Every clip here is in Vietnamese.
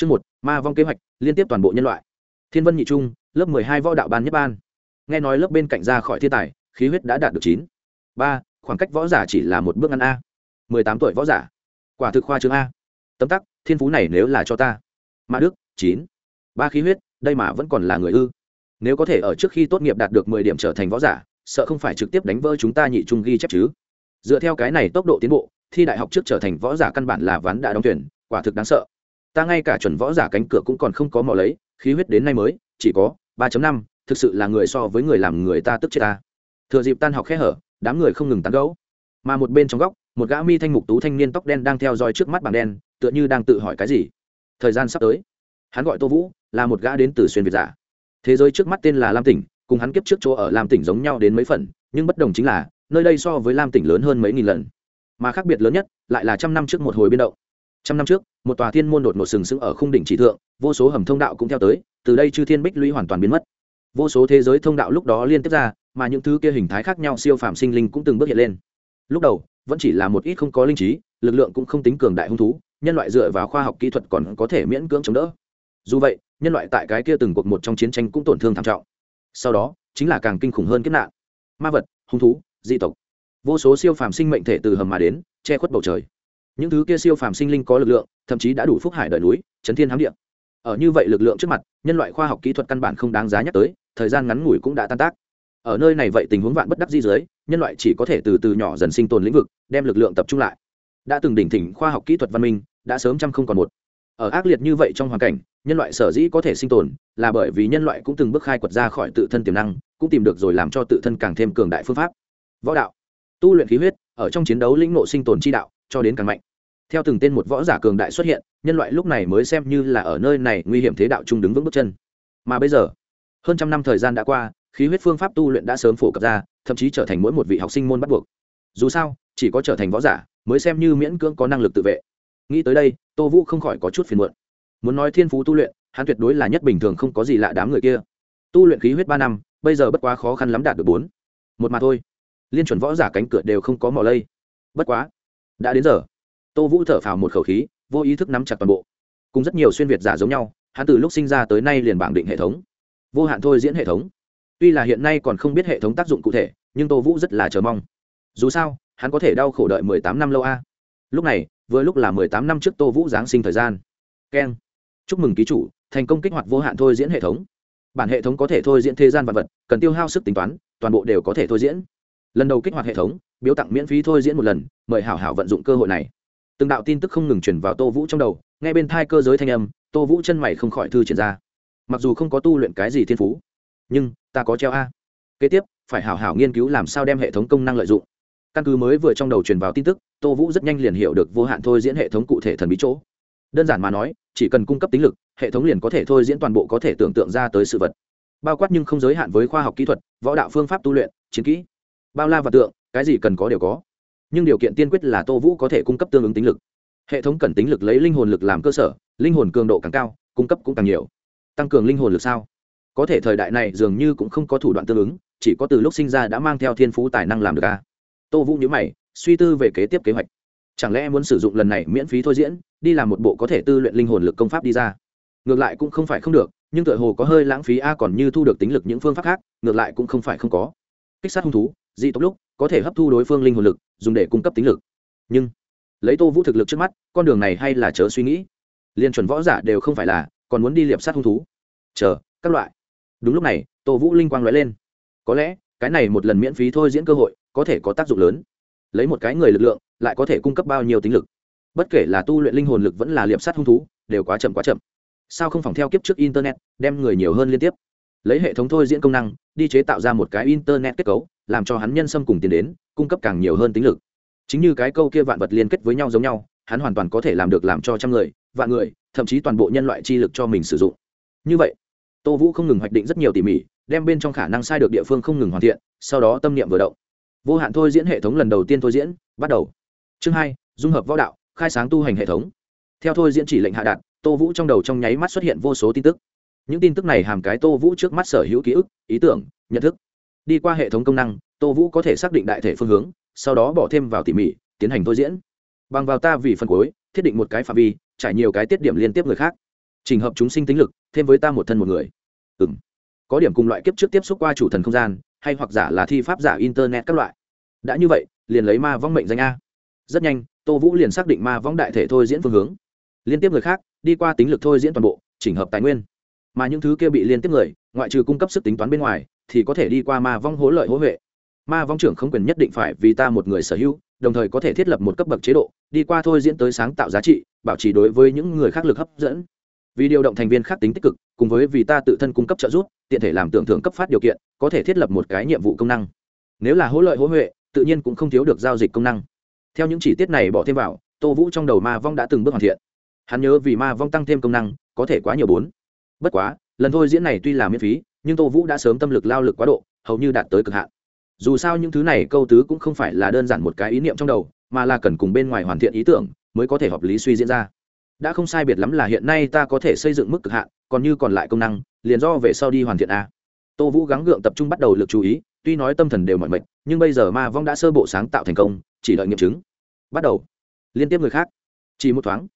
Chương một, Ma vong kế hoạch, liên tiếp toàn bộ nhân loại. Thiên Vân nhị trung, lớp mười hai võ đạo ban nhất ban. Nghe nói lớp bên cạnh ra khỏi thiên tài, khí huyết đã đạt được chín. ba, khoảng cách võ giả chỉ là một bước ngắn a. mười tám tuổi võ giả. Quả thực khoa trương a. Tấm tắc, thiên phú này nếu là cho ta. Mã Đức, chín. Ba khí huyết, đây mà vẫn còn là người ư? Nếu có thể ở trước khi tốt nghiệp đạt được mười điểm trở thành võ giả, sợ không phải trực tiếp đánh vỡ chúng ta nhị trung ghi chép chứ? Dựa theo cái này tốc độ tiến bộ, thi đại học trước trở thành võ giả căn bản là ván đã đóng tuyển, quả thực đáng sợ ta ngay cả chuẩn võ giả cánh cửa cũng còn không có mò lấy, khí huyết đến nay mới, chỉ có ba năm, thực sự là người so với người làm người ta tức chết ta. Thừa dịp tan học khẽ hở, đám người không ngừng tán gẫu. Mà một bên trong góc, một gã mi thanh mục tú thanh niên tóc đen đang theo dõi trước mắt bảng đen, tựa như đang tự hỏi cái gì. Thời gian sắp tới, hắn gọi tô vũ, là một gã đến từ xuyên việt giả. Thế giới trước mắt tên là lam tỉnh, cùng hắn kiếp trước chỗ ở lam tỉnh giống nhau đến mấy phần, nhưng bất đồng chính là, nơi đây so với lam tỉnh lớn hơn mấy nghìn lần. Mà khác biệt lớn nhất, lại là trăm năm trước một hồi biên động trăm năm trước, một tòa thiên môn đột ngột sừng sững ở khung đỉnh chỉ thượng, vô số hầm thông đạo cũng theo tới, từ đây chư thiên bích lũy hoàn toàn biến mất. Vô số thế giới thông đạo lúc đó liên tiếp ra, mà những thứ kia hình thái khác nhau siêu phàm sinh linh cũng từng bước hiện lên. Lúc đầu, vẫn chỉ là một ít không có linh trí, lực lượng cũng không tính cường đại hung thú, nhân loại dựa vào khoa học kỹ thuật còn có thể miễn cưỡng chống đỡ. Dù vậy, nhân loại tại cái kia từng cuộc một trong chiến tranh cũng tổn thương thảm trọng. Sau đó, chính là càng kinh khủng hơn kiếp nạn. Ma vật, hung thú di tộc. Vô số siêu phàm sinh mệnh thể từ hầm mà đến, che khuất bầu trời những thứ kia siêu phàm sinh linh có lực lượng, thậm chí đã đủ phúc hải đợi núi, chấn thiên hám địa. Ở như vậy lực lượng trước mặt, nhân loại khoa học kỹ thuật căn bản không đáng giá nhắc tới, thời gian ngắn ngủi cũng đã tan tác. Ở nơi này vậy tình huống vạn bất đắc di dưới, nhân loại chỉ có thể từ từ nhỏ dần sinh tồn lĩnh vực, đem lực lượng tập trung lại. Đã từng đỉnh thỉnh khoa học kỹ thuật văn minh, đã sớm trăm không còn một. Ở ác liệt như vậy trong hoàn cảnh, nhân loại sở dĩ có thể sinh tồn, là bởi vì nhân loại cũng từng bước khai quật ra khỏi tự thân tiềm năng, cũng tìm được rồi làm cho tự thân càng thêm cường đại phương pháp. Võ đạo, tu luyện khí huyết, ở trong chiến đấu lĩnh nộ sinh tồn chi đạo, cho đến càng mạnh theo từng tên một võ giả cường đại xuất hiện, nhân loại lúc này mới xem như là ở nơi này nguy hiểm thế đạo chung đứng vững bước chân. Mà bây giờ, hơn trăm năm thời gian đã qua, khí huyết phương pháp tu luyện đã sớm phổ cập ra, thậm chí trở thành mỗi một vị học sinh môn bắt buộc. Dù sao, chỉ có trở thành võ giả mới xem như miễn cưỡng có năng lực tự vệ. Nghĩ tới đây, tô vũ không khỏi có chút phiền muộn. Muốn nói thiên phú tu luyện, hắn tuyệt đối là nhất bình thường không có gì lạ đám người kia. Tu luyện khí huyết ba năm, bây giờ bất quá khó khăn lắm đạt được bốn. Một mà thôi. Liên chuẩn võ giả cánh cửa đều không có mỏ lây. Bất quá, đã đến giờ tô vũ thở phào một khẩu khí, vô ý thức nắm chặt toàn bộ. Cùng rất nhiều xuyên việt giả giống nhau, hắn từ lúc sinh ra tới nay liền bảng định hệ thống. Vô hạn thôi diễn hệ thống. Tuy là hiện nay còn không biết hệ thống tác dụng cụ thể, nhưng tô vũ rất là chờ mong. Dù sao, hắn có thể đau khổ đợi mười tám năm lâu a. Lúc này, vừa lúc là mười tám năm trước tô vũ giáng sinh thời gian. Keng. Chúc mừng ký chủ, thành công kích hoạt vô hạn thôi diễn hệ thống. Bản hệ thống có thể thôi diễn thế gian vật vật, cần tiêu hao sức tính toán, toàn bộ đều có thể thôi diễn. Lần đầu kích hoạt hệ thống, biếu tặng miễn phí thôi diễn một lần, mời hảo hảo vận dụng cơ hội này từng đạo tin tức không ngừng chuyển vào tô vũ trong đầu ngay bên thai cơ giới thanh âm, tô vũ chân mày không khỏi thư triển ra. Mặc dù không có tu luyện cái gì thiên phú, nhưng ta có treo a. Kế tiếp, phải hảo hảo nghiên cứu làm sao đem hệ thống công năng lợi dụng. Căn cứ mới vừa trong đầu truyền vào tin tức, tô vũ rất nhanh liền hiểu được vô hạn thôi diễn hệ thống cụ thể thần bí chỗ. Đơn giản mà nói, chỉ cần cung cấp tính lực, hệ thống liền có thể thôi diễn toàn bộ có thể tưởng tượng ra tới sự vật. Bao quát nhưng không giới hạn với khoa học kỹ thuật, võ đạo phương pháp tu luyện, chiến kỹ. Bao la và tượng, cái gì cần có đều có nhưng điều kiện tiên quyết là tô vũ có thể cung cấp tương ứng tính lực. Hệ thống cần tính lực lấy linh hồn lực làm cơ sở, linh hồn cường độ càng cao, cung cấp cũng càng nhiều. Tăng cường linh hồn lực sao? Có thể thời đại này dường như cũng không có thủ đoạn tương ứng, chỉ có từ lúc sinh ra đã mang theo thiên phú tài năng làm được a tô vũ nhớ mày, suy tư về kế tiếp kế hoạch. Chẳng lẽ muốn sử dụng lần này miễn phí thôi diễn, đi làm một bộ có thể tư luyện linh hồn lực công pháp đi ra? Ngược lại cũng không phải không được, nhưng tựa hồ có hơi lãng phí a à còn như thu được tính lực những phương pháp khác, ngược lại cũng không phải không có kích sát hung thú, dị tốc lúc, có thể hấp thu đối phương linh hồn lực, dùng để cung cấp tính lực. Nhưng, lấy tô vũ thực lực trước mắt, con đường này hay là chớ suy nghĩ. Liên chuẩn võ giả đều không phải là, còn muốn đi liệp sát hung thú. Chờ, các loại. Đúng lúc này, tô vũ linh quang nói lên. Có lẽ, cái này một lần miễn phí thôi diễn cơ hội, có thể có tác dụng lớn. Lấy một cái người lực lượng, lại có thể cung cấp bao nhiêu tính lực. Bất kể là tu luyện linh hồn lực vẫn là liệp sát hung thú, đều quá chậm quá chậm. Sao không phòng theo kiếp trước internet, đem người nhiều hơn liên tiếp? Lấy hệ thống thôi diễn công năng, đi chế tạo ra một cái internet kết cấu, làm cho hắn nhân xâm cùng tiền đến, cung cấp càng nhiều hơn tính lực. Chính như cái câu kia vạn vật liên kết với nhau giống nhau, hắn hoàn toàn có thể làm được làm cho trăm người, vạn người, thậm chí toàn bộ nhân loại chi lực cho mình sử dụng. Như vậy, tô vũ không ngừng hoạch định rất nhiều tỉ mỉ, đem bên trong khả năng sai được địa phương không ngừng hoàn thiện, sau đó tâm niệm vừa động. Vô hạn thôi diễn hệ thống lần đầu tiên thôi diễn, bắt đầu. Chương hai, dung hợp võ đạo, khai sáng tu hành hệ thống. Theo thôi diễn chỉ lệnh hạ đạt, tô vũ trong đầu trong nháy mắt xuất hiện vô số tin tức những tin tức này hàm cái tô vũ trước mắt sở hữu ký ức, ý tưởng, nhận thức. Đi qua hệ thống công năng, tô vũ có thể xác định đại thể phương hướng, sau đó bỏ thêm vào tỉ mỉ, tiến hành thôi diễn. Bằng vào ta vì phân cuối, thiết định một cái phạm vi, trải nhiều cái tiết điểm liên tiếp người khác. Trình hợp chúng sinh tính lực, thêm với ta một thân một người. Ừ m có điểm cùng loại kiếp trước tiếp xúc qua chủ thần không gian, hay hoặc giả là thi pháp giả internet các loại. Đã như vậy, liền lấy ma vong mệnh danh a. Rất nhanh, tô vũ liền xác định ma vong đại thể thôi diễn phương hướng. Liên tiếp người khác, đi qua tính lực thôi diễn toàn bộ, chỉnh hợp tài nguyên mà những thứ kia bị liên tiếp người, ngoại trừ cung cấp sức tính toán bên ngoài, thì có thể đi qua ma vong hố lợi hố huệ. Ma vong trưởng không quyền nhất định phải vì ta một người sở hữu, đồng thời có thể thiết lập một cấp bậc chế độ, đi qua thôi diễn tới sáng tạo giá trị, bảo trì đối với những người khác lực hấp dẫn. Vì điều động thành viên khác tính tích cực, cùng với vì ta tự thân cung cấp trợ giúp, tiện thể làm tưởng thưởng cấp phát điều kiện, có thể thiết lập một cái nhiệm vụ công năng. Nếu là hỗ lợi hỗ huệ, tự nhiên cũng không thiếu được giao dịch công năng. Theo những chỉ tiết này bỏ thêm vào, tô vũ trong đầu ma vong đã từng bước hoàn thiện. Hắn nhớ vì ma vong tăng thêm công năng, có thể quá nhiều bốn bất quá, lần thôi diễn này tuy là miễn phí, nhưng tô vũ đã sớm tâm lực lao lực quá độ, hầu như đạt tới cực hạn. Dù sao những thứ này câu tứ cũng không phải là đơn giản một cái ý niệm trong đầu, mà là cần cùng bên ngoài hoàn thiện ý tưởng mới có thể hợp lý suy diễn ra. Đã không sai biệt lắm là hiện nay ta có thể xây dựng mức cực hạn, còn như còn lại công năng, liền do về sau đi hoàn thiện a. Tô vũ gắng gượng tập trung bắt đầu lực chú ý, tuy nói tâm thần đều mọi mệt, nhưng bây giờ ma vong đã sơ bộ sáng tạo thành công, chỉ đợi nghiệm chứng. Bắt đầu. Liên tiếp người khác. Chỉ một thoáng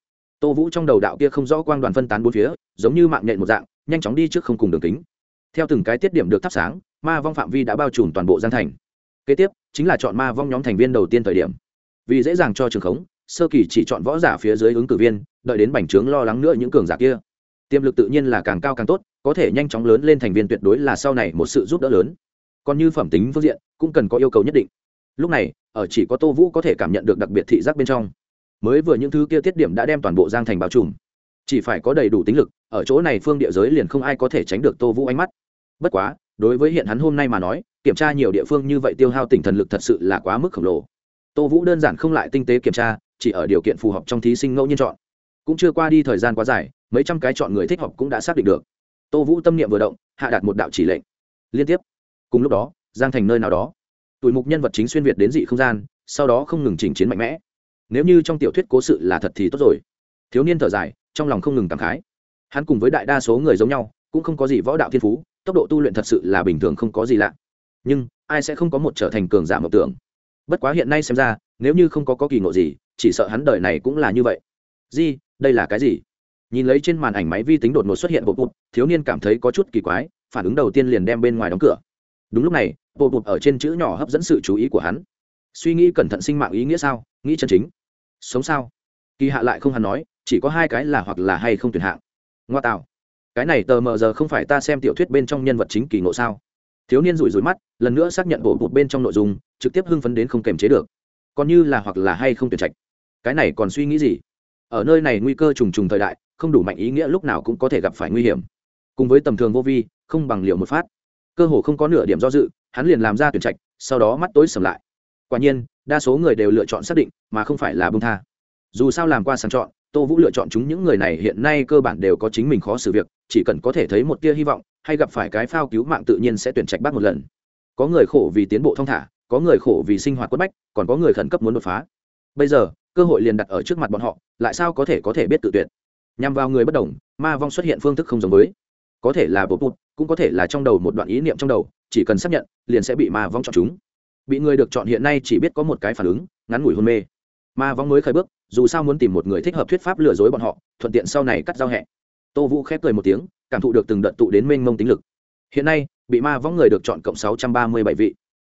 tô vũ trong đầu đạo kia không rõ quang đoàn phân tán bốn phía, giống như mạng nhện một dạng, nhanh chóng đi trước không cùng đường kính. Theo từng cái tiết điểm được thắp sáng, ma vong phạm vi đã bao trùm toàn bộ gian thành. Kế tiếp, chính là chọn ma vong nhóm thành viên đầu tiên thời điểm. Vì dễ dàng cho trường khống, sơ kỳ chỉ chọn võ giả phía dưới ứng cử viên, đợi đến bành trướng lo lắng nữa những cường giả kia. Tiềm lực tự nhiên là càng cao càng tốt, có thể nhanh chóng lớn lên thành viên tuyệt đối là sau này một sự giúp đỡ lớn. Còn như phẩm tính phương diện, cũng cần có yêu cầu nhất định. Lúc này, ở chỉ có tô vũ có thể cảm nhận được đặc biệt thị giác bên trong mới vừa những thứ kia tiết điểm đã đem toàn bộ giang thành bao trùm. Chỉ phải có đầy đủ tính lực, ở chỗ này phương địa giới liền không ai có thể tránh được tô vũ ánh mắt. Bất quá, đối với hiện hắn hôm nay mà nói, kiểm tra nhiều địa phương như vậy tiêu hao tỉnh thần lực thật sự là quá mức khổng lồ. Tô vũ đơn giản không lại tinh tế kiểm tra, chỉ ở điều kiện phù hợp trong thí sinh ngẫu nhiên chọn. Cũng chưa qua đi thời gian quá dài, mấy trăm cái chọn người thích hợp cũng đã xác định được. Tô vũ tâm niệm vừa động, hạ đạt một đạo chỉ lệnh. Liên tiếp. Cùng lúc đó, giang thành nơi nào đó. Tuổi mục nhân vật chính xuyên việt đến dị không gian, sau đó không ngừng chỉnh chiến mạnh mẽ nếu như trong tiểu thuyết cố sự là thật thì tốt rồi. Thiếu niên thở dài, trong lòng không ngừng cảm khái. Hắn cùng với đại đa số người giống nhau, cũng không có gì võ đạo thiên phú, tốc độ tu luyện thật sự là bình thường không có gì lạ. Nhưng, ai sẽ không có một trở thành cường giả mộng tưởng? Bất quá hiện nay xem ra, nếu như không có có kỳ ngộ gì, chỉ sợ hắn đời này cũng là như vậy. Di, đây là cái gì? Nhìn lấy trên màn ảnh máy vi tính đột ngột xuất hiện bộ bụt thiếu niên cảm thấy có chút kỳ quái, phản ứng đầu tiên liền đem bên ngoài đóng cửa. Đúng lúc này, bộ bụt ở trên chữ nhỏ hấp dẫn sự chú ý của hắn. Suy nghĩ cẩn thận sinh mạng ý nghĩa sao? Nghĩ chân chính sống sao? Kỳ hạ lại không hẳn nói, chỉ có hai cái là hoặc là hay không tuyển hạng. Ngoa tạo. Cái này tờ mờ giờ không phải ta xem tiểu thuyết bên trong nhân vật chính kỳ ngộ sao? Thiếu niên rủi rủi mắt, lần nữa xác nhận bộ bụt bên trong nội dung, trực tiếp hưng phấn đến không kềm chế được. Còn như là hoặc là hay không tuyển trạch. Cái này còn suy nghĩ gì? Ở nơi này nguy cơ trùng trùng thời đại, không đủ mạnh ý nghĩa lúc nào cũng có thể gặp phải nguy hiểm. Cùng với tầm thường vô vi, không bằng liệu một phát. Cơ hồ không có nửa điểm do dự, hắn liền làm ra tuyển trạch, sau đó mắt tối sầm lại quả nhiên, đa số người đều lựa chọn xác định, mà không phải là bông tha. Dù sao làm qua sàng chọn, tô vũ lựa chọn chúng những người này hiện nay cơ bản đều có chính mình khó xử việc, chỉ cần có thể thấy một tia hy vọng, hay gặp phải cái phao cứu mạng tự nhiên sẽ tuyển trạch bắt một lần. Có người khổ vì tiến bộ thong thả, có người khổ vì sinh hoạt quất bách, còn có người khẩn cấp muốn đột phá. Bây giờ, cơ hội liền đặt ở trước mặt bọn họ, lại sao có thể có thể biết tự tuyệt? Nhằm vào người bất đồng, ma vong xuất hiện phương thức không giống với. Có thể là bột bụt cũng có thể là trong đầu một đoạn ý niệm trong đầu, chỉ cần xác nhận, liền sẽ bị ma vong chọn chúng bị người được chọn hiện nay chỉ biết có một cái phản ứng, ngắn ngủi hôn mê. Ma vong mới khởi bước, dù sao muốn tìm một người thích hợp thuyết pháp lừa dối bọn họ, thuận tiện sau này cắt giao hẹ tô vũ khép cười một tiếng, cảm thụ được từng đợt tụ đến mênh mông tính lực. Hiện nay, bị ma vong người được chọn cộng sáu trăm ba mươi bảy vị.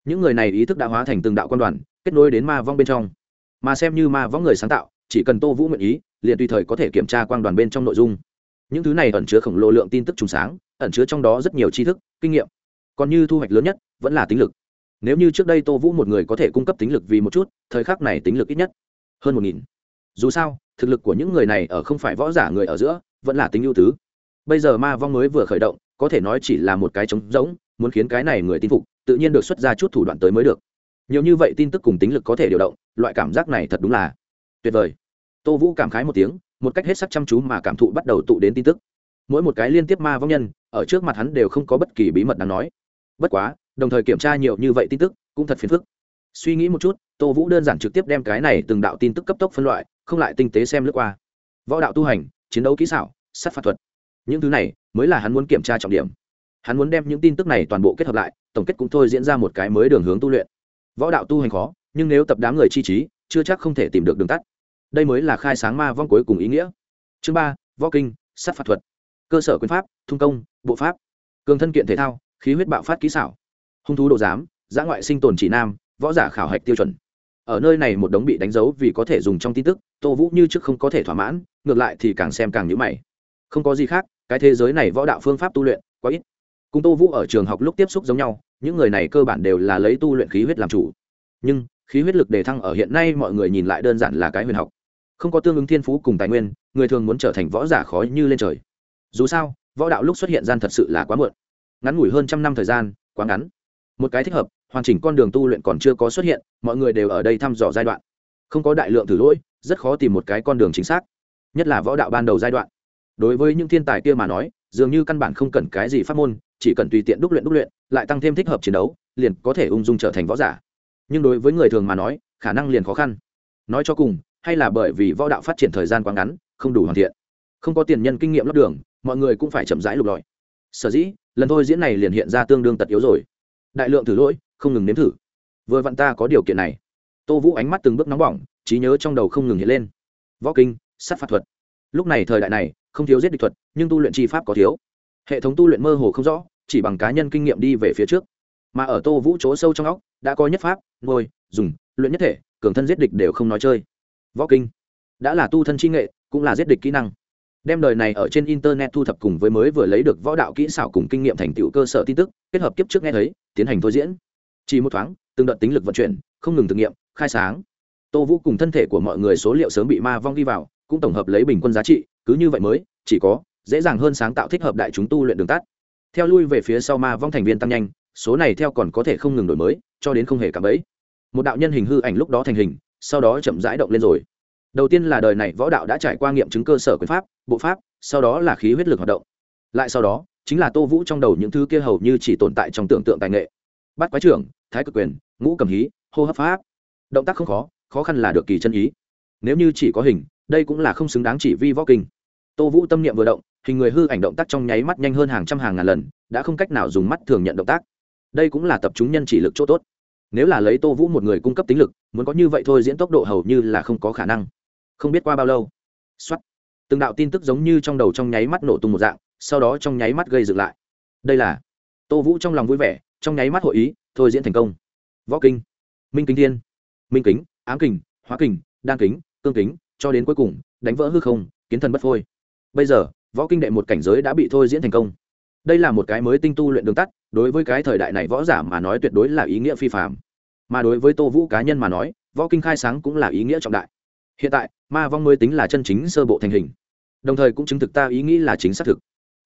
Những người này ý thức đã hóa thành từng đạo quan đoàn, kết nối đến ma vong bên trong. Mà xem như ma vong người sáng tạo, chỉ cần tô vũ nguyện ý, liền tùy thời có thể kiểm tra quan đoàn bên trong nội dung. Những thứ này ẩn chứa khổng lồ lượng tin tức trùng sáng, ẩn chứa trong đó rất nhiều tri thức, kinh nghiệm. Còn như thu hoạch lớn nhất, vẫn là tính lực nếu như trước đây tô vũ một người có thể cung cấp tính lực vì một chút, thời khắc này tính lực ít nhất hơn một nghìn. Dù sao, thực lực của những người này ở không phải võ giả người ở giữa, vẫn là tính ưu tứ. Bây giờ ma vong mới vừa khởi động, có thể nói chỉ là một cái trống rỗng, muốn khiến cái này người tin phục, tự nhiên được xuất ra chút thủ đoạn tới mới được. Nhiều như vậy tin tức cùng tính lực có thể điều động, loại cảm giác này thật đúng là tuyệt vời. Tô vũ cảm khái một tiếng, một cách hết sắc chăm chú mà cảm thụ bắt đầu tụ đến tin tức. Mỗi một cái liên tiếp ma vong nhân, ở trước mặt hắn đều không có bất kỳ bí mật đáng nói. Bất quá đồng thời kiểm tra nhiều như vậy tin tức cũng thật phiền phức. Suy nghĩ một chút, tô vũ đơn giản trực tiếp đem cái này từng đạo tin tức cấp tốc phân loại, không lại tinh tế xem lướt qua. Võ đạo tu hành, chiến đấu kỹ xảo, sát phạt thuật. Những thứ này mới là hắn muốn kiểm tra trọng điểm. Hắn muốn đem những tin tức này toàn bộ kết hợp lại, tổng kết cũng thôi diễn ra một cái mới đường hướng tu luyện. Võ đạo tu hành khó, nhưng nếu tập đám người chi trí, chưa chắc không thể tìm được đường tắt. Đây mới là khai sáng ma vong cuối cùng ý nghĩa. Chương ba, võ kinh, sát phạt thuật. Cơ sở quyền pháp, thung công, bộ pháp. Cường thân kiện thể thao, khí huyết bạo phát kỹ xảo hung thú độ giám, giã ngoại sinh tồn chỉ nam, võ giả khảo hạch tiêu chuẩn. Ở nơi này một đống bị đánh dấu vì có thể dùng trong tin tức, tô vũ như trước không có thể thỏa mãn, ngược lại thì càng xem càng nhữ mày. Không có gì khác, cái thế giới này võ đạo phương pháp tu luyện quá ít. Cùng tô vũ ở trường học lúc tiếp xúc giống nhau, những người này cơ bản đều là lấy tu luyện khí huyết làm chủ. Nhưng, khí huyết lực đề thăng ở hiện nay mọi người nhìn lại đơn giản là cái huyền học. Không có tương ứng thiên phú cùng tài nguyên, người thường muốn trở thành võ giả khó như lên trời. Dù sao, võ đạo lúc xuất hiện gian thật sự là quá muộn. Ngắn ngủi hơn trăm năm thời gian, quá ngắn một cái thích hợp, hoàn chỉnh con đường tu luyện còn chưa có xuất hiện, mọi người đều ở đây thăm dò giai đoạn. Không có đại lượng thử lỗi, rất khó tìm một cái con đường chính xác, nhất là võ đạo ban đầu giai đoạn. Đối với những thiên tài kia mà nói, dường như căn bản không cần cái gì pháp môn, chỉ cần tùy tiện đúc luyện đúc luyện, lại tăng thêm thích hợp chiến đấu, liền có thể ung dung trở thành võ giả. Nhưng đối với người thường mà nói, khả năng liền khó khăn. Nói cho cùng, hay là bởi vì võ đạo phát triển thời gian quá ngắn, không đủ hoàn thiện, không có tiền nhân kinh nghiệm lót đường, mọi người cũng phải chậm rãi lục lọi. Sở dĩ, lần thôi diễn này liền hiện ra tương đương tật yếu rồi đại lượng thử lỗi, không ngừng nếm thử. Vừa vặn ta có điều kiện này. Tô vũ ánh mắt từng bước nóng bỏng, trí nhớ trong đầu không ngừng hiện lên. Võ kinh, sát phạt thuật. Lúc này thời đại này, không thiếu giết địch thuật, nhưng tu luyện tri pháp có thiếu. Hệ thống tu luyện mơ hồ không rõ, chỉ bằng cá nhân kinh nghiệm đi về phía trước. Mà ở tô vũ chỗ sâu trong óc, đã có nhất pháp ngồi dùng, luyện nhất thể, cường thân giết địch đều không nói chơi. Võ kinh, đã là tu thân chi nghệ, cũng là giết địch kỹ năng. Đem đời này ở trên internet thu thập cùng với mới vừa lấy được võ đạo kỹ xảo cùng kinh nghiệm thành tựu cơ sở tin tức, kết hợp kiếp trước nghe thấy tiến hành thôi diễn. Chỉ một thoáng, từng đợt tính lực vận chuyển, không ngừng thực nghiệm, khai sáng. Tô vũ cùng thân thể của mọi người số liệu sớm bị ma vong ghi vào, cũng tổng hợp lấy bình quân giá trị, cứ như vậy mới, chỉ có, dễ dàng hơn sáng tạo thích hợp đại chúng tu luyện đường tắt. Theo lui về phía sau ma vong thành viên tăng nhanh, số này theo còn có thể không ngừng đổi mới, cho đến không hề cảm ấy một đạo nhân hình hư ảnh lúc đó thành hình, sau đó chậm rãi động lên rồi. Đầu tiên là đời này võ đạo đã trải qua nghiệm chứng cơ sở quyền pháp, bộ pháp, sau đó là khí huyết lực hoạt động. Lại sau đó chính là tô vũ trong đầu những thứ kia hầu như chỉ tồn tại trong tưởng tượng tài nghệ. Bắt quái trưởng, thái cực quyền, ngũ cầm hí, hô hấp pháp. Động tác không khó khó khăn là được kỳ chân ý. Nếu như chỉ có hình, đây cũng là không xứng đáng chỉ vi võ kinh. Tô vũ tâm niệm vừa động, hình người hư ảnh động tác trong nháy mắt nhanh hơn hàng trăm hàng ngàn lần, đã không cách nào dùng mắt thường nhận động tác. Đây cũng là tập trung nhân chỉ lực chỗ tốt. Nếu là lấy tô vũ một người cung cấp tính lực, muốn có như vậy thôi diễn tốc độ hầu như là không có khả năng. Không biết qua bao lâu. X o á t từng đạo tin tức giống như trong đầu trong nháy mắt nổ tung một dạng sau đó trong nháy mắt gây dựng lại. Đây là tô vũ trong lòng vui vẻ, trong nháy mắt hội ý, thôi diễn thành công. Võ kinh, minh kính thiên, minh kính, ám kình, hóa kình, đan kính, cương kính, cho đến cuối cùng, đánh vỡ hư không, kiến thần bất phôi. Bây giờ, võ kinh đệ một cảnh giới đã bị thôi diễn thành công. Đây là một cái mới tinh tu luyện đường tắt, đối với cái thời đại này võ giả mà nói tuyệt đối là ý nghĩa phi phạm mà đối với tô vũ cá nhân mà nói, võ kinh khai sáng cũng là ý nghĩa trọng đại. Hiện tại, ma vong mới tính là chân chính sơ bộ thành hình. Đồng thời cũng chứng thực ta ý nghĩ là chính xác thực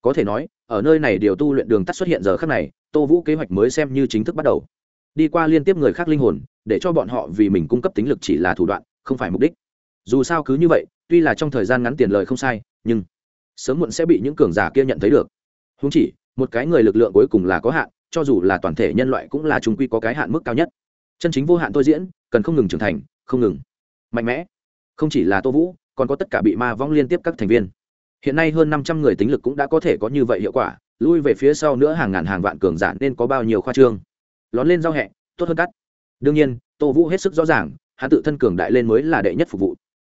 có thể nói, ở nơi này điều tu luyện đường tắt xuất hiện giờ khác này, tô vũ kế hoạch mới xem như chính thức bắt đầu. Đi qua liên tiếp người khác linh hồn, để cho bọn họ vì mình cung cấp tính lực chỉ là thủ đoạn, không phải mục đích. Dù sao cứ như vậy, tuy là trong thời gian ngắn tiền lời không sai, nhưng sớm muộn sẽ bị những cường giả kia nhận thấy được. Húng chỉ, một cái người lực lượng cuối cùng là có hạn, cho dù là toàn thể nhân loại cũng là chúng quy có cái hạn mức cao nhất. Chân chính vô hạn tôi diễn, cần không ngừng trưởng thành, không ngừng. Mạnh mẽ. Không chỉ là tô vũ, còn có tất cả bị ma vong liên tiếp các thành viên hiện nay hơn năm trăm người tính lực cũng đã có thể có như vậy hiệu quả, lui về phía sau nữa hàng ngàn hàng vạn cường giả nên có bao nhiêu khoa trương. Lón lên giao hẹ, tốt hơn cắt. Đương nhiên, tô vũ hết sức rõ ràng, hắn tự thân cường đại lên mới là đệ nhất phục vụ.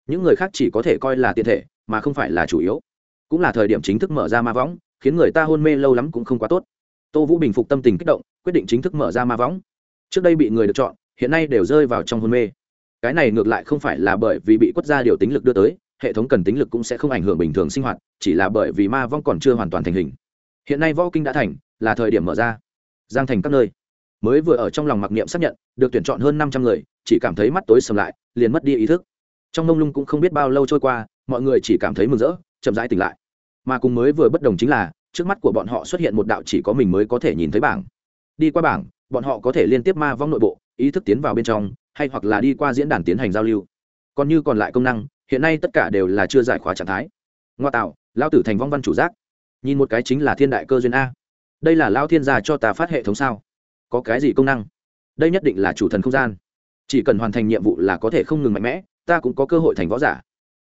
Những người khác chỉ có thể coi là tiện thể, mà không phải là chủ yếu. Cũng là thời điểm chính thức mở ra ma võng, khiến người ta hôn mê lâu lắm cũng không quá tốt. Tô vũ bình phục tâm tình kích động, quyết định chính thức mở ra ma võng. Trước đây bị người được chọn, hiện nay đều rơi vào trong hôn mê. Cái này ngược lại không phải là bởi vì bị quất ra điều tính lực đưa tới hệ thống cần tính lực cũng sẽ không ảnh hưởng bình thường sinh hoạt, chỉ là bởi vì ma vong còn chưa hoàn toàn thành hình. Hiện nay võ kinh đã thành, là thời điểm mở ra. Giang thành các nơi. Mới vừa ở trong lòng mặc niệm xác nhận, được tuyển chọn hơn năm trăm người, chỉ cảm thấy mắt tối sầm lại, liền mất đi ý thức. Trong mông lung cũng không biết bao lâu trôi qua, mọi người chỉ cảm thấy mừng rỡ, chậm rãi tỉnh lại. Mà cùng mới vừa bất đồng chính là, trước mắt của bọn họ xuất hiện một đạo chỉ có mình mới có thể nhìn thấy bảng. Đi qua bảng, bọn họ có thể liên tiếp ma vong nội bộ, ý thức tiến vào bên trong, hay hoặc là đi qua diễn đàn tiến hành giao lưu. Còn như còn lại công năng hiện nay tất cả đều là chưa giải khóa trạng thái. Ngoa tạo lao tử thành vong văn chủ giác. Nhìn một cái chính là thiên đại cơ duyên a. Đây là lao thiên gia cho ta phát hệ thống sao? Có cái gì công năng? Đây nhất định là chủ thần không gian. Chỉ cần hoàn thành nhiệm vụ là có thể không ngừng mạnh mẽ, ta cũng có cơ hội thành võ giả.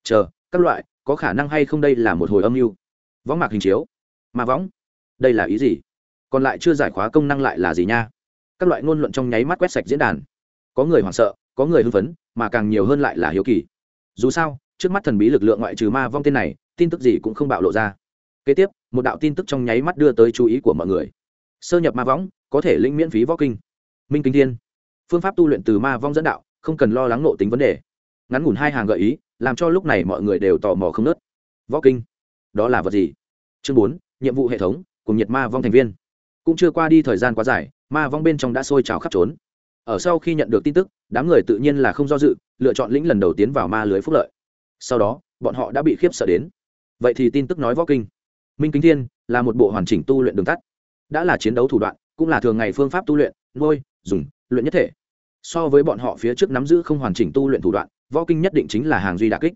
Chờ, các loại, có khả năng hay không đây là một hồi âm mưu. Võng mạc hình chiếu. Mà võng. Đây là ý gì? Còn lại chưa giải khóa công năng lại là gì nha? Các loại ngôn luận trong nháy mắt quét sạch diễn đàn. Có người hoảng sợ, có người hưng phấn, mà càng nhiều hơn lại là hiếu kỳ dù sao, trước mắt thần bí lực lượng ngoại trừ ma vong tên này, tin tức gì cũng không bạo lộ ra. Kế tiếp, một đạo tin tức trong nháy mắt đưa tới chú ý của mọi người. Sơ nhập ma võng có thể lĩnh miễn phí võ kinh. Minh kính thiên. Phương pháp tu luyện từ ma vong dẫn đạo, không cần lo lắng nộ tính vấn đề. Ngắn ngủn hai hàng gợi ý, làm cho lúc này mọi người đều tò mò không nớt. Võ kinh? Đó là vật gì? Chương bốn, nhiệm vụ hệ thống, cùng nhiệt ma vong thành viên. Cũng chưa qua đi thời gian quá dài, ma vong bên trong đã sôi trào khắp trốn ở sau khi nhận được tin tức, đám người tự nhiên là không do dự, lựa chọn lĩnh lần đầu tiến vào ma lưới phúc lợi. Sau đó, bọn họ đã bị khiếp sợ đến. Vậy thì tin tức nói võ kinh. Minh kính thiên là một bộ hoàn chỉnh tu luyện đường tắt. Đã là chiến đấu thủ đoạn, cũng là thường ngày phương pháp tu luyện, nuôi, dùng, luyện nhất thể. So với bọn họ phía trước nắm giữ không hoàn chỉnh tu luyện thủ đoạn, võ kinh nhất định chính là hàng duy đà kích.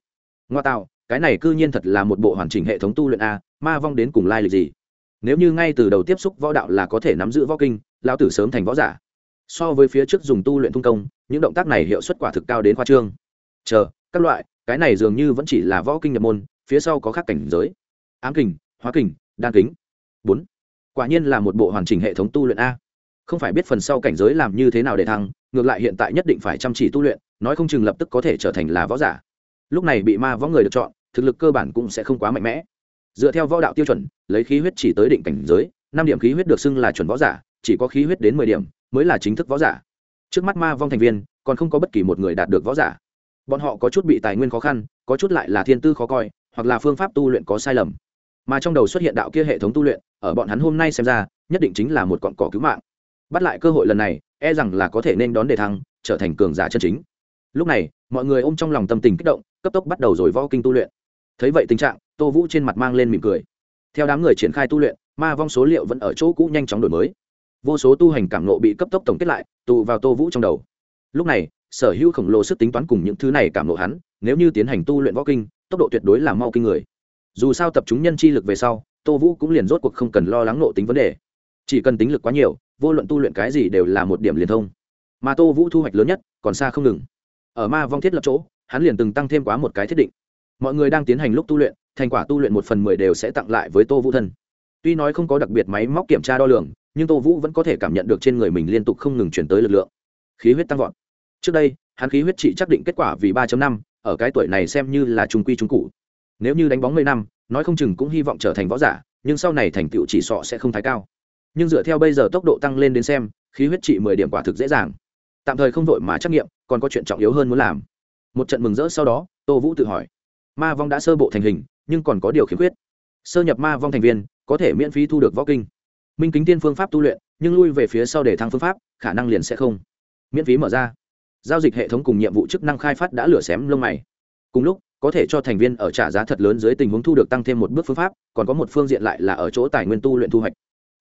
Ngoa tạo, cái này cư nhiên thật là một bộ hoàn chỉnh hệ thống tu luyện a, ma vong đến cùng lai lịch gì? Nếu như ngay từ đầu tiếp xúc võ đạo là có thể nắm giữ võ kinh, lão tử sớm thành võ giả so với phía trước dùng tu luyện thung công, những động tác này hiệu suất quả thực cao đến khoa trương. Chờ, các loại, cái này dường như vẫn chỉ là võ kinh nhập môn, phía sau có khác cảnh giới. Ám kình, hóa kình, đan kính. Bốn. Quả nhiên là một bộ hoàn chỉnh hệ thống tu luyện a. Không phải biết phần sau cảnh giới làm như thế nào để thăng, ngược lại hiện tại nhất định phải chăm chỉ tu luyện, nói không chừng lập tức có thể trở thành là võ giả. Lúc này bị ma võ người được chọn, thực lực cơ bản cũng sẽ không quá mạnh mẽ. Dựa theo võ đạo tiêu chuẩn, lấy khí huyết chỉ tới định cảnh giới, năm điểm khí huyết được xưng là chuẩn võ giả, chỉ có khí huyết đến mười điểm mới là chính thức võ giả. Trước mắt ma vong thành viên, còn không có bất kỳ một người đạt được võ giả. Bọn họ có chút bị tài nguyên khó khăn, có chút lại là thiên tư khó coi, hoặc là phương pháp tu luyện có sai lầm. Mà trong đầu xuất hiện đạo kia hệ thống tu luyện, ở bọn hắn hôm nay xem ra, nhất định chính là một cọn cỏ cứu mạng. Bắt lại cơ hội lần này e rằng là có thể nên đón đề thăng, trở thành cường giả chân chính. Lúc này, mọi người ôm trong lòng tâm tình kích động, cấp tốc bắt đầu rồi võ kinh tu luyện. Thấy vậy tình trạng, tô vũ trên mặt mang lên mỉm cười. Theo đám người triển khai tu luyện, ma vong số liệu vẫn ở chỗ cũ nhanh chóng đổi mới vô số tu hành cảm nộ bị cấp tốc tổng kết lại, tụ vào tô vũ trong đầu. Lúc này, sở hữu khổng lồ sức tính toán cùng những thứ này cảm nộ hắn, nếu như tiến hành tu luyện võ kinh, tốc độ tuyệt đối là mau kinh người. Dù sao tập chúng nhân chi lực về sau, tô vũ cũng liền rốt cuộc không cần lo lắng nộ tính vấn đề. Chỉ cần tính lực quá nhiều, vô luận tu luyện cái gì đều là một điểm liền thông. Mà tô vũ thu hoạch lớn nhất, còn xa không ngừng. Ở ma vong thiết lập chỗ, hắn liền từng tăng thêm quá một cái thiết định. Mọi người đang tiến hành lúc tu luyện, thành quả tu luyện một phần mười đều sẽ tặng lại với tô vũ thân. Tuy nói không có đặc biệt máy móc kiểm tra đo lường nhưng tô vũ vẫn có thể cảm nhận được trên người mình liên tục không ngừng chuyển tới lực lượng. Khí huyết tăng vọt. Trước đây, hắn khí huyết trị chắc định kết quả vì ba năm, ở cái tuổi này xem như là trung quy trung cụ. Nếu như đánh bóng mấy năm, nói không chừng cũng hy vọng trở thành võ giả, nhưng sau này thành tựu chỉ sọ sẽ không thái cao. Nhưng dựa theo bây giờ tốc độ tăng lên đến xem, khí huyết trị mười điểm quả thực dễ dàng. Tạm thời không vội mà trắc nghiệm, còn có chuyện trọng yếu hơn muốn làm. Một trận mừng rỡ sau đó, tô vũ tự hỏi. Ma vong đã sơ bộ thành hình, nhưng còn có điều khiếm khuyết. Sơ nhập ma vong thành viên, có thể miễn phí thu được võ kinh minh kính tiên phương pháp tu luyện, nhưng lui về phía sau để thăng phương pháp, khả năng liền sẽ không. Miễn phí mở ra. Giao dịch hệ thống cùng nhiệm vụ chức năng khai phát đã lửa xém lông mày. Cùng lúc, có thể cho thành viên ở trả giá thật lớn dưới tình huống thu được tăng thêm một bước phương pháp, còn có một phương diện lại là ở chỗ tài nguyên tu luyện thu hoạch.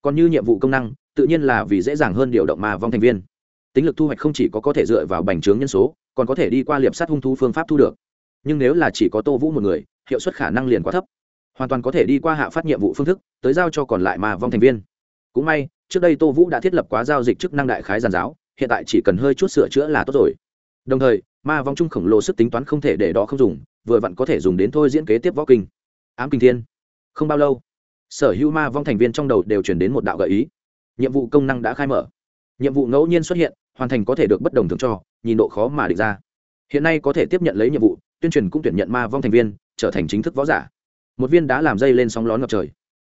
Còn như nhiệm vụ công năng, tự nhiên là vì dễ dàng hơn điều động mà vong thành viên. Tính lực thu hoạch không chỉ có có thể dựa vào bành trướng nhân số, còn có thể đi qua liệp sát hung thu phương pháp thu được. Nhưng nếu là chỉ có tô vũ một người, hiệu suất khả năng liền quá thấp. Hoàn toàn có thể đi qua hạ phát nhiệm vụ phương thức, tới giao cho còn lại mà vong thành viên cũng may, trước đây tô vũ đã thiết lập quá giao dịch chức năng đại khái giàn giáo, hiện tại chỉ cần hơi chút sửa chữa là tốt rồi. Đồng thời, ma vong chung khổng lồ sức tính toán không thể để đó không dùng, vừa vặn có thể dùng đến thôi diễn kế tiếp võ kinh. Ám kinh thiên. Không bao lâu, sở hữu ma vong thành viên trong đầu đều chuyển đến một đạo gợi ý. Nhiệm vụ công năng đã khai mở. Nhiệm vụ ngẫu nhiên xuất hiện, hoàn thành có thể được bất đồng thường cho, nhìn độ khó mà định ra. Hiện nay có thể tiếp nhận lấy nhiệm vụ, tuyên truyền cũng tuyển nhận ma vong thành viên, trở thành chính thức võ giả. Một viên đã làm dây lên sóng lón ngập trời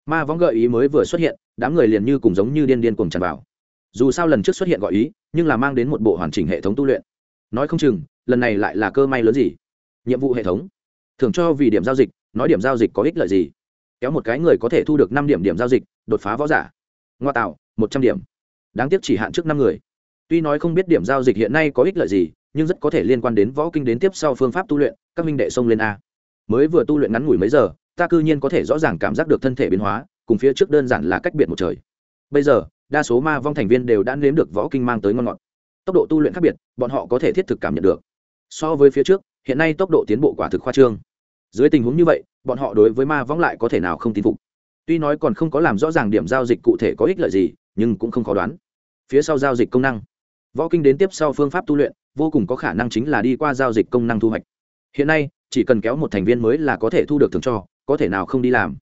ma võng gợi ý mới vừa xuất hiện, đám người liền như cùng giống như điên điên cùng tràn vào. Dù sao lần trước xuất hiện gọi ý, nhưng là mang đến một bộ hoàn chỉnh hệ thống tu luyện. Nói không chừng, lần này lại là cơ may lớn gì? Nhiệm vụ hệ thống. Thường cho vì điểm giao dịch, nói điểm giao dịch có ích lợi gì? Kéo một cái người có thể thu được năm điểm điểm giao dịch, đột phá võ giả. Ngoa tạo, một trăm điểm. Đáng tiếc chỉ hạn trước năm người. Tuy nói không biết điểm giao dịch hiện nay có ích lợi gì, nhưng rất có thể liên quan đến võ kinh đến tiếp sau phương pháp tu luyện, các minh đệ xông lên a. Mới vừa tu luyện ngắn ngủi mấy giờ ta cư nhiên có thể rõ ràng cảm giác được thân thể biến hóa, cùng phía trước đơn giản là cách biệt một trời. Bây giờ, đa số ma vong thành viên đều đã nếm được võ kinh mang tới ngon ngọt. Tốc độ tu luyện khác biệt, bọn họ có thể thiết thực cảm nhận được. So với phía trước, hiện nay tốc độ tiến bộ quả thực khoa trương. Dưới tình huống như vậy, bọn họ đối với ma vong lại có thể nào không tin phục? Tuy nói còn không có làm rõ ràng điểm giao dịch cụ thể có ích lợi gì, nhưng cũng không khó đoán. Phía sau giao dịch công năng. Võ kinh đến tiếp sau phương pháp tu luyện, vô cùng có khả năng chính là đi qua giao dịch công năng thu hoạch. Hiện nay, chỉ cần kéo một thành viên mới là có thể thu được thường cho có thể nào không đi làm?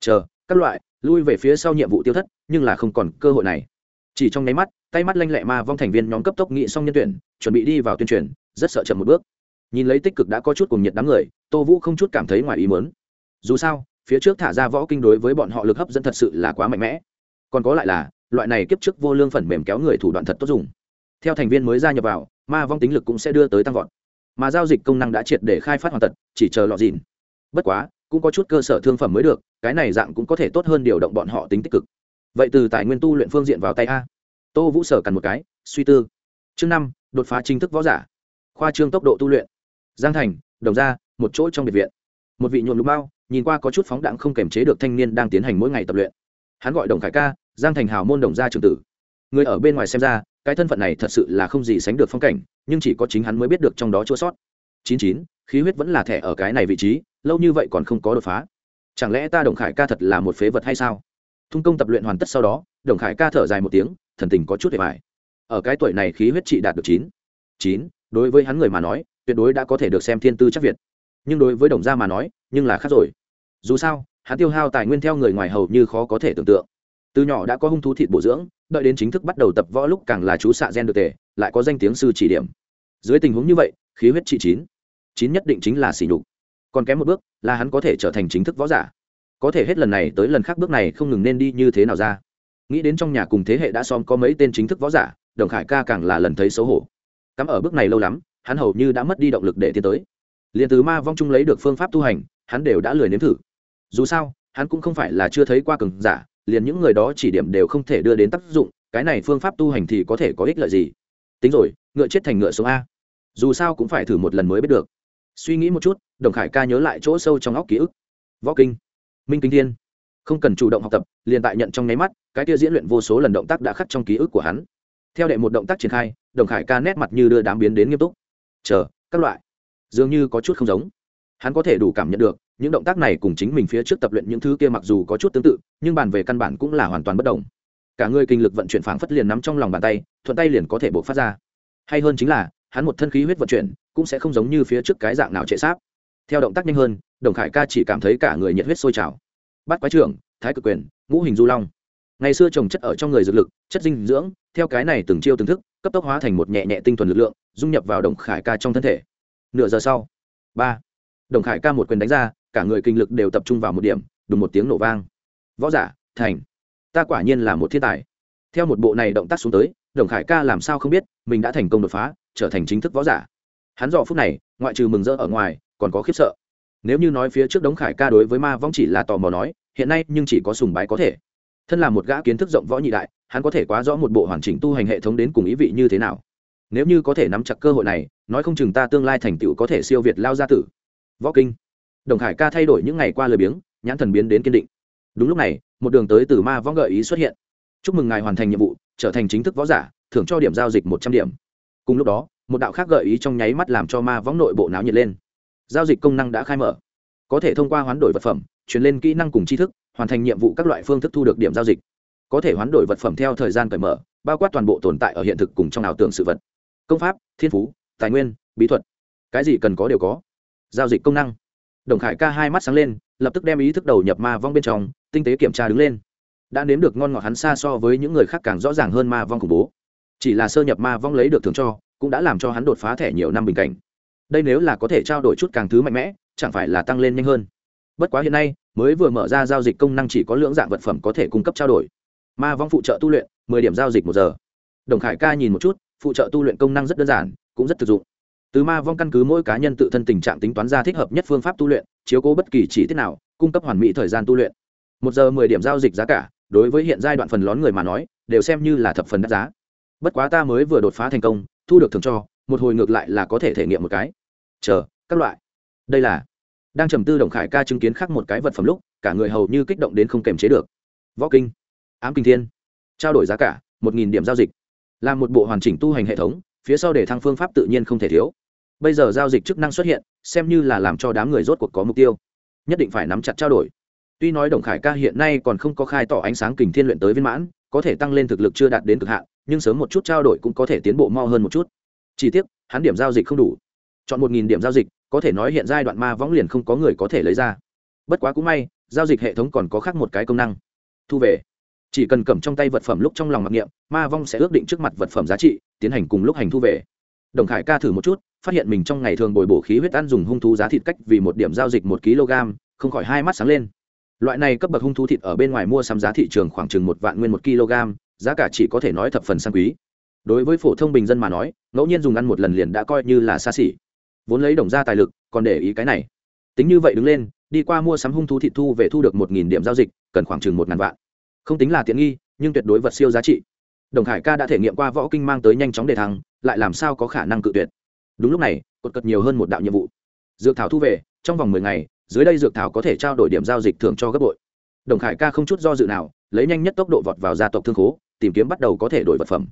Chờ, các loại, lui về phía sau nhiệm vụ tiêu thất, nhưng là không còn cơ hội này. Chỉ trong nháy mắt, tay mắt lanh lẹ ma vong thành viên nhóm cấp tốc nghị xong nhân tuyển, chuẩn bị đi vào tuyên truyền, rất sợ chậm một bước. Nhìn lấy tích cực đã có chút cùng nhiệt đám người, tô vũ không chút cảm thấy ngoài ý mớn dù sao, phía trước thả ra võ kinh đối với bọn họ lực hấp dẫn thật sự là quá mạnh mẽ. Còn có lại là, loại này kiếp trước vô lương phần mềm kéo người thủ đoạn thật tốt dùng. Theo thành viên mới gia nhập vào, ma vong tính lực cũng sẽ đưa tới tăng vọt. Mà giao dịch công năng đã triệt để khai phát hoàn tật chỉ chờ lọ dìn. Bất quá cũng có chút cơ sở thương phẩm mới được, cái này dạng cũng có thể tốt hơn điều động bọn họ tính tích cực. Vậy từ tài nguyên tu luyện phương diện vào tay a. Tô vũ sở cần một cái, suy tư. Chương năm, đột phá chính thức võ giả. Khoa trương tốc độ tu luyện. Giang thành, đồng gia, một chỗ trong biệt viện. Một vị nhuộm lục bao, nhìn qua có chút phóng đẳng không kềm chế được thanh niên đang tiến hành mỗi ngày tập luyện. Hắn gọi đồng khải ca, giang thành hào môn đồng gia trường tử. Người ở bên ngoài xem ra, cái thân phận này thật sự là không gì sánh được phong cảnh, nhưng chỉ có chính hắn mới biết được trong đó chua sót chín chín khí huyết vẫn là thẻ ở cái này vị trí, lâu như vậy còn không có đột phá. Chẳng lẽ ta đồng khải ca thật là một phế vật hay sao? Thung công tập luyện hoàn tất sau đó, đồng khải ca thở dài một tiếng, thần tình có chút hề mải ở cái tuổi này khí huyết trị đạt được chín chín, đối với hắn người mà nói, tuyệt đối đã có thể được xem thiên tư chắc việt. Nhưng đối với đồng gia mà nói, nhưng là khác rồi. Dù sao, hắn tiêu hao tài nguyên theo người ngoài hầu như khó có thể tưởng tượng. Từ nhỏ đã có hung thú thịt bổ dưỡng, đợi đến chính thức bắt đầu tập võ lúc càng là chú xạ gen được tề, lại có danh tiếng sư chỉ điểm. Dưới tình huống như vậy, khí huyết trị chín chín nhất định chính là sỉ nhục. Còn kém một bước, là hắn có thể trở thành chính thức võ giả. Có thể hết lần này tới lần khác bước này không ngừng nên đi như thế nào ra. Nghĩ đến trong nhà cùng thế hệ đã xóm có mấy tên chính thức võ giả, đồng khải ca càng là lần thấy xấu hổ. Cắm ở bước này lâu lắm, hắn hầu như đã mất đi động lực để tiến tới. Liền từ ma vong trung lấy được phương pháp tu hành, hắn đều đã lười nếm thử. Dù sao, hắn cũng không phải là chưa thấy qua cường giả, liền những người đó chỉ điểm đều không thể đưa đến tác dụng, cái này phương pháp tu hành thì có thể có ích lợi gì? Tính rồi, ngựa chết thành ngựa sống a. Dù sao cũng phải thử một lần mới biết được suy nghĩ một chút, đồng khải ca nhớ lại chỗ sâu trong óc ký ức. Võ kinh, minh kinh thiên. Không cần chủ động học tập, liền tại nhận trong nháy mắt, cái kia diễn luyện vô số lần động tác đã khắc trong ký ức của hắn. Theo đệ một động tác triển khai, đồng khải ca nét mặt như đưa đám biến đến nghiêm túc. Chờ, các loại. Dường như có chút không giống. Hắn có thể đủ cảm nhận được, những động tác này cùng chính mình phía trước tập luyện những thứ kia mặc dù có chút tương tự, nhưng bàn về căn bản cũng là hoàn toàn bất đồng. Cả người kinh lực vận chuyển phảng phất liền nắm trong lòng bàn tay, thuận tay liền có thể buộc phát ra. Hay hơn chính là, hắn một thân khí huyết vận chuyển cũng sẽ không giống như phía trước cái dạng nào trệ sáp. Theo động tác nhanh hơn, đồng khải ca chỉ cảm thấy cả người nhiệt huyết sôi trào. Bắt quái trưởng, thái cực quyền, ngũ hình du long. Ngày xưa trồng chất ở trong người dược lực, chất dinh dưỡng, theo cái này từng chiêu từng thức, cấp tốc hóa thành một nhẹ nhẹ tinh thuần lực lượng, dung nhập vào đồng khải ca trong thân thể. Nửa giờ sau, ba, đồng khải ca một quyền đánh ra, cả người kinh lực đều tập trung vào một điểm, đùng một tiếng nổ vang. Võ giả, thành. Ta quả nhiên là một thiên tài. Theo một bộ này động tác xuống tới, đồng khải ca làm sao không biết, mình đã thành công đột phá, trở thành chính thức võ giả hắn dò phút này, ngoại trừ mừng rỡ ở ngoài, còn có khiếp sợ. Nếu như nói phía trước đống khải ca đối với ma vong chỉ là tò mò nói, hiện nay nhưng chỉ có sùng bái có thể. Thân là một gã kiến thức rộng võ nhị đại, hắn có thể quá rõ một bộ hoàn chỉnh tu hành hệ thống đến cùng ý vị như thế nào. Nếu như có thể nắm chặt cơ hội này, nói không chừng ta tương lai thành tựu có thể siêu việt lao gia tử. Võ kinh. Đồng khải ca thay đổi những ngày qua lời biếng, nhãn thần biến đến kiên định. Đúng lúc này, một đường tới từ ma võ gợi ý xuất hiện. Chúc mừng ngài hoàn thành nhiệm vụ, trở thành chính thức võ giả, thưởng cho điểm giao dịch một trăm điểm. Cùng lúc đó một đạo khác gợi ý trong nháy mắt làm cho ma võng nội bộ náo nhiệt lên. Giao dịch công năng đã khai mở. Có thể thông qua hoán đổi vật phẩm chuyển lên kỹ năng cùng tri thức, hoàn thành nhiệm vụ các loại phương thức thu được điểm giao dịch. Có thể hoán đổi vật phẩm theo thời gian cởi mở, bao quát toàn bộ tồn tại ở hiện thực cùng trong ảo tưởng sự vật. Công pháp, thiên phú, tài nguyên, bí thuật. Cái gì cần có đều có. Giao dịch công năng. Đồng khải ca hai mắt sáng lên, lập tức đem ý thức đầu nhập ma vong bên trong, tinh tế kiểm tra đứng lên. Đã nếm được ngon ngọt hắn xa so với những người khác càng rõ ràng hơn ma vong khủng bố. Chỉ là sơ nhập ma vong lấy được thường cho cũng đã làm cho hắn đột phá thẻ nhiều năm bình cảnh. Đây nếu là có thể trao đổi chút càng thứ mạnh mẽ, chẳng phải là tăng lên nhanh hơn. Bất quá hiện nay, mới vừa mở ra giao dịch công năng chỉ có lưỡng dạng vật phẩm có thể cung cấp trao đổi. Ma vong phụ trợ tu luyện, mười điểm giao dịch một giờ. Đồng khải ca nhìn một chút, phụ trợ tu luyện công năng rất đơn giản, cũng rất thực dụng. Từ ma vong căn cứ mỗi cá nhân tự thân tình trạng tính toán ra thích hợp nhất phương pháp tu luyện, chiếu cố bất kỳ chỉ tiết nào, cung cấp hoàn mỹ thời gian tu luyện. Một giờ mười điểm giao dịch giá cả, đối với hiện giai đoạn phần lón người mà nói, đều xem như là thập phần đắt giá. Bất quá ta mới vừa đột phá thành công thu được thường cho, một hồi ngược lại là có thể thể nghiệm một cái. Chờ, các loại. Đây là, đang trầm tư đồng khải ca chứng kiến khác một cái vật phẩm lúc, cả người hầu như kích động đến không kềm chế được. Võ kinh, ám kinh thiên, trao đổi giá cả, một nghìn điểm giao dịch. Là một bộ hoàn chỉnh tu hành hệ thống, phía sau để thăng phương pháp tự nhiên không thể thiếu. Bây giờ giao dịch chức năng xuất hiện, xem như là làm cho đám người rốt cuộc có mục tiêu. Nhất định phải nắm chặt trao đổi. Tuy nói đồng khải ca hiện nay còn không có khai tỏ ánh sáng kình thiên luyện tới viên mãn có thể tăng lên thực lực chưa đạt đến cực hạn, nhưng sớm một chút trao đổi cũng có thể tiến bộ mo hơn một chút. Chỉ tiếc, hắn điểm giao dịch không đủ. Chọn một nghìn điểm giao dịch, có thể nói hiện giai đoạn ma võng liền không có người có thể lấy ra. Bất quá cũng may, giao dịch hệ thống còn có khác một cái công năng. Thu về. Chỉ cần cầm trong tay vật phẩm lúc trong lòng mặc niệm, ma vong sẽ ước định trước mặt vật phẩm giá trị, tiến hành cùng lúc hành thu về. Đồng khải ca thử một chút, phát hiện mình trong ngày thường bồi bổ khí huyết ăn dùng hung thú giá thịt cách vì một điểm giao dịch một kg, không khỏi hai mắt sáng lên loại này cấp bậc hung thú thịt ở bên ngoài mua sắm giá thị trường khoảng chừng một vạn nguyên một kg, giá cả chỉ có thể nói thập phần sang quý. Đối với phổ thông bình dân mà nói, ngẫu nhiên dùng ăn một lần liền đã coi như là xa xỉ. Vốn lấy đồng ra tài lực, còn để ý cái này. Tính như vậy đứng lên, đi qua mua sắm hung thú thịt thu về thu được một nghìn điểm giao dịch, cần khoảng chừng một ngàn vạn. Không tính là tiện nghi, nhưng tuyệt đối vật siêu giá trị. Đồng Hải ca đã thể nghiệm qua võ kinh mang tới nhanh chóng đề thăng, lại làm sao có khả năng cự tuyệt. Đúng lúc này, cột cật nhiều hơn một đạo nhiệm vụ. Dược thảo thu về, trong vòng mười ngày dưới đây dược thảo có thể trao đổi điểm giao dịch thường cho gấp bội. Đồng khải ca không chút do dự nào, lấy nhanh nhất tốc độ vọt vào gia tộc thương khố, tìm kiếm bắt đầu có thể đổi vật phẩm.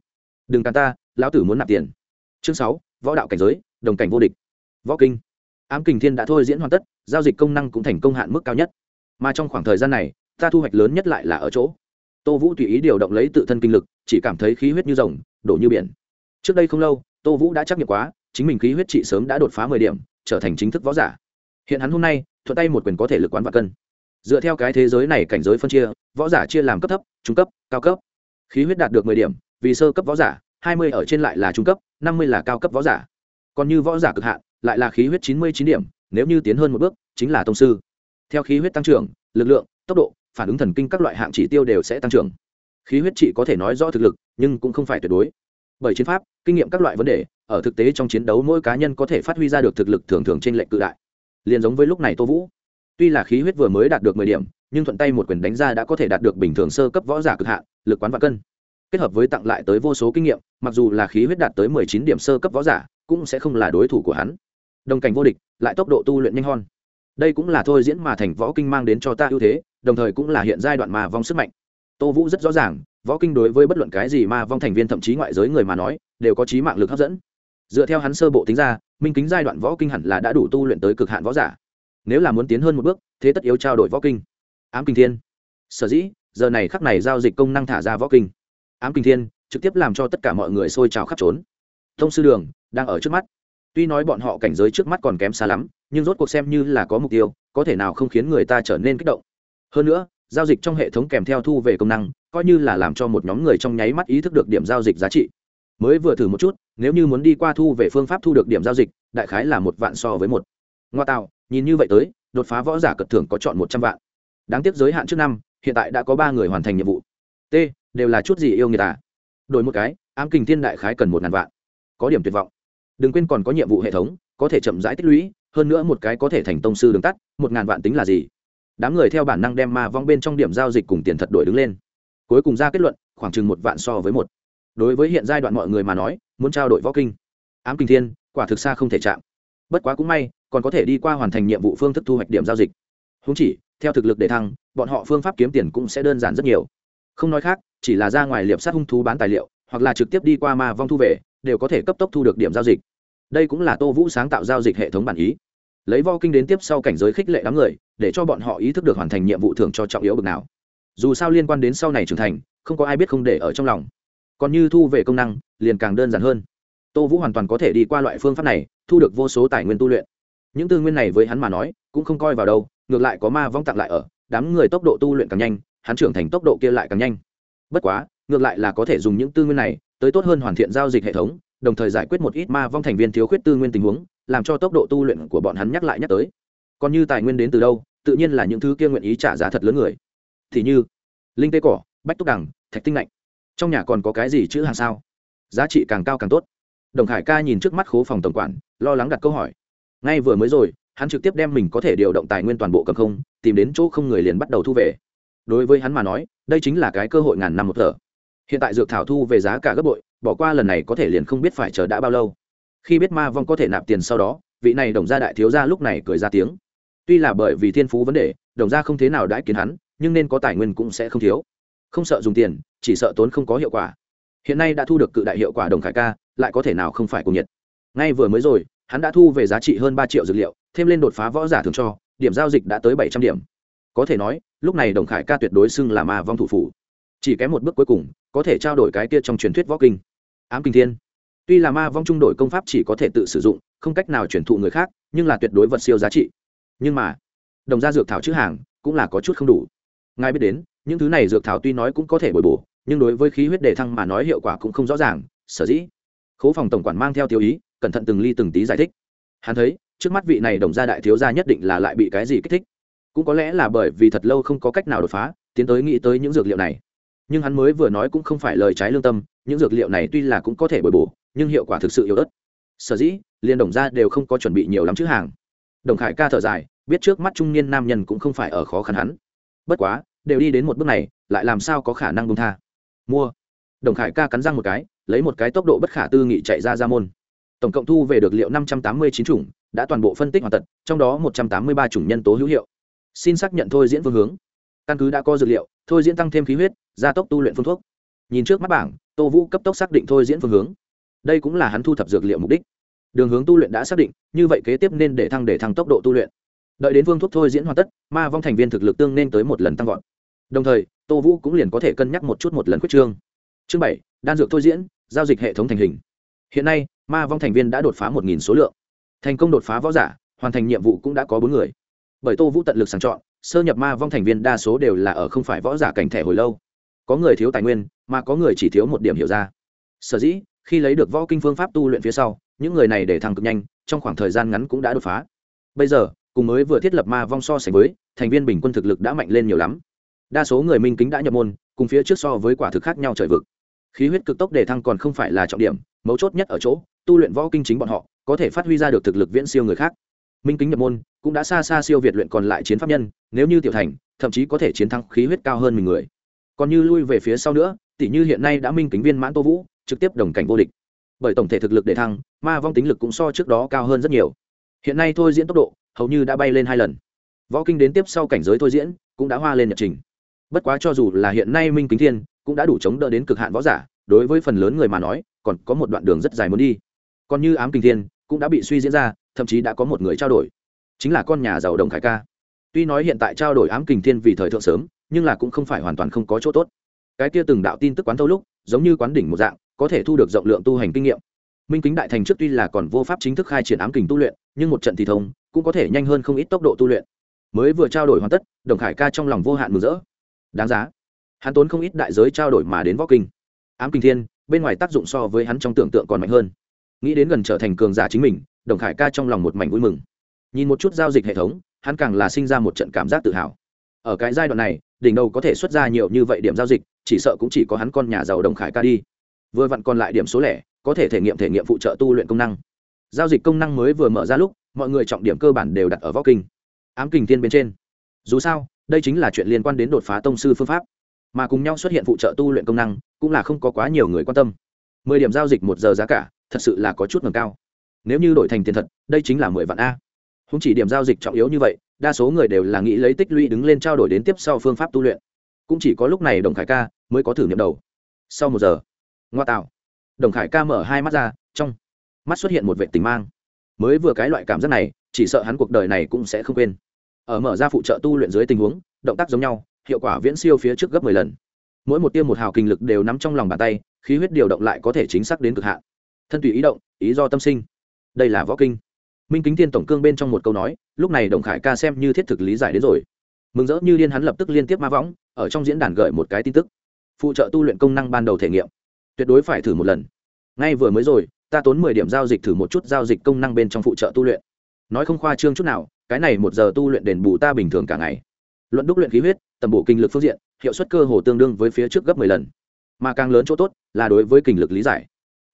Đừng càn ta, lão tử muốn nạp tiền. Chương sáu, võ đạo cảnh giới, đồng cảnh vô địch. Võ kinh. Ám kình thiên đã thôi diễn hoàn tất, giao dịch công năng cũng thành công hạn mức cao nhất. Mà trong khoảng thời gian này, ta thu hoạch lớn nhất lại là ở chỗ. Tô vũ tùy ý điều động lấy tự thân kinh lực, chỉ cảm thấy khí huyết như rồng, đổ như biển. Trước đây không lâu, tô vũ đã chắc nghiệm quá, chính mình khí huyết trị sớm đã đột phá mười điểm, trở thành chính thức võ giả. Hiện hắn hôm nay thuận tay một quyền có thể lực quán và cân. Dựa theo cái thế giới này cảnh giới phân chia, võ giả chia làm cấp thấp, trung cấp, cao cấp. Khí huyết đạt được mười điểm, vì sơ cấp võ giả, hai mươi ở trên lại là trung cấp, năm mươi là cao cấp võ giả. Còn như võ giả cực hạn, lại là khí huyết chín mươi chín điểm, nếu như tiến hơn một bước, chính là tông sư. Theo khí huyết tăng trưởng, lực lượng, tốc độ, phản ứng thần kinh các loại hạng chỉ tiêu đều sẽ tăng trưởng. Khí huyết trị có thể nói rõ thực lực, nhưng cũng không phải tuyệt đối. Bởi chiến pháp, kinh nghiệm các loại vấn đề, ở thực tế trong chiến đấu mỗi cá nhân có thể phát huy ra được thực lực thường thường trên lệnh cự đại liền giống với lúc này tô vũ. Tuy là khí huyết vừa mới đạt được mười điểm, nhưng thuận tay một quyền đánh ra đã có thể đạt được bình thường sơ cấp võ giả cực hạn, lực quán và cân. Kết hợp với tặng lại tới vô số kinh nghiệm, mặc dù là khí huyết đạt tới mười chín điểm sơ cấp võ giả, cũng sẽ không là đối thủ của hắn. Đồng cảnh vô địch, lại tốc độ tu luyện nhanh hơn. Đây cũng là thôi diễn mà thành võ kinh mang đến cho ta ưu thế, đồng thời cũng là hiện giai đoạn mà vong sức mạnh. Tô vũ rất rõ ràng, võ kinh đối với bất luận cái gì mà vong thành viên thậm chí ngoại giới người mà nói, đều có trí mạng lực hấp dẫn. Dựa theo hắn sơ bộ tính ra minh kính giai đoạn võ kinh hẳn là đã đủ tu luyện tới cực hạn võ giả. Nếu là muốn tiến hơn một bước, thế tất yếu trao đổi võ kinh. Ám kinh thiên. Sở dĩ, giờ này khắc này giao dịch công năng thả ra võ kinh. Ám kinh thiên, trực tiếp làm cho tất cả mọi người sôi trào khắp trốn. Thông sư đường, đang ở trước mắt. Tuy nói bọn họ cảnh giới trước mắt còn kém xa lắm, nhưng rốt cuộc xem như là có mục tiêu, có thể nào không khiến người ta trở nên kích động. Hơn nữa, giao dịch trong hệ thống kèm theo thu về công năng, coi như là làm cho một nhóm người trong nháy mắt ý thức được điểm giao dịch giá trị mới vừa thử một chút, nếu như muốn đi qua thu về phương pháp thu được điểm giao dịch, đại khái là một vạn so với một. Ngoa tạo, nhìn như vậy tới, đột phá võ giả cật thưởng có chọn một trăm vạn. Đáng tiếc giới hạn trước năm, hiện tại đã có ba người hoàn thành nhiệm vụ. T, đều là chút gì yêu người ta à? đổi một cái, ám kình thiên đại khái cần một ngàn vạn. Có điểm tuyệt vọng. Đừng quên còn có nhiệm vụ hệ thống, có thể chậm rãi tích lũy, hơn nữa một cái có thể thành tông sư đường tắt, một ngàn vạn tính là gì? Đám người theo bản năng đem ma vong bên trong điểm giao dịch cùng tiền thật đổi đứng lên. Cuối cùng ra kết luận, khoảng chừng một vạn so với một đối với hiện giai đoạn mọi người mà nói, muốn trao đổi võ kinh, ám kinh thiên, quả thực xa không thể chạm. Bất quá cũng may, còn có thể đi qua hoàn thành nhiệm vụ phương thức thu hoạch điểm giao dịch. Húng chỉ, theo thực lực để thăng, bọn họ phương pháp kiếm tiền cũng sẽ đơn giản rất nhiều. Không nói khác, chỉ là ra ngoài liệp sát hung thú bán tài liệu, hoặc là trực tiếp đi qua ma vong thu về, đều có thể cấp tốc thu được điểm giao dịch. Đây cũng là tô vũ sáng tạo giao dịch hệ thống bản ý. Lấy vo kinh đến tiếp sau cảnh giới khích lệ đám người, để cho bọn họ ý thức được hoàn thành nhiệm vụ thường cho trọng yếu bực nào. Dù sao liên quan đến sau này trưởng thành, không có ai biết không để ở trong lòng còn như thu về công năng, liền càng đơn giản hơn. Tô vũ hoàn toàn có thể đi qua loại phương pháp này, thu được vô số tài nguyên tu luyện. Những tư nguyên này với hắn mà nói, cũng không coi vào đâu, ngược lại có ma vong tặng lại ở, đám người tốc độ tu luyện càng nhanh, hắn trưởng thành tốc độ kia lại càng nhanh. Bất quá, ngược lại là có thể dùng những tư nguyên này, tới tốt hơn hoàn thiện giao dịch hệ thống, đồng thời giải quyết một ít ma vong thành viên thiếu khuyết tư nguyên tình huống, làm cho tốc độ tu luyện của bọn hắn nhắc lại nhắc tới. Còn như tài nguyên đến từ đâu, tự nhiên là những thứ kia nguyện ý trả giá thật lớn người. Thì như linh tê cỏ, bách túc đằng, thạch tinh lạnh trong nhà còn có cái gì chữ hàng sao? Giá trị càng cao càng tốt. Đồng khải ca nhìn trước mắt khố phòng tổng quản, lo lắng đặt câu hỏi. Ngay vừa mới rồi, hắn trực tiếp đem mình có thể điều động tài nguyên toàn bộ cầm không, tìm đến chỗ không người liền bắt đầu thu về. Đối với hắn mà nói, đây chính là cái cơ hội ngàn năm một thở. Hiện tại dược thảo thu về giá cả gấp bội, bỏ qua lần này có thể liền không biết phải chờ đã bao lâu. Khi biết ma vong có thể nạp tiền sau đó, vị này đồng gia đại thiếu gia lúc này cười ra tiếng. Tuy là bởi vì thiên phú vấn đề, đồng gia không thế nào đãi kiến hắn, nhưng nên có tài nguyên cũng sẽ không thiếu không sợ dùng tiền, chỉ sợ tốn không có hiệu quả. Hiện nay đã thu được cự đại hiệu quả đồng khải ca, lại có thể nào không phải cùng nhiệt. Ngay vừa mới rồi, hắn đã thu về giá trị hơn ba triệu dược liệu, thêm lên đột phá võ giả thường cho, điểm giao dịch đã tới bảy trăm điểm. Có thể nói, lúc này đồng khải ca tuyệt đối xưng là ma vong thủ phủ. Chỉ kém một bước cuối cùng, có thể trao đổi cái kia trong truyền thuyết võ kinh. Ám kinh thiên. Tuy là ma vong trung đổi công pháp chỉ có thể tự sử dụng, không cách nào chuyển thụ người khác, nhưng là tuyệt đối vật siêu giá trị. Nhưng mà, đồng gia dược thảo chữ hàng cũng là có chút không đủ. Ngài biết đến những thứ này dược thảo tuy nói cũng có thể bồi bổ, nhưng đối với khí huyết đề thăng mà nói hiệu quả cũng không rõ ràng, sở dĩ. Khố phòng tổng quản mang theo tiêu ý, cẩn thận từng ly từng tí giải thích. Hắn thấy, trước mắt vị này đồng gia đại thiếu gia nhất định là lại bị cái gì kích thích. Cũng có lẽ là bởi vì thật lâu không có cách nào đột phá, tiến tới nghĩ tới những dược liệu này. Nhưng hắn mới vừa nói cũng không phải lời trái lương tâm, những dược liệu này tuy là cũng có thể bồi bổ, nhưng hiệu quả thực sự yếu ớt. Sở dĩ, liên đồng gia đều không có chuẩn bị nhiều lắm chữ hàng. Đồng khải ca thở dài, biết trước mắt trung niên nam nhân cũng không phải ở khó khăn hắn. Bất quá đều đi đến một bước này, lại làm sao có khả năng bông tha? Mua. Đồng khải ca cắn răng một cái, lấy một cái tốc độ bất khả tư nghị chạy ra ra môn. Tổng cộng thu về được liệu năm trăm tám mươi chín chủng, đã toàn bộ phân tích hoàn tật trong đó một trăm tám mươi ba chủng nhân tố hữu hiệu. Xin xác nhận thôi diễn phương hướng. Căn cứ đã có dược liệu, thôi diễn tăng thêm khí huyết, gia tốc tu luyện phương thuốc. Nhìn trước mắt bảng, tô vũ cấp tốc xác định thôi diễn phương hướng. Đây cũng là hắn thu thập dược liệu mục đích. Đường hướng tu luyện đã xác định, như vậy kế tiếp nên để thăng để thăng tốc độ tu luyện. Đợi đến vương thuốc thôi diễn hoàn tất, ma vong thành viên thực lực tương nên tới một lần tăng vọt đồng thời, tô vũ cũng liền có thể cân nhắc một chút một lần quyết trương. Chương bảy, đan dược thôi diễn, giao dịch hệ thống thành hình. Hiện nay, ma vong thành viên đã đột phá một số lượng. Thành công đột phá võ giả, hoàn thành nhiệm vụ cũng đã có bốn người. Bởi tô vũ tận lực sàng chọn, sơ nhập ma vong thành viên đa số đều là ở không phải võ giả cảnh thẻ hồi lâu. Có người thiếu tài nguyên, mà có người chỉ thiếu một điểm hiểu ra. Sở dĩ, khi lấy được võ kinh phương pháp tu luyện phía sau, những người này để thăng cực nhanh, trong khoảng thời gian ngắn cũng đã đột phá. Bây giờ, cùng mới vừa thiết lập ma vong so sánh với, thành viên bình quân thực lực đã mạnh lên nhiều lắm đa số người minh kính đã nhập môn, cùng phía trước so với quả thực khác nhau trời vực. Khí huyết cực tốc đề thăng còn không phải là trọng điểm, mấu chốt nhất ở chỗ, tu luyện võ kinh chính bọn họ, có thể phát huy ra được thực lực viễn siêu người khác. Minh kính nhập môn, cũng đã xa xa siêu việt luyện còn lại chiến pháp nhân, nếu như tiểu thành, thậm chí có thể chiến thắng khí huyết cao hơn mình người. Còn như lui về phía sau nữa tỷ như hiện nay đã minh kính viên mãn tô vũ, trực tiếp đồng cảnh vô địch. Bởi tổng thể thực lực để thăng, ma vong tính lực cũng so trước đó cao hơn rất nhiều. Hiện nay thôi diễn tốc độ, hầu như đã bay lên hai lần. Võ kinh đến tiếp sau cảnh giới thôi diễn, cũng đã hoa lên nhật trình bất quá cho dù là hiện nay minh kính thiên, cũng đã đủ chống đỡ đến cực hạn võ giả, đối với phần lớn người mà nói, còn có một đoạn đường rất dài muốn đi. Còn như ám kinh thiên, cũng đã bị suy diễn ra, thậm chí đã có một người trao đổi. Chính là con nhà giàu đồng khải ca. Tuy nói hiện tại trao đổi ám kình thiên vì thời thượng sớm, nhưng là cũng không phải hoàn toàn không có chỗ tốt. Cái kia từng đạo tin tức quán thâu lúc, giống như quán đỉnh một dạng, có thể thu được rộng lượng tu hành kinh nghiệm. Minh kính đại thành trước tuy là còn vô pháp chính thức khai triển ám kình tu luyện, nhưng một trận thì thông, cũng có thể nhanh hơn không ít tốc độ tu luyện. Mới vừa trao đổi hoàn tất, đồng khải ca trong lòng vô hạn mừng rỡ đáng giá. Hắn tốn không ít đại giới trao đổi mà đến võ kinh. Ám kinh thiên, bên ngoài tác dụng so với hắn trong tưởng tượng còn mạnh hơn. Nghĩ đến gần trở thành cường giả chính mình, đồng khải ca trong lòng một mảnh vui mừng. Nhìn một chút giao dịch hệ thống, hắn càng là sinh ra một trận cảm giác tự hào. Ở cái giai đoạn này, đỉnh đầu có thể xuất ra nhiều như vậy điểm giao dịch, chỉ sợ cũng chỉ có hắn con nhà giàu đồng khải ca đi. Vừa vặn còn lại điểm số lẻ, có thể thể nghiệm thể nghiệm phụ trợ tu luyện công năng. Giao dịch công năng mới vừa mở ra lúc, mọi người trọng điểm cơ bản đều đặt ở võ kinh. Ám kinh thiên bên trên. Dù sao đây chính là chuyện liên quan đến đột phá tông sư phương pháp. Mà cùng nhau xuất hiện phụ trợ tu luyện công năng, cũng là không có quá nhiều người quan tâm. Mười điểm giao dịch một giờ giá cả, thật sự là có chút ngầm cao. Nếu như đổi thành tiền thật, đây chính là mười vạn a. Không chỉ điểm giao dịch trọng yếu như vậy, đa số người đều là nghĩ lấy tích lũy đứng lên trao đổi đến tiếp sau phương pháp tu luyện. Cũng chỉ có lúc này đồng khải ca mới có thử nghiệm đầu. Sau một giờ, ngoa tạo. Đồng khải ca mở hai mắt ra, trong mắt xuất hiện một vệ tình mang. Mới vừa cái loại cảm giác này, chỉ sợ hắn cuộc đời này cũng sẽ không quên ở mở ra phụ trợ tu luyện dưới tình huống, động tác giống nhau, hiệu quả viễn siêu phía trước gấp mười lần. Mỗi một tiêm một hào kinh lực đều nắm trong lòng bàn tay, khí huyết điều động lại có thể chính xác đến cực hạn. Thân tùy ý động, ý do tâm sinh. Đây là võ kinh. Minh kính thiên tổng cương bên trong một câu nói, lúc này đồng khải ca xem như thiết thực lý giải đến rồi. Mừng rỡ như điên hắn lập tức liên tiếp ma võng, ở trong diễn đàn gửi một cái tin tức. Phụ trợ tu luyện công năng ban đầu thể nghiệm. Tuyệt đối phải thử một lần. Ngay vừa mới rồi, ta tốn mười điểm giao dịch thử một chút giao dịch công năng bên trong phụ trợ tu luyện nói không khoa trương chút nào, cái này một giờ tu luyện đền bù ta bình thường cả ngày. Luận đúc luyện khí huyết, tầm bộ kinh lực phương diện, hiệu suất cơ hồ tương đương với phía trước gấp mười lần. Mà càng lớn chỗ tốt, là đối với kinh lực lý giải.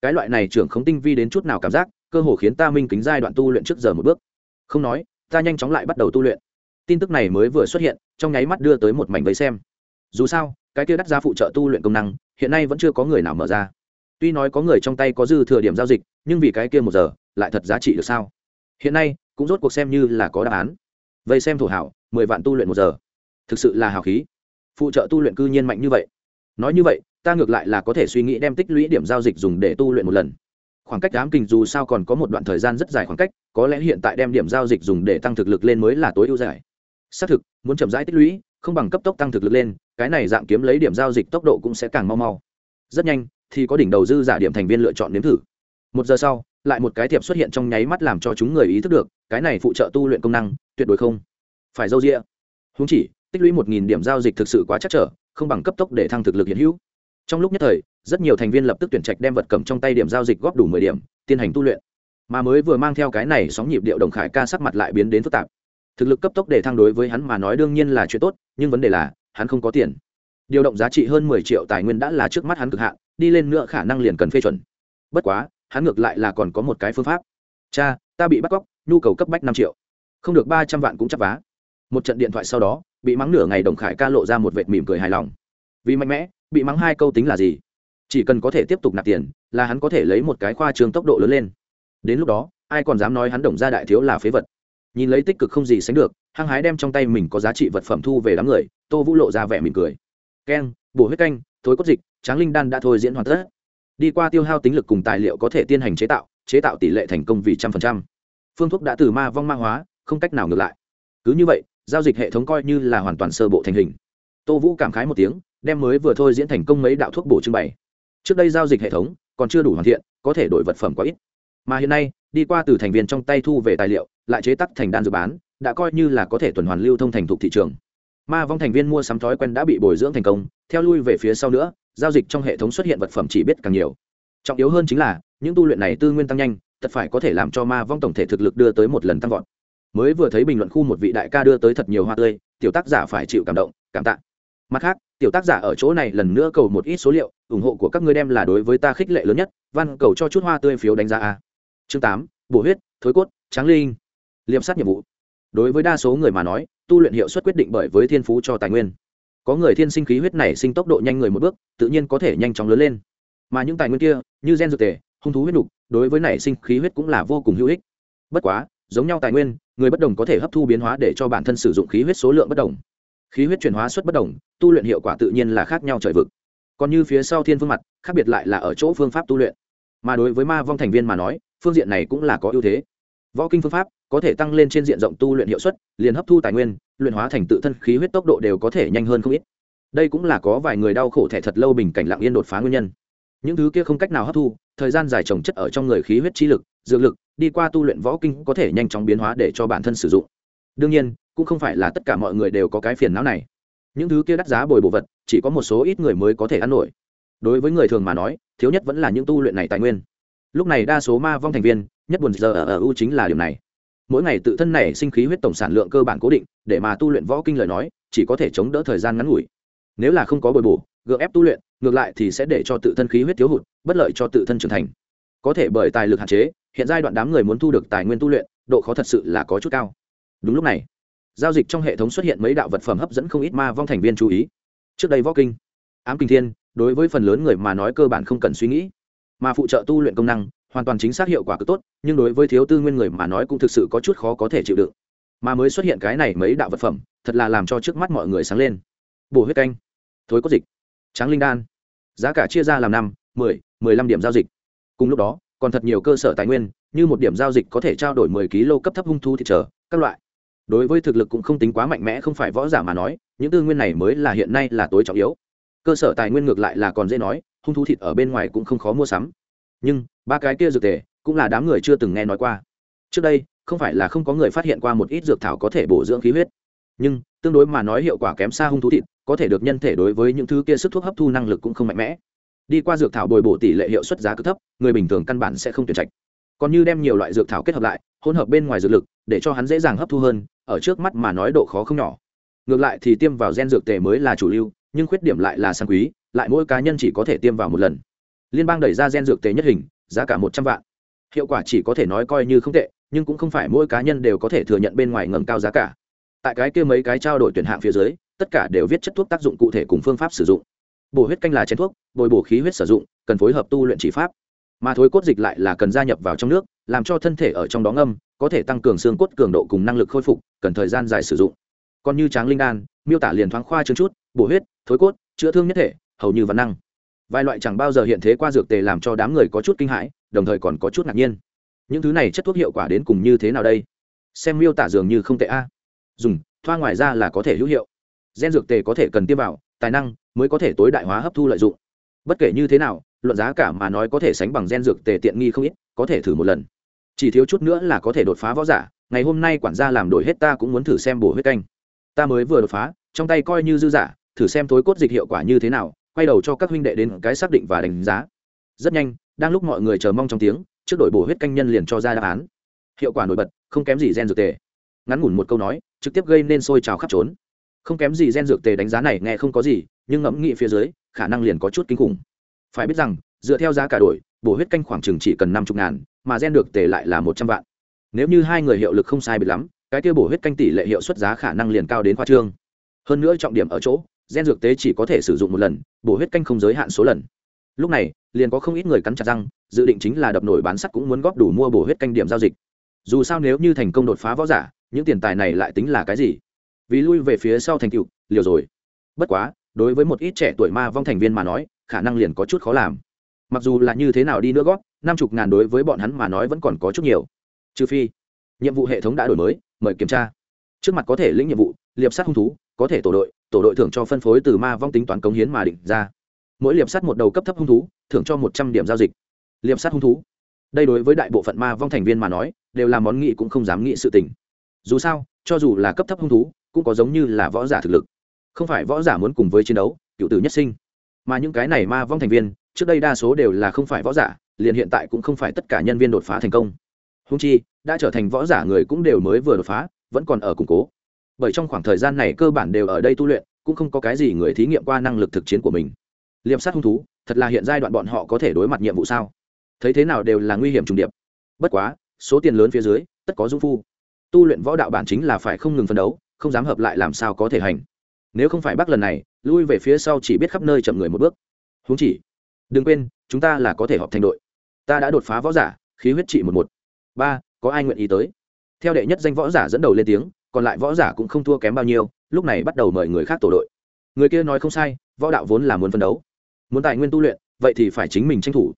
Cái loại này trưởng không tinh vi đến chút nào cảm giác, cơ hồ khiến ta minh kính giai đoạn tu luyện trước giờ một bước. Không nói, ta nhanh chóng lại bắt đầu tu luyện. Tin tức này mới vừa xuất hiện, trong nháy mắt đưa tới một mảnh vấy xem. Dù sao, cái kia đắt ra phụ trợ tu luyện công năng, hiện nay vẫn chưa có người nào mở ra. Tuy nói có người trong tay có dư thừa điểm giao dịch, nhưng vì cái kia một giờ, lại thật giá trị được sao? Hiện nay cũng rốt cuộc xem như là có đáp án. Vây xem thủ hảo, mười vạn tu luyện một giờ. Thực sự là hào khí. Phụ trợ tu luyện cư nhiên mạnh như vậy. Nói như vậy, ta ngược lại là có thể suy nghĩ đem tích lũy điểm giao dịch dùng để tu luyện một lần. Khoảng cách đám kình dù sao còn có một đoạn thời gian rất dài khoảng cách, có lẽ hiện tại đem điểm giao dịch dùng để tăng thực lực lên mới là tối ưu giải xác thực, muốn chậm rãi tích lũy, không bằng cấp tốc tăng thực lực lên, cái này dạng kiếm lấy điểm giao dịch tốc độ cũng sẽ càng mau mau. Rất nhanh, thì có đỉnh đầu dư giả điểm thành viên lựa chọn nếm thử một giờ sau, lại một cái thiệp xuất hiện trong nháy mắt làm cho chúng người ý thức được, cái này phụ trợ tu luyện công năng, tuyệt đối không phải dâu rĩa húng chỉ, tích lũy một nghìn điểm giao dịch thực sự quá chắc trở, không bằng cấp tốc để thăng thực lực hiện hữu. Trong lúc nhất thời, rất nhiều thành viên lập tức tuyển trạch đem vật cầm trong tay điểm giao dịch góp đủ mười điểm, tiến hành tu luyện. Mà mới vừa mang theo cái này sóng nhịp điệu đồng khải ca sắc mặt lại biến đến phức tạp. Thực lực cấp tốc để thăng đối với hắn mà nói đương nhiên là chuyện tốt, nhưng vấn đề là, hắn không có tiền. Điều động giá trị hơn mười triệu tài nguyên đã là trước mắt hắn cực hạn, đi lên nữa khả năng liền cần phê chuẩn. Bất quá hắn ngược lại là còn có một cái phương pháp. Cha, ta bị bắt cóc, nhu cầu cấp bách năm triệu. Không được ba trăm vạn cũng chắc vá. Một trận điện thoại sau đó, bị mắng nửa ngày đồng khải ca lộ ra một vệt mỉm cười hài lòng. Vì mạnh mẽ, bị mắng hai câu tính là gì? Chỉ cần có thể tiếp tục nạp tiền, là hắn có thể lấy một cái khoa trương tốc độ lớn lên. Đến lúc đó, ai còn dám nói hắn đồng gia đại thiếu là phế vật? Nhìn lấy tích cực không gì sánh được, hăng hái đem trong tay mình có giá trị vật phẩm thu về đám người, tô vũ lộ ra vẻ mỉm cười. Keng, bổ huyết canh, thối cốt dịch, tráng linh đan đã thôi diễn hoàn tất đi qua tiêu hao tính lực cùng tài liệu có thể tiến hành chế tạo chế tạo tỷ lệ thành công vì trăm phần trăm. Phương thuốc đã từ ma vong ma hóa, không cách nào ngược lại. Cứ như vậy, giao dịch hệ thống coi như là hoàn toàn sơ bộ thành hình. Tô vũ cảm khái một tiếng, đem mới vừa thôi diễn thành công mấy đạo thuốc bổ trưng bày. Trước đây giao dịch hệ thống còn chưa đủ hoàn thiện, có thể đổi vật phẩm quá ít. Mà hiện nay, đi qua từ thành viên trong tay thu về tài liệu, lại chế tắc thành đan dược bán, đã coi như là có thể tuần hoàn lưu thông thành thục thị trường. Ma vong thành viên mua sắm thói quen đã bị bồi dưỡng thành công, theo lui về phía sau nữa giao dịch trong hệ thống xuất hiện vật phẩm chỉ biết càng nhiều. Trọng yếu hơn chính là, những tu luyện này tư nguyên tăng nhanh, thật phải có thể làm cho ma vong tổng thể thực lực đưa tới một lần tăng vọt. Mới vừa thấy bình luận khu một vị đại ca đưa tới thật nhiều hoa tươi, tiểu tác giả phải chịu cảm động, cảm tạ. Mặt khác, tiểu tác giả ở chỗ này lần nữa cầu một ít số liệu, ủng hộ của các ngươi đem là đối với ta khích lệ lớn nhất văn cầu cho chút hoa tươi phiếu đánh giá a. Chương tám, bổ huyết, thối cốt, tráng linh. Liệp sát nhiệm vụ. Đối với đa số người mà nói, tu luyện hiệu suất quyết định bởi với thiên phú cho tài nguyên có người thiên sinh khí huyết này sinh tốc độ nhanh người một bước, tự nhiên có thể nhanh chóng lớn lên. Mà những tài nguyên kia, như gen dược tề, hung thú huyết đục đối với nảy sinh khí huyết cũng là vô cùng hữu ích. Bất quá, giống nhau tài nguyên, người bất đồng có thể hấp thu biến hóa để cho bản thân sử dụng khí huyết số lượng bất đồng. Khí huyết chuyển hóa suất bất đồng, tu luyện hiệu quả tự nhiên là khác nhau trời vực. Còn như phía sau thiên phương mặt, khác biệt lại là ở chỗ phương pháp tu luyện. Mà đối với ma vong thành viên mà nói, phương diện này cũng là có ưu thế. Võ kinh phương pháp có thể tăng lên trên diện rộng tu luyện hiệu suất, liền hấp thu tài nguyên, luyện hóa thành tự thân khí huyết tốc độ đều có thể nhanh hơn không ít. Đây cũng là có vài người đau khổ thẻ thật lâu bình cảnh lặng yên đột phá nguyên nhân. Những thứ kia không cách nào hấp thu, thời gian dài trồng chất ở trong người khí huyết trí lực, dược lực, đi qua tu luyện võ kinh có thể nhanh chóng biến hóa để cho bản thân sử dụng. Đương nhiên, cũng không phải là tất cả mọi người đều có cái phiền não này. Những thứ kia đắt giá bồi bổ vật, chỉ có một số ít người mới có thể ăn nổi. Đối với người thường mà nói, thiếu nhất vẫn là những tu luyện này tài nguyên. Lúc này đa số ma vong thành viên, nhất buồn giờ ở u chính là điểm này mỗi ngày tự thân này sinh khí huyết tổng sản lượng cơ bản cố định, để mà tu luyện võ kinh lời nói, chỉ có thể chống đỡ thời gian ngắn ngủi. Nếu là không có bồi bổ, gượng ép tu luyện, ngược lại thì sẽ để cho tự thân khí huyết thiếu hụt, bất lợi cho tự thân trưởng thành. Có thể bởi tài lực hạn chế, hiện giai đoạn đám người muốn thu được tài nguyên tu luyện, độ khó thật sự là có chút cao. Đúng lúc này, giao dịch trong hệ thống xuất hiện mấy đạo vật phẩm hấp dẫn không ít ma vong thành viên chú ý. Trước đây võ kinh, ám kinh thiên, đối với phần lớn người mà nói cơ bản không cần suy nghĩ. Mà phụ trợ tu luyện công năng hoàn toàn chính xác hiệu quả cực tốt, nhưng đối với thiếu tư nguyên người mà nói cũng thực sự có chút khó có thể chịu đựng. Mà mới xuất hiện cái này mấy đạo vật phẩm, thật là làm cho trước mắt mọi người sáng lên. Bổ huyết canh, thối có dịch, tráng linh đan, giá cả chia ra làm năm, mười mười lăm điểm giao dịch. Cùng lúc đó, còn thật nhiều cơ sở tài nguyên, như một điểm giao dịch có thể trao đổi mười kg cấp thấp hung thu thịt trở, các loại. Đối với thực lực cũng không tính quá mạnh mẽ, không phải võ giả mà nói, những tư nguyên này mới là hiện nay là tối trọng yếu. Cơ sở tài nguyên ngược lại là còn dễ nói, hung thú thịt ở bên ngoài cũng không khó mua sắm. Nhưng ba cái kia dược tề cũng là đám người chưa từng nghe nói qua. Trước đây, không phải là không có người phát hiện qua một ít dược thảo có thể bổ dưỡng khí huyết. Nhưng, tương đối mà nói hiệu quả kém xa hung thú thịt, có thể được nhân thể đối với những thứ kia sức thuốc hấp thu năng lực cũng không mạnh mẽ. Đi qua dược thảo bồi bổ tỷ lệ hiệu suất giá cực thấp, người bình thường căn bản sẽ không tuyển trạch. Còn như đem nhiều loại dược thảo kết hợp lại, hỗn hợp bên ngoài dược lực, để cho hắn dễ dàng hấp thu hơn, ở trước mắt mà nói độ khó không nhỏ. Ngược lại thì tiêm vào gen dược tề mới là chủ lưu, nhưng khuyết điểm lại là sang quý, lại mỗi cá nhân chỉ có thể tiêm vào một lần. Liên bang đẩy ra gen dược tề nhất hình giá cả một trăm vạn. Hiệu quả chỉ có thể nói coi như không tệ, nhưng cũng không phải mỗi cá nhân đều có thể thừa nhận bên ngoài ngầm cao giá cả. Tại cái kia mấy cái trao đổi tuyển hạng phía dưới, tất cả đều viết chất thuốc tác dụng cụ thể cùng phương pháp sử dụng. Bổ huyết canh là chén thuốc, bồi bổ khí huyết sử dụng, cần phối hợp tu luyện chỉ pháp. Mà thối cốt dịch lại là cần gia nhập vào trong nước, làm cho thân thể ở trong đó ngâm, có thể tăng cường xương cốt cường độ cùng năng lực khôi phục, cần thời gian dài sử dụng. Còn như tráng linh đan, miêu tả liền thoáng khoa chương chút, bổ huyết, thối cốt, chữa thương nhất thể, hầu như văn năng vài loại chẳng bao giờ hiện thế qua dược tề làm cho đám người có chút kinh hãi, đồng thời còn có chút ngạc nhiên. Những thứ này chất thuốc hiệu quả đến cùng như thế nào đây? Xem miêu tả dường như không tệ a. Dùng, thoa ngoài ra là có thể hữu hiệu. Gen dược tề có thể cần tiêm vào, tài năng mới có thể tối đại hóa hấp thu lợi dụng. Bất kể như thế nào, luận giá cả mà nói có thể sánh bằng gen dược tề tiện nghi không ít, có thể thử một lần. Chỉ thiếu chút nữa là có thể đột phá võ giả, ngày hôm nay quản gia làm đổi hết ta cũng muốn thử xem bổ huyết canh. Ta mới vừa đột phá, trong tay coi như dư giả, thử xem tối cốt dịch hiệu quả như thế nào quay đầu cho các huynh đệ đến cái xác định và đánh giá. Rất nhanh, đang lúc mọi người chờ mong trong tiếng, trước đội bổ huyết canh nhân liền cho ra đáp án. Hiệu quả nổi bật, không kém gì gen dược tề. Ngắn ngủn một câu nói, trực tiếp gây nên sôi trào khắp trốn. Không kém gì gen dược tề đánh giá này nghe không có gì, nhưng ngẫm nghĩ phía dưới, khả năng liền có chút kinh khủng. Phải biết rằng, dựa theo giá cả đổi, bổ huyết canh khoảng chừng chỉ cần năm chục ngàn, mà gen được tề lại là một trăm vạn. Nếu như hai người hiệu lực không sai biệt lắm, cái tiêu bổ huyết canh tỷ lệ hiệu suất giá khả năng liền cao đến khoa trương. Hơn nữa trọng điểm ở chỗ gen dược tế chỉ có thể sử dụng một lần, bổ huyết canh không giới hạn số lần. Lúc này, liền có không ít người cắn chặt răng, dự định chính là đập nổi bán sắt cũng muốn góp đủ mua bổ huyết canh điểm giao dịch. Dù sao nếu như thành công đột phá võ giả, những tiền tài này lại tính là cái gì? Vì lui về phía sau thành tựu, liều rồi. Bất quá, đối với một ít trẻ tuổi ma vong thành viên mà nói, khả năng liền có chút khó làm. Mặc dù là như thế nào đi nữa gót năm chục ngàn đối với bọn hắn mà nói vẫn còn có chút nhiều. Trừ phi, nhiệm vụ hệ thống đã đổi mới, mời kiểm tra. Trước mặt có thể lĩnh nhiệm vụ, liệp sát hung thú, có thể tổ đội tổ đội thưởng cho phân phối từ ma vong tính toán cống hiến mà định ra. Mỗi liệp sát một đầu cấp thấp hung thú, thưởng cho một trăm điểm giao dịch. Liệp sát hung thú. Đây đối với đại bộ phận ma vong thành viên mà nói, đều là món nghị cũng không dám nghị sự tình. Dù sao, cho dù là cấp thấp hung thú, cũng có giống như là võ giả thực lực. Không phải võ giả muốn cùng với chiến đấu, cựu tử nhất sinh. Mà những cái này ma vong thành viên, trước đây đa số đều là không phải võ giả, liền hiện tại cũng không phải tất cả nhân viên đột phá thành công. Hung chi, đã trở thành võ giả người cũng đều mới vừa đột phá, vẫn còn ở củng cố bởi trong khoảng thời gian này cơ bản đều ở đây tu luyện, cũng không có cái gì người thí nghiệm qua năng lực thực chiến của mình. Liệm sát hung thú, thật là hiện giai đoạn bọn họ có thể đối mặt nhiệm vụ sao? Thấy thế nào đều là nguy hiểm trùng điệp. Bất quá, số tiền lớn phía dưới, tất có dung phu. Tu luyện võ đạo bản chính là phải không ngừng phấn đấu, không dám hợp lại làm sao có thể hành. Nếu không phải bác lần này, lui về phía sau chỉ biết khắp nơi chậm người một bước. Húng chỉ, đừng quên, chúng ta là có thể họp thành đội. Ta đã đột phá võ giả, khí huyết trị một một. Ba, có ai nguyện ý tới? Theo đệ nhất danh võ giả dẫn đầu lên tiếng còn lại võ giả cũng không thua kém bao nhiêu lúc này bắt đầu mời người khác tổ đội. Người kia nói không sai võ đạo vốn là muốn phân đấu. Muốn tài nguyên tu luyện vậy thì phải chính mình tranh thủ.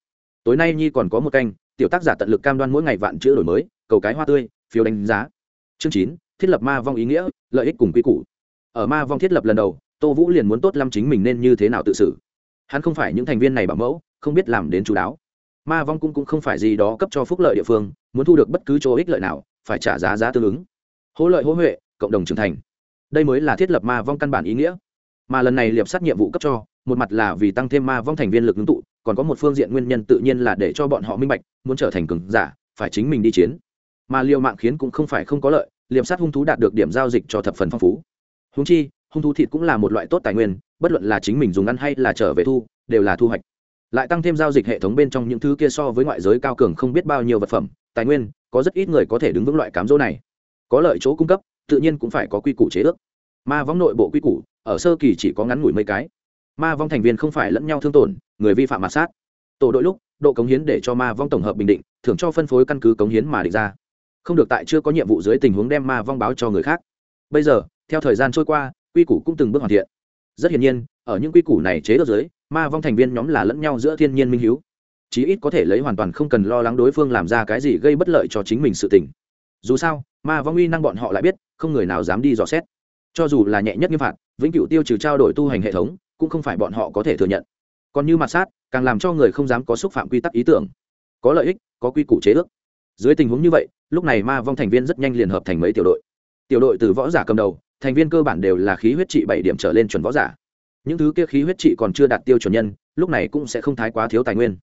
Tối nay nhi còn có một canh tiểu tác giả tận lực cam đoan mỗi ngày vạn chữ đổi mới cầu cái hoa tươi phiếu đánh giá. Chương chín thiết lập ma vong ý nghĩa lợi ích cùng quy củ. Ở ma vong thiết lập lần đầu tô vũ liền muốn tốt lâm chính mình nên như thế nào tự xử. Hắn không phải những thành viên này bảo mẫu không biết làm đến chú đáo. Ma vong cũng, cũng không phải gì đó cấp cho phúc lợi địa phương muốn thu được bất cứ chỗ ích lợi nào phải trả giá giá tương ứng hỗ lợi hỗ huệ, cộng đồng trưởng thành. Đây mới là thiết lập ma vong căn bản ý nghĩa. Mà lần này liệp sát nhiệm vụ cấp cho, một mặt là vì tăng thêm ma vong thành viên lực ứng tụ, còn có một phương diện nguyên nhân tự nhiên là để cho bọn họ minh bạch, muốn trở thành cường giả, phải chính mình đi chiến. Mà liều mạng khiến cũng không phải không có lợi, liệp sát hung thú đạt được điểm giao dịch cho thập phần phong phú. Húng chi, hung thú thịt cũng là một loại tốt tài nguyên, bất luận là chính mình dùng ăn hay là trở về thu, đều là thu hoạch. Lại tăng thêm giao dịch hệ thống bên trong những thứ kia so với ngoại giới cao cường không biết bao nhiêu vật phẩm, tài nguyên, có rất ít người có thể đứng vững loại cám dỗ này có lợi chỗ cung cấp, tự nhiên cũng phải có quy củ chế ước. Ma vong nội bộ quy củ, ở sơ kỳ chỉ có ngắn ngủi mấy cái. Ma vong thành viên không phải lẫn nhau thương tổn, người vi phạm mặt sát. Tổ đội lúc, độ cống hiến để cho ma vong tổng hợp bình định, thưởng cho phân phối căn cứ cống hiến mà định ra. Không được tại chưa có nhiệm vụ dưới tình huống đem ma vong báo cho người khác. Bây giờ, theo thời gian trôi qua, quy củ cũng từng bước hoàn thiện. Rất hiển nhiên, ở những quy củ này chế độ dưới, ma vong thành viên nhóm là lẫn nhau giữa thiên nhiên minh hiếu. Chí ít có thể lấy hoàn toàn không cần lo lắng đối phương làm ra cái gì gây bất lợi cho chính mình sự tình dù sao, ma vong uy năng bọn họ lại biết, không người nào dám đi dò xét. Cho dù là nhẹ nhất như phạt, vĩnh cửu tiêu trừ trao đổi tu hành hệ thống, cũng không phải bọn họ có thể thừa nhận. Còn như mặt sát, càng làm cho người không dám có xúc phạm quy tắc ý tưởng. Có lợi ích, có quy củ chế ước. Dưới tình huống như vậy, lúc này ma vong thành viên rất nhanh liền hợp thành mấy tiểu đội. Tiểu đội từ võ giả cầm đầu, thành viên cơ bản đều là khí huyết trị bảy điểm trở lên chuẩn võ giả. Những thứ kia khí huyết trị còn chưa đạt tiêu chuẩn nhân, lúc này cũng sẽ không thái quá thiếu tài nguyên.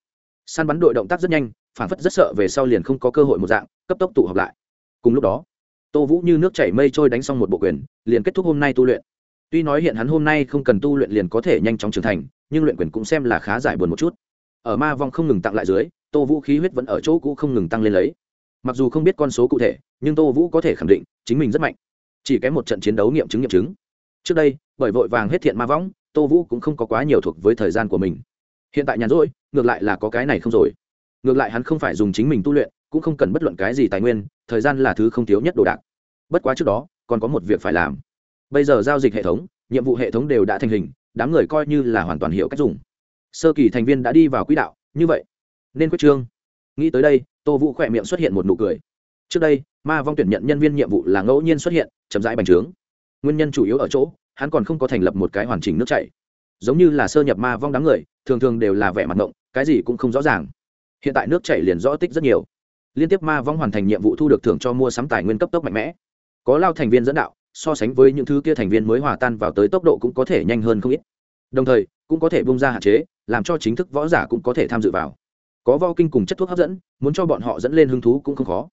Săn bắn đội động tác rất nhanh, phản phất rất sợ về sau liền không có cơ hội một dạng, cấp tốc tụ họp lại cùng lúc đó tô vũ như nước chảy mây trôi đánh xong một bộ quyền liền kết thúc hôm nay tu luyện. Tuy nói hiện hắn hôm nay không cần tu luyện liền có thể nhanh chóng trưởng thành nhưng luyện quyền cũng xem là khá giải buồn một chút. Ở ma vong không ngừng tặng lại dưới tô vũ khí huyết vẫn ở chỗ cũ không ngừng tăng lên lấy. Mặc dù không biết con số cụ thể nhưng tô vũ có thể khẳng định chính mình rất mạnh. Chỉ kém một trận chiến đấu nghiệm chứng nghiệm chứng. Trước đây bởi vội vàng hết thiện ma vong, tô vũ cũng không có quá nhiều thuộc với thời gian của mình. Hiện tại nhàn rỗi ngược lại là có cái này không rồi. Ngược lại hắn không phải dùng chính mình tu luyện cũng không cần bất luận cái gì tài nguyên, thời gian là thứ không thiếu nhất đồ đạc. Bất quá trước đó, còn có một việc phải làm. Bây giờ giao dịch hệ thống, nhiệm vụ hệ thống đều đã thành hình, đám người coi như là hoàn toàn hiểu cách dùng. Sơ kỳ thành viên đã đi vào quỹ đạo, như vậy, nên quyết trương. Nghĩ tới đây, tô vũ khỏe miệng xuất hiện một nụ cười. Trước đây, ma vong tuyển nhận nhân viên nhiệm vụ là ngẫu nhiên xuất hiện, chậm rãi bành trướng. Nguyên nhân chủ yếu ở chỗ, hắn còn không có thành lập một cái hoàn chỉnh nước chảy. Giống như là sơ nhập ma vong đám người, thường thường đều là vẻ mặt ngộng, cái gì cũng không rõ ràng. Hiện tại nước chảy liền rõ tích rất nhiều liên tiếp ma vong hoàn thành nhiệm vụ thu được thưởng cho mua sắm tài nguyên cấp tốc mạnh mẽ. Có lao thành viên dẫn đạo, so sánh với những thứ kia thành viên mới hòa tan vào tới tốc độ cũng có thể nhanh hơn không ít. Đồng thời, cũng có thể bung ra hạn chế, làm cho chính thức võ giả cũng có thể tham dự vào. Có vo kinh cùng chất thuốc hấp dẫn, muốn cho bọn họ dẫn lên hứng thú cũng không khó.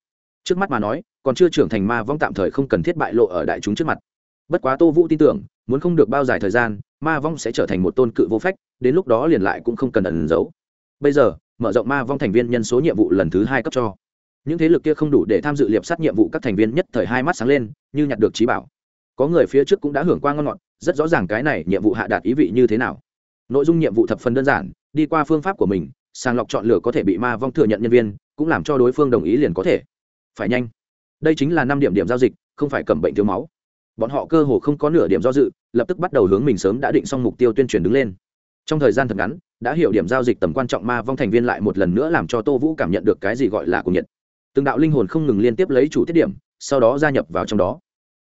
Trước mắt mà nói, còn chưa trưởng thành ma vong tạm thời không cần thiết bại lộ ở đại chúng trước mặt. Bất quá tô vũ tin tưởng, muốn không được bao dài thời gian, ma vong sẽ trở thành một tôn cự vô phách, đến lúc đó liền lại cũng không cần ẩn giấu. Bây giờ, mở rộng ma vong thành viên nhân số nhiệm vụ lần thứ hai cấp cho những thế lực kia không đủ để tham dự liệp sát nhiệm vụ các thành viên nhất thời hai mắt sáng lên, như nhặt được trí bảo. Có người phía trước cũng đã hưởng qua ngon ngọt, rất rõ ràng cái này nhiệm vụ hạ đạt ý vị như thế nào. Nội dung nhiệm vụ thập phần đơn giản, đi qua phương pháp của mình, sàng lọc chọn lựa có thể bị ma vong thừa nhận nhân viên, cũng làm cho đối phương đồng ý liền có thể. Phải nhanh. Đây chính là năm điểm điểm giao dịch, không phải cầm bệnh thiếu máu. Bọn họ cơ hồ không có nửa điểm do dự, lập tức bắt đầu hướng mình sớm đã định xong mục tiêu tuyên truyền đứng lên. Trong thời gian thật ngắn, đã hiểu điểm giao dịch tầm quan trọng ma vong thành viên lại một lần nữa làm cho tô vũ cảm nhận được cái gì gọi là cuồng nhiệt từng đạo linh hồn không ngừng liên tiếp lấy chủ tiết điểm, sau đó gia nhập vào trong đó.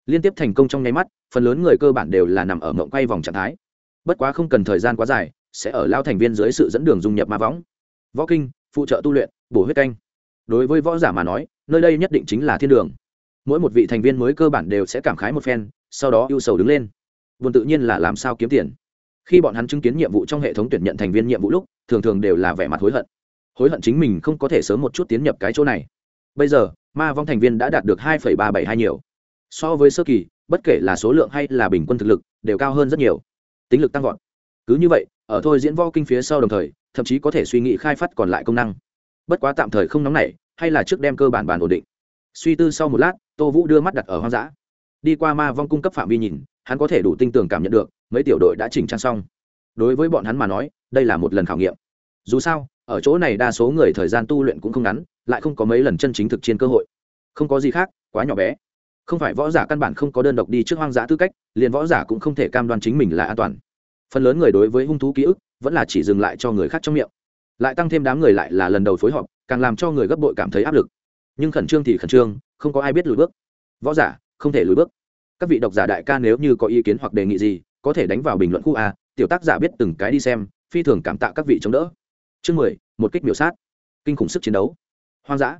Liên tiếp thành công trong nháy mắt, phần lớn người cơ bản đều là nằm ở mộng quay vòng trạng thái. Bất quá không cần thời gian quá dài, sẽ ở lao thành viên dưới sự dẫn đường dung nhập ma võng. Võ kinh, phụ trợ tu luyện, bổ huyết canh. Đối với võ giả mà nói, nơi đây nhất định chính là thiên đường. Mỗi một vị thành viên mới cơ bản đều sẽ cảm khái một phen, sau đó ưu sầu đứng lên. Buồn tự nhiên là làm sao kiếm tiền. Khi bọn hắn chứng kiến nhiệm vụ trong hệ thống tuyển nhận thành viên nhiệm vụ lúc, thường thường đều là vẻ mặt hối hận. Hối hận chính mình không có thể sớm một chút tiến nhập cái chỗ này bây giờ, ma vong thành viên đã đạt được hai ba bảy hai nhiều. So với sơ kỳ, bất kể là số lượng hay là bình quân thực lực, đều cao hơn rất nhiều. Tính lực tăng vọt. Cứ như vậy, ở thôi diễn võ kinh phía sau đồng thời, thậm chí có thể suy nghĩ khai phát còn lại công năng. Bất quá tạm thời không nóng nảy, hay là trước đem cơ bản bàn ổn định. Suy tư sau một lát, tô vũ đưa mắt đặt ở hoang dã. Đi qua ma vong cung cấp phạm vi nhìn, hắn có thể đủ tinh tường cảm nhận được, mấy tiểu đội đã chỉnh trang xong. Đối với bọn hắn mà nói, đây là một lần khảo nghiệm. Dù sao, ở chỗ này đa số người thời gian tu luyện cũng không ngắn lại không có mấy lần chân chính thực chiến cơ hội. Không có gì khác, quá nhỏ bé. Không phải võ giả căn bản không có đơn độc đi trước hoang dã tư cách, liền võ giả cũng không thể cam đoan chính mình là an toàn. Phần lớn người đối với hung thú ký ức, vẫn là chỉ dừng lại cho người khác trong miệng. Lại tăng thêm đám người lại là lần đầu phối hợp càng làm cho người gấp bội cảm thấy áp lực. Nhưng khẩn trương thì khẩn trương, không có ai biết lùi bước. Võ giả, không thể lùi bước. Các vị độc giả đại ca nếu như có ý kiến hoặc đề nghị gì, có thể đánh vào bình luận khu a, tiểu tác giả biết từng cái đi xem, phi thường cảm tạ các vị chống đỡ. Chương mười, một kích miểu sát. Kinh khủng sức chiến đấu hoang dã.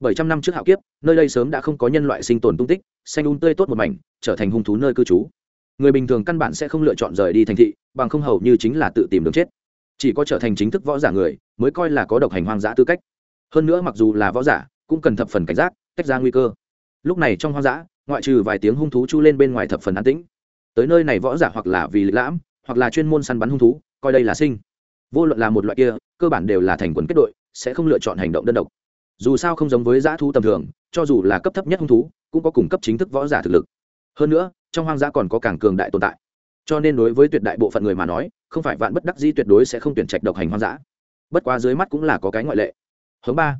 Bởi trăm năm trước hạo kiếp, nơi đây sớm đã không có nhân loại sinh tồn tung tích, xanh un um tươi tốt một mảnh, trở thành hung thú nơi cư trú. Người bình thường căn bản sẽ không lựa chọn rời đi thành thị, bằng không hầu như chính là tự tìm đường chết. Chỉ có trở thành chính thức võ giả người, mới coi là có độc hành hoang dã tư cách. Hơn nữa mặc dù là võ giả, cũng cần thập phần cảnh giác, tách ra nguy cơ. Lúc này trong hoang dã, ngoại trừ vài tiếng hung thú chu lên bên ngoài thập phần an tĩnh. Tới nơi này võ giả hoặc là vì lịch lãm, hoặc là chuyên môn săn bắn hung thú, coi đây là sinh. Vô luận là một loại kia, cơ bản đều là thành quần kết đội, sẽ không lựa chọn hành động đơn độc dù sao không giống với dã thú tầm thường, cho dù là cấp thấp nhất hung thú, cũng có cung cấp chính thức võ giả thực lực. Hơn nữa, trong hoang dã còn có càng cường đại tồn tại. Cho nên đối với tuyệt đại bộ phận người mà nói, không phải vạn bất đắc di tuyệt đối sẽ không tuyển trạch độc hành hoang dã. Bất quá dưới mắt cũng là có cái ngoại lệ. Hướng ba.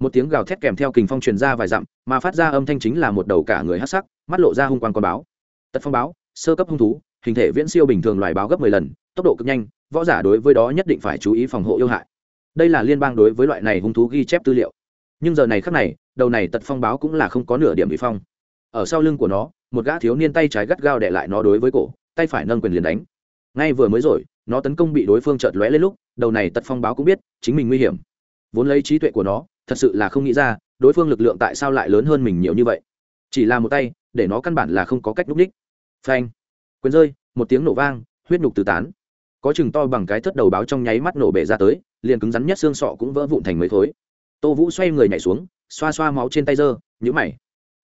Một tiếng gào thét kèm theo kình phong truyền ra vài dặm, mà phát ra âm thanh chính là một đầu cả người hát sắc, mắt lộ ra hung quang con báo. Tật phong báo, sơ cấp hung thú, hình thể viễn siêu bình thường loài báo gấp mười lần, tốc độ cực nhanh, võ giả đối với đó nhất định phải chú ý phòng hộ yêu hại. Đây là liên bang đối với loại này hung thú ghi chép tư liệu nhưng giờ này khắc này, đầu này tật phong báo cũng là không có nửa điểm bị phong. Ở sau lưng của nó, một gã thiếu niên tay trái gắt gao để lại nó đối với cổ, tay phải nâng quyền liền đánh. Ngay vừa mới rồi, nó tấn công bị đối phương chợt lóe lên lúc, đầu này tật phong báo cũng biết, chính mình nguy hiểm. Vốn lấy trí tuệ của nó, thật sự là không nghĩ ra, đối phương lực lượng tại sao lại lớn hơn mình nhiều như vậy. Chỉ là một tay, để nó căn bản là không có cách núp ních. Phanh. Quyền rơi, một tiếng nổ vang, huyết nhục từ tán. Có chừng to bằng cái thất đầu báo trong nháy mắt nổ bể ra tới, liền cứng rắn nhất xương sọ cũng vỡ vụn thành mấy thối tô vũ xoay người nhảy xuống, xoa xoa máu trên tay dơ nhữ mày.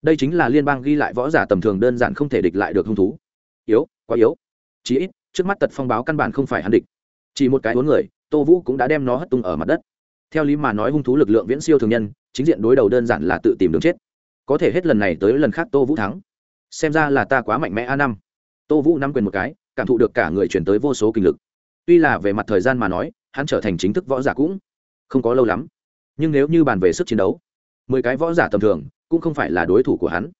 Đây chính là liên bang ghi lại võ giả tầm thường đơn giản không thể địch lại được hung thú. Yếu, quá yếu. Chí ít, trước mắt tật phong báo căn bản không phải hắn địch. Chỉ một cái uốn người, tô vũ cũng đã đem nó hất tung ở mặt đất. Theo lý mà nói hung thú lực lượng viễn siêu thường nhân, chính diện đối đầu đơn giản là tự tìm đường chết. Có thể hết lần này tới lần khác tô vũ thắng. Xem ra là ta quá mạnh mẽ a năm. Tô vũ nắm quyền một cái, cảm thụ được cả người chuyển tới vô số kinh lực. Tuy là về mặt thời gian mà nói, hắn trở thành chính thức võ giả cũng không có lâu lắm nhưng nếu như bàn về sức chiến đấu, mười cái võ giả tầm thường cũng không phải là đối thủ của hắn.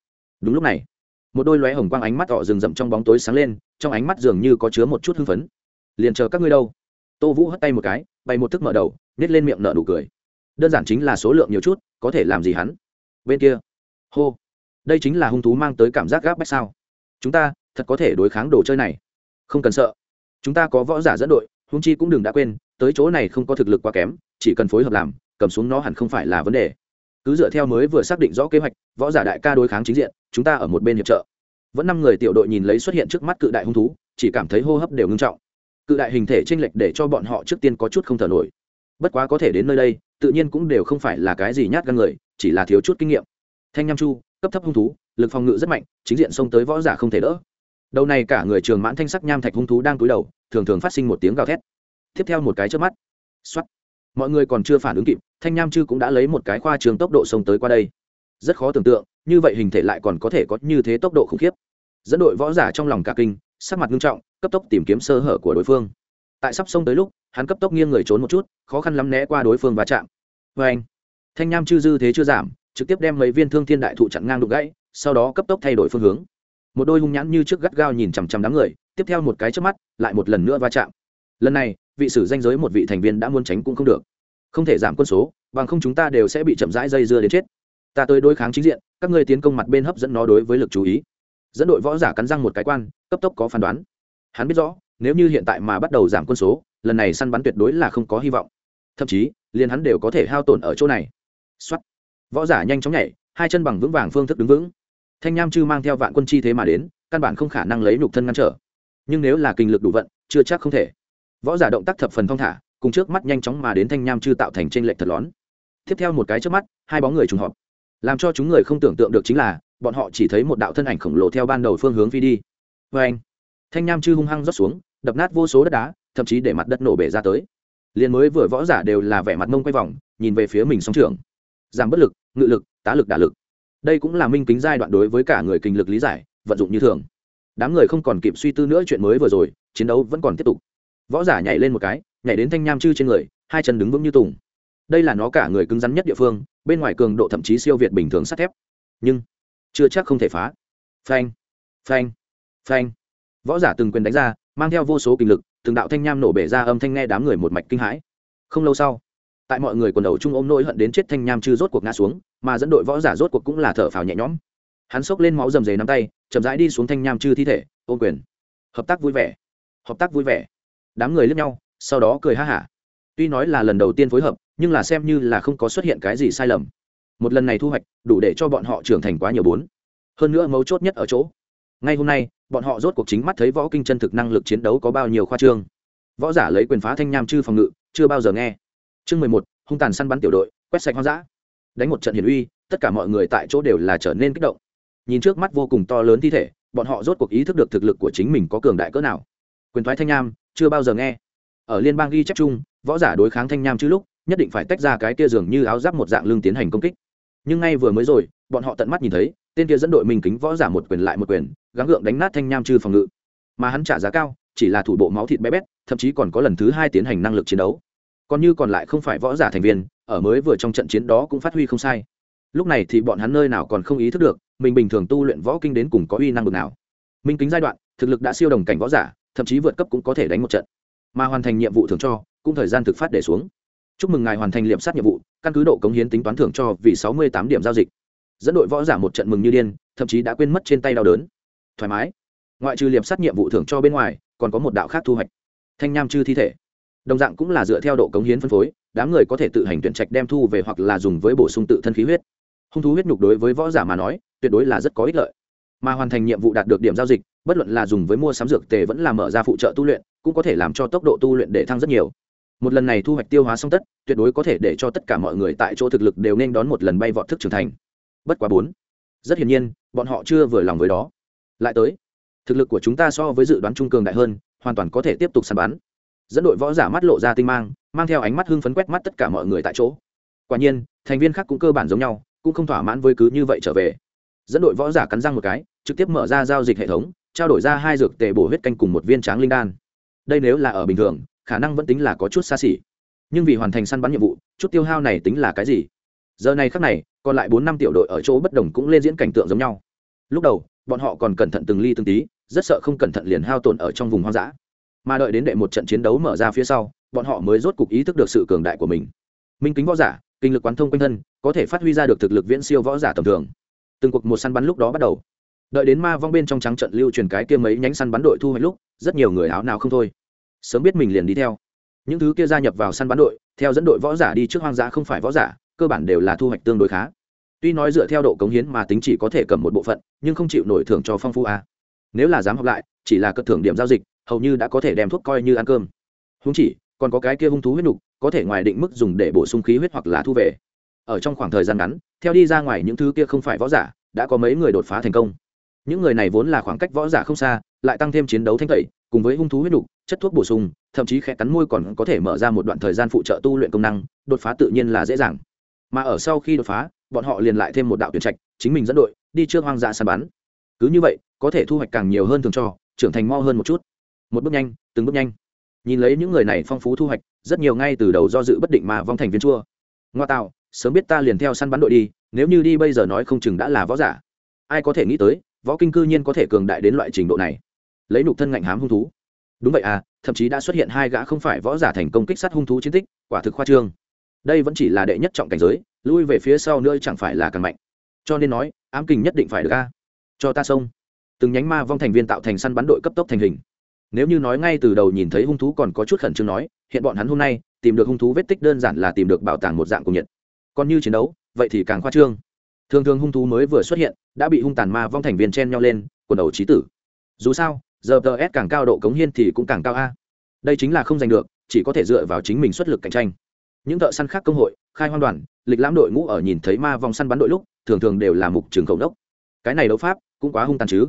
Đúng lúc này, một đôi lóe hồng quang ánh mắt họ rừng rậm trong bóng tối sáng lên, trong ánh mắt dường như có chứa một chút hưng phấn. Liền chờ các ngươi đâu? Tô vũ hất tay một cái bay một thức mở đầu nhét lên miệng nở nụ cười. Đơn giản chính là số lượng nhiều chút, có thể làm gì hắn? Bên kia, hô, đây chính là hung thú mang tới cảm giác gáp bách sao? Chúng ta, thật có thể đối kháng đồ chơi này. Không cần sợ. Chúng ta có võ giả dẫn đội hung chi cũng đừng đã quên, tới chỗ này không có thực lực quá kém, chỉ cần phối hợp làm cầm xuống nó hẳn không phải là vấn đề. Cứ dựa theo mới vừa xác định rõ kế hoạch, võ giả đại ca đối kháng chính diện, chúng ta ở một bên hiệp trợ. Vẫn năm người tiểu đội nhìn lấy xuất hiện trước mắt cự đại hung thú, chỉ cảm thấy hô hấp đều ngưng trọng. Cự đại hình thể t r ê n lệch để cho bọn họ trước tiên có chút không thở nổi. Bất quá có thể đến nơi đây, tự nhiên cũng đều không phải là cái gì nhát gan người, chỉ là thiếu chút kinh nghiệm. Thanh nham chu, cấp thấp hung thú, lực phòng ngự rất mạnh, chính diện xông tới võ giả không thể đỡ. Đầu này cả người trường mãn thanh sắc nham thạch hung thú đang cúi đầu, thường thường phát sinh một tiếng gào thét. Tiếp theo một cái trước mắt x mọi người còn chưa phản ứng kịp, thanh nham chư cũng đã lấy một cái khoa trường tốc độ xông tới qua đây. Rất khó tưởng tượng, như vậy hình thể lại còn có thể có như thế tốc độ khủng khiếp. Dẫn đội võ giả trong lòng cả kinh, sắc mặt nghiêm trọng, cấp tốc tìm kiếm sơ hở của đối phương. Tại sắp xông tới lúc, hắn cấp tốc nghiêng người trốn một chút, khó khăn lắm né qua đối phương và chạm. Vê anh, thanh nham chư dư thế chưa giảm, trực tiếp đem mấy viên thương thiên đại thụ chặn ngang đục gãy, sau đó cấp tốc thay đổi phương hướng. Một đôi hung nhãn như trước gắt gao nhìn chằm chằm đám người, tiếp theo một cái trước mắt, lại một lần nữa va chạm. Lần này vị sử danh giới một vị thành viên đã muốn tránh cũng không được. Không thể giảm quân số, bằng không chúng ta đều sẽ bị chậm rãi dây dưa đến chết. Ta tới đối kháng chính diện, các ngươi tiến công mặt bên hấp dẫn nó đối với lực chú ý. Dẫn đội võ giả cắn răng một cái quan, cấp tốc có phán đoán. Hắn biết rõ, nếu như hiện tại mà bắt đầu giảm quân số, lần này săn bắn tuyệt đối là không có hy vọng. Thậm chí, liền hắn đều có thể hao tổn ở chỗ này. Xuất võ giả nhanh chóng nhảy, hai chân bằng vững vàng phương thức đứng vững. Thanh nham chư mang theo vạn quân chi thế mà đến, căn bản không khả năng lấy nhục thân ngăn trở. Nhưng nếu là kinh lực đủ vận, chưa chắc không thể võ giả động tác thập phần thong thả, cùng trước mắt nhanh chóng mà đến thanh nham chư tạo thành t r ê n lệch thật lón. Tiếp theo một cái trước mắt, hai bóng người trùng họp. Làm cho chúng người không tưởng tượng được chính là, bọn họ chỉ thấy một đạo thân ảnh khổng lồ theo ban đầu phương hướng phi đi. Vê anh thanh nham chư hung hăng rót xuống, đập nát vô số đất đá, thậm chí để mặt đất nổ bể ra tới. Liền mới vừa võ giả đều là vẻ mặt mông quay vòng, nhìn về phía mình song trường giảm bất lực, ngự lực, tá lực đả lực. Đây cũng là minh kính giai đoạn đối với cả người kinh lực lý giải, vận dụng như thường. Đám người không còn kịp suy tư nữa chuyện mới vừa rồi, chiến đấu vẫn còn tiếp tục võ giả nhảy lên một cái, nhảy đến thanh nham chư trên người, hai chân đứng vững như tùng. Đây là nó cả người cứng rắn nhất địa phương, bên ngoài cường độ thậm chí siêu việt bình thường sắt thép. Nhưng, chưa chắc không thể phá. Phanh phanh phanh. Võ giả từng quyền đánh ra, mang theo vô số kinh lực, từng đạo thanh nham nổ bể ra âm thanh nghe đám người một mạch kinh hãi. Không lâu sau, tại mọi người quần đầu chung ôm nỗi hận đến chết thanh nham chư rốt cuộc ngã xuống, mà dẫn đội võ giả rốt cuộc cũng là thở phào nhẹ nhõm. Hắn xốc lên máu rầm rề nắm tay, chậm rãi đi xuống thanh nham chư thi thể, ôm quyền. Hợp tác vui vẻ. Hợp tác vui vẻ đám người lướt nhau, sau đó cười ha hả. Tuy nói là lần đầu tiên phối hợp, nhưng là xem như là không có xuất hiện cái gì sai lầm. Một lần này thu hoạch, đủ để cho bọn họ trưởng thành quá nhiều bốn. Hơn nữa mấu chốt nhất ở chỗ, ngay hôm nay, bọn họ rốt cuộc chính mắt thấy võ kinh chân thực năng lực chiến đấu có bao nhiêu khoa trương. Võ giả lấy quyền phá thanh nham chư phòng ngự, chưa bao giờ nghe. Chương mười một, hung tàn săn bắn tiểu đội, quét sạch hoang dã. Đánh một trận hiển uy, tất cả mọi người tại chỗ đều là trở nên kích động. Nhìn trước mắt vô cùng to lớn thi thể, bọn họ rốt cuộc ý thức được thực lực của chính mình có cường đại cỡ nào. Quyền thoái thanh nham chưa bao giờ nghe. Ở liên bang ghi chép chung, võ giả đối kháng thanh nham chứ lúc, nhất định phải tách ra cái kia dường như áo giáp một dạng lưng tiến hành công kích. Nhưng ngay vừa mới rồi, bọn họ tận mắt nhìn thấy, tên kia dẫn đội mình kính võ giả một quyền lại một quyền, gắng gượng đánh nát thanh nham chư phòng ngự. Mà hắn trả giá cao, chỉ là thủ bộ máu thịt bé bét, thậm chí còn có lần thứ hai tiến hành năng lực chiến đấu. Còn như còn lại không phải võ giả thành viên, ở mới vừa trong trận chiến đó cũng phát huy không sai. Lúc này thì bọn hắn nơi nào còn không ý thức được, mình bình thường tu luyện võ kinh đến cùng có uy năng bực nào. Minh kính giai đoạn, thực lực đã siêu đồng cảnh võ giả thậm chí vượt cấp cũng có thể đánh một trận. Mà hoàn thành nhiệm vụ thưởng cho, cũng thời gian thực phát để xuống. Chúc mừng ngài hoàn thành liệm sát nhiệm vụ, căn cứ độ cống hiến tính toán thưởng cho vì sáu mươi tám điểm giao dịch. Dẫn đội võ giả một trận mừng như điên, thậm chí đã quên mất trên tay đau đớn. Thoải mái. Ngoại trừ liệm sát nhiệm vụ thưởng cho bên ngoài, còn có một đạo khác thu hoạch. Thanh nham chư thi thể. Đồng dạng cũng là dựa theo độ cống hiến phân phối, đám người có thể tự hành tuyển trạch đem thu về hoặc là dùng với bổ sung tự thân khí huyết. Hung thú huyết nhục đối với võ giả mà nói, tuyệt đối là rất có ích lợi mà hoàn thành nhiệm vụ đạt được điểm giao dịch, bất luận là dùng với mua sắm dược tề vẫn là mở ra phụ trợ tu luyện, cũng có thể làm cho tốc độ tu luyện để thăng rất nhiều. Một lần này thu hoạch tiêu hóa xong tất, tuyệt đối có thể để cho tất cả mọi người tại chỗ thực lực đều nên đón một lần bay vọt thức trưởng thành. Bất quá bốn, rất hiển nhiên, bọn họ chưa vừa lòng với đó. Lại tới, thực lực của chúng ta so với dự đoán trung cường đại hơn, hoàn toàn có thể tiếp tục săn bắn. Dẫn đội võ giả mắt lộ ra tinh mang mang theo ánh mắt hưng phấn quét mắt tất cả mọi người tại chỗ. Quả nhiên, thành viên khác cũng cơ bản giống nhau, cũng không thỏa mãn với cứ như vậy trở về. Dẫn đội võ giả cắn răng một cái trực tiếp mở ra giao dịch hệ thống, trao đổi ra hai dược tề bổ huyết canh cùng một viên tráng linh đan. Đây nếu là ở bình thường, khả năng vẫn tính là có chút xa xỉ. Nhưng vì hoàn thành săn bắn nhiệm vụ, chút tiêu hao này tính là cái gì? Giờ này khác này, còn lại bốn năm tiểu đội ở chỗ bất đồng cũng lên diễn cảnh tượng giống nhau. Lúc đầu, bọn họ còn cẩn thận từng ly từng tí, rất sợ không cẩn thận liền hao tổn ở trong vùng hoang dã. Mà đợi đến đệ một trận chiến đấu mở ra phía sau, bọn họ mới rốt cục ý thức được sự cường đại của mình. Minh kính võ giả, kinh lực quán thông quanh thân, có thể phát huy ra được thực lực viễn siêu võ giả tầm thường. Từng cuộc một săn bắn lúc đó bắt đầu đợi đến ma vong bên trong trắng trận lưu truyền cái kia mấy nhánh săn bắn đội thu hoạch lúc, rất nhiều người áo nào không thôi. Sớm biết mình liền đi theo. Những thứ kia gia nhập vào săn bắn đội, theo dẫn đội võ giả đi trước hoang dã không phải võ giả, cơ bản đều là thu hoạch tương đối khá. Tuy nói dựa theo độ cống hiến mà tính chỉ có thể cầm một bộ phận, nhưng không chịu nổi thưởng cho phong phu a. Nếu là dám học lại, chỉ là cất thưởng điểm giao dịch, hầu như đã có thể đem thuốc coi như ăn cơm. Húng chỉ, còn có cái kia hung thú huyết nục, có thể ngoài định mức dùng để bổ sung khí huyết hoặc là thu về. Ở trong khoảng thời gian ngắn, theo đi ra ngoài những thứ kia không phải võ giả, đã có mấy người đột phá thành công những người này vốn là khoảng cách võ giả không xa, lại tăng thêm chiến đấu thanh tẩy, cùng với hung thú huyết nục, chất thuốc bổ sung, thậm chí khẽ cắn môi còn có thể mở ra một đoạn thời gian phụ trợ tu luyện công năng, đột phá tự nhiên là dễ dàng. Mà ở sau khi đột phá, bọn họ liền lại thêm một đạo tuyển trạch, chính mình dẫn đội, đi trước hoang dã săn bắn. Cứ như vậy, có thể thu hoạch càng nhiều hơn thường cho, trưởng thành mo hơn một chút. Một bước nhanh, từng bước nhanh. Nhìn lấy những người này phong phú thu hoạch, rất nhiều ngay từ đầu do dự bất định mà vong thành viên chua. Ngoa tạo, sớm biết ta liền theo săn bắn đội đi, nếu như đi bây giờ nói không chừng đã là võ giả. Ai có thể nghĩ tới võ kinh cư nhiên có thể cường đại đến loại trình độ này. Lấy nục thân ngạnh hám hung thú. Đúng vậy à thậm chí đã xuất hiện hai gã không phải võ giả thành công kích sát hung thú chiến tích, quả thực khoa trương. Đây vẫn chỉ là đệ nhất trọng cảnh giới, lui về phía sau nữa chẳng phải là càng mạnh. Cho nên nói, ám kình nhất định phải được a. Cho ta xông. Từng nhánh ma vong thành viên tạo thành săn bắn đội cấp tốc thành hình. Nếu như nói ngay từ đầu nhìn thấy hung thú còn có chút khẩn trương nói, hiện bọn hắn hôm nay, tìm được hung thú vết tích đơn giản là tìm được bảo tàng một dạng của nhiệt. Còn như chiến đấu, vậy thì càng khoa trương thường thường hung thú mới vừa xuất hiện, đã bị hung tàn ma vong thành viên chen nhau lên, quần đầu trí tử. Dù sao, giờ tờ s càng cao độ cống hiên thì cũng càng cao a. Đây chính là không giành được, chỉ có thể dựa vào chính mình xuất lực cạnh tranh. Những thợ săn khác công hội, khai hoang đoàn, lịch lãm đội ngũ ở nhìn thấy ma vong săn bắn đội lúc, thường thường đều là mục trường cầu đốc cái này đấu pháp cũng quá hung tàn chứ.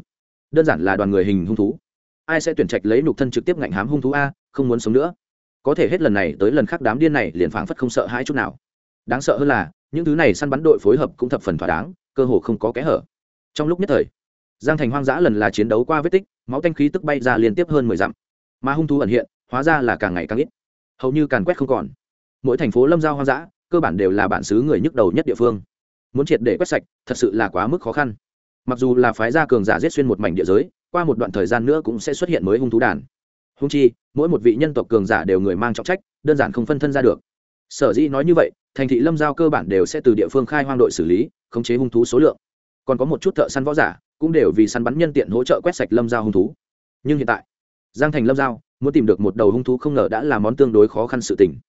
Đơn giản là đoàn người hình hung thú. Ai sẽ tuyển trạch lấy nục thân trực tiếp ngạnh hám hung thú a, không muốn sống nữa. Có thể hết lần này tới lần khác đám điên này liền phảng phất không sợ hãi chút nào. Đáng sợ hơn là những thứ này săn bắn đội phối hợp cũng thập phần thỏa đáng, cơ hồ không có kẽ hở. Trong lúc nhất thời, giang thành hoang dã lần là chiến đấu qua vết tích, máu tanh khí tức bay ra liên tiếp hơn mười dặm. Mà hung thú ẩn hiện, hóa ra là càng ngày càng ít. Hầu như càn quét không còn. Mỗi thành phố lâm giao hoang dã, cơ bản đều là bản xứ người nhức đầu nhất địa phương. Muốn triệt để quét sạch, thật sự là quá mức khó khăn. Mặc dù là phái gia cường giả giết xuyên một mảnh địa giới, qua một đoạn thời gian nữa cũng sẽ xuất hiện mới hung thú đàn. Hung chi, mỗi một vị nhân tộc cường giả đều người mang trọng trách, đơn giản không phân thân ra được. Sở dĩ nói như vậy thành thị lâm giao cơ bản đều sẽ từ địa phương khai hoang đội xử lý, khống chế hung thú số lượng. Còn có một chút thợ săn võ giả cũng đều vì săn bắn nhân tiện hỗ trợ quét sạch lâm giao hung thú. Nhưng hiện tại, giang thành lâm giao muốn tìm được một đầu hung thú không ngờ đã là món tương đối khó khăn sự tình.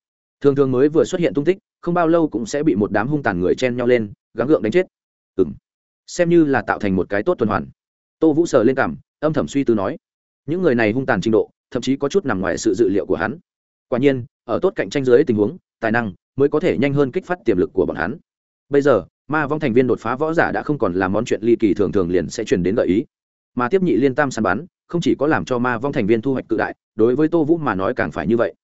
Thường thường mới vừa xuất hiện tung tích, không bao lâu cũng sẽ bị một đám hung tàn người chen nhau lên, gắng gượng đánh chết. Ừ m xem như là tạo thành một cái tốt tuần hoàn. Tô vũ sờ lên cảm, âm thầm suy tư nói, những người này hung tàn trình độ, thậm chí có chút nằm ngoài sự dự liệu của hắn. Quả nhiên, ở tốt cạnh tranh dưới tình huống, tài năng mới có thể nhanh hơn kích phát tiềm lực của bọn hắn. Bây giờ, ma vong thành viên đột phá võ giả đã không còn là món chuyện ly kỳ thường thường liền sẽ truyền đến gợi ý. Mà tiếp nhị liên tam săn bắn, không chỉ có làm cho ma vong thành viên thu hoạch cự đại, đối với tô vũ mà nói càng phải như vậy.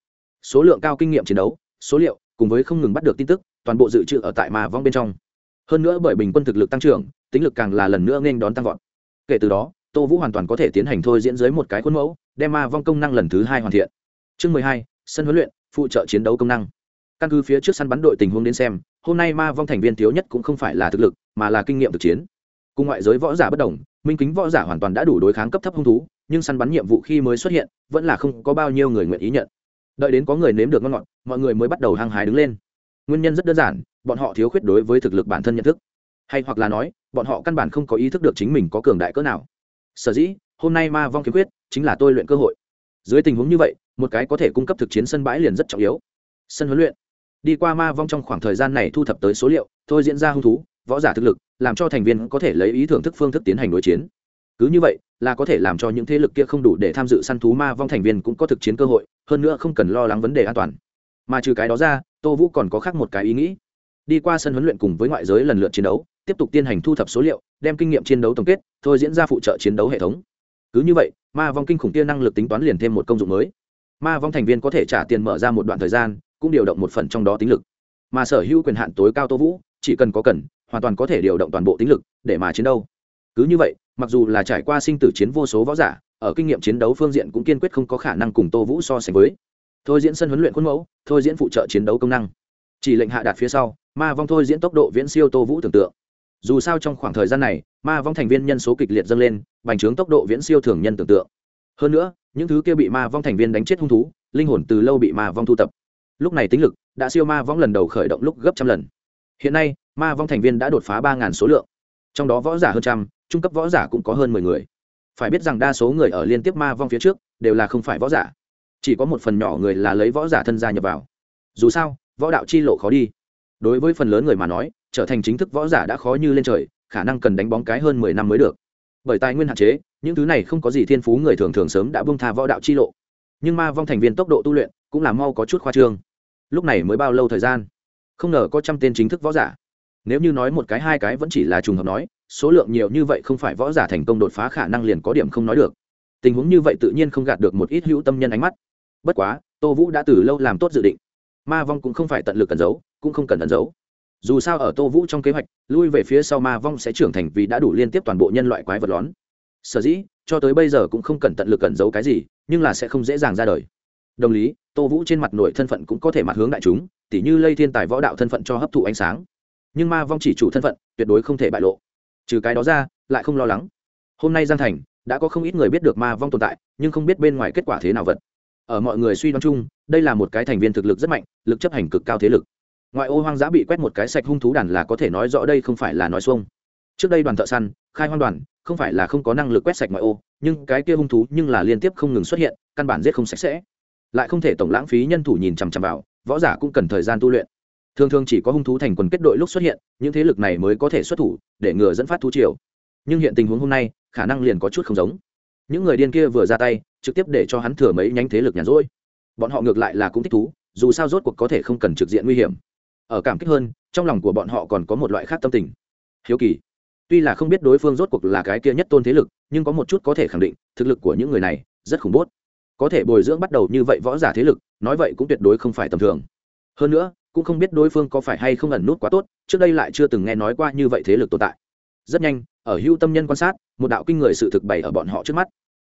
Số lượng cao kinh nghiệm chiến đấu, số liệu, cùng với không ngừng bắt được tin tức, toàn bộ dự trữ ở tại ma vong bên trong. Hơn nữa bởi bình quân thực lực tăng trưởng, tính lực càng là lần nữa nên đón tăng vọt. Kể từ đó, tô vũ hoàn toàn có thể tiến hành thôi diễn dưới một cái khuôn mẫu, đem ma vong công năng lần thứ hai hoàn thiện. Chương mười hai, sân huấn luyện, phụ trợ chiến đấu công năng căn cứ phía trước săn bắn đội tình huống đến xem, hôm nay ma vong thành viên thiếu nhất cũng không phải là thực lực, mà là kinh nghiệm thực chiến. Cùng ngoại giới võ giả bất đồng, minh kính võ giả hoàn toàn đã đủ đối kháng cấp thấp hung thú, nhưng săn bắn nhiệm vụ khi mới xuất hiện, vẫn là không có bao nhiêu người nguyện ý nhận. Đợi đến có người nếm được ngon ngọt, mọi người mới bắt đầu hăng hái đứng lên. Nguyên nhân rất đơn giản, bọn họ thiếu khuyết đối với thực lực bản thân nhận thức. Hay hoặc là nói, bọn họ căn bản không có ý thức được chính mình có cường đại cỡ nào. Sở dĩ, hôm nay ma vong kiếm quyết chính là tôi luyện cơ hội. Dưới tình huống như vậy, một cái có thể cung cấp thực chiến sân bãi liền rất trọng yếu. Sân huấn luyện đi qua ma vong trong khoảng thời gian này thu thập tới số liệu, thôi diễn ra hung thú, võ giả thực lực, làm cho thành viên có thể lấy ý thưởng thức phương thức tiến hành đối chiến. Cứ như vậy, là có thể làm cho những thế lực kia không đủ để tham dự săn thú ma vong thành viên cũng có thực chiến cơ hội, hơn nữa không cần lo lắng vấn đề an toàn. Mà trừ cái đó ra, tô vũ còn có khác một cái ý nghĩ. Đi qua sân huấn luyện cùng với ngoại giới lần lượt chiến đấu, tiếp tục tiến hành thu thập số liệu, đem kinh nghiệm chiến đấu tổng kết, thôi diễn ra phụ trợ chiến đấu hệ thống. Cứ như vậy, ma vong kinh khủng kia năng lực tính toán liền thêm một công dụng mới. Ma vong thành viên có thể trả tiền mở ra một đoạn thời gian cũng điều động một phần trong đó tính lực. Mà sở hữu quyền hạn tối cao tô vũ, chỉ cần có cần, hoàn toàn có thể điều động toàn bộ tính lực để mà chiến đấu. Cứ như vậy, mặc dù là trải qua sinh tử chiến vô số võ giả, ở kinh nghiệm chiến đấu phương diện cũng kiên quyết không có khả năng cùng tô vũ so sánh với. Thôi diễn sân huấn luyện khuôn mẫu, thôi diễn phụ trợ chiến đấu công năng. Chỉ lệnh hạ đạt phía sau, ma vong thôi diễn tốc độ viễn siêu tô vũ tưởng tượng. Dù sao trong khoảng thời gian này, ma vong thành viên nhân số kịch liệt dâng lên, bành trướng tốc độ viễn siêu thường nhân tưởng tượng. Hơn nữa, những thứ kia bị ma vong thành viên đánh chết hung thú, linh hồn từ lâu bị ma vong thu tập lúc này tính lực, đã siêu ma vong lần đầu khởi động lúc gấp trăm lần. Hiện nay, ma vong thành viên đã đột phá ba ngàn số lượng. Trong đó võ giả hơn trăm, trung cấp võ giả cũng có hơn mười người. Phải biết rằng đa số người ở liên tiếp ma vong phía trước, đều là không phải võ giả. Chỉ có một phần nhỏ người là lấy võ giả thân gia nhập vào. Dù sao, võ đạo chi lộ khó đi. Đối với phần lớn người mà nói, trở thành chính thức võ giả đã khó như lên trời, khả năng cần đánh bóng cái hơn mười năm mới được. Bởi tài nguyên hạn chế, những thứ này không có gì thiên phú người thường thường sớm đã bông tha võ đạo chi lộ. Nhưng ma vong thành viên tốc độ tu luyện cũng là mau có chút khoa trương lúc này mới bao lâu thời gian? Không ngờ có trăm tên chính thức võ giả. Nếu như nói một cái, hai cái vẫn chỉ là trùng hợp nói, số lượng nhiều như vậy không phải võ giả thành công đột phá khả năng liền có điểm không nói được. Tình huống như vậy tự nhiên không gạt được một ít hữu tâm nhân ánh mắt. Bất quá, tô vũ đã từ lâu làm tốt dự định. Ma vong cũng không phải tận lực cần giấu, cũng không cần ẩn giấu. Dù sao ở tô vũ trong kế hoạch, lui về phía sau ma vong sẽ trưởng thành vì đã đủ liên tiếp toàn bộ nhân loại quái vật lón. Sở dĩ, cho tới bây giờ cũng không cần tận lực cẩn giấu cái gì, nhưng là sẽ không dễ dàng ra đời. Đồng lý tô vũ trên mặt nội thân phận cũng có thể mặt hướng đại chúng, tỉ như lây thiên tài võ đạo thân phận cho hấp thụ ánh sáng. Nhưng ma vong chỉ chủ thân phận, tuyệt đối không thể bại lộ. Trừ cái đó ra, lại không lo lắng. Hôm nay giang thành, đã có không ít người biết được ma vong tồn tại, nhưng không biết bên ngoài kết quả thế nào vật. Ở mọi người suy đoán chung, đây là một cái thành viên thực lực rất mạnh, lực chấp hành cực cao thế lực. Ngoại ô hoang dã bị quét một cái sạch hung thú đàn là có thể nói rõ đây không phải là nói xuông. Trước đây đoàn thợ săn, khai hoang đoàn, không phải là không có năng lực quét sạch ngoại ô, nhưng cái kia hung thú nhưng là liên tiếp không ngừng xuất hiện, căn bản giết không sạch sẽ lại không thể tổng lãng phí nhân thủ nhìn chằm chằm vào, võ giả cũng cần thời gian tu luyện. Thường thường chỉ có hung thú thành quần kết đội lúc xuất hiện, những thế lực này mới có thể xuất thủ để ngừa dẫn phát thú triều. Nhưng hiện tình huống hôm nay, khả năng liền có chút không giống. Những người điên kia vừa ra tay, trực tiếp để cho hắn thừa mấy nhánh thế lực nhàn rỗi. Bọn họ ngược lại là cũng thích thú, dù sao rốt cuộc có thể không cần trực diện nguy hiểm. Ở cảm kích hơn, trong lòng của bọn họ còn có một loại khác tâm tình. Hiếu kỳ. Tuy là không biết đối phương rốt cuộc là cái kia nhất tôn thế lực, nhưng có một chút có thể khẳng định, thực lực của những người này rất khủng bố có thể bồi dưỡng bắt đầu như vậy võ giả thế lực, nói vậy cũng tuyệt đối không phải tầm thường. Hơn nữa, cũng không biết đối phương có phải hay không ẩn nút quá tốt, trước đây lại chưa từng nghe nói qua như vậy thế lực tồn tại. Rất nhanh, ở hưu tâm nhân quan sát, một đạo kinh người sự thực bày ở bọn họ trước mắt.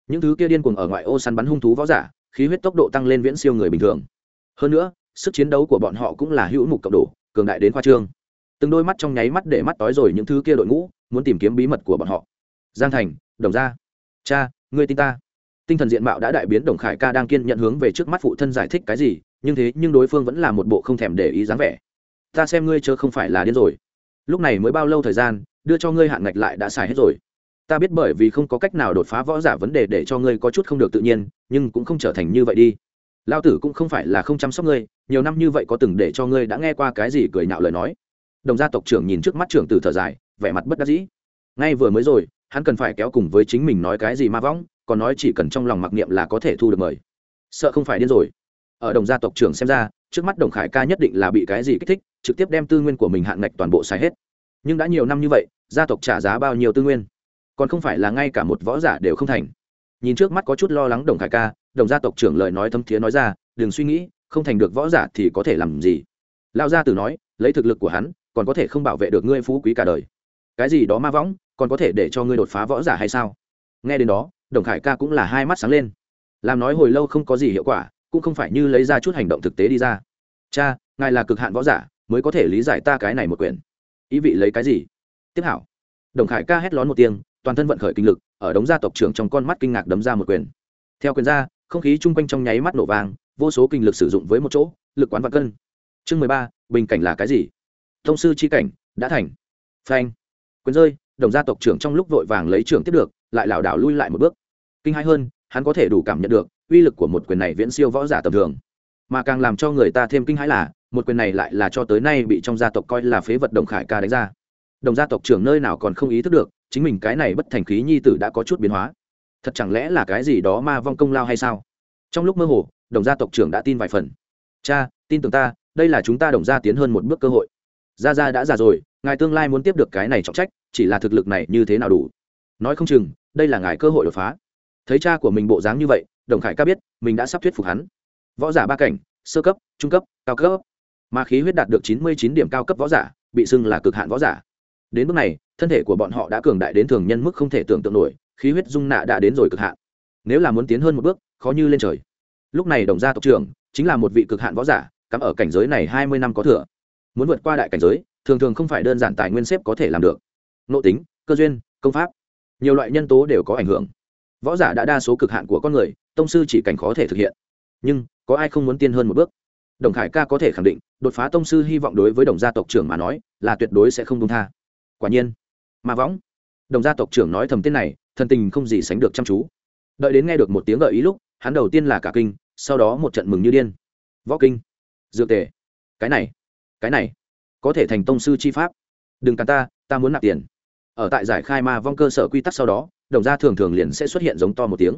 Những thứ kia điên cuồng ở ngoại ô săn bắn hung thú võ giả, khí huyết tốc độ tăng lên viễn siêu người bình thường. Hơn nữa, sức chiến đấu của bọn họ cũng là hữu mục cộng đồ cường đại đến khoa trương. Từng đôi mắt trong nháy mắt để mắt tói rồi những thứ kia đội ngũ, muốn tìm kiếm bí mật của bọn họ. Giang thành, đồng gia. Cha, ngươi tin ta tinh thần diện mạo đã đại biến, đồng khải ca đang kiên nhận hướng về trước mắt phụ thân giải thích cái gì, nhưng thế, nhưng đối phương vẫn là một bộ không thèm để ý dáng vẻ. Ta xem ngươi chớ không phải là điên rồi. Lúc này mới bao lâu thời gian, đưa cho ngươi hạn ngạch lại đã xài hết rồi. Ta biết bởi vì không có cách nào đột phá võ giả vấn đề để cho ngươi có chút không được tự nhiên, nhưng cũng không trở thành như vậy đi. Lao tử cũng không phải là không chăm sóc ngươi, nhiều năm như vậy có từng để cho ngươi đã nghe qua cái gì cười nhạo lời nói. Đồng gia tộc trưởng nhìn trước mắt trưởng tử thở dài, vẻ mặt bất đắc dĩ. Ngay vừa mới rồi hắn cần phải kéo cùng với chính mình nói cái gì ma võng, còn nói chỉ cần trong lòng mặc niệm là có thể thu được mời. Sợ không phải điên rồi. Ở đồng gia tộc trưởng xem ra, trước mắt đồng khải ca nhất định là bị cái gì kích thích, trực tiếp đem tư nguyên của mình hạn ngạch toàn bộ xài hết. Nhưng đã nhiều năm như vậy, gia tộc trả giá bao nhiêu tư nguyên? Còn không phải là ngay cả một võ giả đều không thành. Nhìn trước mắt có chút lo lắng đồng khải ca, đồng gia tộc trưởng lời nói thâm thiế nói ra, đừng suy nghĩ, không thành được võ giả thì có thể làm gì? Lao gia tử nói, lấy thực lực của hắn, còn có thể không bảo vệ được ngươi phú quý cả đời. Cái gì đó ma võng còn có thể để cho ngươi đột phá võ giả hay sao? Nghe đến đó, đồng khải ca cũng là hai mắt sáng lên. Làm nói hồi lâu không có gì hiệu quả, cũng không phải như lấy ra chút hành động thực tế đi ra. Cha, ngài là cực hạn võ giả, mới có thể lý giải ta cái này một quyển. Ý vị lấy cái gì? Tiếp hảo. Đồng khải ca hét lón một tiếng, toàn thân vận khởi kinh lực, ở đống gia tộc trưởng trong con mắt kinh ngạc đấm ra một quyền. Theo quyền ra, không khí chung quanh trong nháy mắt nổ vàng vô số kinh lực sử dụng với một chỗ, lực quán vạn cân. Chương mười ba, bình cảnh là cái gì? Thông sư chi cảnh, đã thành. Phanh. Quyền rơi đồng gia tộc trưởng trong lúc vội vàng lấy trưởng tiếp được, lại lảo đảo lui lại một bước. Kinh hãi hơn, hắn có thể đủ cảm nhận được, uy lực của một quyền này viễn siêu võ giả tầm thường. Mà càng làm cho người ta thêm kinh hãi là, một quyền này lại là cho tới nay bị trong gia tộc coi là phế vật đồng khải ca đánh ra. Đồng gia tộc trưởng nơi nào còn không ý thức được, chính mình cái này bất thành khí nhi tử đã có chút biến hóa. Thật chẳng lẽ là cái gì đó ma vong công lao hay sao? Trong lúc mơ hồ, đồng gia tộc trưởng đã tin vài phần. Cha, tin tưởng ta, đây là chúng ta đồng gia tiến hơn một bước cơ hội. Gia gia đã già rồi ngài tương lai muốn tiếp được cái này trọng trách, chỉ là thực lực này như thế nào đủ? Nói không chừng, đây là ngài cơ hội đột phá. Thấy cha của mình bộ dáng như vậy, đồng khải ca biết mình đã sắp thuyết phục hắn. Võ giả ba cảnh, sơ cấp, trung cấp, cao cấp. Mà khí huyết đạt được chín mươi chín điểm cao cấp võ giả, bị xưng là cực hạn võ giả. Đến bước này, thân thể của bọn họ đã cường đại đến thường nhân mức không thể tưởng tượng nổi, khí huyết dung nạ đã đến rồi cực hạn. Nếu là muốn tiến hơn một bước, khó như lên trời. Lúc này đồng gia tộc trưởng chính là một vị cực hạn võ giả, cắm ở cảnh giới này hai mươi năm có thừa. Muốn vượt qua đại cảnh giới thường thường không phải đơn giản tài nguyên xếp có thể làm được. Nội tính, cơ duyên, công pháp, nhiều loại nhân tố đều có ảnh hưởng. Võ giả đã đa số cực hạn của con người, tông sư chỉ cảnh khó thể thực hiện. Nhưng, có ai không muốn tiên hơn một bước? Đồng khải ca có thể khẳng định, đột phá tông sư hy vọng đối với đồng gia tộc trưởng mà nói, là tuyệt đối sẽ không đông tha. Quả nhiên, mà võng. Đồng gia tộc trưởng nói thầm tên này, thần tình không gì sánh được chăm chú. Đợi đến nghe được một tiếng gợi ý lúc, hắn đầu tiên là cả kinh, sau đó một trận mừng như điên. Võ kinh. Dược tề. Cái này cái này có thể thành tông sư chi pháp. Đừng cản ta ta muốn nạp tiền. Ở tại giải khai ma vong cơ sở quy tắc sau đó, đồng gia thường thường liền sẽ xuất hiện giống to một tiếng.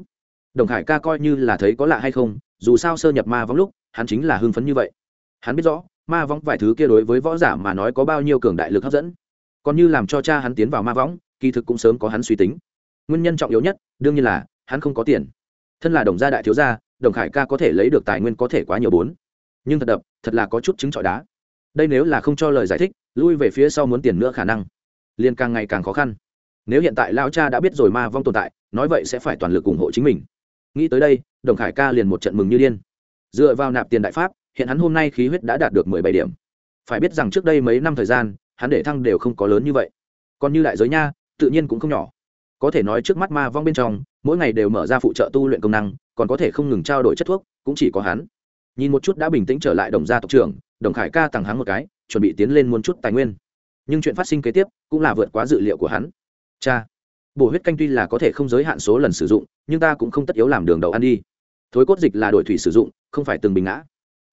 Đồng khải ca coi như là thấy có lạ hay không, dù sao sơ nhập ma vong lúc, hắn chính là hưng phấn như vậy. Hắn biết rõ, ma vong vài thứ kia đối với võ giả mà nói có bao nhiêu cường đại lực hấp dẫn. Còn như làm cho cha hắn tiến vào ma võng kỳ thực cũng sớm có hắn suy tính. Nguyên nhân trọng yếu nhất, đương nhiên là, hắn không có tiền. Thân là đồng gia đại thiếu gia, đồng khải ca có thể lấy được tài nguyên có thể quá nhiều bốn. Nhưng thật đập, thật là có chút chứng trọi đá đây nếu là không cho lời giải thích, lui về phía sau muốn tiền nữa khả năng. Liền càng ngày càng khó khăn. Nếu hiện tại lao cha đã biết rồi ma vong tồn tại, nói vậy sẽ phải toàn lực ủng hộ chính mình. Nghĩ tới đây, đồng khải ca liền một trận mừng như điên. Dựa vào nạp tiền đại pháp, hiện hắn hôm nay khí huyết đã đạt được mười bảy điểm. Phải biết rằng trước đây mấy năm thời gian, hắn để thăng đều không có lớn như vậy. Còn như đại giới nha, tự nhiên cũng không nhỏ. Có thể nói trước mắt ma vong bên trong, mỗi ngày đều mở ra phụ trợ tu luyện công năng, còn có thể không ngừng trao đổi chất thuốc, cũng chỉ có hắn. Nhìn một chút đã bình tĩnh trở lại đồng gia tộc trưởng đồng khải ca tặng hắn một cái, chuẩn bị tiến lên muốn chút tài nguyên. Nhưng chuyện phát sinh kế tiếp cũng là vượt quá dự liệu của hắn. Cha, bổ huyết canh tuy là có thể không giới hạn số lần sử dụng, nhưng ta cũng không tất yếu làm đường đầu ăn đi. Thối cốt dịch là đổi thủy sử dụng, không phải từng bình ngã.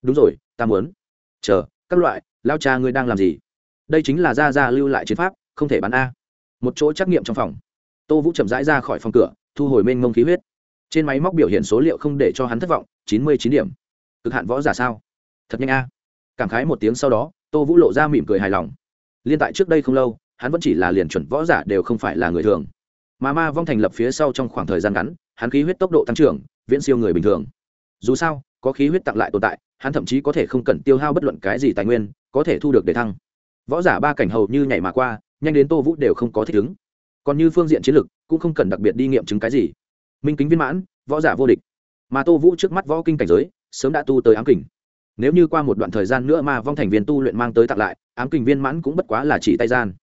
Đúng rồi, ta muốn. Chờ, các loại, lao cha ngươi đang làm gì? Đây chính là gia gia lưu lại chiến pháp, không thể bán a. Một chỗ trắc nghiệm trong phòng. Tô vũ chậm rãi ra khỏi phòng cửa, thu hồi mênh mông khí huyết. Trên máy móc biểu hiện số liệu không để cho hắn thất vọng, chín mươi chín điểm. Cực hạn võ giả sao? Thật nhanh a cảm khái một tiếng sau đó, tô vũ lộ ra mỉm cười hài lòng. Liên tại trước đây không lâu, hắn vẫn chỉ là liền chuẩn võ giả đều không phải là người thường. Mà ma vong thành lập phía sau trong khoảng thời gian ngắn, hắn khí huyết tốc độ tăng trưởng, viễn siêu người bình thường. Dù sao, có khí huyết tặng lại tồn tại, hắn thậm chí có thể không cần tiêu hao bất luận cái gì tài nguyên, có thể thu được để thăng. Võ giả ba cảnh hầu như nhảy mà qua, nhanh đến tô vũ đều không có thích ứng. Còn như phương diện chiến lược cũng không cần đặc biệt đi nghiệm chứng cái gì. Minh kính viên mãn, võ giả vô địch. Mà tô vũ trước mắt võ kinh cảnh giới, sớm đã tu tới ám kình nếu như qua một đoạn thời gian nữa mà vong thành viên tu luyện mang tới tặng lại, ám kình viên mãn cũng bất quá là chỉ tay gian.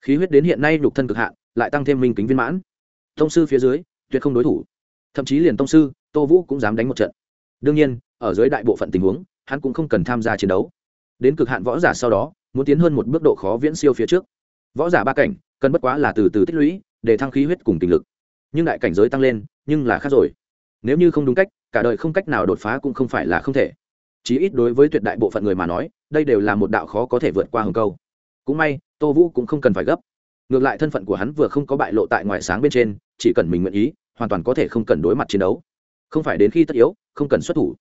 Khí huyết đến hiện nay nhục thân cực hạn, lại tăng thêm minh kính viên mãn. Tông sư phía dưới, tuyệt không đối thủ. Thậm chí liền tông sư, tô vũ cũng dám đánh một trận. Đương nhiên, ở dưới đại bộ phận tình huống, hắn cũng không cần tham gia chiến đấu. Đến cực hạn võ giả sau đó, muốn tiến hơn một bước độ khó viễn siêu phía trước. Võ giả ba cảnh, cần bất quá là từ từ tích lũy, để thăng khí huyết cùng tình lực. Nhưng đại cảnh giới tăng lên, nhưng là khác rồi. Nếu như không đúng cách, cả đời không cách nào đột phá cũng không phải là không thể chí ít đối với tuyệt đại bộ phận người mà nói, đây đều là một đạo khó có thể vượt qua hồng câu. Cũng may, tô vũ cũng không cần phải gấp. Ngược lại thân phận của hắn vừa không có bại lộ tại ngoài sáng bên trên, chỉ cần mình nguyện ý, hoàn toàn có thể không cần đối mặt chiến đấu. Không phải đến khi tất yếu, không cần xuất thủ.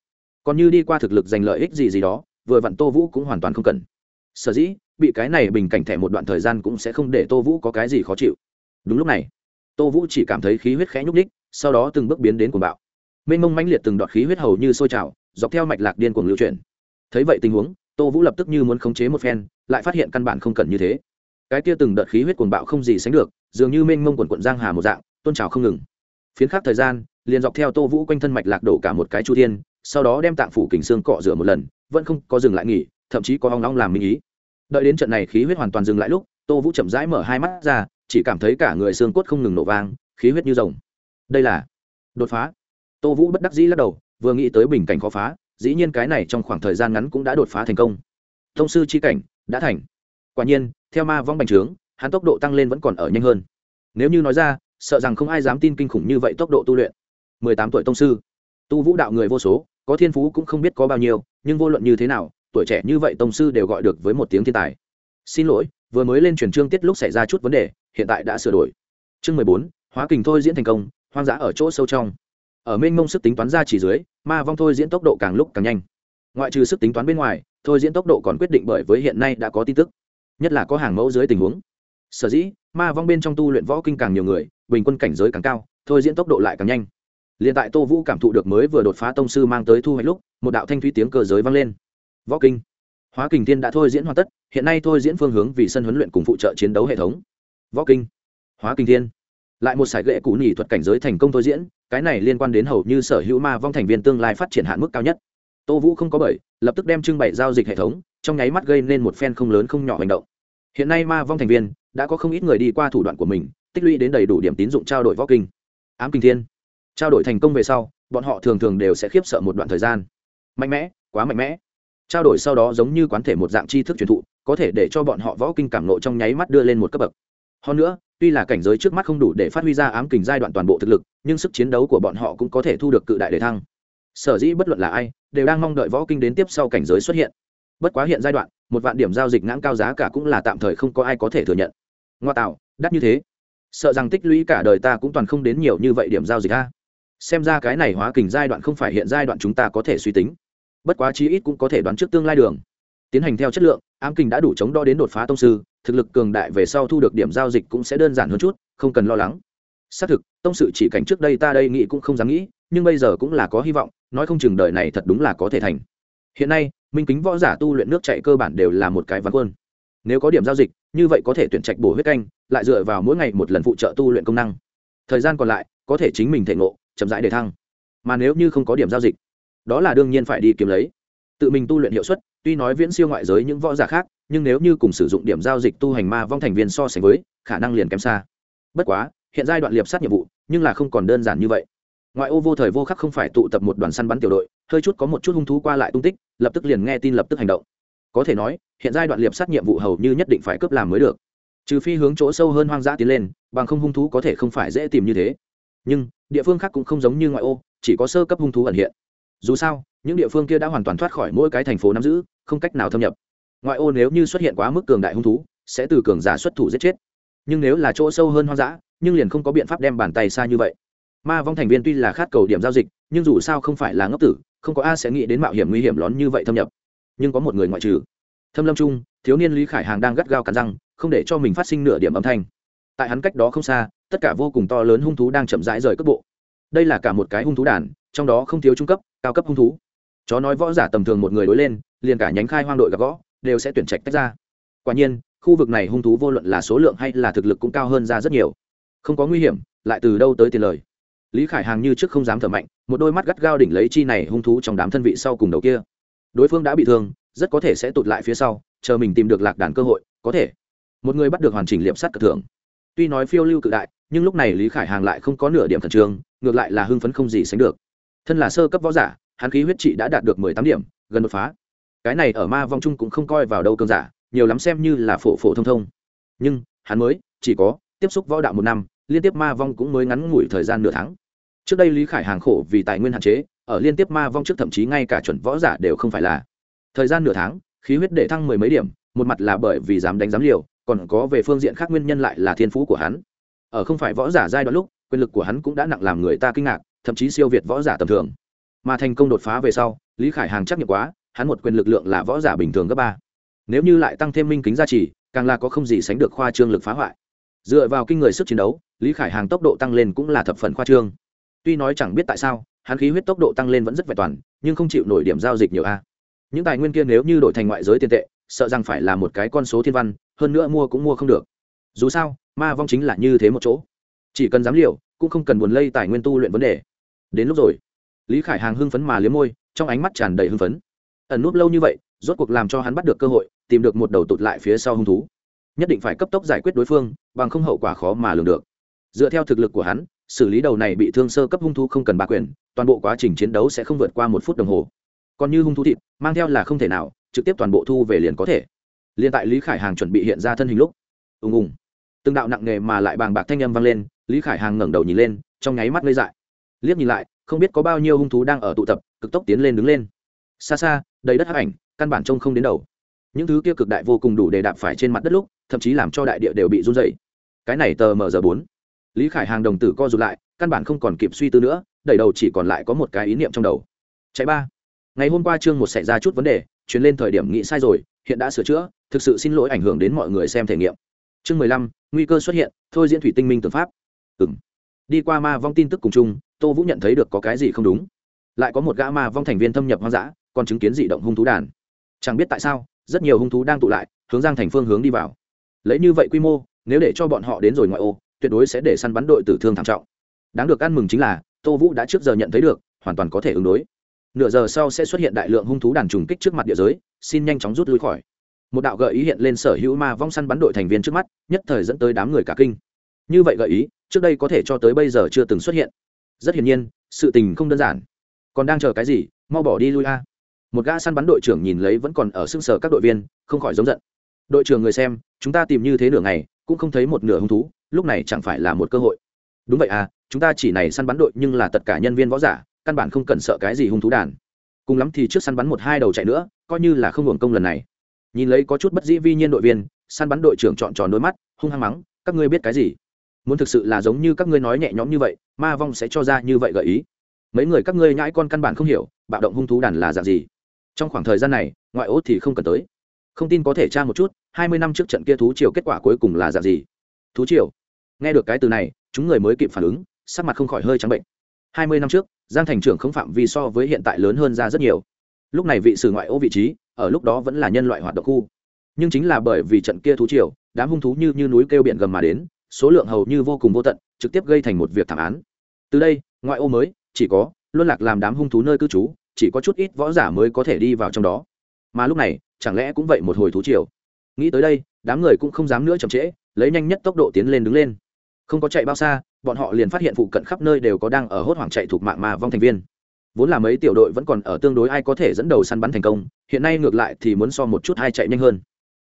Còn như đi qua thực lực giành lợi ích gì gì đó, vừa vặn tô vũ cũng hoàn toàn không cần. Sở dĩ, bị cái này bình cảnh thẻ một đoạn thời gian cũng sẽ không để tô vũ có cái gì khó chịu. Đúng lúc này, tô vũ chỉ cảm thấy khí huyết khẽ nhúc ních sau đó từng bước biến đến cuồng bạo. Mênh mông mãnh liệt từng đoạn khí huyết hầu như sôi trào dọc theo mạch lạc điên cuồng lưu chuyển. Thấy vậy tình huống, tô vũ lập tức như muốn khống chế một phen, lại phát hiện căn bản không cần như thế. Cái kia từng đợt khí huyết cuồng bạo không gì sánh được, dường như mênh mông quần quận giang hà một dạng, tôn trào không ngừng. Phiến khắc thời gian, liền dọc theo tô vũ quanh thân mạch lạc đổ cả một cái chu thiên, sau đó đem tạng phủ kình xương cọ rửa một lần, vẫn không có dừng lại nghỉ, thậm chí có hoang long làm minh ý. Đợi đến trận này khí huyết hoàn toàn dừng lại lúc, tô vũ chậm rãi mở hai mắt ra, chỉ cảm thấy cả người xương cốt không ngừng nổ vang, khí huyết như rồng. Đây là đột phá. Tô vũ bất đắc dĩ lắc đầu vừa nghĩ tới bình cảnh khó phá, dĩ nhiên cái này trong khoảng thời gian ngắn cũng đã đột phá thành công. Thông sư c h i cảnh, đã thành. Quả nhiên, theo ma vong bành trướng, hắn tốc độ tăng lên vẫn còn ở nhanh hơn. Nếu như nói ra, sợ rằng không ai dám tin kinh khủng như vậy tốc độ tu luyện. Mười tám tuổi tông sư. Tu vũ đạo người vô số, có thiên phú cũng không biết có bao nhiêu, nhưng vô luận như thế nào, tuổi trẻ như vậy tông sư đều gọi được với một tiếng thiên tài. Xin lỗi, vừa mới lên truyền chương tiết lúc xảy ra chút vấn đề, hiện tại đã sửa đổi. Chương mười bốn, hóa kình thôi diễn thành công, hoang dã ở chỗ sâu trong ở mênh mông sức tính toán ra chỉ dưới, ma vong thôi diễn tốc độ càng lúc càng nhanh. Ngoại trừ sức tính toán bên ngoài, thôi diễn tốc độ còn quyết định bởi với hiện nay đã có tin tức. Nhất là có hàng mẫu dưới tình huống. Sở dĩ, ma vong bên trong tu luyện võ kinh càng nhiều người, bình quân cảnh giới càng cao, thôi diễn tốc độ lại càng nhanh. L i ê n tại tô vũ cảm thụ được mới vừa đột phá tông sư mang tới thu hoạch lúc, một đạo thanh thúy tiếng cơ giới vang lên. Võ kinh. Hóa kình Thiên đã thôi diễn hoàn tất, hiện nay thôi diễn phương hướng vì sân huấn luyện cùng phụ trợ chiến đấu hệ thống. Võ kinh. Hóa kinh Thiên. Lại một sải gậy cụ nhỉ thuật cảnh giới thành công thôi diễn cái này liên quan đến hầu như sở hữu ma vong thành viên tương lai phát triển hạn mức cao nhất. Tô vũ không có bởi lập tức đem trưng bày giao dịch hệ thống, trong nháy mắt gây nên một phen không lớn không nhỏ hành động. Hiện nay ma vong thành viên đã có không ít người đi qua thủ đoạn của mình, tích lũy đến đầy đủ điểm tín dụng trao đổi võ kinh. Ám kinh thiên. Trao đổi thành công về sau, bọn họ thường thường đều sẽ khiếp sợ một đoạn thời gian. Mạnh mẽ, quá mạnh mẽ. Trao đổi sau đó giống như quán thể một dạng tri thức truyền thụ, có thể để cho bọn họ võ kinh cảm nộ trong nháy mắt đưa lên một cấp bậc. Hơn nữa tuy là cảnh giới trước mắt không đủ để phát huy ra ám kình giai đoạn toàn bộ thực lực, nhưng sức chiến đấu của bọn họ cũng có thể thu được cự đại đề thăng. Sở dĩ bất luận là ai, đều đang mong đợi võ kinh đến tiếp sau cảnh giới xuất hiện. Bất quá hiện giai đoạn, một vạn điểm giao dịch ngãng cao giá cả cũng là tạm thời không có ai có thể thừa nhận. Ngoa tạo, đắt như thế. Sợ rằng tích lũy cả đời ta cũng toàn không đến nhiều như vậy điểm giao dịch a. Xem ra cái này hóa kình giai đoạn không phải hiện giai đoạn chúng ta có thể suy tính. Bất quá chí ít cũng có thể đoán trước tương lai đường. Tiến hành theo chất lượng, ám kình đã đủ chống đo đến đột phá tông sư thực lực cường đại về sau thu được điểm giao dịch cũng sẽ đơn giản hơn chút, không cần lo lắng. Xác thực, tông sự chỉ cảnh trước đây ta đây nghĩ cũng không dám nghĩ, nhưng bây giờ cũng là có hy vọng, nói không chừng đời này thật đúng là có thể thành. Hiện nay, minh kính võ giả tu luyện nước chạy cơ bản đều là một cái ván quân. Nếu có điểm giao dịch, như vậy có thể tuyển trạch bổ huyết canh, lại dựa vào mỗi ngày một lần phụ trợ tu luyện công năng. Thời gian còn lại, có thể chính mình thể ngộ, chậm rãi để thăng. Mà nếu như không có điểm giao dịch, đó là đương nhiên phải đi kiếm lấy. Tự mình tu luyện hiệu suất, tuy nói viễn siêu ngoại giới những võ giả khác nhưng nếu như cùng sử dụng điểm giao dịch tu hành ma vong thành viên so sánh với, khả năng liền kém xa. Bất quá, hiện giai đoạn liệp sát nhiệm vụ, nhưng là không còn đơn giản như vậy. Ngoại ô vô thời vô khắc không phải tụ tập một đoàn săn bắn tiểu đội, hơi chút có một chút hung thú qua lại tung tích, lập tức liền nghe tin lập tức hành động. Có thể nói, hiện giai đoạn liệp sát nhiệm vụ hầu như nhất định phải cướp làm mới được. Trừ phi hướng chỗ sâu hơn hoang dã tiến lên, bằng không hung thú có thể không phải dễ tìm như thế. Nhưng, địa phương khác cũng không giống như ngoại ô, chỉ có sơ cấp hung thú ẩn hiện. Dù sao, những địa phương kia đã hoàn toàn thoát khỏi mỗi cái thành phố nắm giữ, không cách nào thâm nhập ngoại ô nếu như xuất hiện quá mức cường đại hung thú, sẽ từ cường giả xuất thủ giết chết. Nhưng nếu là chỗ sâu hơn hoang dã, nhưng liền không có biện pháp đem bàn tay xa như vậy. Ma vong thành viên tuy là khát cầu điểm giao dịch, nhưng dù sao không phải là ngốc tử, không có a sẽ nghĩ đến mạo hiểm nguy hiểm lón như vậy thâm nhập. Nhưng có một người ngoại trừ. Thâm lâm trung, thiếu niên lý khải hàng đang gắt gao cắn răng, không để cho mình phát sinh nửa điểm âm thanh. Tại hắn cách đó không xa, tất cả vô cùng to lớn hung thú đang chậm rãi rời cấp bộ. Đây là cả một cái hung thú đàn, trong đó không thiếu trung cấp, cao cấp hung thú. Chó nói võ giả tầm thường một người đối lên, liền cả nhánh khai hoang đội gặp gõ đều sẽ tuyển trạch tách ra. Quả nhiên, khu vực này hung thú vô luận là số lượng hay là thực lực cũng cao hơn ra rất nhiều. Không có nguy hiểm, lại từ đâu tới tiền lời. Lý khải hàng như trước không dám thở mạnh, một đôi mắt gắt gao đỉnh lấy chi này hung thú trong đám thân vị sau cùng đầu kia. Đối phương đã bị thương, rất có thể sẽ tụt lại phía sau, chờ mình tìm được lạc đàn cơ hội, có thể. Một người bắt được hoàn chỉnh liệm sắt cực thưởng tuy nói phiêu lưu cự đại, nhưng lúc này lý khải hàng lại không có nửa điểm khẩn trương, ngược lại là hưng phấn không gì sánh được. Thân là sơ cấp võ giả, hắn khí huyết trị đã đạt được mười tám điểm, gần đột phá cái này ở ma vong chung cũng không coi vào đâu cơn giả, nhiều lắm xem như là phổ phổ thông thông. Nhưng, hắn mới, chỉ có, tiếp xúc võ đạo một năm, liên tiếp ma vong cũng mới ngắn ngủi thời gian nửa tháng. Trước đây lý khải hàng khổ vì tài nguyên hạn chế, ở liên tiếp ma vong trước thậm chí ngay cả chuẩn võ giả đều không phải là. Thời gian nửa tháng, khí huyết để thăng mười mấy điểm, một mặt là bởi vì dám đánh dám liều, còn có về phương diện khác nguyên nhân lại là thiên phú của hắn. Ở không phải võ giả giai đoạn lúc, quyền lực của hắn cũng đã nặng làm người ta kinh ngạc, thậm chí siêu việt võ giả tầm thường. Mà thành công đột phá về sau, lý khải hàng chắc nhận quá hắn một quyền lực lượng là võ giả bình thường gấp ba. Nếu như lại tăng thêm minh kính gia trì, càng là có không gì sánh được khoa trương lực phá hoại. Dựa vào kinh người sức chiến đấu, lý khải hàng tốc độ tăng lên cũng là thập phần khoa trương. Tuy nói chẳng biết tại sao, hắn khí huyết tốc độ tăng lên vẫn rất vẹn toàn, nhưng không chịu nổi điểm giao dịch nhiều a. Những tài nguyên kia nếu như đổi thành ngoại giới tiền tệ, sợ rằng phải là một cái con số thiên văn, hơn nữa mua cũng mua không được. Dù sao, ma vong chính là như thế một chỗ. Chỉ cần dám liều, cũng không cần buồn lây tài nguyên tu luyện vấn đề. Đến lúc rồi, lý khải hàng hưng phấn mà liếm môi, trong ánh mắt tràn đầy hưng phấn ẩn núp lâu như vậy, rốt cuộc làm cho hắn bắt được cơ hội, tìm được một đầu tụt lại phía sau hung thú. Nhất định phải cấp tốc giải quyết đối phương, bằng không hậu quả khó mà lường được. Dựa theo thực lực của hắn, xử lý đầu này bị thương sơ cấp hung thú không cần ba quyền, toàn bộ quá trình chiến đấu sẽ không vượt qua một phút đồng hồ. Còn như hung thú thịt, mang theo là không thể nào, trực tiếp toàn bộ thu về liền có thể. Liền tại lý khải hàng chuẩn bị hiện ra thân hình lúc, ùng ùng, từng đạo nặng nề mà lại bàng bạc thanh âm vang lên, lý khải hàng ngẩng đầu nhìn lên, trong nháy mắt ngây dại. Liếc nhìn lại, không biết có bao nhiêu hung thú đang ở tụ tập, cực tốc tiến lên đứng lên xa xa, đầy đất hấp ảnh, căn bản trông không đến đầu. Những thứ kia cực đại vô cùng đủ để đạp phải trên mặt đất lúc, thậm chí làm cho đại địa đều bị run dày cái này tờ mờ giờ bốn. Lý khải hàng đồng tử co rụt lại, căn bản không còn kịp suy tư nữa, đẩy đầu chỉ còn lại có một cái ý niệm trong đầu. Chạy ba. Ngày hôm qua chương một xảy ra chút vấn đề chuyến lên thời điểm nghĩ sai rồi, hiện đã sửa chữa, thực sự xin lỗi ảnh hưởng đến mọi người xem thể nghiệm. Chương mười lăm, nguy cơ xuất hiện, thôi diễn thủy tinh minh tư pháp. Ừ m đi qua ma vong tin tức cùng chung, tô vũ nhận thấy được có cái gì không đúng. Lại có một gã ma vong thành viên thâm nhập hoang dã còn chứng kiến dị động hung thú đàn. Chẳng biết tại sao, rất nhiều hung thú đang tụ lại, hướng giang thành phương hướng đi vào. Lấy như vậy quy mô, nếu để cho bọn họ đến rồi ngoại ô, tuyệt đối sẽ để săn bắn đội tử thương thảm trọng. Đáng được ăn mừng chính là, tô vũ đã trước giờ nhận thấy được, hoàn toàn có thể ứng đối. Nửa giờ sau sẽ xuất hiện đại lượng hung thú đàn trùng kích trước mặt địa giới, xin nhanh chóng rút lui khỏi. Một đạo gợi ý hiện lên sở hữu ma vong săn bắn đội thành viên trước mắt, nhất thời dẫn tới đám người cả kinh. Như vậy gợi ý, trước đây có thể cho tới bây giờ chưa từng xuất hiện. Rất hiển nhiên, sự tình không đơn giản. Còn đang chờ cái gì, mau bỏ đi lui a một gã săn bắn đội trưởng nhìn lấy vẫn còn ở xương sở các đội viên, không khỏi giống giận. Đội trưởng người xem, chúng ta tìm như thế nửa ngày, cũng không thấy một nửa hung thú, lúc này chẳng phải là một cơ hội. Đúng vậy à chúng ta chỉ này săn bắn đội nhưng là tất cả nhân viên võ giả, căn bản không cần sợ cái gì hung thú đàn. Cùng lắm thì trước săn bắn một hai đầu chạy nữa, coi như là không hưởng công lần này. Nhìn lấy có chút bất dĩ vi nhiên đội viên, săn bắn đội trưởng chọn tròn đôi mắt, hung hăng mắng, các ngươi biết cái gì? Muốn thực sự là giống như các ngươi nói nhẹ nhõm như vậy, ma vong sẽ cho ra như vậy gợi ý. Mấy người các ngươi nhãi con căn bản không hiểu, bạo động hung thú đàn là dạng gì? Trong khoảng thời gian này, ngoại ô thì không cần tới. Không tin có thể tra một chút, hai mươi năm trước trận kia thú triều kết quả cuối cùng là dạng gì? Thú triều? Nghe được cái từ này, chúng người mới kịp phản ứng, sắc mặt không khỏi hơi trắng bệnh. Hai mươi năm trước, giang thành trưởng không phạm vi so với hiện tại lớn hơn ra rất nhiều. Lúc này vị sử ngoại ô vị trí, ở lúc đó vẫn là nhân loại hoạt động khu. Nhưng chính là bởi vì trận kia thú triều, đám hung thú như như núi kêu biển gầm mà đến, số lượng hầu như vô cùng vô tận, trực tiếp gây thành một việc thảm án. Từ đây, ngoại ô mới, chỉ có, luân lạc làm đám hung thú nơi cư trú chỉ có chút ít võ giả mới có thể đi vào trong đó. Mà lúc này, chẳng lẽ cũng vậy một hồi thú triều? Nghĩ tới đây, đám người cũng không dám nữa chậm trễ, lấy nhanh nhất tốc độ tiến lên đứng lên. Không có chạy bao xa, bọn họ liền phát hiện phụ cận khắp nơi đều có đang ở hốt hoảng chạy thuộc mạng mà vong thành viên. Vốn là mấy tiểu đội vẫn còn ở tương đối ai có thể dẫn đầu săn bắn thành công, hiện nay ngược lại thì muốn so một chút ai chạy nhanh hơn.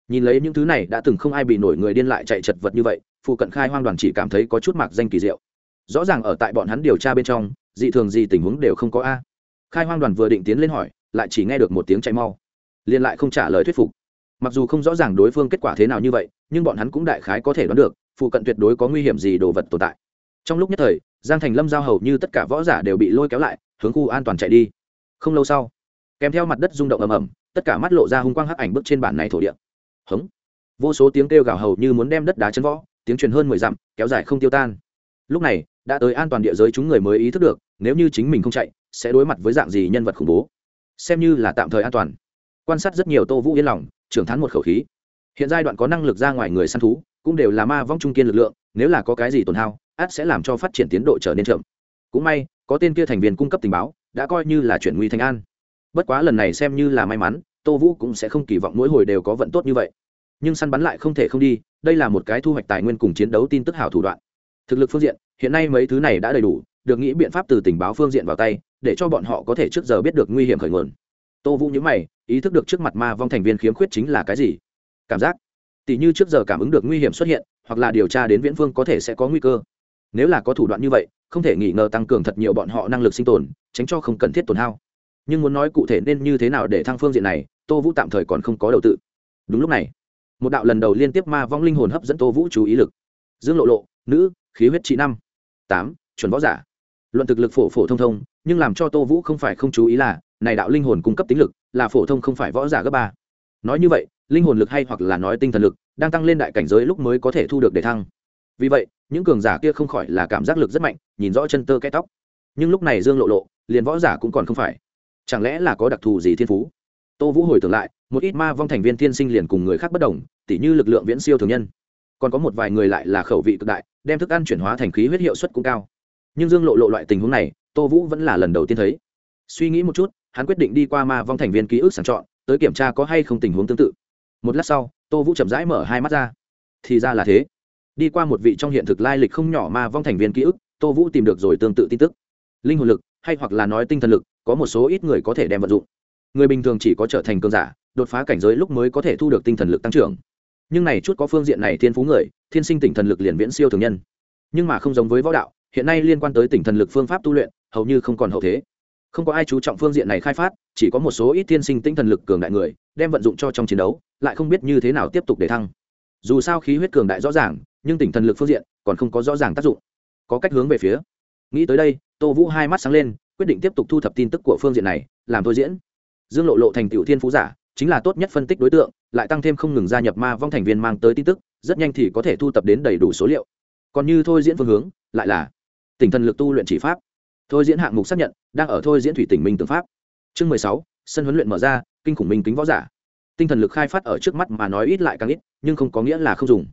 Nhìn lấy những thứ này, đã từng không ai bị nổi người điên lại chạy chật vật như vậy, phụ cận khai hoang đoàn chỉ cảm thấy có chút mạc danh kỳ diệu. Rõ ràng ở tại bọn hắn điều tra bên trong, dị thường gì tình huống đều không có a khai hoang đoàn vừa định tiến lên hỏi, lại chỉ nghe được một tiếng chạy mau. Liền lại không trả lời thuyết phục. Mặc dù không rõ ràng đối phương kết quả thế nào như vậy, nhưng bọn hắn cũng đại khái có thể đoán được, phụ cận tuyệt đối có nguy hiểm gì đồ vật tồn tại. Trong lúc nhất thời, giang thành lâm giao hầu như tất cả võ giả đều bị lôi kéo lại, hướng khu an toàn chạy đi. Không lâu sau, kèm theo mặt đất rung động ầm ầm, tất cả mắt lộ ra hung quang hắc ảnh bước trên bản này thổ địa. Hống. Vô số tiếng kêu gào hầu như muốn đem đất đá chấn võ tiếng truyền hơn mười dặm, kéo dài không tiêu tan. Lúc này, đã tới an toàn địa giới chúng người mới ý thức được, nếu như chính mình không chạy sẽ đối mặt với dạng gì nhân vật khủng bố? Xem như là tạm thời an toàn. Quan sát rất nhiều tô vũ yên lòng, trưởng thán một khẩu khí. Hiện giai đoạn có năng lực ra ngoài người săn thú, cũng đều là ma vong trung kiên lực lượng, nếu là có cái gì tổn hao át sẽ làm cho phát triển tiến độ trở nên chậm. Cũng may, có tên kia thành viên cung cấp tình báo, đã coi như là chuyển nguy thành an. Bất quá lần này xem như là may mắn, tô vũ cũng sẽ không kỳ vọng mỗi hồi đều có vận tốt như vậy. Nhưng săn bắn lại không thể không đi, đây là một cái thu hoạch tài nguyên cùng chiến đấu tin tức hảo thủ đoạn. Thực lực phương diện, hiện nay mấy thứ này đã đầy đủ được nghĩ biện pháp từ tình báo phương diện vào tay, để cho bọn họ có thể trước giờ biết được nguy hiểm khởi nguồn. Tô vũ nhữ mày, ý thức được trước mặt ma vong thành viên khiếm khuyết chính là cái gì? Cảm giác. Tỷ như trước giờ cảm ứng được nguy hiểm xuất hiện, hoặc là điều tra đến viễn phương có thể sẽ có nguy cơ. Nếu là có thủ đoạn như vậy, không thể nghi ngờ tăng cường thật nhiều bọn họ năng lực sinh tồn, tránh cho không cần thiết tổn hao. Nhưng muốn nói cụ thể nên như thế nào để thăng phương diện này, tô vũ tạm thời còn không có đầu tự. Đúng lúc này, một đạo lần đầu liên tiếp ma vong linh hồn hấp dẫn tô vũ chú ý lực. Dương lộ lộ, nữ, khí huyết trị năm. Tám, chuẩn võ giả luận thực lực phổ phổ thông thông, nhưng làm cho tô vũ không phải không chú ý là, này đạo linh hồn cung cấp tính lực, là phổ thông không phải võ giả gấp ba. Nói như vậy, linh hồn lực hay hoặc là nói tinh thần lực, đang tăng lên đại cảnh giới lúc mới có thể thu được để thăng. Vì vậy, những cường giả kia không khỏi là cảm giác lực rất mạnh, nhìn rõ chân tơ cái tóc. Nhưng lúc này dương lộ lộ, liền võ giả cũng còn không phải. Chẳng lẽ là có đặc thù gì thiên phú? Tô vũ hồi tưởng lại, một ít ma vong thành viên thiên sinh liền cùng người khác bất đồng, tỉ như lực lượng viễn siêu thường nhân. Còn có một vài người lại là khẩu vị cực đại, đem thức ăn chuyển hóa thành khí huyết hiệu suất cũng cao nhưng dương lộ lộ loại tình huống này, tô vũ vẫn là lần đầu tiên thấy. Suy nghĩ một chút, hắn quyết định đi qua ma vong thành viên ký ức sàng chọn, tới kiểm tra có hay không tình huống tương tự. Một lát sau, tô vũ chậm rãi mở hai mắt ra. Thì ra là thế. Đi qua một vị trong hiện thực lai lịch không nhỏ ma vong thành viên ký ức, tô vũ tìm được rồi tương tự tin tức. Linh hồn lực, hay hoặc là nói tinh thần lực, có một số ít người có thể đem vận dụng. Người bình thường chỉ có trở thành cơn giả, đột phá cảnh giới lúc mới có thể thu được tinh thần lực tăng trưởng. Nhưng này chút có phương diện này thiên phú người, thiên sinh tỉnh thần lực liền viễn siêu thường nhân. Nhưng mà không giống với võ đạo hiện nay liên quan tới tỉnh thần lực phương pháp tu luyện, hầu như không còn hậu thế. Không có ai chú trọng phương diện này khai phát, chỉ có một số ít thiên sinh tinh thần lực cường đại người, đem vận dụng cho trong chiến đấu, lại không biết như thế nào tiếp tục để thăng. Dù sao khí huyết cường đại rõ ràng, nhưng tỉnh thần lực phương diện còn không có rõ ràng tác dụng. Có cách hướng về phía. Nghĩ tới đây, tô vũ hai mắt sáng lên, quyết định tiếp tục thu thập tin tức của phương diện này, làm thôi diễn. Dương lộ lộ thành tiểu thiên phú giả, chính là tốt nhất phân tích đối tượng, lại tăng thêm không ngừng gia nhập ma vong thành viên mang tới tin tức, rất nhanh thì có thể thu thập đến đầy đủ số liệu. Còn như thôi diễn phương hướng, lại là tỉnh thần lực tu luyện chỉ pháp. Thôi diễn hạng mục xác nhận, đang ở thôi diễn thủy tỉnh minh tương pháp. Chương mười sáu, sân huấn luyện mở ra, kinh khủng minh kính võ giả. Tinh thần lực khai phát ở trước mắt mà nói ít lại càng ít, nhưng không có nghĩa là không dùng.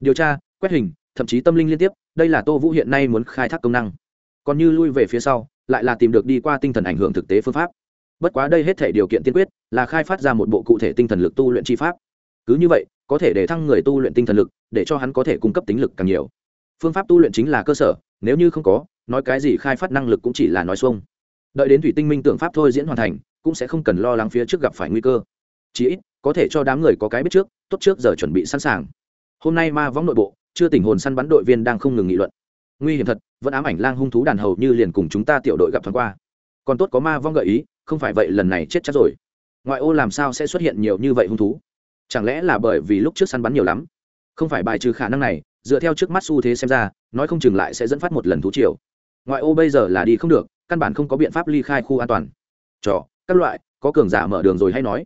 Điều tra, quét hình, thậm chí tâm linh liên tiếp, đây là tô vũ hiện nay muốn khai thác công năng. Còn như lui về phía sau, lại là tìm được đi qua tinh thần ảnh hưởng thực tế phương pháp. Bất quá đây hết thể điều kiện tiên quyết, là khai phát ra một bộ cụ thể tinh thần lực tu luyện chi pháp. Cứ như vậy, có thể để thăng người tu luyện tinh thần lực, để cho hắn có thể cung cấp tính lực càng nhiều. Phương pháp tu luyện chính là cơ sở nếu như không có, nói cái gì khai phát năng lực cũng chỉ là nói xuông. Đợi đến thủy tinh minh tượng pháp thôi diễn hoàn thành, cũng sẽ không cần lo lắng phía trước gặp phải nguy cơ. Chí ít, có thể cho đám người có cái biết trước, tốt trước giờ chuẩn bị sẵn sàng. Hôm nay ma võng nội bộ, chưa tình hồn săn bắn đội viên đang không ngừng nghị luận. Nguy hiểm thật, vẫn ám ảnh lang hung thú đàn hầu như liền cùng chúng ta tiểu đội gặp thoáng qua. Còn tốt có ma vong gợi ý, không phải vậy lần này chết chắc rồi. Ngoại ô làm sao sẽ xuất hiện nhiều như vậy hung thú? Chẳng lẽ là bởi vì lúc trước săn bắn nhiều lắm? Không phải bài trừ khả năng này dựa theo trước mắt xu thế xem ra, nói không chừng lại sẽ dẫn phát một lần thú triều. Ngoại ô bây giờ là đi không được, căn bản không có biện pháp ly khai khu an toàn. Trò, các loại, có cường giả mở đường rồi hay nói.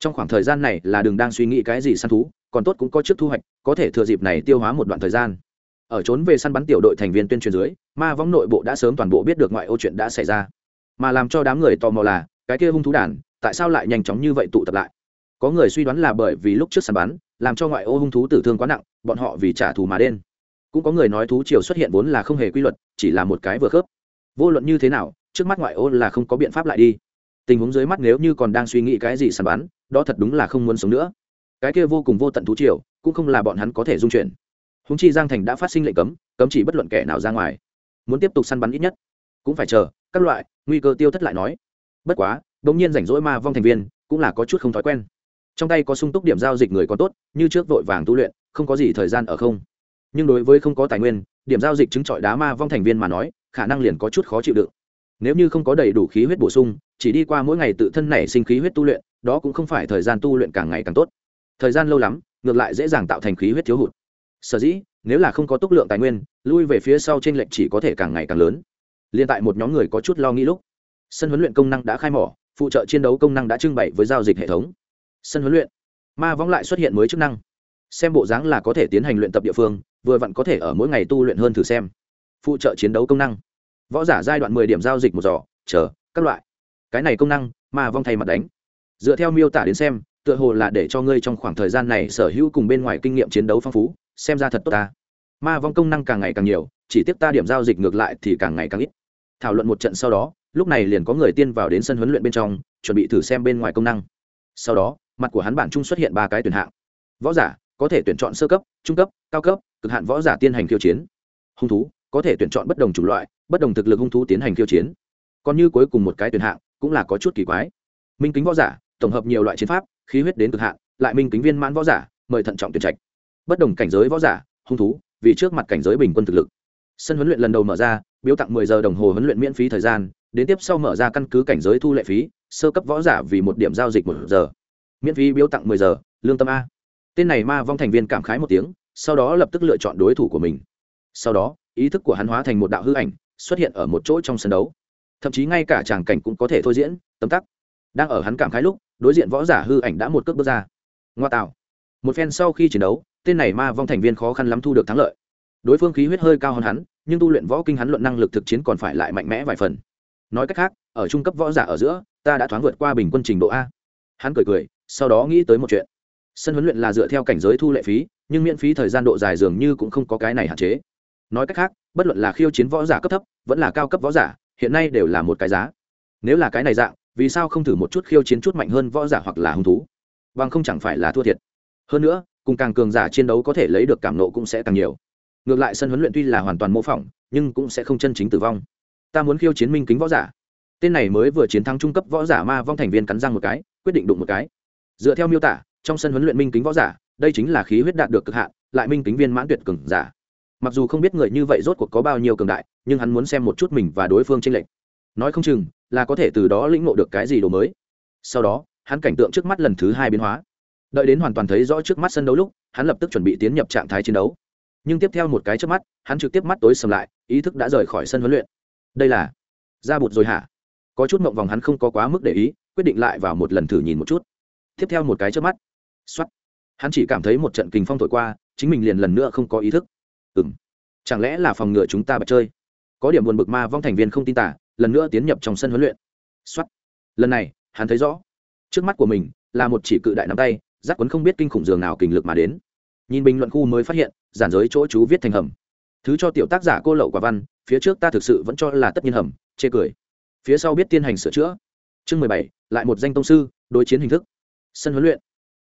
Trong khoảng thời gian này là đường đang suy nghĩ cái gì săn thú, còn tốt cũng có trước thu hoạch, có thể thừa dịp này tiêu hóa một đoạn thời gian. Ở trốn về săn bắn tiểu đội thành viên tuyên truyền dưới, ma vong nội bộ đã sớm toàn bộ biết được ngoại ô chuyện đã xảy ra. Mà làm cho đám người tò mò là, cái kia hung thú đàn, tại sao lại nhanh chóng như vậy tụ tập lại? Có người suy đoán là bởi vì lúc trước săn bắn làm cho ngoại ô hung thú tử thương quá nặng, bọn họ vì trả thù mà đen. Cũng có người nói thú triều xuất hiện vốn là không hề quy luật, chỉ là một cái vừa khớp. Vô luận như thế nào, trước mắt ngoại ô là không có biện pháp lại đi. Tình huống dưới mắt nếu như còn đang suy nghĩ cái gì săn bắn, đó thật đúng là không muốn sống nữa. Cái kia vô cùng vô tận thú triều, cũng không là bọn hắn có thể dung chuyển. Húng chi giang thành đã phát sinh lệnh cấm cấm chỉ bất luận kẻ nào ra ngoài. Muốn tiếp tục săn bắn ít nhất, cũng phải chờ, các loại, nguy cơ tiêu thất lại nói. Bất quá đ ỗ n g nhiên rảnh rỗi ma vong thành viên, cũng là có chút không thói quen trong tay có sung túc điểm giao dịch người có tốt, như trước vội vàng tu luyện, không có gì thời gian ở không. Nhưng đối với không có tài nguyên, điểm giao dịch chứng trọi đá ma vong thành viên mà nói, khả năng liền có chút khó chịu đựng. Nếu như không có đầy đủ khí huyết bổ sung, chỉ đi qua mỗi ngày tự thân nảy sinh khí huyết tu luyện, đó cũng không phải thời gian tu luyện càng ngày càng tốt. Thời gian lâu lắm, ngược lại dễ dàng tạo thành khí huyết thiếu hụt. Sở dĩ, nếu là không có túc lượng tài nguyên, lui về phía sau trên lệnh chỉ có thể càng ngày càng lớn. Liên tại một nhóm người có chút lo nghĩ lúc, sân huấn luyện công năng đã khai mỏ, phụ trợ chiến đấu công năng đã trưng bày với giao dịch hệ thống sân huấn luyện. Ma vong lại xuất hiện mới chức năng. Xem bộ dáng là có thể tiến hành luyện tập địa phương, vừa vặn có thể ở mỗi ngày tu luyện hơn thử xem. Phụ trợ chiến đấu công năng. Võ giả giai đoạn mười điểm giao dịch một giỏ chờ, các loại. Cái này công năng, ma vong thay mặt đánh. Dựa theo miêu tả đến xem, tựa hồ là để cho ngươi trong khoảng thời gian này sở hữu cùng bên ngoài kinh nghiệm chiến đấu phong phú, xem ra thật tốt ta. Ma vong công năng càng ngày càng nhiều, chỉ tiếp ta điểm giao dịch ngược lại thì càng ngày càng ít. Thảo luận một trận sau đó, lúc này liền có người tiên vào đến sân huấn luyện bên trong, chuẩn bị thử xem bên ngoài công năng. Sau đó mặt của hắn bản chung xuất hiện ba cái tuyển hạng. Võ giả, có thể tuyển chọn sơ cấp, trung cấp, cao cấp, cực hạn võ giả tiến hành khiêu chiến. Hung thú, có thể tuyển chọn bất đồng chủng loại, bất đồng thực lực hung thú tiến hành khiêu chiến. Còn như cuối cùng một cái tuyển hạng, cũng là có chút kỳ quái. Minh kính võ giả, tổng hợp nhiều loại chiến pháp, khí huyết đến cực hạn, lại minh kính viên mãn võ giả, mời thận trọng tuyển trạch. Bất đồng cảnh giới võ giả, hung thú, vì trước mặt cảnh giới bình quân thực lực. Sân huấn luyện lần đầu mở ra, biếu tặng 10 giờ đồng hồ huấn luyện miễn phí thời gian, đến tiếp sau mở ra căn cứ cảnh giới thu lệ phí, sơ cấp võ giả vì một điểm giao dịch một giờ miễn phí biếu tặng 10 giờ, lương tâm a. Tên này ma vong thành viên cảm khái một tiếng, sau đó lập tức lựa chọn đối thủ của mình. Sau đó, ý thức của hắn hóa thành một đạo hư ảnh, xuất hiện ở một chỗ trong sân đấu. Thậm chí ngay cả tràng cảnh cũng có thể thôi diễn, tấm tắc. Đang ở hắn cảm khái lúc, đối diện võ giả hư ảnh đã một cước bước ra. Ngoa tạo. Một phen sau khi chiến đấu, tên này ma vong thành viên khó khăn lắm thu được thắng lợi. Đối phương khí huyết hơi cao hơn hắn, nhưng tu luyện võ kinh hắn luận năng lực thực chiến còn phải lại mạnh mẽ vài phần. Nói cách khác, ở trung cấp võ giả ở giữa, ta đã thoáng vượt qua bình quân trình độ a. Hắn cười cười sau đó nghĩ tới một chuyện. Sân huấn luyện là dựa theo cảnh giới thu lệ phí, nhưng miễn phí thời gian độ dài dường như cũng không có cái này hạn chế. Nói cách khác, bất luận là khiêu chiến võ giả cấp thấp, vẫn là cao cấp võ giả, hiện nay đều là một cái giá. Nếu là cái này dạng, vì sao không thử một chút khiêu chiến chút mạnh hơn võ giả hoặc là hung thú? Bằng không chẳng phải là thua thiệt. Hơn nữa, cùng càng cường giả chiến đấu có thể lấy được cảm nộ cũng sẽ càng nhiều. Ngược lại sân huấn luyện tuy là hoàn toàn mô phỏng, nhưng cũng sẽ không chân chính tử vong. Ta muốn khiêu chiến minh kính võ giả. Tên này mới vừa chiến thắng trung cấp võ giả ma vong thành viên cắn răng một cái, quyết định đụng một cái dựa theo miêu tả, trong sân huấn luyện minh kính võ giả, đây chính là khí huyết đạt được cực hạn, lại minh kính viên mãn tuyệt cường giả. Mặc dù không biết người như vậy rốt cuộc có bao nhiêu cường đại, nhưng hắn muốn xem một chút mình và đối phương tranh lệch. Nói không chừng, là có thể từ đó lĩnh ngộ được cái gì đồ mới. Sau đó, hắn cảnh tượng trước mắt lần thứ hai biến hóa. Đợi đến hoàn toàn thấy rõ trước mắt sân đấu lúc, hắn lập tức chuẩn bị tiến nhập trạng thái chiến đấu. Nhưng tiếp theo một cái trước mắt, hắn trực tiếp mắt tối sầm lại, ý thức đã rời khỏi sân huấn luyện. Đây là, ra bụt rồi hả? Có chút mộng vòng hắn không có quá mức để ý, quyết định lại vào một lần thử nhìn một chút tiếp theo một cái trước mắt. X o á t hắn chỉ cảm thấy một trận kình phong thổi qua, chính mình liền lần nữa không có ý thức. Ừ m chẳng lẽ là phòng ngừa chúng ta bật chơi? Có điểm buồn bực ma vong thành viên không tin tả, lần nữa tiến nhập trong sân huấn luyện. X o á t lần này, hắn thấy rõ. Trước mắt của mình là một chỉ cự đại nắm tay giác quấn không biết kinh khủng dường nào kình lực mà đến. Nhìn bình luận khu mới phát hiện, giản giới chỗ chú viết thành hầm. Thứ cho tiểu tác giả cô lậu quả văn, phía trước ta thực sự vẫn cho là tất nhiên hầm, chê cười. Phía sau biết tiên hành sửa chữa. Chương mười bảy, lại một danh tông sư, đối chiến hình thức sân huấn luyện.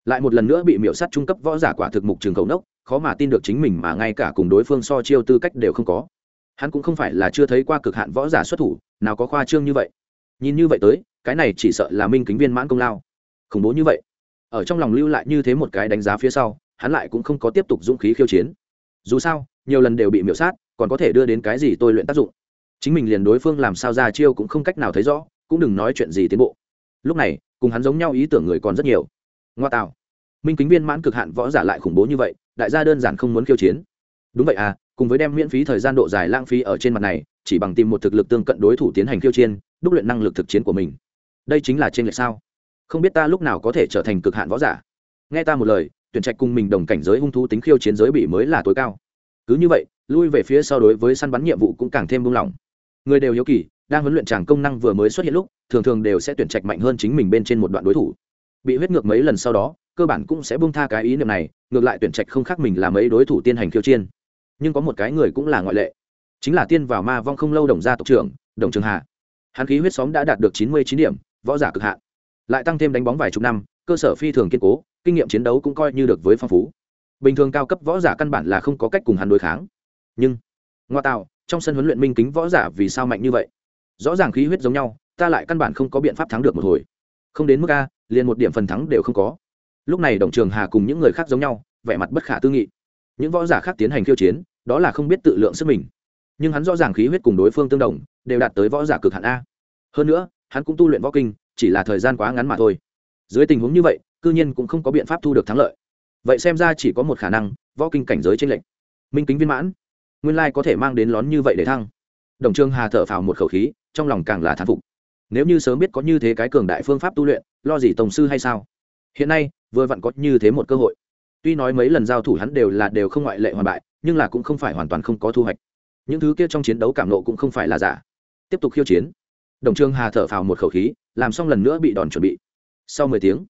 Lại một lần nữa bị miễu sát trung cấp võ giả quả thực mục trường cầu nốc, khó mà tin được chính mình mà ngay cả cùng đối phương so chiêu tư cách đều không có. Hắn cũng không phải là chưa thấy qua cực hạn võ giả xuất thủ, nào có khoa trương như vậy. Nhìn như vậy tới, cái này chỉ sợ là minh kính viên mãn công lao. Khủng bố như vậy. Ở trong lòng lưu lại như thế một cái đánh giá phía sau, hắn lại cũng không có tiếp tục dũng khí khiêu chiến. Dù sao, nhiều lần đều bị miễu sát, còn có thể đưa đến cái gì tôi luyện tác dụng? Chính mình liền đối phương làm sao ra chiêu cũng không cách nào thấy rõ, cũng đừng nói chuyện gì tiến bộ lúc này, cùng hắn giống nhau ý tưởng người còn rất nhiều. Ngoa tạo. Minh kính viên mãn cực hạn võ giả lại khủng bố như vậy, đại gia đơn giản không muốn khiêu chiến. Đúng vậy à cùng với đem miễn phí thời gian độ dài lãng phí ở trên mặt này, chỉ bằng tìm một thực lực tương cận đối thủ tiến hành khiêu chiến, đúc luyện năng lực thực chiến của mình. Đây chính là trên lệch sao? Không biết ta lúc nào có thể trở thành cực hạn võ giả? Nghe ta một lời, tuyển trạch cùng mình đồng cảnh giới hung thú tính khiêu chiến giới bị mới là tối cao. Cứ như vậy, lui về phía sau đối với săn bắn nhiệm vụ cũng càng thêm buông lỏng. Người đều hiếu kỳ đang huấn luyện tràng công năng vừa mới xuất hiện lúc, thường thường đều sẽ tuyển trạch mạnh hơn chính mình bên trên một đoạn đối thủ. Bị huyết ngược mấy lần sau đó, cơ bản cũng sẽ buông tha cái ý niệm này, ngược lại tuyển trạch không khác mình là mấy đối thủ tiên hành khiêu chiên nhưng có một cái người cũng là ngoại lệ, chính là tiên vào ma vong không lâu đồng gia tộc trưởng, đồng trường hà. Hắn khí huyết xóm đã đạt được chín mươi chín điểm, võ giả cực hạn. Lại tăng thêm đánh bóng vài chục năm, cơ sở phi thường kiên cố, kinh nghiệm chiến đấu cũng coi như được với phong phú. Bình thường cao cấp võ giả căn bản là không có cách cùng hắn đối kháng. Nhưng, ngoa tạo, trong sân huấn luyện minh kính võ giả vì sao mạnh như vậy? Rõ ràng khí huyết giống nhau, ta lại căn bản không có biện pháp thắng được một hồi. Không đến mức a, liền một điểm phần thắng đều không có. Lúc này đồng trường hà cùng những người khác giống nhau, vẻ mặt bất khả tư nghị. Những võ giả khác tiến hành khiêu chiến, đó là không biết tự lượng sức mình. Nhưng hắn rõ ràng khí huyết cùng đối phương tương đồng, đều đạt tới võ giả cực hạn a. Hơn nữa, hắn cũng tu luyện võ kinh, chỉ là thời gian quá ngắn mà thôi. Dưới tình huống như vậy, cư nhiên cũng không có biện pháp thu được thắng lợi. Vậy xem ra chỉ có một khả năng, võ kinh cảnh giới trên lệnh minh kính viên mãn. Nguyên lai có thể mang đến lón như vậy để thăng đồng trương hà thở phào một khẩu khí, trong lòng càng là thán phục. Nếu như sớm biết có như thế cái cường đại phương pháp tu luyện, lo gì tổng sư hay sao? Hiện nay, vừa vặn có như thế một cơ hội. Tuy nói mấy lần giao thủ hắn đều là đều không ngoại lệ hoàn bại, nhưng là cũng không phải hoàn toàn không có thu hoạch. Những thứ kia trong chiến đấu cảm nộ cũng không phải là giả. Tiếp tục khiêu chiến. Đồng trương hà thở phào một khẩu khí, làm xong lần nữa bị đòn chuẩn bị. Sau mười tiếng,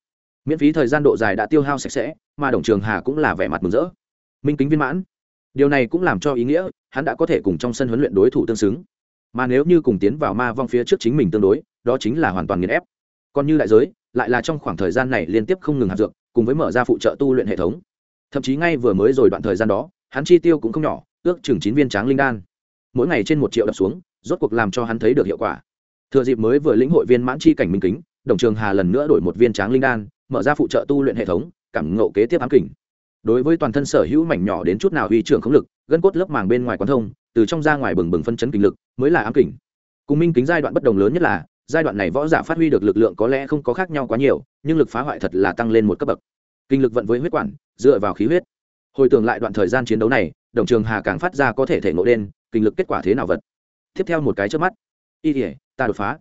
miễn phí thời gian độ dài đã tiêu hao sạch sẽ, mà đồng trường hà cũng là vẻ mặt mừng rỡ. Minh kính viên mãn. Điều này cũng làm cho ý nghĩa hắn đã có thể cùng trong sân huấn luyện đối thủ tương xứng. Mà nếu như cùng tiến vào ma vong phía trước chính mình tương đối, đó chính là hoàn toàn nghiền ép. Còn như đại giới, lại là trong khoảng thời gian này liên tiếp không ngừng hạt dược, cùng với mở ra phụ trợ tu luyện hệ thống. Thậm chí ngay vừa mới rồi đoạn thời gian đó, hắn chi tiêu cũng không nhỏ, ước chừng chín viên tráng linh đan. Mỗi ngày trên một triệu đập xuống, rốt cuộc làm cho hắn thấy được hiệu quả. Thừa dịp mới vừa lĩnh hội viên mãn chi cảnh minh kính, đồng trường hà lần nữa đổi một viên tráng linh đan, mở ra phụ trợ tu luyện hệ thống, cảm ngộ kế tiếp ám kình đối với toàn thân sở hữu mảnh nhỏ đến chút nào uy trưởng không lực, gân cốt lớp màng bên ngoài quán thông, từ trong ra ngoài bừng bừng phân chấn kinh lực, mới là ám kình. Cùng minh kính giai đoạn bất đồng lớn nhất là, giai đoạn này võ giả phát huy được lực lượng có lẽ không có khác nhau quá nhiều, nhưng lực phá hoại thật là tăng lên một cấp bậc. Kinh lực vận với huyết quản, dựa vào khí huyết. Hồi tưởng lại đoạn thời gian chiến đấu này, đồng trường hà càng phát ra có thể thể ngộ đen, kinh lực kết quả thế nào vật? Tiếp theo một cái trước mắt. Y thể ta đột phá.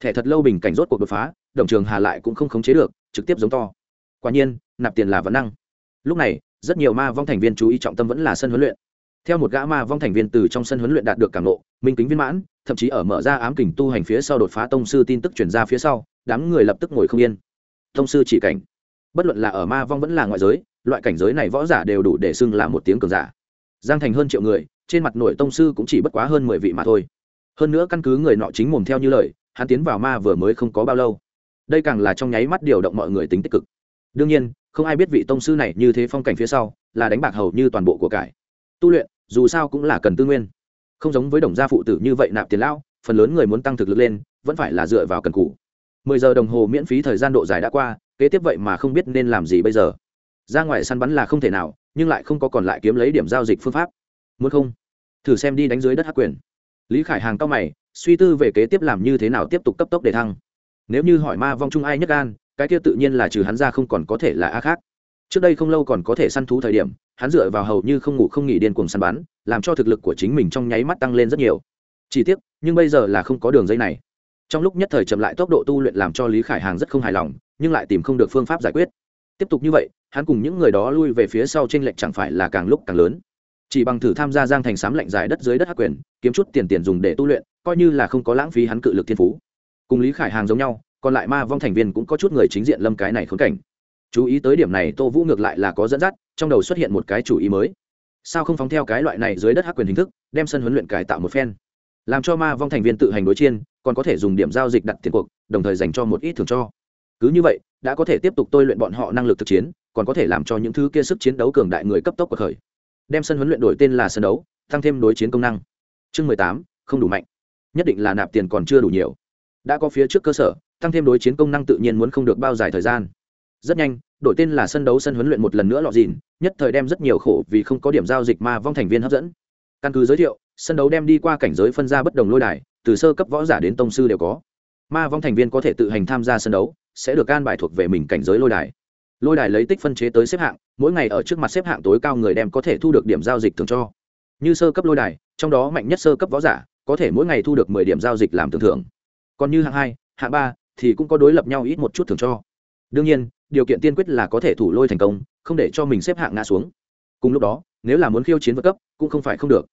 Thẻ thật lâu bình cảnh rốt cuộc đột phá, đồng trường hà lại cũng không khống chế được, trực tiếp giống to. Quả nhiên, nạp tiền là vấn năng lúc này, rất nhiều ma vong thành viên chú ý trọng tâm vẫn là sân huấn luyện. Theo một gã ma vong thành viên từ trong sân huấn luyện đạt được cảm nộ minh kính viên mãn, thậm chí ở mở ra ám kình tu hành phía sau đột phá tông sư tin tức chuyển ra phía sau, đám người lập tức ngồi không yên. Tông sư chỉ cảnh. Bất luận là ở ma vong vẫn là ngoại giới, loại cảnh giới này võ giả đều đủ để xưng là một tiếng cường giả. Giang thành hơn triệu người, trên mặt nội tông sư cũng chỉ bất quá hơn mười vị mà thôi. Hơn nữa căn cứ người nọ chính mồm theo như lời, hắn tiến vào ma vừa mới không có bao lâu. Đây càng là trong nháy mắt điều động mọi người tính tích cực. Đương nhiên không ai biết vị tông sư này như thế phong cảnh phía sau, là đánh bạc hầu như toàn bộ của cải. Tu luyện, dù sao cũng là cần tư nguyên. Không giống với đồng gia phụ tử như vậy nạp tiền lão, phần lớn người muốn tăng thực lực lên, vẫn phải là dựa vào cần cũ mười giờ đồng hồ miễn phí thời gian độ dài đã qua, kế tiếp vậy mà không biết nên làm gì bây giờ. Ra ngoài săn bắn là không thể nào, nhưng lại không có còn lại kiếm lấy điểm giao dịch phương pháp. Muốn không? Thử xem đi đánh dưới đất hắc quyền. Lý khải hàng cao mày, suy tư về kế tiếp làm như thế nào tiếp tục cấp tốc để thăng. Nếu như hỏi ma vong chung ai nhất gan cái kia tự nhiên là trừ hắn ra không còn có thể là a khác. Trước đây không lâu còn có thể săn thú thời điểm, hắn dựa vào hầu như không ngủ không nghỉ điên cuồng săn bắn, làm cho thực lực của chính mình trong nháy mắt tăng lên rất nhiều. Chỉ tiếc, nhưng bây giờ là không có đường dây này. Trong lúc nhất thời chậm lại tốc độ tu luyện làm cho lý khải hàng rất không hài lòng, nhưng lại tìm không được phương pháp giải quyết. Tiếp tục như vậy, hắn cùng những người đó lui về phía sau tranh lệch chẳng phải là càng lúc càng lớn. Chỉ bằng thử tham gia giang thành sám lệnh dài đất dưới đất hắc quyền, kiếm chút tiền tiền dùng để tu luyện, coi như là không có lãng phí hắn cự lực thiên phú. Cùng lý khải hàng giống nhau còn lại ma vong thành viên cũng có chút người chính diện lâm cái này khốn cảnh. Chú ý tới điểm này, tô vũ ngược lại là có dẫn dắt, trong đầu xuất hiện một cái chủ ý mới. Sao không phóng theo cái loại này dưới đất hắc quyền hình thức, đem sân huấn luyện cải tạo một phen? Làm cho ma vong thành viên tự hành đối chiên, còn có thể dùng điểm giao dịch đặt tiền cuộc, đồng thời dành cho một ít thường cho. Cứ như vậy, đã có thể tiếp tục tôi luyện bọn họ năng lực thực chiến, còn có thể làm cho những thứ kia sức chiến đấu cường đại người cấp tốc của khởi. Đem sân huấn luyện đổi tên là sân đấu, tăng thêm đối chiến công năng. Chương mười tám, không đủ mạnh. Nhất định là nạp tiền còn chưa đủ nhiều. Đã có phía trước cơ sở tăng thêm đối chiến công năng tự nhiên muốn không được bao dài thời gian. Rất nhanh đổi tên là sân đấu sân huấn luyện một lần nữa lọt dìn, nhất thời đem rất nhiều khổ vì không có điểm giao dịch mà vong thành viên hấp dẫn. Căn cứ giới thiệu, sân đấu đem đi qua cảnh giới phân ra bất đồng lôi đài, từ sơ cấp võ giả đến tông sư đều có. Ma vong thành viên có thể tự hành tham gia sân đấu, sẽ được can bài thuộc về mình cảnh giới lôi đài. Lôi đài lấy tích phân chế tới xếp hạng, mỗi ngày ở trước mặt xếp hạng tối cao người đem có thể thu được điểm giao dịch thường cho. Như sơ cấp lôi đài, trong đó mạnh nhất sơ cấp võ giả, có thể mỗi ngày thu được mười điểm giao dịch làm tưởng thưởng. Còn như hạng hai, hạng ba thì cũng có đối lập nhau ít một chút thường cho. Đương nhiên, điều kiện tiên quyết là có thể thủ lôi thành công, không để cho mình xếp hạng ngã xuống. Cùng lúc đó, nếu là muốn khiêu chiến vượt cấp, cũng không phải không được.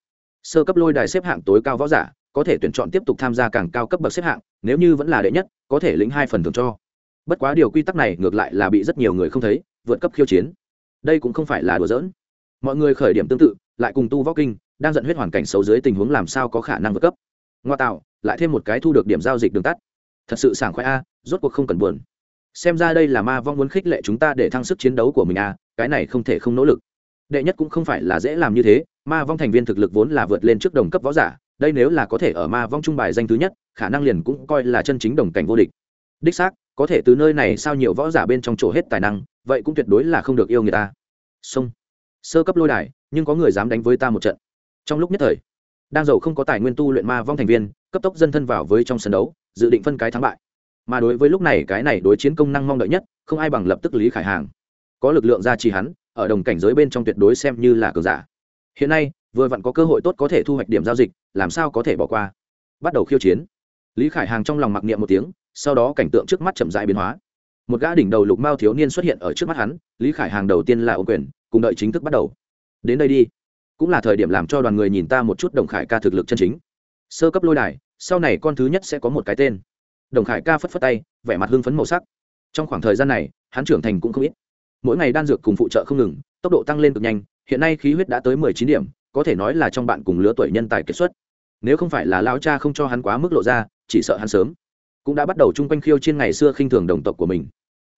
Sơ cấp lôi đài xếp hạng tối cao võ giả, có thể tuyển chọn tiếp tục tham gia càng cao cấp bậc xếp hạng, nếu như vẫn là đệ nhất, có thể lĩnh hai phần thưởng cho. Bất quá điều quy tắc này ngược lại là bị rất nhiều người không thấy, vượt cấp khiêu chiến. Đây cũng không phải là đùa giỡn. Mọi người khởi điểm tương tự, lại cùng tu võ kinh, đang dẫn huyết hoàn cảnh xấu dưới tình huống làm sao có khả năng vượt cấp. Ngoa tạo, lại thêm một cái thu được điểm giao dịch đường tắt thật sự sảng khoái a, rốt cuộc không cần buồn. Xem ra đây là ma vong muốn khích lệ chúng ta để thăng sức chiến đấu của mình a, cái này không thể không nỗ lực. Đệ nhất cũng không phải là dễ làm như thế, ma vong thành viên thực lực vốn là vượt lên trước đồng cấp võ giả, đây nếu là có thể ở ma vong trung bài danh thứ nhất, khả năng liền cũng coi là chân chính đồng cảnh vô địch. Đích xác, có thể từ nơi này sao nhiều võ giả bên trong chỗ hết tài năng, vậy cũng tuyệt đối là không được yêu người ta. Sông sơ cấp lôi đài, nhưng có người dám đánh với ta một trận. Trong lúc nhất thời đang giàu không có tài nguyên tu luyện ma vong thành viên, cấp tốc dân thân vào với trong sân đấu, dự định phân cái thắng bại. Mà đối với lúc này, cái này đối chiến công năng mong đợi nhất, không ai bằng lập tức lý khải hàng. Có lực lượng gia trì hắn, ở đồng cảnh giới bên trong tuyệt đối xem như là cường giả. Hiện nay, vừa vặn có cơ hội tốt có thể thu hoạch điểm giao dịch, làm sao có thể bỏ qua. Bắt đầu khiêu chiến. Lý khải hàng trong lòng mặc niệm một tiếng, sau đó cảnh tượng trước mắt chậm rãi biến hóa. Một gã đỉnh đầu lục mao thiếu niên xuất hiện ở trước mắt hắn, lý khải hàng đầu tiên là ô quyền, cùng đợi chính thức bắt đầu. Đến đây đi cũng là thời điểm làm cho đoàn người nhìn ta một chút đồng khải ca thực lực chân chính. Sơ cấp lôi đài, sau này con thứ nhất sẽ có một cái tên. Đồng khải ca phất phất tay, vẻ mặt hưng phấn màu sắc. Trong khoảng thời gian này, hắn trưởng thành cũng không ít. Mỗi ngày đan dược cùng phụ trợ không ngừng, tốc độ tăng lên cực nhanh, hiện nay khí huyết đã tới mười chín điểm, có thể nói là trong bạn cùng lứa tuổi nhân tài kết xuất. Nếu không phải là lão cha không cho hắn quá mức lộ ra, chỉ sợ hắn sớm cũng đã bắt đầu chung quanh khiêu trên ngày xưa khinh thường đồng tộc của mình.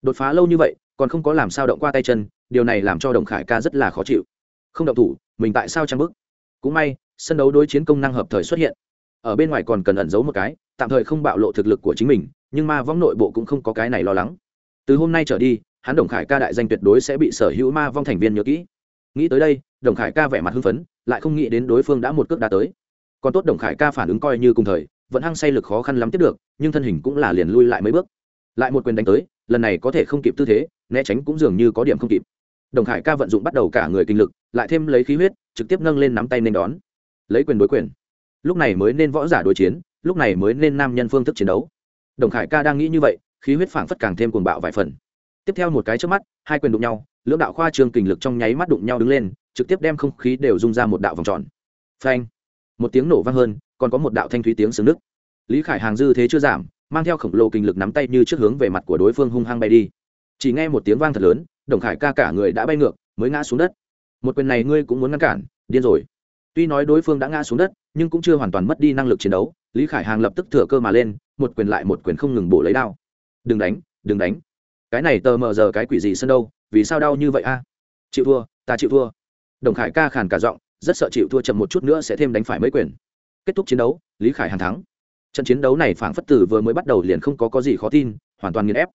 Đột phá lâu như vậy, còn không có làm sao động qua tay chân, điều này làm cho đồng khải ca rất là khó chịu không động thủ, mình tại sao trang bức cũng may, sân đấu đối chiến công năng hợp thời xuất hiện. Ở bên ngoài còn cần ẩn giấu một cái, tạm thời không bạo lộ thực lực của chính mình, nhưng ma vong nội bộ cũng không có cái này lo lắng. Từ hôm nay trở đi, hắn đồng khải ca đại danh tuyệt đối sẽ bị sở hữu ma vong thành viên nhớ kỹ. Nghĩ tới đây, đồng khải ca vẻ mặt hưng phấn, lại không nghĩ đến đối phương đã một cước đã tới. Còn tốt đồng khải ca phản ứng coi như cùng thời, vẫn hăng say lực khó khăn lắm tiếp được, nhưng thân hình cũng là liền lui lại mấy bước. Lại một quyền đánh tới, lần này có thể không kịp tư thế, né tránh cũng dường như có điểm không kịp đồng khải ca vận dụng bắt đầu cả người kinh lực, lại thêm lấy khí huyết, trực tiếp nâng lên nắm tay nên đón. Lấy quyền đối quyền. Lúc này mới nên võ giả đối chiến, lúc này mới nên nam nhân phương thức chiến đấu. Đồng khải ca đang nghĩ như vậy, khí huyết phảng phất càng thêm cuồng bạo vài phần. Tiếp theo một cái trước mắt, hai quyền đụng nhau, lưỡng đạo khoa trương kình lực trong nháy mắt đụng nhau đứng lên, trực tiếp đem không khí đều rung ra một đạo vòng tròn. Phanh! Một tiếng nổ vang hơn, còn có một đạo thanh thúy tiếng sướng nước. lý khải hàng dư thế chưa giảm, mang theo khổng lồ kình lực nắm tay như trước hướng về mặt của đối phương hung hăng bay đi. Chỉ nghe một tiếng vang thật lớn đồng khải ca cả người đã bay ngược, mới ngã xuống đất. Một quyền này ngươi cũng muốn ngăn cản, điên rồi. Tuy nói đối phương đã ngã xuống đất, nhưng cũng chưa hoàn toàn mất đi năng lực chiến đấu, lý khải hàng lập tức thừa cơ mà lên, một quyền lại một quyền không ngừng bổ lấy đao. Đừng đánh đừng đánh. Cái này tờ mờ giờ cái quỷ gì sân đâu, vì sao đau như vậy a? Chịu thua, ta chịu thua. Đồng khải ca khàn cả giọng, rất sợ chịu thua chậm một chút nữa sẽ thêm đánh phải mấy quyền. Kết thúc chiến đấu, lý khải hàng thắng. Trận chiến đấu này phảng phất tử vừa mới bắt đầu liền không có có gì khó tin, hoàn toàn nghiền ép.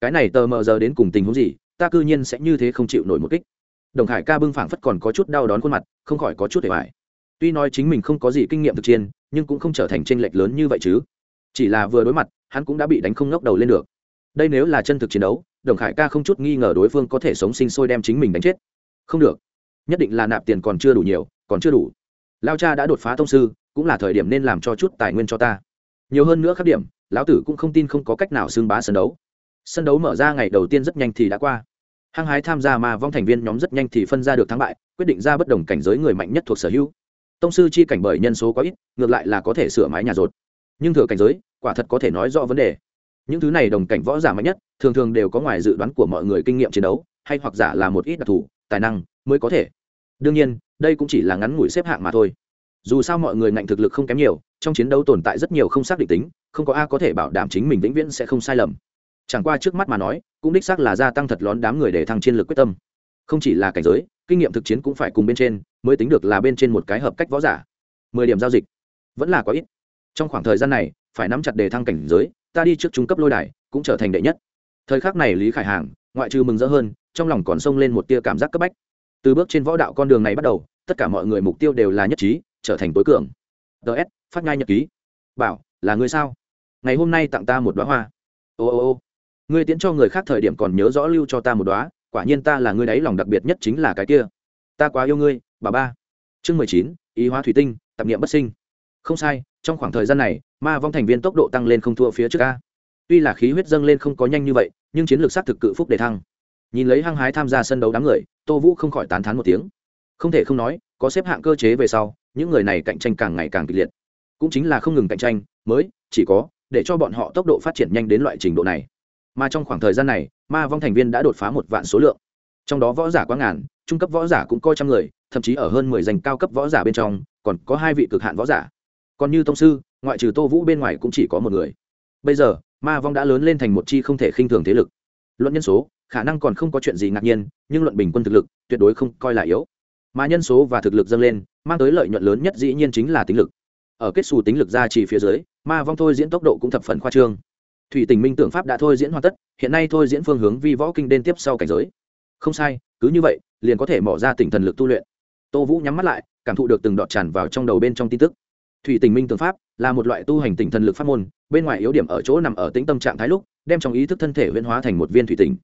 Cái này tờ mờ giờ đến cùng tình huống gì ta cư nhiên sẽ như thế không chịu nổi một kích. Đồng khải ca bưng phảng phất còn có chút đau đón khuôn mặt, không khỏi có chút để bài tuy nói chính mình không có gì kinh nghiệm thực chiến, nhưng cũng không trở thành tranh lệch lớn như vậy chứ. Chỉ là vừa đối mặt, hắn cũng đã bị đánh không ngóc đầu lên được. Đây nếu là chân thực chiến đấu, đồng khải ca không chút nghi ngờ đối phương có thể sống sinh sôi đem chính mình đánh chết. Không được. Nhất định là nạp tiền còn chưa đủ nhiều, còn chưa đủ. Lao cha đã đột phá thông sư, cũng là thời điểm nên làm cho chút tài nguyên cho ta. Nhiều hơn nữa khắc điểm, lão tử cũng không tin không có cách nào xưng bá sân đấu sân đấu mở ra ngày đầu tiên rất nhanh thì đã qua. Hăng hái tham gia mà vong thành viên nhóm rất nhanh thì phân ra được thắng bại, quyết định ra bất đồng cảnh giới người mạnh nhất thuộc sở hữu. Tông sư chi cảnh bởi nhân số quá ít, ngược lại là có thể sửa mái nhà rột. Nhưng thừa cảnh giới, quả thật có thể nói rõ vấn đề. Những thứ này đồng cảnh võ giả mạnh nhất, thường thường đều có ngoài dự đoán của mọi người kinh nghiệm chiến đấu, hay hoặc giả là một ít đặc thù, tài năng mới có thể. Đương nhiên, đây cũng chỉ là ngắn ngủi xếp hạng mà thôi. Dù sao mọi người ngạnh thực lực không kém nhiều, trong chiến đấu tồn tại rất nhiều không xác định tính, không có a có thể bảo đảm chính mình vĩnh viễn sẽ không sai lầm chẳng qua trước mắt mà nói, cũng đích xác là gia tăng thật lón đám người để thăng chiến lược quyết tâm. Không chỉ là cảnh giới, kinh nghiệm thực chiến cũng phải cùng bên trên, mới tính được là bên trên một cái hợp cách võ giả. Mười điểm giao dịch, vẫn là quá ít. Trong khoảng thời gian này, phải nắm chặt đề thăng cảnh giới, ta đi trước trung cấp lôi đài, cũng trở thành đệ nhất. Thời khắc này lý khải hàng, ngoại trừ mừng rỡ hơn, trong lòng còn sông lên một tia cảm giác cấp bách. Từ bước trên võ đạo con đường này bắt đầu, tất cả mọi người mục tiêu đều là nhất trí, trở thành tối cường. Ts phát ngai nhật ký. Bảo, là người sao? Ngày hôm nay tặng ta một đoá hoa. Ô ô ô ngươi tiễn cho người khác thời điểm còn nhớ rõ lưu cho ta một đoá quả nhiên ta là người đấy lòng đặc biệt nhất chính là cái kia. Ta quá yêu ngươi, bà ba. Chương mười chín, ý hóa thủy tinh, tạp nghiệm bất sinh. Không sai, trong khoảng thời gian này, ma vong thành viên tốc độ tăng lên không thua phía trước ca tuy là khí huyết dâng lên không có nhanh như vậy, nhưng chiến lược xác thực cự phúc để thăng. Nhìn lấy hăng hái tham gia sân đấu đám người, tô vũ không khỏi tán thán một tiếng. Không thể không nói, có xếp hạng cơ chế về sau, những người này cạnh tranh càng ngày càng kịch liệt. Cũng chính là không ngừng cạnh tranh, mới, chỉ có, để cho bọn họ tốc độ phát triển nhanh đến loại trình độ này mà trong khoảng thời gian này, ma vong thành viên đã đột phá một vạn số lượng. Trong đó võ giả quá ngàn, trung cấp võ giả cũng coi trăm người, thậm chí ở hơn mười danh cao cấp võ giả bên trong, còn có hai vị cực hạn võ giả. Còn như tông sư, ngoại trừ tô vũ bên ngoài cũng chỉ có một người. Bây giờ, ma vong đã lớn lên thành một chi không thể khinh thường thế lực. Luận nhân số, khả năng còn không có chuyện gì ngạc nhiên, nhưng luận bình quân thực lực, tuyệt đối không coi là yếu. Mà nhân số và thực lực dâng lên, mang tới lợi nhuận lớn nhất dĩ nhiên chính là tính lực. Ở kết xù tính lực ra chỉ phía dưới, ma vong thôi diễn tốc độ cũng thập phần khoa trương thủy tình minh tưởng pháp đã thôi diễn hoàn tất, hiện nay thôi diễn phương hướng vi võ kinh đen tiếp sau cảnh giới. Không sai, cứ như vậy, liền có thể mỏ ra tỉnh thần lực tu luyện. Tô vũ nhắm mắt lại, cảm thụ được từng đọt tràn vào trong đầu bên trong tin tức. Thủy tình minh tưởng pháp là một loại tu hành tỉnh thần lực pháp môn, bên ngoài yếu điểm ở chỗ nằm ở tĩnh tâm trạng thái lúc, đem trong ý thức thân thể huyễn hóa thành một viên thủy tình.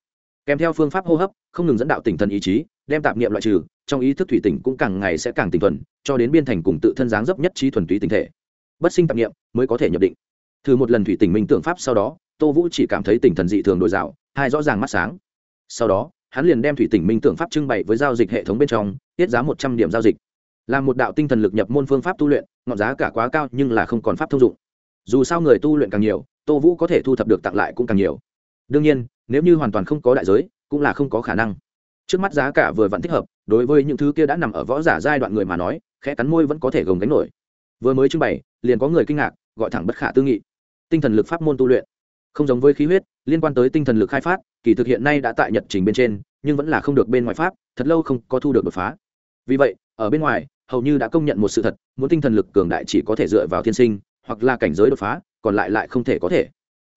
Kèm theo phương pháp hô hấp, không ngừng dẫn đạo tỉnh thần ý chí, đem tạp niệm loại trừ, trong ý thức thủy tình cũng càng ngày sẽ càng tinh thuần, cho đến biên thành cùng tự thân dáng dấp nhất trí thuần túy tinh thể. Bất sinh tạp niệm mới có thể nhập định thử một lần thủy tỉnh minh tưởng pháp sau đó tô vũ chỉ cảm thấy tỉnh thần dị thường đổi dạo, hai rõ ràng mắt sáng. Sau đó hắn liền đem thủy tỉnh minh tưởng pháp trưng bày với giao dịch hệ thống bên trong tiết giá một trăm điểm giao dịch. Là một đạo tinh thần lực nhập môn phương pháp tu luyện ngọn giá cả quá cao nhưng là không còn pháp thông dụng. Dù sao người tu luyện càng nhiều tô vũ có thể thu thập được tặng lại cũng càng nhiều. Đương nhiên nếu như hoàn toàn không có đại giới cũng là không có khả năng. Trước mắt giá cả vừa vẫn thích hợp đối với những thứ kia đã nằm ở võ giả giai đoạn người mà nói khẽ cắn môi vẫn có thể gồng gánh nổi. Vừa mới trưng bày liền có người kinh ngạc gọi thẳng bất khả tư nghị tinh thần lực pháp môn tu luyện. Không giống với khí huyết, liên quan tới tinh thần lực khai phát, kỳ thực hiện nay đã tại nhật trình bên trên, nhưng vẫn là không được bên ngoài pháp, thật lâu không có thu được đột phá. Vì vậy, ở bên ngoài, hầu như đã công nhận một sự thật, muốn tinh thần lực cường đại chỉ có thể dựa vào thiên sinh, hoặc là cảnh giới đột phá, còn lại lại không thể có thể.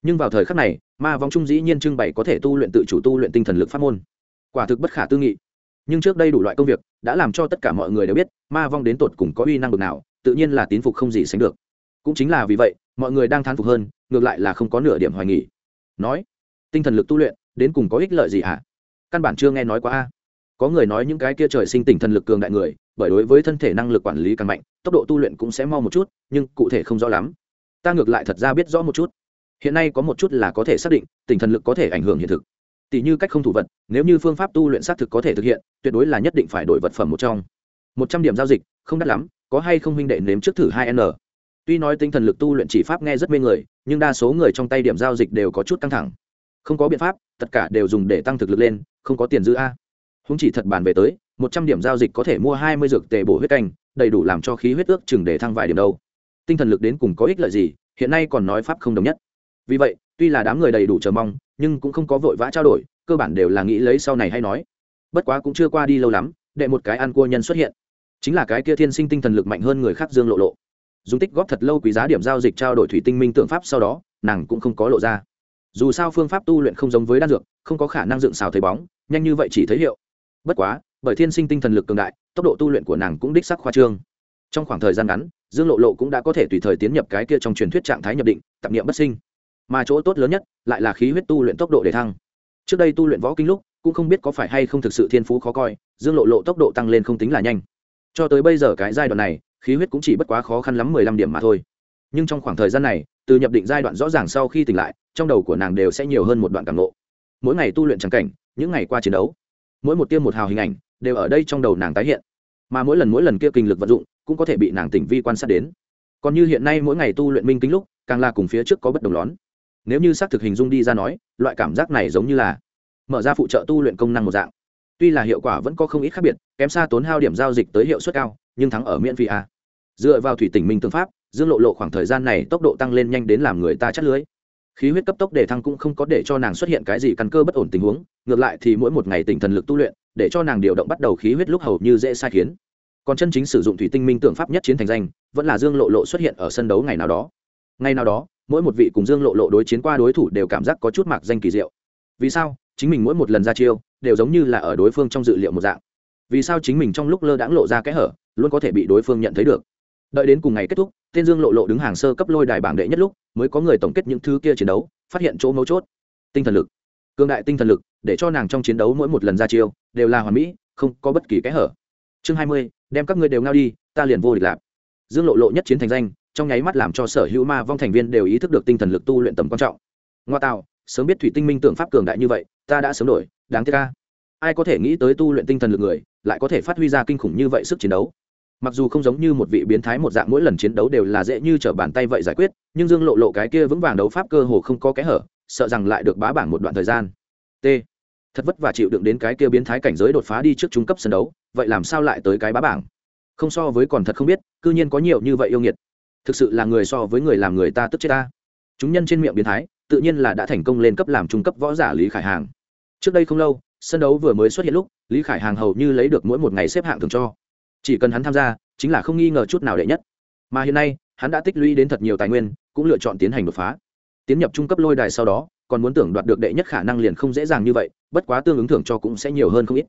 Nhưng vào thời khắc này, ma vong trung dĩ nhiên trưng bày có thể tu luyện tự chủ tu luyện tinh thần lực pháp môn. Quả thực bất khả tư nghị. Nhưng trước đây đủ loại công việc, đã làm cho tất cả mọi người đều biết, ma vong đến tột cùng có uy năng bực nào, tự nhiên là tín phục không gì sánh được. Cũng chính là vì vậy mọi người đang thán phục hơn, ngược lại là không có nửa điểm hoài nghỉ nói, tinh thần lực tu luyện, đến cùng có ích lợi gì hả? Căn bản chưa nghe nói quá a. Có người nói những cái kia trời sinh tinh thần lực cường đại người, bởi đối với thân thể năng lực quản lý càng mạnh, tốc độ tu luyện cũng sẽ mau một chút, nhưng cụ thể không rõ lắm. Ta ngược lại thật ra biết rõ một chút. Hiện nay có một chút là có thể xác định, tinh thần lực có thể ảnh hưởng hiện thực. Tỷ như cách không thủ vật, nếu như phương pháp tu luyện xác thực có thể thực hiện, tuyệt đối là nhất định phải đổi vật phẩm một trong. Một trăm điểm giao dịch, không đắt lắm, có hay không huynh đệ nếm trước thử hai n? Tuy nói tinh thần lực tu luyện chỉ pháp nghe rất mê người, nhưng đa số người trong tay điểm giao dịch đều có chút căng thẳng. Không có biện pháp, tất cả đều dùng để tăng thực lực lên, không có tiền dư a. Húng chỉ thật bàn về tới, một trăm điểm giao dịch có thể mua hai mươi dược tề bổ huyết canh, đầy đủ làm cho khí huyết ước chừng để thăng vài điểm đâu. Tinh thần lực đến cùng có ích lợi gì, hiện nay còn nói pháp không đồng nhất. Vì vậy, tuy là đám người đầy đủ chờ mong, nhưng cũng không có vội vã trao đổi, cơ bản đều là nghĩ lấy sau này hay nói. Bất quá cũng chưa qua đi lâu lắm, đệ một cái ăn cua nhân xuất hiện. Chính là cái kia thiên sinh tinh thần lực mạnh hơn người khác dương lộ lộ dùng tích góp thật lâu quý giá điểm giao dịch trao đổi thủy tinh minh tượng pháp sau đó, nàng cũng không có lộ ra. Dù sao phương pháp tu luyện không giống với đan dược, không có khả năng dựng xào thấy bóng, nhanh như vậy chỉ thấy hiệu. Bất quá, bởi thiên sinh tinh thần lực cường đại, tốc độ tu luyện của nàng cũng đích sắc khoa trương. Trong khoảng thời gian ngắn, dương lộ lộ cũng đã có thể tùy thời tiến nhập cái kia trong truyền thuyết trạng thái nhập định tập niệm bất sinh. Mà chỗ tốt lớn nhất, lại là khí huyết tu luyện tốc độ để thăng. Trước đây tu luyện võ kinh lúc, cũng không biết có phải hay không thực sự thiên phú khó coi, dương lộ lộ tốc độ tăng lên không tính là nhanh. Cho tới bây giờ cái giai đoạn này khí huyết cũng chỉ bất quá khó khăn lắm mười lăm điểm mà thôi. Nhưng trong khoảng thời gian này, từ nhập định giai đoạn rõ ràng sau khi tỉnh lại, trong đầu của nàng đều sẽ nhiều hơn một đoạn cảm lộ mỗi ngày tu luyện trắng cảnh, những ngày qua chiến đấu, mỗi một tiêm một hào hình ảnh đều ở đây trong đầu nàng tái hiện. Mà mỗi lần mỗi lần kia kinh lực vận dụng cũng có thể bị nàng tỉnh vi quan sát đến. Còn như hiện nay mỗi ngày tu luyện minh kính lúc, càng là cùng phía trước có bất đồng lón. Nếu như xác thực hình dung đi ra nói, loại cảm giác này giống như là mở ra phụ trợ tu luyện công năng một dạng. Tuy là hiệu quả vẫn có không ít khác biệt, kém xa tốn hao điểm giao dịch tới hiệu suất cao, nhưng thắng ở miễn phí a dựa vào thủy tỉnh minh tương pháp, dương lộ lộ khoảng thời gian này tốc độ tăng lên nhanh đến làm người ta chắt lưới. Khí huyết cấp tốc để thăng cũng không có để cho nàng xuất hiện cái gì căn cơ bất ổn tình huống, ngược lại thì mỗi một ngày tỉnh thần lực tu luyện, để cho nàng điều động bắt đầu khí huyết lúc hầu như dễ sai khiến. Còn chân chính sử dụng thủy tinh minh tưởng pháp nhất chiến thành danh, vẫn là dương lộ lộ xuất hiện ở sân đấu ngày nào đó. Ngày nào đó, mỗi một vị cùng dương lộ lộ đối chiến qua đối thủ đều cảm giác có chút mạc danh kỳ diệu. Vì sao? Chính mình mỗi một lần ra chiêu, đều giống như là ở đối phương trong dự liệu một dạng. Vì sao chính mình trong lúc lơ đãng lộ ra kẽ hở, luôn có thể bị đối phương nhận thấy được? Đợi đến cùng ngày kết thúc tên dương lộ lộ đứng hàng sơ cấp lôi đài bảng đệ nhất lúc, mới có người tổng kết những thứ kia chiến đấu, phát hiện chỗ mấu chốt. Tinh thần lực. Cương đại tinh thần lực, để cho nàng trong chiến đấu mỗi một lần ra chiêu, đều là hoàn mỹ, không có bất kỳ kẽ hở. Chương hai mươi, đem các ngươi đều ngao đi, ta liền vô địch lạp dương lộ lộ nhất chiến thành danh, trong nháy mắt làm cho sở hữu ma vong thành viên đều ý thức được tinh thần lực tu luyện tầm quan trọng. Ngoa tạo, sớm biết thủy tinh minh tưởng pháp cường đại như vậy, ta đã sớm đổi, đáng tiếc ca ai có thể nghĩ tới tu luyện tinh thần lực người, lại có thể phát huy ra kinh khủng như vậy sức chiến đấu? Mặc dù không giống như một vị biến thái một dạng mỗi lần chiến đấu đều là dễ như t r ở bàn tay vậy giải quyết, nhưng dương lộ lộ cái kia vững vàng đấu pháp cơ hồ không có kẽ hở, sợ rằng lại được bá bảng một đoạn thời gian. T. Thật vất vả chịu đựng đến cái kia biến thái cảnh giới đột phá đi trước trung cấp sân đấu, vậy làm sao lại tới cái bá bảng? Không so với còn thật không biết, cư nhiên có nhiều như vậy yêu nghiệt. Thực sự là người so với người làm người ta tức chết ta. Chúng nhân trên miệng biến thái, tự nhiên là đã thành công lên cấp làm trung cấp võ giả lý khải hàng. Trước đây không lâu, sân đấu vừa mới xuất hiện lúc, lý khải hàng hầu như lấy được mỗi một ngày xếp hạng thường cho chỉ cần hắn tham gia, chính là không nghi ngờ chút nào đệ nhất. Mà hiện nay, hắn đã tích lũy đến thật nhiều tài nguyên, cũng lựa chọn tiến hành đột phá. Tiến nhập trung cấp lôi đài sau đó, còn muốn tưởng đoạt được đệ nhất khả năng liền không dễ dàng như vậy, bất quá tương ứng thưởng cho cũng sẽ nhiều hơn không ít.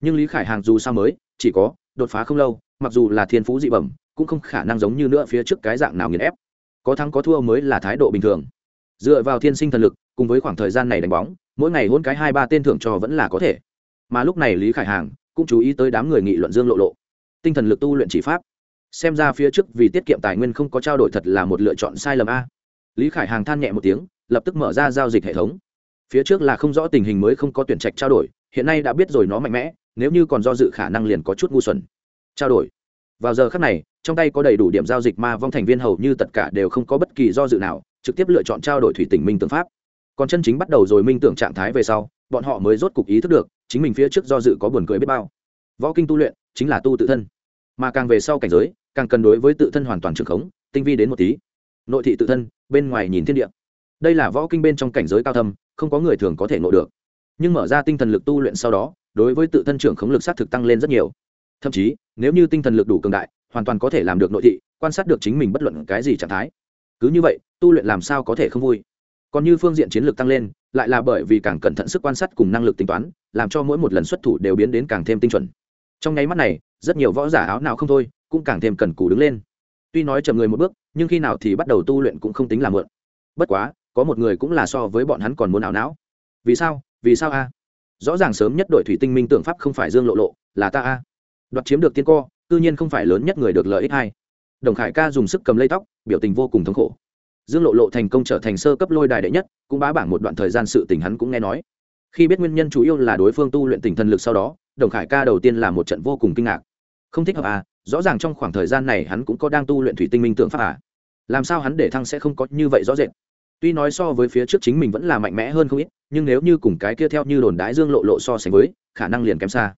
Nhưng lý khải hàng dù sao mới, chỉ có đột phá không lâu, mặc dù là thiên phú dị bẩm, cũng không khả năng giống như nữa phía trước cái dạng nào nghiền ép. Có thắng có thua mới là thái độ bình thường. Dựa vào thiên sinh thần lực, cùng với khoảng thời gian này đánh bóng, mỗi ngày hôn cái hai ba tên thưởng cho vẫn là có thể. Mà lúc này lý khải hàng cũng chú ý tới đám người nghị luận dương lộ lộ tinh thần lực tu luyện chỉ pháp. Xem ra phía trước vì tiết kiệm tài nguyên không có trao đổi thật là một lựa chọn sai lầm a. Lý khải hàng than nhẹ một tiếng, lập tức mở ra giao dịch hệ thống. Phía trước là không rõ tình hình mới không có tuyển trạch trao đổi, hiện nay đã biết rồi nó mạnh mẽ, nếu như còn do dự khả năng liền có chút ngu xuẩn. Trao đổi. Vào giờ khắc này, trong tay có đầy đủ điểm giao dịch mà vong thành viên hầu như tất cả đều không có bất kỳ do dự nào, trực tiếp lựa chọn trao đổi thủy tỉnh minh tưởng pháp. Còn chân chính bắt đầu rồi minh tưởng trạng thái về sau, bọn họ mới rốt cục ý thức được, chính mình phía trước do dự có buồn cười biết bao võ kinh tu luyện chính là tu tự thân. Mà càng về sau cảnh giới, càng cần đối với tự thân hoàn toàn trường khống, tinh vi đến một tí. Nội thị tự thân, bên ngoài nhìn thiên địa. Đây là võ kinh bên trong cảnh giới cao thâm, không có người thường có thể ngộ được. Nhưng mở ra tinh thần lực tu luyện sau đó, đối với tự thân trưởng khống lực s á t thực tăng lên rất nhiều. Thậm chí, nếu như tinh thần lực đủ cường đại, hoàn toàn có thể làm được nội thị, quan sát được chính mình bất luận cái gì trạng thái. Cứ như vậy, tu luyện làm sao có thể không vui? Còn như phương diện chiến lược tăng lên, lại là bởi vì càng cẩn thận sức quan sát cùng năng lực tính toán, làm cho mỗi một lần xuất thủ đều biến đến càng thêm tinh chuẩn trong nháy mắt này, rất nhiều võ giả áo nào không thôi, cũng càng thêm cần cù đứng lên. Tuy nói chậm người một bước, nhưng khi nào thì bắt đầu tu luyện cũng không tính là mượn bất quá, có một người cũng là so với bọn hắn còn muốn ảo não. Vì sao? Vì sao a? Rõ ràng sớm nhất đội thủy tinh minh tượng pháp không phải dương lộ lộ, là ta a. Đoạt chiếm được tiên co tự nhiên không phải lớn nhất người được lợi ích hai đồng khải ca dùng sức cầm lấy tóc, biểu tình vô cùng thống khổ. Dương lộ lộ thành công trở thành sơ cấp lôi đài đệ nhất, cũng bá bảng một đoạn thời gian sự tình hắn cũng nghe nói. Khi biết nguyên nhân chủ yếu là đối phương tu luyện tình thần lực sau đó đồng khải ca đầu tiên là một trận vô cùng kinh ngạc. Không thích hợp à rõ ràng trong khoảng thời gian này hắn cũng có đang tu luyện thủy tinh minh tượng pháp à. Làm sao hắn để thăng sẽ không có như vậy rõ rệt. Tuy nói so với phía trước chính mình vẫn là mạnh mẽ hơn không ít, nhưng nếu như cùng cái kia theo như đồn đái dương lộ lộ so sánh với, khả năng liền kém xa.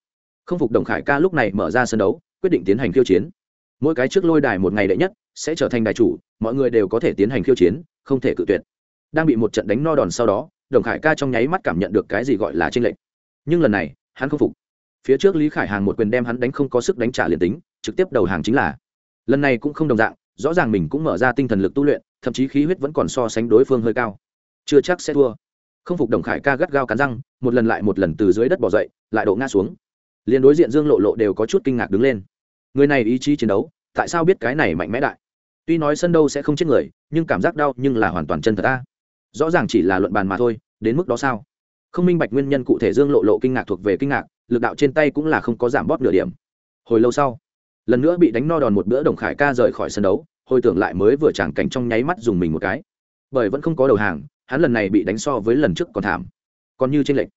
Không phục đồng khải ca lúc này mở ra sân đấu, quyết định tiến hành khiêu chiến. Mỗi cái trước lôi đài một ngày đệ nhất, sẽ trở thành đài chủ, mọi người đều có thể tiến hành khiêu chiến, không thể cự tuyệt. Đang bị một trận đánh no đòn sau đó, đồng khải ca trong nháy mắt cảm nhận được cái gì gọi là tranh lệch. Nhưng lần này, hắn không phục phía trước lý khải hàng một quyền đem hắn đánh không có sức đánh trả liền tính, trực tiếp đầu hàng chính là. Lần này cũng không đồng dạng, rõ ràng mình cũng mở ra tinh thần lực tu luyện, thậm chí khí huyết vẫn còn so sánh đối phương hơi cao. Chưa chắc sẽ thua. Không phục đồng khải ca gắt gao cắn răng, một lần lại một lần từ dưới đất bỏ dậy, lại độ ngã xuống. Liền đối diện dương lộ lộ đều có chút kinh ngạc đứng lên. Người này ý chí chiến đấu, tại sao biết cái này mạnh mẽ đại? Tuy nói sân đâu sẽ không chết người, nhưng cảm giác đau nhưng là hoàn toàn chân thật ta. Rõ ràng chỉ là luận bàn mà thôi, đến mức đó sao? Không minh bạch nguyên nhân cụ thể dương lộ lộ kinh ngạc thuộc về kinh ngạc lực đạo trên tay cũng là không có giảm bóp nửa điểm. Hồi lâu sau, lần nữa bị đánh no đòn một bữa đồng khải ca rời khỏi sân đấu, hồi tưởng lại mới vừa chẳng cảnh trong nháy mắt dùng mình một cái. Bởi vẫn không có đầu hàng, hắn lần này bị đánh so với lần trước còn thảm. Còn như trên lệnh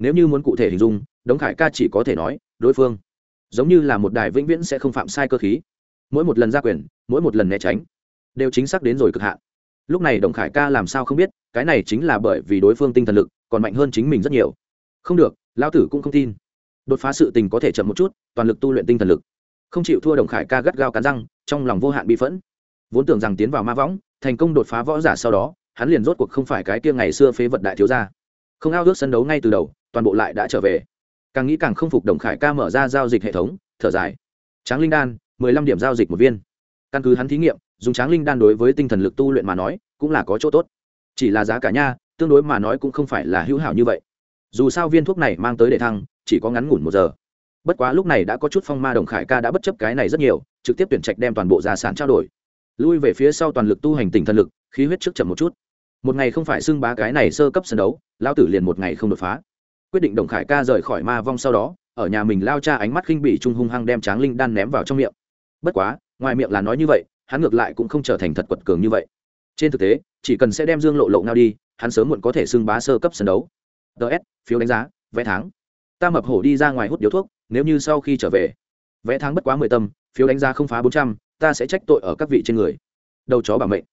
nếu như muốn cụ thể hình dung đống khải ca chỉ có thể nói, đối phương giống như là một đài vĩnh viễn sẽ không phạm sai cơ khí. Mỗi một lần ra quyền, mỗi một lần né tránh, đều chính xác đến rồi cực hạn. Lúc này đồng khải ca làm sao không biết, cái này chính là bởi vì đối phương tinh thần lực còn mạnh hơn chính mình rất nhiều. Không được, lão tử cũng không tin đột phá sự tình có thể chậm một chút, toàn lực tu luyện tinh thần lực. Không chịu thua đồng khải ca gắt gao cắn răng, trong lòng vô hạn bị phẫn. Vốn tưởng rằng tiến vào ma võng, thành công đột phá võ giả sau đó, hắn liền rốt cuộc không phải cái kia ngày xưa phế vật đại thiếu gia. Không ao ước sân đấu ngay từ đầu, toàn bộ lại đã trở về. Càng nghĩ càng không phục đồng khải ca mở ra giao dịch hệ thống, thở dài. Tráng linh đan, mười lăm điểm giao dịch một viên. Căn cứ hắn thí nghiệm, dùng tráng linh đan đối với tinh thần lực tu luyện mà nói, cũng là có chỗ tốt. Chỉ là giá cả nha, tương đối mà nói cũng không phải là hữu hảo như vậy. Dù sao viên thuốc này mang tới để thăng chỉ có ngắn ngủn một giờ. Bất quá lúc này đã có chút phong ma đồng khải ca đã bất chấp cái này rất nhiều, trực tiếp tuyển trạch đem toàn bộ gia sản trao đổi. Lui về phía sau toàn lực tu hành tình thần lực, khí huyết trước chậm một chút. Một ngày không phải xưng bá cái này sơ cấp sân đấu lao tử liền một ngày không đột phá. Quyết định đồng khải ca rời khỏi ma vong sau đó, ở nhà mình lao cha ánh mắt khinh bị trung hung hăng đem tráng linh đan ném vào trong miệng. Bất quá, ngoài miệng là nói như vậy, hắn ngược lại cũng không trở thành thật quật cường như vậy. Trên thực tế, chỉ cần sẽ đem dương lộ lộ ngao đi, hắn sớm muộn có thể xưng bá sơ cấp sân đấu. Ts phiếu đánh giá, vé tháng ta mập hổ đi ra ngoài hút điếu thuốc, nếu như sau khi trở về vẽ tháng bất quá mười tâm phiếu đánh giá không phá bốn trăm, ta sẽ trách tội ở các vị trên người. Đầu chó bảo mệnh.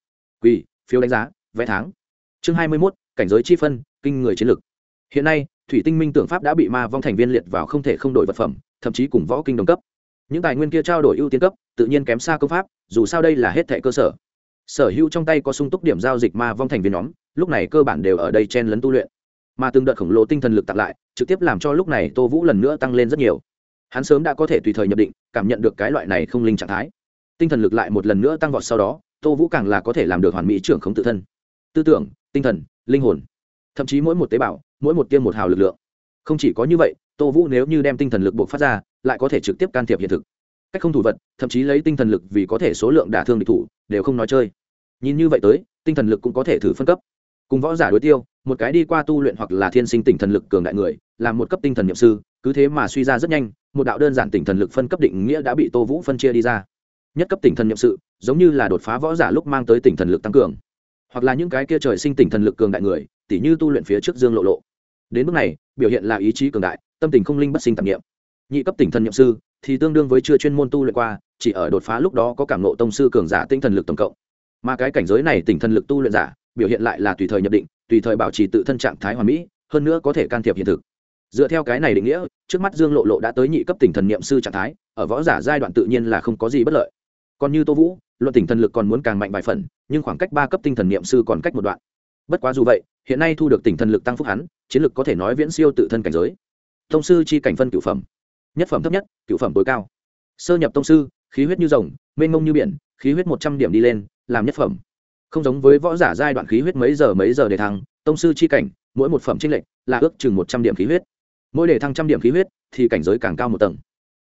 Quỳ, phiếu đánh giá vẽ tháng. Chương hai mươi mốt, cảnh giới chi phân, kinh người chiến lược hiện nay, thủy tinh minh tưởng pháp đã bị ma vong thành viên liệt vào không thể không đổi vật phẩm, thậm chí cùng võ kinh đồng cấp. Những tài nguyên kia trao đổi ưu tiên cấp, tự nhiên kém xa công pháp, dù sao đây là hết thẻ cơ sở. Sở hữu trong tay có sung túc điểm giao dịch ma vong thành viên nhóm, lúc này cơ bản đều ở đây chen lấn tu luyện mà từng đợt khổng lồ tinh thần lực tặng lại, trực tiếp làm cho lúc này tô vũ lần nữa tăng lên rất nhiều. Hắn sớm đã có thể tùy thời nhập định, cảm nhận được cái loại này không linh trạng thái. Tinh thần lực lại một lần nữa tăng vọt sau đó, tô vũ càng là có thể làm được hoàn mỹ trưởng khống tự thân. Tư tưởng, tinh thần, linh hồn. Thậm chí mỗi một tế bào, mỗi một tiêm một hào lực lượng. Không chỉ có như vậy, tô vũ nếu như đem tinh thần lực buộc phát ra, lại có thể trực tiếp can thiệp hiện thực. Cách không thủ vật, thậm chí lấy tinh thần lực vì có thể số lượng đả thương địch thủ, đều không nói chơi. Nhìn như vậy tới, tinh thần lực cũng có thể thử phân cấp. Cùng võ giả đối tiêu một cái đi qua tu luyện hoặc là thiên sinh tỉnh thần lực cường đại người, làm một cấp tinh thần nhiệm sư, cứ thế mà suy ra rất nhanh, một đạo đơn giản tỉnh thần lực phân cấp định nghĩa đã bị tô vũ phân chia đi ra. Nhất cấp tỉnh thần nhiệm sự, giống như là đột phá võ giả lúc mang tới tỉnh thần lực tăng cường. Hoặc là những cái kia trời sinh tỉnh thần lực cường đại người, tỉ như tu luyện phía trước dương lộ lộ. Đến mức này, biểu hiện là ý chí cường đại, tâm tình không linh bất sinh tạp nghiệm nhị cấp tỉnh thần nhiệm sư, thì tương đương với chưa chuyên môn tu luyện qua, chỉ ở đột phá lúc đó có cảm nộ tông sư cường giả tinh thần lực tổng cộng. Mà cái cảnh giới này tỉnh thần lực tu luyện giả, biểu hiện lại là tùy thời nhập định tùy thời bảo trì tự thân trạng thái hoàn mỹ, hơn nữa có thể can thiệp hiện thực. Dựa theo cái này định nghĩa, trước mắt dương lộ lộ đã tới nhị cấp tỉnh thần niệm sư trạng thái, ở võ giả giai đoạn tự nhiên là không có gì bất lợi. Còn như tô vũ, luận tỉnh thần lực còn muốn càng mạnh vài phần, nhưng khoảng cách ba cấp tinh thần niệm sư còn cách một đoạn. Bất quá dù vậy, hiện nay thu được tỉnh thần lực tăng phúc hắn, chiến lực có thể nói viễn siêu tự thân cảnh giới. Thông sư chi cảnh phân cửu phẩm. Nhất phẩm thấp nhất, cửu phẩm tối cao. Sơ nhập tông sư, khí huyết như rồng, mênh mông như biển, khí huyết một trăm điểm đi lên, làm nhất phẩm không giống với võ giả giai đoạn khí huyết mấy giờ mấy giờ để thăng, tông sư chi cảnh, mỗi một phẩm trinh lệnh là ước chừng một trăm điểm khí huyết. Mỗi để thăng trăm điểm khí huyết thì cảnh giới càng cao một tầng.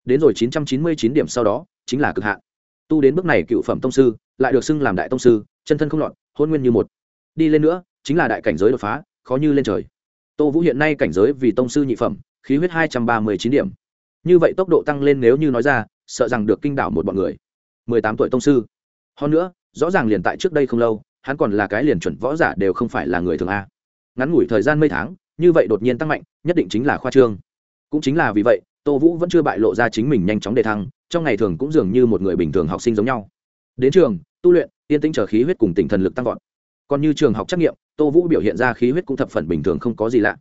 Đến rồi chín trăm chín mươi chín điểm sau đó, chính là cực hạn. Tu đến bước này cựu phẩm tông sư, lại được xưng làm đại tông sư, chân thân không lọt, hôn nguyên như một. Đi lên nữa, chính là đại cảnh giới đột phá, khó như lên trời. Tô vũ hiện nay cảnh giới vì tông sư nhị phẩm, khí huyết hai trăm ba mươi chín điểm. Như vậy tốc độ tăng lên nếu như nói ra, sợ rằng được kinh đảo một bọn người. mười tám tuổi tông sư. Hơn nữa rõ ràng liền tại trước đây không lâu, hắn còn là cái liền chuẩn võ giả đều không phải là người thường a. Ngắn ngủi thời gian mấy tháng, như vậy đột nhiên tăng mạnh, nhất định chính là khoa trương. Cũng chính là vì vậy, tô vũ vẫn chưa bại lộ ra chính mình nhanh chóng đề thăng, trong ngày thường cũng dường như một người bình thường học sinh giống nhau. Đến trường, tu luyện, yên tĩnh trở khí huyết cùng tinh thần lực tăng vọt. Còn như trường học trắc nghiệm, tô vũ biểu hiện ra khí huyết cũng thập phần bình thường không có gì lạ.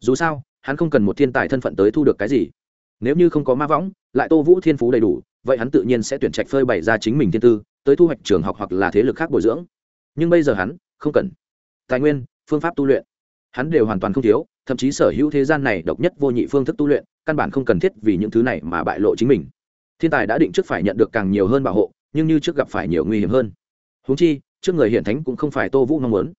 Dù sao, hắn không cần một thiên tài thân phận tới thu được cái gì. Nếu như không có ma võng, lại tô vũ thiên phú đầy đủ, vậy hắn tự nhiên sẽ tuyển trạch phơi bày ra chính mình thiên tư tới thu hoạch trường học hoặc là thế lực khác bồi dưỡng. Nhưng bây giờ hắn không cần. Tài nguyên, phương pháp tu luyện, hắn đều hoàn toàn không thiếu, thậm chí sở hữu thế gian này độc nhất vô nhị phương thức tu luyện, căn bản không cần thiết vì những thứ này mà bại lộ chính mình. Thiên tài đã định trước phải nhận được càng nhiều hơn bảo hộ, nhưng như trước gặp phải nhiều nguy hiểm hơn. Húng chi, trước người hiện thánh cũng không phải tô vũ mong muốn.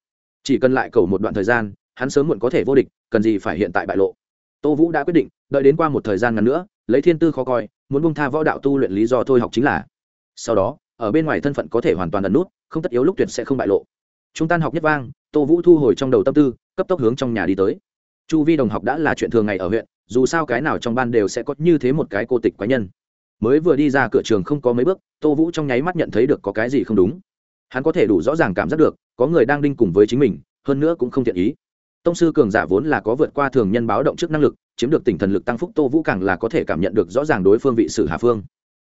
Chỉ cần lại cầu một đoạn thời gian, hắn sớm muộn có thể vô địch, cần gì phải hiện tại bại lộ. Tô vũ đã quyết định, đợi đến qua một thời gian ngắn nữa, lấy thiên tư khó coi, muốn bông tha võ đạo tu luyện lý do thôi học chính là. Sau đó ở bên ngoài thân phận có thể hoàn toàn ẩn nút, không tất yếu lúc tuyệt sẽ không bại lộ. Chúng tan học nhất vang, tô vũ thu hồi trong đầu tâm tư, cấp tốc hướng trong nhà đi tới. Chu vi đồng học đã là chuyện thường ngày ở huyện, dù sao cái nào trong ban đều sẽ có như thế một cái cô tịch quái nhân. Mới vừa đi ra cửa trường không có mấy bước, tô vũ trong nháy mắt nhận thấy được có cái gì không đúng. Hắn có thể đủ rõ ràng cảm giác được, có người đang đinh cùng với chính mình, hơn nữa cũng không thiện ý. Tông sư cường giả vốn là có vượt qua thường nhân báo động trước năng lực, chiếm được tỉnh thần lực tăng phúc, tô vũ càng là có thể cảm nhận được rõ ràng đối phương vị sử hà phương.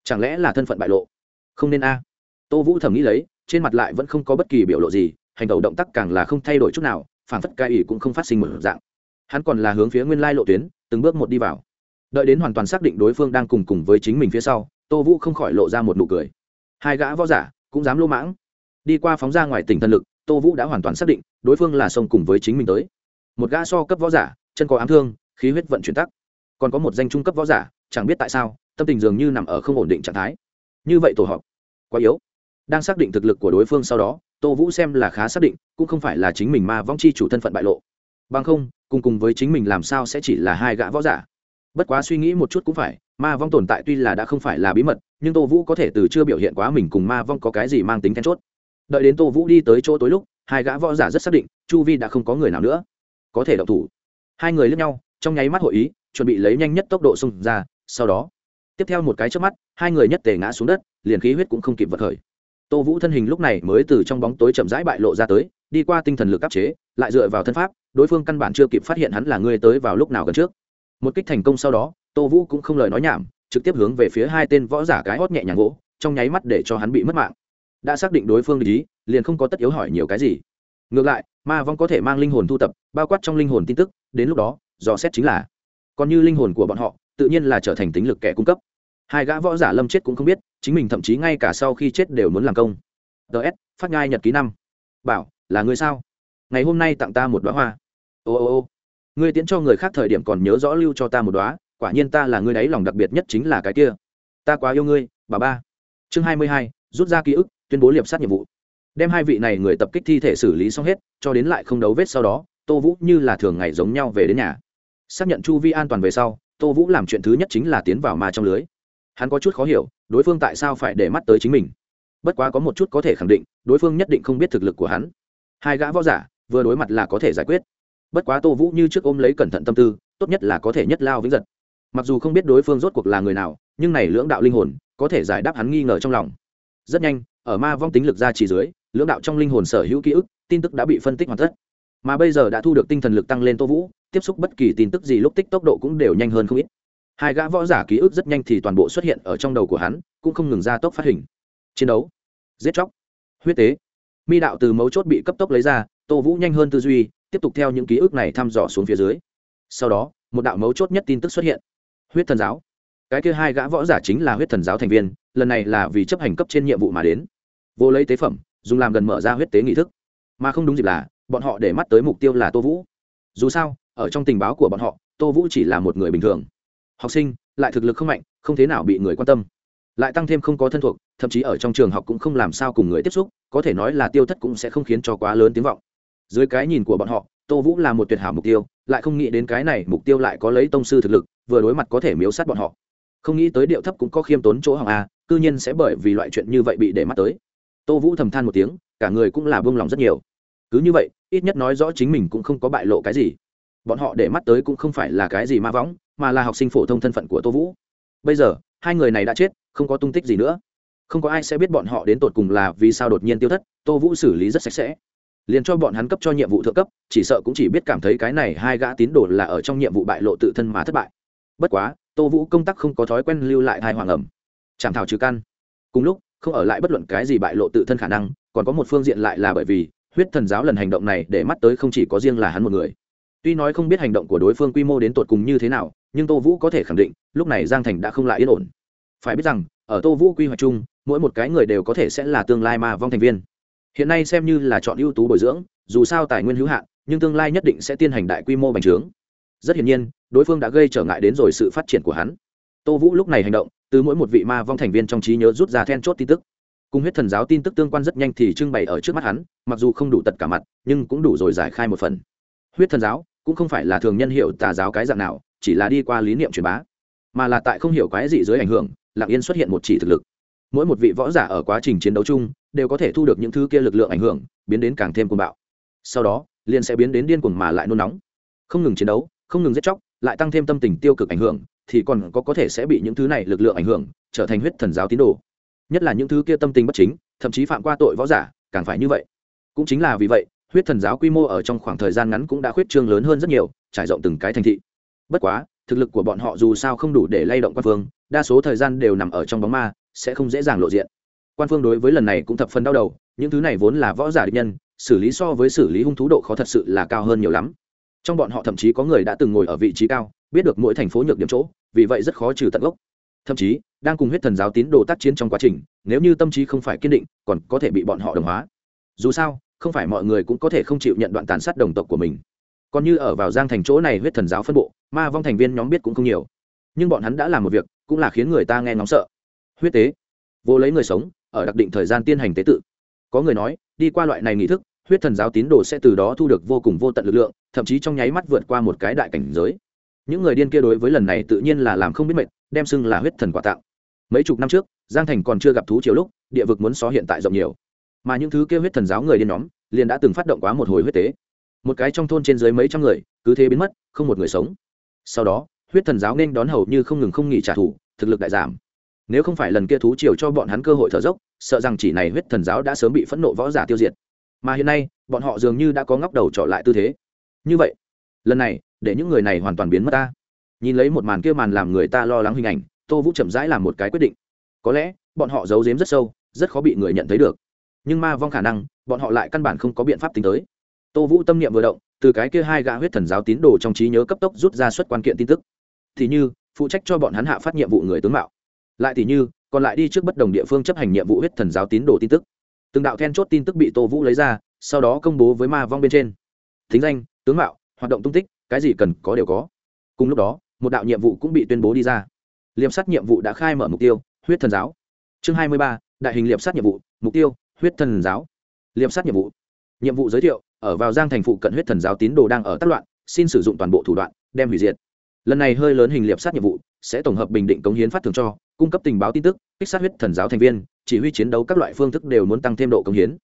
Chẳng lẽ là thân phận bại lộ? Không nên a. Tô vũ thầm nghĩ lấy, trên mặt lại vẫn không có bất kỳ biểu lộ gì, hành tẩu động tác càng là không thay đổi chút nào phản phất ca ỉ cũng không phát sinh một dạng. Hắn còn là hướng phía nguyên lai lộ tuyến, từng bước một đi vào. Đợi đến hoàn toàn xác định đối phương đang cùng cùng với chính mình phía sau, tô vũ không khỏi lộ ra một nụ cười. Hai gã võ giả cũng dám lô mãng. Đi qua phóng ra ngoài tỉnh thân lực, tô vũ đã hoàn toàn xác định đối phương là sông cùng với chính mình tới. Một gã so cấp võ giả, chân có ám thương, khí huyết vận chuyển tắc. Còn có một danh trung cấp võ giả, chẳng biết tại sao, tâm tình dường như nằm ở không ổn định trạng thái như vậy tổ họp quá yếu. Đang xác định thực lực của đối phương sau đó, tô vũ xem là khá xác định, cũng không phải là chính mình ma vong chi chủ thân phận bại lộ. Bằng không, cùng cùng với chính mình làm sao sẽ chỉ là hai gã võ giả. Bất quá suy nghĩ một chút cũng phải, ma vong tồn tại tuy là đã không phải là bí mật, nhưng tô vũ có thể từ chưa biểu hiện quá mình cùng ma vong có cái gì mang tính then chốt. Đợi đến tô vũ đi tới chỗ tối lúc, hai gã võ giả rất xác định, chu vi đã không có người nào nữa. Có thể động thủ. Hai người lướt nhau, trong nháy mắt hội ý, chuẩn bị lấy nhanh nhất tốc độ xung ra, sau đó tiếp theo một cái trước mắt, hai người nhất tề ngã xuống đất, liền khí huyết cũng không kịp vật khởi. Tô vũ thân hình lúc này mới từ trong bóng tối chậm rãi bại lộ ra tới, đi qua tinh thần lực áp chế, lại dựa vào thân pháp, đối phương căn bản chưa kịp phát hiện hắn là người tới vào lúc nào gần trước. Một kích thành công sau đó, tô vũ cũng không lời nói nhảm, trực tiếp hướng về phía hai tên võ giả cái hót nhẹ nhàng gỗ, trong nháy mắt để cho hắn bị mất mạng. Đã xác định đối phương lý liền không có tất yếu hỏi nhiều cái gì. Ngược lại, ma vong có thể mang linh hồn thu tập, bao quát trong linh hồn tin tức, đến lúc đó, dò xét chính là, còn như linh hồn của bọn họ tự nhiên là trở thành tính lực kẻ cung cấp. Hai gã võ giả lâm chết cũng không biết, chính mình thậm chí ngay cả sau khi chết đều muốn làm công. Ts phát ngai nhật ký năm. Bảo, là người sao? Ngày hôm nay tặng ta một đoá hoa. Ô ô ô. Ngươi tiễn cho người khác thời điểm còn nhớ rõ lưu cho ta một đoá quả nhiên ta là ngươi đáy lòng đặc biệt nhất chính là cái kia. Ta quá yêu ngươi, bà ba. Chương hai mươi hai, rút ra ký ức, tuyên bố liệp sát nhiệm vụ. Đem hai vị này người tập kích thi thể xử lý xong hết, cho đến lại không đấu vết sau đó, tô vũ như là thường ngày giống nhau về đến nhà. Xác nhận chu vi an toàn về sau tô vũ làm chuyện thứ nhất chính là tiến vào ma trong lưới. Hắn có chút khó hiểu, đối phương tại sao phải để mắt tới chính mình? Bất quá có một chút có thể khẳng định, đối phương nhất định không biết thực lực của hắn. Hai gã võ giả, vừa đối mặt là có thể giải quyết. Bất quá tô vũ như trước ôm lấy cẩn thận tâm tư, tốt nhất là có thể nhất lao vĩnh giật. Mặc dù không biết đối phương rốt cuộc là người nào, nhưng này lưỡng đạo linh hồn, có thể giải đáp hắn nghi ngờ trong lòng. Rất nhanh, ở ma vong tính lực ra chỉ dưới, lưỡng đạo trong linh hồn sở hữu ký ức, tin tức đã bị phân tích hoàn tất mà bây giờ đã thu được tinh thần lực tăng lên tô vũ, tiếp xúc bất kỳ tin tức gì lúc tích tốc độ cũng đều nhanh hơn không ít. Hai gã võ giả ký ức rất nhanh thì toàn bộ xuất hiện ở trong đầu của hắn, cũng không ngừng ra tốc phát hình. Chiến đấu. Giết chóc. Huyết tế. Mi đạo từ mấu chốt bị cấp tốc lấy ra, tô vũ nhanh hơn tư duy, tiếp tục theo những ký ức này thăm dò xuống phía dưới. Sau đó, một đạo mấu chốt nhất tin tức xuất hiện. Huyết thần giáo. Cái kia hai gã võ giả chính là huyết thần giáo thành viên, lần này là vì chấp hành cấp trên nhiệm vụ mà đến. Vô lấy tế phẩm, dùng làm gần mở ra huyết tế nghị thức. Mà không đúng dịp là bọn họ để mắt tới mục tiêu là tô vũ. Dù sao, ở trong tình báo của bọn họ, tô vũ chỉ là một người bình thường. Học sinh, lại thực lực không mạnh, không thế nào bị người quan tâm. Lại tăng thêm không có thân thuộc, thậm chí ở trong trường học cũng không làm sao cùng người tiếp xúc, có thể nói là tiêu thất cũng sẽ không khiến cho quá lớn tiếng vọng. Dưới cái nhìn của bọn họ, tô vũ là một tuyệt hảo mục tiêu, lại không nghĩ đến cái này mục tiêu lại có lấy tông sư thực lực, vừa đối mặt có thể miếu sát bọn họ. Không nghĩ tới điệu thấp cũng có khiêm tốn chỗ hỏng a, cư nhiên sẽ bởi vì loại chuyện như vậy bị để mắt tới. Tô vũ thầm than một tiếng, cả người cũng là buông lòng rất nhiều cứ như vậy, ít nhất nói rõ chính mình cũng không có bại lộ cái gì. Bọn họ để mắt tới cũng không phải là cái gì ma võng, mà là học sinh phổ thông thân phận của tô vũ. Bây giờ, hai người này đã chết, không có tung tích gì nữa. Không có ai sẽ biết bọn họ đến tột cùng là vì sao đột nhiên tiêu thất, tô vũ xử lý rất sạch sẽ. Liền cho bọn hắn cấp cho nhiệm vụ thượng cấp, chỉ sợ cũng chỉ biết cảm thấy cái này hai gã tín đồ là ở trong nhiệm vụ bại lộ tự thân mà thất bại. Bất quá, tô vũ công tác không có thói quen lưu lại hai hoàng ẩm. Chảm thảo trừ căn. Cùng lúc, không ở lại bất luận cái gì bại lộ tự thân khả năng, còn có một phương diện lại là bởi vì huyết thần giáo lần hành động này để mắt tới không chỉ có riêng là hắn một người. Tuy nói không biết hành động của đối phương quy mô đến tột cùng như thế nào, nhưng tô vũ có thể khẳng định, lúc này giang thành đã không lại yên ổn. Phải biết rằng, ở tô vũ quy hoạch chung, mỗi một cái người đều có thể sẽ là tương lai ma vong thành viên. Hiện nay xem như là chọn ưu tú bồi dưỡng, dù sao tài nguyên hữu hạn, nhưng tương lai nhất định sẽ tiến hành đại quy mô bành trướng. Rất hiển nhiên, đối phương đã gây trở ngại đến rồi sự phát triển của hắn. Tô vũ lúc này hành động, từ mỗi một vị ma vong thành viên trong trí nhớ rút ra then chốt tin tức cùng huyết thần giáo tin tức tương quan rất nhanh thì trưng bày ở trước mắt hắn, mặc dù không đủ tật cả mặt, nhưng cũng đủ rồi giải khai một phần. Huyết thần giáo cũng không phải là thường nhân hiệu tà giáo cái dạng nào, chỉ là đi qua lý niệm truyền bá, mà là tại không hiểu cái gì dưới ảnh hưởng, lặng yên xuất hiện một chỉ thực lực. Mỗi một vị võ giả ở quá trình chiến đấu chung đều có thể thu được những thứ kia lực lượng ảnh hưởng, biến đến càng thêm cuồng bạo. Sau đó, liền sẽ biến đến điên cuồng mà lại nôn nóng. Không ngừng chiến đấu, không ngừng giết chóc, lại tăng thêm tâm tình tiêu cực ảnh hưởng, thì còn có có thể sẽ bị những thứ này lực lượng ảnh hưởng, trở thành huyết thần giáo tín đồ nhất là những thứ kia tâm tình bất chính, thậm chí phạm qua tội võ giả, càng phải như vậy. Cũng chính là vì vậy, huyết thần giáo quy mô ở trong khoảng thời gian ngắn cũng đã khuyết trương lớn hơn rất nhiều, trải rộng từng cái thành thị. Bất quá, thực lực của bọn họ dù sao không đủ để lay động quan phương, đa số thời gian đều nằm ở trong bóng ma, sẽ không dễ dàng lộ diện. Quan phương đối với lần này cũng thập phần đau đầu, những thứ này vốn là võ giả địch nhân, xử lý so với xử lý hung thú độ khó thật sự là cao hơn nhiều lắm. Trong bọn họ thậm chí có người đã từng ngồi ở vị trí cao, biết được mỗi thành phố nhược điểm chỗ, vì vậy rất khó trừ tận gốc thậm chí đang cùng huyết thần giáo tín đồ tác chiến trong quá trình, nếu như tâm trí không phải kiên định, còn có thể bị bọn họ đồng hóa. Dù sao, không phải mọi người cũng có thể không chịu nhận đoạn tàn sát đồng tộc của mình. Còn như ở vào giang thành chỗ này huyết thần giáo phân bộ, ma vong thành viên nhóm biết cũng không nhiều. Nhưng bọn hắn đã làm một việc, cũng là khiến người ta nghe ngóng sợ. Huyết tế. Vô lấy người sống, ở đặc định thời gian tiên hành tế tự. Có người nói, đi qua loại này nghi thức, huyết thần giáo tín đồ sẽ từ đó thu được vô cùng vô tận lực lượng, thậm chí trong nháy mắt vượt qua một cái đại cảnh giới. Những người điên kia đối với lần này tự nhiên là làm không biết mệt đem xưng là huyết thần quả tạo. Mấy chục năm trước, giang thành còn chưa gặp thú chiều lúc, địa vực muốn xó hiện tại rộng nhiều. Mà những thứ kia huyết thần giáo người điên nhóm, liền đã từng phát động quá một hồi huyết tế. Một cái trong thôn trên dưới mấy trăm người, cứ thế biến mất, không một người sống. Sau đó, huyết thần giáo nên đón hầu như không ngừng không nghỉ trả thù, thực lực đại giảm. Nếu không phải lần kia thú chiều cho bọn hắn cơ hội thở dốc, sợ rằng chỉ này huyết thần giáo đã sớm bị phẫn nộ võ giả tiêu diệt. Mà hiện nay, bọn họ dường như đã có ngóc đầu trọ lại tư thế. Như vậy, lần này, để những người này hoàn toàn biến mất ta nhìn lấy một màn kia màn làm người ta lo lắng hình ảnh, tô vũ chậm rãi làm một cái quyết định. Có lẽ, bọn họ giấu giếm rất sâu, rất khó bị người nhận thấy được. Nhưng ma vong khả năng, bọn họ lại căn bản không có biện pháp tính tới. Tô vũ tâm niệm vừa động, từ cái kia hai gã huyết thần giáo tín đồ trong trí nhớ cấp tốc rút ra suất quan kiện tin tức. Thì như, phụ trách cho bọn hắn hạ phát nhiệm vụ người tướng mạo. Lại thì như, còn lại đi trước bất đồng địa phương chấp hành nhiệm vụ huyết thần giáo tín đồ tin tức. Từng đạo then chốt tin tức bị tô vũ lấy ra, sau đó công bố với ma vong bên trên. Thính danh, tướng mạo, hoạt động tung tích, cái gì cần có đều có. Cùng lúc đó một đạo nhiệm vụ cũng bị tuyên bố đi ra. Liệp sát nhiệm vụ đã khai mở mục tiêu, huyết thần giáo. Chương hai mươi ba, đại hình liệp sát nhiệm vụ, mục tiêu, huyết thần giáo. Liệp sát nhiệm vụ. Nhiệm vụ giới thiệu, ở vào giang thành phụ cận huyết thần giáo tín đồ đang ở tác loạn, xin sử dụng toàn bộ thủ đoạn, đem hủy diệt. Lần này hơi lớn hình liệp sát nhiệm vụ sẽ tổng hợp bình định cống hiến phát thường cho, cung cấp tình báo tin tức, kích sát huyết thần giáo thành viên, chỉ huy chiến đấu các loại phương thức đều muốn tăng thêm độ cống hiến.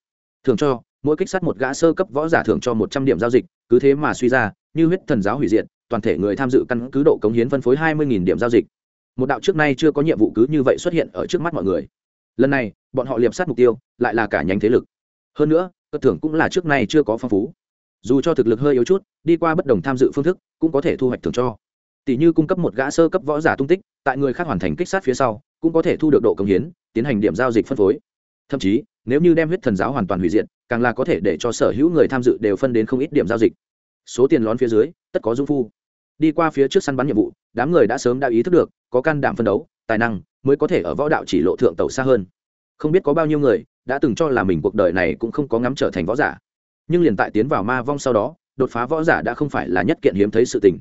Thường cho, mỗi kích sát một gã sơ cấp võ giả thưởng cho một trăm điểm giao dịch, cứ thế mà suy ra, như huyết thần giáo hủy diệt toàn thể người tham dự căn cứ độ cống hiến phân phối hai mươi điểm giao dịch. Một đạo trước nay chưa có nhiệm vụ cứ như vậy xuất hiện ở trước mắt mọi người. Lần này, bọn họ liệp sát mục tiêu, lại là cả nhánh thế lực. Hơn nữa cất thưởng cũng là trước nay chưa có phong phú. Dù cho thực lực hơi yếu chút, đi qua bất đồng tham dự phương thức, cũng có thể thu hoạch thưởng cho. Tỷ như cung cấp một gã sơ cấp võ giả tung tích, tại người khác hoàn thành kích sát phía sau, cũng có thể thu được độ công hiến, tiến hành điểm giao dịch phân phối. Thậm chí, nếu như đem huyết thần giáo hoàn toàn hủy diệt, càng là có thể để cho sở hữu người tham dự đều phân đến không ít điểm giao dịch. Số tiền lón phía dưới, tất có dung phu đi qua phía trước săn bắn nhiệm vụ, đám người đã sớm đã ý thức được, có can đảm phân đấu, tài năng mới có thể ở võ đạo chỉ lộ thượng tàu xa hơn. Không biết có bao nhiêu người đã từng cho là mình cuộc đời này cũng không có ngắm trở thành võ giả. Nhưng liền tại tiến vào ma vong sau đó, đột phá võ giả đã không phải là nhất kiện hiếm thấy sự tình.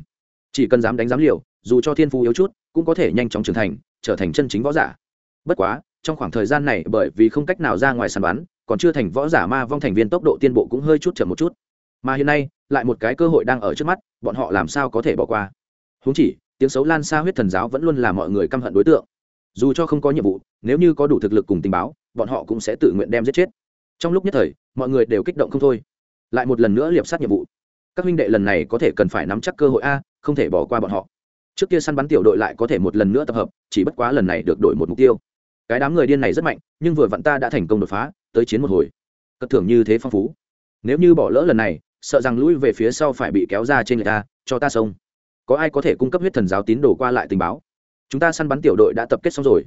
Chỉ cần dám đánh dám liều, dù cho thiên phú yếu chút, cũng có thể nhanh chóng trưởng thành, trở thành chân chính võ giả. Bất quá, trong khoảng thời gian này bởi vì không cách nào ra ngoài sàn bắn, còn chưa thành võ giả ma vong thành viên tốc độ tiên bộ cũng hơi chút chậm một chút mà hiện nay lại một cái cơ hội đang ở trước mắt, bọn họ làm sao có thể bỏ qua? Húng chỉ, tiếng xấu lan xa huyết thần giáo vẫn luôn là mọi người căm hận đối tượng. Dù cho không có nhiệm vụ, nếu như có đủ thực lực cùng tình báo, bọn họ cũng sẽ tự nguyện đem giết chết. Trong lúc nhất thời, mọi người đều kích động không thôi. Lại một lần nữa liệp sát nhiệm vụ. Các huynh đệ lần này có thể cần phải nắm chắc cơ hội a, không thể bỏ qua bọn họ. Trước kia săn bắn tiểu đội lại có thể một lần nữa tập hợp, chỉ bất quá lần này được đổi một mục tiêu. Cái đám người điên này rất mạnh, nhưng vừa vặn ta đã thành công đột phá, tới chiến một hồi. Cất thưởng như thế phong phú. Nếu như bỏ lỡ lần này sợ rằng lui về phía sau phải bị kéo ra trên người ta, cho ta sông có ai có thể cung cấp huyết thần giáo tín đồ qua lại tình báo? Chúng ta săn bắn tiểu đội đã tập kết xong rồi.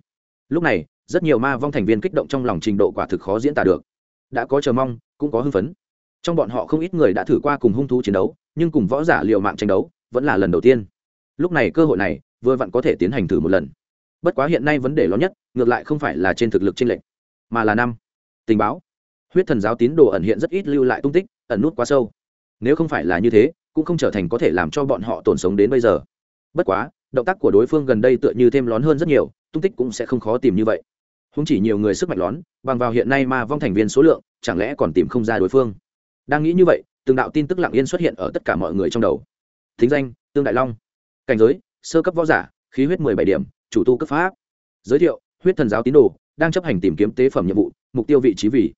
Lúc này, rất nhiều ma vong thành viên kích động trong lòng trình độ quả thực khó diễn tả được. Đã có chờ mong, cũng có hưng phấn. Trong bọn họ không ít người đã thử qua cùng hung thú chiến đấu, nhưng cùng võ giả liều mạng tranh đấu vẫn là lần đầu tiên. Lúc này cơ hội này vừa vặn có thể tiến hành thử một lần. Bất quá hiện nay vấn đề lớn nhất, ngược lại không phải là trên thực lực t r ê n lệch, mà là năm. Tình báo. Huyết thần giáo tín đồ ẩn hiện rất ít lưu lại tung tích, ẩn nút quá sâu nếu không phải là như thế, cũng không trở thành có thể làm cho bọn họ tổn sống đến bây giờ. Bất quá, động tác của đối phương gần đây tựa như thêm lón hơn rất nhiều, tung tích cũng sẽ không khó tìm như vậy. Không chỉ nhiều người sức mạnh lón, bằng vào hiện nay mà vong thành viên số lượng, chẳng lẽ còn tìm không ra đối phương? Đang nghĩ như vậy, từng đạo tin tức lặng yên xuất hiện ở tất cả mọi người trong đầu. Thính danh, tương đại long. Cảnh giới, sơ cấp võ giả, khí huyết mười bảy điểm, chủ tu cấp pháp. Giới thiệu, huyết thần giáo tín đồ, đang chấp hành tìm kiếm tế phẩm nhiệm vụ, mục tiêu vị trí vì.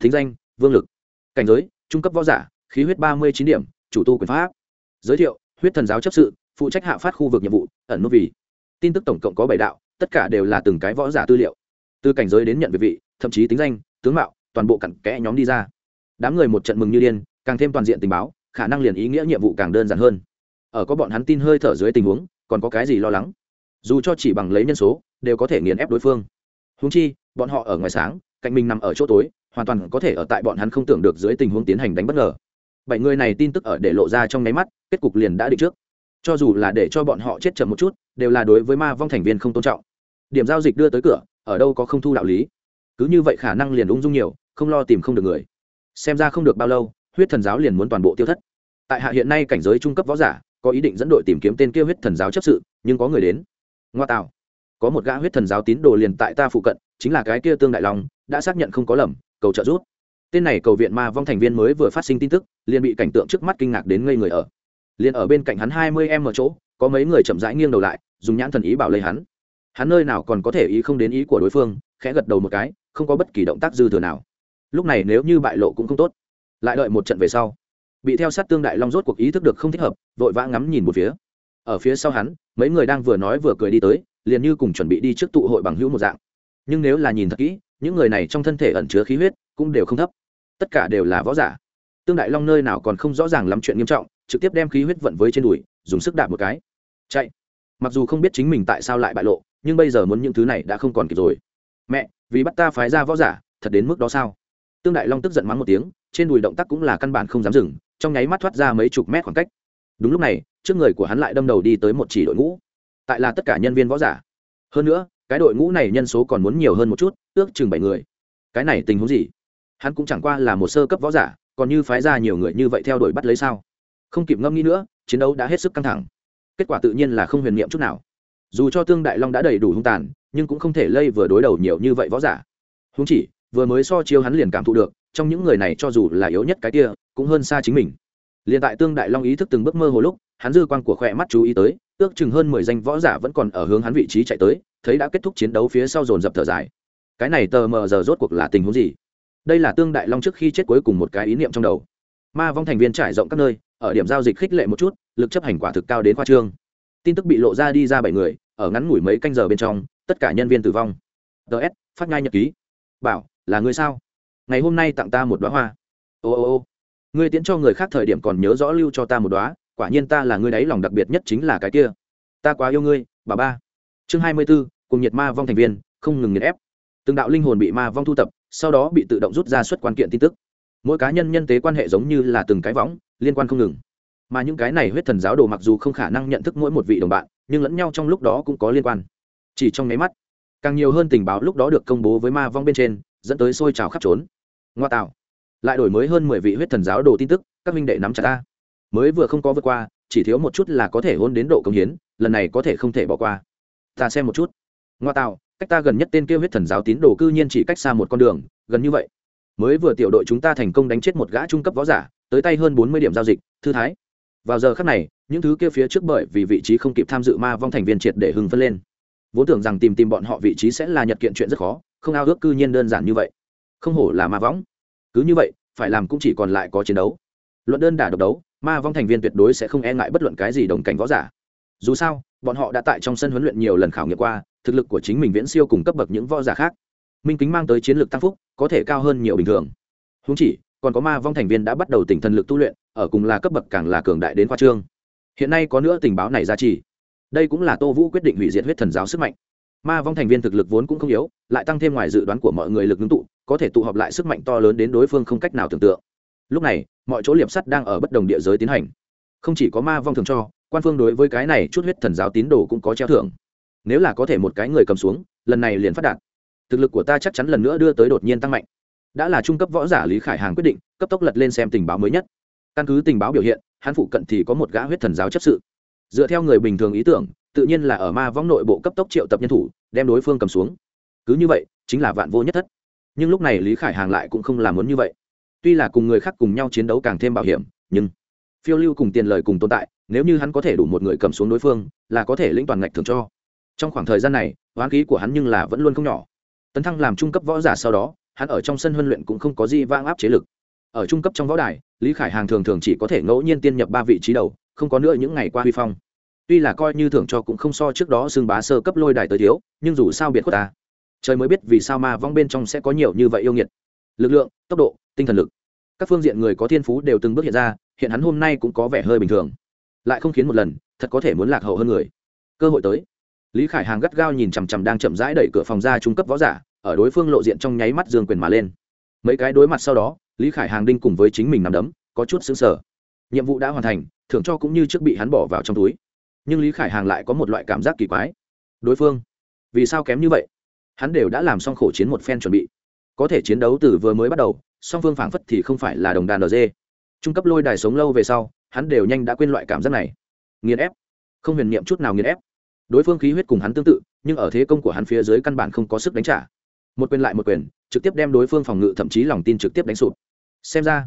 Thính danh, vương lực. Cảnh giới, trung cấp võ giả khí huyết ba mươi chín điểm, chủ tu quyền pháp. Giới thiệu, huyết thần giáo chấp sự, phụ trách hạ phát khu vực nhiệm vụ, ẩn nút vì. Tin tức tổng cộng có bảy đạo, tất cả đều là từng cái võ giả tư liệu. Từ cảnh giới đến nhận về vị, thậm chí tính danh, tướng mạo, toàn bộ cặn kẽ nhóm đi ra. Đám người một trận mừng như điên, càng thêm toàn diện tình báo, khả năng liền ý nghĩa nhiệm vụ càng đơn giản hơn. Ở có bọn hắn tin hơi thở dưới tình huống, còn có cái gì lo lắng? Dù cho chỉ bằng lấy nhân số, đều có thể nghiền ép đối phương. Húng chi, bọn họ ở ngoài sáng, cạnh mình nằm ở chỗ tối, hoàn toàn có thể ở tại bọn hắn không tưởng được dưới tình huống tiến hành đánh bất ngờ bảy người này tin tức ở để lộ ra trong nháy mắt, kết cục liền đã định trước. Cho dù là để cho bọn họ chết chậm một chút, đều là đối với ma vong thành viên không tôn trọng. Điểm giao dịch đưa tới cửa, ở đâu có không thu đạo lý. Cứ như vậy khả năng liền ung dung nhiều, không lo tìm không được người. Xem ra không được bao lâu, huyết thần giáo liền muốn toàn bộ tiêu thất. Tại hạ hiện nay cảnh giới trung cấp võ giả, có ý định dẫn đội tìm kiếm tên kia huyết thần giáo chấp sự, nhưng có người đến. Ngoa tạo. Có một gã huyết thần giáo tín đồ liền tại ta phụ cận, chính là cái kia tương đại long, đã xác nhận không có lầm, cầu trợ giúp tên này cầu viện ma vong thành viên mới vừa phát sinh tin tức, liền bị cảnh tượng trước mắt kinh ngạc đến ngây người ở. Liền ở bên cạnh hắn hai mươi em ở chỗ, có mấy người chậm rãi nghiêng đầu lại, dùng nhãn thần ý bảo lấy hắn. Hắn nơi nào còn có thể ý không đến ý của đối phương, khẽ gật đầu một cái, không có bất kỳ động tác dư thừa nào. Lúc này nếu như bại lộ cũng không tốt. Lại đợi một trận về sau, bị theo sát tương đại long rốt cuộc ý thức được không thích hợp, vội vã ngắm nhìn một phía. Ở phía sau hắn, mấy người đang vừa nói vừa cười đi tới, liền như cùng chuẩn bị đi trước tụ hội bằng hữu một dạng. Nhưng nếu là nhìn thật kỹ, những người này trong thân thể ẩn chứa khí huyết, cũng đều không thấp tất cả đều là võ giả. Tương đại long nơi nào còn không rõ ràng lắm chuyện nghiêm trọng, trực tiếp đem khí huyết vận với trên đùi, dùng sức đạp một cái. Chạy. Mặc dù không biết chính mình tại sao lại bại lộ, nhưng bây giờ muốn những thứ này đã không còn kịp rồi. Mẹ, vì bắt ta phái ra võ giả, thật đến mức đó sao? Tương đại long tức giận mắng một tiếng, trên đùi động tác cũng là căn bản không dám dừng, trong nháy mắt thoát ra mấy chục mét khoảng cách. Đúng lúc này, trước người của hắn lại đâm đầu đi tới một chỉ đội ngũ. Tại là tất cả nhân viên võ giả. Hơn nữa, cái đội ngũ này nhân số còn muốn nhiều hơn một chút, ước chừng bảy người. Cái này tình huống gì? Hắn cũng chẳng qua là một sơ cấp võ giả, còn như phái ra nhiều người như vậy theo đuổi bắt lấy sao? Không kịp ngâm nghĩ nữa, chiến đấu đã hết sức căng thẳng. Kết quả tự nhiên là không huyền niệm chút nào. Dù cho tương đại long đã đầy đủ hung tàn, nhưng cũng không thể lây vừa đối đầu nhiều như vậy võ giả. Húng chỉ, vừa mới so chiêu hắn liền cảm thụ được, trong những người này cho dù là yếu nhất cái kia, cũng hơn xa chính mình. Liền tại tương đại long ý thức từng bước mơ hồ lúc, hắn dư quan của khỏe mắt chú ý tới, ước chừng hơn mười danh võ giả vẫn còn ở hướng hắn vị trí chạy tới, thấy đã kết thúc chiến đấu phía sau dồn dập thở dài. Cái này tờ mờ giờ rốt cuộc là tình huống gì? Đây là tương đại long trước khi chết cuối cùng một cái ý niệm trong đầu. Ma vong thành viên trải rộng các nơi, ở điểm giao dịch khích lệ một chút, lực chấp hành quả thực cao đến khoa trương. Tin tức bị lộ ra đi ra bảy người, ở ngắn ngủi mấy canh giờ bên trong, tất cả nhân viên tử vong. Ts phát ngai nhật ký. Bảo, là người sao? Ngày hôm nay tặng ta một đoá hoa. Ô ô ô. Ngươi tiễn cho người khác thời điểm còn nhớ rõ lưu cho ta một đoá quả nhiên ta là người đáy lòng đặc biệt nhất chính là cái kia. Ta quá yêu ngươi, bà ba. Chương hai mươi b ố cùng nhiệt ma vong thành viên, không ngừng nghiền ép. Từng đạo linh hồn bị ma vong thu tập sau đó bị tự động rút ra xuất quan kiện tin tức. Mỗi cá nhân nhân tế quan hệ giống như là từng cái võng, liên quan không ngừng. Mà những cái này huyết thần giáo đồ mặc dù không khả năng nhận thức mỗi một vị đồng bạn, nhưng lẫn nhau trong lúc đó cũng có liên quan. Chỉ trong nháy mắt, càng nhiều hơn tình báo lúc đó được công bố với ma vong bên trên, dẫn tới sôi trào khắp trốn. Ngoa tạo. Lại đổi mới hơn mười vị huyết thần giáo đồ tin tức, các minh đệ nắm chặt ta. Mới vừa không có vượt qua, chỉ thiếu một chút là có thể hôn đến độ công hiến, lần này có thể không thể bỏ qua. Ta xem một chút. Ngoa tạo cách ta gần nhất tên kia huyết thần giáo tín đồ cư nhiên chỉ cách xa một con đường, gần như vậy. Mới vừa tiểu đội chúng ta thành công đánh chết một gã trung cấp võ giả, tới tay hơn bốn mươi điểm giao dịch, thư thái. Vào giờ khắc này, những thứ kia phía trước bởi vì vị trí không kịp tham dự ma vong thành viên triệt để hưng phân lên. Vốn tưởng rằng tìm tìm bọn họ vị trí sẽ là nhật kiện chuyện rất khó, không ao ước cư nhiên đơn giản như vậy. Không hổ là ma võng cứ như vậy, phải làm cũng chỉ còn lại có chiến đấu. Luận đơn đả độc đấu, ma vong thành viên tuyệt đối sẽ không e ngại bất luận cái gì đồng cảnh võ giả dù sao, bọn họ đã tại trong sân huấn luyện nhiều lần khảo nghiệm qua, thực lực của chính mình viễn siêu cùng cấp bậc những võ giả khác. Minh kính mang tới chiến lược tăng phúc, có thể cao hơn nhiều bình thường. Húng chỉ, còn có ma vong thành viên đã bắt đầu tỉnh thần lực tu luyện, ở cùng là cấp bậc càng là cường đại đến khoa trương. Hiện nay có nữa tình báo này ra chỉ. Đây cũng là tô vũ quyết định hủy diệt huyết thần giáo sức mạnh. Ma vong thành viên thực lực vốn cũng không yếu, lại tăng thêm ngoài dự đoán của mọi người lực ngưng tụ, có thể tụ họp lại sức mạnh to lớn đến đối phương không cách nào tưởng tượng. Lúc này, mọi chỗ liệp sắt đang ở bất đồng địa giới tiến hành. Không chỉ có ma vong thường cho quan phương đối với cái này chút huyết thần giáo tín đồ cũng có treo thưởng. Nếu là có thể một cái người cầm xuống, lần này liền phát đạt. Thực lực của ta chắc chắn lần nữa đưa tới đột nhiên tăng mạnh. Đã là trung cấp võ giả lý khải hàng quyết định, cấp tốc lật lên xem tình báo mới nhất. Căn cứ tình báo biểu hiện, hắn phụ cận thì có một gã huyết thần giáo chấp sự. Dựa theo người bình thường ý tưởng, tự nhiên là ở ma vong nội bộ cấp tốc triệu tập nhân thủ, đem đối phương cầm xuống. Cứ như vậy, chính là vạn vô nhất thất. Nhưng lúc này lý khải hàng lại cũng không làm muốn như vậy. Tuy là cùng người khác cùng nhau chiến đấu càng thêm bảo hiểm, nhưng phiêu lưu cùng tiền lời cùng tồn tại nếu như hắn có thể đủ một người cầm xuống đối phương, là có thể lĩnh toàn ngạch thường cho. Trong khoảng thời gian này hoán khí của hắn nhưng là vẫn luôn không nhỏ. Tấn thăng làm trung cấp võ giả sau đó, hắn ở trong sân huấn luyện cũng không có gì vang áp chế lực. Ở trung cấp trong võ đài, lý khải hàng thường thường chỉ có thể ngẫu nhiên tiên nhập ba vị trí đầu, không có nữa những ngày qua huy phong. Tuy là coi như thưởng cho cũng không so trước đó xương bá sơ cấp lôi đài tới thiếu, nhưng dù sao biệt khuất ta. Trời mới biết vì sao ma vong bên trong sẽ có nhiều như vậy yêu nghiệt. Lực lượng, tốc độ, tinh thần lực. Các phương diện người có thiên phú đều từng bước hiện ra, hiện hắn hôm nay cũng có vẻ hơi bình thường lại không khiến một lần, thật có thể muốn lạc hậu hơn người. Cơ hội tới. Lý khải hàng gắt gao nhìn chằm chằm đang chậm rãi đẩy cửa phòng ra trung cấp võ giả, ở đối phương lộ diện trong nháy mắt dương quyền mà lên. Mấy cái đối mặt sau đó, lý khải hàng đinh cùng với chính mình nằm đấm, có chút xứng sở nhiệm vụ đã hoàn thành, thưởng cho cũng như trước bị hắn bỏ vào trong túi. Nhưng lý khải hàng lại có một loại cảm giác kỳ quái. Đối phương, vì sao kém như vậy? Hắn đều đã làm xong khổ chiến một phen chuẩn bị. Có thể chiến đấu từ vừa mới bắt đầu, song phương phảng phất thì không phải là đồng đàn nd trung cấp lôi đài sống lâu về sau hắn đều nhanh đã quên loại cảm giác này. Nghiền ép. Không huyền niệm chút nào nghiền ép. Đối phương khí huyết cùng hắn tương tự, nhưng ở thế công của hắn phía dưới căn bản không có sức đánh trả. Một quyền lại một quyền, trực tiếp đem đối phương phòng ngự thậm chí lòng tin trực tiếp đánh sụp. Xem ra,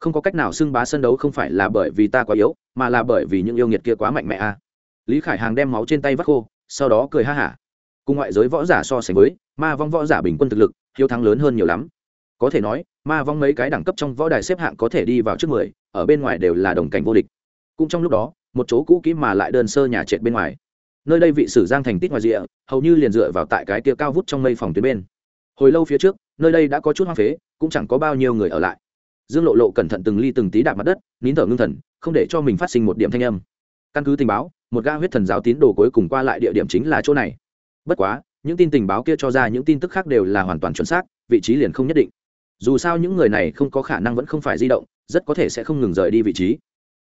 không có cách nào xưng bá sân đấu không phải là bởi vì ta quá yếu, mà là bởi vì những yêu nghiệt kia quá mạnh mẽ a lý khải hàng đem máu trên tay vắt khô, sau đó cười ha hả. Cùng ngoại giới võ giả so sánh với, ma vong võ giả bình quân thực lực, hiếu thắng lớn hơn nhiều lắm. Có thể nói, ma vong mấy cái đẳng cấp trong võ đài xếp hạng có thể đi vào trước mười ở bên ngoài đều là đồng cảnh vô địch. Cũng trong lúc đó, một chỗ cũ kỹ mà lại đơn sơ nhà trệt bên ngoài. Nơi đây vị sử giang thành tích ngoài rịa hầu như liền dựa vào tại cái tia cao vút trong mây phòng tuyến bên. Hồi lâu phía trước, nơi đây đã có chút hoang phế, cũng chẳng có bao nhiêu người ở lại. Dương lộ lộ cẩn thận từng ly từng tí đạp mặt đất, nín thở ngưng thần, không để cho mình phát sinh một điểm thanh âm. Căn cứ tình báo, một ga huyết thần giáo tín đồ cuối cùng qua lại địa điểm chính là chỗ này. Bất quá, những tin tình báo kia cho ra những tin tức khác đều là hoàn toàn chuẩn xác, vị trí liền không nhất định dù sao những người này không có khả năng vẫn không phải di động, rất có thể sẽ không ngừng rời đi vị trí.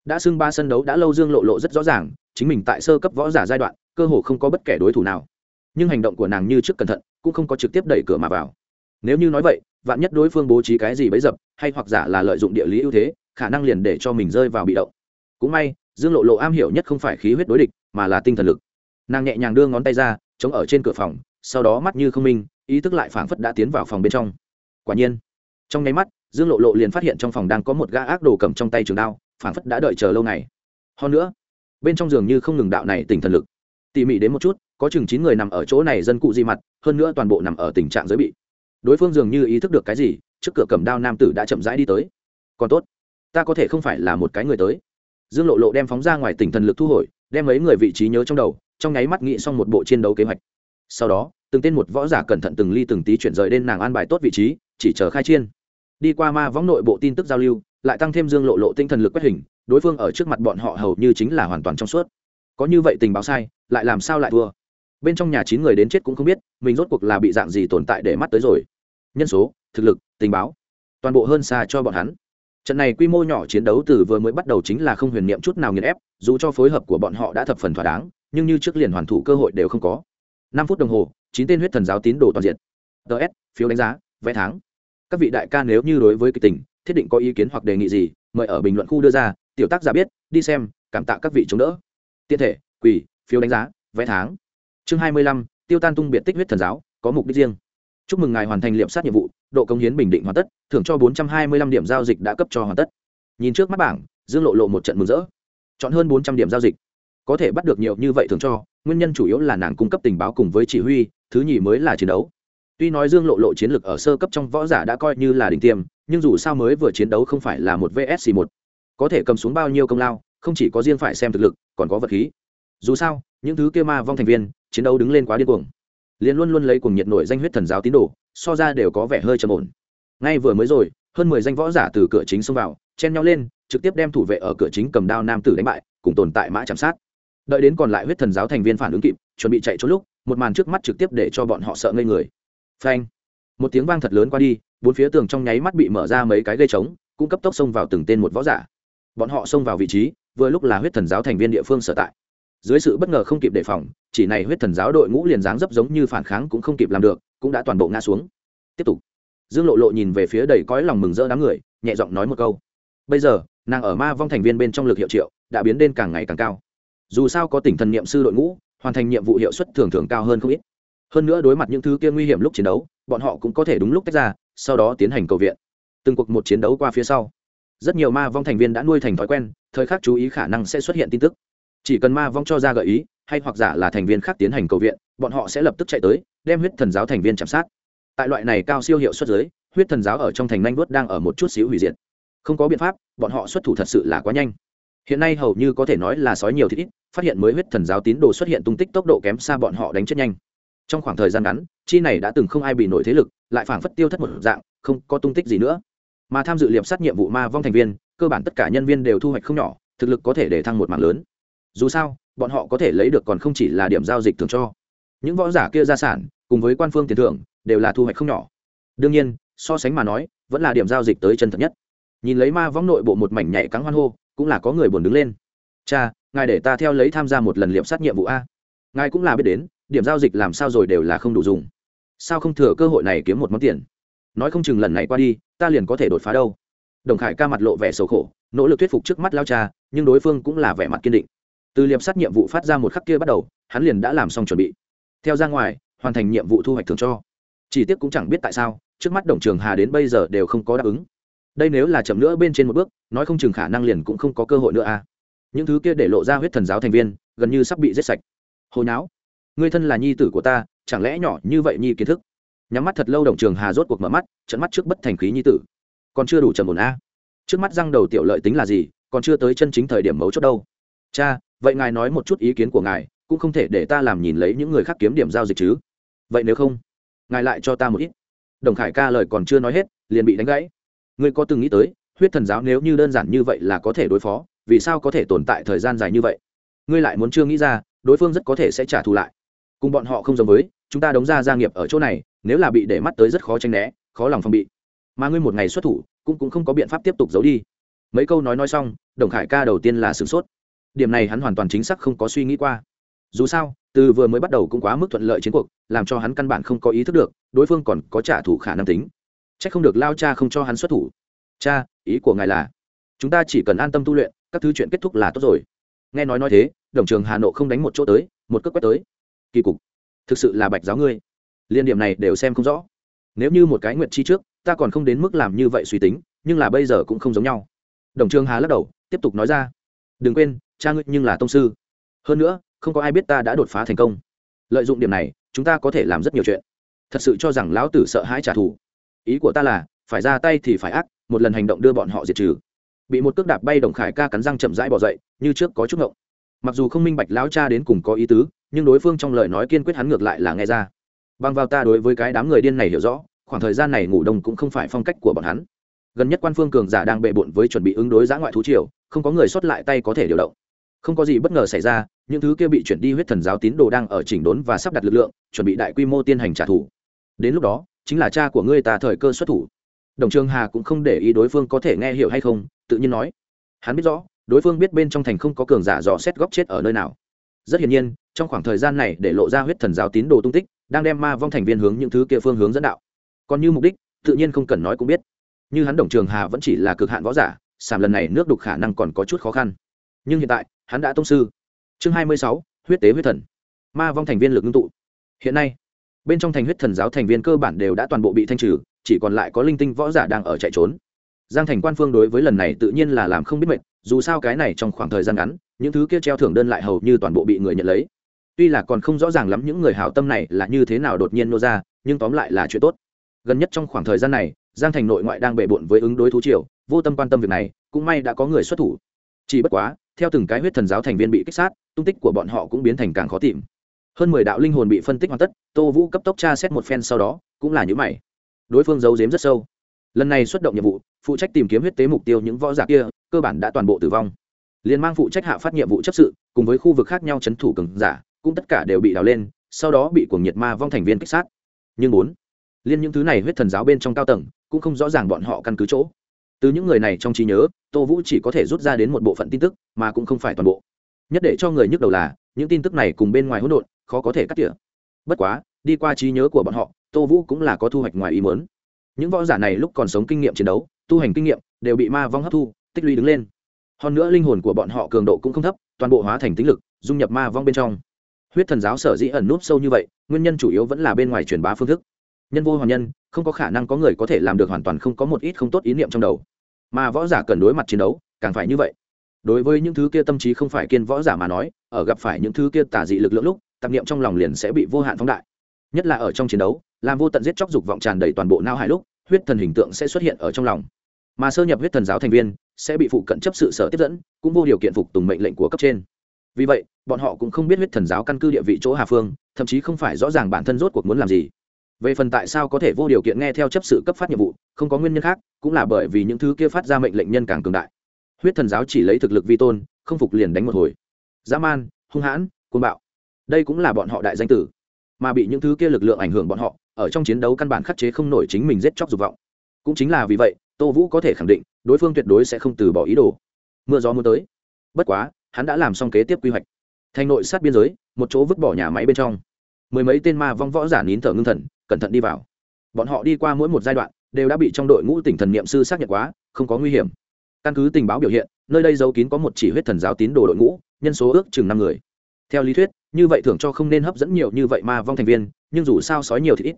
Đã xưng ba sân đấu đã lâu dương lộ lộ rất rõ ràng, chính mình tại sơ cấp võ giả giai đoạn, cơ hồ không có bất kể đối thủ nào. Nhưng hành động của nàng như trước cẩn thận, cũng không có trực tiếp đẩy cửa mà vào. Nếu như nói vậy, vạn nhất đối phương bố trí cái gì bấy dập, hay hoặc giả là lợi dụng địa lý ưu thế, khả năng liền để cho mình rơi vào bị động. Cũng may, dương lộ lộ am hiểu nhất không phải khí huyết đối địch, mà là tinh thần lực. Nàng nhẹ nhàng đưa ngón tay ra, chống ở trên cửa phòng, sau đó mắt như không minh, ý thức lại phảng phất đã tiến vào phòng bên trong. Quả nhiên trong nháy mắt, dương lộ lộ liền phát hiện trong phòng đang có một gã ác đồ cầm trong tay trường đao phản phất đã đợi chờ lâu ngày. Hơn nữa, bên trong giường như không ngừng đạo này tỉnh thần lực. Tỉ mỉ đến một chút, có chừng chín người nằm ở chỗ này dân cụ di mặt, hơn nữa toàn bộ nằm ở tình trạng giới bị. Đối phương dường như ý thức được cái gì, trước cửa cầm đao nam tử đã chậm rãi đi tới. Còn tốt, ta có thể không phải là một cái người tới. Dương lộ lộ đem phóng ra ngoài tỉnh thần lực thu hồi, đem mấy người vị trí nhớ trong đầu, trong nháy mắt nghĩ xong một bộ chiến đấu kế hoạch. Sau đó, từng tên một võ giả cẩn thận từng ly từng tí chuyển rời đến nàng an bài tốt vị trí chỉ chờ khai chiên. Đi qua ma võng nội bộ tin tức giao lưu, lại tăng thêm dương lộ lộ tinh thần lực quét hình, đối phương ở trước mặt bọn họ hầu như chính là hoàn toàn trong suốt. Có như vậy tình báo sai, lại làm sao lại thua? Bên trong nhà chín người đến chết cũng không biết, mình rốt cuộc là bị dạng gì tồn tại để mắt tới rồi. Nhân số, thực lực, tình báo, toàn bộ hơn xa cho bọn hắn. Trận này quy mô nhỏ chiến đấu từ vừa mới bắt đầu chính là không huyền niệm chút nào nghiền ép, dù cho phối hợp của bọn họ đã thập phần thỏa đáng, nhưng như trước liền hoàn thủ cơ hội đều không có. Năm phút đồng hồ, chín tên huyết thần giáo tín đồ toàn diện. Ts phiếu đánh giá vé tháng. Các vị đại ca nếu như đối với kịch tình, thiết định có ý kiến hoặc đề nghị gì, mời ở bình luận khu đưa ra, tiểu tác giả biết, đi xem, cảm tạ các vị chống đỡ. Tiện thể quỷ phiếu đánh giá vé tháng. Chương hai mươi lăm, tiêu tan tung biệt tích huyết thần giáo, có mục đích riêng. Chúc mừng ngài hoàn thành liệm sát nhiệm vụ, độ công hiến bình định hoàn tất, thưởng cho bốn trăm hai mươi lăm điểm giao dịch đã cấp cho hoàn tất. Nhìn trước mắt bảng, dương lộ lộ một trận mừng rỡ. Chọn hơn bốn trăm điểm giao dịch. Có thể bắt được nhiều như vậy thường cho, nguyên nhân chủ yếu là nàng cung cấp tình báo cùng với chỉ huy, thứ nhì mới là chiến đấu tuy nói dương lộ lộ chiến lược ở sơ cấp trong võ giả đã coi như là đỉnh tiêm, nhưng dù sao mới vừa chiến đấu không phải là một vsc một. Có thể cầm xuống bao nhiêu công lao, không chỉ có riêng phải xem thực lực, còn có vật khí. Dù sao, những thứ kia ma vong thành viên, chiến đấu đứng lên quá điên cuồng. Liền luôn luôn lấy cuồng nhiệt nổi danh huyết thần giáo tín đồ, so ra đều có vẻ hơi trầm ổn. Ngay vừa mới rồi, hơn mười danh võ giả từ cửa chính xông vào, chen nhau lên, trực tiếp đem thủ vệ ở cửa chính cầm đao nam tử đánh bại, cùng tồn tại mã chạm sát. Đợi đến còn lại huyết thần giáo thành viên phản ứng kịp, chuẩn bị chạy trốn lúc, một màn trước mắt trực tiếp để cho bọn họ sợ ngây người phanh. Một tiếng vang thật lớn qua đi, bốn phía tường trong nháy mắt bị mở ra mấy cái gây trống cũng cấp tốc xông vào từng tên một võ giả. Bọn họ xông vào vị trí, vừa lúc là huyết thần giáo thành viên địa phương sở tại. Dưới sự bất ngờ không kịp đề phòng, chỉ này huyết thần giáo đội ngũ liền dáng dấp giống như phản kháng cũng không kịp làm được, cũng đã toàn bộ ngã xuống. Tiếp tục. Dương lộ lộ nhìn về phía đầy cõi lòng mừng rỡ đám người, nhẹ giọng nói một câu. Bây giờ, nàng ở ma vong thành viên bên trong lực hiệu triệu, đã biến đến càng ngày càng cao. Dù sao có tỉnh thần niệm sư đội ngũ, hoàn thành nhiệm vụ hiệu suất thường thường cao hơn không ít hơn nữa đối mặt những thứ kia nguy hiểm lúc chiến đấu, bọn họ cũng có thể đúng lúc tách ra, sau đó tiến hành cầu viện. Từng cuộc một chiến đấu qua phía sau, rất nhiều ma vong thành viên đã nuôi thành thói quen, thời khắc chú ý khả năng sẽ xuất hiện tin tức. Chỉ cần ma vong cho ra gợi ý, hay hoặc giả là thành viên khác tiến hành cầu viện, bọn họ sẽ lập tức chạy tới, đem huyết thần giáo thành viên chạm sát. Tại loại này cao siêu hiệu suất giới, huyết thần giáo ở trong thành nanh vuốt đang ở một chút xíu hủy diệt. Không có biện pháp, bọn họ xuất thủ thật sự là quá nhanh. Hiện nay hầu như có thể nói là sói nhiều thịt ít, phát hiện mới huyết thần giáo tín đồ xuất hiện tung tích tốc độ kém xa bọn họ đánh chết nhanh trong khoảng thời gian ngắn, chi này đã từng không ai bị nổi thế lực, lại phảng phất tiêu thất một dạng, không có tung tích gì nữa. Mà tham dự liệp sát nhiệm vụ ma vong thành viên, cơ bản tất cả nhân viên đều thu hoạch không nhỏ, thực lực có thể để thăng một mạng lớn. Dù sao, bọn họ có thể lấy được còn không chỉ là điểm giao dịch thường cho. Những võ giả kia gia sản, cùng với quan phương tiền thưởng, đều là thu hoạch không nhỏ. Đương nhiên, so sánh mà nói, vẫn là điểm giao dịch tới chân thật nhất. Nhìn lấy ma võng nội bộ một mảnh nhảy cắn hoan hô, cũng là có người buồn đứng lên. Cha, ngài để ta theo lấy tham gia một lần liệm sát nhiệm vụ a. Ngài cũng là biết đến điểm giao dịch làm sao rồi đều là không đủ dùng. Sao không thừa cơ hội này kiếm một món tiền? Nói không chừng lần này qua đi, ta liền có thể đột phá đâu. Đồng khải ca mặt lộ vẻ sầu khổ, nỗ lực thuyết phục trước mắt lao cha, nhưng đối phương cũng là vẻ mặt kiên định. Từ liệp sát nhiệm vụ phát ra một khắc kia bắt đầu, hắn liền đã làm xong chuẩn bị. Theo ra ngoài, hoàn thành nhiệm vụ thu hoạch thường cho. Chỉ tiếc cũng chẳng biết tại sao, trước mắt đồng trường hà đến bây giờ đều không có đáp ứng. Đây nếu là chậm nữa bên trên một bước, nói không chừng khả năng liền cũng không có cơ hội nữa à. Những thứ kia để lộ ra huyết thần giáo thành viên, gần như sắp bị giết sạch. Hồi não Ngươi thân là nhi tử của ta, chẳng lẽ nhỏ như vậy nhi kiến thức? Nhắm mắt thật lâu đồng trường hà rốt cuộc mở mắt trận mắt trước bất thành khí nhi tử. Còn chưa đủ trầm ổn a. Trước mắt răng đầu tiểu lợi tính là gì, còn chưa tới chân chính thời điểm mấu chốt đâu. Cha, vậy ngài nói một chút ý kiến của ngài, cũng không thể để ta làm nhìn lấy những người khác kiếm điểm giao dịch chứ. Vậy nếu không, ngài lại cho ta một ít. Đồng khải ca lời còn chưa nói hết, liền bị đánh gãy. Ngươi có từng nghĩ tới, huyết thần giáo nếu như đơn giản như vậy là có thể đối phó, vì sao có thể tồn tại thời gian dài như vậy? Ngươi lại muốn chưa nghĩ ra, đối phương rất có thể sẽ trả thù lại cùng bọn họ không giống với, chúng ta đóng ra gia nghiệp ở chỗ này, nếu là bị để mắt tới rất khó tranh né, khó lòng phòng bị. Mà ngươi một ngày xuất thủ, cũng cũng không có biện pháp tiếp tục giấu đi. Mấy câu nói nói xong, đồng khải ca đầu tiên là sửng sốt. Điểm này hắn hoàn toàn chính xác không có suy nghĩ qua. Dù sao, từ vừa mới bắt đầu cũng quá mức thuận lợi chiến cuộc, làm cho hắn căn bản không có ý thức được, đối phương còn có trả thù khả năng tính. C h ắ c không được lao cha không cho hắn xuất thủ. Cha, ý của ngài là, chúng ta chỉ cần an tâm tu luyện, các thứ chuyện kết thúc là tốt rồi. Nghe nói nói thế, đồng trường hà nội không đánh một chỗ tới, một cước quét tới kỳ cục. Thực sự là bạch giáo ngươi. Liên điểm này đều xem không rõ. Nếu như một cái nguyện chi trước, ta còn không đến mức làm như vậy suy tính, nhưng là bây giờ cũng không giống nhau. Đồng trường hà lắc đầu, tiếp tục nói ra. Đừng quên, cha ngươi nhưng là tông sư. Hơn nữa, không có ai biết ta đã đột phá thành công. Lợi dụng điểm này, chúng ta có thể làm rất nhiều chuyện. Thật sự cho rằng lão tử sợ hãi trả thù. Ý của ta là, phải ra tay thì phải ác, một lần hành động đưa bọn họ diệt trừ. Bị một cước đạp bay đồng khải ca cắn răng chậm rãi bỏ dậy, như trước có chút ngộng. Mặc dù không minh bạch lão cha đến cùng có ý tứ nhưng đối phương trong lời nói kiên quyết hắn ngược lại là nghe ra. Bằng vào ta đối với cái đám người điên này hiểu rõ, khoảng thời gian này ngủ đông cũng không phải phong cách của bọn hắn. Gần nhất quan phương cường giả đang bệ bộn với chuẩn bị ứng đối giã ngoại thú triều, không có người xuất lại tay có thể điều động. Không có gì bất ngờ xảy ra, những thứ kia bị chuyển đi huyết thần giáo tín đồ đang ở chỉnh đốn và sắp đặt lực lượng, chuẩn bị đại quy mô tiên hành trả thù. Đến lúc đó, chính là cha của ngươi ta thời cơ xuất thủ. Đồng trường hà cũng không để ý đối phương có thể nghe hiểu hay không, tự nhiên nói. Hắn biết rõ, đối phương biết bên trong thành không có cường giả dò xét góc chết ở nơi nào. Rất hiển nhiên trong khoảng thời gian này để lộ ra huyết thần giáo tín đồ tung tích, đang đem ma vong thành viên hướng những thứ kia phương hướng dẫn đạo. Còn như mục đích, tự nhiên không cần nói cũng biết. Như hắn đồng trường hà vẫn chỉ là cực hạn võ giả sàm lần này nước đục khả năng còn có chút khó khăn. Nhưng hiện tại, hắn đã tông sư. Chương hai mươi sáu, huyết tế huyết thần. Ma vong thành viên lực ngưng tụ. Hiện nay, bên trong thành huyết thần giáo thành viên cơ bản đều đã toàn bộ bị thanh trừ, chỉ còn lại có linh tinh võ giả đang ở chạy trốn. Giang thành quan phương đối với lần này tự nhiên là làm không biết mệt, dù sao cái này trong khoảng thời gian ngắn, những thứ kia treo thưởng đơn lại hầu như toàn bộ bị người nhận lấy tuy là còn không rõ ràng lắm những người hảo tâm này là như thế nào đột nhiên nô ra, nhưng tóm lại là chuyện tốt. Gần nhất trong khoảng thời gian này, giang thành nội ngoại đang bệ bộn với ứng đối thú triều, vô tâm quan tâm việc này, cũng may đã có người xuất thủ. Chỉ bất quá, theo từng cái huyết thần giáo thành viên bị kích sát, tung tích của bọn họ cũng biến thành càng khó tìm. Hơn mười đạo linh hồn bị phân tích hoàn tất, tô vũ cấp tốc tra xét một phen sau đó, cũng là những mày. Đối phương giấu giếm rất sâu. Lần này xuất động nhiệm vụ, phụ trách tìm kiếm huyết tế mục tiêu những võ giả kia, cơ bản đã toàn bộ tử vong. Liên mang phụ trách hạ phát nhiệm vụ chấp sự, cùng với khu vực khác nhau c h ấ n thủ cường giả cũng tất cả đều bị đào lên, sau đó bị cuồng nhiệt ma vong thành viên kích sát. Nhưng bốn, liên những thứ này huyết thần giáo bên trong cao tầng, cũng không rõ ràng bọn họ căn cứ chỗ. Từ những người này trong trí nhớ, tô vũ chỉ có thể rút ra đến một bộ phận tin tức, mà cũng không phải toàn bộ. Nhất để cho người nhức đầu là, những tin tức này cùng bên ngoài hỗn độn, khó có thể cắt tỉa. Bất quá, đi qua trí nhớ của bọn họ, tô vũ cũng là có thu hoạch ngoài ý mớn những võ giả này lúc còn sống kinh nghiệm chiến đấu, tu hành kinh nghiệm, đều bị ma vong hấp thu, tích lũy đứng lên. Hơn nữa linh hồn của bọn họ cường độ cũng không thấp, toàn bộ hóa thành tính lực, dung nhập ma vong bên trong huyết thần giáo sở dĩ ẩn núp sâu như vậy, nguyên nhân chủ yếu vẫn là bên ngoài truyền bá phương thức. Nhân vô hoàn nhân, không có khả năng có người có thể làm được hoàn toàn không có một ít không tốt ý niệm trong đầu. Mà võ giả cần đối mặt chiến đấu, càng phải như vậy. Đối với những thứ kia tâm trí không phải kiên võ giả mà nói, ở gặp phải những thứ kia tả dị lực lượng lúc, tạp niệm trong lòng liền sẽ bị vô hạn phóng đại. Nhất là ở trong chiến đấu, làm vô tận giết chóc dục vọng tràn đầy toàn bộ nao hải lúc, huyết thần hình tượng sẽ xuất hiện ở trong lòng. Mà sơ nhập huyết thần giáo thành viên, sẽ bị phụ cận chấp sự sở tiếp dẫn, cũng vô điều kiện phục tùng mệnh lệnh của cấp trên vì vậy, bọn họ cũng không biết huyết thần giáo căn cứ địa vị chỗ hà phương, thậm chí không phải rõ ràng bản thân rốt cuộc muốn làm gì. Về phần tại sao có thể vô điều kiện nghe theo chấp sự cấp phát nhiệm vụ, không có nguyên nhân khác, cũng là bởi vì những thứ kia phát ra mệnh lệnh nhân càng cường đại. Huyết thần giáo chỉ lấy thực lực vi tôn, không phục liền đánh một hồi. Dã man, hung hãn côn bạo. Đây cũng là bọn họ đại danh tử. Mà bị những thứ kia lực lượng ảnh hưởng bọn họ, ở trong chiến đấu căn bản khắc chế không nổi chính mình giết chóc dục vọng. Cũng chính là vì vậy, tô vũ có thể khẳng định, đối phương tuyệt đối sẽ không từ bỏ ý đồ. Mưa gió mưa tới. Bất quá hắn đã làm xong kế tiếp quy hoạch. Thành nội sát biên giới, một chỗ vứt bỏ nhà máy bên trong. Mười mấy tên ma vong võ giả nín thở ngưng thần, cẩn thận đi vào. Bọn họ đi qua mỗi một giai đoạn, đều đã bị trong đội ngũ tỉnh thần niệm sư xác nhận quá, không có nguy hiểm. Căn cứ tình báo biểu hiện, nơi đây giấu kín có một chỉ huyết thần giáo tín đồ đội ngũ, nhân số ước chừng năm người. Theo lý thuyết, như vậy thưởng cho không nên hấp dẫn nhiều như vậy ma vong thành viên, nhưng dù sao sói nhiều thì ít.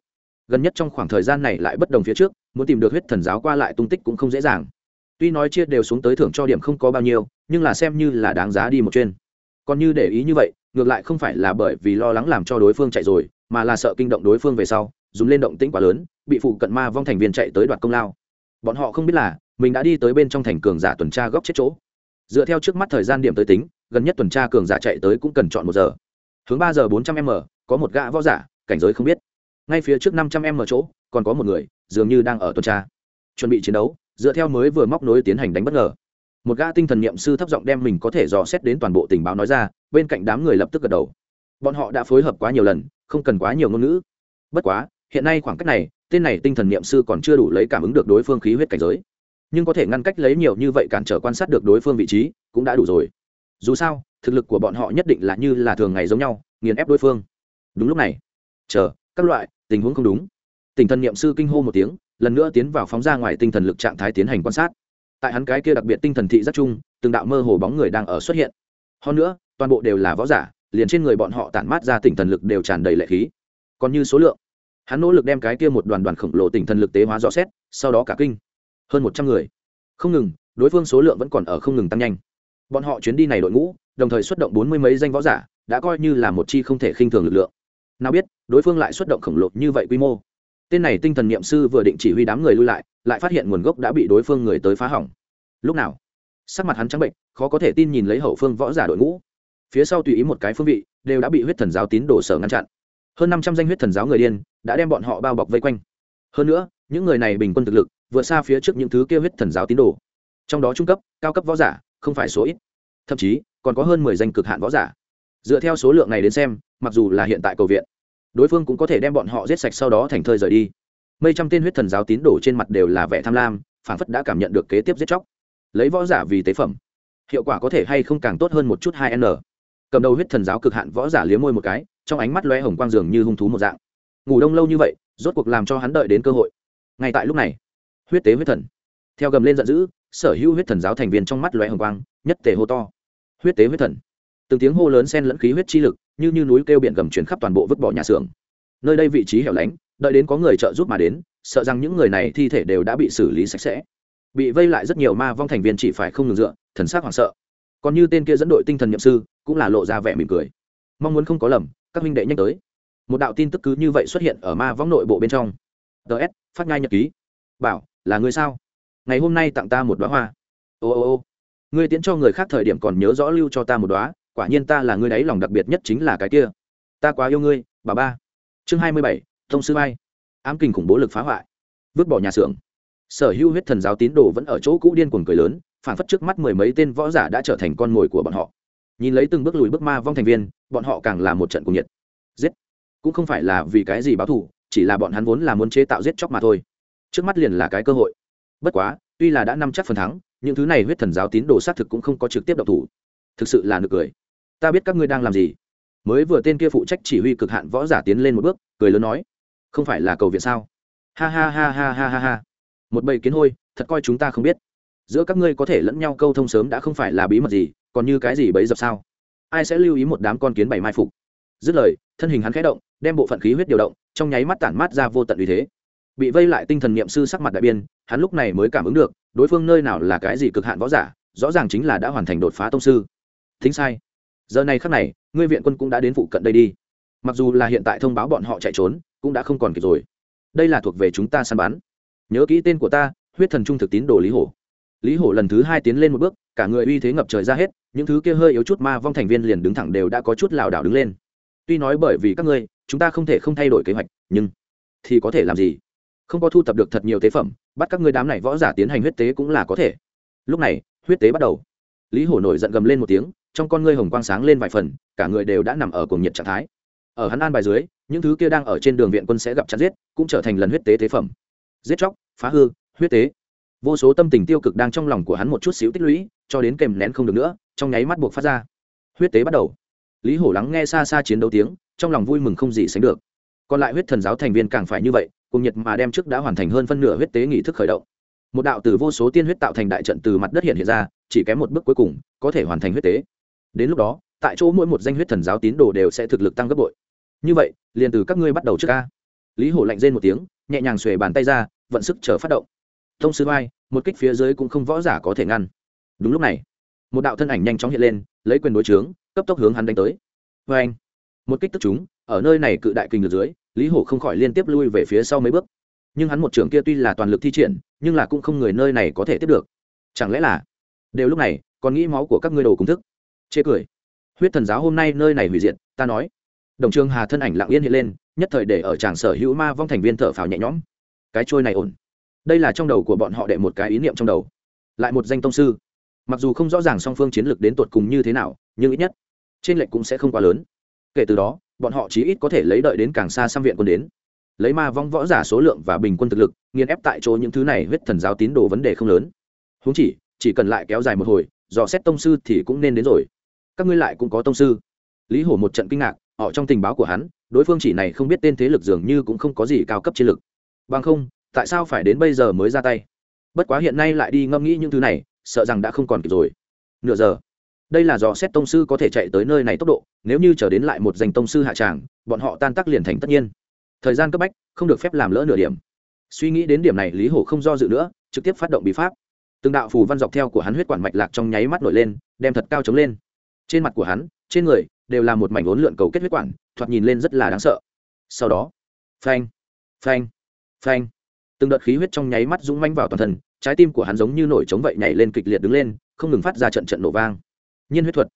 Gần nhất trong khoảng thời gian này lại bất đồng phía trước, muốn tìm được huyết thần giáo qua lại tung tích cũng không dễ dàng tuy nói chia đều xuống tới thưởng cho điểm không có bao nhiêu, nhưng là xem như là đáng giá đi một chuyên còn như để ý như vậy, ngược lại không phải là bởi vì lo lắng làm cho đối phương chạy rồi, mà là sợ kinh động đối phương về sau, dùng lên động tĩnh quá lớn, bị phụ cận ma vong thành viên chạy tới đoạt công lao. Bọn họ không biết là, mình đã đi tới bên trong thành cường giả tuần tra góc chết chỗ. Dựa theo trước mắt thời gian điểm tới tính, gần nhất tuần tra cường giả chạy tới cũng cần chọn một giờ. Hướng ba giờ bốn trăm m, có một gã võ giả, cảnh giới không biết. Ngay phía trước năm trăm m chỗ, còn có một người, dường như đang ở tuần tra. Chuẩn bị chiến đấu dựa theo mới vừa móc nối tiến hành đánh bất ngờ. Một gã tinh thần niệm sư thấp giọng đem mình có thể dò xét đến toàn bộ tình báo nói ra, bên cạnh đám người lập tức gật đầu. Bọn họ đã phối hợp quá nhiều lần, không cần quá nhiều ngôn ngữ. Bất quá, hiện nay khoảng cách này, tên này tinh thần niệm sư còn chưa đủ lấy cảm ứng được đối phương khí huyết cảnh giới. Nhưng có thể ngăn cách lấy nhiều như vậy cản trở quan sát được đối phương vị trí, cũng đã đủ rồi. Dù sao, thực lực của bọn họ nhất định là như là thường ngày giống nhau, nghiền ép đối phương. Đúng lúc này. Chờ, các loại, tình huống không đúng. Tinh thần niệm sư kinh hô một tiếng lần nữa tiến vào phóng ra ngoài tinh thần lực trạng thái tiến hành quan sát. Tại hắn cái kia đặc biệt tinh thần thị rất chung, từng đạo mơ hồ bóng người đang ở xuất hiện. Hơn nữa, toàn bộ đều là võ giả, liền trên người bọn họ tản mát ra tinh thần lực đều tràn đầy lệ khí. Còn như số lượng, hắn nỗ lực đem cái kia một đoàn đoàn khổng lồ tinh thần lực tế hóa rõ xét, sau đó cả kinh. Hơn một trăm người. Không ngừng, đối phương số lượng vẫn còn ở không ngừng tăng nhanh. Bọn họ chuyến đi này đội ngũ, đồng thời xuất động bốn mươi mấy danh võ giả, đã coi như là một chi không thể khinh thường lực lượng. Nào biết, đối phương lại xuất động khổng lồ như vậy quy mô tên này tinh thần n i ệ m sư vừa định chỉ huy đám người lui lại lại phát hiện nguồn gốc đã bị đối phương người tới phá hỏng. Lúc nào? Sắc mặt hắn trắng bệnh, khó có thể tin nhìn lấy hậu phương võ giả đội ngũ. Phía sau tùy ý một cái phương vị, đều đã bị huyết thần giáo tín đồ sở ngăn chặn. Hơn năm trăm danh huyết thần giáo người điên, đã đem bọn họ bao bọc vây quanh. Hơn nữa, những người này bình quân thực lực, vượt xa phía trước những thứ kêu huyết thần giáo tín đồ. Trong đó trung cấp, cao cấp võ giả, không phải số ít. Thậm chí, còn có hơn mười danh cực hạn võ giả. Dựa theo số lượng này đến xem, mặc dù là hiện tại cầu viện đối phương cũng có thể đem bọn họ giết sạch sau đó thành thơi rời đi. Mây trăm tên huyết thần giáo tín đổ trên mặt đều là vẻ tham lam phản phất đã cảm nhận được kế tiếp giết chóc. Lấy võ giả vì tế phẩm, hiệu quả có thể hay không càng tốt hơn một chút hai n. Cầm đầu huyết thần giáo cực hạn võ giả liếm môi một cái, trong ánh mắt loe hồng quang dường như hung thú một dạng. Ngủ đông lâu như vậy, rốt cuộc làm cho hắn đợi đến cơ hội. Ngay tại lúc này, huyết tế huyết thần, theo gầm lên giận dữ, sở hữu huyết thần giáo thành viên trong mắt loe hồng quang, nhất tề hô to. Huyết tế huyết thần, từng tiếng hô lớn xen lẫn khí huyết chi lực như như núi kêu biển gầm chuyển khắp toàn bộ vứt bỏ nhà xưởng. Nơi đây vị trí hẻo lánh, đợi đến có người trợ giúp mà đến, sợ rằng những người này thi thể đều đã bị xử lý sạch sẽ. Bị vây lại rất nhiều ma vong thành viên chỉ phải không ngừng dựa, thần sắc hoảng sợ. Còn như tên kia dẫn đội tinh thần nhậm sư, cũng là lộ ra vẻ mỉm cười. Mong muốn không có lầm, các huynh đệ nhanh tới. Một đạo tin tức cứ như vậy xuất hiện ở ma vong nội bộ bên trong. Ts phát ngai nhật ký. Bảo, là người sao? Ngày hôm nay tặng ta một đoá hoa. Ô ô ô. Ngươi tiễn cho người khác thời điểm còn nhớ rõ lưu cho ta một đoá quả nhiên ta là người đấy lòng đặc biệt nhất chính là cái kia. Ta quá yêu ngươi, bà ba. Chương hai mươi bảy, thông sư bay ám kinh khủng bố lực phá hoại. Vứt bỏ nhà xưởng. Sở hữu huyết thần giáo tín đồ vẫn ở chỗ cũ điên cuồng cười lớn phản phất trước mắt mười mấy tên võ giả đã trở thành con mồi của bọn họ. Nhìn lấy từng bước lùi bước ma vong thành viên, bọn họ càng là một trận cuồng nhiệt. Giết. Cũng không phải là vì cái gì báo thù, chỉ là bọn hắn vốn là muốn chế tạo giết chóc mà thôi. Trước mắt liền là cái cơ hội. Bất quá, tuy là đã năm chắc phần thắng, những thứ này huyết thần giáo tín đồ xác thực cũng không có trực tiếp độc thủ. Thực sự là nực cười ta biết các ngươi đang làm gì. Mới vừa tên kia phụ trách chỉ huy cực hạn võ giả tiến lên một bước, cười lớn nói, không phải là cầu viện sao? Ha ha ha ha ha ha ha. Một bầy kiến hôi, thật coi chúng ta không biết. Giữa các ngươi có thể lẫn nhau câu thông sớm đã không phải là bí mật gì, còn như cái gì bấy dập sao? Ai sẽ lưu ý một đám con kiến bảy mai phục? Dứt lời, thân hình hắn khẽ động, đem bộ phận khí huyết điều động, trong nháy mắt tản mát ra vô tận uy thế. Bị vây lại tinh thần niệm sư sắc mặt đại biên hắn lúc này mới cảm ứng được, đối phương nơi nào là cái gì cực hạn võ giả, rõ ràng chính là đã hoàn thành đột phá tông sư. Thính sai giờ này khắc này, ngươi viện quân cũng đã đến phụ cận đây đi. Mặc dù là hiện tại thông báo bọn họ chạy trốn, cũng đã không còn kịp rồi. Đây là thuộc về chúng ta săn bắn. Nhớ kỹ tên của ta, huyết thần trung thực tín đồ lý hổ. Lý hổ lần thứ hai tiến lên một bước, cả người uy thế ngập trời ra hết, những thứ kia hơi yếu chút ma vong thành viên liền đứng thẳng đều đã có chút lảo đảo đứng lên. Tuy nói bởi vì các ngươi, chúng ta không thể không thay đổi kế hoạch, nhưng thì có thể làm gì? Không có thu thập được thật nhiều tế phẩm, bắt các ngươi đám này võ giả tiến hành huyết tế cũng là có thể. Lúc này, huyết tế bắt đầu. Lý hổ nổi giận gầm lên một tiếng trong con ngươi hồng quang sáng lên vài phần, cả người đều đã nằm ở cùng nhiệt trạng thái. Ở hắn an bài dưới, những thứ kia đang ở trên đường viện quân sẽ gặp chặt giết, cũng trở thành lần huyết tế tế phẩm. Giết chóc, phá hư, huyết tế. Vô số tâm tình tiêu cực đang trong lòng của hắn một chút xíu tích lũy, cho đến kèm nén không được nữa, trong nháy mắt buộc phát ra. Huyết tế bắt đầu. Lý hổ lắng nghe xa xa chiến đấu tiếng, trong lòng vui mừng không gì sánh được. Còn lại huyết thần giáo thành viên càng phải như vậy, cùng nhiệt mà đem trước đã hoàn thành hơn phân nửa huyết tế nghị thức khởi động. Một đạo từ vô số tiên huyết tạo thành đại trận từ mặt đất hiện hiện ra, chỉ kém một bước cuối cùng, có thể hoàn thành huyết tế đến lúc đó, tại chỗ mỗi một danh huyết thần giáo tín đồ đều sẽ thực lực tăng gấp bội. Như vậy, liền từ các ngươi bắt đầu trước ca. Lý hổ lạnh rên một tiếng, nhẹ nhàng xuề bàn tay ra, vận sức chờ phát động. Thông sư vai, một kích phía dưới cũng không võ giả có thể ngăn. Đúng lúc này, một đạo thân ảnh nhanh chóng hiện lên, lấy quyền đối chướng, cấp tốc hướng hắn đánh tới. Vê anh, một kích tức chúng, ở nơi này cự đại kinh lực dưới, lý hổ không khỏi liên tiếp lui về phía sau mấy bước. Nhưng hắn một trưởng kia tuy là toàn lực thi triển, nhưng là cũng không người nơi này có thể tiếp được. Chẳng lẽ là, đều lúc này, còn nghĩ máu của các ngươi đồ công thức chê cười. Huyết thần giáo hôm nay nơi này hủy diệt, ta nói. Đồng trường hà thân ảnh lặng yên hiện lên, nhất thời để ở tràng sở hữu ma vong thành viên thở phào nhẹ nhõm. Cái trôi này ổn. Đây là trong đầu của bọn họ đệ một cái ý niệm trong đầu. Lại một danh tông sư. Mặc dù không rõ ràng song phương chiến lược đến tột cùng như thế nào, nhưng ít nhất, trên lệnh cũng sẽ không quá lớn. Kể từ đó, bọn họ chí ít có thể lấy đợi đến càng xa xăm viện quân đến. Lấy ma vong võ giả số lượng và bình quân thực lực, nghiền ép tại chỗ những thứ này huyết thần giáo tín đồ vấn đề không lớn. Húng chỉ chỉ cần lại kéo dài một hồi, dò xét tông sư thì cũng nên đến rồi các ngươi lại cũng có tông sư. Lý hổ một trận kinh ngạc họ trong tình báo của hắn, đối phương chỉ này không biết tên thế lực dường như cũng không có gì cao cấp chiến lực. Bằng không, tại sao phải đến bây giờ mới ra tay? Bất quá hiện nay lại đi ngâm nghĩ những thứ này, sợ rằng đã không còn kịp rồi. Nửa giờ, đây là dò xét tông sư có thể chạy tới nơi này tốc độ, nếu như trở đến lại một danh tông sư hạ tràng, bọn họ tan tác liền thành tất nhiên. Thời gian cấp bách, không được phép làm lỡ nửa điểm. Suy nghĩ đến điểm này, lý hổ không do dự nữa, trực tiếp phát động bí pháp. Từng đạo phù văn dọc theo của hắn huyết quản mạch lạc trong nháy mắt nổi lên, đem thật cao chống lên trên mặt của hắn, trên người, đều là một mảnh ốn lượn cầu kết huyết quản, thoạt nhìn lên rất là đáng sợ. Sau đó, phanh phanh phanh. Từng đợt khí huyết trong nháy mắt rung manh vào toàn thân, trái tim của hắn giống như nổi trống vậy nhảy lên kịch liệt đứng lên, không ngừng phát ra trận trận nổ vang. Nhiên huyết thuật.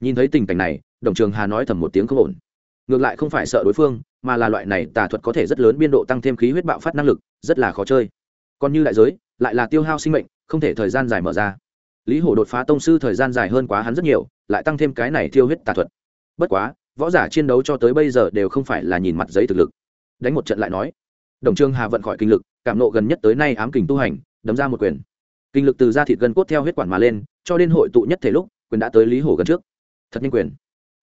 Nhìn thấy tình cảnh này, đồng trường hà nói thầm một tiếng không ổn. Ngược lại không phải sợ đối phương, mà là loại này tà thuật có thể rất lớn biên độ tăng thêm khí huyết bạo phát năng lực, rất là khó chơi. Còn như đại giới, lại là tiêu hao sinh mệnh, không thể thời gian dài mở ra lý hổ đột phá tông sư thời gian dài hơn quá hắn rất nhiều, lại tăng thêm cái này thiêu huyết tà thuật. Bất quá, võ giả chiến đấu cho tới bây giờ đều không phải là nhìn mặt giấy thực lực. Đánh một trận lại nói. Đồng trương hà vận khỏi kinh lực, cảm nộ gần nhất tới nay ám kình tu hành, đấm ra một quyền. Kinh lực từ da thịt gân cốt theo huyết quản mà lên, cho đến hội tụ nhất thể lúc, quyền đã tới lý hổ gần trước. Thật nhanh quyền.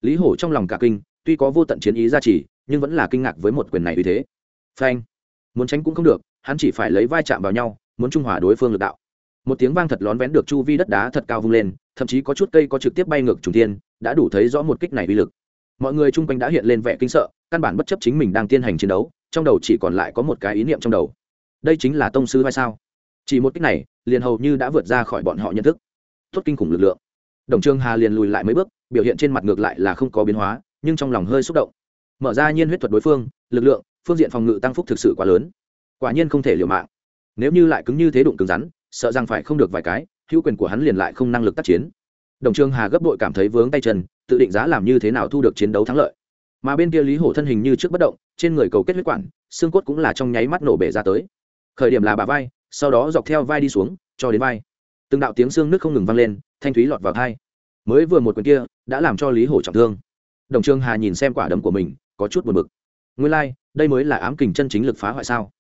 Lý hổ trong lòng cả kinh, tuy có vô tận chiến ý ra chỉ nhưng vẫn là kinh ngạc với một quyền này uy thế. Phanh. Muốn tránh cũng không được, hắn chỉ phải lấy vai chạm vào nhau, muốn trung hòa đối phương lực đạo một tiếng vang thật lón vén được chu vi đất đá thật cao vung lên, thậm chí có chút cây có trực tiếp bay ngược trùng thiên, đã đủ thấy rõ một kích này uy lực. Mọi người chung quanh đã hiện lên vẻ kinh sợ, căn bản bất chấp chính mình đang tiến hành chiến đấu, trong đầu chỉ còn lại có một cái ý niệm trong đầu. Đây chính là tông sư hay sao? Chỉ một kích này, liền hầu như đã vượt ra khỏi bọn họ nhận thức. Tốt kinh khủng lực lượng. Đồng trương hà liền lùi lại mấy bước, biểu hiện trên mặt ngược lại là không có biến hóa, nhưng trong lòng hơi xúc động. Mở ra nhiên huyết thuật đối phương, lực lượng, phương diện phòng ngự tăng phúc thực sự quá lớn. Quả nhiên không thể liều mạng. Nếu như lại cứng như thế đụng cứng rắn sợ rằng phải không được vài cái hữu quyền của hắn liền lại không năng lực tác chiến. Đồng trương hà gấp đội cảm thấy vướng tay chân tự định giá làm như thế nào thu được chiến đấu thắng lợi. Mà bên kia lý hổ thân hình như trước bất động trên người cầu kết huyết quản xương cốt cũng là trong nháy mắt nổ bể ra tới. Khởi điểm là bà vai sau đó dọc theo vai đi xuống cho đến vai. Từng đạo tiếng xương nước không ngừng vang lên thanh thúy lọt vào thai. Mới vừa một quyền kia đã làm cho lý hổ trọng thương. Đồng trương hà nhìn xem quả đấm của mình có chút buồn bực. Nguyên lai、like, đây mới là ám kình chân chính lực phá hoại sao?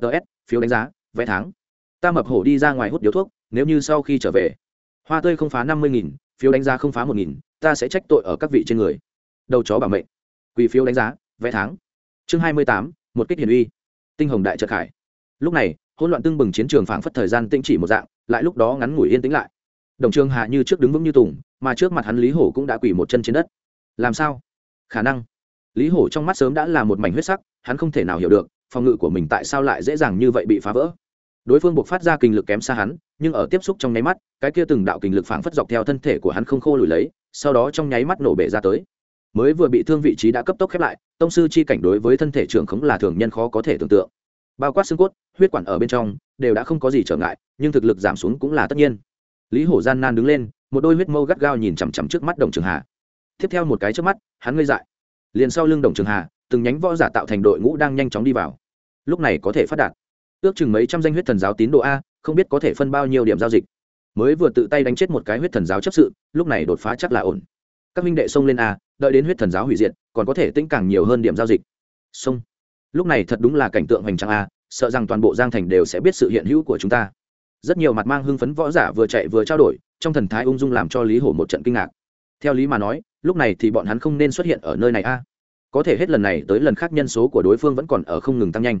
Ts phiếu đánh giá vẽ tháng ta mập hổ đi ra ngoài hút điếu thuốc, nếu như sau khi trở về, hoa tươi không phá năm mươi nghìn, phiếu đánh giá không phá một nghìn, ta sẽ trách tội ở các vị trên người. Đầu chó bảo mệnh. Quỳ phiếu đánh giá vé tháng. Chương hai mươi tám, một kích hiển uy. Tinh hồng đại trật khải. Lúc này, hỗn loạn tưng bừng chiến trường phảng phất thời gian tĩnh chỉ một dạng, lại lúc đó ngắn ngủi yên tĩnh lại. Đồng trường hạ như trước đứng vững như tùng, mà trước mặt hắn lý hổ cũng đã quỳ một chân trên đất. Làm sao? Khả năng. Lý hổ trong mắt sớm đã là một mảnh huyết sắc, hắn không thể nào hiểu được, phòng ngự của mình tại sao lại dễ dàng như vậy bị phá vỡ đối phương buộc phát ra kinh lực kém xa hắn, nhưng ở tiếp xúc trong nháy mắt, cái kia từng đạo kinh lực phảng phất dọc theo thân thể của hắn không khô lùi lấy, sau đó trong nháy mắt nổ bể ra tới. Mới vừa bị thương vị trí đã cấp tốc khép lại, tông sư chi cảnh đối với thân thể trưởng khống là thường nhân khó có thể tưởng tượng. Bao quát xương cốt, huyết quản ở bên trong, đều đã không có gì trở ngại, nhưng thực lực giảm xuống cũng là tất nhiên. Lý hổ gian nan đứng lên, một đôi huyết mâu gắt gao nhìn chằm chằm trước mắt đồng trường hà. Tiếp theo một cái trước mắt, hắn ngây dại. Liền sau lưng đồng trường hà, từng nhánh võ giả tạo thành đội ngũ đang nhanh chóng đi vào. Lúc này có thể phát đạt ước chừng mấy trăm danh huyết thần giáo tín đồ a, không biết có thể phân bao nhiêu điểm giao dịch. Mới vừa tự tay đánh chết một cái huyết thần giáo chấp sự, lúc này đột phá chắc là ổn. Các minh đệ xông lên a, đợi đến huyết thần giáo hủy diệt, còn có thể tĩnh càng nhiều hơn điểm giao dịch. Xông. Lúc này thật đúng là cảnh tượng hoành tráng a, sợ rằng toàn bộ giang thành đều sẽ biết sự hiện hữu của chúng ta. Rất nhiều mặt mang hưng phấn võ giả vừa chạy vừa trao đổi, trong thần thái ung dung làm cho lý hổ một trận kinh ngạc. Theo lý mà nói, lúc này thì bọn hắn không nên xuất hiện ở nơi này a. Có thể hết lần này tới lần khác nhân số của đối phương vẫn còn ở không ngừng tăng nhanh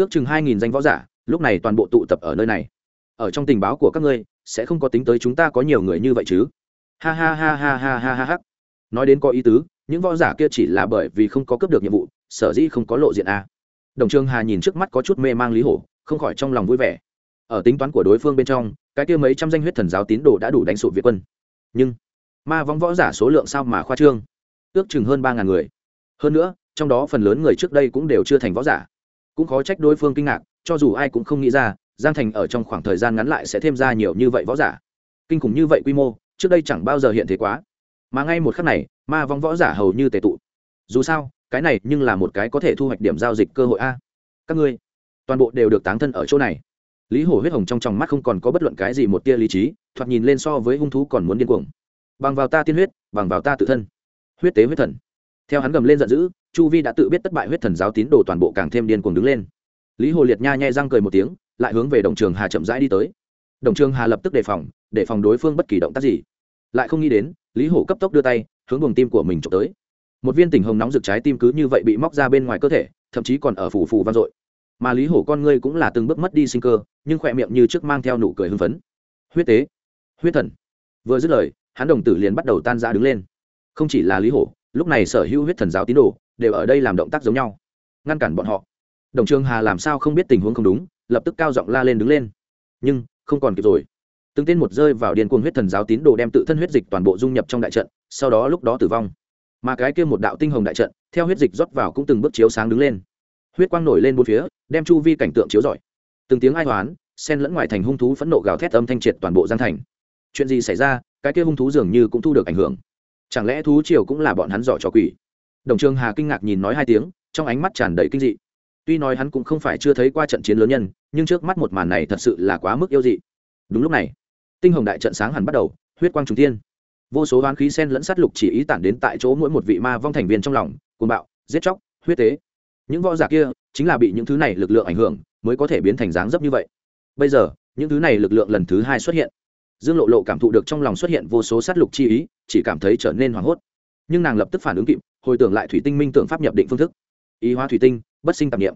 ước chừng hai nghìn danh võ giả, lúc này toàn bộ tụ tập ở nơi này. Ở trong tình báo của các ngươi, sẽ không có tính tới chúng ta có nhiều người như vậy chứ. Ha ha ha ha ha ha ha ha. Nói đến có ý tứ, những võ giả kia chỉ là bởi vì không có cướp được nhiệm vụ, sở dĩ không có lộ diện a. Đồng trương hà nhìn trước mắt có chút mê mang lý hổ, không khỏi trong lòng vui vẻ. Ở tính toán của đối phương bên trong, cái kia mấy trăm danh huyết thần giáo tín đồ đã đủ đánh sụp việt quân. Nhưng, ma vong võ giả số lượng sao mà khoa trương? Ước chừng hơn ba ngàn người. Hơn nữa, trong đó phần lớn người trước đây cũng đều chưa thành võ giả cũng khó trách đối phương kinh ngạc, cho dù ai cũng không nghĩ ra, giang thành ở trong khoảng thời gian ngắn lại sẽ thêm ra nhiều như vậy võ giả. Kinh khủng như vậy quy mô, trước đây chẳng bao giờ hiện thế quá. Mà ngay một khắc này, ma vong võ giả hầu như tệ tụ. Dù sao, cái này nhưng là một cái có thể thu hoạch điểm giao dịch cơ hội a. Các ngươi, toàn bộ đều được táng thân ở chỗ này. Lý hổ huyết hồng trong tròng mắt không còn có bất luận cái gì một tia lý trí, thoạt nhìn lên so với hung thú còn muốn điên cuồng. Bằng vào ta tiên huyết, bằng vào ta tự thân. Huyết tế huyết thần theo hắn gầm lên giận dữ, chu vi đã tự biết thất bại huyết thần giáo tín đồ toàn bộ càng thêm điên cuồng đứng lên. Lý hồ liệt nha nhẹ răng cười một tiếng, lại hướng về đồng trường hà chậm rãi đi tới. Đồng trường hà lập tức đề phòng, để phòng đối phương bất kỳ động tác gì. Lại không nghĩ đến, lý hổ cấp tốc đưa tay, hướng buồng tim của mình trộm tới. Một viên tỉnh hồng nóng rực trái tim cứ như vậy bị móc ra bên ngoài cơ thể, thậm chí còn ở phủ phủ vang dội. Mà lý hổ con ngươi cũng là từng bước mất đi sinh cơ, nhưng khỏe miệng như trước mang theo nụ cười hưng phấn. Huyết tế, huyết thần. Vừa dứt lời, hắn đồng tử liền bắt đầu tan ra đứng lên. Không chỉ là lý hổ lúc này sở hữu huyết thần giáo tín đồ đều ở đây làm động tác giống nhau, ngăn cản bọn họ. Đồng trường hà làm sao không biết tình huống không đúng, lập tức cao giọng la lên đứng lên. Nhưng, không còn kịp rồi. Từng tên một rơi vào điên cuồng huyết thần giáo tín đồ đem tự thân huyết dịch toàn bộ dung nhập trong đại trận, sau đó lúc đó tử vong. Mà cái kia một đạo tinh hồng đại trận, theo huyết dịch rót vào cũng từng bước chiếu sáng đứng lên. Huyết quang nổi lên bốn phía, đem chu vi cảnh tượng chiếu rọi. Từng tiếng ai hoán sen lẫn ngoài thành hung thú phẫn nộ gào thét âm thanh triệt toàn bộ giang thành. Chuyện gì xảy ra, cái kia hung thú dường như cũng thu được ảnh hưởng chẳng lẽ thú triều cũng là bọn hắn giỏ trò quỷ? Đồng trường hà kinh ngạc nhìn nói hai tiếng, trong ánh mắt tràn đầy kinh dị. Tuy nói hắn cũng không phải chưa thấy qua trận chiến lớn nhân, nhưng trước mắt một màn này thật sự là quá mức yêu dị. Đúng lúc này, tinh hồng đại trận sáng hẳn bắt đầu, huyết quang trung thiên. Vô số hoán khí sen lẫn sát lục chỉ ý tản đến tại chỗ mỗi một vị ma vong thành viên trong lòng côn bạo, giết chóc, huyết tế. Những võ giả kia chính là bị những thứ này lực lượng ảnh hưởng, mới có thể biến thành dáng dấp như vậy. Bây giờ, những thứ này lực lượng lần thứ hai xuất hiện dương lộ lộ cảm thụ được trong lòng xuất hiện vô số sát lục chi ý, chỉ cảm thấy trở nên hoảng hốt. Nhưng nàng lập tức phản ứng kịp, hồi tưởng lại thủy tinh minh tưởng pháp nhập định phương thức. Ý hóa thủy tinh, bất sinh tạp nghiệm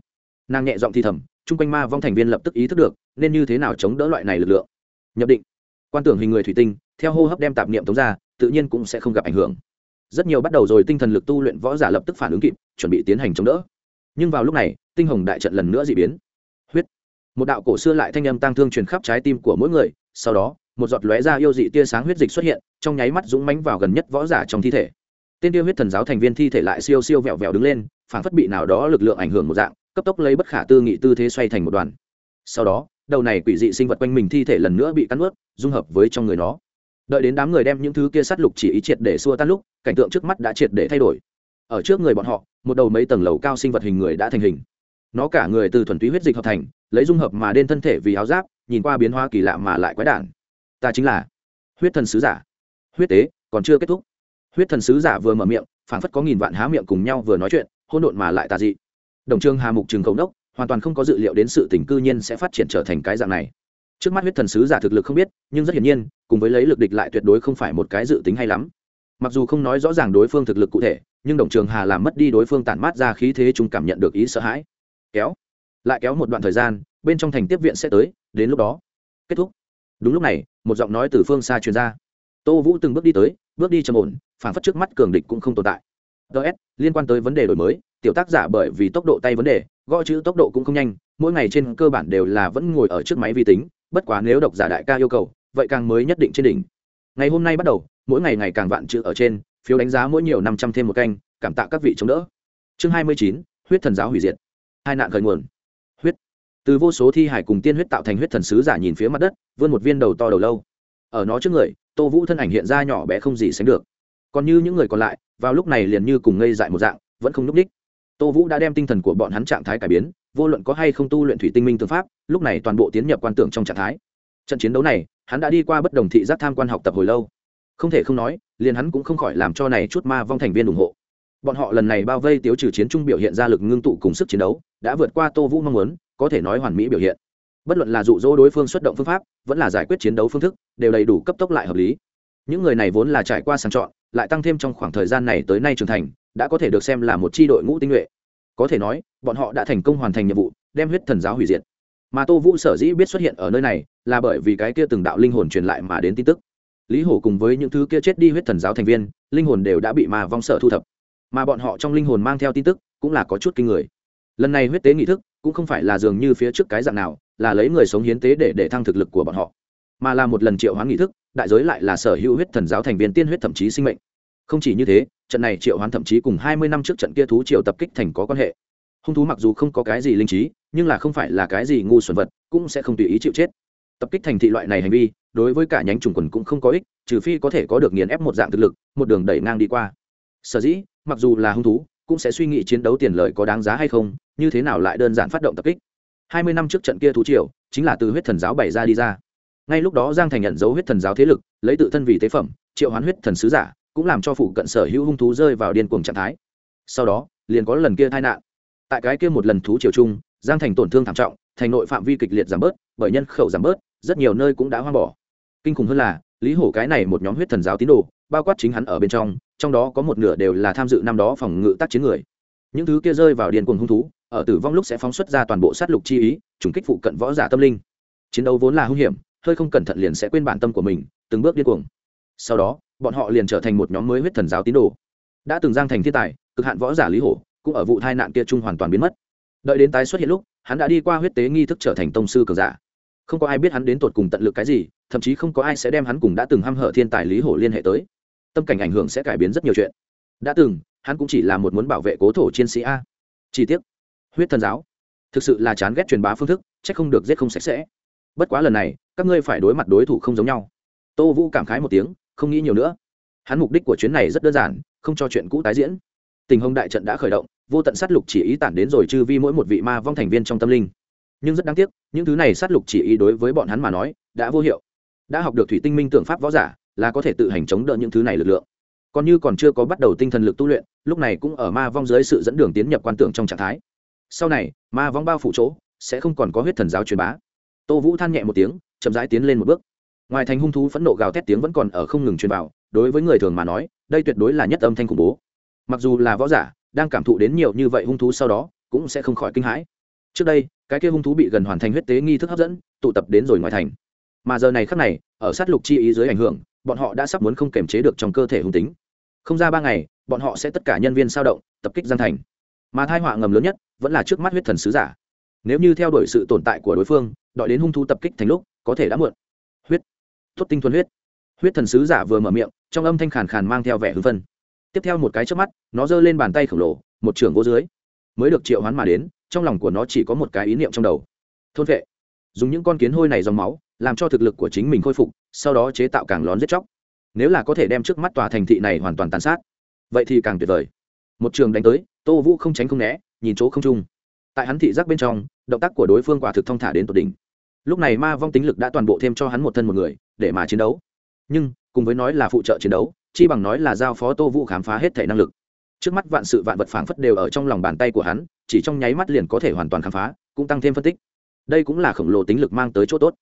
nàng nhẹ giọng thi thầm, chung quanh ma vong thành viên lập tức ý thức được, nên như thế nào chống đỡ loại này lực lượng? Nhập định. Quan tưởng hình người thủy tinh, theo hô hấp đem tạp niệm tống ra, tự nhiên cũng sẽ không gặp ảnh hưởng. Rất nhiều bắt đầu rồi tinh thần lực tu luyện võ giả lập tức phản ứng kịp, chuẩn bị tiến hành chống đỡ. Nhưng vào lúc này, tinh hồng đại trận lần nữa d ị biến. Huyết. Một đạo cổ xưa lại thanh âm tăng thương truyền khắp trái tim của mỗi người, sau đó một giọt lóe ra yêu dị tia sáng huyết dịch xuất hiện, trong nháy mắt dũng mánh vào gần nhất võ giả trong thi thể. Tên tiêu huyết thần giáo thành viên thi thể lại siêu siêu vẹo vẹo đứng lên phản phất bị nào đó lực lượng ảnh hưởng một dạng, cấp tốc lấy bất khả tư nghị tư thế xoay thành một đoàn. Sau đó, đầu này quỷ dị sinh vật quanh mình thi thể lần nữa bị cắn ướt dung hợp với trong người nó. Đợi đến đám người đem những thứ kia sát lục chỉ ý triệt để xua tan lúc, cảnh tượng trước mắt đã triệt để thay đổi. Ở trước người bọn họ, một đầu mấy tầng lầu cao sinh vật hình người đã thành hình. Nó cả người từ thuần túy huyết dịch hợp thành, lấy dung hợp mà đen thân thể vì áo giáp, nhìn qua biến hóa kỳ lạ mà lại quái đản ta chính là huyết thần sứ giả. Huyết tế, còn chưa kết thúc. Huyết thần sứ giả vừa mở miệng, phảng phất có nghìn vạn há miệng cùng nhau vừa nói chuyện hôn độn mà lại tà dị. Đồng trương hà mục trường khổng đốc, hoàn toàn không có dự liệu đến sự tình cư nhiên sẽ phát triển trở thành cái dạng này. Trước mắt huyết thần sứ giả thực lực không biết, nhưng rất hiển nhiên, cùng với lấy lực địch lại tuyệt đối không phải một cái dự tính hay lắm. Mặc dù không nói rõ ràng đối phương thực lực cụ thể, nhưng đồng trường hà làm mất đi đối phương tản mát ra khí thế chúng cảm nhận được ý sợ hãi. Kéo, lại kéo một đoạn thời gian, bên trong thành tiếp viện sẽ tới, đến lúc đó, kết thúc đúng lúc này, một giọng nói từ phương xa truyền ra. Tô vũ từng bước đi tới, bước đi trầm ổn phản phất trước mắt cường địch cũng không tồn tại. Ts liên quan tới vấn đề đổi mới, tiểu tác giả bởi vì tốc độ tay vấn đề, gõ chữ tốc độ cũng không nhanh, mỗi ngày trên cơ bản đều là vẫn ngồi ở trước máy vi tính, bất quá nếu độc giả đại ca yêu cầu, vậy càng mới nhất định trên đỉnh. Ngày hôm nay bắt đầu, mỗi ngày ngày càng vạn chữ ở trên, phiếu đánh giá mỗi nhiều năm trăm thêm một canh, cảm tạ các vị chống đỡ. Chương hai mươi chín, huyết thần giáo hủy diệt. Hai nạn khởi nguồn từ vô số thi hải cùng tiên huyết tạo thành huyết thần sứ giả nhìn phía mặt đất, vươn một viên đầu to đầu lâu. Ở nó trước người, tô vũ thân ảnh hiện ra nhỏ bé không gì sánh được. Còn như những người còn lại, vào lúc này liền như cùng ngây dại một dạng, vẫn không núp đích. Tô vũ đã đem tinh thần của bọn hắn trạng thái cải biến, vô luận có hay không tu luyện thủy tinh minh tư pháp, lúc này toàn bộ tiến nhập quan tưởng trong trạng thái. Trận chiến đấu này, hắn đã đi qua bất đồng thị giác tham quan học tập hồi lâu. Không thể không nói, liền hắn cũng không khỏi làm cho này chút ma vong thành viên ủng hộ bọn họ lần này bao vây tiêu trừ chiến trung biểu hiện ra lực ngưng tụ cùng sức chiến đấu, đã vượt qua tô vũ mong muốn, có thể nói hoàn mỹ biểu hiện. Bất luận là dụ dỗ đối phương xuất động phương pháp, vẫn là giải quyết chiến đấu phương thức, đều đầy đủ cấp tốc lại hợp lý. Những người này vốn là trải qua sàng chọn, lại tăng thêm trong khoảng thời gian này tới nay trưởng thành, đã có thể được xem là một c h i đội ngũ tinh nhuệ. Có thể nói, bọn họ đã thành công hoàn thành nhiệm vụ, đem huyết thần giáo hủy diệt. Mà tô vũ sở dĩ biết xuất hiện ở nơi này, là bởi vì cái kia từng đạo linh hồn truyền lại mà đến tin tức. Lý hổ cùng với những thứ kia chết đi huyết thần giáo thành viên, linh hồn đều đã bị mà vong sợ thu thập mà bọn họ trong linh hồn mang theo tin tức, cũng là có chút kinh người. Lần này huyết tế nghị thức, cũng không phải là dường như phía trước cái dạng nào, là lấy người sống hiến tế để để thăng thực lực của bọn họ, mà là một lần triệu hoán nghị thức, đại giới lại là sở hữu huyết thần giáo thành viên tiên huyết thậm chí sinh mệnh. Không chỉ như thế, trận này triệu hoán thậm chí cùng hai mươi năm trước trận kia thú triệu tập kích thành có quan hệ. Hung thú mặc dù không có cái gì linh trí, nhưng là không phải là cái gì ngu xuẩn vật, cũng sẽ không tùy ý chịu chết. Tập kích thành thị loại này hành vi, đối với cả nhánh trùng quần cũng không có ích, trừ phi có thể có được nghiền ép một dạng thực lực, một đường đẩy ngang đi qua. Sở dĩ mặc dù là hung thú, cũng sẽ suy nghĩ chiến đấu tiền lợi có đáng giá hay không, như thế nào lại đơn giản phát động tập kích. Hai mươi năm trước trận kia thú triều, chính là từ huyết thần giáo bày ra đi ra. Ngay lúc đó giang thành nhận dấu huyết thần giáo thế lực, lấy tự thân vì tế phẩm, triệu hoán huyết thần sứ giả, cũng làm cho phủ cận sở hữu hung thú rơi vào điên cuồng trạng thái. Sau đó, liền có lần kia tai nạn. Tại cái kia một lần thú triều chung, giang thành tổn thương thảm trọng, thành nội phạm vi kịch liệt giảm bớt, bởi nhân khẩu giảm bớt, rất nhiều nơi cũng đã hoang bỏ. Kinh khủng hơn là, lý hổ cái này một nhóm huyết thần giáo tín đồ, bao quát chính hắn ở bên trong trong đó có một nửa đều là tham dự năm đó phòng ngự tác chiến người. Những thứ kia rơi vào điên cuồng hung thú, ở tử vong lúc sẽ phóng xuất ra toàn bộ sát lục chi ý, trùng kích phụ cận võ giả tâm linh. Chiến đấu vốn là hung hiểm, hơi không cẩn thận liền sẽ quên bản tâm của mình, từng bước điên cuồng. Sau đó, bọn họ liền trở thành một nhóm mới huyết thần giáo tín đồ. Đã từng giang thành thiên tài, cực hạn võ giả lý hổ, cũng ở vụ tai nạn kia chung hoàn toàn biến mất. Đợi đến tái xuất hiện lúc, hắn đã đi qua huyết tế nghi thức trở thành tông sư cường giả. Không có ai biết hắn đến tột cùng tận lực cái gì, thậm chí không có ai sẽ đem hắn cùng đã từng hăm hở thiên tài lý hổ liên hệ tới tâm cảnh ảnh hưởng sẽ cải biến rất nhiều chuyện. Đã từng, hắn cũng chỉ là một muốn bảo vệ cố thổ chiến sĩ a. Chi tiết huyết thần giáo, thực sự là chán ghét truyền bá phương thức c h ắ c không được giết không sạch sẽ. Bất quá lần này, các ngươi phải đối mặt đối thủ không giống nhau. Tô vũ cảm khái một tiếng, không nghĩ nhiều nữa. Hắn mục đích của chuyến này rất đơn giản, không cho chuyện cũ tái diễn. Tình hồng đại trận đã khởi động, vô tận sát lục chỉ ý tản đến rồi chư vi mỗi một vị ma vong thành viên trong tâm linh. Nhưng rất đáng tiếc, những thứ này sát lục chỉ ý đối với bọn hắn mà nói, đã vô hiệu. Đã học được thủy tinh minh tưởng pháp võ giả là có thể tự hành chống đỡ những thứ này lực lượng. Còn như còn chưa có bắt đầu tinh thần lực tu luyện, lúc này cũng ở ma vong dưới sự dẫn đường tiến nhập quan tượng trong trạng thái. Sau này, ma vong bao phủ chỗ, sẽ không còn có huyết thần giáo truyền bá. Tô vũ than nhẹ một tiếng, chậm rãi tiến lên một bước. Ngoài thành hung thú phẫn nộ gào thét tiếng vẫn còn ở không ngừng truyền vào, đối với người thường mà nói, đây tuyệt đối là nhất âm thanh khủng bố. Mặc dù là võ giả, đang cảm thụ đến nhiều như vậy hung thú sau đó, cũng sẽ không khỏi kinh hãi. Trước đây, cái kia hung thú bị gần hoàn thành huyết tế nghi thức hấp dẫn, tụ tập đến rồi ngoài thành. Mà giờ này khắc này, ở sát lục chi ý dưới ảnh hưởng bọn họ đã sắp muốn không kềm chế được trong cơ thể hung tính. Không ra ba ngày, bọn họ sẽ tất cả nhân viên sao động, tập kích gian thành. Mà thai họa ngầm lớn nhất vẫn là trước mắt huyết thần sứ giả. Nếu như theo đuổi sự tồn tại của đối phương, đợi đến hung thú tập kích thành lúc, có thể đã muộn. Huyết. Thốt tinh thuần huyết. Huyết thần sứ giả vừa mở miệng, trong âm thanh khàn khàn mang theo vẻ hưng phân tiếp theo một cái trước mắt, nó giơ lên bàn tay khổng lồ, một trưởng vô dưới. Mới được triệu hoán mà đến, trong lòng của nó chỉ có một cái ý niệm trong đầu. Thôn vệ. Dùng những con kiến hôi này dòng máu làm cho thực lực của chính mình khôi phục, sau đó chế tạo càng lón giết chóc. Nếu là có thể đem trước mắt tòa thành thị này hoàn toàn tàn sát, vậy thì càng tuyệt vời. Một trường đánh tới, tô vũ không tránh không né, nhìn chỗ không trung. Tại hắn thị giác bên trong, động tác của đối phương quả thực thông thả đến tột đỉnh. Lúc này ma vong tính lực đã toàn bộ thêm cho hắn một thân một người, để mà chiến đấu. Nhưng, cùng với nói là phụ trợ chiến đấu, chi bằng nói là giao phó tô vũ khám phá hết thể năng lực. Trước mắt vạn sự vạn vật phảng phất đều ở trong lòng bàn tay của hắn, chỉ trong nháy mắt liền có thể hoàn toàn khám phá, cũng tăng thêm phân tích. Đây cũng là khổng lồ tính lực mang tới chỗ tốt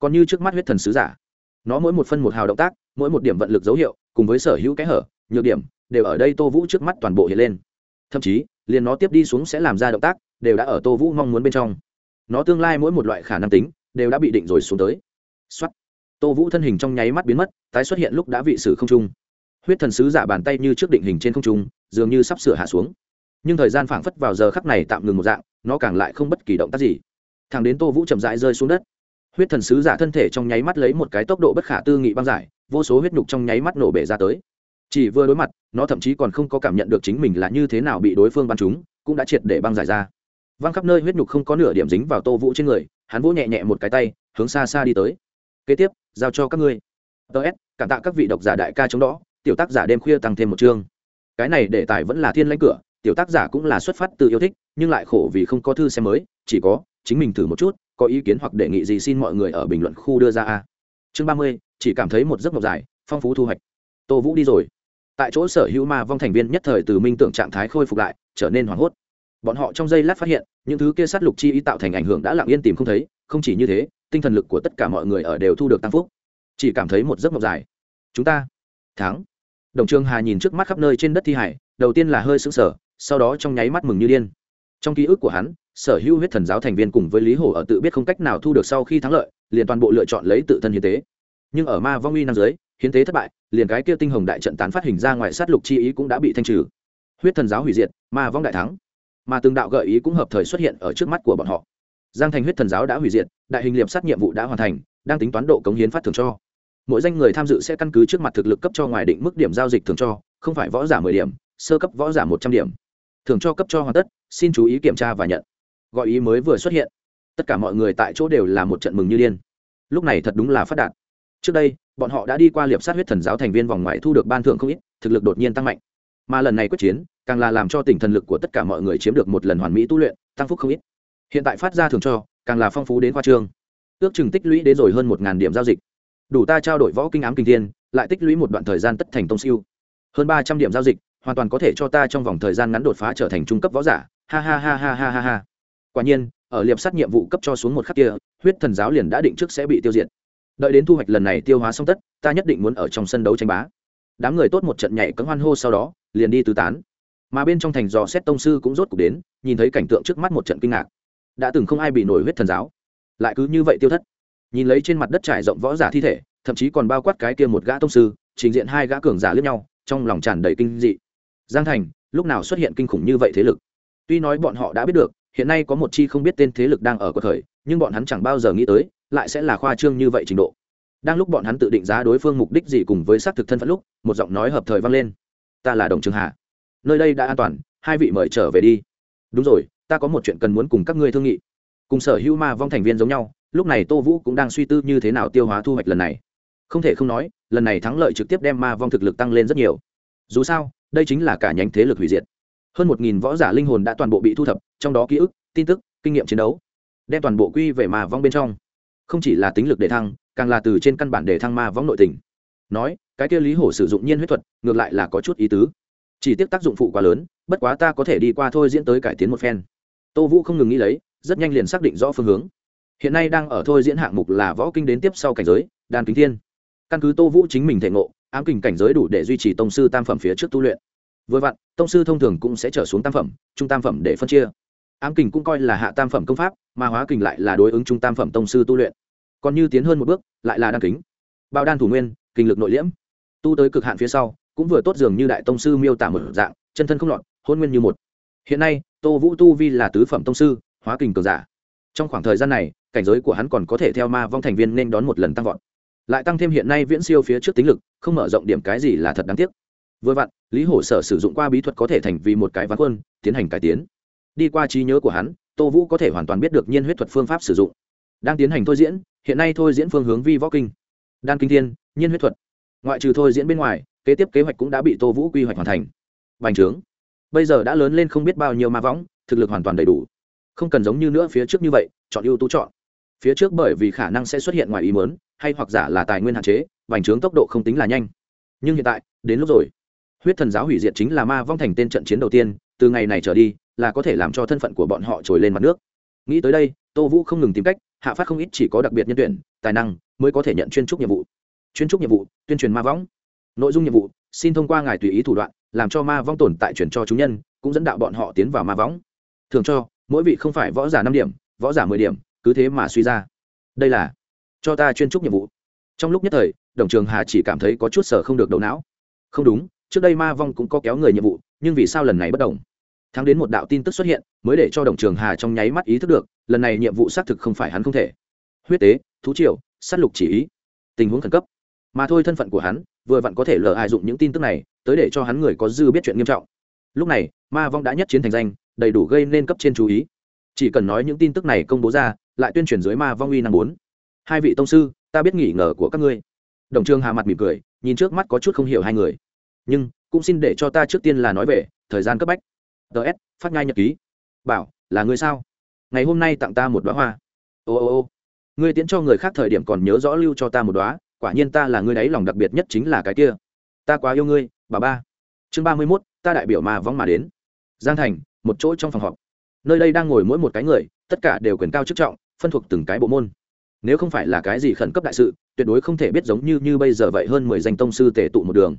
còn như trước mắt huyết thần sứ giả. Nó mỗi một phân một hào động tác, mỗi một điểm vận lực dấu hiệu, cùng với sở hữu cái hở, nhược điểm, đều ở đây tô vũ trước mắt toàn bộ hiện lên. Thậm chí, liền nó tiếp đi xuống sẽ làm ra động tác, đều đã ở tô vũ mong muốn bên trong. Nó tương lai mỗi một loại khả năng tính, đều đã bị định rồi xuống tới. Xuất tô vũ thân hình trong nháy mắt biến mất, tái xuất hiện lúc đã vị sử không trung. Huyết thần sứ giả bàn tay như trước định hình trên không trung, dường như sắp sửa hạ xuống. Nhưng thời gian phảng phất vào giờ khắc này tạm ngừng một dạng, nó càng lại không bất kỳ động tác gì. Thằng đến tô vũ chậm rãi rơi xuống đất huyết thần sứ giả thân thể trong nháy mắt lấy một cái tốc độ bất khả tư nghị băng giải, vô số huyết nhục trong nháy mắt nổ bể ra tới. Chỉ vừa đối mặt, nó thậm chí còn không có cảm nhận được chính mình là như thế nào bị đối phương bắn chúng cũng đã triệt để băng giải ra. Văng khắp nơi huyết nhục không có nửa điểm dính vào tô vũ trên người, hắn vỗ nhẹ nhẹ một cái tay, hướng xa xa đi tới. Kế tiếp, giao cho các ngươi. Tớ s, cảm tạ các vị độc giả đại ca chống đó tiểu tác giả đêm khuya tăng thêm một chương. Cái này để tài vẫn là thiên lãnh cửa, tiểu tác giả cũng là xuất phát từ yêu thích, nhưng lại khổ vì không có thư xem mới, chỉ có chính mình thử một chút có ý kiến hoặc đề nghị gì xin mọi người ở bình luận khu đưa ra a. Chương ba mươi, chỉ cảm thấy một giấc mộng dài, phong phú thu hoạch. Tô vũ đi rồi. Tại chỗ sở hữu ma vong thành viên nhất thời từ minh tưởng trạng thái khôi phục lại, trở nên hoảng hốt. Bọn họ trong giây lát phát hiện, những thứ kia sát lục chi ý tạo thành ảnh hưởng đã lặng yên tìm không thấy, không chỉ như thế, tinh thần lực của tất cả mọi người ở đều thu được tăng phúc. Chỉ cảm thấy một giấc mộng dài. Chúng ta, thắng. Đồng trương hà nhìn trước mắt khắp nơi trên đất thi hải, đầu tiên là hơi sững sờ, sau đó trong nháy mắt mừng như điên. Trong ký ức của hắn sở hữu huyết thần giáo thành viên cùng với lý hổ ở tự biết không cách nào thu được sau khi thắng lợi, liền toàn bộ lựa chọn lấy tự thân hiến tế. Nhưng ở ma vong uy nam giới hiến tế thất bại, liền cái kia tinh hồng đại trận tán phát hình ra ngoài sát lục chi ý cũng đã bị thanh trừ. Huyết thần giáo hủy diệt, ma vong đại thắng. Mà từng đạo gợi ý cũng hợp thời xuất hiện ở trước mắt của bọn họ. Giang thành huyết thần giáo đã hủy diệt, đại hình liệp sát nhiệm vụ đã hoàn thành, đang tính toán độ cống hiến phát thưởng cho. Mỗi danh người tham dự sẽ căn cứ trước mặt thực lực cấp cho ngoài định mức điểm giao dịch thường cho, không phải võ giả mười điểm, sơ cấp võ giả một trăm điểm. Thường cho cấp cho hoàn tất, xin chú ý kiểm tra và nhận gọi ý mới vừa xuất hiện. Tất cả mọi người tại chỗ đều là một trận mừng như điên. Lúc này thật đúng là phát đạt. Trước đây, bọn họ đã đi qua liệp sát huyết thần giáo thành viên vòng ngoài thu được ban thưởng không ít, thực lực đột nhiên tăng mạnh. Mà lần này quyết chiến, càng là làm cho tỉnh thần lực của tất cả mọi người chiếm được một lần hoàn mỹ tu luyện, tăng phúc không ít. Hiện tại phát ra thường cho, càng là phong phú đến khoa trương. Ước chừng tích lũy đến rồi hơn một điểm giao dịch. Đủ ta trao đổi võ kinh ám kinh thiên, lại tích lũy một đoạn thời gian tất thành tông siêu. Hơn ba trăm điểm giao dịch, hoàn toàn có thể cho ta trong vòng thời gian ngắn đột phá trở thành trung cấp võ giả. Ha ha ha ha ha ha ha quả nhiên, ở liệp sát nhiệm vụ cấp cho xuống một khắc kia, huyết thần giáo liền đã định trước sẽ bị tiêu diệt. Đợi đến thu hoạch lần này tiêu hóa xong tất, ta nhất định muốn ở trong sân đấu tranh bá. Đám người tốt một trận nhảy cấm hoan hô sau đó, liền đi tứ tán. Mà bên trong thành dò xét tông sư cũng rốt cuộc đến, nhìn thấy cảnh tượng trước mắt một trận kinh ngạc. Đã từng không ai bị nổi huyết thần giáo. Lại cứ như vậy tiêu thất. Nhìn lấy trên mặt đất trải rộng võ giả thi thể, thậm chí còn bao quát cái kia một gã tông sư, trình diện hai gã cường giả lướt nhau, trong lòng tràn đầy kinh dị. Giang thành, lúc nào xuất hiện kinh khủng như vậy thế lực? Tuy nói bọn họ đã biết được hiện nay có một chi không biết tên thế lực đang ở cuộc thời, nhưng bọn hắn chẳng bao giờ nghĩ tới, lại sẽ là khoa trương như vậy trình độ. Đang lúc bọn hắn tự định giá đối phương mục đích gì cùng với xác thực thân phận lúc, một giọng nói hợp thời vang lên. Ta là đồng trường hà. Nơi đây đã an toàn, hai vị mời trở về đi. Đúng rồi, ta có một chuyện cần muốn cùng các ngươi thương nghị. Cùng sở hữu ma vong thành viên giống nhau, lúc này tô vũ cũng đang suy tư như thế nào tiêu hóa thu hoạch lần này. Không thể không nói, lần này thắng lợi trực tiếp đem ma vong thực lực tăng lên rất nhiều. Dù sao, đây chính là cả nhánh thế lực hủy diệt hơn một nghìn võ giả linh hồn đã toàn bộ bị thu thập, trong đó ký ức, tin tức, kinh nghiệm chiến đấu, đem toàn bộ quy về mà vong bên trong. Không chỉ là tính lực để thăng, càng là từ trên căn bản để thăng ma vong nội tình. Nói, cái kia lý hổ sử dụng nhiên huyết thuật, ngược lại là có chút ý tứ. Chỉ tiếc tác dụng phụ quá lớn, bất quá ta có thể đi qua thôi diễn tới cải tiến một phen. Tô vũ không ngừng nghĩ lấy, rất nhanh liền xác định rõ phương hướng. Hiện nay đang ở thôi diễn hạng mục là võ kinh đến tiếp sau cảnh giới, đan kính thiên. Căn cứ tô vũ chính mình thể ngộ, ám kình cảnh giới đủ để duy trì tông sư tam phẩm phía trước tu luyện vừa vặn, tông sư thông thường cũng sẽ trở xuống tam phẩm, trung tam phẩm để phân chia. Ám kình cũng coi là hạ tam phẩm công pháp, mà hóa kình lại là đối ứng trung tam phẩm tông sư tu luyện. Còn như tiến hơn một bước, lại là đan kính. Bao đan thủ nguyên kinh lực nội liễm. Tu tới cực hạn phía sau, cũng vừa tốt dường như đại tông sư miêu tả một dạng, chân thân không lọt, hôn nguyên như một. Hiện nay, tô vũ tu vi là tứ phẩm tông sư, hóa kình cường giả. Trong khoảng thời gian này, cảnh giới của hắn còn có thể theo ma vong thành viên nên đón một lần tăng vọt. Lại tăng thêm hiện nay viễn siêu phía trước tính lực, không mở rộng điểm cái gì là thật đáng tiếc vừa vặn, lý hổ sở sử dụng qua bí thuật có thể thành vì một cái ván quân, tiến hành cải tiến. Đi qua trí nhớ của hắn, tô vũ có thể hoàn toàn biết được nhiên huyết thuật phương pháp sử dụng. Đang tiến hành thôi diễn, hiện nay thôi diễn phương hướng vi võ kinh. Đan kinh thiên, nhiên huyết thuật. Ngoại trừ thôi diễn bên ngoài, kế tiếp kế hoạch cũng đã bị tô vũ quy hoạch hoàn thành. Bành trướng. Bây giờ đã lớn lên không biết bao nhiêu ma võng, thực lực hoàn toàn đầy đủ. Không cần giống như nữa phía trước như vậy, chọn ưu tú chọn. Phía trước bởi vì khả năng sẽ xuất hiện ngoài ý mớn hay hoặc giả là tài nguyên hạn chế, bành trướng tốc độ không tính là nhanh. Nhưng hiện tại, đến lúc rồi huyết thần giáo hủy diệt chính là ma vong thành tên trận chiến đầu tiên, từ ngày này trở đi, là có thể làm cho thân phận của bọn họ trồi lên mặt nước. Nghĩ tới đây, tô vũ không ngừng tìm cách, hạ phát không ít chỉ có đặc biệt nhân tuyển, tài năng, mới có thể nhận chuyên trúc nhiệm vụ. Chuyên trúc nhiệm vụ, tuyên truyền ma võng nội dung nhiệm vụ, xin thông qua ngài tùy ý thủ đoạn, làm cho ma vong tồn tại chuyển cho chúng nhân, cũng dẫn đạo bọn họ tiến vào ma võng thường cho, mỗi vị không phải võ giả năm điểm, võ giả mười điểm, cứ thế mà suy ra. Đây là, cho ta chuyên trúc nhiệm vụ. Trong lúc nhất thời, đồng trường hà chỉ cảm thấy có chút sở không được đầu não. Không đúng trước đây ma vong cũng có kéo người nhiệm vụ, nhưng vì sao lần này bất đồng? Thắng đến một đạo tin tức xuất hiện, mới để cho đồng trường hà trong nháy mắt ý thức được, lần này nhiệm vụ xác thực không phải hắn không thể. Huyết tế, thú triều s á t lục chỉ ý. Tình huống khẩn cấp. Mà thôi thân phận của hắn, vừa vặn có thể lờ hại dụng những tin tức này, tới để cho hắn người có dư biết chuyện nghiêm trọng. Lúc này, ma vong đã nhất chiến thành danh, đầy đủ gây nên cấp trên chú ý. Chỉ cần nói những tin tức này công bố ra, lại tuyên truyền dưới ma vong uy năm bốn. Hai vị tông sư, ta biết nghỉ ngờ của các ngươi. Đồng Trường hà mặt mỉm cười, nhìn trước mắt có chút không hiểu hai người nhưng cũng xin để cho ta trước tiên là nói về thời gian cấp bách. Ts phát ngay nhật ký. Bảo, là người sao? Ngày hôm nay tặng ta một đoá hoa. Ô ô ô. Ngươi tiễn cho người khác thời điểm còn nhớ rõ lưu cho ta một đoá quả nhiên ta là ngươi đấy lòng đặc biệt nhất chính là cái kia. Ta quá yêu ngươi, bà ba. Chương ba mươi mốt, ta đại biểu mà vong mà đến. Giang thành, một chỗ trong phòng họp. Nơi đây đang ngồi mỗi một cái người, tất cả đều quyền cao chức trọng, phân thuộc từng cái bộ môn. Nếu không phải là cái gì khẩn cấp đại sự, tuyệt đối không thể biết giống như như bây giờ vậy hơn mười danh tông sư tể tụ một đường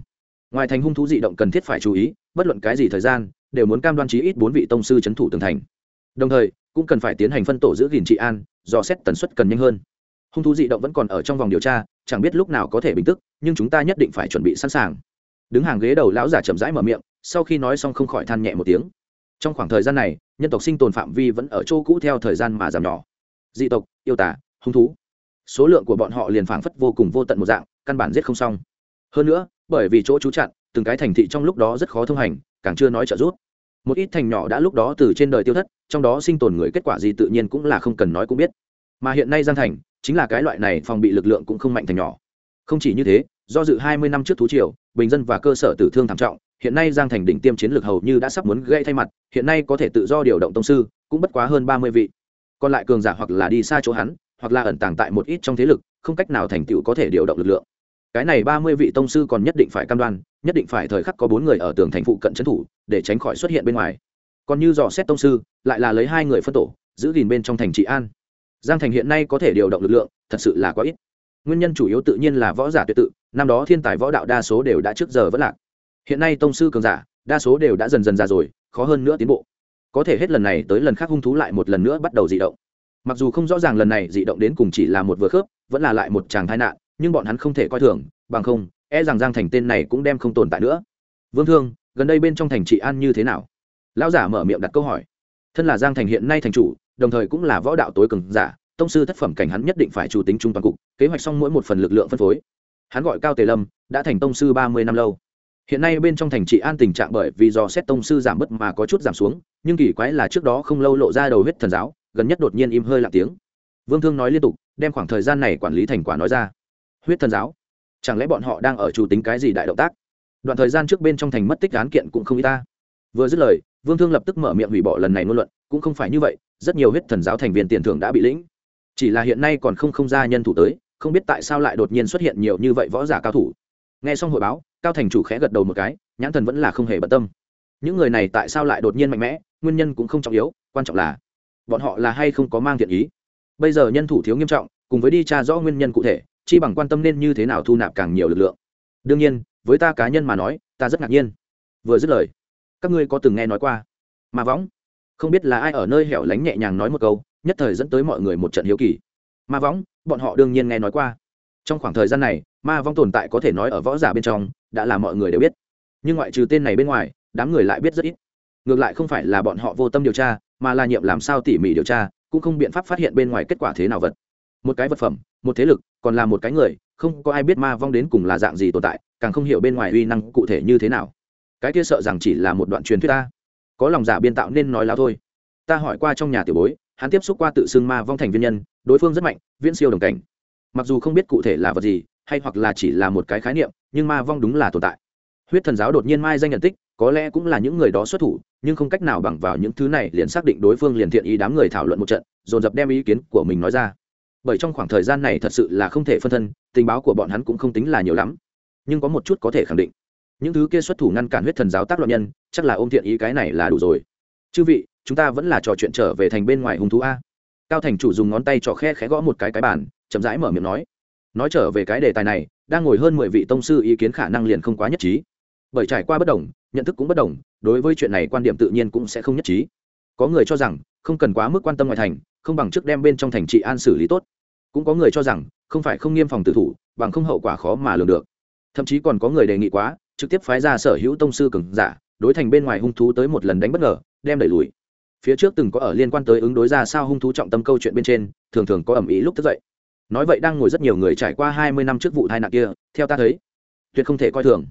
ngoài thành hung thú dị động cần thiết phải chú ý, bất luận cái gì thời gian, đều muốn cam đoan chí ít bốn vị tông sư c h ấ n thủ tường thành. Đồng thời, cũng cần phải tiến hành phân tổ giữ gìn trị an do xét tần suất cần nhanh hơn. Hung thú dị động vẫn còn ở trong vòng điều tra, chẳng biết lúc nào có thể bình tức, nhưng chúng ta nhất định phải chuẩn bị sẵn sàng. Đứng hàng ghế đầu lão giả chậm rãi mở miệng, sau khi nói xong không khỏi than nhẹ một tiếng. Trong khoảng thời gian này, nhân tộc sinh tồn phạm vi vẫn ở chỗ cũ theo thời gian mà giảm nhỏ. Dị tộc, yêu tả hung thú. Số lượng của bọn họ liền phảng phất vô cùng vô tận một dạng, căn bản giết không xong hơn nữa, bởi vì chỗ trú chặn, từng cái thành thị trong lúc đó rất khó thông hành, càng chưa nói trợ giúp. Một ít thành nhỏ đã lúc đó từ trên đời tiêu thất, trong đó sinh tồn người kết quả gì tự nhiên cũng là không cần nói cũng biết. Mà hiện nay giang thành, chính là cái loại này phòng bị lực lượng cũng không mạnh thành nhỏ. Không chỉ như thế, do dự hai mươi năm trước thú triều, bình dân và cơ sở tử thương thảm trọng, hiện nay giang thành đỉnh tiêm chiến lược hầu như đã sắp muốn gây thay mặt, hiện nay có thể tự do điều động tông sư, cũng bất quá hơn ba mươi vị. Còn lại cường giả hoặc là đi xa chỗ hắn, hoặc là ẩn tàng tại một ít trong thế lực, không cách nào thành tựu có thể điều động lực lượng cái này ba mươi vị tông sư còn nhất định phải cam đoan, nhất định phải thời khắc có bốn người ở tường thành phụ cận trấn thủ, để tránh khỏi xuất hiện bên ngoài. Còn như dò xét tông sư, lại là lấy hai người phân tổ, giữ gìn bên trong thành trị an. Giang thành hiện nay có thể điều động lực lượng, thật sự là quá ít. Nguyên nhân chủ yếu tự nhiên là võ giả tuyệt tự, năm đó thiên tài võ đạo đa số đều đã trước giờ vẫn lạc. Hiện nay tông sư cường giả, đa số đều đã dần dần già rồi, khó hơn nữa tiến bộ. Có thể hết lần này tới lần khác hung thú lại một lần nữa bắt đầu dị động. Mặc dù không rõ ràng lần này dị động đến cùng chỉ là một vừa khớp, vẫn là lại một chàng tai nạn nhưng bọn hắn không thể coi thường, bằng không e rằng giang thành tên này cũng đem không tồn tại nữa. Vương thương, gần đây bên trong thành trị an như thế nào? Lão giả mở miệng đặt câu hỏi. Thân là giang thành hiện nay thành chủ, đồng thời cũng là võ đạo tối cường giả, tông sư thất phẩm cảnh hắn nhất định phải chủ tính trung toàn cục, kế hoạch xong mỗi một phần lực lượng phân phối. Hắn gọi cao tề lâm, đã thành tông sư ba mươi năm lâu. Hiện nay bên trong thành trị an tình trạng bởi vì do xét tông sư giảm bớt mà có chút giảm xuống, nhưng kỳ quái là trước đó không lâu lộ ra đầu huyết thần giáo, gần nhất đột nhiên im hơi lạc tiếng. Vương thương nói liên tục, đem khoảng thời gian này quản lý thành quả nói ra huyết thần giáo? Chẳng lẽ bọn họ đang ở chủ tính cái gì đại động tác? Đoạn thời gian trước bên trong thành mất tích án kiện cũng không y ta. Vừa dứt lời, vương thương lập tức mở miệng hủy bỏ lần này ngôn luận, cũng không phải như vậy, rất nhiều huyết thần giáo thành viên tiền thưởng đã bị lĩnh. Chỉ là hiện nay còn không không ra nhân thủ tới, không biết tại sao lại đột nhiên xuất hiện nhiều như vậy võ giả cao thủ. Nghe xong hội báo, cao thành chủ khẽ gật đầu một cái, nhãn thần vẫn là không hề bận tâm. Những người này tại sao lại đột nhiên mạnh mẽ, nguyên nhân cũng không trọng yếu, quan trọng là bọn họ là hay không có mang thiện ý. Bây giờ nhân thủ thiếu nghiêm trọng, cùng với đi tra rõ nguyên nhân cụ thể chi bằng quan tâm nên như thế nào thu nạp càng nhiều lực lượng. Đương nhiên, với ta cá nhân mà nói, ta rất ngạc nhiên. Vừa dứt lời, các ngươi có từng nghe nói qua? Ma võng, không biết là ai ở nơi hẻo lánh nhẹ nhàng nói một câu, nhất thời dẫn tới mọi người một trận hiếu kỳ. Ma võng, bọn họ đương nhiên nghe nói qua. Trong khoảng thời gian này, ma vong tồn tại có thể nói ở võ giả bên trong, đã là mọi người đều biết. Nhưng ngoại trừ tên này bên ngoài, đám người lại biết rất ít. Ngược lại không phải là bọn họ vô tâm điều tra, mà là nhiệm làm sao tỉ mỉ điều tra, cũng không biện pháp phát hiện bên ngoài kết quả thế nào vật. Một cái vật phẩm, một thế lực còn là một cái người, không có ai biết ma vong đến cùng là dạng gì tồn tại, càng không hiểu bên ngoài uy năng cụ thể như thế nào. Cái kia sợ rằng chỉ là một đoạn truyền thuyết ta. Có lòng giả biên tạo nên nói láo thôi. Ta hỏi qua trong nhà tiểu bối, hắn tiếp xúc qua tự xưng ma vong thành viên nhân, đối phương rất mạnh, viễn siêu đồng cảnh. Mặc dù không biết cụ thể là vật gì, hay hoặc là chỉ là một cái khái niệm, nhưng ma vong đúng là tồn tại. Huyết thần giáo đột nhiên mai danh nhận tích, có lẽ cũng là những người đó xuất thủ, nhưng không cách nào bằng vào những thứ này liền xác định đối phương liền thiện ý đám người thảo luận một trận, dồn dập đem ý kiến của mình nói ra bởi trong khoảng thời gian này thật sự là không thể phân thân, tình báo của bọn hắn cũng không tính là nhiều lắm. Nhưng có một chút có thể khẳng định, những thứ kia xuất thủ ngăn cản huyết thần giáo tác loạn nhân, chắc là ôm thiện ý cái này là đủ rồi. Chư vị, chúng ta vẫn là trò chuyện trở về thành bên ngoài hung thú a. Cao thành chủ dùng ngón tay trỏ khe khẽ gõ một cái cái bàn, chậm rãi mở miệng nói. Nói trở về cái đề tài này, đang ngồi hơn mười vị tông sư ý kiến khả năng liền không quá nhất trí. Bởi trải qua bất đồng, nhận thức cũng bất đồng, đối với chuyện này quan điểm tự nhiên cũng sẽ không nhất trí. Có người cho rằng không cần quá mức quan tâm ngoại thành, không bằng trước đem bên trong thành trị an xử lý tốt. Cũng có người cho rằng, không phải không nghiêm phòng tử thủ, bằng không hậu quả khó mà lường được. Thậm chí còn có người đề nghị quá, trực tiếp phái ra sở hữu tông sư cường giả, đối thành bên ngoài hung thú tới một lần đánh bất ngờ, đem đẩy lùi. Phía trước từng có ở liên quan tới ứng đối ra sao hung thú trọng tâm câu chuyện bên trên, thường thường có ẩm ý lúc thức dậy. Nói vậy đang ngồi rất nhiều người trải qua hai mươi năm trước vụ tai nạn kia, theo ta thấy, tuyệt không thể coi thường.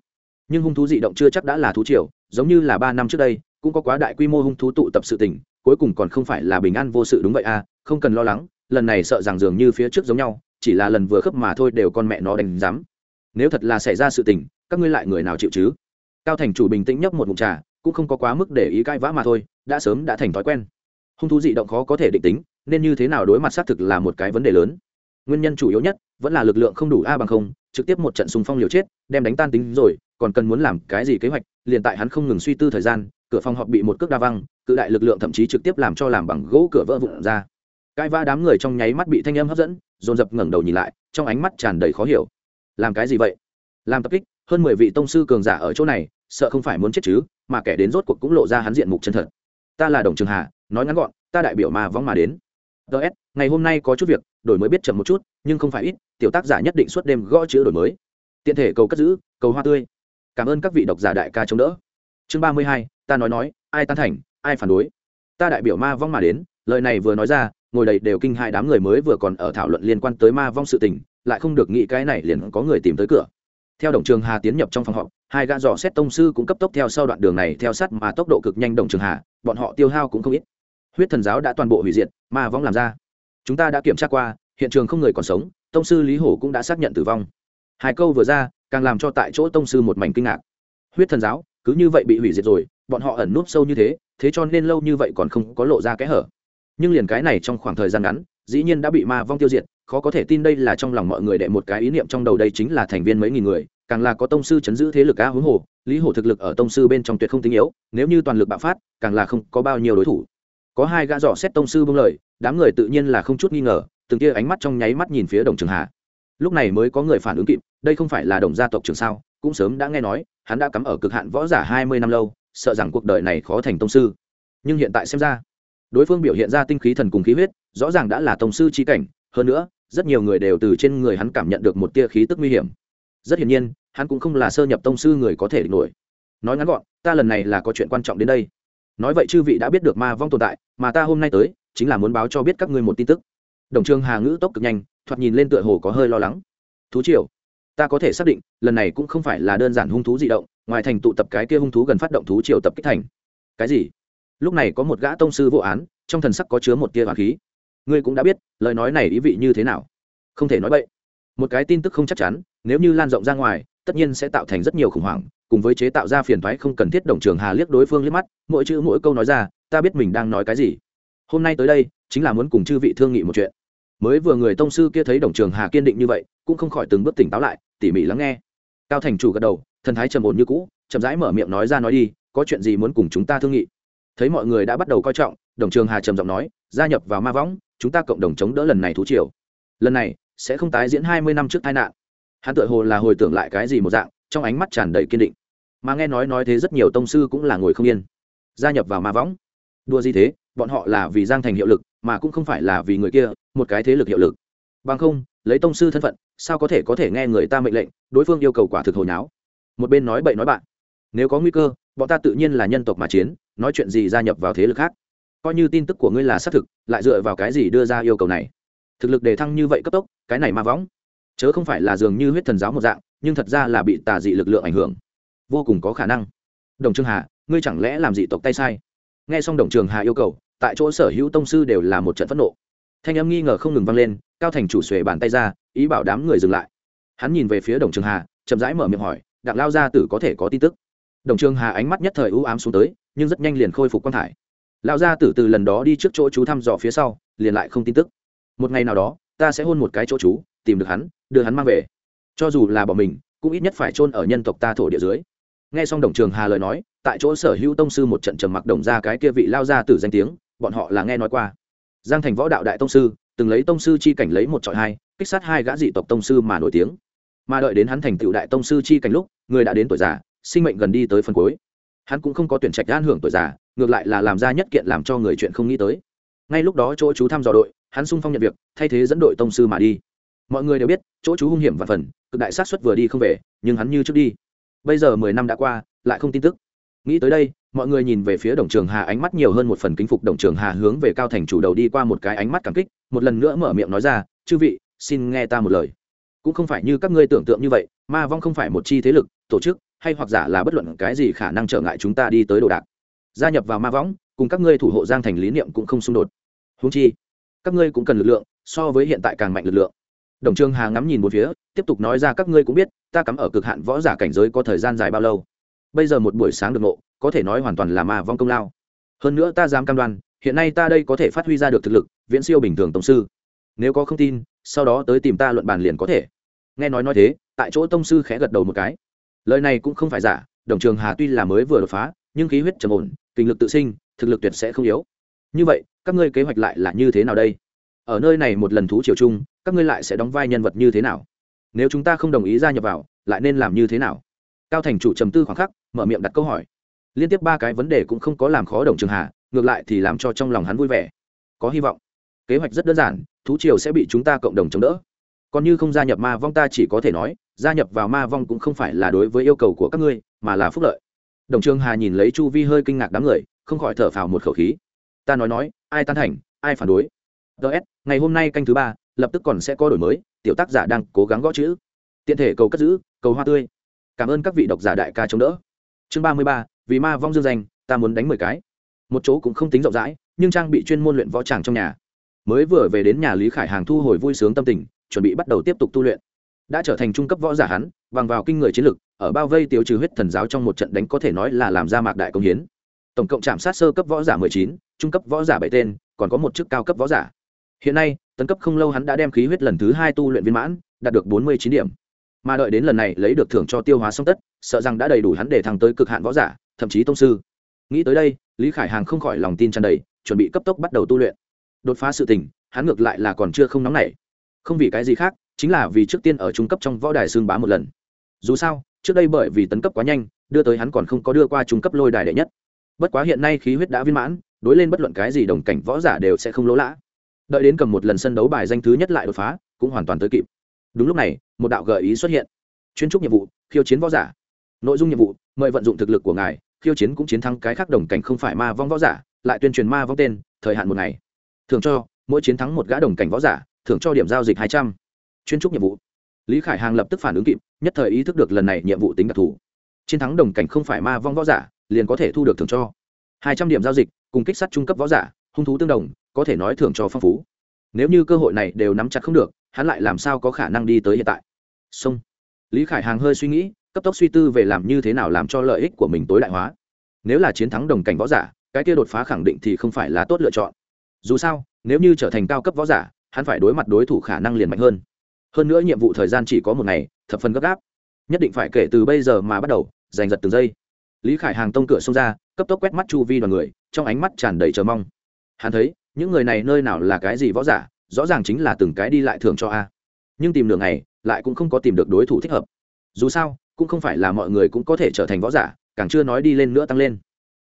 Nhưng hung thú dị động chưa chắc đã là thú triều, giống như là ba năm trước đây, cũng có quá đại quy mô hung thú tụ tập sự tình cuối cùng còn không phải là bình an vô sự đúng vậy à không cần lo lắng, lần này sợ rằng dường như phía trước giống nhau, chỉ là lần vừa khớp mà thôi đều con mẹ nó đánh giám. Nếu thật là xảy ra sự tình, các ngươi lại người nào chịu chứ? Cao thành chủ bình tĩnh nhấp một mụn trà, cũng không có quá mức để ý cãi vã mà thôi, đã sớm đã thành thói quen. Hung thú dị động khó có thể định tính, nên như thế nào đối mặt xác thực là một cái vấn đề lớn. Nguyên nhân chủ yếu nhất, vẫn là lực lượng không đủ a bằng không, trực tiếp một trận xung phong liều chết, đem đánh tan tính rồi, còn cần muốn làm cái gì kế hoạch, liền tại hắn không ngừng suy tư thời gian, cửa phòng họp bị một cước đa văng cự đại lực lượng thậm chí trực tiếp làm cho làm bằng gỗ cửa vỡ vụn ra. Cãi va đám người trong nháy mắt bị thanh âm hấp dẫn, dồn dập ngẩng đầu nhìn lại, trong ánh mắt tràn đầy khó hiểu. Làm cái gì vậy? Làm tập kích, hơn mười vị tông sư cường giả ở chỗ này, sợ không phải muốn chết chứ, mà kẻ đến rốt cuộc cũng lộ ra hắn diện mục chân thật. Ta là đồng trường hà, nói ngắn gọn, ta đại biểu mà vong mà đến. Ts ngày hôm nay có chút việc, đổi mới biết chậm một chút, nhưng không phải ít, tiểu tác giả nhất định suốt đêm gõ chữ đổi mới. Tiện thể cầu cất giữ, cầu hoa tươi. Cảm ơn các vị độc giả đại ca chống đỡ. Chương ba mươi hai, ta nói nói, ai tan thành? Ai phản đối? Ta đại biểu ma vong mà đến, lời này vừa nói ra, ngồi đầy đều kinh hai đám người mới vừa còn ở thảo luận liên quan tới ma vong sự tình, lại không được nghĩ cái này liền có người tìm tới cửa. Theo đồng trường hà tiến nhập trong phòng họp, hai gã dò xét tông sư cũng cấp tốc theo sau đoạn đường này theo sát mà tốc độ cực nhanh đồng trường hà, bọn họ tiêu hao cũng không ít. Huyết thần giáo đã toàn bộ hủy diệt, ma vong làm ra. Chúng ta đã kiểm tra qua, hiện trường không người còn sống, tông sư lý hổ cũng đã xác nhận tử vong. Hai câu vừa ra, càng làm cho tại chỗ tông sư một mảnh kinh ngạc. Huyết thần giáo, cứ như vậy bị hủy diệt rồi, bọn họ ẩn núp sâu như thế thế cho nên lâu như vậy còn không có lộ ra kẽ hở. Nhưng liền cái này trong khoảng thời gian ngắn, dĩ nhiên đã bị ma vong tiêu diệt, khó có thể tin đây là trong lòng mọi người đệ một cái ý niệm trong đầu đây chính là thành viên mấy nghìn người, càng là có tông sư chấn giữ thế lực á huống hồ, lý hồ thực lực ở tông sư bên trong tuyệt không tinh yếu, nếu như toàn lực bạo phát, càng là không có bao nhiêu đối thủ. Có hai gã dò xét tông sư bưng lời, đám người tự nhiên là không chút nghi ngờ, từng kia ánh mắt trong nháy mắt nhìn phía đồng trường hà. Lúc này mới có người phản ứng kịp, đây không phải là đồng gia tộc trường sao, cũng sớm đã nghe nói, hắn đã cắm ở cực hạn võ giả hai mươi năm lâu sợ rằng cuộc đời này khó thành tông sư. Nhưng hiện tại xem ra, đối phương biểu hiện ra tinh khí thần cùng khí huyết, rõ ràng đã là tông sư trí cảnh, hơn nữa, rất nhiều người đều từ trên người hắn cảm nhận được một tia khí tức nguy hiểm. Rất hiển nhiên, hắn cũng không là sơ nhập tông sư người có thể địch nổi. Nói ngắn gọn, ta lần này là có chuyện quan trọng đến đây. Nói vậy chư vị đã biết được ma vong tồn tại, mà ta hôm nay tới, chính là muốn báo cho biết các ngươi một tin tức. Đồng trường hà ngữ tốc cực nhanh, thoạt nhìn lên tựa hồ có hơi lo lắng. Thú triều, ta có thể xác định, lần này cũng không phải là đơn giản hung thú di động ngoài thành tụ tập cái kia hung thú gần phát động thú triều tập kích thành. Cái gì? Lúc này có một gã tông sư vô án, trong thần sắc có chứa một tia hỏa khí. Ngươi cũng đã biết, lời nói này ý vị như thế nào? Không thể nói vậy một cái tin tức không chắc chắn, nếu như lan rộng ra ngoài, tất nhiên sẽ tạo thành rất nhiều khủng hoảng, cùng với chế tạo ra phiền thoái không cần thiết đồng trường hà liếc đối phương liếc mắt, mỗi chữ mỗi câu nói ra, ta biết mình đang nói cái gì. Hôm nay tới đây, chính là muốn cùng chư vị thương nghị một chuyện. Mới vừa người tông sư kia thấy đồng trường hà kiên định như vậy, cũng không khỏi từng bước tỉnh táo lại, tỉ mỉ lắng nghe cao thành chủ gật đầu, thần thái trầm ổn như cũ, chậm rãi mở miệng nói ra nói đi, có chuyện gì muốn cùng chúng ta thương nghị? Thấy mọi người đã bắt đầu coi trọng, đồng trường hà trầm giọng nói, gia nhập vào ma võng, chúng ta cộng đồng chống đỡ lần này thú triều. Lần này, sẽ không tái diễn hai mươi năm trước tai nạn. Hắn tự hồ là hồi tưởng lại cái gì một dạng, trong ánh mắt tràn đầy kiên định. Mà nghe nói nói thế rất nhiều tông sư cũng là ngồi không yên. Gia nhập vào ma võng. Đua gì thế? Bọn họ là vì giang thành hiệu lực, mà cũng không phải là vì người kia, một cái thế lực hiệu lực. Bằng không lấy tông sư thân phận, sao có thể có thể nghe người ta mệnh lệnh, đối phương yêu cầu quả thực hồi náo. Một bên nói bậy nói bạn, nếu có nguy cơ, bọn ta tự nhiên là nhân tộc mà chiến, nói chuyện gì gia nhập vào thế lực khác. Coi như tin tức của ngươi là xác thực, lại dựa vào cái gì đưa ra yêu cầu này? Thực lực đề thăng như vậy cấp tốc, cái này ma võng. Chớ không phải là dường như huyết thần giáo một dạng, nhưng thật ra là bị tà dị lực lượng ảnh hưởng. Vô cùng có khả năng. Đồng trương hà, ngươi chẳng lẽ làm dị tộc tay sai? Nghe xong đồng trường hà yêu cầu, tại chỗ sở hữu tông sư đều là một trận phẫn nộ thanh âm nghi ngờ không ngừng vang lên, cao thành chủ xuề bàn tay ra, ý bảo đám người dừng lại. Hắn nhìn về phía đồng trường hà, chậm rãi mở miệng hỏi, đặng lao gia tử có thể có tin tức? Đồng trường hà ánh mắt nhất thời ưu ám xuống tới, nhưng rất nhanh liền khôi phục quan thải. Lao gia tử từ lần đó đi trước chỗ chú thăm dò phía sau, liền lại không tin tức. Một ngày nào đó, ta sẽ hôn một cái chỗ chú, tìm được hắn, đưa hắn mang về. Cho dù là bỏ mình, cũng ít nhất phải chôn ở nhân tộc ta thổ địa dưới. Nghe xong đồng trường hà lời nói, tại chỗ sở hữu tông sư một trận trầm mặc đồng ra cái kia vị lao gia tử danh tiếng, bọn họ là nghe nói qua giang thành võ đạo đại tông sư, từng lấy tông sư chi cảnh lấy một trọi hai, kích sát hai gã dị tộc tông sư mà nổi tiếng. Mà đợi đến hắn thành tựu đại tông sư chi cảnh lúc, người đã đến tuổi già, sinh mệnh gần đi tới phần cuối. Hắn cũng không có tuyển trạch an hưởng tuổi già, ngược lại là làm ra nhất kiện làm cho người chuyện không nghĩ tới. Ngay lúc đó chỗ chú thăm dò đội, hắn sung phong nhận việc, thay thế dẫn đội tông sư mà đi. Mọi người đều biết, chỗ chú hung hiểm và phần, cực đại sát xuất vừa đi không về, nhưng hắn như trước đi. Bây giờ mười năm đã qua, lại không tin tức. Nghĩ tới đây mọi người nhìn về phía đồng trường hà ánh mắt nhiều hơn một phần kính phục đồng trường hà hướng về cao thành chủ đầu đi qua một cái ánh mắt cảm kích, một lần nữa mở miệng nói ra, chư vị, xin nghe ta một lời. Cũng không phải như các ngươi tưởng tượng như vậy, ma vong không phải một chi thế lực, tổ chức, hay hoặc giả là bất luận cái gì khả năng trở ngại chúng ta đi tới đồ đạc. Gia nhập vào ma võng cùng các ngươi thủ hộ giang thành lý niệm cũng không xung đột. Húng chi, các ngươi cũng cần lực lượng, so với hiện tại càng mạnh lực lượng. Đồng trương hà ngắm nhìn một phía, tiếp tục nói ra, các ngươi cũng biết, ta cắm ở cực hạn võ giả cảnh giới có thời gian dài bao lâu. Bây giờ một buổi sáng được ngộ có thể nói hoàn toàn là ma vong công lao. Hơn nữa ta dám cam đoan, hiện nay ta đây có thể phát huy ra được thực lực, viễn siêu bình thường tổng sư. Nếu có không tin, sau đó tới tìm ta luận bàn liền có thể. Nghe nói nói thế, tại chỗ tông sư khẽ gật đầu một cái. Lời này cũng không phải giả, đồng trường hà tuy là mới vừa đột phá, nhưng khí huyết trầm ổn, kinh lực tự sinh, thực lực tuyệt sẽ không yếu. Như vậy, các ngươi kế hoạch lại là như thế nào đây? Ở nơi này một lần thú triều chung, các ngươi lại sẽ đóng vai nhân vật như thế nào? Nếu chúng ta không đồng ý gia nhập vào, lại nên làm như thế nào? Cao thành chủ trầm tư khoảng khắc, mở miệng đặt câu hỏi liên tiếp ba cái vấn đề cũng không có làm khó đồng trường hà, ngược lại thì làm cho trong lòng hắn vui vẻ. Có hy vọng. Kế hoạch rất đơn giản, thú triều sẽ bị chúng ta cộng đồng chống đỡ. Còn như không gia nhập ma vong ta chỉ có thể nói, gia nhập vào ma vong cũng không phải là đối với yêu cầu của các ngươi, mà là phúc lợi. Đồng trường hà nhìn lấy chu vi hơi kinh ngạc đám người, không khỏi thở phào một khẩu khí. Ta nói nói, ai tan thành, ai phản đối. Ts ngày hôm nay canh thứ ba, lập tức còn sẽ có đổi mới, tiểu tác giả đang cố gắng gõ chữ. Tiện thể cầu cất giữ, cầu hoa tươi. Cảm ơn các vị độc giả đại ca chống đỡ. Chương ba mươi ba vì ma vong dương danh, ta muốn đánh mười cái. Một chỗ cũng không tính rộng rãi, nhưng trang bị chuyên môn luyện võ tràng trong nhà. Mới vừa về đến nhà lý khải hàng thu hồi vui sướng tâm tình, chuẩn bị bắt đầu tiếp tục tu luyện. Đã trở thành trung cấp võ giả hắn, bằng vào kinh người chiến lực, ở bao vây tiêu trừ huyết thần giáo trong một trận đánh có thể nói là làm ra mạc đại công hiến. Tổng cộng chạm sát sơ cấp võ giả mười chín, trung cấp võ giả bảy tên, còn có một chức cao cấp võ giả. Hiện nay, tấn cấp không lâu hắn đã đem khí huyết lần thứ hai tu luyện viên mãn, đạt được bốn mươi chín điểm. Mà đợi đến lần này lấy được thưởng cho tiêu hóa song tất, sợ rằng đã đầy đủ hắn để thăng tới cực hạn võ giả thậm chí tông sư. Nghĩ tới đây, lý khải hàng không khỏi lòng tin tràn đầy, chuẩn bị cấp tốc bắt đầu tu luyện. Đột phá sự tình, hắn ngược lại là còn chưa không nóng nảy. Không vì cái gì khác, chính là vì trước tiên ở trung cấp trong võ đài xương bá một lần. Dù sao, trước đây bởi vì tấn cấp quá nhanh, đưa tới hắn còn không có đưa qua trung cấp lôi đài đệ nhất. Bất quá hiện nay khí huyết đã viên mãn, đối lên bất luận cái gì đồng cảnh võ giả đều sẽ không lỗ lã. Đợi đến cầm một lần sân đấu bài danh thứ nhất lại đột phá, cũng hoàn toàn tới kịp. Đúng lúc này, một đạo gợi ý xuất hiện. Chuyên trúc nhiệm vụ, khiêu chiến võ giả. Nội dung nhiệm vụ, mời vận dụng thực lực của ngài khiêu chiến cũng chiến thắng cái khác đồng cảnh không phải ma vong võ giả, lại tuyên truyền ma vong tên, thời hạn một ngày. Thường cho, mỗi chiến thắng một gã đồng cảnh võ giả, thưởng cho điểm giao dịch hai trăm. Chuyên trúc nhiệm vụ. Lý khải hàng lập tức phản ứng kịp, nhất thời ý thức được lần này nhiệm vụ tính đặc thù. Chiến thắng đồng cảnh không phải ma vong võ giả, liền có thể thu được thưởng cho. Hai trăm điểm giao dịch, cùng kích sát trung cấp võ giả, hung thú tương đồng, có thể nói thưởng cho phong phú. Nếu như cơ hội này đều nắm chặt không được, hắn lại làm sao có khả năng đi tới hiện tại? Xong. Lý khải hàng hơi suy nghĩ cấp tốc suy tư về làm như thế nào làm cho lợi ích của mình tối đại hóa. Nếu là chiến thắng đồng cảnh võ giả, cái kia đột phá khẳng định thì không phải là tốt lựa chọn. Dù sao, nếu như trở thành cao cấp võ giả, hắn phải đối mặt đối thủ khả năng liền mạnh hơn. Hơn nữa nhiệm vụ thời gian chỉ có một ngày, thập phần gấp gáp. Nhất định phải kể từ bây giờ mà bắt đầu, giành giật từng giây. Lý khải hàng tông cửa xông ra, cấp tốc quét mắt chu vi đoàn người, trong ánh mắt tràn đầy chờ mong. Hắn thấy, những người này nơi nào là cái gì võ giả, rõ ràng chính là từng cái đi lại thường cho a. Nhưng tìm đường này lại cũng không có tìm được đối thủ thích hợp. Dù sao cũng không phải là mọi người cũng có thể trở thành võ giả càng chưa nói đi lên nữa tăng lên.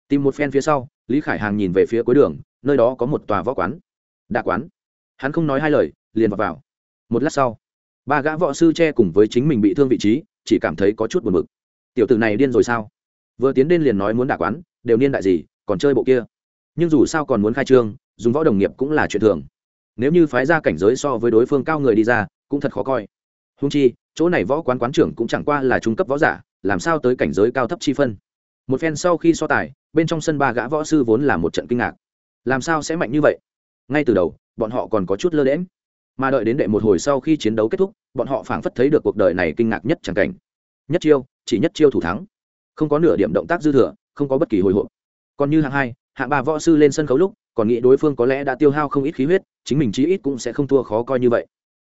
Tìm một phen phía sau lý khải hàng nhìn về phía cuối đường nơi đó có một tòa võ quán. Đạ quán. Hắn không nói hai lời liền vào, vào. một lát sau ba gã võ sư che cùng với chính mình bị thương vị trí chỉ cảm thấy có chút buồn bực. Tiểu tử này điên rồi sao? Vừa tiến đến liền nói muốn đả quán đều niên đại gì còn chơi bộ kia. Nhưng dù sao còn muốn khai trương dùng võ đồng nghiệp cũng là chuyện thường. Nếu như phái ra cảnh giới so với đối phương cao người đi ra cũng thật khó coi. Húng chi chỗ này võ quán quán trưởng cũng chẳng qua là trung cấp võ giả, làm sao tới cảnh giới cao thấp chi phân? Một phen sau khi so tài, bên trong sân ba gã võ sư vốn là một trận kinh ngạc. Làm sao sẽ mạnh như vậy? Ngay từ đầu, bọn họ còn có chút lơ đễm mà đợi đến đệ một hồi sau khi chiến đấu kết thúc, bọn họ phảng phất thấy được cuộc đời này kinh ngạc nhất chẳng cảnh. Nhất chiêu, chỉ nhất chiêu thủ thắng. Không có nửa điểm động tác dư thừa, không có bất kỳ hồi hộp. Còn như hạng hai, hạng ba võ sư lên sân khấu lúc, còn nghĩ đối phương có lẽ đã tiêu hao không ít khí huyết, chính mình chí ít cũng sẽ không thua khó coi như vậy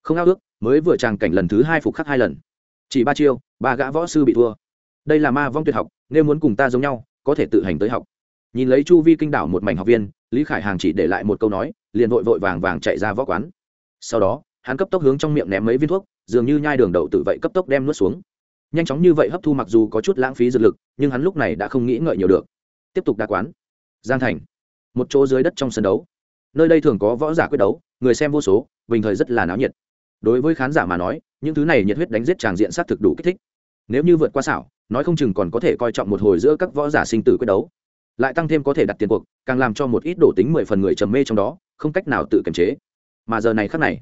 không ao ước, mới vừa tràng cảnh lần thứ hai phục khắc hai lần. Chỉ ba chiêu, ba gã võ sư bị thua. Đây là ma vong tuyệt học, nếu muốn cùng ta giống nhau, có thể tự hành tới học. Nhìn lấy chu vi kinh đảo một mảnh học viên, lý khải hàng chỉ để lại một câu nói, liền vội vội vàng vàng chạy ra võ quán. Sau đó, hắn cấp tốc hướng trong miệng ném mấy viên thuốc, dường như nhai đường đậu tự vậy cấp tốc đem nuốt xuống. Nhanh chóng như vậy hấp thu mặc dù có chút lãng phí dược lực, nhưng hắn lúc này đã không nghĩ ngợi nhiều được. Tiếp tục đa quán. Giang thành. Một chỗ dưới đất trong sân đấu. Nơi đây thường có võ giả quyết đấu, người xem vô số, bình thời rất là náo nhiệt đối với khán giả mà nói, những thứ này nhiệt huyết đánh giết tràng diện sát thực đủ kích thích. Nếu như vượt qua xảo, nói không chừng còn có thể coi trọng một hồi giữa các võ giả sinh tử quyết đấu. Lại tăng thêm có thể đặt tiền cuộc, càng làm cho một ít đổ tính mười phần người trầm mê trong đó, không cách nào tự kiềm chế. Mà giờ này khác này,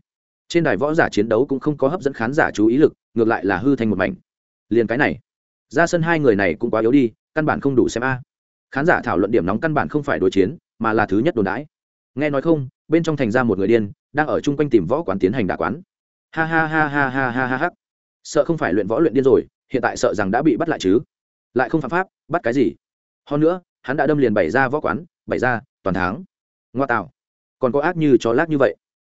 trên đài võ giả chiến đấu cũng không có hấp dẫn khán giả chú ý lực, ngược lại là hư thành một mảnh. Liền cái này, ra sân hai người này cũng quá yếu đi, căn bản không đủ xem a. Khán giả thảo luận điểm nóng căn bản không phải đối chiến, mà là thứ nhất đồn đãi. Nghe nói không, bên trong thành ra một người điên, đang ở chung quanh tìm võ quán tiến hành đả quán ha ha ha ha ha ha ha ha. Sợ không phải luyện võ luyện điên rồi, hiện tại sợ rằng đã bị bắt lại chứ. Lại không phạm pháp, bắt cái gì? Hơn nữa, hắn đã đâm liền bảy ra võ quán, bảy ra, toàn tháng ngoa tạo. Còn có ác như chó lác như vậy.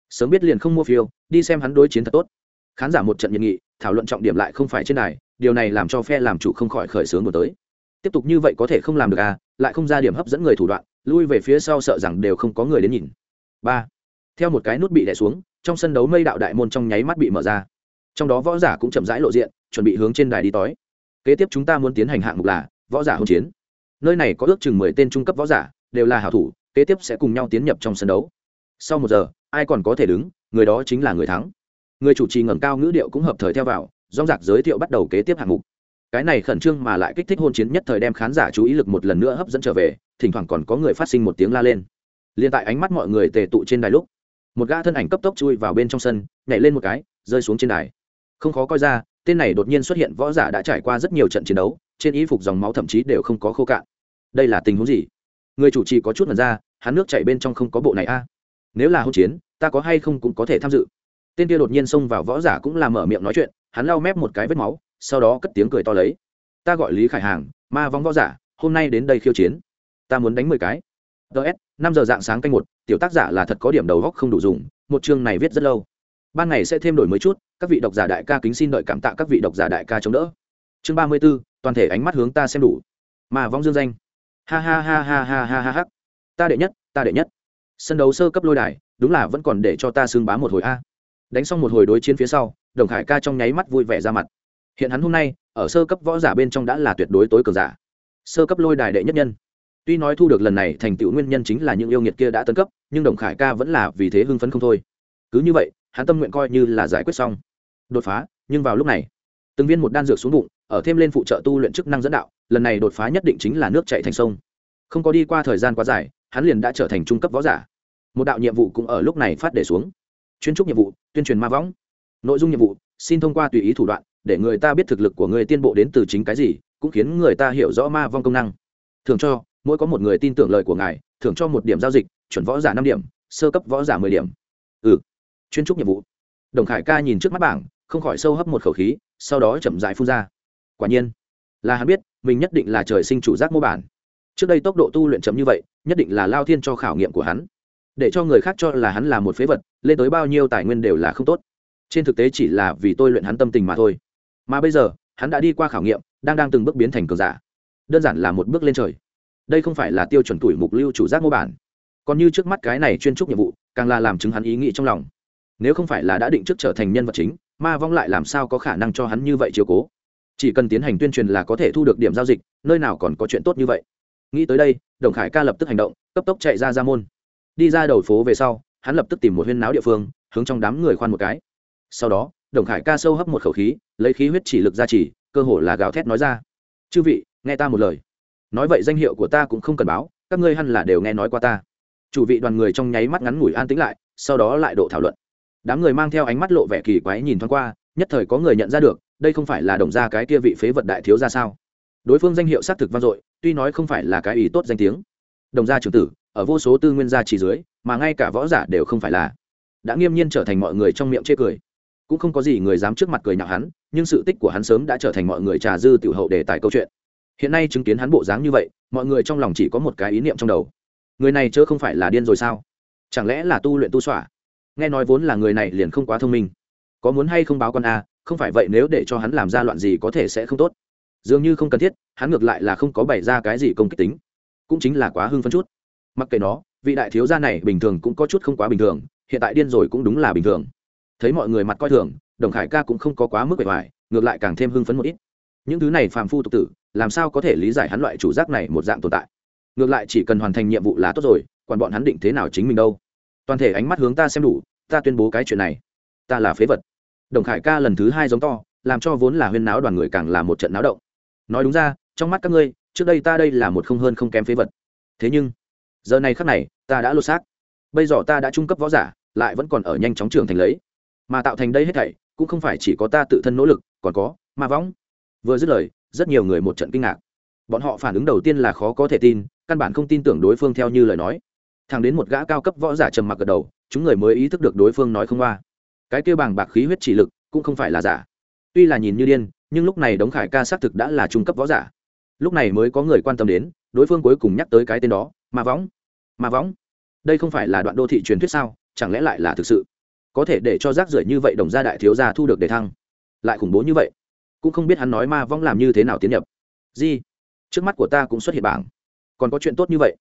Sớm biết liền không mua phiếu đi xem hắn đối chiến thật tốt. Khán giả một trận nhiệt nghị, thảo luận trọng điểm lại không phải trên này điều này làm cho phe làm chủ không khỏi khởi sướng một tới. Tiếp tục như vậy có thể không làm được à lại không ra điểm hấp dẫn người thủ đoạn, lui về phía sau sợ rằng đều không có người đến nhìn. Ba theo một cái nút bị đè xuống, trong sân đấu mây đạo đại môn trong nháy mắt bị mở ra. Trong đó võ giả cũng chậm rãi lộ diện, chuẩn bị hướng trên đài đi tói kế tiếp chúng ta muốn tiến hành hạng mục là võ giả hỗn chiến. Nơi này có ước chừng mười tên trung cấp võ giả, đều là hảo thủ, kế tiếp sẽ cùng nhau tiến nhập trong sân đấu. Sau một giờ, ai còn có thể đứng, người đó chính là người thắng. Người chủ trì ngẩng cao ngữ điệu cũng hợp thời theo vào dong giặc giới thiệu bắt đầu kế tiếp hạng mục. Cái này khẩn trương mà lại kích thích hôn chiến nhất thời đem khán giả chú ý lực một lần nữa hấp dẫn trở về, thỉnh thoảng còn có người phát sinh một tiếng la lên. Liền tại ánh mắt mọi người tề tụ trên đài lúc một gã thân ảnh cấp tốc chui vào bên trong sân, nhảy lên một cái, rơi xuống trên đài. Không khó coi ra, tên này đột nhiên xuất hiện võ giả đã trải qua rất nhiều trận chiến đấu, trên y phục dòng máu thậm chí đều không có khô cạn. Đây là tình huống gì? Người chủ trì có chút lần ra, hắn nước chảy bên trong không có bộ này a. Nếu là hỗn chiến, ta có hay không cũng có thể tham dự. Tên kia đột nhiên xông vào võ giả cũng làm mở miệng nói chuyện, hắn lau mép một cái vết máu, sau đó cất tiếng cười to lấy. Ta gọi lý khải hàng, ma vong võ giả, hôm nay đến đây khiêu chiến. Ta muốn đánh mười cái. Ts năm giờ dạng sáng canh một tiểu tác giả là thật có điểm đầu góc không đủ dùng, một chương này viết rất lâu. Ban ngày sẽ thêm đổi mới chút, các vị độc giả đại ca kính xin đợi cảm tạ các vị độc giả đại ca chống đỡ. Chương ba mươi b ố toàn thể ánh mắt hướng ta xem đủ. Mà vong dương danh. Ha ha ha ha ha ha ha ha. Ta đệ nhất, ta đệ nhất. Sân đấu sơ cấp lôi đài, đúng là vẫn còn để cho ta xương bá một hồi a. Đánh xong một hồi đối chiến phía sau, đồng khải ca trong nháy mắt vui vẻ ra mặt. Hiện hắn hôm nay, ở sơ cấp võ giả bên trong đã là tuyệt đối tối cường giả. Sơ cấp lôi đài đệ nhất nhân tuy nói thu được lần này thành tựu nguyên nhân chính là những yêu nghiệt kia đã tấn cấp, nhưng đồng khải ca vẫn là vì thế hưng phấn không thôi. Cứ như vậy, hắn tâm nguyện coi như là giải quyết xong. Đột phá, nhưng vào lúc này, từng viên một đan dược xuống bụng, ở thêm lên phụ trợ tu luyện chức năng dẫn đạo, lần này đột phá nhất định chính là nước chạy thành sông. Không có đi qua thời gian quá dài, hắn liền đã trở thành trung cấp võ giả. Một đạo nhiệm vụ cũng ở lúc này phát để xuống. Chuyên trúc nhiệm vụ, tuyên truyền ma võng. Nội dung nhiệm vụ, xin thông qua tùy ý thủ đoạn, để người ta biết thực lực của người tiên bộ đến từ chính cái gì, cũng khiến người ta hiểu rõ ma vong công năng. Thường cho mỗi có một người tin tưởng lời của ngài, thưởng cho một điểm giao dịch, chuẩn võ giả năm điểm, sơ cấp võ giả mười điểm. Ừ. Chuyên trúc nhiệm vụ. Đồng khải ca nhìn trước mắt bảng, không khỏi sâu hấp một khẩu khí, sau đó chậm dại phun ra. Quả nhiên, là hắn biết, mình nhất định là trời sinh chủ giác mô bản. Trước đây tốc độ tu luyện chậm như vậy, nhất định là lao thiên cho khảo nghiệm của hắn. Để cho người khác cho là hắn là một phế vật, lên tới bao nhiêu tài nguyên đều là không tốt. Trên thực tế chỉ là vì tôi luyện hắn tâm tình mà thôi. Mà bây giờ, hắn đã đi qua khảo nghiệm, đang đang từng bước biến thành cường giả. Đơn giản là một bước lên trời đây không phải là tiêu chuẩn tuổi mục lưu chủ giác mô bản. Còn như trước mắt cái này chuyên trúc nhiệm vụ, càng là làm chứng hắn ý nghĩ trong lòng. Nếu không phải là đã định trước trở thành nhân vật chính, ma vong lại làm sao có khả năng cho hắn như vậy chiều cố? Chỉ cần tiến hành tuyên truyền là có thể thu được điểm giao dịch, nơi nào còn có chuyện tốt như vậy. Nghĩ tới đây, đồng khải ca lập tức hành động, cấp tốc chạy ra ra môn. Đi ra đầu phố về sau, hắn lập tức tìm một huyên náo địa phương, hướng trong đám người khoan một cái. Sau đó, đồng khải ca sâu hấp một khẩu khí, lấy khí huyết chỉ lực ra chỉ, cơ hồ là gào thét nói ra. Chư vị, nghe ta một lời nói vậy danh hiệu của ta cũng không cần báo, các ngươi hẳn là đều nghe nói qua ta. Chủ vị đoàn người trong nháy mắt ngắn ngủi an tĩnh lại, sau đó lại độ thảo luận. Đám người mang theo ánh mắt lộ vẻ kỳ quái nhìn thoáng qua, nhất thời có người nhận ra được, đây không phải là đồng gia cái kia vị phế vật đại thiếu ra sao? Đối phương danh hiệu xác thực vang dội, tuy nói không phải là cái ý tốt danh tiếng. Đồng gia trưởng tử, ở vô số tư nguyên gia chỉ dưới, mà ngay cả võ giả đều không phải là. Đã nghiêm nhiên trở thành mọi người trong miệng chê cười. Cũng không có gì người dám trước mặt cười nhạo hắn, nhưng sự tích của hắn sớm đã trở thành mọi người trà dư tiểu hậu đề tài câu chuyện hiện nay chứng kiến hắn bộ dáng như vậy, mọi người trong lòng chỉ có một cái ý niệm trong đầu. Người này chớ không phải là điên rồi sao? Chẳng lẽ là tu luyện tu xỏa? Nghe nói vốn là người này liền không quá thông minh. Có muốn hay không báo con a, không phải vậy nếu để cho hắn làm ra loạn gì có thể sẽ không tốt. Dường như không cần thiết, hắn ngược lại là không có bày ra cái gì công kích tính. Cũng chính là quá hưng phân chút. Mặc kệ nó, vị đại thiếu gia này bình thường cũng có chút không quá bình thường, hiện tại điên rồi cũng đúng là bình thường. Thấy mọi người mặt coi thường, đồng khải ca cũng không có quá mức bề ngoài, ngược lại càng thêm hưng phấn một ít những thứ này phàm phu tục tử, làm sao có thể lý giải hắn loại chủ giác này một dạng tồn tại? Ngược lại chỉ cần hoàn thành nhiệm vụ là tốt rồi còn bọn hắn định thế nào chính mình đâu. Toàn thể ánh mắt hướng ta xem đủ, ta tuyên bố cái chuyện này. Ta là phế vật. Đồng khải ca lần thứ hai giống to, làm cho vốn là huyên náo đoàn người càng là một trận náo động. Nói đúng ra, trong mắt các ngươi, trước đây ta đây là một không hơn không kém phế vật. Thế nhưng, giờ này khắc này, ta đã lột xác. Bây giờ ta đã trung cấp võ giả, lại vẫn còn ở nhanh chóng trưởng thành lấy. Mà tạo thành đây hết thảy, cũng không phải chỉ có ta tự thân nỗ lực, còn có ma võng vừa dứt lời, rất nhiều người một trận kinh ngạc. Bọn họ phản ứng đầu tiên là khó có thể tin, căn bản không tin tưởng đối phương theo như lời nói. Thằng đến một gã cao cấp võ giả trầm mặc gật đầu, chúng người mới ý thức được đối phương nói không qua. Cái kêu bàng bạc khí huyết chỉ lực, cũng không phải là giả. Tuy là nhìn như điên, nhưng lúc này đống khải ca xác thực đã là trung cấp võ giả. Lúc này mới có người quan tâm đến, đối phương cuối cùng nhắc tới cái tên đó, ma võng. Ma võng? Đây không phải là đoạn đô thị truyền thuyết sao? Chẳng lẽ lại là thực sự? Có thể để cho rác rưởi như vậy đồng gia đại thiếu gia thu được đề thăng. Lại khủng bố như vậy cũng không biết hắn nói ma vong làm như thế nào tiến nhập. Gì trước mắt của ta cũng xuất hiện bảng. Còn có chuyện tốt như vậy?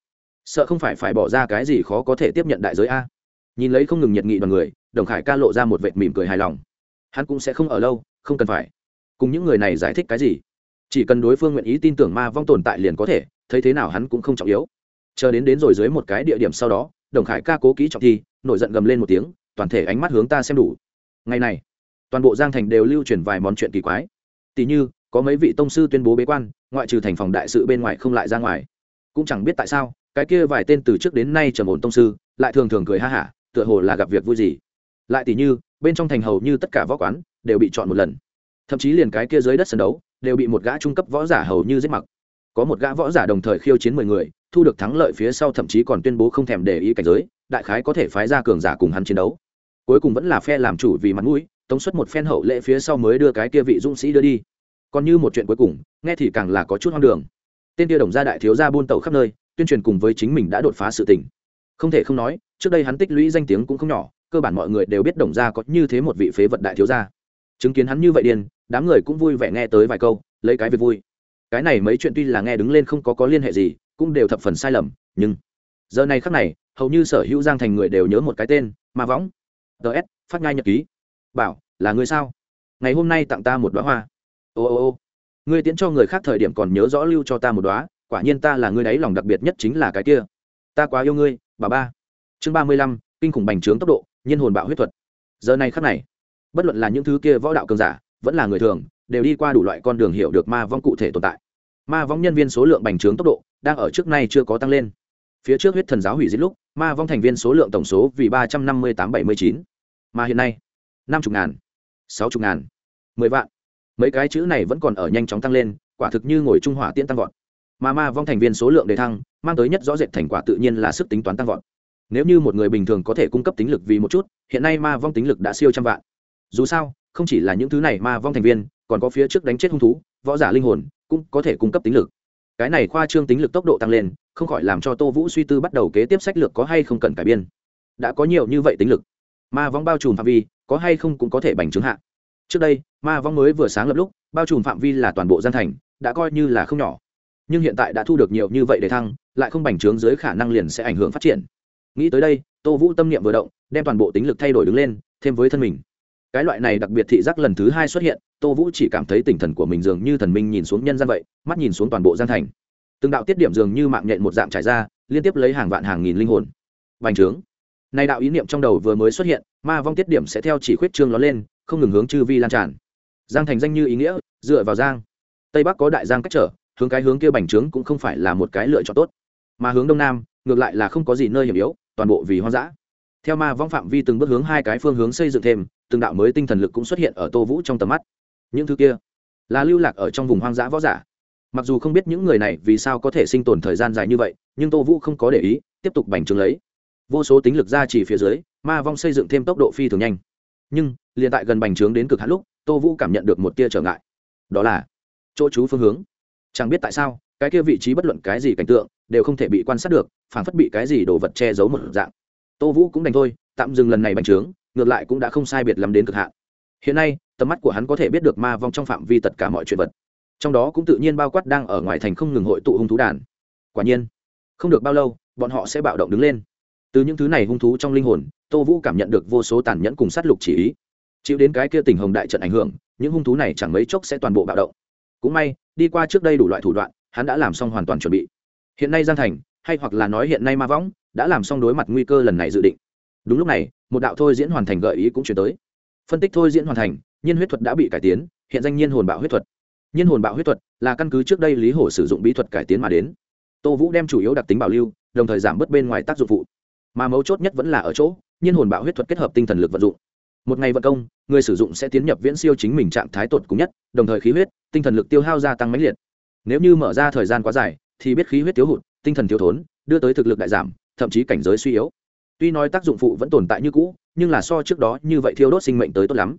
Sợ không phải phải bỏ ra cái gì khó có thể tiếp nhận đại giới a. Nhìn lấy không ngừng nhiệt nghị đoàn người, đồng khải ca lộ ra một vệt mỉm cười hài lòng. Hắn cũng sẽ không ở lâu, không cần phải. Cùng những người này giải thích cái gì? Chỉ cần đối phương nguyện ý tin tưởng ma vong tồn tại liền có thể, thấy thế nào hắn cũng không trọng yếu. Chờ đến đến rồi dưới một cái địa điểm sau đó, đồng khải ca cố kỹ trọng thi, nổi giận gầm lên một tiếng, toàn thể ánh mắt hướng ta xem đủ. Ngày này, toàn bộ giang thành đều lưu truyền vài món chuyện kỳ quái tỷ như, có mấy vị tông sư tuyên bố bế quan, ngoại trừ thành phòng đại sự bên ngoài không lại ra ngoài. Cũng chẳng biết tại sao, cái kia vài tên từ trước đến nay trầm ổn tông sư, lại thường thường cười ha hả, tựa hồ là gặp việc vui gì. Lại tỷ như, bên trong thành hầu như tất cả võ quán, đều bị chọn một lần. Thậm chí liền cái kia dưới đất sân đấu, đều bị một gã trung cấp võ giả hầu như giết mặc. Có một gã võ giả đồng thời khiêu chiến mười người, thu được thắng lợi phía sau thậm chí còn tuyên bố không thèm để ý cảnh giới, đại khái có thể phái ra cường giả cùng hắn chiến đấu. Cuối cùng vẫn là phe làm chủ vì mặt mũi tống xuất một phen hậu lệ phía sau mới đưa cái kia vị dũng sĩ đưa đi. Còn như một chuyện cuối cùng, nghe thì càng là có chút hoang đường. Tên kia đồng gia đại thiếu gia buôn tàu khắp nơi, tuyên truyền cùng với chính mình đã đột phá sự tình. Không thể không nói, trước đây hắn tích lũy danh tiếng cũng không nhỏ, cơ bản mọi người đều biết đồng gia có như thế một vị phế vật đại thiếu gia. Chứng kiến hắn như vậy điên, đám người cũng vui vẻ nghe tới vài câu, lấy cái việc vui. Cái này mấy chuyện tuy là nghe đứng lên không có có liên hệ gì, cũng đều thập phần sai lầm, nhưng giờ này khắc này, hầu như sở hữu giang thành người đều nhớ một cái tên mà võng. Ts phát ngai nhật ký bảo, là người sao? Ngày hôm nay tặng ta một đoá hoa. Ô ô ô, ngươi tiễn cho người khác thời điểm còn nhớ rõ lưu cho ta một đoá quả nhiên ta là ngươi đáy lòng đặc biệt nhất chính là cái kia. Ta quá yêu ngươi, bà ba. Chương ba mươi lăm, kinh khủng bành trướng tốc độ, nhân hồn bạo huyết thuật. Giờ này khắc này, bất luận là những thứ kia võ đạo cường giả, vẫn là người thường, đều đi qua đủ loại con đường hiểu được ma vong cụ thể tồn tại. Ma vong nhân viên số lượng bành trướng tốc độ đang ở trước nay chưa có tăng lên. Phía trước huyết thần giáo hủy diệt lúc, ma vong thành viên số lượng tổng số vì ba trăm năm mươi tám bảy mươi chín. Mà hiện nay năm chục ngàn, sáu chục ngàn, mười vạn. Mấy cái chữ này vẫn còn ở nhanh chóng tăng lên, quả thực như ngồi trung hỏa tiễn tăng vọt. Mà ma vong thành viên số lượng đề thăng, mang tới nhất rõ rệt thành quả tự nhiên là sức tính toán tăng vọt. Nếu như một người bình thường có thể cung cấp tính lực vì một chút, hiện nay ma vong tính lực đã siêu trăm vạn. Dù sao, không chỉ là những thứ này ma vong thành viên, còn có phía trước đánh chết hung thú, võ giả linh hồn, cũng có thể cung cấp tính lực. Cái này khoa trương tính lực tốc độ tăng lên, không khỏi làm cho tô vũ suy tư bắt đầu kế tiếp sách lược có hay không cần cải biên. Đã có nhiều như vậy tính lực. Ma vong bao trùm phạm vi có hay không cũng có thể bành trướng hạ. Trước đây, ma vong mới vừa sáng lập lúc, bao trùm phạm vi là toàn bộ gian thành, đã coi như là không nhỏ. Nhưng hiện tại đã thu được nhiều như vậy để thăng, lại không bành trướng dưới khả năng liền sẽ ảnh hưởng phát triển. Nghĩ tới đây, tô vũ tâm niệm vừa động, đem toàn bộ tính lực thay đổi đứng lên, thêm với thân mình. Cái loại này đặc biệt thị giác lần thứ hai xuất hiện, tô vũ chỉ cảm thấy tinh thần của mình dường như thần minh nhìn xuống nhân gian vậy, mắt nhìn xuống toàn bộ gian thành. Từng đạo tiết điểm dường như mạng nhện một dạng trải ra, liên tiếp lấy hàng vạn hàng nghìn linh hồn. Bành trướng. Nay đạo ý niệm trong đầu vừa mới xuất hiện ma vong tiết điểm sẽ theo chỉ khuyết trương nó lên, không ngừng hướng chư vi lan tràn. Giang thành danh như ý nghĩa, dựa vào giang. Tây bắc có đại giang cách trở, hướng cái hướng kia bành trướng cũng không phải là một cái lựa chọn tốt. Mà hướng đông nam, ngược lại là không có gì nơi hiểm yếu, toàn bộ vì hoang dã. Theo ma vong phạm vi từng bước hướng hai cái phương hướng xây dựng thêm, từng đạo mới tinh thần lực cũng xuất hiện ở tô vũ trong tầm mắt. Những thứ kia là lưu lạc ở trong vùng hoang dã võ giả. Mặc dù không biết những người này vì sao có thể sinh tồn thời gian dài như vậy, nhưng tô vũ không có để ý, tiếp tục bành trướng lấy vô số tính lực ra chỉ phía dưới, ma vong xây dựng thêm tốc độ phi thường nhanh. Nhưng, liền tại gần bành trướng đến cực hạn lúc, tô vũ cảm nhận được một tia trở ngại. Đó là chỗ chú phương hướng. Chẳng biết tại sao, cái kia vị trí bất luận cái gì cảnh tượng đều không thể bị quan sát được phản phất bị cái gì đồ vật che giấu một dạng. Tô vũ cũng đành thôi, tạm dừng lần này bành trướng, ngược lại cũng đã không sai biệt lắm đến cực hạn. Hiện nay, tầm mắt của hắn có thể biết được ma vong trong phạm vi tất cả mọi chuyện vật. Trong đó cũng tự nhiên bao quát đang ở ngoài thành không ngừng hội tụ hung thú đàn. Quả nhiên, không được bao lâu, bọn họ sẽ bạo động đứng lên từ những thứ này hung thú trong linh hồn, tô vũ cảm nhận được vô số tàn nhẫn cùng sát lục chỉ ý. Chịu đến cái kia tình hồng đại trận ảnh hưởng, những hung thú này chẳng mấy chốc sẽ toàn bộ bạo động. Cũng may, đi qua trước đây đủ loại thủ đoạn, hắn đã làm xong hoàn toàn chuẩn bị. Hiện nay giang thành, hay hoặc là nói hiện nay ma võng, đã làm xong đối mặt nguy cơ lần này dự định. Đúng lúc này, một đạo thôi diễn hoàn thành gợi ý cũng chuyển tới. Phân tích thôi diễn hoàn thành, nhiên huyết thuật đã bị cải tiến, hiện danh nhiên hồn bạo huyết thuật. Nhiên hồn bạo huyết thuật là căn cứ trước đây lý hổ sử dụng bí thuật cải tiến mà đến. Tô vũ đem chủ yếu đặc tính bảo lưu, đồng thời giảm bớt bên ngoài tác dụng phụ mà mấu chốt nhất vẫn là ở chỗ, nhiên hồn bạo huyết thuật kết hợp tinh thần lực vận dụng. Một ngày vận công, người sử dụng sẽ tiến nhập viễn siêu chính mình trạng thái tột cùng nhất, đồng thời khí huyết, tinh thần lực tiêu hao gia tăng mãnh liệt. Nếu như mở ra thời gian quá dài, thì biết khí huyết thiếu hụt, tinh thần thiếu thốn, đưa tới thực lực đại giảm, thậm chí cảnh giới suy yếu. Tuy nói tác dụng phụ vẫn tồn tại như cũ, nhưng là so trước đó như vậy thiêu đốt sinh mệnh tới tốt lắm.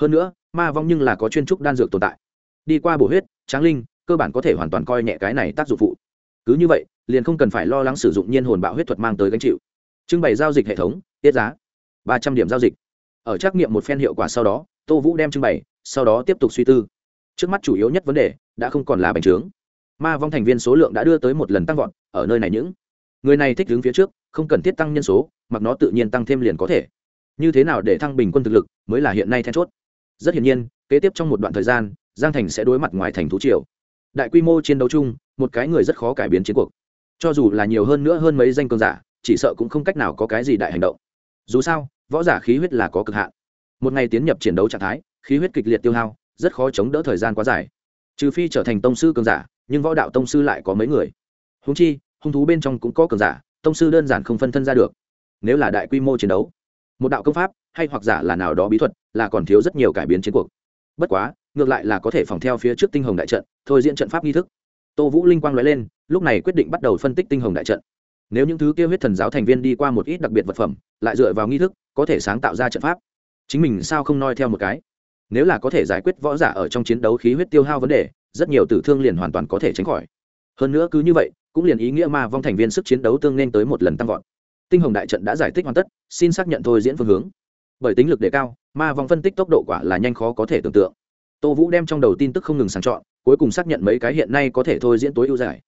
Hơn nữa, ma vong nhưng là có chuyên trúc đan dược tồn tại. Đi qua bổ huyết, tráng linh, cơ bản có thể hoàn toàn coi nhẹ cái này tác dụng phụ. Cứ như vậy, liền không cần phải lo lắng sử dụng nhiên hồn bạo huyết thuật mang tới gánh chịu trưng bày giao dịch hệ thống, tiết giá. ba trăm điểm giao dịch. Ở trắc nghiệm một phen hiệu quả sau đó, tô vũ đem trưng bày, sau đó tiếp tục suy tư. Trước mắt chủ yếu nhất vấn đề, đã không còn là bành trướng. Ma vong thành viên số lượng đã đưa tới một lần tăng vọt, ở nơi này những người này thích đứng phía trước, không cần thiết tăng nhân số, mặc nó tự nhiên tăng thêm liền có thể. Như thế nào để thăng bình quân thực lực, mới là hiện nay then chốt. Rất hiển nhiên, kế tiếp trong một đoạn thời gian, giang thành sẽ đối mặt ngoài thành thú triều. Đại quy mô chiến đấu chung, một cái người rất khó cải biến chiến cuộc. Cho dù là nhiều hơn nữa hơn mấy danh cường giả chỉ sợ cũng không cách nào có cái gì đại hành động. Dù sao, võ giả khí huyết là có cực hạn. Một ngày tiến nhập chiến đấu trạng thái, khí huyết kịch liệt tiêu hao, rất khó chống đỡ thời gian quá dài. Trừ phi trở thành tông sư cường giả, nhưng võ đạo tông sư lại có mấy người. Húng chi, hung thú bên trong cũng có cường giả, tông sư đơn giản không phân thân ra được. Nếu là đại quy mô chiến đấu, một đạo công pháp, hay hoặc giả là nào đó bí thuật, là còn thiếu rất nhiều cải biến chiến cuộc. Bất quá, ngược lại là có thể phòng theo phía trước tinh hồng đại trận, thôi diễn trận pháp nghi thức. Tô vũ linh quang nói lên, lúc này quyết định bắt đầu phân tích tinh hồng đại trận nếu những thứ kia huyết thần giáo thành viên đi qua một ít đặc biệt vật phẩm, lại dựa vào nghi thức, có thể sáng tạo ra trận pháp. Chính mình sao không noi theo một cái? Nếu là có thể giải quyết võ giả ở trong chiến đấu khí huyết tiêu hao vấn đề, rất nhiều tử thương liền hoàn toàn có thể tránh khỏi. Hơn nữa cứ như vậy, cũng liền ý nghĩa ma vong thành viên sức chiến đấu tương nên tới một lần tăng vọt. Tinh hồng đại trận đã giải thích hoàn tất, xin xác nhận thôi diễn phương hướng. Bởi tính lực đề cao, ma vong phân tích tốc độ quả là nhanh khó có thể tưởng tượng. Tô vũ đem trong đầu tin tức không ngừng sàng chọn, cuối cùng xác nhận mấy cái hiện nay có thể thôi diễn tối ưu giải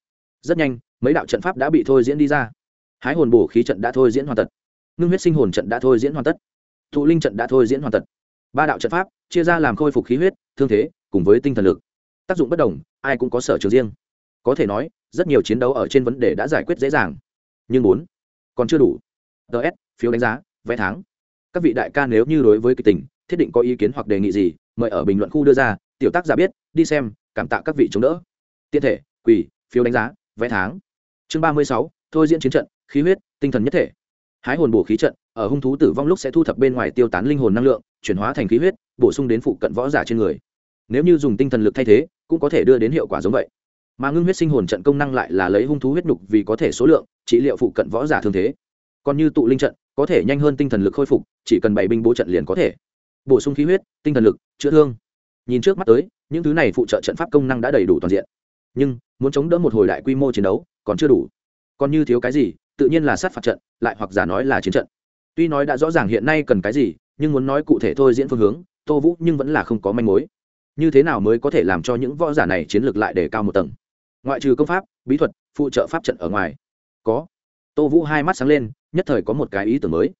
rất nhanh, mấy đạo trận pháp đã bị thôi diễn đi ra. Hái hồn bổ khí trận đã thôi diễn hoàn tất. Ngưng huyết sinh hồn trận đã thôi diễn hoàn tất. Thụ linh trận đã thôi diễn hoàn tất. Ba đạo trận pháp, chia ra làm khôi phục khí huyết, thương thế, cùng với tinh thần lực. Tác dụng bất đồng, ai cũng có sở trường riêng. Có thể nói, rất nhiều chiến đấu ở trên vấn đề đã giải quyết dễ dàng. Nhưng bốn, còn chưa đủ. Ts phiếu đánh giá vé tháng. Các vị đại ca nếu như đối với kịch tình, thiết định có ý kiến hoặc đề nghị gì, mời ở bình luận khu đưa ra, tiểu tác giả biết, đi xem, cảm tạ các vị chống đỡ. Tiện thể, quỳ, phiếu đánh giá vé tháng. Chương ba mươi sáu, thôi diễn chiến trận, khí huyết, tinh thần nhất thể. Hái hồn bổ khí trận, ở hung thú tử vong lúc sẽ thu thập bên ngoài tiêu tán linh hồn năng lượng, chuyển hóa thành khí huyết, bổ sung đến phụ cận võ giả trên người. Nếu như dùng tinh thần lực thay thế, cũng có thể đưa đến hiệu quả giống vậy. Mà ngưng huyết sinh hồn trận công năng lại là lấy hung thú huyết nhục vì có thể số lượng, trị liệu phụ cận võ giả thương thế. Còn như tụ linh trận, có thể nhanh hơn tinh thần lực khôi phục, chỉ cần bảy binh bố trận liền có thể. Bổ sung khí huyết, tinh thần lực, chữa thương. Nhìn trước mắt tới, những thứ này phụ trợ trận pháp công năng đã đầy đủ toàn diện nhưng muốn chống đỡ một hồi đại quy mô chiến đấu còn chưa đủ. Còn như thiếu cái gì, tự nhiên là sát phạt trận, lại hoặc giả nói là chiến trận. Tuy nói đã rõ ràng hiện nay cần cái gì, nhưng muốn nói cụ thể thôi diễn phương hướng, tô vũ nhưng vẫn là không có manh mối. Như thế nào mới có thể làm cho những võ giả này chiến lược lại để cao một tầng? Ngoại trừ công pháp, bí thuật, phụ trợ pháp trận ở ngoài. Có. Tô vũ hai mắt sáng lên, nhất thời có một cái ý tưởng mới.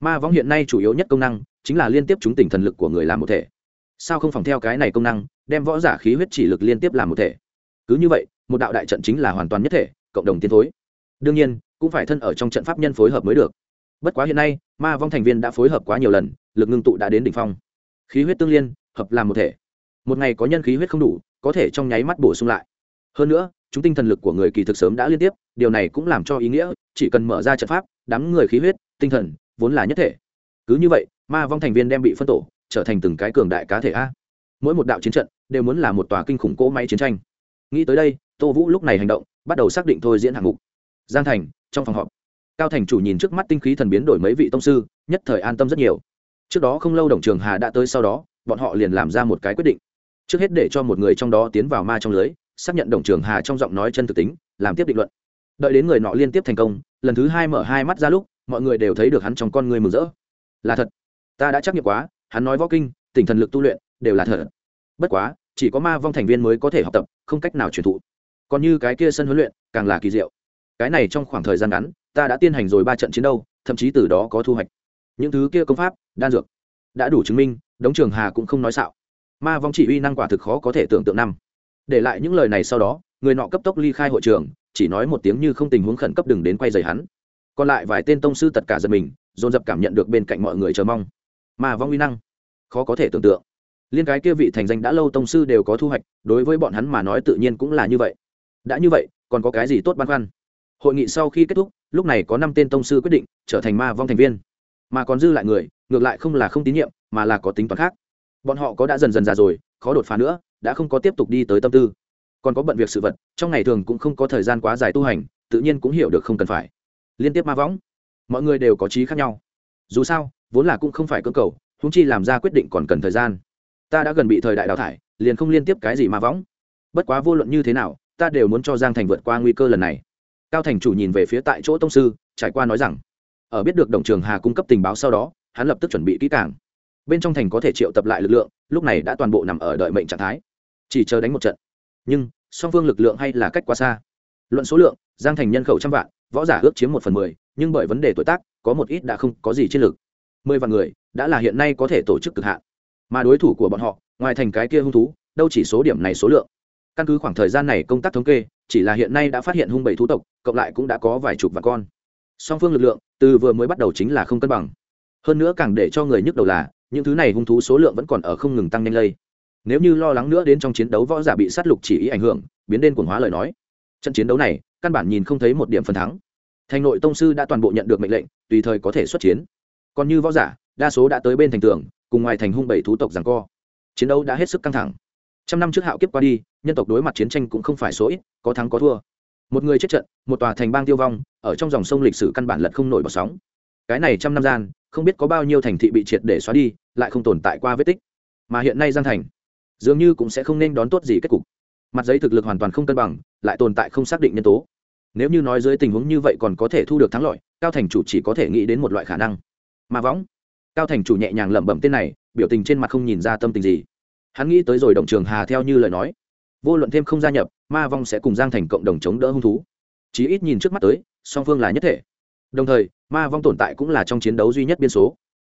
Ma võng hiện nay chủ yếu nhất công năng chính là liên tiếp chúng tình thần lực của người làm một thể. Sao không phòng theo cái này công năng, đem võ giả khí huyết chỉ lực liên tiếp làm một thể? Cứ như vậy, một đạo đại trận chính là hoàn toàn nhất thể, cộng đồng tiến thối. Đương nhiên, cũng phải thân ở trong trận pháp nhân phối hợp mới được. Bất quá hiện nay, ma vong thành viên đã phối hợp quá nhiều lần, lực ngưng tụ đã đến đ ỉ n h phong. Khí huyết tương liên, hợp làm một thể. Một ngày có nhân khí huyết không đủ, có thể trong nháy mắt bổ sung lại. Hơn nữa, chúng tinh thần lực của người kỳ thực sớm đã liên tiếp, điều này cũng làm cho ý nghĩa, chỉ cần mở ra trận pháp, đám người khí huyết, tinh thần, vốn là nhất thể. Cứ như vậy, ma vong thành viên đem bị phân tổ, trở thành từng cái cường đại cá thể a. Mỗi một đạo chiến trận, đều muốn là một tòa kinh khủng cỗ máy chiến tranh nghĩ tới đây, tô vũ lúc này hành động, bắt đầu xác định thôi diễn hạng mục. Giang thành, trong phòng họp, cao thành chủ nhìn trước mắt tinh khí thần biến đổi mấy vị tông sư, nhất thời an tâm rất nhiều. Trước đó không lâu đồng trường hà đã tới sau đó, bọn họ liền làm ra một cái quyết định. Trước hết để cho một người trong đó tiến vào ma trong lưới, xác nhận đồng trường hà trong giọng nói chân thực tính, làm tiếp định luận. Đợi đến người nọ liên tiếp thành công, lần thứ hai mở hai mắt ra lúc, mọi người đều thấy được hắn trong con người mừng rỡ. Là thật. Ta đã chắc nghiệm quá, hắn nói võ kinh tỉnh thần lực tu luyện, đều là thật. Bất quá chỉ có ma vong thành viên mới có thể học tập, không cách nào truyền thụ. Còn như cái kia sân huấn luyện, càng là kỳ diệu. Cái này trong khoảng thời gian ngắn, ta đã tiến hành rồi ba trận chiến đấu, thậm chí từ đó có thu hoạch. Những thứ kia công pháp, đan dược, đã đủ chứng minh, đống trường hà cũng không nói xạo. Ma vong chỉ uy năng quả thực khó có thể tưởng tượng năm. Để lại những lời này sau đó, người nọ cấp tốc ly khai hội trường, chỉ nói một tiếng như không tình huống khẩn cấp đừng đến quay dày hắn. Còn lại vài tên tông sư tất cả giật mình, dồn dập cảm nhận được bên cạnh mọi người chờ mong. Ma vong uy năng, khó có thể tưởng tượng liên cái kia vị thành danh đã lâu tông sư đều có thu hoạch, đối với bọn hắn mà nói tự nhiên cũng là như vậy. Đã như vậy, còn có cái gì tốt băn khoăn? Hội nghị sau khi kết thúc, lúc này có năm tên tông sư quyết định trở thành ma vong thành viên. Mà còn dư lại người, ngược lại không là không tín nhiệm, mà là có tính toán khác. Bọn họ có đã dần dần già rồi, khó đột phá nữa, đã không có tiếp tục đi tới tâm tư. Còn có bận việc sự vật, trong ngày thường cũng không có thời gian quá dài tu hành, tự nhiên cũng hiểu được không cần phải. Liên tiếp ma võng mọi người đều có trí khác nhau. Dù sao, vốn là cũng không phải cơ cầu húng chi làm ra quyết định còn cần thời gian ta đã gần bị thời đại đào thải, liền không liên tiếp cái gì mà võng. Bất quá vô luận như thế nào, ta đều muốn cho giang thành vượt qua nguy cơ lần này. Cao thành chủ nhìn về phía tại chỗ tông sư, trải qua nói rằng, ở biết được đồng trường hà cung cấp tình báo sau đó, hắn lập tức chuẩn bị kỹ càng. Bên trong thành có thể triệu tập lại lực lượng, lúc này đã toàn bộ nằm ở đợi mệnh trạng thái. Chỉ chờ đánh một trận. Nhưng, song phương lực lượng hay là cách quá xa. Luận số lượng, giang thành nhân khẩu trăm vạn, võ giả ước chiếm một phần mười, nhưng bởi vấn đề tuổi tác, có một ít đã không có gì chiến lược. Mười vạn người, đã là hiện nay có thể tổ chức cực hạn mà đối thủ của bọn họ, ngoài thành cái kia hung thú, đâu chỉ số điểm này số lượng. Căn cứ khoảng thời gian này công tác thống kê, chỉ là hiện nay đã phát hiện hung bảy thú tộc, cộng lại cũng đã có vài chục vạn con. Song phương lực lượng, từ vừa mới bắt đầu chính là không cân bằng. Hơn nữa càng để cho người nhức đầu là, những thứ này hung thú số lượng vẫn còn ở không ngừng tăng nhanh lây. Nếu như lo lắng nữa đến trong chiến đấu võ giả bị sát lục chỉ ý ảnh hưởng, biến đến quần hóa lời nói. Trận chiến đấu này, căn bản nhìn không thấy một điểm phần thắng. Thành nội tông sư đã toàn bộ nhận được mệnh lệnh, tùy thời có thể xuất chiến. Còn như võ giả, đa số đã tới bên thành tường cùng ngoài thành hung bảy thú tộc giằng co. Chiến đấu đã hết sức căng thẳng. Trăm năm trước hạo kiếp qua đi, nhân tộc đối mặt chiến tranh cũng không phải số ít, có thắng có thua. Một người chết trận, một tòa thành bang tiêu vong, ở trong dòng sông lịch sử căn bản lật không nổi bọt sóng. Cái này trăm năm gian, không biết có bao nhiêu thành thị bị triệt để xóa đi, lại không tồn tại qua vết tích. Mà hiện nay giang thành, dường như cũng sẽ không nên đón tốt gì kết cục. Mặt giấy thực lực hoàn toàn không cân bằng, lại tồn tại không xác định nhân tố. Nếu như nói dưới tình huống như vậy còn có thể thu được thắng lợi, cao thành chủ chỉ có thể nghĩ đến một loại khả năng. Mà võng cao thành chủ nhẹ nhàng lẩm bẩm tên này, biểu tình trên mặt không nhìn ra tâm tình gì. Hắn nghĩ tới rồi đồng trường hà theo như lời nói. Vô luận thêm không gia nhập, ma vong sẽ cùng giang thành cộng đồng chống đỡ hung thú. Chí ít nhìn trước mắt tới, song phương là nhất thể. Đồng thời, ma vong tồn tại cũng là trong chiến đấu duy nhất biên số.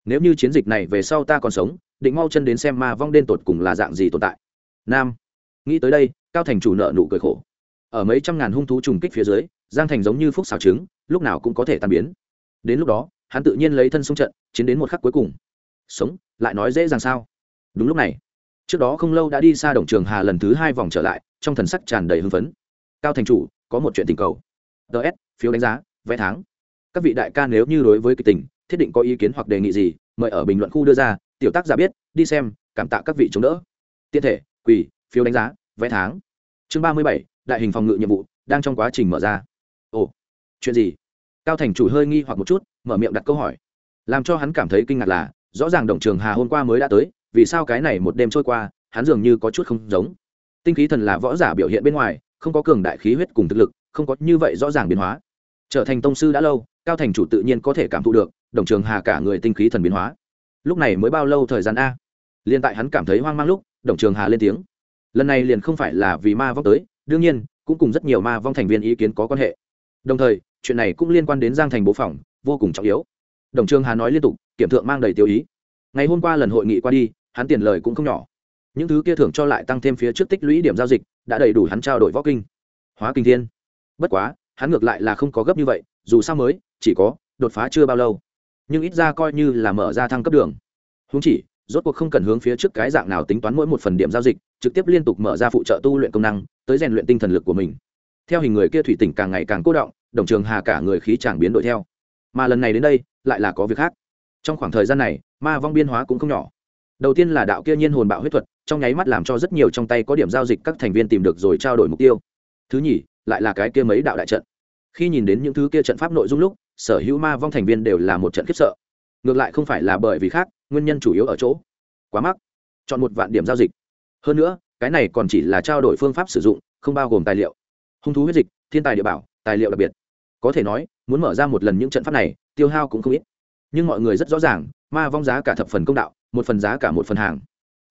Nếu như chiến dịch này về sau ta còn sống, định mau chân đến xem ma vong đen tột cùng là dạng gì tồn tại. Nam. Nghĩ tới đây, cao thành chủ nợ nụ cười khổ. Ở mấy trăm ngàn hung thú trùng kích phía dưới, giang thành giống như phúc xào trứng, lúc nào cũng có thể tan biến. Đến lúc đó hắn tự nhiên lấy thân xung trận, chiến đến một khắc cuối cùng. Sống, lại nói dễ dàng sao? Đúng lúc này, trước đó không lâu đã đi xa đồng trường hà lần thứ hai vòng trở lại, trong thần sắc tràn đầy hưng phấn. Cao thành chủ, có một chuyện tình cầu. Ts phiếu đánh giá, vẽ tháng. Các vị đại ca nếu như đối với kịch tình, thiết định có ý kiến hoặc đề nghị gì, mời ở bình luận khu đưa ra, tiểu tác giả biết, đi xem, cảm tạ các vị chống đỡ. Tiện thể, quỳ, phiếu đánh giá, vẽ tháng. Chương ba mươi bảy, đại hình phòng ngự nhiệm vụ đang trong quá trình mở ra. Ồ, chuyện gì? Cao thành chủ hơi nghi hoặc một chút mở miệng đặt câu hỏi. Làm cho hắn cảm thấy kinh ngạc là, rõ ràng động trường hà hôm qua mới đã tới, vì sao cái này một đêm trôi qua, hắn dường như có chút không giống. Tinh khí thần là võ giả biểu hiện bên ngoài, không có cường đại khí huyết cùng thực lực, không có như vậy rõ ràng biến hóa. Trở thành tông sư đã lâu, cao thành chủ tự nhiên có thể cảm thụ được, đồng trường hà cả người tinh khí thần biến hóa. Lúc này mới bao lâu thời gian a? Liền tại hắn cảm thấy hoang mang lúc, đồng trường hà lên tiếng. Lần này liền không phải là vì ma vong tới, đương nhiên, cũng cùng rất nhiều ma vong thành viên ý kiến có quan hệ. Đồng thời, chuyện này cũng liên quan đến giang thành bố phòng vô cùng trọng yếu. Đồng trường hà nói liên tục, kiểm thượng mang đầy tiêu ý. Ngày hôm qua lần hội nghị qua đi, hắn tiền lời cũng không nhỏ. Những thứ kia thưởng cho lại tăng thêm phía trước tích lũy điểm giao dịch, đã đầy đủ hắn trao đổi võ kinh. Hóa kinh thiên. Bất quá, hắn ngược lại là không có gấp như vậy, dù sao mới, chỉ có, đột phá chưa bao lâu. Nhưng ít ra coi như là mở ra thăng cấp đường. Húng chỉ, rốt cuộc không cần hướng phía trước cái dạng nào tính toán mỗi một phần điểm giao dịch, trực tiếp liên tục mở ra phụ trợ tu luyện công năng, tới rèn luyện tinh thần lực của mình. Theo hình người kia thủy tỉnh càng ngày càng cố động, đồng trường hà cả người khí chàng biến đổi theo mà lần này đến đây lại là có việc khác. Trong khoảng thời gian này, ma vong biên hóa cũng không nhỏ. Đầu tiên là đạo kia nhiên hồn bạo huyết thuật, trong nháy mắt làm cho rất nhiều trong tay có điểm giao dịch các thành viên tìm được rồi trao đổi mục tiêu. Thứ nhì, lại là cái kia mấy đạo đại trận. Khi nhìn đến những thứ kia trận pháp nội dung lúc, sở hữu ma vong thành viên đều là một trận khiếp sợ. Ngược lại không phải là bởi vì khác, nguyên nhân chủ yếu ở chỗ. Quá mắc. Chọn một vạn điểm giao dịch. Hơn nữa, cái này còn chỉ là trao đổi phương pháp sử dụng, không bao gồm tài liệu. Hung thú huyết dịch, thiên tài địa bảo, tài liệu đặc biệt. Có thể nói muốn mở ra một lần những trận pháp này, tiêu hao cũng không ít. Nhưng mọi người rất rõ ràng, ma vong giá cả thập phần công đạo, một phần giá cả một phần hàng.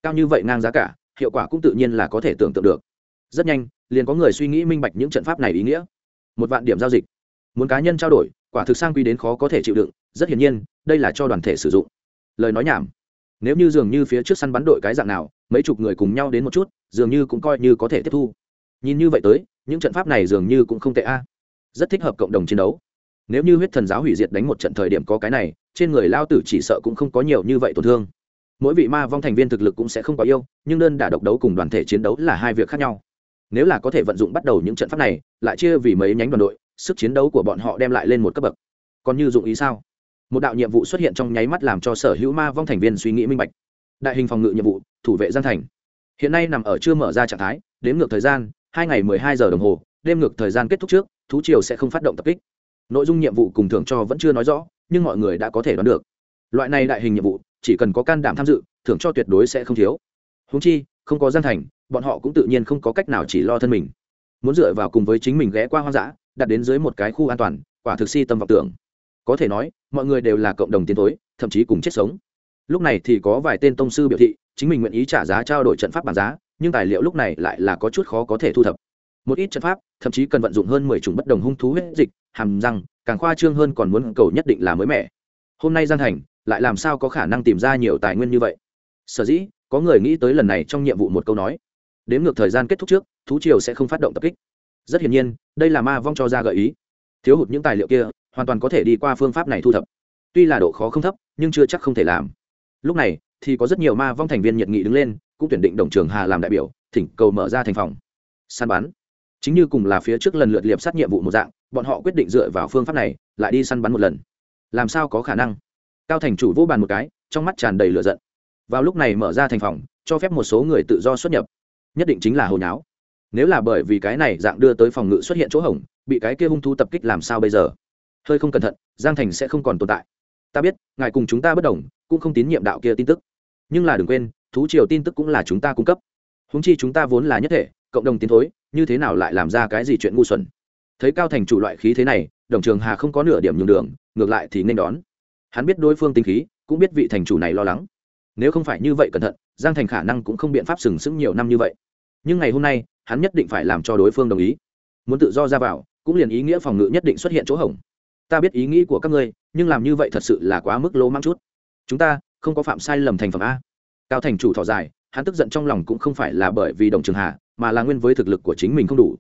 Cao như vậy ngang giá cả, hiệu quả cũng tự nhiên là có thể tưởng tượng được. Rất nhanh, liền có người suy nghĩ minh bạch những trận pháp này ý nghĩa. Một vạn điểm giao dịch. Muốn cá nhân trao đổi, quả thực sang quy đến khó có thể chịu đựng, rất hiển nhiên, đây là cho đoàn thể sử dụng. Lời nói nhảm. Nếu như dường như phía trước săn bắn đội cái dạng nào, mấy chục người cùng nhau đến một chút, dường như cũng coi như có thể tiếp thu. Nhìn như vậy tới, những trận pháp này dường như cũng không tệ a. Rất thích hợp cộng đồng chiến đấu nếu như huyết thần giáo hủy diệt đánh một trận thời điểm có cái này, trên người lao tử chỉ sợ cũng không có nhiều như vậy tổn thương. Mỗi vị ma vong thành viên thực lực cũng sẽ không có yêu, nhưng đơn đả độc đấu cùng đoàn thể chiến đấu là hai việc khác nhau. Nếu là có thể vận dụng bắt đầu những trận pháp này, lại chia vì mấy nhánh đoàn đội, sức chiến đấu của bọn họ đem lại lên một cấp bậc. Còn như dụng ý sao? Một đạo nhiệm vụ xuất hiện trong nháy mắt làm cho sở hữu ma vong thành viên suy nghĩ minh bạch. Đại hình phòng ngự nhiệm vụ, thủ vệ giang thành. Hiện nay nằm ở chưa mở ra trạng thái đếm ngược thời gian, hai ngày mười hai giờ đồng hồ, đêm ngược thời gian kết thúc trước, thú triều sẽ không phát động tập kích nội dung nhiệm vụ cùng thưởng cho vẫn chưa nói rõ, nhưng mọi người đã có thể đoán được. Loại này đại hình nhiệm vụ, chỉ cần có can đảm tham dự, thưởng cho tuyệt đối sẽ không thiếu. Húng chi, không có gian thành, bọn họ cũng tự nhiên không có cách nào chỉ lo thân mình. Muốn dựa vào cùng với chính mình ghé qua hoang dã, đặt đến dưới một cái khu an toàn, quả thực si tâm vọng tưởng. Có thể nói, mọi người đều là cộng đồng tiến tối thậm chí cùng chết sống. Lúc này thì có vài tên tông sư biểu thị, chính mình nguyện ý trả giá trao đổi trận pháp bản giá, nhưng tài liệu lúc này lại là có chút khó có thể thu thập một ít trận pháp, thậm chí cần vận dụng hơn mười chủng bất đồng hung thú huyết dịch, hàm răng, càng khoa trương hơn còn muốn cầu nhất định là mới mẻ. Hôm nay giang thành, lại làm sao có khả năng tìm ra nhiều tài nguyên như vậy? Sở dĩ, có người nghĩ tới lần này trong nhiệm vụ một câu nói. Đếm ngược thời gian kết thúc trước, thú triều sẽ không phát động tập kích. Rất hiển nhiên, đây là ma vong cho ra gợi ý. Thiếu hụt những tài liệu kia, hoàn toàn có thể đi qua phương pháp này thu thập. Tuy là độ khó không thấp, nhưng chưa chắc không thể làm. Lúc này, thì có rất nhiều ma vong thành viên nhiệt nghị đứng lên, cũng tuyển định đồng trường hà làm đại biểu, thỉnh cầu mở ra thành phòng. Săn bắn chính như cùng là phía trước lần lượt liệp sát nhiệm vụ một dạng, bọn họ quyết định dựa vào phương pháp này, lại đi săn bắn một lần. Làm sao có khả năng? Cao thành chủ vô bàn một cái, trong mắt tràn đầy lửa giận. Vào lúc này mở ra thành phòng, cho phép một số người tự do xuất nhập. Nhất định chính là hồi nháo. Nếu là bởi vì cái này dạng đưa tới phòng ngự xuất hiện chỗ hỏng bị cái kia hung thú tập kích làm sao bây giờ? Hơi không cẩn thận, giang thành sẽ không còn tồn tại. Ta biết, ngài cùng chúng ta bất đồng, cũng không tín nhiệm đạo kia tin tức. Nhưng là đừng quên, thú triều tin tức cũng là chúng ta cung cấp. Húng chi chúng ta vốn là nhất thể cộng đồng tiến thối, như thế nào lại làm ra cái gì chuyện ngu xuẩn? Thấy cao thành chủ loại khí thế này, đồng trường hà không có nửa điểm nhường đường, ngược lại thì nên đón. Hắn biết đối phương tính khí, cũng biết vị thành chủ này lo lắng. Nếu không phải như vậy cẩn thận, giang thành khả năng cũng không biện pháp sừng sững nhiều năm như vậy. Nhưng ngày hôm nay, hắn nhất định phải làm cho đối phương đồng ý. Muốn tự do ra vào, cũng liền ý nghĩa phòng ngự nhất định xuất hiện chỗ hỏng ta biết ý nghĩ của các ngươi, nhưng làm như vậy thật sự là quá mức lỗ mang chút. Chúng ta, không có phạm sai lầm thành phẩm a. Cao thành chủ thỏ dài, hắn tức giận trong lòng cũng không phải là bởi vì đồng trường hà mà là nguyên với thực lực của chính mình không đủ.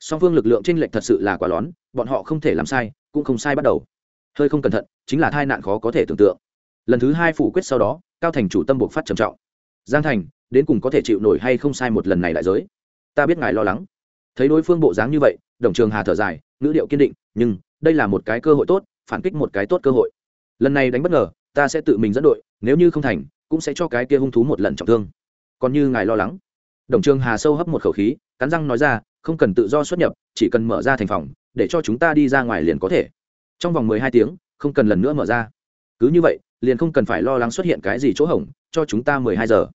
Song phương lực lượng tranh lệch thật sự là quá lón bọn họ không thể làm sai, cũng không sai bắt đầu. Hơi không cẩn thận, chính là tai nạn khó có thể tưởng tượng. Lần thứ hai phủ quyết sau đó, cao thành chủ tâm buộc phát trầm trọng. Giang thành, đến cùng có thể chịu nổi hay không sai một lần này đại giới? Ta biết ngài lo lắng. Thấy đối phương bộ dáng như vậy, đồng trường hà thở dài, ngữ điệu kiên định, nhưng đây là một cái cơ hội tốt, phản kích một cái tốt cơ hội. Lần này đánh bất ngờ, ta sẽ tự mình dẫn đội, nếu như không thành, cũng sẽ cho cái kia hung thú một lần trọng thương. Còn như ngài lo lắng đồng trường hà sâu hấp một khẩu khí, cắn răng nói ra, không cần tự do xuất nhập, chỉ cần mở ra thành phòng, để cho chúng ta đi ra ngoài liền có thể. Trong vòng mười hai tiếng, không cần lần nữa mở ra. Cứ như vậy, liền không cần phải lo lắng xuất hiện cái gì chỗ hỏng cho chúng ta mười hai giờ.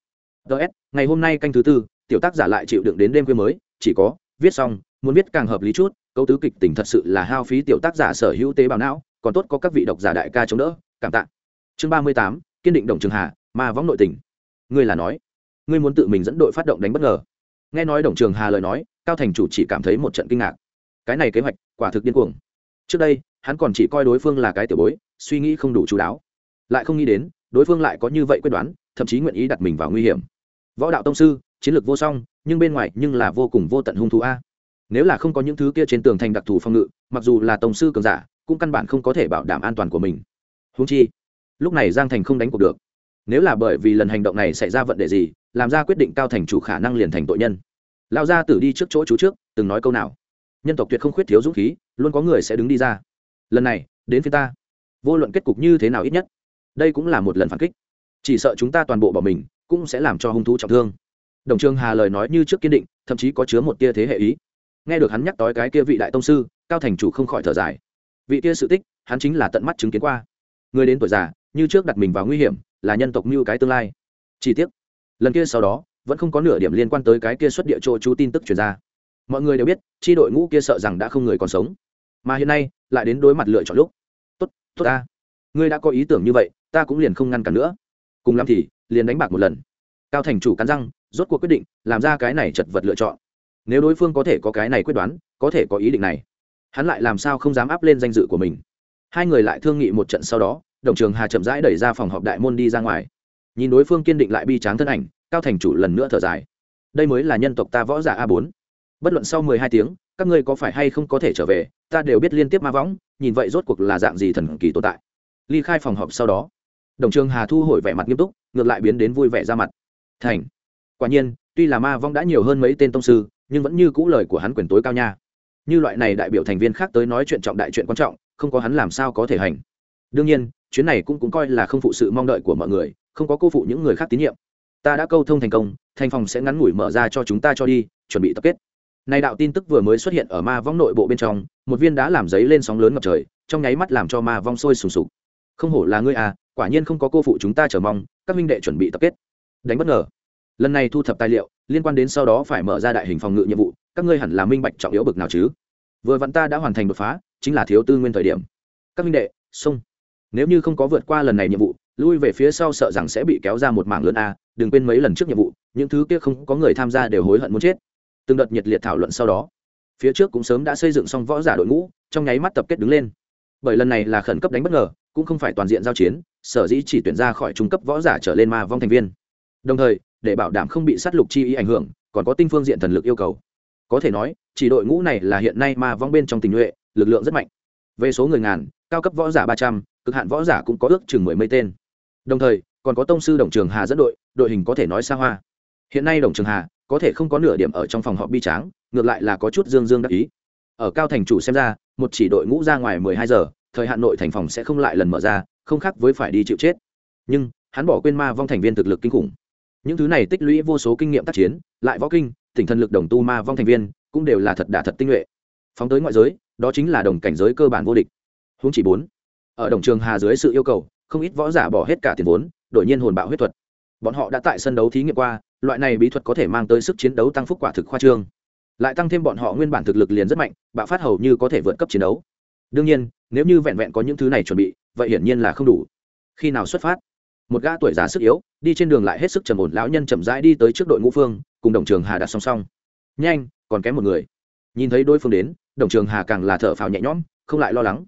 Ts ngày hôm nay canh thứ tư, tiểu tác giả lại chịu đựng đến đêm khuya mới, chỉ có viết xong, muốn viết càng hợp lý chút câu tứ kịch tình thật sự là hao phí tiểu tác giả sở hữu tế bào não, còn tốt có các vị độc giả đại ca chống đỡ, cảm tạ. Chương ba mươi tám, kiên định đồng trường hà mà võng nội tình. Ngươi là nói ngươi muốn tự mình dẫn đội phát động đánh bất ngờ. Nghe nói đồng trường hà lời nói, cao thành chủ chỉ cảm thấy một trận kinh ngạc. Cái này kế hoạch, quả thực điên cuồng. Trước đây, hắn còn chỉ coi đối phương là cái tiểu bối, suy nghĩ không đủ chú đáo. Lại không nghĩ đến, đối phương lại có như vậy quyết đoán, thậm chí nguyện ý đặt mình vào nguy hiểm. Võ đạo tông sư, chiến lược vô song, nhưng bên ngoài nhưng là vô cùng vô tận hung thú a. Nếu là không có những thứ kia trên tường thành đặc thù phòng ngự, mặc dù là tông sư cường giả, cũng căn bản không có thể bảo đảm an toàn của mình. Húng chi, lúc này giang thành không đánh cuộc được. Nếu là bởi vì lần hành động này xảy ra vận đề gì làm ra quyết định cao thành chủ khả năng liền thành tội nhân. Lao ra tử đi trước chỗ chú trước, từng nói câu nào. Nhân tộc tuyệt không khuyết thiếu dũng khí, luôn có người sẽ đứng đi ra. Lần này, đến phía ta. Vô luận kết cục như thế nào ít nhất, đây cũng là một lần phản kích. Chỉ sợ chúng ta toàn bộ bỏ mình, cũng sẽ làm cho hung thú trọng thương. Đồng trương hà lời nói như trước kiên định, thậm chí có chứa một tia thế hệ ý. Nghe được hắn nhắc tới cái kia vị đại tông sư, cao thành chủ không khỏi thở dài. Vị kia sự tích, hắn chính là tận mắt chứng kiến qua. Người đến tuổi già, như trước đặt mình vào nguy hiểm, là nhân tộc mưu cái tương lai. Chi tiết lần kia sau đó, vẫn không có nửa điểm liên quan tới cái kia xuất địa chỗ chú tin tức truyền ra. Mọi người đều biết, chi đội ngũ kia sợ rằng đã không người còn sống. Mà hiện nay, lại đến đối mặt lựa chọn lúc. Tốt tốt ta. Ngươi đã có ý tưởng như vậy, ta cũng liền không ngăn cản nữa. Cùng lắm thì, liền đánh bạc một lần. Cao thành chủ cắn răng, rốt cuộc quyết định, làm ra cái này chật vật lựa chọn. Nếu đối phương có thể có cái này quyết đoán, có thể có ý định này, hắn lại làm sao không dám áp lên danh dự của mình? Hai người lại thương nghị một trận sau đó, đồng trường hà chậm rãi đẩy ra phòng họp đại môn đi ra ngoài nhìn đối phương kiên định lại bi tráng thân ảnh, cao thành chủ lần nữa thở dài. Đây mới là nhân tộc ta võ giả a bốn. Bất luận sau mười hai tiếng, các ngươi có phải hay không có thể trở về, ta đều biết liên tiếp ma võng, nhìn vậy rốt cuộc là dạng gì thần kỳ tồn tại. Ly khai phòng họp sau đó, đồng trường hà thu hồi vẻ mặt nghiêm túc, ngược lại biến đến vui vẻ ra mặt. Thành, quả nhiên, tuy là ma vong đã nhiều hơn mấy tên tông sư, nhưng vẫn như cũ lời của hắn quyền tối cao nha. Như loại này đại biểu thành viên khác tới nói chuyện trọng đại chuyện quan trọng, không có hắn làm sao có thể hành. Đương nhiên, chuyến này cũng cũng coi là không phụ sự mong đợi của mọi người không có cô phụ những người khác tín nhiệm. Ta đã câu thông thành công, thành phòng sẽ ngắn ngủi mở ra cho chúng ta cho đi, chuẩn bị tập kết. Nay đạo tin tức vừa mới xuất hiện ở ma vong nội bộ bên trong, một viên đã làm giấy lên sóng lớn ngập trời, trong nháy mắt làm cho ma vong sôi sùng sục. Không hổ là ngươi à quả nhiên không có cô phụ chúng ta chờ mong, các minh đệ chuẩn bị tập kết. Đánh bất ngờ. Lần này thu thập tài liệu, liên quan đến sau đó phải mở ra đại hình phòng ngự nhiệm vụ, các ngươi hẳn là minh bạch trọng yếu bực nào chứ? Vừa vặn ta đã hoàn thành đột phá, chính là thiếu tư nguyên thời điểm. Các minh đệ, xông. Nếu như không có vượt qua lần này nhiệm vụ lui về phía sau sợ rằng sẽ bị kéo ra một mảng lớn a, đừng quên mấy lần trước nhiệm vụ, những thứ kia không có người tham gia đều hối hận muốn chết. Từng đợt nhiệt liệt thảo luận sau đó, phía trước cũng sớm đã xây dựng xong võ giả đội ngũ, trong nháy mắt tập kết đứng lên. Bởi lần này là khẩn cấp đánh bất ngờ, cũng không phải toàn diện giao chiến, sở dĩ chỉ tuyển ra khỏi trung cấp võ giả trở lên ma vong thành viên. Đồng thời, để bảo đảm không bị sát lục chi ý ảnh hưởng, còn có tinh phương diện thần lực yêu cầu. Có thể nói, chỉ đội ngũ này là hiện nay ma vong bên trong tình nhuệ, lực lượng rất mạnh. Về số người ngàn, cao cấp võ giả ba trăm, cực hạn võ giả cũng có ước chừng mười mấy tên đồng thời, còn có tông sư đồng trường hà dẫn đội đội hình có thể nói xa hoa. Hiện nay đồng trường hà có thể không có nửa điểm ở trong phòng họp bi tráng, ngược lại là có chút dương dương đắc ý. Ở cao thành chủ xem ra, một chỉ đội ngũ ra ngoài mười hai giờ, thời hạn nội thành phòng sẽ không lại lần mở ra, không khác với phải đi chịu chết. Nhưng, hắn bỏ quên ma vong thành viên thực lực kinh khủng. Những thứ này tích lũy vô số kinh nghiệm tác chiến, lại võ kinh, tỉnh thần lực đồng tu ma vong thành viên, cũng đều là thật đả thật tinh nhuệ. Phóng tới ngoại giới, đó chính là đồng cảnh giới cơ bản vô địch. Huống chỉ bốn. Ở đồng trường hà dưới sự yêu cầu không ít võ giả bỏ hết cả tiền vốn, đổi nhiên hồn bạo huyết thuật. Bọn họ đã tại sân đấu thí nghiệm qua, loại này bí thuật có thể mang tới sức chiến đấu tăng phúc quả thực khoa trương. Lại tăng thêm bọn họ nguyên bản thực lực liền rất mạnh, bạo phát hầu như có thể vượt cấp chiến đấu. Đương nhiên, nếu như vẹn vẹn có những thứ này chuẩn bị, vậy hiển nhiên là không đủ. Khi nào xuất phát? Một gã tuổi già sức yếu, đi trên đường lại hết sức trầm ổn, lão nhân chậm rãi đi tới trước đội ngũ phương, cùng đồng trường hà đặt song song. Nhanh, còn kém một người. Nhìn thấy đối phương đến, đồng trường hà càng là thở phào nhẹ nhõm, không lại lo lắng.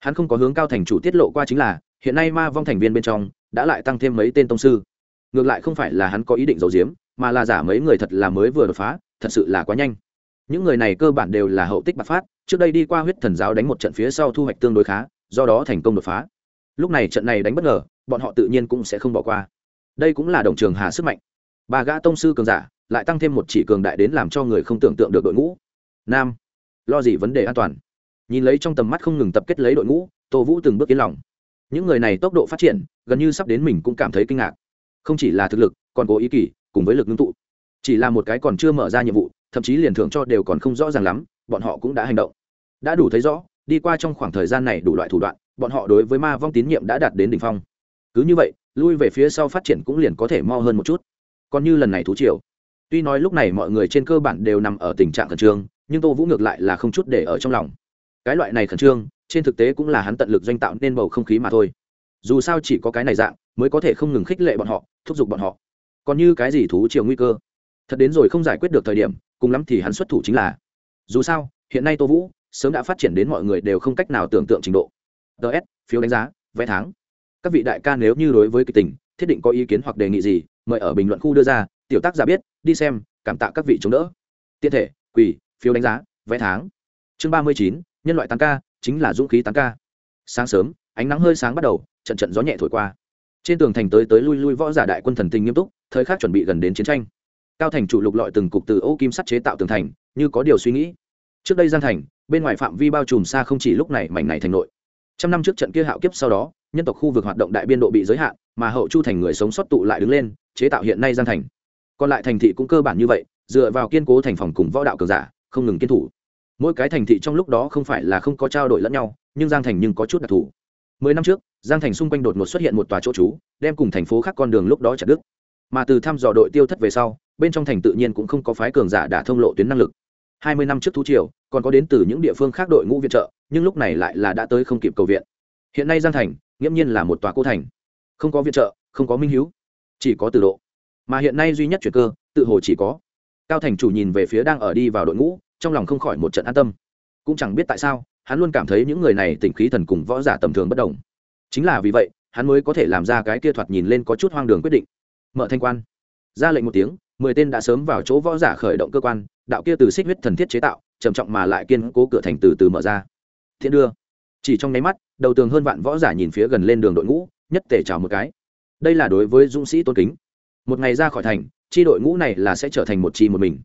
Hắn không có hướng cao thành chủ tiết lộ qua chính là hiện nay ma vong thành viên bên trong đã lại tăng thêm mấy tên tông sư. Ngược lại không phải là hắn có ý định giấu giếm, mà là giả mấy người thật là mới vừa đột phá, thật sự là quá nhanh. Những người này cơ bản đều là hậu tích bạc phát, trước đây đi qua huyết thần giáo đánh một trận phía sau thu hoạch tương đối khá, do đó thành công đột phá. Lúc này trận này đánh bất ngờ, bọn họ tự nhiên cũng sẽ không bỏ qua. Đây cũng là đồng trường hà sức mạnh. Ba gã tông sư cường giả lại tăng thêm một chỉ cường đại đến làm cho người không tưởng tượng được đội ngũ. Nam, lo gì vấn đề an toàn? Nhìn lấy trong tầm mắt không ngừng tập kết lấy đội ngũ, tô vũ từng bước yên lòng những người này tốc độ phát triển, gần như sắp đến mình cũng cảm thấy kinh ngạc. Không chỉ là thực lực, còn cố ý kỳ, cùng với lực ngưng tụ. Chỉ là một cái còn chưa mở ra nhiệm vụ, thậm chí liền thưởng cho đều còn không rõ ràng lắm, bọn họ cũng đã hành động. Đã đủ thấy rõ, đi qua trong khoảng thời gian này đủ loại thủ đoạn, bọn họ đối với ma vong tín nhiệm đã đạt đến đỉnh phong. Cứ như vậy, lui về phía sau phát triển cũng liền có thể mo hơn một chút. Còn như lần này thú triều. Tuy nói lúc này mọi người trên cơ bản đều nằm ở tình trạng khẩn trương, nhưng tô vũ ngược lại là không chút để ở trong lòng. Cái loại này khẩn trương trên thực tế cũng là hắn tận lực doanh tạo nên bầu không khí mà thôi. Dù sao chỉ có cái này dạng, mới có thể không ngừng khích lệ bọn họ, thúc giục bọn họ. Còn như cái gì thú chiều nguy cơ? Thật đến rồi không giải quyết được thời điểm, cùng lắm thì hắn xuất thủ chính là. Dù sao, hiện nay tô vũ sớm đã phát triển đến mọi người đều không cách nào tưởng tượng trình độ. Ts phiếu đánh giá vé tháng. Các vị đại ca nếu như đối với kịch tình, thiết định có ý kiến hoặc đề nghị gì, mời ở bình luận khu đưa ra, tiểu tác giả biết, đi xem, cảm tạ các vị chống đỡ. Tiện thể, quỳ, phiếu đánh giá vé tháng. Chương ba mươi chín, nhân loại tăng ca chính là dũng khí tán ca. Sáng sớm, ánh nắng hơi sáng bắt đầu, trận trận gió nhẹ thổi qua. Trên tường thành tới tới lui lui võ giả đại quân thần tình nghiêm túc, thời khắc chuẩn bị gần đến chiến tranh. Cao thành chủ lục lọi từng cục từ ô kim sắt chế tạo tường thành, như có điều suy nghĩ. Trước đây giang thành, bên ngoài phạm vi bao trùm xa không chỉ lúc này mảnh này thành nội. Trăm năm trước trận kia hạo kiếp sau đó, nhân tộc khu vực hoạt động đại biên độ bị giới hạn, mà hậu chu thành người sống sót tụ lại đứng lên, chế tạo hiện nay giang thành. Còn lại thành thị cũng cơ bản như vậy, dựa vào kiên cố thành phòng cùng võ đạo cường giả, không ngừng kiên thủ mỗi cái thành thị trong lúc đó không phải là không có trao đổi lẫn nhau, nhưng giang thành nhưng có chút đặc thù. Mười năm trước, giang thành xung quanh đột ngột xuất hiện một tòa chỗ trú, đem cùng thành phố khác con đường lúc đó chặt đứt. Mà từ thăm dò đội tiêu thất về sau, bên trong thành tự nhiên cũng không có phái cường giả đã thông lộ tuyến năng lực. Hai mươi năm trước thú triều, còn có đến từ những địa phương khác đội ngũ viện trợ, nhưng lúc này lại là đã tới không kịp cầu viện. Hiện nay giang thành, nghiễm nhiên là một tòa cô thành. Không có viện trợ, không có minh h chỉ có từ độ. Mà hiện nay duy nhất chuyển cơ, tự hồ chỉ có. Cao thành chủ nhìn về phía đang ở đi vào đội ngũ trong lòng không khỏi một trận an tâm. Cũng chẳng biết tại sao, hắn luôn cảm thấy những người này tỉnh khí thần cùng võ giả tầm thường bất đồng. Chính là vì vậy, hắn mới có thể làm ra cái kia thoạt nhìn lên có chút hoang đường quyết định. Mở thanh quan. Ra lệnh một tiếng, mười tên đã sớm vào chỗ võ giả khởi động cơ quan, đạo kia từ xích huyết thần thiết chế tạo, trầm trọng mà lại kiên cố cửa thành từ từ mở ra. Thiện đưa. Chỉ trong nháy mắt, đầu tường hơn vạn võ giả nhìn phía gần lên đường đội ngũ, nhất tể chào một cái. Đây là đối với dũng sĩ tôn kính. Một ngày ra khỏi thành, chi đội ngũ này là sẽ trở thành một chi một mình.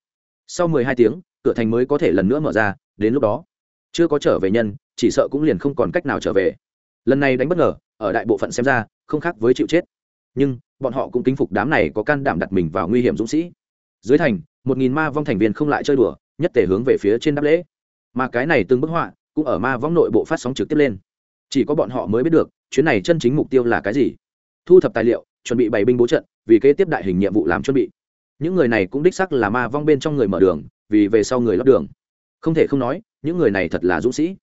Sau mười hai tiếng cửa thành mới có thể lần nữa mở ra, đến lúc đó, chưa có trở về nhân, chỉ sợ cũng liền không còn cách nào trở về. Lần này đánh bất ngờ, ở đại bộ phận xem ra, không khác với chịu chết. Nhưng, bọn họ cũng kính phục đám này có can đảm đặt mình vào nguy hiểm dũng sĩ. Dưới thành, một nghìn ma vong thành viên không lại chơi đùa, nhất thể hướng về phía trên đáp lễ. Mà cái này từng bức họa, cũng ở ma vong nội bộ phát sóng trực tiếp lên. Chỉ có bọn họ mới biết được, chuyến này chân chính mục tiêu là cái gì. Thu thập tài liệu, chuẩn bị bày binh bố trận, vì kế tiếp đại hình nhiệm vụ làm chuẩn bị. Những người này cũng đích sắc là ma vong bên trong người mở đường vì về sau người lót đường. Không thể không nói, những người này thật là dũng sĩ.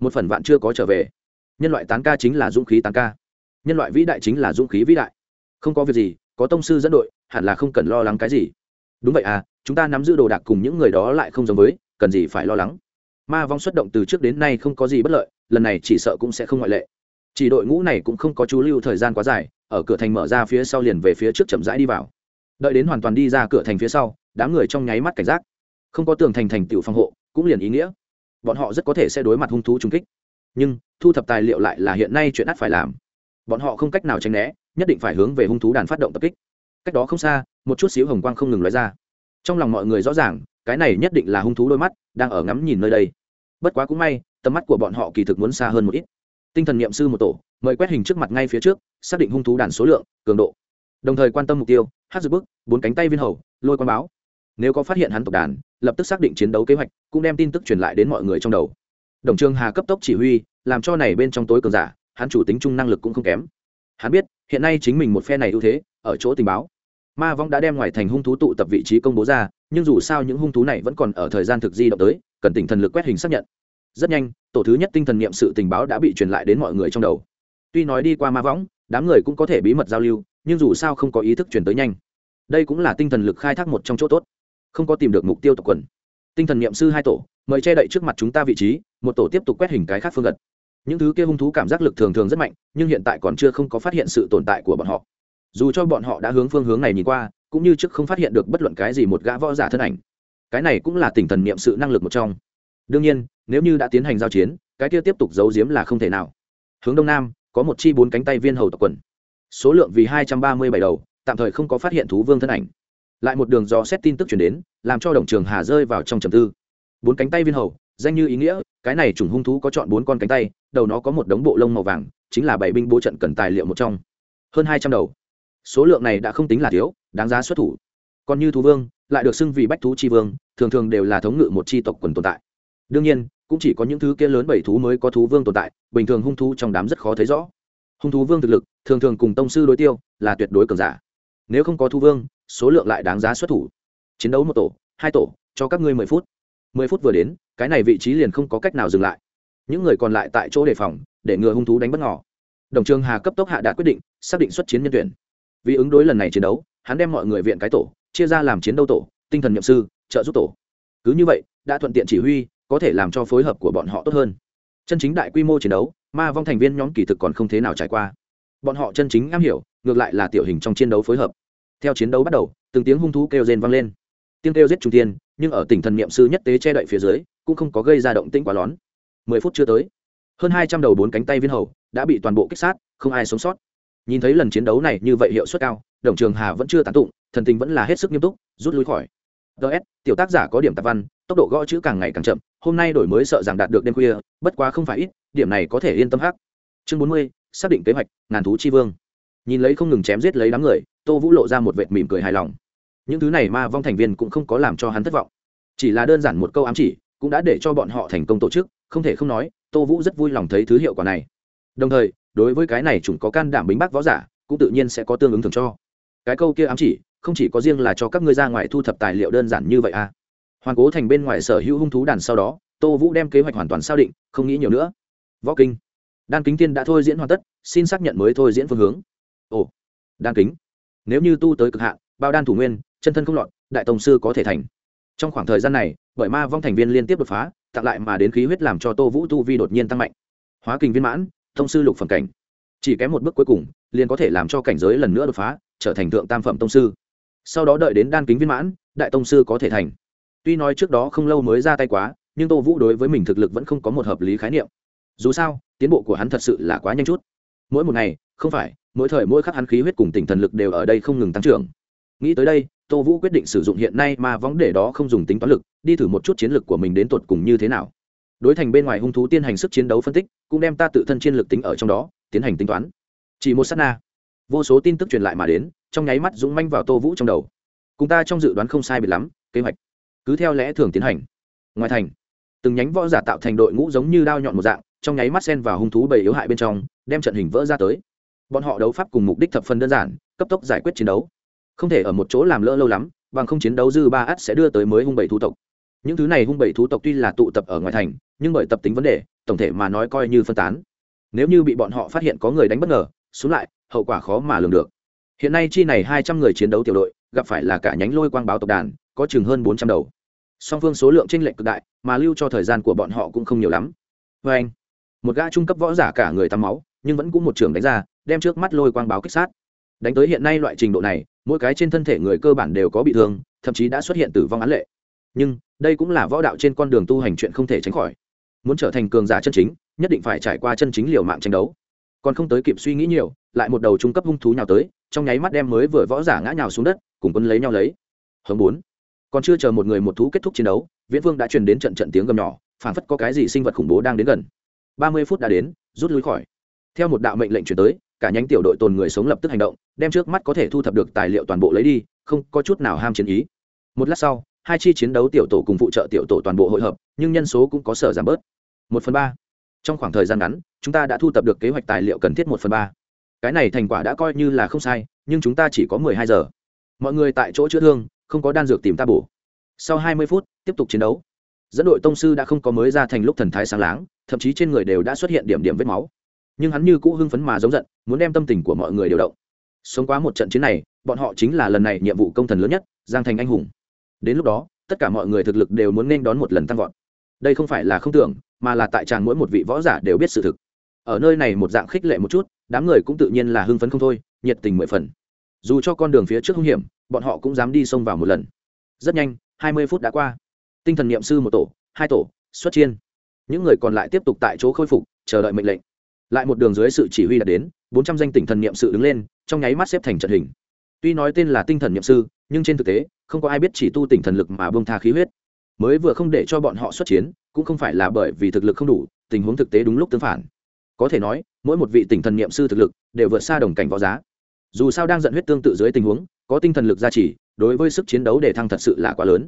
Một phần vạn chưa có trở về. Nhân loại tán ca chính là dũng khí tán ca. Nhân loại vĩ đại chính là dũng khí vĩ đại. Không có việc gì, có tông sư dẫn đội, hẳn là không cần lo lắng cái gì. Đúng vậy à chúng ta nắm giữ đồ đạc cùng những người đó lại không giống với, cần gì phải lo lắng. Ma vong xuất động từ trước đến nay không có gì bất lợi, lần này chỉ sợ cũng sẽ không ngoại lệ. Chỉ đội ngũ này cũng không có chú lưu thời gian quá dài, ở cửa thành mở ra phía sau liền về phía trước chậm rãi đi vào. Đợi đến hoàn toàn đi ra cửa thành phía sau, đám người trong nháy mắt cảnh giác không có tường thành thành tựu phòng hộ, cũng liền ý nghĩa. Bọn họ rất có thể sẽ đối mặt hung thú trung kích. Nhưng, thu thập tài liệu lại là hiện nay chuyện ắt phải làm. Bọn họ không cách nào tránh né, nhất định phải hướng về hung thú đàn phát động tập kích. Cách đó không xa, một chút xíu hồng quang không ngừng lóe ra. Trong lòng mọi người rõ ràng, cái này nhất định là hung thú đôi mắt, đang ở ngắm nhìn nơi đây. Bất quá cũng may, tầm mắt của bọn họ kỳ thực muốn xa hơn một ít. Tinh thần n i ệ m sư một tổ, mời quét hình trước mặt ngay phía trước, xác định hung thú đàn số lượng, cường độ. Đồng thời quan tâm mục tiêu, hát dự bức, bốn cánh tay viên hầu, lôi quan báo nếu có phát hiện hắn tộc đàn, lập tức xác định chiến đấu kế hoạch, cũng đem tin tức truyền lại đến mọi người trong đầu. Đồng trường hà cấp tốc chỉ huy, làm cho này bên trong tối cường giả, hắn chủ tính chung năng lực cũng không kém. Hắn biết, hiện nay chính mình một phe này ưu thế, ở chỗ tình báo. Ma vong đã đem ngoài thành hung thú tụ tập vị trí công bố ra, nhưng dù sao những hung thú này vẫn còn ở thời gian thực di động tới, cần tỉnh thần lực quét hình xác nhận. Rất nhanh, tổ thứ nhất tinh thần niệm sự tình báo đã bị truyền lại đến mọi người trong đầu. Tuy nói đi qua ma võng đám người cũng có thể bí mật giao lưu, nhưng dù sao không có ý thức truyền tới nhanh. Đây cũng là tinh thần lực khai thác một trong chỗ tốt không có tìm được mục tiêu tộc quần. Tinh thần niệm sư hai tổ, mời che đậy trước mặt chúng ta vị trí, một tổ tiếp tục quét hình cái khác phương gật. Những thứ kia hung thú cảm giác lực thường thường rất mạnh, nhưng hiện tại còn chưa không có phát hiện sự tồn tại của bọn họ. Dù cho bọn họ đã hướng phương hướng này nhìn qua, cũng như trước không phát hiện được bất luận cái gì một gã võ giả thân ảnh. Cái này cũng là tinh thần niệm sự năng lực một trong. Đương nhiên, nếu như đã tiến hành giao chiến, cái kia tiếp tục giấu giếm là không thể nào. Hướng đông nam, có một chi bốn cánh tay viên hầu tộc quần. Số lượng vì hai trăm ba mươi bảy đầu, tạm thời không có phát hiện thú vương thân ảnh lại một đường dò xét tin tức chuyển đến, làm cho đồng trường hà rơi vào trong trầm tư. Bốn cánh tay viên hầu, danh như ý nghĩa, cái này chủng hung thú có chọn bốn con cánh tay, đầu nó có một đống bộ lông màu vàng, chính là bảy binh bố trận cần tài liệu một trong. Hơn hai trăm đầu. Số lượng này đã không tính là thiếu, đáng giá xuất thủ. Còn như thú vương, lại được xưng vì bách thú chi vương, thường thường đều là thống ngự một chi tộc quần tồn tại. Đương nhiên, cũng chỉ có những thứ kia lớn bảy thú mới có thú vương tồn tại, bình thường hung thú trong đám rất khó thấy rõ. Hung thú vương thực lực, thường thường cùng tông sư đối tiêu, là tuyệt đối cường giả nếu không có thu vương, số lượng lại đáng giá xuất thủ. Chiến đấu một tổ, hai tổ, cho các ngươi mười phút. Mười phút vừa đến, cái này vị trí liền không có cách nào dừng lại. Những người còn lại tại chỗ đề phòng, để ngừa hung thú đánh bất ngỏ đồng trường hà cấp tốc hạ đạt quyết định, xác định xuất chiến nhân tuyển. Vì ứng đối lần này chiến đấu, hắn đem mọi người viện cái tổ, chia ra làm chiến đấu tổ, tinh thần nhậm sư, trợ giúp tổ. Cứ như vậy, đã thuận tiện chỉ huy, có thể làm cho phối hợp của bọn họ tốt hơn. Chân chính đại quy mô chiến đấu, ma vong thành viên nhóm kỳ thực còn không thế nào trải qua. Bọn họ chân chính am hiểu ngược lại là tiểu hình trong chiến đấu phối hợp. Theo chiến đấu bắt đầu, từng tiếng hung thú kêu rên vang lên. Tiếng kêu giết trung tiên nhưng ở tỉnh thần niệm sư nhất tế che đậy phía dưới, cũng không có gây ra động tĩnh quá lón mười phút chưa tới, hơn hai trăm đầu bốn cánh tay viên hầu đã bị toàn bộ kích sát, không ai sống sót. Nhìn thấy lần chiến đấu này như vậy hiệu suất cao, đồng trường hà vẫn chưa tán tụng, thần tình vẫn là hết sức nghiêm túc, rút lui khỏi. Ts tiểu tác giả có điểm tạp văn, tốc độ gõ chữ càng ngày càng chậm, hôm nay đổi mới sợ rằng đạt được đêm khuya, bất quá không phải ít, điểm này có thể yên tâm hắc. Chương bốn mươi, xác định kế hoạch, ngàn thú chi vương nhìn lấy không ngừng chém giết lấy đám người, tô vũ lộ ra một vệt mỉm cười hài lòng. Những thứ này ma vong thành viên cũng không có làm cho hắn thất vọng. Chỉ là đơn giản một câu ám chỉ, cũng đã để cho bọn họ thành công tổ chức, không thể không nói, tô vũ rất vui lòng thấy thứ hiệu quả này. Đồng thời, đối với cái này chúng có can đảm bính bác võ giả, cũng tự nhiên sẽ có tương ứng thường cho. Cái câu kia ám chỉ, không chỉ có riêng là cho các ngươi ra ngoài thu thập tài liệu đơn giản như vậy à. Hoàn cố thành bên ngoài sở hữu hung thú đàn sau đó, tô vũ đem kế hoạch hoàn toàn xác định, không nghĩ nhiều nữa. Võ kinh. Đan kính tiên đã thôi diễn hoàn tất, xin xác nhận mới thôi diễn phương hướng ồ, đan kính. Nếu như tu tới cực hạn, bao đan thủ nguyên, chân thân không lọt, đại tổng sư có thể thành. Trong khoảng thời gian này, bởi ma vong thành viên liên tiếp đột phá, tặng lại mà đến khí huyết làm cho tô vũ tu vi đột nhiên tăng mạnh. Hóa kinh viên mãn thông sư lục phẩm cảnh. Chỉ kém một bước cuối cùng, liền có thể làm cho cảnh giới lần nữa đột phá, trở thành thượng tam phẩm tông sư. Sau đó đợi đến đan kính viên mãn, đại tông sư có thể thành. Tuy nói trước đó không lâu mới ra tay quá, nhưng tô vũ đối với mình thực lực vẫn không có một hợp lý khái niệm. Dù sao, tiến bộ của hắn thật sự là quá nhanh chút. Mỗi một ngày không phải, mỗi thời mỗi khắc hắn khí huyết cùng tỉnh thần lực đều ở đây không ngừng tăng trưởng. Nghĩ tới đây, tô vũ quyết định sử dụng hiện nay mà vóng để đó không dùng tính toán lực, đi thử một chút chiến lực của mình đến tột cùng như thế nào. Đối thành bên ngoài hung thú tiến hành sức chiến đấu phân tích, cũng đem ta tự thân chiến lực tính ở trong đó, tiến hành tính toán. Chỉ một s á t na, vô số tin tức truyền lại mà đến, trong nháy mắt dũng manh vào tô vũ trong đầu. Cùng ta trong dự đoán không sai biệt lắm, kế hoạch cứ theo lẽ thường tiến hành. Ngoài thành, từng nhánh võ giả tạo thành đội ngũ giống như đao nhọn một dạng, trong nháy mắt sen vào hung thú bầy yếu hại bên trong, đem trận hình vỡ ra tới bọn họ đấu pháp cùng mục đích thập phần đơn giản, cấp tốc giải quyết chiến đấu. Không thể ở một chỗ làm lỡ lâu lắm, bằng không chiến đấu dư ba ắt sẽ đưa tới mới hung bảy thú tộc. Những thứ này hung bảy thú tộc tuy là tụ tập ở ngoài thành, nhưng bởi tập tính vấn đề, tổng thể mà nói coi như phân tán. Nếu như bị bọn họ phát hiện có người đánh bất ngờ, xuống lại, hậu quả khó mà lường được. Hiện nay chi này hai trăm người chiến đấu tiểu đội, gặp phải là cả nhánh lôi quang báo tộc đàn, có chừng hơn bốn trăm đầu. Song phương số lượng tranh lệch cực đại, mà lưu cho thời gian của bọn họ cũng không nhiều lắm. Vê anh. Một gã trung cấp võ giả cả người tắm máu, nhưng vẫn cũng một trường đánh ra đem trước mắt lôi quang báo kích sát. Đánh tới hiện nay loại trình độ này, mỗi cái trên thân thể người cơ bản đều có bị thương, thậm chí đã xuất hiện tử vong án lệ. Nhưng, đây cũng là võ đạo trên con đường tu hành chuyện không thể tránh khỏi. Muốn trở thành cường giả chân chính, nhất định phải trải qua chân chính liều mạng tranh đấu. Còn không tới kịp suy nghĩ nhiều, lại một đầu trung cấp hung thú nhào tới, trong nháy mắt đem mới vừa võ giả ngã nhào xuống đất, cùng quân lấy nhau lấy. Hướng bốn. Còn chưa chờ một người một thú kết thúc chiến đấu, viễn vương đã truyền đến trận trận tiếng gầm nhỏ, phảng phất có cái gì sinh vật khủng bố đang đến gần. Ba mươi phút đã đến, rút lui khỏi. Theo một đạo mệnh lệnh chuyển tới cả nhánh tiểu đội tồn người sống lập tức hành động, đem trước mắt có thể thu thập được tài liệu toàn bộ lấy đi, không có chút nào ham chiến ý. Một lát sau, hai chi chiến đấu tiểu tổ cùng phụ trợ tiểu tổ toàn bộ hội hợp, nhưng nhân số cũng có sở giảm bớt. Một phần ba. Trong khoảng thời gian ngắn, chúng ta đã thu thập được kế hoạch tài liệu cần thiết một phần ba. Cái này thành quả đã coi như là không sai, nhưng chúng ta chỉ có mười hai giờ. Mọi người tại chỗ chữa thương, không có đan dược tìm ta bổ. Sau hai mươi phút, tiếp tục chiến đấu. Dẫn đội tông sư đã không có mới ra thành lúc thần thái sáng láng, thậm chí trên người đều đã xuất hiện điểm điểm vết máu nhưng hắn như cũ hưng phấn mà giống giận, muốn đem tâm tình của mọi người điều động. Sống quá một trận chiến này, bọn họ chính là lần này nhiệm vụ công thần lớn nhất, giang thành anh hùng. Đến lúc đó, tất cả mọi người thực lực đều muốn nên đón một lần tăng vọt. Đây không phải là không tưởng, mà là tại tràng mỗi một vị võ giả đều biết sự thực. Ở nơi này một dạng khích lệ một chút, đám người cũng tự nhiên là hưng phấn không thôi, nhiệt tình mười phần. Dù cho con đường phía trước hung hiểm, bọn họ cũng dám đi xông vào một lần. Rất nhanh, hai mươi phút đã qua. Tinh thần n i ệ m sư một tổ, hai tổ, xuất chiên. Những người còn lại tiếp tục tại chỗ khôi phục, chờ đợi mệnh lệnh lại một đường dưới sự chỉ huy đã đến, bốn trăm danh tinh thần n i ệ m sự đứng lên, trong nháy mắt xếp thành trận hình. Tuy nói tên là tinh thần n i ệ m sư, nhưng trên thực tế, không có ai biết chỉ tu tỉnh thần lực mà bông tha khí huyết. Mới vừa không để cho bọn họ xuất chiến, cũng không phải là bởi vì thực lực không đủ, tình huống thực tế đúng lúc tương phản. Có thể nói, mỗi một vị tỉnh thần n i ệ m sư thực lực đều vượt xa đồng cảnh võ giá. Dù sao đang giận huyết tương tự dưới tình huống, có tinh thần lực gia trì, đối với sức chiến đấu để thăng thật sự là quá lớn.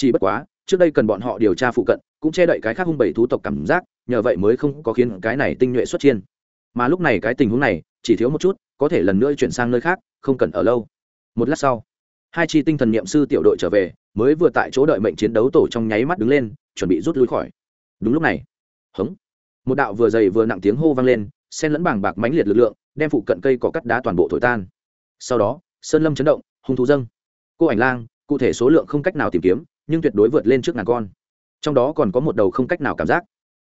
Chỉ bất quá, trước đây cần bọn họ điều tra phụ cận, cũng che đậy cái khác hung bảy thú tộc cảm giác nhờ vậy mới không có khiến cái này tinh nhuệ xuất chiên. Mà lúc này cái tình huống này, chỉ thiếu một chút, có thể lần nữa chuyển sang nơi khác, không cần ở lâu. Một lát sau, hai chi tinh thần niệm sư tiểu đội trở về, mới vừa tại chỗ đợi mệnh chiến đấu tổ trong nháy mắt đứng lên, chuẩn bị rút lui khỏi. Đúng lúc này, hống, một đạo vừa dày vừa nặng tiếng hô vang lên, xen lẫn bảng bạc mãnh liệt lực lượng, đem phụ cận cây có cắt đá toàn bộ thổi tan. Sau đó, sơn lâm chấn động, hung thú dâng. Cô ảnh lang, cụ thể số lượng không cách nào tìm kiếm, nhưng tuyệt đối vượt lên trước ngàn con. Trong đó còn có một đầu không cách nào cảm giác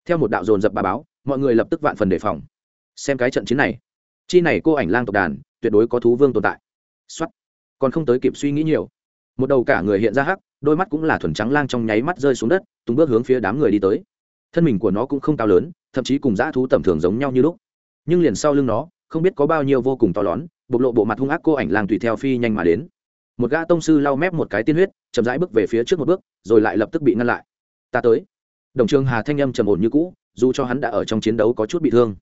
theo một đạo dồn dập bà báo, mọi người lập tức vạn phần đề phòng. Xem cái trận chiến này. Chi này cô ảnh lang tộc đàn, tuyệt đối có thú vương tồn tại. Xuất còn không tới kịp suy nghĩ nhiều. Một đầu cả người hiện ra hắc, đôi mắt cũng là thuần trắng lang trong nháy mắt rơi xuống đất, tung bước hướng phía đám người đi tới. Thân mình của nó cũng không cao lớn, thậm chí cùng dã thú tầm thường giống nhau như lúc. Nhưng liền sau lưng nó, không biết có bao nhiêu vô cùng to lớn, bộc lộ bộ mặt hung ác cô ảnh lang tùy theo phi nhanh mà đến. Một gã tông sư lau mép một cái tiên huyết, chậm rãi bước về phía trước một bước, rồi lại lập tức bị ngăn lại. Ta tới đồng trường hà thanh âm trầm ổn như cũ, dù cho hắn đã ở trong chiến đấu có chút bị thương,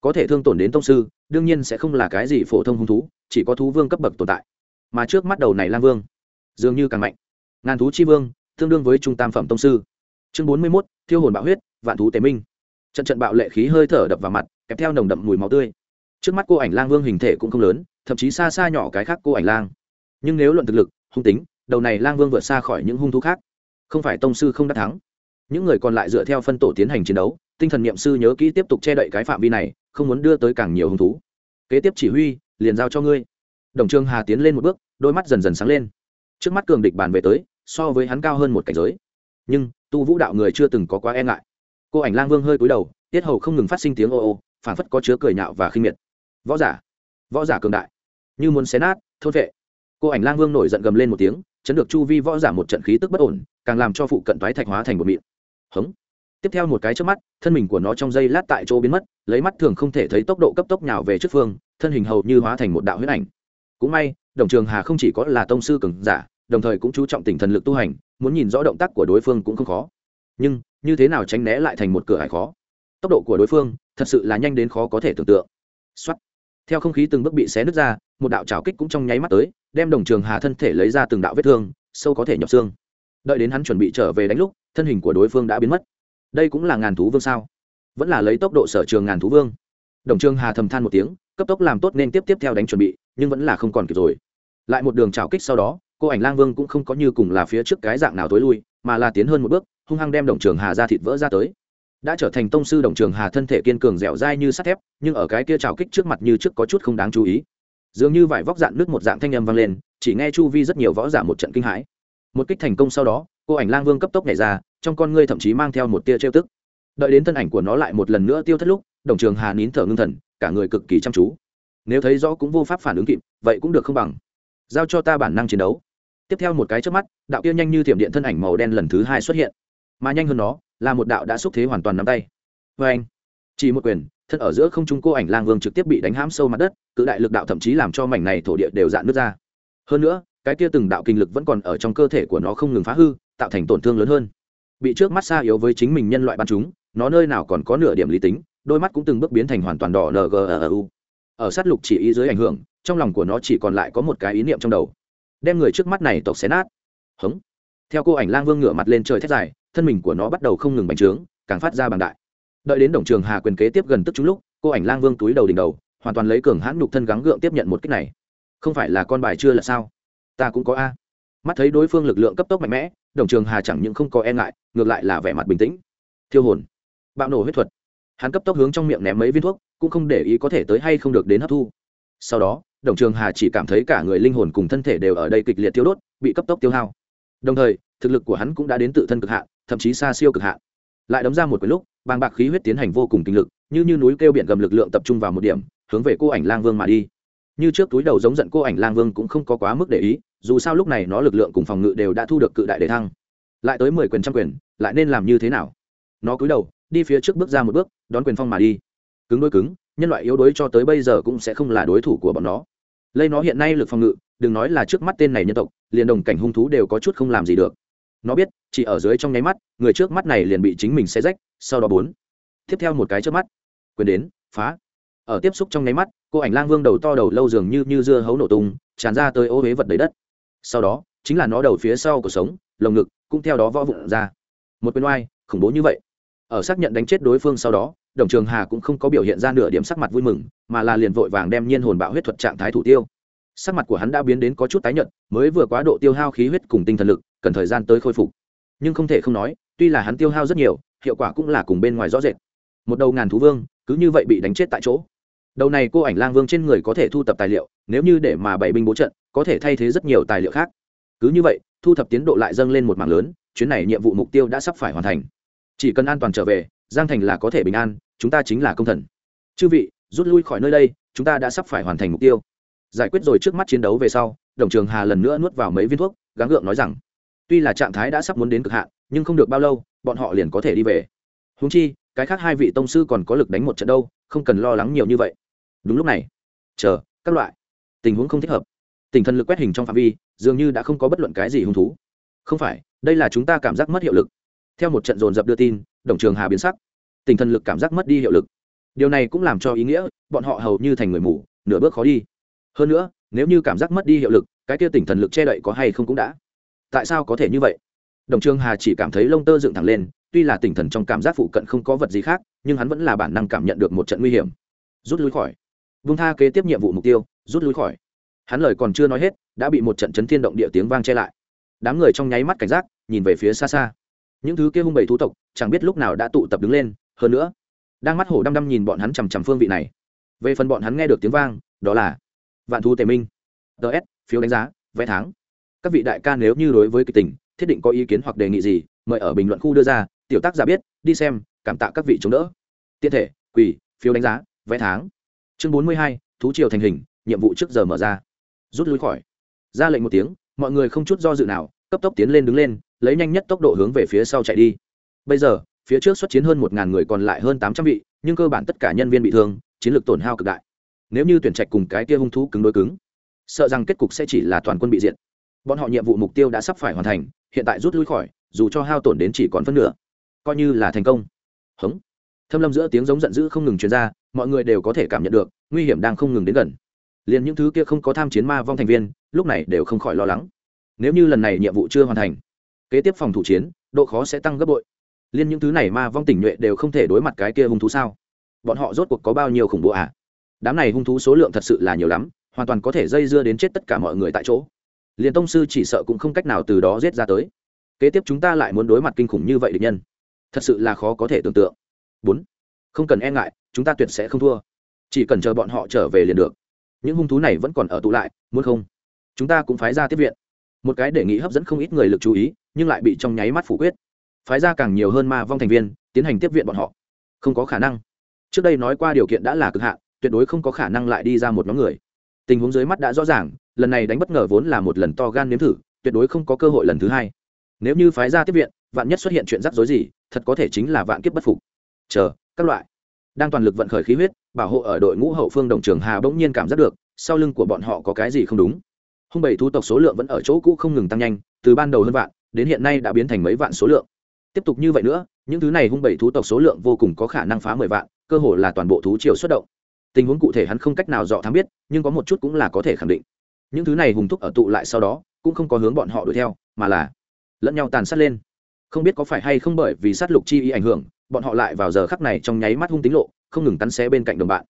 có thể thương tổn đến tông sư, đương nhiên sẽ không là cái gì phổ thông hung thú, chỉ có thú vương cấp bậc tồn tại. Mà trước mắt đầu này lang vương, dường như càng mạnh. Ngàn thú chi vương, tương đương với trung tam phẩm tông sư. Chương bốn mươi mốt, thiêu hồn bạo huyết, vạn thú tế minh. Trận trận bạo lệ khí hơi thở đập vào mặt kèm theo nồng đậm mùi máu tươi. Trước mắt cô ảnh lang vương hình thể cũng không lớn, thậm chí xa xa nhỏ cái khác cô ảnh lang. Nhưng nếu luận thực lực, hung tính, đầu này lang vương vượt xa khỏi những hung thú khác. Không phải tông sư không đắc thắng những người còn lại dựa theo phân tổ tiến hành chiến đấu, tinh thần n i ệ m sư nhớ kỹ tiếp tục che đậy cái phạm vi này, không muốn đưa tới càng nhiều hung thú. Kế tiếp chỉ huy, liền giao cho ngươi. Đồng trương hà tiến lên một bước, đôi mắt dần dần sáng lên. Trước mắt cường địch bàn về tới, so với hắn cao hơn một cảnh giới. Nhưng, tu vũ đạo người chưa từng có quá e ngại. Cô ảnh lang vương hơi cúi đầu, tiết hầu không ngừng phát sinh tiếng ô ô phản phất có chứa cười nhạo và khinh miệt. Võ giả. Võ giả cường đại. Như muốn xé nát, thôn vệ. Cô ảnh lang vương nổi giận gầm lên một tiếng, chấn được chu vi võ giả một trận khí tức bất ổn, càng làm cho phụ cận toái thạch hóa thành một mịn hống. Tiếp theo một cái trước mắt, thân mình của nó trong dây lát tại chỗ biến mất, lấy mắt thường không thể thấy tốc độ cấp tốc nhào về trước phương, thân hình hầu như hóa thành một đạo huyết ảnh. Cũng may, đồng trường hà không chỉ có là tông sư cường giả, đồng thời cũng chú trọng tỉnh thần lực tu hành, muốn nhìn rõ động tác của đối phương cũng không khó. Nhưng, như thế nào tránh né lại thành một cửa hải khó? Tốc độ của đối phương, thật sự là nhanh đến khó có thể tưởng tượng. Xuất theo không khí từng bước bị xé nứt ra, một đạo trào kích cũng trong nháy mắt tới, đem đồng trường hà thân thể lấy ra từng đạo vết thương, sâu có thể nhập xương đợi đến hắn chuẩn bị trở về đánh lúc, thân hình của đối phương đã biến mất. Đây cũng là ngàn thú vương sao? Vẫn là lấy tốc độ sở trường ngàn thú vương. Đồng trường hà thầm than một tiếng, cấp tốc làm tốt nên tiếp tiếp theo đánh chuẩn bị, nhưng vẫn là không còn kịp rồi. Lại một đường trào kích sau đó, cô ảnh lang vương cũng không có như cùng là phía trước cái dạng nào tối lui, mà là tiến hơn một bước, hung hăng đem đồng trường hà ra thịt vỡ ra tới. Đã trở thành tông sư đồng trường hà thân thể kiên cường dẻo dai như sắt thép, nhưng ở cái kia trào kích trước mặt như trước có chút không đáng chú ý. Dường như vải vóc dạn nước một dạng thanh âm vang lên, chỉ nghe chu vi rất nhiều võ giả một trận kinh hãi một kích thành công sau đó, cô ảnh lang vương cấp tốc nhảy ra, trong con ngươi thậm chí mang theo một tia trêu tức. Đợi đến thân ảnh của nó lại một lần nữa tiêu thất lúc, đồng trường hà nín thở ngưng thần, cả người cực kỳ chăm chú. Nếu thấy rõ cũng vô pháp phản ứng kịp, vậy cũng được không bằng. Giao cho ta bản năng chiến đấu. Tiếp theo một cái trước mắt, đạo kia nhanh như thiểm điện thân ảnh màu đen lần thứ hai xuất hiện. Mà nhanh hơn nó, là một đạo đã xúc thế hoàn toàn nắm tay. Vê anh, chỉ một quyền, thân ở giữa không trung cô ảnh lang vương trực tiếp bị đánh hãm sâu mặt đất, cự đại lực đạo thậm chí làm cho mảnh này thổ địa đều dạn nước ra. Hơn nữa cái kia từng đạo kinh lực vẫn còn ở trong cơ thể của nó không ngừng phá hư, tạo thành tổn thương lớn hơn. Bị trước mắt xa yếu với chính mình nhân loại bắn chúng, nó nơi nào còn có nửa điểm lý tính, đôi mắt cũng từng bước biến thành hoàn toàn đỏ ngu ờ ờ ở sát lục chỉ ý dưới ảnh hưởng, trong lòng của nó chỉ còn lại có một cái ý niệm trong đầu. Đem người trước mắt này tộc xé nát. Hống. Theo cô ảnh lang vương ngửa mặt lên trời thét dài, thân mình của nó bắt đầu không ngừng bành trướng, càng phát ra bằng đại. Đợi đến đồng trường hà quyền kế tiếp gần tức chúng lúc, cô ảnh lang vương túi đầu đỉnh đầu, hoàn toàn lấy cường hãn nhục thân gắng gượng tiếp nhận một cách này. Không phải là con bài chưa là sao? Ta cũng có a. Mắt thấy đối phương lực lượng cấp tốc mạnh mẽ, đồng trường hà chẳng những không có e ngại, ngược lại là vẻ mặt bình tĩnh. Thiêu hồn. Bạo nổ huyết thuật. Hắn cấp tốc hướng trong miệng ném mấy viên thuốc, cũng không để ý có thể tới hay không được đến hấp thu. Sau đó, đồng trường hà chỉ cảm thấy cả người linh hồn cùng thân thể đều ở đây kịch liệt tiêu đốt, bị cấp tốc tiêu hao. Đồng thời, thực lực của hắn cũng đã đến tự thân cực hạn, thậm chí xa siêu cực hạn. Lại đấm ra một cái lúc, bàng bạc khí huyết tiến hành vô cùng kinh lực, như như núi kêu biển gầm lực lượng tập trung vào một điểm, hướng về cô ảnh lang vương mà đi như trước túi đầu giống giận cô ảnh lang vương cũng không có quá mức để ý, dù sao lúc này nó lực lượng cùng phòng ngự đều đã thu được cự đại đề thăng. Lại tới mười quyền trăm quyền, lại nên làm như thế nào? Nó cúi đầu, đi phía trước bước ra một bước, đón quyền phong mà đi. Cứng đôi cứng, nhân loại yếu đuối cho tới bây giờ cũng sẽ không là đối thủ của bọn nó. Lây nó hiện nay lực phòng ngự, đừng nói là trước mắt tên này nhân tộc, liền đồng cảnh hung thú đều có chút không làm gì được. Nó biết, chỉ ở dưới trong nháy mắt, người trước mắt này liền bị chính mình xe rách, sau đó bốn. Tiếp theo một cái trước mắt. Quyền đến, phá ở tiếp xúc trong nháy mắt, cô ảnh lang vương đầu to đầu lâu dường như như dưa hấu nổ tung, tràn ra tới ô huế vật đầy đất. Sau đó, chính là nó đầu phía sau của sống, lồng ngực cũng theo đó võ vụn ra. Một quyền oai, khủng bố như vậy. Ở xác nhận đánh chết đối phương sau đó, đồng trường hà cũng không có biểu hiện ra nửa điểm sắc mặt vui mừng, mà là liền vội vàng đem nhiên hồn bạo huyết thuật trạng thái thủ tiêu. Sắc mặt của hắn đã biến đến có chút tái nhợt, mới vừa quá độ tiêu hao khí huyết cùng tinh thần lực, cần thời gian tới khôi phục. Nhưng không thể không nói, tuy là hắn tiêu hao rất nhiều, hiệu quả cũng là cùng bên ngoài rõ rệt. Một đầu ngàn thú vương, cứ như vậy bị đánh chết tại chỗ đầu này cô ảnh lang vương trên người có thể thu tập tài liệu, nếu như để mà bảy binh bố trận, có thể thay thế rất nhiều tài liệu khác. Cứ như vậy, thu thập tiến độ lại dâng lên một mảng lớn, chuyến này nhiệm vụ mục tiêu đã sắp phải hoàn thành. Chỉ cần an toàn trở về, giang thành là có thể bình an, chúng ta chính là công thần. Chư vị, rút lui khỏi nơi đây, chúng ta đã sắp phải hoàn thành mục tiêu. Giải quyết rồi trước mắt chiến đấu về sau, đồng trường hà lần nữa nuốt vào mấy viên thuốc, gắng gượng nói rằng, tuy là trạng thái đã sắp muốn đến cực hạn, nhưng không được bao lâu, bọn họ liền có thể đi về. Húng chi, cái khác hai vị tông sư còn có lực đánh một trận đâu, không cần lo lắng nhiều như vậy đúng lúc này, chờ, các loại. Tình huống không thích hợp. Tình thần lực quét hình trong phạm vi, dường như đã không có bất luận cái gì hung thú. Không phải, đây là chúng ta cảm giác mất hiệu lực. Theo một trận dồn dập đưa tin, đồng trường hà biến sắc. Tình thần lực cảm giác mất đi hiệu lực. Điều này cũng làm cho ý nghĩa, bọn họ hầu như thành người mù, nửa bước khó đi. Hơn nữa, nếu như cảm giác mất đi hiệu lực, cái kia tỉnh thần lực che đậy có hay không cũng đã. Tại sao có thể như vậy? Đồng trường hà chỉ cảm thấy lông tơ dựng thẳng lên, tuy là tỉnh thần trong cảm giác phụ cận không có vật gì khác, nhưng hắn vẫn là bản năng cảm nhận được một trận nguy hiểm. Rút lui khỏi vung tha kế tiếp nhiệm vụ mục tiêu, rút lui khỏi. Hắn lời còn chưa nói hết, đã bị một trận chấn thiên động địa tiếng vang che lại. Đám người trong nháy mắt cảnh giác, nhìn về phía xa xa. Những thứ kia hung bầy thú tộc, chẳng biết lúc nào đã tụ tập đứng lên, hơn nữa, đang mắt hổ đăm đăm nhìn bọn hắn chằm chằm phương vị này. Về phần bọn hắn nghe được tiếng vang, đó là vạn thú tề minh. Ts phiếu đánh giá, vẽ tháng. Các vị đại ca nếu như đối với kịch tình, thiết định có ý kiến hoặc đề nghị gì, mời ở bình luận khu đưa ra, tiểu tác giả biết, đi xem, cảm tạ các vị chống đỡ. Tiện thể, quỳ, phiếu đánh giá, vẽ tháng chương bốn mươi hai, thú triều thành hình, nhiệm vụ trước giờ mở ra. Rút lui khỏi. Ra lệnh một tiếng, mọi người không chút do dự nào, cấp tốc tiến lên đứng lên, lấy nhanh nhất tốc độ hướng về phía sau chạy đi. Bây giờ, phía trước xuất chiến hơn một ngàn người còn lại hơn tám trăm vị, nhưng cơ bản tất cả nhân viên bị thương, chiến lược tổn hao cực đại. Nếu như tuyển trạch cùng cái kia hung thú cứng đối cứng, sợ rằng kết cục sẽ chỉ là toàn quân bị diệt. Bọn họ nhiệm vụ mục tiêu đã sắp phải hoàn thành, hiện tại rút lui khỏi, dù cho hao tổn đến chỉ còn phân nửa, coi như là thành công. Hống thâm lâm giữa tiếng giống giận dữ không ngừng truyền ra, mọi người đều có thể cảm nhận được, nguy hiểm đang không ngừng đến gần. Liền những thứ kia không có tham chiến ma vong thành viên, lúc này đều không khỏi lo lắng. Nếu như lần này nhiệm vụ chưa hoàn thành, kế tiếp phòng thủ chiến, độ khó sẽ tăng gấp bội. Liên những thứ này ma vong tỉnh nhuệ đều không thể đối mặt cái kia hung thú sao? Bọn họ rốt cuộc có bao nhiêu khủng bố à? Đám này hung thú số lượng thật sự là nhiều lắm, hoàn toàn có thể dây dưa đến chết tất cả mọi người tại chỗ. Liền tông sư chỉ sợ cũng không cách nào từ đó giết ra tới. Kế tiếp chúng ta lại muốn đối mặt kinh khủng như vậy địch nhân. Thật sự là khó có thể tưởng tượng bốn. Không cần e ngại, chúng ta tuyệt sẽ không thua. Chỉ cần chờ bọn họ trở về liền được. Những hung thú này vẫn còn ở tụ lại, muốn không? Chúng ta cũng phái ra tiếp viện. Một cái đề nghị hấp dẫn không ít người lực chú ý, nhưng lại bị trong nháy mắt phủ quyết. Phái ra càng nhiều hơn ma vong thành viên, tiến hành tiếp viện bọn họ. Không có khả năng. Trước đây nói qua điều kiện đã là cực hạn, tuyệt đối không có khả năng lại đi ra một nhóm người. Tình huống dưới mắt đã rõ ràng, lần này đánh bất ngờ vốn là một lần to gan nếm thử, tuyệt đối không có cơ hội lần thứ hai. Nếu như phái ra tiếp viện, vạn nhất xuất hiện chuyện rắc rối gì, thật có thể chính là vạn kiếp bất phục chờ, các loại. Đang toàn lực vận khởi khí huyết, bảo hộ ở đội ngũ hậu phương đồng trường hà bỗng nhiên cảm giác được, sau lưng của bọn họ có cái gì không đúng. Hung bảy thú tộc số lượng vẫn ở chỗ cũ không ngừng tăng nhanh, từ ban đầu hơn vạn, đến hiện nay đã biến thành mấy vạn số lượng. Tiếp tục như vậy nữa, những thứ này hung bảy thú tộc số lượng vô cùng có khả năng phá mười vạn, cơ hồ là toàn bộ thú triều xuất động. Tình huống cụ thể hắn không cách nào dọ thám biết, nhưng có một chút cũng là có thể khẳng định. Những thứ này hùng thúc ở tụ lại sau đó, cũng không có hướng bọn họ đuổi theo, mà là lẫn nhau tàn sát lên. Không biết có phải hay không bởi vì sát lục chi ý ảnh hưởng bọn họ lại vào giờ khắc này trong nháy mắt hung tính lộ, không ngừng cắn xé bên cạnh đồng bạn.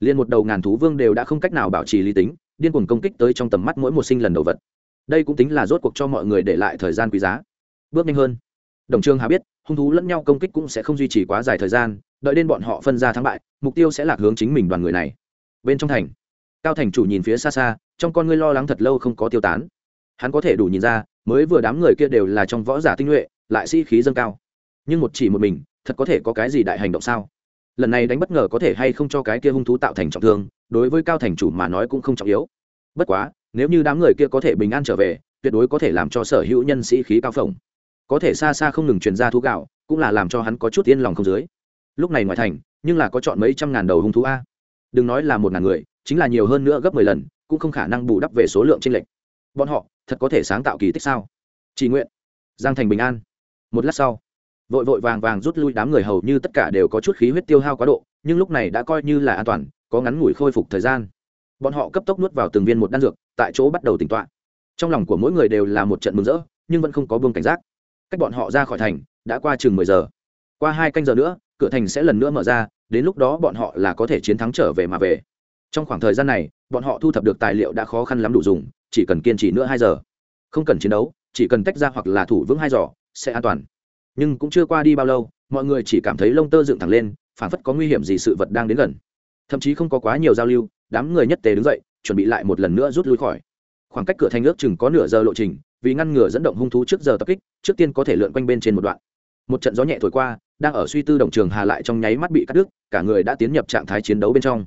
Liền một đầu ngàn thú vương đều đã không cách nào bảo trì lý tính, điên cuồng công kích tới trong tầm mắt mỗi một sinh lần đầu vật. Đây cũng tính là rốt cuộc cho mọi người để lại thời gian quý giá. Bước nhanh hơn. Đồng trường hà biết, hung thú lẫn nhau công kích cũng sẽ không duy trì quá dài thời gian, đợi đến bọn họ phân ra thắng bại, mục tiêu sẽ lạc hướng chính mình đoàn người này. Bên trong thành, cao thành chủ nhìn phía xa xa, trong con ngươi lo lắng thật lâu không có tiêu tán. Hắn có thể đủ nhìn ra, mới vừa đám người kia đều là trong võ giả tinh nhuệ, lại sĩ khí dâng cao. Nhưng một chỉ một mình thật có thể có cái gì đại hành động sao? Lần này đánh bất ngờ có thể hay không cho cái kia hung thú tạo thành trọng thương, đối với cao thành chủ mà nói cũng không trọng yếu. Bất quá, nếu như đám người kia có thể bình an trở về, tuyệt đối có thể làm cho sở hữu nhân sĩ khí cao phồng. Có thể xa xa không ngừng truyền ra thú gạo, cũng là làm cho hắn có chút yên lòng không dưới. Lúc này ngoài thành, nhưng là có chọn mấy trăm ngàn đầu hung thú a. Đừng nói là một ngàn người, chính là nhiều hơn nữa gấp mười lần, cũng không khả năng bù đắp về số lượng tranh lệch. Bọn họ, thật có thể sáng tạo kỳ tích sao? Chỉ nguyện giang thành bình an. Một lát sau vội vội vàng vàng rút lui đám người hầu như tất cả đều có chút khí huyết tiêu hao quá độ, nhưng lúc này đã coi như là an toàn, có ngắn ngủi khôi phục thời gian. Bọn họ cấp tốc nuốt vào từng viên một đan dược, tại chỗ bắt đầu tỉnh tọa. Trong lòng của mỗi người đều là một trận mừng rỡ, nhưng vẫn không có buông cảnh giác. Cách bọn họ ra khỏi thành, đã qua chừng mười giờ. Qua hai canh giờ nữa, cửa thành sẽ lần nữa mở ra, đến lúc đó bọn họ là có thể chiến thắng trở về mà về. Trong khoảng thời gian này, bọn họ thu thập được tài liệu đã khó khăn lắm đủ dùng, chỉ cần kiên trì nữa hai giờ. Không cần chiến đấu, chỉ cần tách ra hoặc là thủ vững hai giỏ, sẽ an toàn nhưng cũng chưa qua đi bao lâu, mọi người chỉ cảm thấy lông tơ dựng thẳng lên phản phất có nguy hiểm gì sự vật đang đến gần. Thậm chí không có quá nhiều giao lưu, đám người nhất tề đứng dậy, chuẩn bị lại một lần nữa rút lui khỏi. Khoảng cách cửa thành ước chừng có nửa giờ lộ trình, vì ngăn ngừa dẫn động hung thú trước giờ tập kích, trước tiên có thể lượn quanh bên trên một đoạn. Một trận gió nhẹ thổi qua, đang ở suy tư đồng trường hà lại trong nháy mắt bị cắt đứt, cả người đã tiến nhập trạng thái chiến đấu bên trong.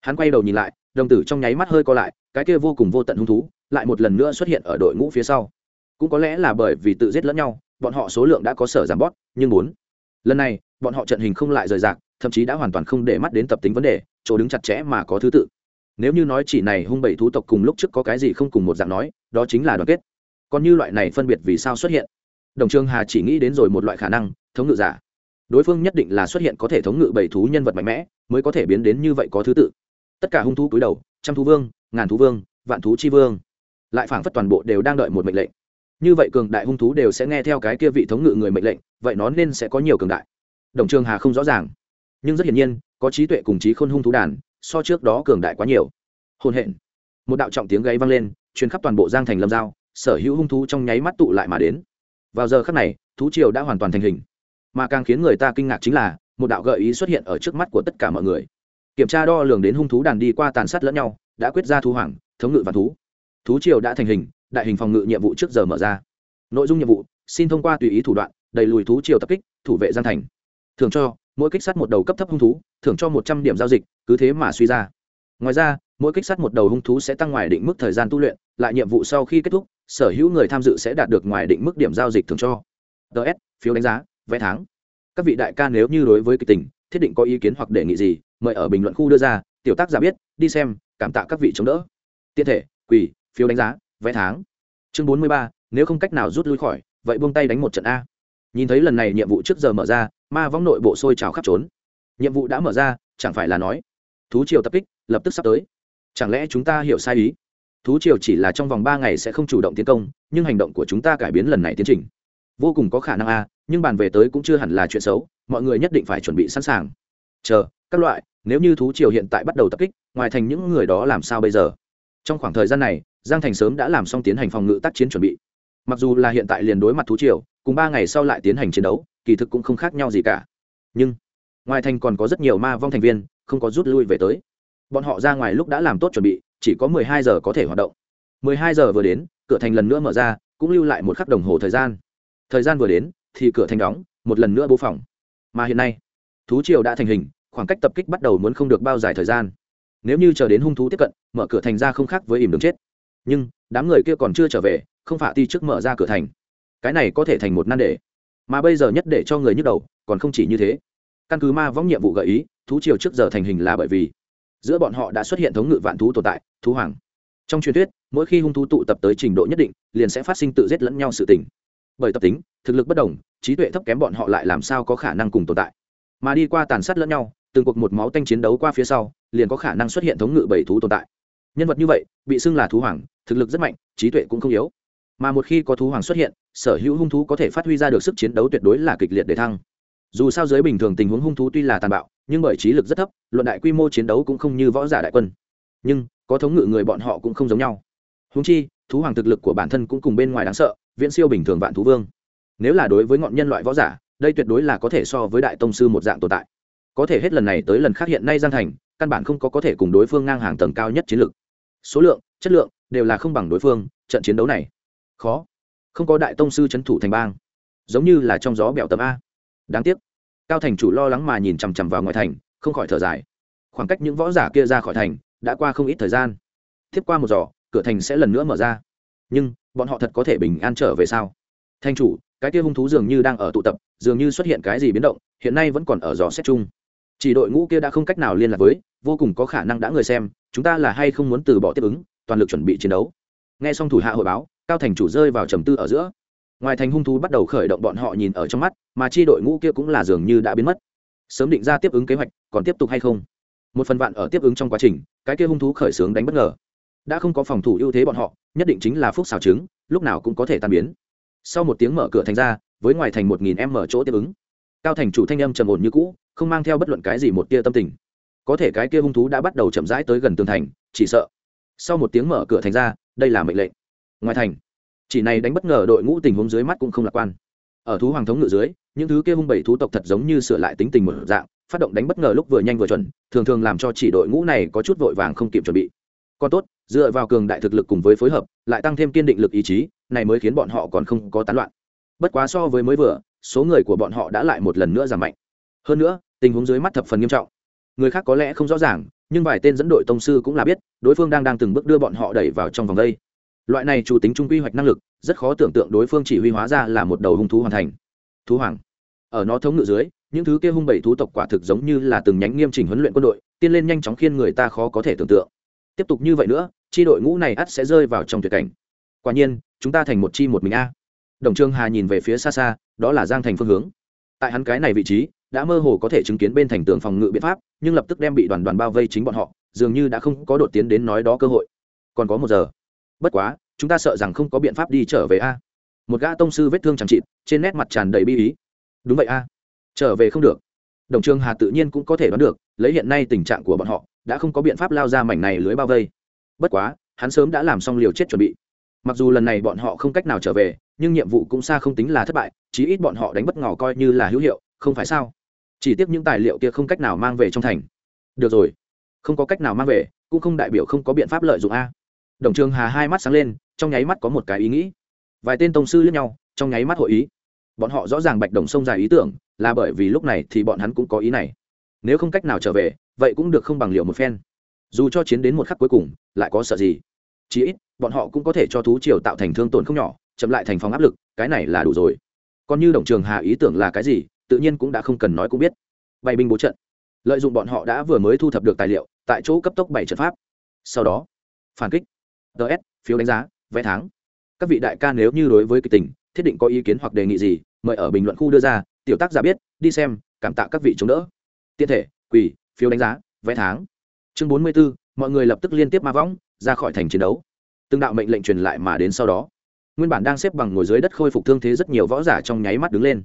Hắn quay đầu nhìn lại, đồng tử trong nháy mắt hơi co lại, cái kia vô cùng vô tận hung thú lại một lần nữa xuất hiện ở đội ngũ phía sau. Cũng có lẽ là bởi vì tự giết lẫn nhau bọn họ số lượng đã có sở giảm bót, nhưng bốn. Lần này, bọn họ trận hình không lại rời rạc, thậm chí đã hoàn toàn không để mắt đến tập tính vấn đề, chỗ đứng chặt chẽ mà có thứ tự. Nếu như nói chỉ này hung bảy thú tộc cùng lúc trước có cái gì không cùng một dạng nói, đó chính là đoàn kết. Còn như loại này phân biệt vì sao xuất hiện? Đồng trương hà chỉ nghĩ đến rồi một loại khả năng, thống ngự giả. Đối phương nhất định là xuất hiện có thể thống ngự bảy thú nhân vật mạnh mẽ, mới có thể biến đến như vậy có thứ tự. Tất cả hung thú cúi đầu, trăm thú vương, ngàn thú vương, vạn thú chi vương. Lại phảng phất toàn bộ đều đang đợi một mệnh lệnh như vậy cường đại hung thú đều sẽ nghe theo cái kia vị thống ngự người mệnh lệnh, vậy nó nên sẽ có nhiều cường đại. Đồng trường hà không rõ ràng. Nhưng rất hiển nhiên, có trí tuệ cùng trí khôn hung thú đàn, so trước đó cường đại quá nhiều. Hôn hẹn một đạo trọng tiếng gáy vang lên chuyến khắp toàn bộ giang thành lâm giao, sở hữu hung thú trong nháy mắt tụ lại mà đến. Vào giờ khắc này, thú triều đã hoàn toàn thành hình. Mà càng khiến người ta kinh ngạc chính là, một đạo gợi ý xuất hiện ở trước mắt của tất cả mọi người. Kiểm tra đo lường đến hung thú đàn đi qua tàn sát lẫn nhau, đã quyết ra thú hoàng, thống ngự và thú. Thú triều đã thành hình đại hình phòng ngự nhiệm vụ trước giờ mở ra. Nội dung nhiệm vụ, xin thông qua tùy ý thủ đoạn, đẩy lùi thú triều tập kích, thủ vệ giang thành. Thường cho, mỗi kích sát một đầu cấp thấp hung thú, thưởng cho một trăm điểm giao dịch, cứ thế mà suy ra. Ngoài ra, mỗi kích sát một đầu hung thú sẽ tăng ngoài định mức thời gian tu luyện, lại nhiệm vụ sau khi kết thúc, sở hữu người tham dự sẽ đạt được ngoài định mức điểm giao dịch thường cho. Ts phiếu đánh giá, vé tháng. Các vị đại ca nếu như đối với kịch tình, thiết định có ý kiến hoặc đề nghị gì, mời ở bình luận khu đưa ra, tiểu tác giả biết, đi xem, cảm tạ các vị chống đỡ. Tiện thể, quỳ, phiếu đánh giá vẽ tháng. Chương bốn mươi ba, nếu không cách nào rút lui khỏi, vậy buông tay đánh một trận a. Nhìn thấy lần này nhiệm vụ trước giờ mở ra, ma vong nội bộ sôi trào khắp trốn. Nhiệm vụ đã mở ra, chẳng phải là nói, thú triều tập kích, lập tức sắp tới. Chẳng lẽ chúng ta hiểu sai ý? Thú triều chỉ là trong vòng ba ngày sẽ không chủ động tiến công, nhưng hành động của chúng ta cải biến lần này tiến trình. Vô cùng có khả năng a, nhưng bàn về tới cũng chưa hẳn là chuyện xấu, mọi người nhất định phải chuẩn bị sẵn sàng. Chờ, các loại, nếu như thú triều hiện tại bắt đầu tập kích, ngoài thành những người đó làm sao bây giờ? Trong khoảng thời gian này, giang thành sớm đã làm xong tiến hành phòng ngự tác chiến chuẩn bị. Mặc dù là hiện tại liền đối mặt thú triều, cùng ba ngày sau lại tiến hành chiến đấu, kỳ thực cũng không khác nhau gì cả. Nhưng, ngoài thành còn có rất nhiều ma vong thành viên, không có rút lui về tới. Bọn họ ra ngoài lúc đã làm tốt chuẩn bị, chỉ có mười hai giờ có thể hoạt động. mười hai giờ vừa đến, cửa thành lần nữa mở ra, cũng lưu lại một khắc đồng hồ thời gian. Thời gian vừa đến, thì cửa thành đóng, một lần nữa bố phòng. Mà hiện nay, thú triều đã thành hình, khoảng cách tập kích bắt đầu muốn không được bao dài thời gian nếu như chờ đến hung thú tiếp cận, mở cửa thành ra không khác với ìm đường chết. Nhưng, đám người kia còn chưa trở về, không phải ti trước mở ra cửa thành. Cái này có thể thành một nan đề. Mà bây giờ nhất để cho người nhức đầu, còn không chỉ như thế. Căn cứ ma võng nhiệm vụ gợi ý, thú triều trước giờ thành hình là bởi vì giữa bọn họ đã xuất hiện thống ngự vạn thú tồn tại, thú hoàng. Trong truyền thuyết, mỗi khi hung thú tụ tập tới trình độ nhất định, liền sẽ phát sinh tự giết lẫn nhau sự tình. Bởi tập tính, thực lực bất đồng, trí tuệ thấp kém bọn họ lại làm sao có khả năng cùng tồn tại. Mà đi qua tàn sát lẫn nhau, từng cuộc một máu tanh chiến đấu qua phía sau liền có khả năng xuất hiện thống ngự bảy thú tồn tại. Nhân vật như vậy, bị xưng là thú hoàng, thực lực rất mạnh, trí tuệ cũng không yếu. Mà một khi có thú hoàng xuất hiện, sở hữu hung thú có thể phát huy ra được sức chiến đấu tuyệt đối là kịch liệt để thăng. Dù sao dưới bình thường tình huống hung thú tuy là tàn bạo, nhưng bởi trí lực rất thấp, luận đại quy mô chiến đấu cũng không như võ giả đại quân. Nhưng, có thống ngự người bọn họ cũng không giống nhau. Húng chi, thú hoàng thực lực của bản thân cũng cùng bên ngoài đáng sợ, viễn siêu bình thường vạn thú vương. Nếu là đối với ngọn nhân loại võ giả, đây tuyệt đối là có thể so với đại tông sư một dạng tồn tại. Có thể hết lần này tới lần khác hiện nay giang thành căn bản không có có thể cùng đối phương ngang hàng tầng cao nhất chiến lược. Số lượng, chất lượng đều là không bằng đối phương, trận chiến đấu này khó. Không có đại tông sư c thủ thành bang, giống như là trong gió bẹo tấm a. Đáng tiếc, cao thành chủ lo lắng mà nhìn chằm chằm vào ngoài thành, không khỏi thở dài. Khoảng cách những võ giả kia ra khỏi thành đã qua không ít thời gian. Tiếp qua một giỏ cửa thành sẽ lần nữa mở ra. Nhưng, bọn họ thật có thể bình an trở về sao? Thanh chủ, cái kia hung thú dường như đang ở tụ tập, dường như xuất hiện cái gì biến động, hiện nay vẫn còn ở giò xét chung chỉ đội ngũ kia đã không cách nào liên lạc với, vô cùng có khả năng đã người xem, chúng ta là hay không muốn từ bỏ tiếp ứng, toàn lực chuẩn bị chiến đấu. Nghe xong thủ hạ hội báo, cao thành chủ rơi vào trầm tư ở giữa. Ngoài thành hung thú bắt đầu khởi động bọn họ nhìn ở trong mắt, mà chi đội ngũ kia cũng là dường như đã biến mất. Sớm định ra tiếp ứng kế hoạch, còn tiếp tục hay không? Một phần vạn ở tiếp ứng trong quá trình, cái kia hung thú khởi xướng đánh bất ngờ. Đã không có phòng thủ ưu thế bọn họ, nhất định chính là phúc xào trứng, lúc nào cũng có thể tan biến. Sau một tiếng mở cửa thành ra, với ngoài thành một nghìn em mở chỗ tiếp ứng cao thành chủ thanh âm trầm ổn như cũ, không mang theo bất luận cái gì một tia tâm tình. Có thể cái kia hung thú đã bắt đầu chậm rãi tới gần tường thành, chỉ sợ. Sau một tiếng mở cửa thành ra, đây là mệnh lệnh. Ngoài thành, chỉ này đánh bất ngờ đội ngũ tình huống dưới mắt cũng không lạc quan. Ở thú hoàng thống ngự dưới, những thứ kia hung bảy thú tộc thật giống như sửa lại tính tình một dạng, phát động đánh bất ngờ lúc vừa nhanh vừa chuẩn, thường thường làm cho chỉ đội ngũ này có chút vội vàng không kịp chuẩn bị. Còn tốt, dựa vào cường đại thực lực cùng với phối hợp, lại tăng thêm kiên định lực ý chí, này mới khiến bọn họ còn không có tán loạn. Bất quá so với mới vừa số người của bọn họ đã lại một lần nữa giảm mạnh. Hơn nữa, tình huống dưới mắt thập phần nghiêm trọng. Người khác có lẽ không rõ ràng, nhưng vài tên dẫn đội tông sư cũng là biết, đối phương đang đang từng bước đưa bọn họ đẩy vào trong vòng đây. Loại này chủ tính trung quy hoạch năng lực, rất khó tưởng tượng đối phương chỉ huy hóa ra là một đầu hung thú hoàn thành. Thú hoàng. Ở nó thống ngự dưới, những thứ kia hung bảy thú tộc quả thực giống như là từng nhánh nghiêm chỉnh huấn luyện quân đội, tiên lên nhanh chóng khiên người ta khó có thể tưởng tượng. Tiếp tục như vậy nữa, chi đội ngũ này ắt sẽ rơi vào trong tuyệt cảnh. Quả nhiên, chúng ta thành một chi một mình a đồng trương hà nhìn về phía xa xa, đó là giang thành phương hướng. Tại hắn cái này vị trí, đã mơ hồ có thể chứng kiến bên thành tường phòng ngự biện pháp, nhưng lập tức đem bị đoàn đoàn bao vây chính bọn họ, dường như đã không có đột tiến đến nói đó cơ hội. Còn có một giờ. Bất quá, chúng ta sợ rằng không có biện pháp đi trở về a. Một gã tông sư vết thương chẳng trịt trên nét mặt tràn đầy bi ý. Đúng vậy a. Trở về không được. Đồng trường hà tự nhiên cũng có thể đoán được, lấy hiện nay tình trạng của bọn họ, đã không có biện pháp lao ra mảnh này lưới bao vây. Bất quá, hắn sớm đã làm xong liều chết chuẩn bị mặc dù lần này bọn họ không cách nào trở về, nhưng nhiệm vụ cũng xa không tính là thất bại, chí ít bọn họ đánh bất ngỏ coi như là hữu hiệu, không phải sao? Chỉ tiếc những tài liệu kia không cách nào mang về trong thành. Được rồi. Không có cách nào mang về, cũng không đại biểu không có biện pháp lợi dụng a. Đồng trường hà hai mắt sáng lên, trong nháy mắt có một cái ý nghĩ. Vài tên tông sư lẫn nhau, trong nháy mắt hội ý. Bọn họ rõ ràng bạch đồng sông dài ý tưởng, là bởi vì lúc này thì bọn hắn cũng có ý này. Nếu không cách nào trở về, vậy cũng được không bằng liệu một phen. Dù cho chiến đến một khắc cuối cùng, lại có sợ gì? Chí ít bọn họ cũng có thể cho thú triều tạo thành thương tổn không nhỏ chậm lại thành phòng áp lực cái này là đủ rồi. Còn như đồng trường hà ý tưởng là cái gì tự nhiên cũng đã không cần nói cũng biết. Bày binh bố trận. Lợi dụng bọn họ đã vừa mới thu thập được tài liệu tại chỗ cấp tốc bảy trận pháp. Sau đó phản kích. Ts phiếu đánh giá vé tháng. Các vị đại ca nếu như đối với kịch tình thiết định có ý kiến hoặc đề nghị gì mời ở bình luận khu đưa ra tiểu tác giả biết đi xem cảm tạ các vị chống đỡ. Tiện thể quỳ phiếu đánh giá vé tháng. Chương bốn mươi 44, mọi người lập tức liên tiếp ma võng, ra khỏi thành chiến đấu. Từng đạo mệnh lệnh truyền lại mà đến sau đó. Nguyên bản đang xếp bằng ngồi dưới đất khôi phục thương thế rất nhiều võ giả trong nháy mắt đứng lên.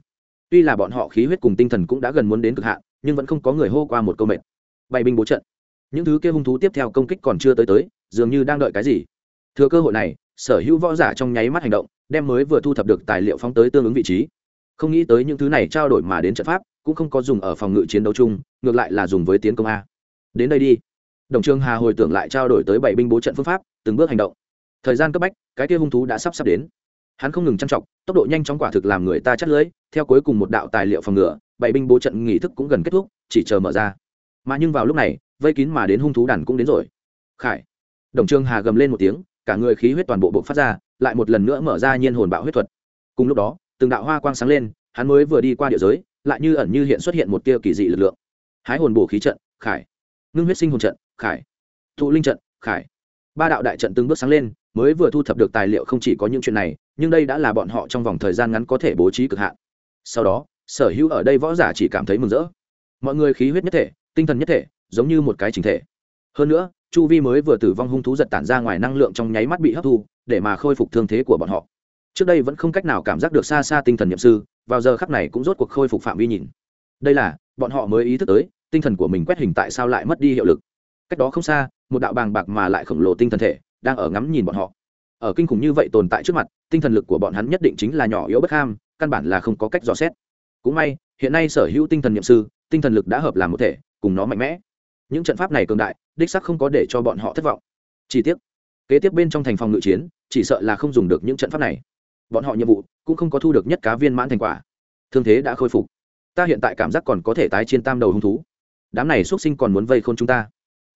Tuy là bọn họ khí huyết cùng tinh thần cũng đã gần muốn đến cực hạn, nhưng vẫn không có người hô qua một câu mệt bày binh bố trận. Những thứ kia hung thú tiếp theo công kích còn chưa tới tới, dường như đang đợi cái gì. Thừa cơ hội này, sở hữu võ giả trong nháy mắt hành động, đem mới vừa thu thập được tài liệu phóng tới tương ứng vị trí. Không nghĩ tới những thứ này trao đổi mà đến trận pháp, cũng không có dùng ở phòng ngự chiến đấu chung, ngược lại là dùng với tiến công a. Đến đây đi đồng trương hà hồi tưởng lại trao đổi tới bảy binh bố trận phương pháp, từng bước hành động. Thời gian cấp bách, cái kia hung thú đã sắp sắp đến. Hắn không ngừng trang trọng tốc độ nhanh chóng quả thực làm người ta chắt lưỡi. Theo cuối cùng một đạo tài liệu phòng ngựa bảy binh bố trận nghỉ thức cũng gần kết thúc, chỉ chờ mở ra. Mà nhưng vào lúc này, vây kín mà đến hung thú đàn cũng đến rồi. Khải. Đồng trương hà gầm lên một tiếng, cả người khí huyết toàn bộ bộ phát ra, lại một lần nữa mở ra nhiên hồn bạo huyết thuật. Cùng lúc đó, từng đạo hoa quang sáng lên, hắn mới vừa đi qua địa giới, lại như ẩn như hiện xuất hiện một tia kỳ dị lực lượng. Hái hồn bổ khí trận, khải. Ngưng huyết sinh hồn trận khải. Thụ linh trận, khải. Ba đạo đại trận từng bước sáng lên, mới vừa thu thập được tài liệu không chỉ có những chuyện này, nhưng đây đã là bọn họ trong vòng thời gian ngắn có thể bố trí cực hạn. Sau đó, sở hữu ở đây võ giả chỉ cảm thấy mừng rỡ. Mọi người khí huyết nhất thể, tinh thần nhất thể, giống như một cái chính thể. Hơn nữa, chu vi mới vừa tử vong hung thú giật tản ra ngoài năng lượng trong nháy mắt bị hấp thu, để mà khôi phục thương thế của bọn họ. Trước đây vẫn không cách nào cảm giác được xa xa tinh thần nhậm sư, vào giờ khắc này cũng rốt cuộc khôi phục phạm vi nhìn. Đây là, bọn họ mới ý thức tới, tinh thần của mình quét hình tại sao lại mất đi hiệu lực cách đó không xa, một đạo bàng bạc mà lại khổng lồ tinh thần thể đang ở ngắm nhìn bọn họ. Ở kinh khủng như vậy tồn tại trước mặt, tinh thần lực của bọn hắn nhất định chính là nhỏ yếu bất ham, căn bản là không có cách dò xét. Cũng may, hiện nay sở hữu tinh thần nhiệm sư, tinh thần lực đã hợp làm một thể, cùng nó mạnh mẽ. Những trận pháp này cường đại, đích sắc không có để cho bọn họ thất vọng. Chi tiết kế tiếp bên trong thành phòng ngự chiến, chỉ sợ là không dùng được những trận pháp này. Bọn họ nhiệm vụ cũng không có thu được nhất cá viên mãn thành quả. Thương thế đã khôi phục. Ta hiện tại cảm giác còn có thể tái chiến tam đầu hung thú. Đám này x u ấ t sinh còn muốn vây khôn chúng ta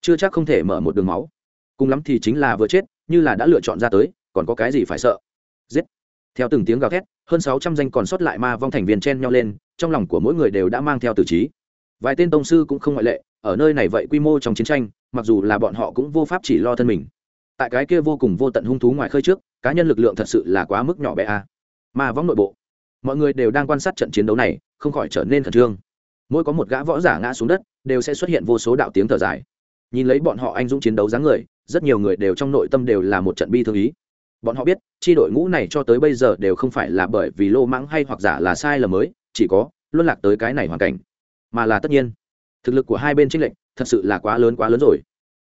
chưa chắc không thể mở một đường máu. Cùng lắm thì chính là vừa chết, như là đã lựa chọn ra tới, còn có cái gì phải sợ? Giết. Theo từng tiếng gào thét, hơn sáu trăm danh còn sót lại ma vong thành viên chen nhau lên, trong lòng của mỗi người đều đã mang theo tử trí. Vài tên tông sư cũng không ngoại lệ, ở nơi này vậy quy mô trong chiến tranh, mặc dù là bọn họ cũng vô pháp chỉ lo thân mình. Tại cái kia vô cùng vô tận hung thú ngoài khơi trước, cá nhân lực lượng thật sự là quá mức nhỏ bé a. À. ma vong nội bộ. Mọi người đều đang quan sát trận chiến đấu này, không khỏi trở nên khẩn trương. Mỗi có một gã võ giả ngã xuống đất, đều sẽ xuất hiện vô số đạo tiếng thở dài nhìn lấy bọn họ anh dũng chiến đấu dáng người, rất nhiều người đều trong nội tâm đều là một trận bi thương ý. Bọn họ biết, chi đội ngũ này cho tới bây giờ đều không phải là bởi vì lô mãng hay hoặc giả là sai lầm mới, chỉ có luân lạc tới cái này hoàn cảnh, mà là tất nhiên. Thực lực của hai bên tranh lệch thật sự là quá lớn quá lớn rồi.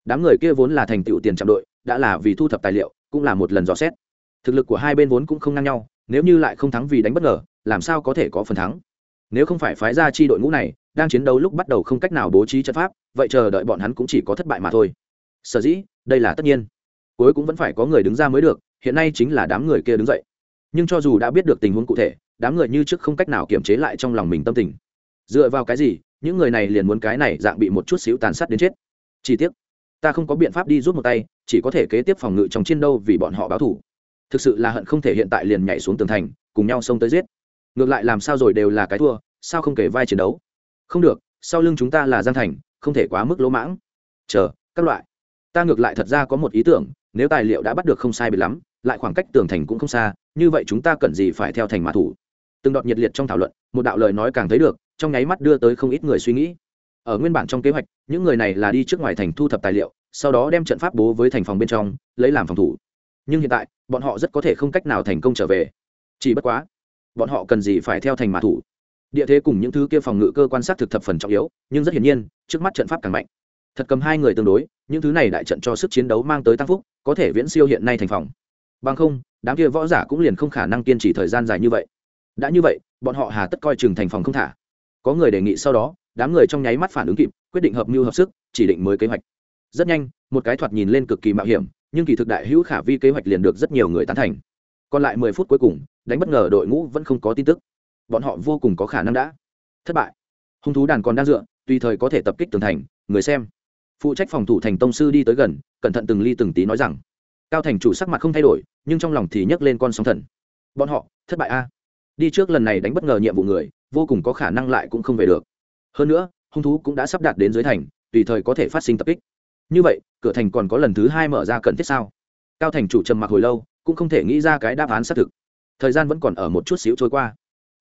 Đám người kia vốn là thành tựu tiền trạm đội, đã là vì thu thập tài liệu, cũng là một lần dò xét. Thực lực của hai bên vốn cũng không ngang nhau, nếu như lại không thắng vì đánh bất ngờ, làm sao có thể có phần thắng? Nếu không phải phái ra chi đội ngũ này đang chiến đấu lúc bắt đầu không cách nào bố trí trận pháp, vậy chờ đợi bọn hắn cũng chỉ có thất bại mà thôi. Sở dĩ, đây là tất nhiên. Cuối cũng vẫn phải có người đứng ra mới được, hiện nay chính là đám người kia đứng dậy. Nhưng cho dù đã biết được tình huống cụ thể, đám người như trước không cách nào kiềm chế lại trong lòng mình tâm tình. Dựa vào cái gì, những người này liền muốn cái này dạng bị một chút xíu tàn sát đến chết. Chi tiết ta không có biện pháp đi rút một tay, chỉ có thể kế tiếp phòng ngự trong chiến đâu vì bọn họ báo thủ. Thực sự là hận không thể hiện tại liền nhảy xuống tường thành, cùng nhau xông tới giết. Ngược lại làm sao rồi đều là cái thua, sao không kể vai chiến đấu? Không được, sau lưng chúng ta là giang thành, không thể quá mức lỗ mãng. Chờ, các loại. Ta ngược lại thật ra có một ý tưởng, nếu tài liệu đã bắt được không sai biệt lắm, lại khoảng cách tường thành cũng không xa, như vậy chúng ta cần gì phải theo thành mã thủ? Từng đọt nhiệt liệt trong thảo luận, một đạo lời nói càng thấy được, trong nháy mắt đưa tới không ít người suy nghĩ. Ở nguyên bản trong kế hoạch, những người này là đi trước ngoài thành thu thập tài liệu, sau đó đem trận pháp bố với thành phòng bên trong, lấy làm phòng thủ. Nhưng hiện tại, bọn họ rất có thể không cách nào thành công trở về. Chỉ bất quá, bọn họ cần gì phải theo thành mã thủ? Địa thế cùng những thứ kia phòng ngự cơ quan sát thực thập phần trọng yếu, nhưng rất hiển nhiên, trước mắt trận pháp càng mạnh. Thật cầm hai người tương đối, những thứ này đại trận cho sức chiến đấu mang tới tăng phúc, có thể viễn siêu hiện nay thành phòng. Bằng không, đám kia võ giả cũng liền không khả năng kiên trì thời gian dài như vậy. Đã như vậy, bọn họ hà tất coi chừng thành phòng không thả. Có người đề nghị sau đó, đám người trong nháy mắt phản ứng kịp, quyết định hợp mưu hợp sức, chỉ định mới kế hoạch. Rất nhanh, một cái thoạt nhìn lên cực kỳ mạo hiểm, nhưng kỳ thực đại hữu khả vi kế hoạch liền được rất nhiều người tán thành. Còn lại mười phút cuối cùng, đánh bất ngờ đội ngũ vẫn không có tin tức bọn họ vô cùng có khả năng đã thất bại. Hung thú đàn còn đang dựa, tùy thời có thể tập kích tường thành, người xem. Phụ trách phòng thủ thành tông sư đi tới gần, cẩn thận từng ly từng tí nói rằng, cao thành chủ sắc mặt không thay đổi, nhưng trong lòng thì nhấc lên con sóng thần. Bọn họ, thất bại a. Đi trước lần này đánh bất ngờ nhiệm vụ người, vô cùng có khả năng lại cũng không về được. Hơn nữa, hung thú cũng đã sắp đạt đến dưới thành, tùy thời có thể phát sinh tập kích. Như vậy, cửa thành còn có lần thứ hai mở ra cần thiết sao? Cao thành chủ trầm mặc hồi lâu, cũng không thể nghĩ ra cái đáp án xác thực. Thời gian vẫn còn ở một chút xíu trôi qua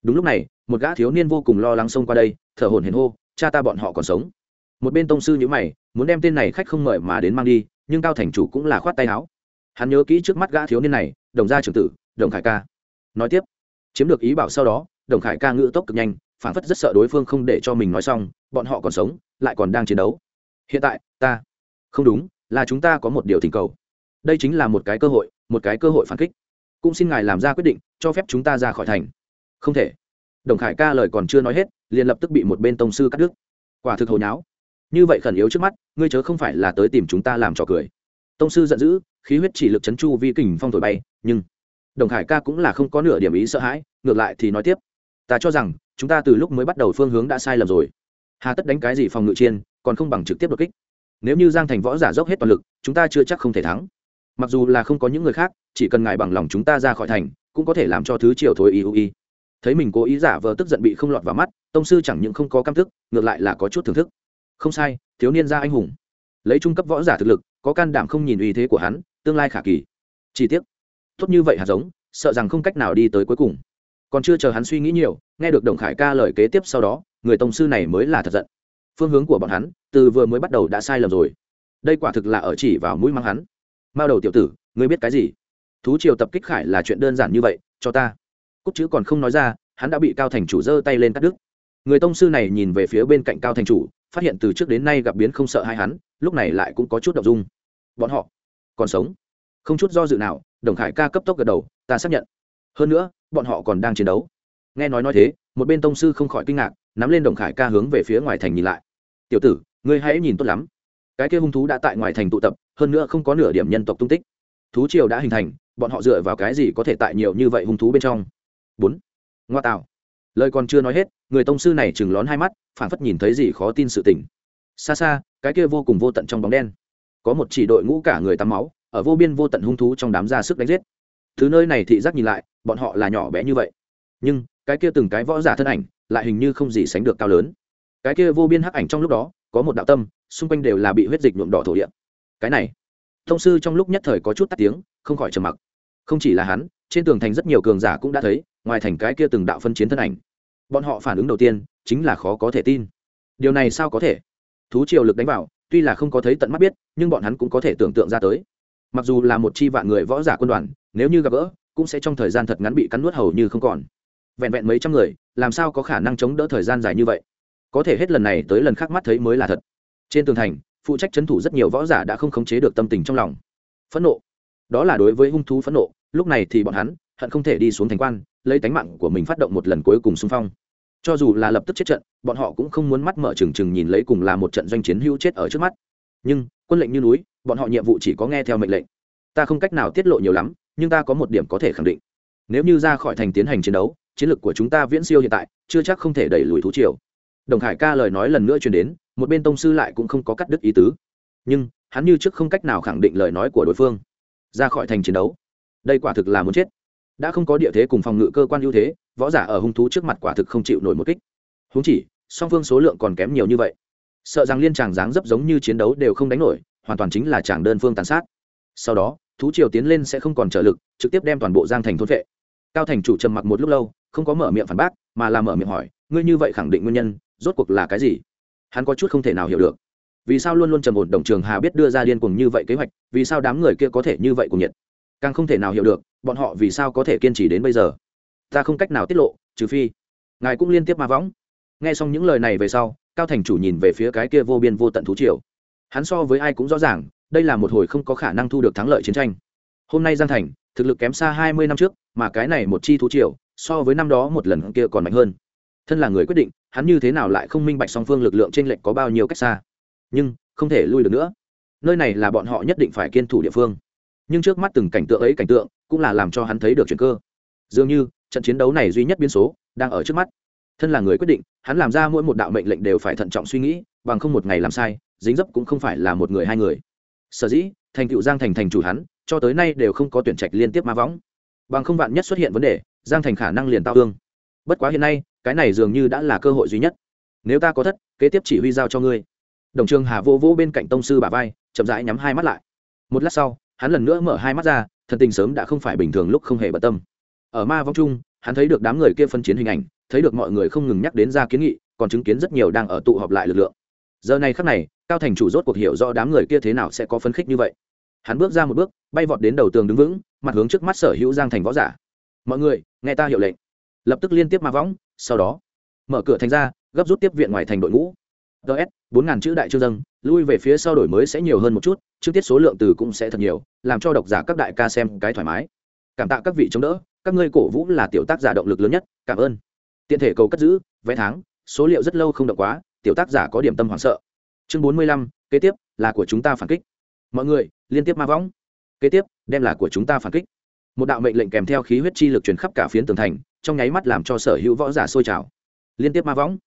đúng lúc này, một gã thiếu niên vô cùng lo lắng xông qua đây, thở hồn hển hô, cha ta bọn họ còn sống. Một bên tông sư nhữ mày, muốn đem tên này khách không mời mà đến mang đi, nhưng cao thành chủ cũng là khoát tay áo. Hắn nhớ kỹ trước mắt gã thiếu niên này, đồng gia trưởng tử, đồng khải ca. Nói tiếp, chiếm được ý bảo sau đó, đồng khải ca ngữ tốc cực nhanh phản phất rất sợ đối phương không để cho mình nói xong, bọn họ còn sống, lại còn đang chiến đấu. Hiện tại, ta. Không đúng, là chúng ta có một điều thỉnh cầu. Đây chính là một cái cơ hội, một cái cơ hội phản kích. Cũng xin ngài làm ra quyết định, cho phép chúng ta ra khỏi thành không thể. Đồng khải ca lời còn chưa nói hết, liền lập tức bị một bên tông sư cắt đứt. Quả thực hồi nháo. Như vậy khẩn yếu trước mắt, ngươi chớ không phải là tới tìm chúng ta làm trò cười. Tông sư giận dữ, khí huyết chỉ lực chấn chu vi kình phong thổi bay, nhưng đồng khải ca cũng là không có nửa điểm ý sợ hãi, ngược lại thì nói tiếp. Ta cho rằng, chúng ta từ lúc mới bắt đầu phương hướng đã sai lầm rồi. Hà tất đánh cái gì phòng ngự chiên, còn không bằng trực tiếp đột kích. Nếu như giang thành võ giả dốc hết toàn lực, chúng ta chưa chắc không thể thắng. Mặc dù là không có những người khác, chỉ cần ngài bằng lòng chúng ta ra khỏi thành, cũng có thể làm cho thứ triều thối ý y thấy mình cố ý giả vờ tức giận bị không lọt vào mắt, tông sư chẳng những không có căm thức ngược lại là có chút thưởng thức. Không sai, thiếu niên gia anh hùng. Lấy trung cấp võ giả thực lực, có can đảm không nhìn uy thế của hắn, tương lai khả kỳ. Chi tiết tốt như vậy hạt giống, sợ rằng không cách nào đi tới cuối cùng. Còn chưa chờ hắn suy nghĩ nhiều, nghe được đồng khải ca lời kế tiếp sau đó, người tông sư này mới là thật giận. Phương hướng của bọn hắn, từ vừa mới bắt đầu đã sai lầm rồi. Đây quả thực là ở chỉ vào mũi mắng hắn. Mao đầu tiểu tử, ngươi biết cái gì? Thú triều tập kích khải là chuyện đơn giản như vậy, cho ta cúc chữ còn không nói ra, hắn đã bị cao thành chủ giơ tay lên cắt đứt. Người tông sư này nhìn về phía bên cạnh cao thành chủ, phát hiện từ trước đến nay gặp biến không sợ hai hắn, lúc này lại cũng có chút đ ộ n g dung. Bọn họ còn sống? Không chút do dự nào, đồng khải ca cấp tốc gật đầu, ta xác nhận. Hơn nữa, bọn họ còn đang chiến đấu. Nghe nói nói thế, một bên tông sư không khỏi kinh ngạc, nắm lên đồng khải ca hướng về phía ngoài thành nhìn lại. Tiểu tử, ngươi hãy nhìn tốt lắm. Cái kia hung thú đã tại ngoài thành tụ tập, hơn nữa không có nửa điểm nhân tộc tung tích. Thú triều đã hình thành, bọn họ dựa vào cái gì có thể tại nhiều như vậy hung thú bên trong? Bốn. Ngoa tạo. Lời còn chưa nói hết, người tông sư này chừng lón hai mắt phản phất nhìn thấy gì khó tin sự tình. Xa xa, cái kia vô cùng vô tận trong bóng đen. Có một chỉ đội ngũ cả người tắm máu, ở vô biên vô tận hung thú trong đám ra sức đánh giết. Thứ nơi này thị giác nhìn lại, bọn họ là nhỏ bé như vậy. Nhưng, cái kia từng cái võ giả thân ảnh, lại hình như không gì sánh được cao lớn. Cái kia vô biên hắc ảnh trong lúc đó, có một đạo tâm, xung quanh đều là bị huyết dịch nhuộm đỏ thổ địa. Cái này thông sư trong lúc nhất thời có chút tắt tiếng, không khỏi trầm mặc. Không chỉ là hắn, trên tường thành rất nhiều cường giả cũng đã thấy ngoài thành cái kia từng đạo phân chiến thân ảnh. Bọn họ phản ứng đầu tiên chính là khó có thể tin. Điều này sao có thể? Thú triều lực đánh vào, tuy là không có thấy tận mắt biết, nhưng bọn hắn cũng có thể tưởng tượng ra tới. Mặc dù là một chi vạn người võ giả quân đoàn, nếu như gặp gỡ, cũng sẽ trong thời gian thật ngắn bị cắn nuốt hầu như không còn. Vẹn vẹn mấy trăm người, làm sao có khả năng chống đỡ thời gian dài như vậy? Có thể hết lần này tới lần khác mắt thấy mới là thật. Trên tường thành, phụ trách c h ấ n thủ rất nhiều võ giả đã không khống chế được tâm tình trong lòng. Phẫn nộ. Đó là đối với hung thú phẫn nộ, lúc này thì bọn hắn hận không thể đi xuống thành quan lấy tánh mạng của mình phát động một lần cuối cùng xung phong. Cho dù là lập tức chết trận, bọn họ cũng không muốn mắt mở trừng trừng nhìn lấy cùng là một trận doanh chiến hữu chết ở trước mắt. Nhưng, quân lệnh như núi, bọn họ nhiệm vụ chỉ có nghe theo mệnh lệnh. Ta không cách nào tiết lộ nhiều lắm, nhưng ta có một điểm có thể khẳng định. Nếu như ra khỏi thành tiến hành chiến đấu, chiến lược của chúng ta viễn siêu hiện tại, chưa chắc không thể đẩy lùi thú triều. Đồng khải ca lời nói lần nữa truyền đến, một bên tông sư lại cũng không có cắt đứt ý tứ. Nhưng, hắn như trước không cách nào khẳng định lời nói của đối phương. Ra khỏi thành chiến đấu, đây quả thực là muốn chết đã không có địa thế cùng phòng ngự cơ quan ưu thế, võ giả ở hung thú trước mặt quả thực không chịu nổi một kích. Húng chỉ, song phương số lượng còn kém nhiều như vậy. Sợ rằng liên tràng dáng dấp giống như chiến đấu đều không đánh nổi, hoàn toàn chính là tràng đơn phương tàn sát. Sau đó, thú triều tiến lên sẽ không còn trợ lực, trực tiếp đem toàn bộ giang thành thôn vệ. Cao thành chủ trầm mặc một lúc lâu, không có mở miệng phản bác, mà là mở miệng hỏi, ngươi như vậy khẳng định nguyên nhân, rốt cuộc là cái gì? Hắn có chút không thể nào hiểu được. Vì sao luôn luôn trầm ổn đồng trường hà biết đưa ra điên cuồng như vậy kế hoạch, vì sao đám người kia có thể như vậy cùng nhiệt? Càng không thể nào hiểu được bọn họ vì sao có thể kiên trì đến bây giờ? Ta không cách nào tiết lộ, trừ phi ngài cũng liên tiếp ma võng. Nghe xong những lời này về sau, cao thành chủ nhìn về phía cái kia vô biên vô tận thú triều. Hắn so với ai cũng rõ ràng, đây là một hồi không có khả năng thu được thắng lợi chiến tranh. Hôm nay giang thành, thực lực kém xa hai mươi năm trước, mà cái này một chi thú triều, so với năm đó một lần kia còn mạnh hơn. Thân là người quyết định, hắn như thế nào lại không minh bạch song phương lực lượng trên lệch có bao nhiêu cách xa. Nhưng, không thể lui được nữa. Nơi này là bọn họ nhất định phải kiên thủ địa phương. Nhưng trước mắt từng cảnh tượng ấy cảnh tượng cũng là làm cho hắn thấy được chuyện cơ. Dường như, trận chiến đấu này duy nhất biến số, đang ở trước mắt. Thân là người quyết định, hắn làm ra mỗi một đạo mệnh lệnh đều phải thận trọng suy nghĩ, bằng không một ngày làm sai, dính dấp cũng không phải là một người hai người. Sở dĩ, thành tựu giang thành thành chủ hắn, cho tới nay đều không có tuyển trạch liên tiếp ma võng. Bằng không vạn nhất xuất hiện vấn đề, giang thành khả năng liền tao thương. Bất quá hiện nay, cái này dường như đã là cơ hội duy nhất. Nếu ta có thất, kế tiếp chỉ huy giao cho ngươi. Đồng trường hà vô vô bên cạnh tông sư bà vai, chậm rãi nhắm hai mắt lại. Một lát sau, hắn lần nữa mở hai mắt ra thần tình sớm đã không phải bình thường lúc không hề bận tâm. Ở ma vong chung hắn thấy được đám người kia phân chiến hình ảnh, thấy được mọi người không ngừng nhắc đến ra kiến nghị, còn chứng kiến rất nhiều đang ở tụ họp lại lực lượng. Giờ này khắc này, cao thành chủ rốt cuộc hiểu rõ đám người kia thế nào sẽ có phấn khích như vậy. Hắn bước ra một bước, bay vọt đến đầu tường đứng vững, mặt hướng trước mắt sở hữu giang thành võ giả. Mọi người, nghe ta hiệu lệnh. Lập tức liên tiếp ma võng sau đó, mở cửa thành ra, gấp rút tiếp viện ngoài thành đội ngũ ts bốn ngàn chữ đại chương dâng, lui về phía sau đổi mới sẽ nhiều hơn một chút trước tiết số lượng từ cũng sẽ thật nhiều làm cho độc giả các đại ca xem cái thoải mái. Cảm tạ các vị chống đỡ các ngươi cổ vũ là tiểu tác giả động lực lớn nhất cảm ơn. Tiện thể cầu cất giữ vé tháng số liệu rất lâu không động quá tiểu tác giả có điểm tâm hoảng sợ. Chương bốn mươi lăm kế tiếp là của chúng ta phản kích. Mọi người liên tiếp ma võng. Kế tiếp đem là của chúng ta phản kích. Một đạo mệnh lệnh kèm theo khí huyết chi lực truyền khắp cả phiến tường thành trong nháy mắt làm cho sở hữu võ giả sôi trào. Liên tiếp ma võng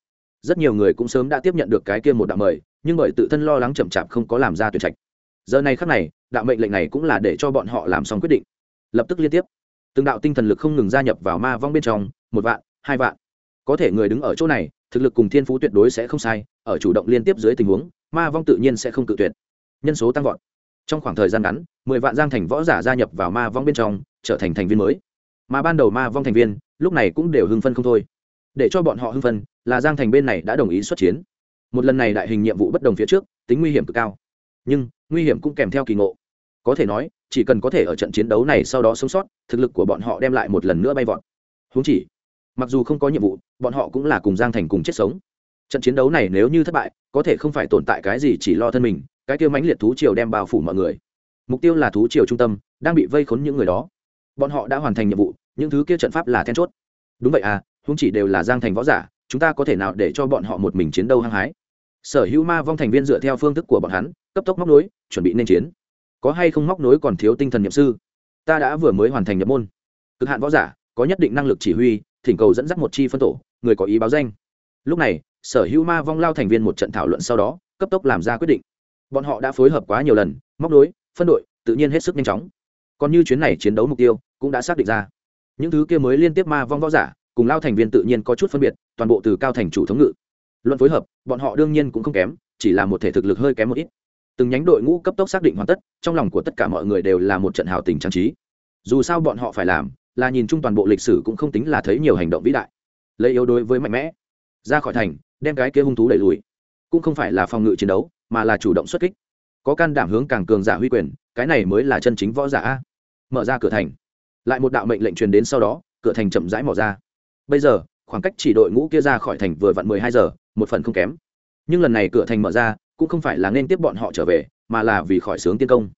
rất nhiều người cũng sớm đã tiếp nhận được cái kia một đạo mời, nhưng bởi tự thân lo lắng chậm chạp không có làm ra tuyệt trạch. Giờ này khắc này, đạo mệnh lệnh này cũng là để cho bọn họ làm xong quyết định. Lập tức liên tiếp, từng đạo tinh thần lực không ngừng gia nhập vào ma vong bên trong, một vạn, hai vạn. Có thể người đứng ở chỗ này, thực lực cùng thiên phú tuyệt đối sẽ không sai, ở chủ động liên tiếp dưới tình huống, ma vong tự nhiên sẽ không cự tuyệt. Nhân số tăng vọt. Trong khoảng thời gian ngắn, mười vạn giang thành võ giả gia nhập vào ma vong bên trong, trở thành thành viên mới. Mà ban đầu ma vong thành viên, lúc này cũng đều hưng phân không thôi. Để cho bọn họ hưng phân là giang thành bên này đã đồng ý xuất chiến. Một lần này đại hình nhiệm vụ bất đồng phía trước, tính nguy hiểm cực cao. Nhưng, nguy hiểm cũng kèm theo kỳ ngộ. Có thể nói, chỉ cần có thể ở trận chiến đấu này sau đó sống sót, thực lực của bọn họ đem lại một lần nữa bay vọt. Húng chỉ, mặc dù không có nhiệm vụ, bọn họ cũng là cùng giang thành cùng chết sống. Trận chiến đấu này nếu như thất bại, có thể không phải tồn tại cái gì chỉ lo thân mình, cái tiêu mãnh liệt thú triều đem bao phủ mọi người. Mục tiêu là thú triều trung tâm, đang bị vây khốn những người đó. Bọn họ đã hoàn thành nhiệm vụ, những thứ kia trận pháp là then chốt. Đúng vậy à huống chỉ đều là giang thành võ giả chúng ta có thể nào để cho bọn họ một mình chiến đấu hăng hái? Sở hữu ma vong thành viên dựa theo phương thức của bọn hắn, cấp tốc móc nối, chuẩn bị nên chiến. Có hay không móc nối còn thiếu tinh thần nhập sư? Ta đã vừa mới hoàn thành nhập môn. Cực hạn võ giả, có nhất định năng lực chỉ huy, thỉnh cầu dẫn dắt một chi phân tổ, người có ý báo danh. Lúc này, sở hữu ma vong lao thành viên một trận thảo luận sau đó, cấp tốc làm ra quyết định. Bọn họ đã phối hợp quá nhiều lần, móc nối, phân đội, tự nhiên hết sức nhanh chóng. Còn như chuyến này chiến đấu mục tiêu cũng đã xác định ra. Những thứ kia mới liên tiếp ma vong võ giả cùng lao thành viên tự nhiên có chút phân biệt, toàn bộ từ cao thành chủ thống ngự. Luận phối hợp, bọn họ đương nhiên cũng không kém, chỉ là một thể thực lực hơi kém một ít. Từng nhánh đội ngũ cấp tốc xác định hoàn tất, trong lòng của tất cả mọi người đều là một trận hào tình trang trí. Dù sao bọn họ phải làm, là nhìn chung toàn bộ lịch sử cũng không tính là thấy nhiều hành động vĩ đại. Lấy yếu đối với mạnh mẽ, ra khỏi thành, đem cái kia hung thú đẩy lùi. Cũng không phải là phòng ngự chiến đấu, mà là chủ động xuất kích. Có can đảm hướng càng cường giả huy quyền, cái này mới là chân chính võ giả mở ra cửa thành. Lại một đạo mệnh lệnh truyền đến sau đó, cửa thành chậm rãi mở ra bây giờ, khoảng cách chỉ đội ngũ kia ra khỏi thành vừa vặn mười hai giờ, một phần không kém. Nhưng lần này cửa thành mở ra, cũng không phải là nên tiếp bọn họ trở về, mà là vì khỏi sướng tiên công.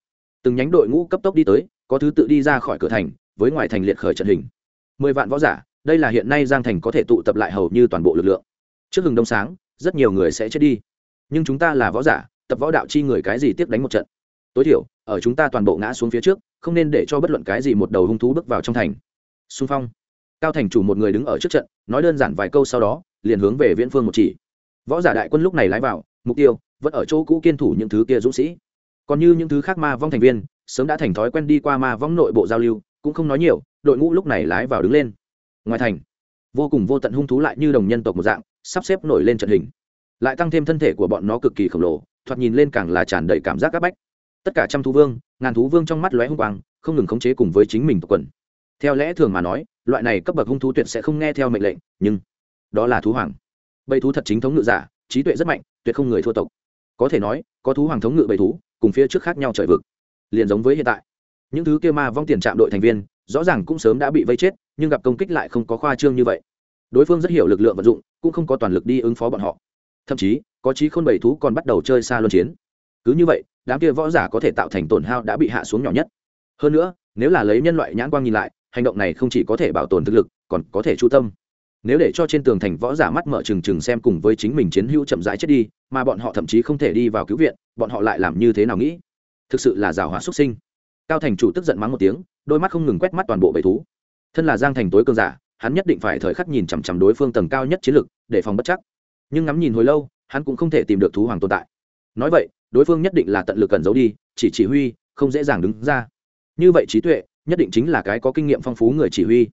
Từng nhánh đội ngũ cấp tốc đi tới, có thứ tự đi ra khỏi cửa thành, với ngoài thành liệt khởi trận hình. Mười vạn võ giả, đây là hiện nay giang thành có thể tụ tập lại hầu như toàn bộ lực lượng. Trước hừng đông sáng, rất nhiều người sẽ chết đi. Nhưng chúng ta là võ giả, tập võ đạo chi người cái gì tiếp đánh một trận? Tối thiểu, ở chúng ta toàn bộ ngã xuống phía trước, không nên để cho bất luận cái gì một đầu hung thú bước vào trong thành. Xung phong cao thành chủ một người đứng ở trước trận, nói đơn giản vài câu sau đó, liền hướng về viễn phương một chỉ. Võ giả đại quân lúc này lái vào, mục tiêu vẫn ở chỗ cũ kiên thủ những thứ kia dũng sĩ. Còn như những thứ khác ma vong thành viên, sớm đã thành thói quen đi qua ma vong nội bộ giao lưu, cũng không nói nhiều, đội ngũ lúc này lái vào đứng lên. Ngoài thành, vô cùng vô tận hung thú lại như đồng nhân tộc một dạng, sắp xếp nổi lên trận hình. Lại tăng thêm thân thể của bọn nó cực kỳ khổng lồ, thoạt nhìn lên càng là tràn đầy cảm giác áp bách. Tất cả trăm thú vương, ngàn thú vương trong mắt lóe hung quang, không ngừng khống chế cùng với chính mình tộc quần. Theo lẽ thường mà nói loại này cấp bậc hung thú tuyệt sẽ không nghe theo mệnh lệnh, nhưng đó là thú hoàng. Bầy thú thật chính thống ngự giả, trí tuệ rất mạnh, tuyệt không người thua tộc. Có thể nói, có thú hoàng thống ngự bầy thú, cùng phía trước khác nhau trời vực, liền giống với hiện tại. Những thứ kia ma vong tiền trạm đội thành viên, rõ ràng cũng sớm đã bị vây chết, nhưng gặp công kích lại không có khoa trương như vậy. Đối phương rất hiểu lực lượng vận dụng, cũng không có toàn lực đi ứng phó bọn họ. Thậm chí, có trí khôn bảy thú còn bắt đầu chơi xa luân chiến. Cứ như vậy, đám kia võ giả có thể tạo thành tổn hao đã bị hạ xuống nhỏ nhất. Hơn nữa, nếu là lấy nhân loại nhãn quang nhìn lại hành động này không chỉ có thể bảo tồn thực lực, còn có thể chu tâm. Nếu để cho trên tường thành võ giả mắt mở trừng trừng xem cùng với chính mình chiến hữu chậm rãi chết đi, mà bọn họ thậm chí không thể đi vào cứu viện, bọn họ lại làm như thế nào nghĩ? Thực sự là rào hóa xuất sinh. Cao thành chủ tức giận mắng một tiếng, đôi mắt không ngừng quét mắt toàn bộ bầy thú. Thân là giang thành tối cường giả, hắn nhất định phải thời khắc nhìn chằm chằm đối phương tầng cao nhất chiến lực, để phòng bất chắc. Nhưng ngắm nhìn hồi lâu, hắn cũng không thể tìm được thú hoàng tồn tại. Nói vậy, đối phương nhất định là tận lực cần giấu đi, chỉ chỉ huy, không dễ dàng đứng ra. Như vậy trí tuệ nhất định chính là cái có kinh nghiệm phong phú người chỉ huy.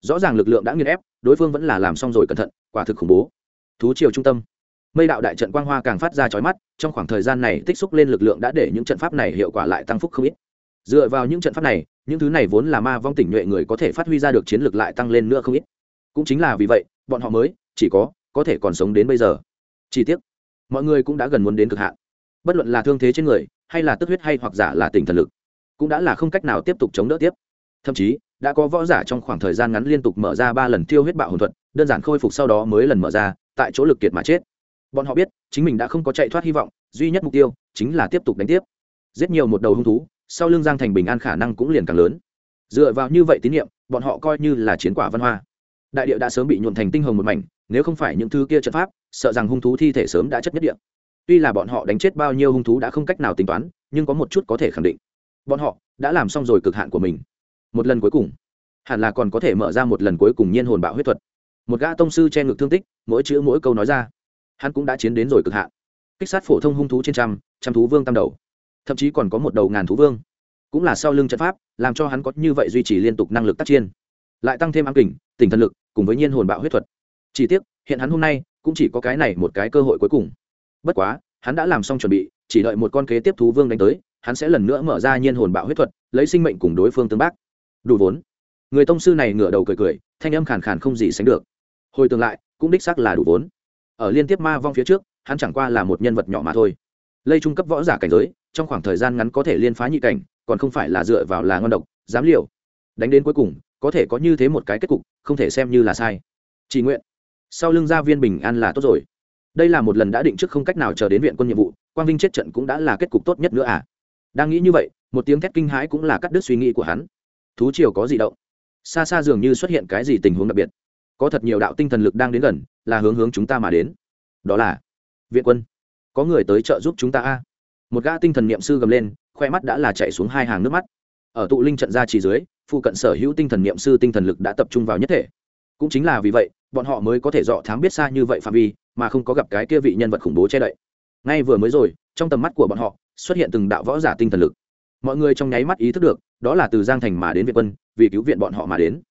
Rõ ràng lực lượng đã nghiền ép, đối phương vẫn là làm xong rồi cẩn thận, quả thực khủng bố. Thú triều trung tâm. Mây đạo đại trận quang hoa càng phát ra chói mắt, trong khoảng thời gian này tích xúc lên lực lượng đã để những trận pháp này hiệu quả lại tăng phúc không ít. Dựa vào những trận pháp này, những thứ này vốn là ma vong tỉnh nhuệ người có thể phát huy ra được chiến lược lại tăng lên nữa không ít. Cũng chính là vì vậy, bọn họ mới, chỉ có có thể còn sống đến bây giờ. Chi tiết mọi người cũng đã gần muốn đến cực hạn. Bất luận là thương thế trên người, hay là tức huyết hay hoặc giả là tỉnh thần lực cũng đã là không cách nào tiếp tục chống đỡ tiếp. Thậm chí, đã có võ giả trong khoảng thời gian ngắn liên tục mở ra ba lần tiêu huyết bạo hồn thuật, đơn giản khôi phục sau đó mới lần mở ra, tại chỗ lực kiệt mà chết. Bọn họ biết, chính mình đã không có chạy thoát hy vọng, duy nhất mục tiêu chính là tiếp tục đánh tiếp. Giết nhiều một đầu hung thú, sau lưng giang thành bình an khả năng cũng liền càng lớn. Dựa vào như vậy tín nhiệm, bọn họ coi như là chiến quả văn hoa. Đại địa đã sớm bị nhuộn thành tinh hồng một mảnh, nếu không phải những thứ kia trận pháp, sợ rằng hung thú thi thể sớm đã chất nhất địa. Tuy là bọn họ đánh chết bao nhiêu hung thú đã không cách nào tính toán, nhưng có một chút có thể khẳng định bọn họ đã làm xong rồi cực hạn của mình. Một lần cuối cùng, hẳn là còn có thể mở ra một lần cuối cùng nhiên hồn bạo huyết thuật. Một gã tông sư che ngực thương tích, mỗi chữ mỗi câu nói ra, hắn cũng đã chiến đến rồi cực hạn. Kích sát phổ thông hung thú trên trăm trăm thú vương tam đầu. Thậm chí còn có một đầu ngàn thú vương. Cũng là sau lưng trận pháp, làm cho hắn có như vậy duy trì liên tục năng lực tác chiên lại tăng thêm ám kình, tỉnh thần lực, cùng với nhiên hồn bạo huyết thuật. Chỉ tiếc, hiện hắn hôm nay cũng chỉ có cái này một cái cơ hội cuối cùng. Bất quá, hắn đã làm xong chuẩn bị, chỉ đợi một con kế tiếp thú vương đánh tới hắn sẽ lần nữa mở ra nhiên hồn bạo huyết thuật, lấy sinh mệnh cùng đối phương tương bác. Đủ vốn. Người tông sư này ngửa đầu cười cười, thanh âm khàn khàn không gì sánh được. Hồi tương lại, cũng đích xác là đủ vốn. Ở liên tiếp ma vong phía trước, hắn chẳng qua là một nhân vật nhỏ mà thôi. Lây trung cấp võ giả cảnh giới, trong khoảng thời gian ngắn có thể liên phá nhị cảnh, còn không phải là dựa vào là ngon độc, dám liều. Đánh đến cuối cùng, có thể có như thế một cái kết cục, không thể xem như là sai. Chỉ nguyện. Sau lưng gia viên bình an là tốt rồi. Đây là một lần đã định trước không cách nào chờ đến viện quân nhiệm vụ, quang vinh chết trận cũng đã là kết cục tốt nhất nữa à? Đang nghĩ như vậy, một tiếng thét kinh hãi cũng là cắt đứt suy nghĩ của hắn. Thú triều có gì động? Xa xa dường như xuất hiện cái gì tình huống đặc biệt. Có thật nhiều đạo tinh thần lực đang đến gần, là hướng hướng chúng ta mà đến. Đó là viện quân. Có người tới trợ giúp chúng ta a. Một gã tinh thần niệm sư gầm lên, khoe mắt đã là chạy xuống hai hàng nước mắt. Ở tụ linh trận ra chỉ dưới, phụ cận sở hữu tinh thần niệm sư tinh thần lực đã tập trung vào nhất thể. Cũng chính là vì vậy, bọn họ mới có thể dọ thám biết xa như vậy phạm vi, mà không có gặp cái kia vị nhân vật khủng bố che đậy. Ngay vừa mới rồi, trong tầm mắt của bọn họ xuất hiện từng đạo võ giả tinh thần lực. Mọi người trong nháy mắt ý thức được, đó là từ giang thành mà đến việt quân, vì cứu viện bọn họ mà đến.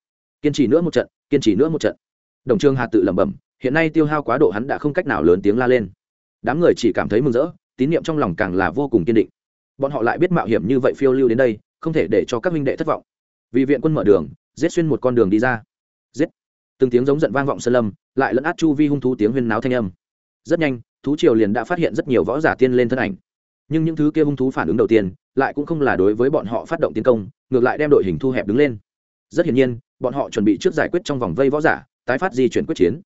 Kiên trì nữa một trận, kiên trì nữa một trận. Đồng trương Hà tự lẩm bẩm, hiện nay tiêu hao quá độ hắn đã không cách nào lớn tiếng la lên. Đám người chỉ cảm thấy mừng rỡ, tín niệm trong lòng càng là vô cùng kiên định. Bọn họ lại biết mạo hiểm như vậy phiêu lưu đến đây, không thể để cho các minh đệ thất vọng. Vì viện quân mở đường, giết xuyên một con đường đi ra. Giết. Từng tiếng giống giận vang vọng sơn lâm, lại lẫn át chu vi hung thú tiếng huyên náo thanh âm. Rất nhanh, thú triều liền đã phát hiện rất nhiều võ giả tiên lên thân ảnh nhưng những thứ kia hung thú phản ứng đầu tiên lại cũng không là đối với bọn họ phát động tiến công, ngược lại đem đội hình thu hẹp đứng lên. Rất hiển nhiên, bọn họ chuẩn bị trước giải quyết trong vòng vây võ giả, tái phát di chuyển quyết chiến.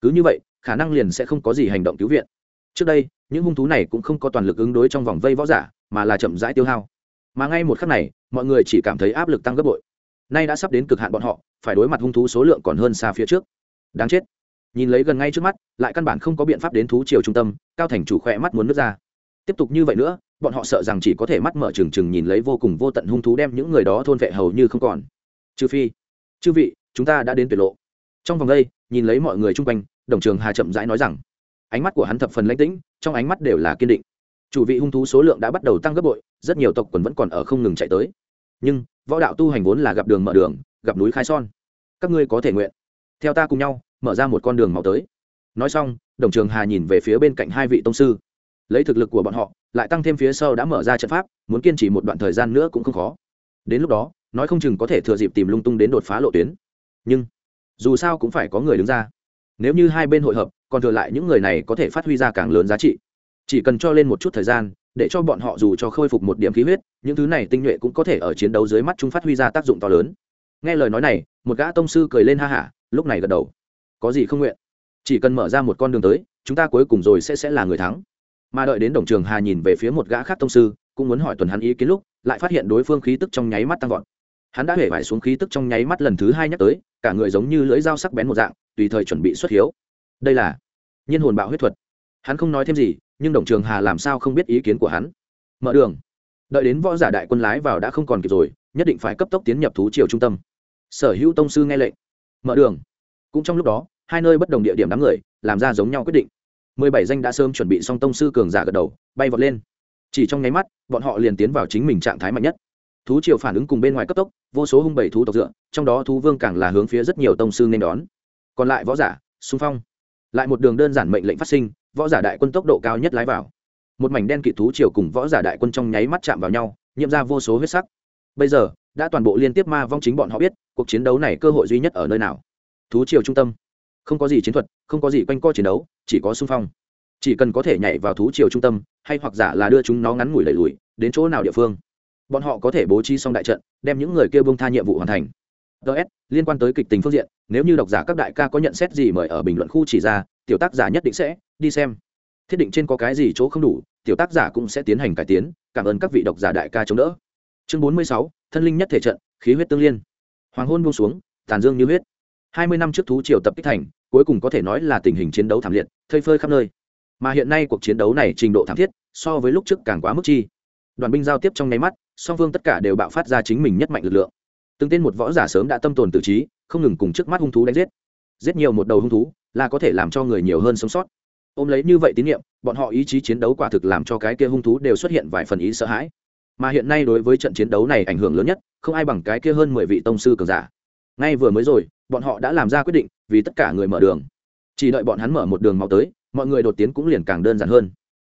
Cứ như vậy, khả năng liền sẽ không có gì hành động cứu viện. Trước đây, những hung thú này cũng không có toàn lực ứng đối trong vòng vây võ giả, mà là chậm rãi tiêu hao. Mà ngay một khắc này, mọi người chỉ cảm thấy áp lực tăng gấp bội. Nay đã sắp đến cực hạn bọn họ, phải đối mặt hung thú số lượng còn hơn xa phía trước. Đáng chết. Nhìn lấy gần ngay trước mắt, lại căn bản không có biện pháp đến thú chiều trung tâm, cao thành chủ khỏe mắt muốn nước ra tiếp tục như vậy nữa, bọn họ sợ rằng chỉ có thể mắt mở trừng trừng nhìn lấy vô cùng vô tận hung thú đem những người đó thôn vệ hầu như không còn. Trừ phi, chư vị, chúng ta đã đến tuyệt lộ. Trong vòng đây, nhìn lấy mọi người chung quanh, đồng trường hà chậm rãi nói rằng, ánh mắt của hắn thập phần lãnh tĩnh, trong ánh mắt đều là kiên định. Chủ vị hung thú số lượng đã bắt đầu tăng gấp bội, rất nhiều tộc quần vẫn còn ở không ngừng chạy tới. Nhưng, võ đạo tu hành vốn là gặp đường mở đường, gặp núi khai son. Các ngươi có thể nguyện. Theo ta cùng nhau, mở ra một con đường màu tới. Nói xong, đồng trường hà nhìn về phía bên cạnh hai vị tông sư lấy thực lực của bọn họ, lại tăng thêm phía sau đã mở ra trận pháp, muốn kiên trì một đoạn thời gian nữa cũng không khó. Đến lúc đó, nói không chừng có thể thừa dịp tìm lung tung đến đột phá lộ tuyến. Nhưng, dù sao cũng phải có người đứng ra. Nếu như hai bên hội hợp, còn thừa lại những người này có thể phát huy ra càng lớn giá trị. Chỉ cần cho lên một chút thời gian, để cho bọn họ dù cho khôi phục một điểm khí huyết, những thứ này tinh nhuệ cũng có thể ở chiến đấu dưới mắt chúng phát huy ra tác dụng to lớn. Nghe lời nói này, một gã tông sư cười lên ha hả, lúc này gật đầu. Có gì không nguyện? Chỉ cần mở ra một con đường tới, chúng ta cuối cùng rồi sẽ sẽ là người thắng mà đợi đến đồng trường hà nhìn về phía một gã khác tông sư, cũng muốn hỏi tuần hắn ý kiến lúc, lại phát hiện đối phương khí tức trong nháy mắt tăng vọt. Hắn đã hể vải xuống khí tức trong nháy mắt lần thứ hai nhắc tới, cả người giống như lưỡi dao sắc bén một dạng, tùy thời chuẩn bị xuất hiếu. Đây là nhân hồn bạo huyết thuật. Hắn không nói thêm gì, nhưng đồng trường hà làm sao không biết ý kiến của hắn? Mở đường. Đợi đến võ giả đại quân lái vào đã không còn kịp rồi, nhất định phải cấp tốc tiến nhập thú triều trung tâm. Sở hữu tông sư nghe lệnh. Mở đường. Cũng trong lúc đó, hai nơi bất đồng địa điểm đám người, làm ra giống nhau quyết định mười bảy danh đã sớm chuẩn bị xong tông sư cường giả gật đầu, bay vọt lên. Chỉ trong nháy mắt, bọn họ liền tiến vào chính mình trạng thái mạnh nhất. Thú triều phản ứng cùng bên ngoài cấp tốc, vô số hung bảy thú tộc dựa, trong đó thú vương càng là hướng phía rất nhiều tông sư nên đón. Còn lại võ giả, xung phong. Lại một đường đơn giản mệnh lệnh phát sinh, võ giả đại quân tốc độ cao nhất lái vào. Một mảnh đen kỵ thú triều cùng võ giả đại quân trong nháy mắt chạm vào nhau, nhiễm ra vô số huyết sắc. Bây giờ, đã toàn bộ liên tiếp ma vong chính bọn họ biết, cuộc chiến đấu này cơ hội duy nhất ở nơi nào. Thú triều trung tâm không có gì chiến thuật, không có gì quanh co chiến đấu, chỉ có xung phong. Chỉ cần có thể nhảy vào thú triều trung tâm, hay hoặc giả là đưa chúng nó ngắn ngủi đẩy lùi, đến chỗ nào địa phương, bọn họ có thể bố trí xong đại trận, đem những người kia bông tha nhiệm vụ hoàn thành. Ts liên quan tới kịch tình phương diện, nếu như độc giả các đại ca có nhận xét gì mời ở bình luận khu chỉ ra, tiểu tác giả nhất định sẽ đi xem. Thiết định trên có cái gì chỗ không đủ, tiểu tác giả cũng sẽ tiến hành cải tiến, cảm ơn các vị độc giả đại ca chống đỡ. Chương bốn mươi sáu, thân linh nhất thể trận, khí huyết tương liên. Hoàng hôn buông xuống, tàn dương như huyết hai mươi năm trước thú triều tập kích thành, cuối cùng có thể nói là tình hình chiến đấu thảm liệt, thây phơi khắp nơi. Mà hiện nay cuộc chiến đấu này trình độ thảm thiết, so với lúc trước càng quá mức chi. Đoàn binh giao tiếp trong nháy mắt, song phương tất cả đều bạo phát ra chính mình nhất mạnh lực lượng. Từng tên một võ giả sớm đã tâm tồn tự trí, không ngừng cùng trước mắt hung thú đánh giết. Giết nhiều một đầu hung thú, là có thể làm cho người nhiều hơn sống sót. Ôm lấy như vậy tín nhiệm bọn họ ý chí chiến đấu quả thực làm cho cái kia hung thú đều xuất hiện vài phần ý sợ hãi. Mà hiện nay đối với trận chiến đấu này ảnh hưởng lớn nhất, không ai bằng cái kia hơn mười vị tông sư cường giả. Ngay vừa mới rồi bọn họ đã làm ra quyết định, vì tất cả người mở đường. Chỉ đợi bọn hắn mở một đường máu tới, mọi người đột tiến cũng liền càng đơn giản hơn.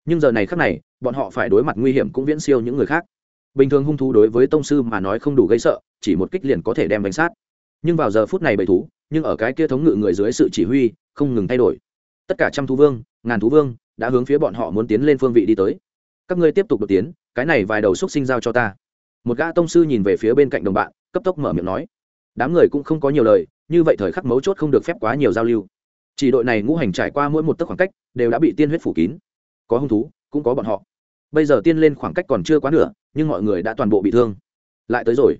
Nhưng giờ này khác này, bọn họ phải đối mặt nguy hiểm cũng viễn siêu những người khác. Bình thường hung thú đối với tông sư mà nói không đủ gây sợ, chỉ một kích liền có thể đem đánh sát. Nhưng vào giờ phút này bầy thú, nhưng ở cái kia thống ngự người dưới sự chỉ huy, không ngừng thay đổi. Tất cả trăm thú vương, ngàn thú vương, đã hướng phía bọn họ muốn tiến lên phương vị đi tới. Các ngươi tiếp tục đột tiến, cái này vài đầu xúc sinh giao cho ta. Một gã tông sư nhìn về phía bên cạnh đồng bạn, cấp tốc mở miệng nói đám người cũng không có nhiều lời, như vậy thời khắc mấu chốt không được phép quá nhiều giao lưu. Chỉ đội này ngũ hành trải qua mỗi một tấc khoảng cách, đều đã bị tiên huyết phủ kín. Có hung thú, cũng có bọn họ. Bây giờ tiên lên khoảng cách còn chưa quá nửa, nhưng mọi người đã toàn bộ bị thương. Lại tới rồi.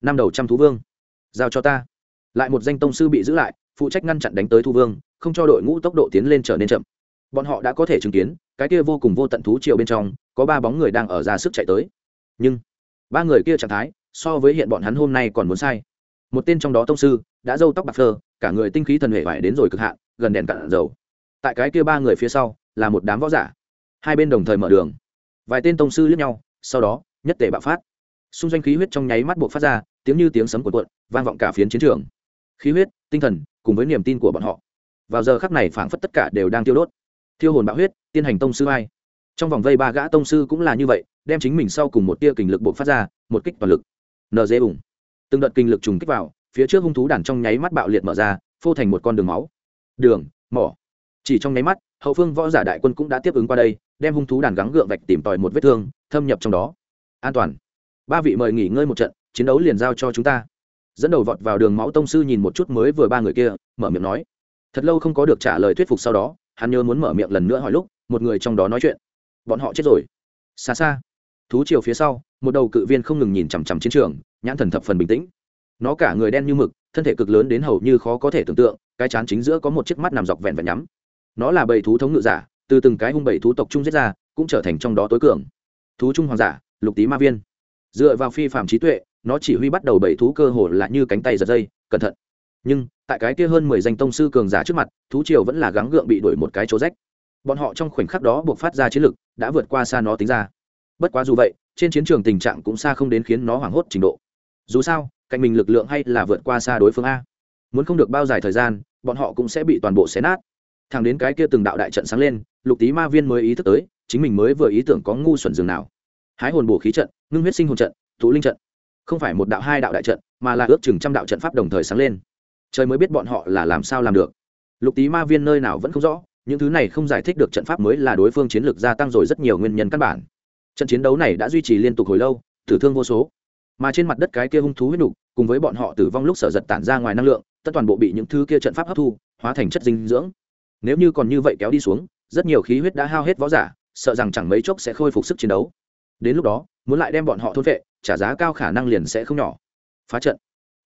Năm đầu trăm thú vương. Giao cho ta. Lại một danh tông sư bị giữ lại, phụ trách ngăn chặn đánh tới thu vương, không cho đội ngũ tốc độ tiến lên trở nên chậm. Bọn họ đã có thể chứng kiến, cái kia vô cùng vô tận thú triệu bên trong, có ba bóng người đang ở ra sức chạy tới. Nhưng, ba người kia trạng thái, so với hiện bọn hắn hôm nay còn muốn sai một tên trong đó tông sư, đã râu tóc bạc phơ, cả người tinh khí thần hệ vải đến rồi cực hạn, gần đèn cạn dầu. Tại cái kia ba người phía sau, là một đám võ giả. Hai bên đồng thời mở đường. Vài tên tông sư lướt nhau, sau đó, nhất tề bạo phát. Xung doanh khí huyết trong nháy mắt buộc phát ra, tiếng như tiếng sấm của cuộn, vang vọng cả phiến chiến trường. Khí huyết, tinh thần, cùng với niềm tin của bọn họ. Vào giờ khắc này phảng phất tất cả đều đang tiêu đốt. Thiêu hồn bạo huyết, tiên hành tông sư ai? trong vòng vây ba gã tông sư cũng là như vậy, đem chính mình sau cùng một tia kình lực buộc phát ra, một kích toàn lực. Nd ủng từng đợt kinh lực trùng kích vào, phía trước hung thú đàn trong nháy mắt bạo liệt mở ra, phô thành một con đường máu. Đường, mỏ. Chỉ trong nháy mắt, hậu phương võ giả đại quân cũng đã tiếp ứng qua đây, đem hung thú đàn gắng gượng vạch tìm tòi một vết thương, thâm nhập trong đó. An toàn. Ba vị mời nghỉ ngơi một trận, chiến đấu liền giao cho chúng ta. Dẫn đầu vọt vào đường máu tông sư nhìn một chút mới vừa ba người kia, mở miệng nói. Thật lâu không có được trả lời thuyết phục sau đó, hắn nhớ muốn mở miệng lần nữa hỏi lúc, một người trong đó nói chuyện. Bọn họ chết rồi. Xa xa. Thú chiều phía sau, một đầu cự viên không ngừng nhìn chằm chằm chiến trường nhãn thần thập phần bình tĩnh. Nó cả người đen như mực, thân thể cực lớn đến hầu như khó có thể tưởng tượng, cái chán chính giữa có một chiếc mắt nằm dọc vẹn vẹn nhắm. Nó là bầy thú thống ngự giả, từ từng cái hung bầy thú tộc trung giết ra, cũng trở thành trong đó tối cường. Thú trung hoàng giả, lục tý ma viên. Dựa vào phi phạm trí tuệ, nó chỉ huy bắt đầu bầy thú cơ hồ là như cánh tay giật dây, cẩn thận. Nhưng, tại cái kia hơn mười danh tông sư cường giả trước mặt, thú triều vẫn là gắng gượng bị đuổi một cái chỗ rách. Bọn họ trong khoảnh khắc đó buộc phát ra chiến lực, đã vượt qua xa nó tính ra. Bất quá dù vậy, trên chiến trường tình trạng cũng xa không đến khiến nó hoảng hốt trình độ dù sao, cạnh mình lực lượng hay là vượt qua xa đối phương a. Muốn không được bao dài thời gian, bọn họ cũng sẽ bị toàn bộ xé nát. Thẳng đến cái kia từng đạo đại trận sáng lên, lục tý ma viên mới ý thức tới, chính mình mới vừa ý tưởng có ngu xuẩn dường nào. Hái hồn bổ khí trận, ngưng huyết sinh hồn trận tụ linh trận. Không phải một đạo, hai đạo đại trận, mà là ước chừng trăm đạo trận pháp đồng thời sáng lên. Trời mới biết bọn họ là làm sao làm được. Lục tý ma viên nơi nào vẫn không rõ, những thứ này không giải thích được trận pháp mới là đối phương chiến lược gia tăng rồi rất nhiều nguyên nhân căn bản. Trận chiến đấu này đã duy trì liên tục hồi lâu, tử thương vô số mà trên mặt đất cái kia hung thú huyết nục, cùng với bọn họ tử vong lúc sở giật tản ra ngoài năng lượng, tất toàn bộ bị những thứ kia trận pháp hấp thu, hóa thành chất dinh dưỡng. Nếu như còn như vậy kéo đi xuống, rất nhiều khí huyết đã hao hết võ giả, sợ rằng chẳng mấy chốc sẽ khôi phục sức chiến đấu. Đến lúc đó, muốn lại đem bọn họ thôn vệ trả giá cao khả năng liền sẽ không nhỏ. Phá trận.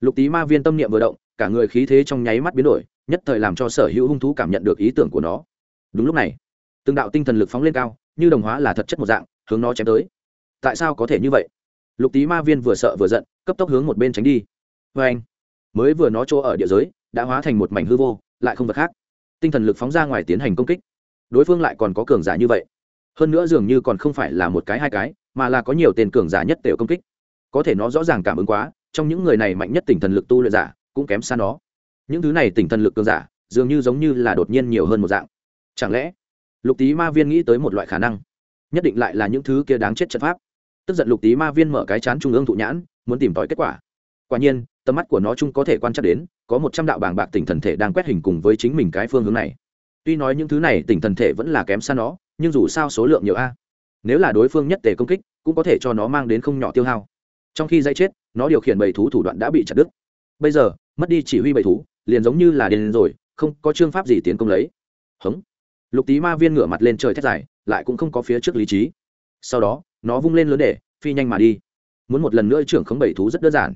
Lục tý ma viên tâm niệm vừa động, cả người khí thế trong nháy mắt biến đổi, nhất thời làm cho sở hữu hung thú cảm nhận được ý tưởng của nó. Đúng lúc này, từng đạo tinh thần lực phóng lên cao, như đồng hóa là thật chất một dạng, hướng nó chém tới. Tại sao có thể như vậy? Lục tý ma viên vừa sợ vừa giận, cấp tốc hướng một bên tránh đi. Vê anh, mới vừa nó chỗ ở địa giới, đã hóa thành một mảnh hư vô, lại không vật khác. Tinh thần lực phóng ra ngoài tiến hành công kích. Đối phương lại còn có cường giả như vậy. Hơn nữa dường như còn không phải là một cái hai cái, mà là có nhiều tên cường giả nhất tiểu công kích. Có thể nó rõ ràng cảm ứng quá, trong những người này mạnh nhất tinh thần lực tu luyện giả, cũng kém xa nó. Những thứ này tinh thần lực cường giả, dường như giống như là đột nhiên nhiều hơn một dạng. Chẳng lẽ, lục tý ma viên nghĩ tới một loại khả năng, nhất định lại là những thứ kia đáng chết trận pháp? Tức giận lục tý ma viên mở cái chán trung ương thụ nhãn, muốn tìm tòi kết quả. Quả nhiên, tầm mắt của nó chung có thể quan trắc đến, có một trăm đạo bảng bạc tỉnh thần thể đang quét hình cùng với chính mình cái phương hướng này. Tuy nói những thứ này tỉnh thần thể vẫn là kém xa nó, nhưng dù sao số lượng nhiều a. Nếu là đối phương nhất tề công kích, cũng có thể cho nó mang đến không nhỏ tiêu hao. Trong khi dây chết, nó điều khiển bầy thú thủ đoạn đã bị chặt đứt. Bây giờ, mất đi chỉ huy bầy thú, liền giống như là điên rồi, không có chương pháp gì tiến công lấy. Hống. Lục tý ma viên ngửa mặt lên trời thét dài, lại cũng không có phía trước lý trí. Sau đó nó vung lên lớn để, phi nhanh mà đi. Muốn một lần nữa trưởng khống bảy thú rất đơn giản.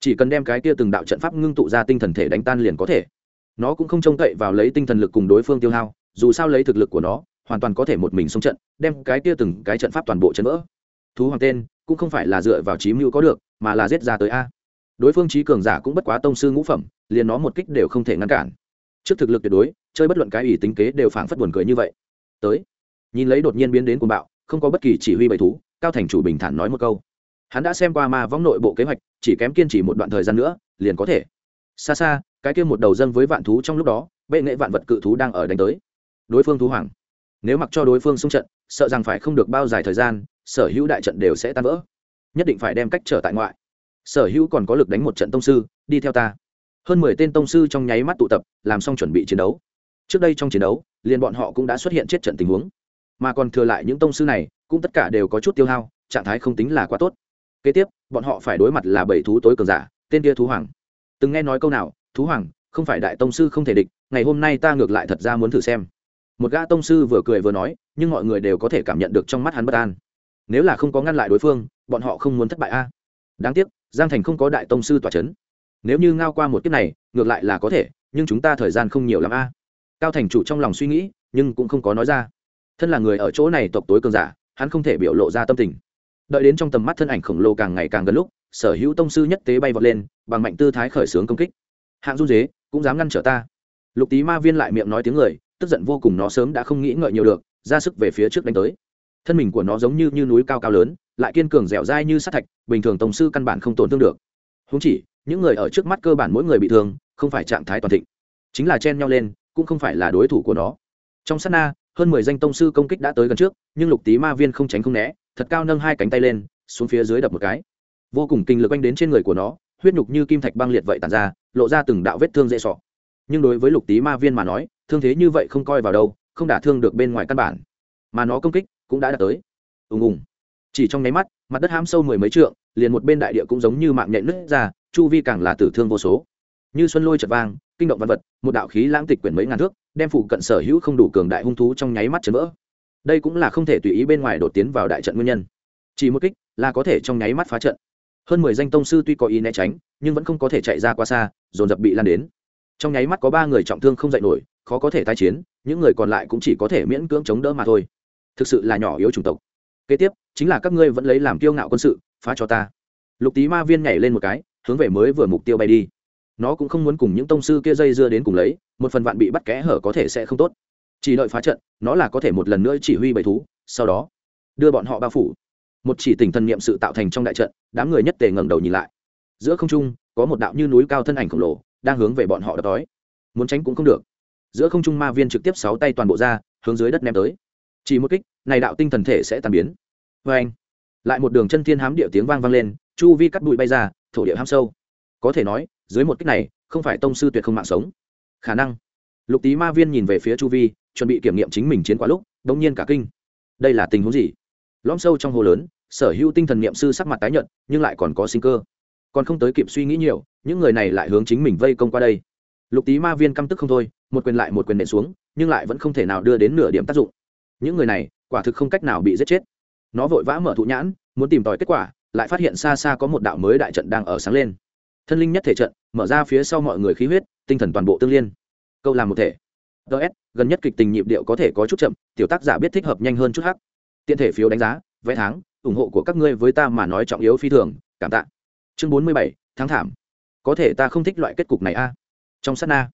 Chỉ cần đem cái kia từng đạo trận pháp ngưng tụ ra tinh thần thể đánh tan liền có thể. Nó cũng không trông cậy vào lấy tinh thần lực cùng đối phương tiêu hao, dù sao lấy thực lực của nó, hoàn toàn có thể một mình xông trận, đem cái kia từng cái trận pháp toàn bộ chấn vỡ. Thú hoàng tên, cũng không phải là dựa vào trí mưu có được, mà là giết ra tới a. Đối phương trí cường giả cũng bất quá tông sư ngũ phẩm, liền nó một kích đều không thể ngăn cản. Trước thực lực tuyệt đối, chơi bất luận cái ủy tính kế đều phảng phất buồn cười như vậy. Tới. Nhìn lấy đột nhiên biến đến cuồng bạo, không có bất kỳ chỉ huy bầy thú cao thành chủ bình thản nói một câu. Hắn đã xem qua ma võng nội bộ kế hoạch, chỉ kém kiên trì một đoạn thời gian nữa, liền có thể. Xa xa, cái kia một đầu dân với vạn thú trong lúc đó, bệ nghệ vạn vật cự thú đang ở đánh tới. Đối phương thú hoàng. Nếu mặc cho đối phương xung trận, sợ rằng phải không được bao dài thời gian, sở hữu đại trận đều sẽ tan vỡ. Nhất định phải đem cách trở tại ngoại. Sở hữu còn có lực đánh một trận tông sư, đi theo ta. Hơn mười tên tông sư trong nháy mắt tụ tập, làm xong chuẩn bị chiến đấu. Trước đây trong chiến đấu, liền bọn họ cũng đã xuất hiện chết trận tình huống. Mà còn thừa lại những tông sư này cũng tất cả đều có chút tiêu hao, trạng thái không tính là quá tốt. Kế tiếp, bọn họ phải đối mặt là bảy thú tối cường giả, tên kia thú hoàng. Từng nghe nói câu nào, thú hoàng, không phải đại tông sư không thể địch, ngày hôm nay ta ngược lại thật ra muốn thử xem. Một gã tông sư vừa cười vừa nói, nhưng mọi người đều có thể cảm nhận được trong mắt hắn bất an. Nếu là không có ngăn lại đối phương, bọn họ không muốn thất bại a. Đáng tiếc, giang thành không có đại tông sư tỏa c h ấ n nếu như ngao qua một kiếp này, ngược lại là có thể, nhưng chúng ta thời gian không nhiều l ắ m a. Cao thành chủ trong lòng suy nghĩ, nhưng cũng không có nói ra. Thân là người ở chỗ này tộc tối cường giả hắn không thể biểu lộ ra tâm tình. Đợi đến trong tầm mắt thân ảnh khổng lồ càng ngày càng gần lúc sở hữu tông sư nhất tế bay vọt lên bằng mạnh tư thái khởi xướng công kích. Hạng run dế cũng dám ngăn trở ta. Lục tý ma viên lại miệng nói tiếng người tức giận vô cùng nó sớm đã không nghĩ ngợi nhiều được ra sức về phía trước đánh tới. Thân mình của nó giống như, như núi cao cao lớn lại kiên cường dẻo dai như sát thạch bình thường tổng sư căn bản không tổn thương được. Húng chỉ những người ở trước mắt cơ bản mỗi người bị thương không phải trạng thái toàn thịnh. Chính là chen nhau lên cũng không phải là đối thủ của nó. Trong sát na hơn mười danh tông sư công kích đã tới gần trước, nhưng lục tý ma viên không tránh không né, thật cao nâng hai cánh tay lên, xuống phía dưới đập một cái. Vô cùng kinh lực anh đến trên người của nó, huyết nhục như kim thạch băng liệt vậy tàn ra, lộ ra từng đạo vết thương dễ sọ. Nhưng đối với lục tý ma viên mà nói, thương thế như vậy không coi vào đâu, không đả thương được bên ngoài căn bản. Mà nó công kích cũng đã đạt tới. Ùng ùng. Chỉ trong nháy mắt, mặt đất hám sâu mười mấy trượng, liền một bên đại địa cũng giống như mạng nhện nứt ra, chu vi càng là tử thương vô số. Như xuân lôi chật vang, kinh động văn vật, một đạo khí lãng tịch quyển mấy ngàn thước đem phụ cận sở hữu không đủ cường đại hung thú trong nháy mắt chấn vỡ. Đây cũng là không thể tùy ý bên ngoài đột tiến vào đại trận nguyên nhân. Chỉ một kích là có thể trong nháy mắt phá trận. Hơn mười danh tông sư tuy có ý né tránh, nhưng vẫn không có thể chạy ra qua xa, dồn dập bị lan đến. Trong nháy mắt có ba người trọng thương không dậy nổi, khó có thể tái chiến, những người còn lại cũng chỉ có thể miễn cưỡng chống đỡ mà thôi. Thực sự là nhỏ yếu chủng tộc. Kế tiếp, chính là các ngươi vẫn lấy làm kiêu ngạo quân sự, phá cho ta. Lục tý ma viên nhảy lên một cái, hướng về mới vừa mục tiêu bay đi nó cũng không muốn cùng những tông sư kia dây dưa đến cùng lấy, một phần vạn bị bắt kẽ hở có thể sẽ không tốt. Chỉ đợi phá trận, nó là có thể một lần nữa chỉ huy bầy thú, sau đó đưa bọn họ bao phủ. Một chỉ tình thần niệm sự tạo thành trong đại trận, đám người nhất tề ngẩng đầu nhìn lại. Giữa không trung, có một đạo như núi cao thân ảnh khổng lồ, đang hướng về bọn họ đập đói muốn tránh cũng không được. Giữa không trung ma viên trực tiếp sáu tay toàn bộ ra, hướng dưới đất ném tới. Chỉ một kích, này đạo tinh thần thể sẽ tàn biến. Vê anh. Lại một đường chân thiên hám địa tiếng vang vang lên, chu vi cắt bụi bay ra, thổ địa ham sâu. Có thể nói dưới một kích này, không phải tông sư tuyệt không mạng sống. Khả năng. Lục tý ma viên nhìn về phía chu vi, chuẩn bị kiểm nghiệm chính mình chiến quá lúc đông nhiên cả kinh. Đây là tình huống gì? Lõm sâu trong hồ lớn, sở hữu tinh thần niệm sư sắc mặt tái nhợt, nhưng lại còn có sinh cơ. Còn không tới kịp suy nghĩ nhiều, những người này lại hướng chính mình vây công qua đây. Lục tý ma viên căm tức không thôi, một quyền lại một quyền nện xuống, nhưng lại vẫn không thể nào đưa đến nửa điểm tác dụng. Những người này, quả thực không cách nào bị giết chết. Nó vội vã mở thụ nhãn, muốn tìm tòi kết quả, lại phát hiện xa xa có một đạo mới đại trận đang ở sáng lên thân linh nhất thể trận, mở ra phía sau mọi người khí huyết, tinh thần toàn bộ tương liên. Câu làm một thể. Ts gần nhất kịch tình nhịp điệu có thể có chút chậm, tiểu tác giả biết thích hợp nhanh hơn chút hắc. Tiện thể phiếu đánh giá, vẽ tháng, ủng hộ của các ngươi với ta mà nói trọng yếu phi thường, cảm tạ. Chương bốn mươi bảy, tháng thảm. Có thể ta không thích loại kết cục này a. Trong sát na,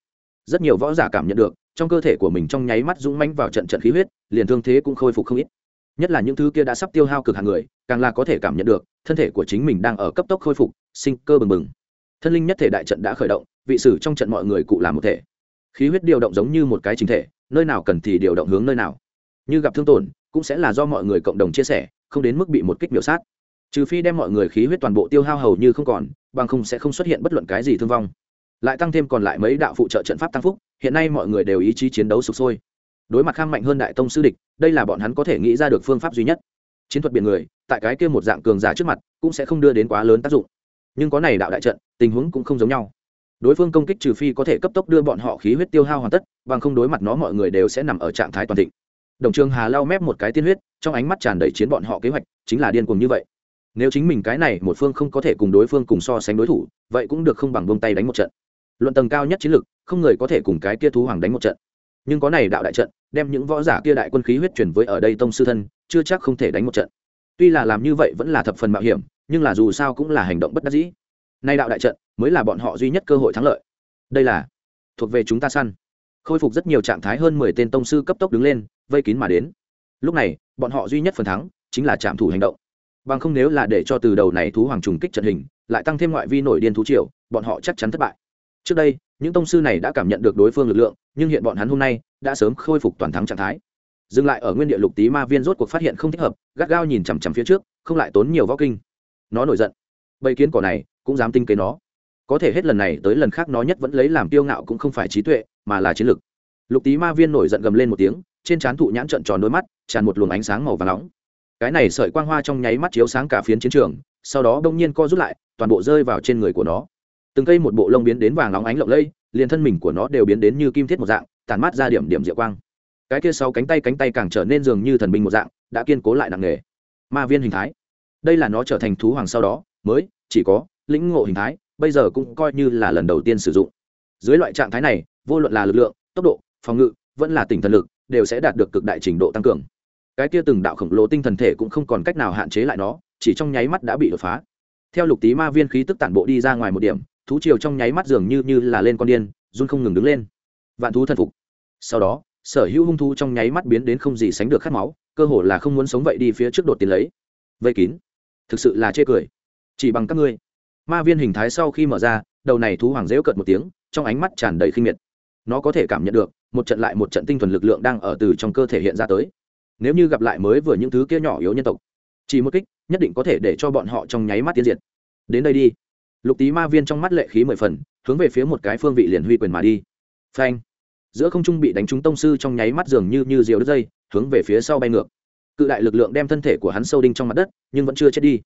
rất nhiều võ giả cảm nhận được, trong cơ thể của mình trong nháy mắt dũng mãnh vào trận trận khí huyết, liền thương thế cũng khôi phục không ít. Nhất là những thứ kia đã sắp tiêu hao cực hàng người, càng là có thể cảm nhận được, thân thể của chính mình đang ở cấp tốc khôi phục, sinh cơ bừng bừng thân linh nhất thể đại trận đã khởi động, vị sử trong trận mọi người cụ làm một thể. Khí huyết điều động giống như một cái chính thể, nơi nào cần thì điều động hướng nơi nào. Như gặp thương tổn, cũng sẽ là do mọi người cộng đồng chia sẻ, không đến mức bị một kích biểu sát. Trừ phi đem mọi người khí huyết toàn bộ tiêu hao hầu như không còn, bằng không sẽ không xuất hiện bất luận cái gì thương vong. Lại tăng thêm còn lại mấy đạo phụ trợ trận pháp tăng phúc, hiện nay mọi người đều ý chí chiến đấu sụp sôi. Đối mặt khang mạnh hơn đại tông sư địch, đây là bọn hắn có thể nghĩ ra được phương pháp duy nhất. Chiến thuật biển người, tại cái kia một dạng cường giả trước mặt, cũng sẽ không đưa đến quá lớn tác dụng nhưng có này đạo đại trận, tình huống cũng không giống nhau. Đối phương công kích trừ phi có thể cấp tốc đưa bọn họ khí huyết tiêu hao hoàn tất, bằng không đối mặt nó mọi người đều sẽ nằm ở trạng thái toàn thịnh. Đồng trường hà lau mép một cái tiên huyết, trong ánh mắt tràn đầy chiến bọn họ kế hoạch, chính là điên cuồng như vậy. Nếu chính mình cái này một phương không có thể cùng đối phương cùng so sánh đối thủ, vậy cũng được không bằng vông tay đánh một trận. Luận tầng cao nhất chiến lược không người có thể cùng cái kia thú hoàng đánh một trận. Nhưng có này đạo đại trận, đem những võ giả kia đại quân khí huyết chuyển với ở đây tông sư thân, chưa chắc không thể đánh một trận. Tuy là làm như vậy vẫn là thập phần mạo hiểm nhưng là dù sao cũng là hành động bất đắc dĩ. Nay đạo đại trận mới là bọn họ duy nhất cơ hội thắng lợi. Đây là thuộc về chúng ta săn. Khôi phục rất nhiều trạng thái hơn mười tên tông sư cấp tốc đứng lên, vây kín mà đến. Lúc này, bọn họ duy nhất phần thắng chính là trạm thủ hành động. Bằng không nếu là để cho từ đầu này thú hoàng trùng kích trận hình, lại tăng thêm ngoại vi nổi điên thú triều, bọn họ chắc chắn thất bại. Trước đây, những tông sư này đã cảm nhận được đối phương lực lượng, nhưng hiện bọn hắn hôm nay đã sớm khôi phục toàn thắng trạng thái. Dừng lại ở nguyên địa lục tý ma viên rốt cuộc phát hiện không thích hợp, gắt gao nhìn chằm chằm phía trước, không lại tốn nhiều võ kinh nó nổi giận. Bầy kiến cỏ này cũng dám tinh kế nó. Có thể hết lần này tới lần khác nó nhất vẫn lấy làm tiêu ngạo cũng không phải trí tuệ, mà là chiến lược lục tý ma viên nổi giận gầm lên một tiếng, trên trán thụ nhãn trận tròn đôi mắt, tràn một luồng ánh sáng màu và nóng. Cái này sợi quang hoa trong nháy mắt chiếu sáng cả phiến chiến trường, sau đó đông nhiên co rút lại, toàn bộ rơi vào trên người của nó. Từng cây một bộ lông biến đến vàng nóng ánh lộng lây liền thân mình của nó đều biến đến như kim thiết một dạng tàn mát ra điểm điểm diệu quang. Cái kia sau cánh tay cánh tay càng trở nên dường như thần binh một dạng, đã kiên cố lại nặng nghề ma viên hình thái đây là nó trở thành thú hoàng sau đó, mới, chỉ có, lĩnh ngộ hình thái, bây giờ cũng coi như là lần đầu tiên sử dụng. Dưới loại trạng thái này, vô luận là lực lượng, tốc độ, phòng ngự, vẫn là tỉnh thần lực, đều sẽ đạt được cực đại trình độ tăng cường. Cái kia từng đạo khổng lồ tinh thần thể cũng không còn cách nào hạn chế lại nó, chỉ trong nháy mắt đã bị đột phá. Theo lục tý ma viên khí tức tản bộ đi ra ngoài một điểm, thú triều trong nháy mắt dường như như là lên con điên, run không ngừng đứng lên. Vạn thú thần phục. Sau đó, sở hữu hung thú trong nháy mắt biến đến không gì sánh được khát máu, cơ hồ là không muốn sống vậy đi phía trước đột tiến lấy. Vây kín thực sự là chê cười. Chỉ bằng các ngươi. Ma viên hình thái sau khi mở ra, đầu này thú hoàng dễu cợt một tiếng, trong ánh mắt tràn đầy khinh miệt. Nó có thể cảm nhận được, một trận lại một trận tinh thuần lực lượng đang ở từ trong cơ thể hiện ra tới. Nếu như gặp lại mới vừa những thứ kia nhỏ yếu nhân tộc, chỉ một kích, nhất định có thể để cho bọn họ trong nháy mắt tiến diệt. Đến đây đi. Lục tý ma viên trong mắt lệ khí mười phần, hướng về phía một cái phương vị liền huy quyền mà đi. Phanh. Giữa không trung bị đánh trúng tông sư trong nháy mắt dường như như diều đứt dây, hướng về phía sau bay ngược cự đại lực lượng đem thân thể của hắn sâu đinh trong mặt đất, nhưng vẫn chưa chết đi.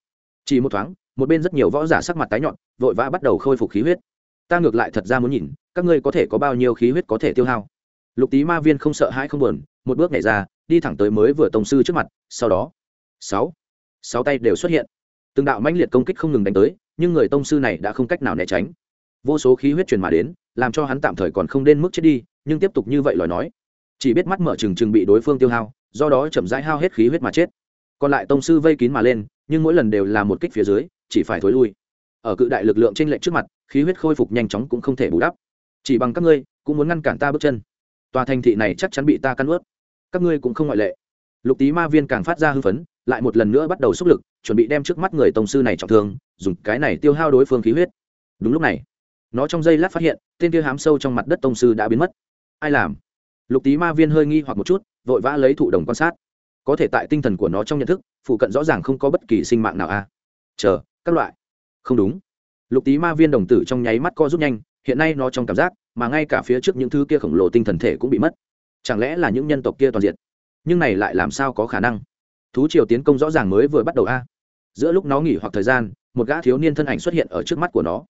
Chỉ một thoáng, một bên rất nhiều võ giả sắc mặt tái nhọn, vội vã bắt đầu khôi phục khí huyết. Ta ngược lại thật ra muốn nhìn, các ngươi có thể có bao nhiêu khí huyết có thể tiêu hao? Lục tý ma viên không sợ hãi không buồn, một bước nhảy ra, đi thẳng tới mới vừa tông sư trước mặt, sau đó, sáu sáu tay đều xuất hiện. Từng đạo mãnh liệt công kích không ngừng đánh tới, nhưng người tông sư này đã không cách nào né tránh. Vô số khí huyết truyền mà đến, làm cho hắn tạm thời còn không đến mức chết đi, nhưng tiếp tục như vậy lời nói, chỉ biết mắt mở trừng trừng bị đối phương tiêu hao do đó chậm rãi hao hết khí huyết mà chết. Còn lại tông sư vây kín mà lên, nhưng mỗi lần đều là một kích phía dưới, chỉ phải thối lui. Ở cự đại lực lượng trên lệnh trước mặt, khí huyết khôi phục nhanh chóng cũng không thể bù đắp. Chỉ bằng các ngươi, cũng muốn ngăn cản ta bước chân. Tòa thành thị này chắc chắn bị ta căn ướt các ngươi cũng không ngoại lệ. Lục tý ma viên càng phát ra hưng phấn, lại một lần nữa bắt đầu xúc lực, chuẩn bị đem trước mắt người tông sư này trọng thương, dùng cái này tiêu hao đối phương khí huyết. Đúng lúc này, nó trong giây lát phát hiện, tên kia hám sâu trong mặt đất tông sư đã biến mất. Ai làm? Lục tý ma viên hơi nghi hoặc một chút, vội vã lấy thụ đồng quan sát. Có thể tại tinh thần của nó trong nhận thức, phụ cận rõ ràng không có bất kỳ sinh mạng nào a à? chờ, các loại. Không đúng. Lục tý ma viên đồng tử trong nháy mắt co rút nhanh, hiện nay nó trong cảm giác, mà ngay cả phía trước những thứ kia khổng lồ tinh thần thể cũng bị mất. Chẳng lẽ là những nhân tộc kia toàn diện? Nhưng này lại làm sao có khả năng? Thú triều tiến công rõ ràng mới vừa bắt đầu a giữa lúc nó nghỉ hoặc thời gian, một gã thiếu niên thân ảnh xuất hiện ở trước mắt của nó.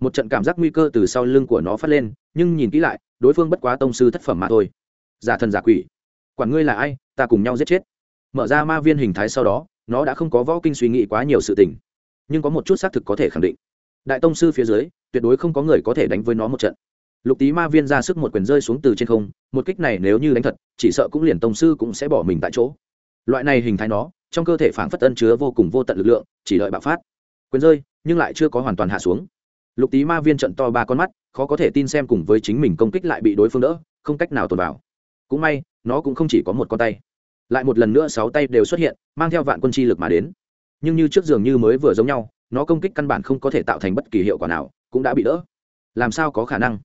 Một trận cảm giác nguy cơ từ sau lưng của nó phát lên, nhưng nhìn kỹ lại, đối phương bất quá tông sư thất phẩm mà thôi giả thần giả quỷ. Quản ngươi là ai, ta cùng nhau giết chết. Mở ra ma viên hình thái sau đó, nó đã không có võ kinh suy nghĩ quá nhiều sự tình. Nhưng có một chút xác thực có thể khẳng định. Đại tông sư phía dưới, tuyệt đối không có người có thể đánh với nó một trận. Lục tý ma viên ra sức một quyền rơi xuống từ trên không, một kích này nếu như đánh thật, chỉ sợ cũng liền tông sư cũng sẽ bỏ mình tại chỗ. Loại này hình thái nó, trong cơ thể phản phất ân chứa vô cùng vô tận lực lượng, chỉ đợi bạo phát. Quyền rơi, nhưng lại chưa có hoàn toàn hạ xuống. Lục tý ma viên trận to ba con mắt, khó có thể tin xem cùng với chính mình công kích lại bị đối phương đỡ, không cách nào tồn vào cũng may, nó cũng không chỉ có một con tay. Lại một lần nữa sáu tay đều xuất hiện, mang theo vạn quân chi lực mà đến. Nhưng như trước dường như mới vừa giống nhau, nó công kích căn bản không có thể tạo thành bất kỳ hiệu quả nào, cũng đã bị đỡ. Làm sao có khả năng?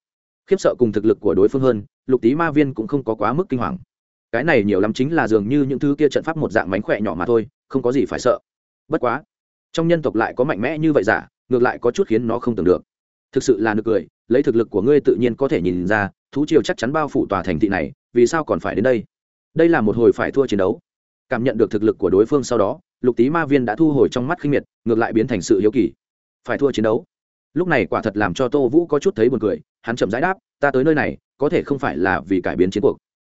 Khiếp sợ cùng thực lực của đối phương hơn, lục tý ma viên cũng không có quá mức kinh hoàng. Cái này nhiều lắm chính là dường như những thứ kia trận pháp một dạng mánh khỏe nhỏ mà thôi, không có gì phải sợ. Bất quá, trong nhân tộc lại có mạnh mẽ như vậy giả, ngược lại có chút khiến nó không tưởng được. Thực sự là nực cười lấy thực lực của ngươi tự nhiên có thể nhìn ra, thú triều chắc chắn bao phủ tòa thành thị này, vì sao còn phải đến đây? Đây là một hồi phải thua chiến đấu. Cảm nhận được thực lực của đối phương sau đó, lục tý ma viên đã thu hồi trong mắt khinh miệt, ngược lại biến thành sự hiếu kỳ. Phải thua chiến đấu. Lúc này quả thật làm cho tô vũ có chút thấy buồn cười, hắn chậm rãi đáp, ta tới nơi này, có thể không phải là vì cải biến chiến cuộc.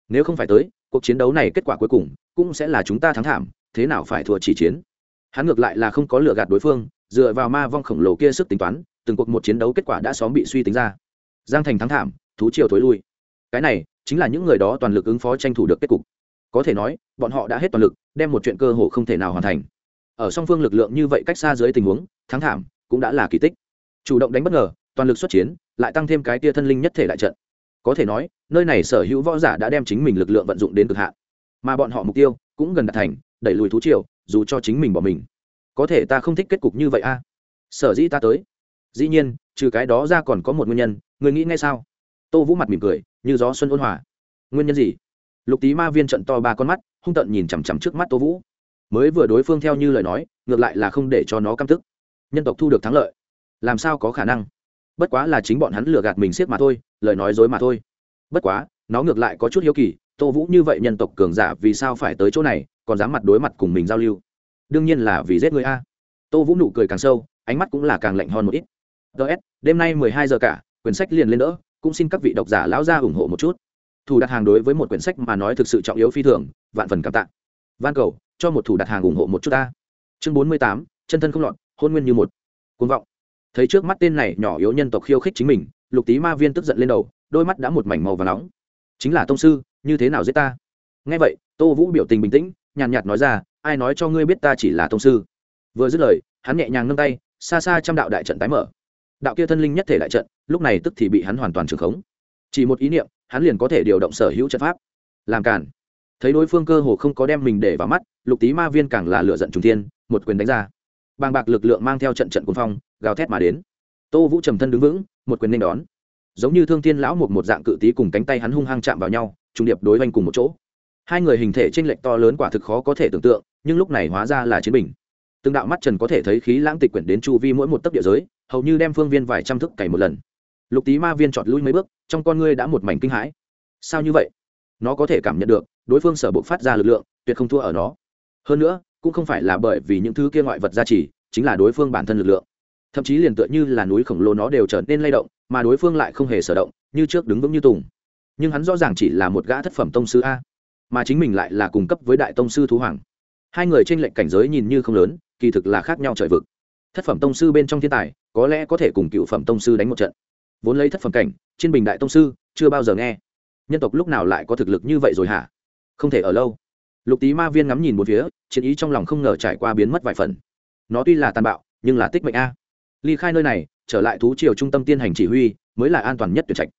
Nếu không phải tới, cuộc chiến đấu này kết quả cuối cùng cũng sẽ là chúng ta thắng thảm, thế nào phải thua chỉ chiến? Hắn ngược lại là không có lựa gạt đối phương, dựa vào ma vong khổng lồ kia sức tính toán từng cuộc một chiến đấu kết quả đã xóm bị suy tính ra. Giang thành thắng thảm, thú triều thối lui. Cái này chính là những người đó toàn lực ứng phó tranh thủ được kết cục. Có thể nói, bọn họ đã hết toàn lực, đem một chuyện cơ hồ không thể nào hoàn thành. Ở song phương lực lượng như vậy cách xa dưới tình huống, thắng thảm cũng đã là kỳ tích. Chủ động đánh bất ngờ, toàn lực xuất chiến, lại tăng thêm cái tia thân linh nhất thể đại trận. Có thể nói, nơi này sở hữu võ giả đã đem chính mình lực lượng vận dụng đến cực hạn. Mà bọn họ mục tiêu cũng gần đạt thành, đẩy lùi thú triều, dù cho chính mình bỏ mình. Có thể ta không thích kết cục như vậy a. Sở dĩ ta tới dĩ nhiên, trừ cái đó ra còn có một nguyên nhân, người nghĩ ngay sao? Tô vũ mặt mỉm cười, như gió xuân ôn hòa. Nguyên nhân gì? Lục tý ma viên trận to ba con mắt, hung tận nhìn chằm chằm trước mắt tô vũ. Mới vừa đối phương theo như lời nói, ngược lại là không để cho nó căm tức. Nhân tộc thu được thắng lợi. Làm sao có khả năng? Bất quá là chính bọn hắn lừa gạt mình siết mà thôi, lời nói dối mà thôi. Bất quá, nó ngược lại có chút hiếu kỳ, tô vũ như vậy nhân tộc cường giả vì sao phải tới chỗ này, còn dám mặt đối mặt cùng mình giao lưu? Đương nhiên là vì giết người a. Tô vũ nụ cười càng sâu, ánh mắt cũng là càng lạnh hòn một ít ts đêm nay mười hai giờ cả, quyển sách liền lên đỡ, cũng xin các vị độc giả lão ra ủng hộ một chút. Thủ đặt hàng đối với một quyển sách mà nói thực sự trọng yếu phi thường, vạn phần cảm tạ. Van cầu, cho một thủ đặt hàng ủng hộ một chút ta. Chương bốn mươi tám, chân thân không lọt hôn nguyên như một. Côn vọng. Thấy trước mắt tên này nhỏ yếu nhân tộc khiêu khích chính mình, lục tý ma viên tức giận lên đầu, đôi mắt đã một mảnh màu và nóng. Chính là tông sư, như thế nào giết ta? Nghe vậy, tô vũ biểu tình bình tĩnh, nhàn nhạt nói ra, ai nói cho ngươi biết ta chỉ là tông sư? Vừa dứt lời, hắn nhẹ nhàng nâng tay, xa xa trăm đạo đại trận tái mở đạo kia thân linh nhất thể đại trận, lúc này tức thì bị hắn hoàn toàn trường khống. Chỉ một ý niệm, hắn liền có thể điều động sở hữu trận pháp. Làm cản thấy đối phương cơ hồ không có đem mình để vào mắt, lục tý ma viên càng là lựa giận trùng thiên, một quyền đánh ra. Bàng bạc lực lượng mang theo trận trận cuồng phong, gào thét mà đến. Tô vũ trầm thân đứng vững, một quyền nên đón. Giống như thương thiên lão một một dạng cự tí cùng cánh tay hắn hung hăng chạm vào nhau trùng điệp đối oanh cùng một chỗ. Hai người hình thể t r ê n lệch to lớn quả thực khó có thể tưởng tượng, nhưng lúc này hóa ra là chiến bình từng đạo mắt trần có thể thấy khí lãng tịch quyển đến chu vi mỗi một tấc địa giới hầu như đem phương viên vài trăm thức cày một lần. Lục tý ma viên chọt lui mấy bước, trong con ngươi đã một mảnh kinh hãi. Sao như vậy? Nó có thể cảm nhận được, đối phương sở bộ phát ra lực lượng, tuyệt không thua ở nó. Hơn nữa, cũng không phải là bởi vì những thứ kia ngoại vật gia trì, chính là đối phương bản thân lực lượng. Thậm chí liền tựa như là núi khổng lồ nó đều trở nên lay động, mà đối phương lại không hề sở động, như trước đứng vững như tùng. Nhưng hắn rõ ràng chỉ là một gã thất phẩm tông sư a, mà chính mình lại là cùng cấp với đại tông sư thú hoàng. Hai người trên lệnh cảnh giới nhìn như không lớn, kỳ thực là khác nhau trời vực. Thất phẩm tông sư bên trong thiên tài có lẽ có thể cùng cựu phẩm tông sư đánh một trận. Vốn lấy thất phẩm cảnh trên bình đại tông sư, chưa bao giờ nghe. Nhân tộc lúc nào lại có thực lực như vậy rồi hả? Không thể ở lâu. Lục tý ma viên ngắm nhìn một phía, chiến ý trong lòng không ngờ trải qua biến mất vài phần. Nó tuy là tàn bạo, nhưng là tích mệnh a. Ly khai nơi này, trở lại thú triều trung tâm tiên hành chỉ huy, mới là an toàn nhất tuyệt trạch.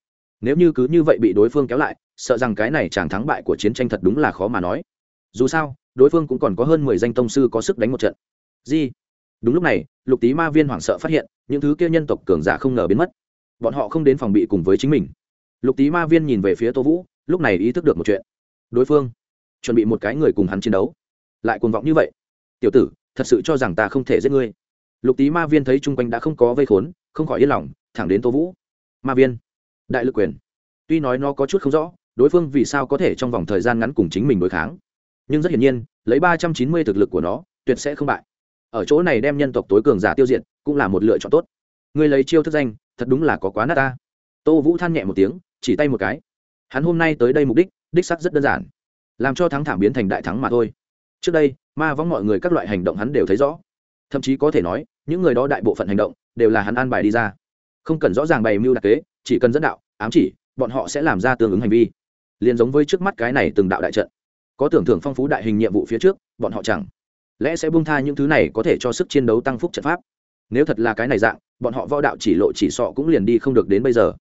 Nếu như cứ như vậy bị đối phương kéo lại, sợ rằng cái này chẳng thắng bại của chiến tranh thật đúng là khó mà nói. Dù sao, đối phương cũng còn có hơn mười danh tông sư có sức đánh một trận. Di đúng lúc này, lục tý ma viên hoảng sợ phát hiện những thứ kia nhân tộc cường giả không ngờ biến mất. Bọn họ không đến phòng bị cùng với chính mình. Lục tý ma viên nhìn về phía tô vũ, lúc này ý thức được một chuyện. Đối phương chuẩn bị một cái người cùng hắn chiến đấu. Lại cuồng vọng như vậy. Tiểu tử, thật sự cho rằng ta không thể giết ngươi. Lục tý ma viên thấy chung quanh đã không có vây khốn, không khỏi yên lòng, thẳng đến tô vũ. Ma viên, đại lực quyền. Tuy nói nó có chút không rõ, đối phương vì sao có thể trong vòng thời gian ngắn cùng chính mình đối kháng. Nhưng rất hiển nhiên, lấy ba trăm chín mươi thực lực của nó, tuyệt sẽ không bại. Ở chỗ này đem nhân tộc tối cường giả tiêu diệt cũng là một lựa chọn tốt. Người lấy chiêu thức danh, thật đúng là có quá nát ta. Tô vũ than nhẹ một tiếng, chỉ tay một cái. Hắn hôm nay tới đây mục đích đích sắc rất đơn giản. Làm cho thắng thảm biến thành đại thắng mà thôi. Trước đây, ma vong mọi người các loại hành động hắn đều thấy rõ. Thậm chí có thể nói, những người đó đại bộ phận hành động, đều là hắn an bài đi ra. Không cần rõ ràng bày mưu đặc kế, chỉ cần dẫn đạo, ám chỉ, bọn họ sẽ làm ra tương ứng hành vi. Liền giống với trước mắt cái này từng đạo đại trận. Có tưởng thưởng phong phú đại hình nhiệm vụ phía trước, bọn họ chẳng lẽ sẽ buông tha những thứ này có thể cho sức chiến đấu tăng phúc trận pháp? Nếu thật là cái này dạng, bọn họ võ đạo chỉ lộ chỉ sọ cũng liền đi không được đến bây giờ.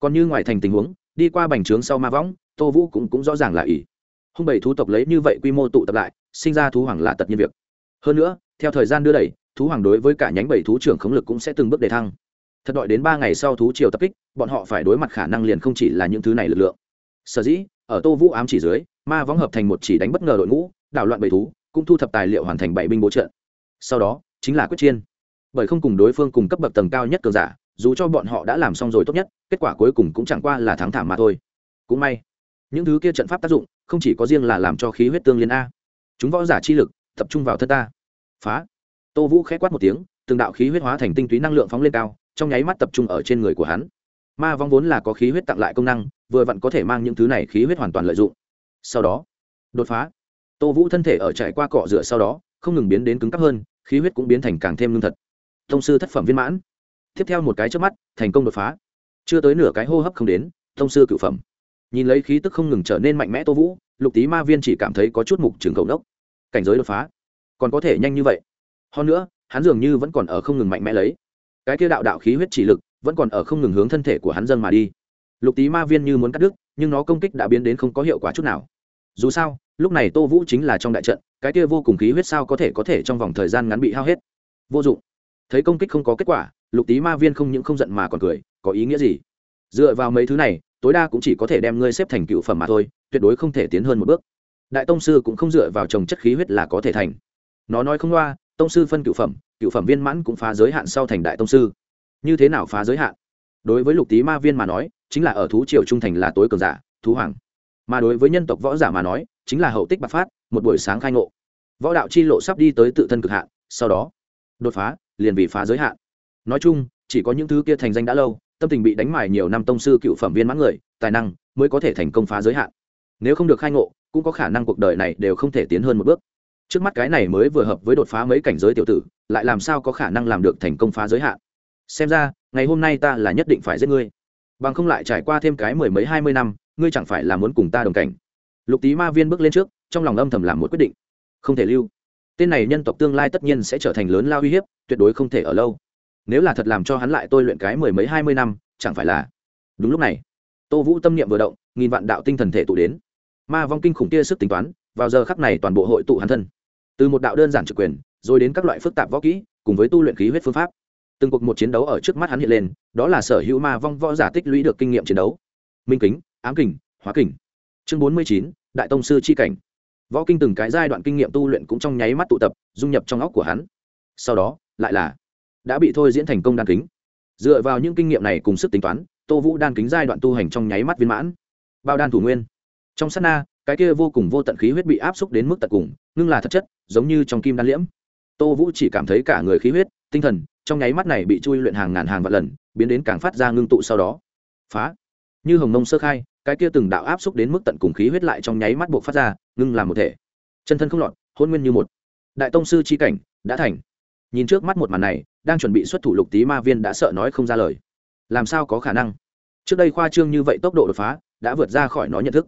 Còn như ngoài thành tình huống, đi qua bành trướng sau ma võng, tô vũ cũng cũng rõ ràng là ỷ. Hung bảy thú tộc lấy như vậy quy mô tụ tập lại, sinh ra thú hoàng là tật nhân việc. Hơn nữa, theo thời gian đưa đẩy, thú hoàng đối với cả nhánh bảy thú trưởng khống lực cũng sẽ từng bước đề thăng. Thật đợi đến ba ngày sau thú triều tập kích, bọn họ phải đối mặt khả năng liền không chỉ là những thứ này lực lượng. Sở dĩ, ở tô vũ ám chỉ dưới, ma võng hợp thành một chỉ đánh bất ngờ đội ngũ, đảo loạn bảy thú, cũng thu thập tài liệu hoàn thành bảy binh bố trợ sau đó, chính là quyết chiên bởi không cùng đối phương cùng cấp bậc tầng cao nhất cường giả, dù cho bọn họ đã làm xong rồi tốt nhất, kết quả cuối cùng cũng chẳng qua là thắng thảm mà thôi. Cũng may, những thứ kia trận pháp tác dụng không chỉ có riêng là làm cho khí huyết tương liên a. Chúng võ giả chi lực tập trung vào thân ta. Phá. Tô vũ k h ẽ quát một tiếng, từng đạo khí huyết hóa thành tinh túy năng lượng phóng lên cao, trong nháy mắt tập trung ở trên người của hắn. Ma vong vốn là có khí huyết tặng lại công năng, vừa vặn có thể mang những thứ này khí huyết hoàn toàn lợi dụng. Sau đó, đột phá. Tô vũ thân thể ở chạy qua cọ rửa sau đó, không ngừng biến đến cứng cắp hơn, khí huyết cũng biến thành càng thêm lương thật thông sư thất phẩm viên mãn. Tiếp theo một cái trước mắt, thành công đột phá. Chưa tới nửa cái hô hấp không đến thông sư cựu phẩm. Nhìn lấy khí tức không ngừng trở nên mạnh mẽ tô vũ, lục tý ma viên chỉ cảm thấy có chút mục trường cầu đốc cảnh giới đột phá. Còn có thể nhanh như vậy. Hơn nữa, hắn dường như vẫn còn ở không ngừng mạnh mẽ lấy. Cái kia đạo đạo khí huyết chỉ lực vẫn còn ở không ngừng hướng thân thể của hắn dâng mà đi. Lục tý ma viên như muốn cắt đứt, nhưng nó công kích đã biến đến không có hiệu quả chút nào. Dù sao, lúc này tô vũ chính là trong đại trận, cái kia vô cùng khí huyết sao có thể có thể trong vòng thời gian ngắn bị hao hết? Vô dụng thấy công kích không có kết quả, lục tý ma viên không những không giận mà còn cười, có ý nghĩa gì? Dựa vào mấy thứ này, tối đa cũng chỉ có thể đem ngươi xếp thành cựu phẩm mà thôi, tuyệt đối không thể tiến hơn một bước. Đại tông sư cũng không dựa vào trồng chất khí huyết là có thể thành. Nó nói không loa, tông sư phân cựu phẩm cựu phẩm viên mãn cũng phá giới hạn sau thành đại tông sư. Như thế nào phá giới hạn? Đối với lục tý ma viên mà nói, chính là ở thú triều trung thành là tối cường giả, thú hoàng. Mà đối với nhân tộc võ giả mà nói, chính là hậu tích bạc phát, một buổi sáng khai ngộ. Võ đạo chi lộ sắp đi tới tự thân cực hạn, sau đó đột phá liền vì phá giới hạn. Nói chung, chỉ có những thứ kia thành danh đã lâu, tâm tình bị đánh mải nhiều năm tông sư cựu phẩm viên mãn người, tài năng mới có thể thành công phá giới hạn. Nếu không được khai ngộ, cũng có khả năng cuộc đời này đều không thể tiến hơn một bước. Trước mắt cái này mới vừa hợp với đột phá mấy cảnh giới tiểu tử, lại làm sao có khả năng làm được thành công phá giới hạn? Xem ra, ngày hôm nay ta là nhất định phải giết ngươi. Bằng không lại trải qua thêm cái mười mấy hai mươi năm, ngươi chẳng phải là muốn cùng ta đồng cảnh. Lục tý ma viên bước lên trước, trong lòng âm thầm làm một quyết định. Không thể lưu tên này nhân tộc tương lai tất nhiên sẽ trở thành lớn lao uy hiếp, tuyệt đối không thể ở lâu. Nếu là thật làm cho hắn lại tôi luyện cái mười mấy hai mươi năm, chẳng phải là đúng lúc này, tô vũ tâm niệm vừa động, nghìn vạn đạo tinh thần thể tụ đến. Ma vong kinh khủng kia sức tính toán, vào giờ khắc này toàn bộ hội tụ hắn thân. Từ một đạo đơn giản trực quyền, rồi đến các loại phức tạp võ kỹ, cùng với tu luyện khí huyết phương pháp. Từng cuộc một chiến đấu ở trước mắt hắn hiện lên, đó là sở hữu ma vong võ giả tích lũy được kinh nghiệm chiến đấu. Minh kính, ám kình, hóa kình. Chương bốn mươi chín, đại tông sư c h i cảnh võ kinh từng cái giai đoạn kinh nghiệm tu luyện cũng trong nháy mắt tụ tập, dung nhập trong óc của hắn. Sau đó, lại là đã bị thôi diễn thành công đan kính. Dựa vào những kinh nghiệm này cùng sức tính toán, tô vũ đan kính giai đoạn tu hành trong nháy mắt viên mãn. Bao đan thủ nguyên. Trong s á t na, cái kia vô cùng vô tận khí huyết bị áp xúc đến mức tận cùng, ngưng là thật chất, giống như trong kim đan liễm. Tô vũ chỉ cảm thấy cả người khí huyết, tinh thần, trong nháy mắt này bị chui luyện hàng ngàn hàng vạn lần, biến đến càng phát ra ngưng tụ sau đó. Phá. Như hồng nông sơ khai, cái kia từng đạo áp xúc đến mức tận cùng khí huyết lại trong nháy mắt buộc phát ra ngưng làm một thể. Chân thân không lọt, hôn nguyên như một. Đại tông sư c cảnh, đã thành. Nhìn trước mắt một màn này, đang chuẩn bị xuất thủ lục tý ma viên đã sợ nói không ra lời. Làm sao có khả năng? Trước đây khoa trương như vậy tốc độ đột phá, đã vượt ra khỏi nó nhận thức.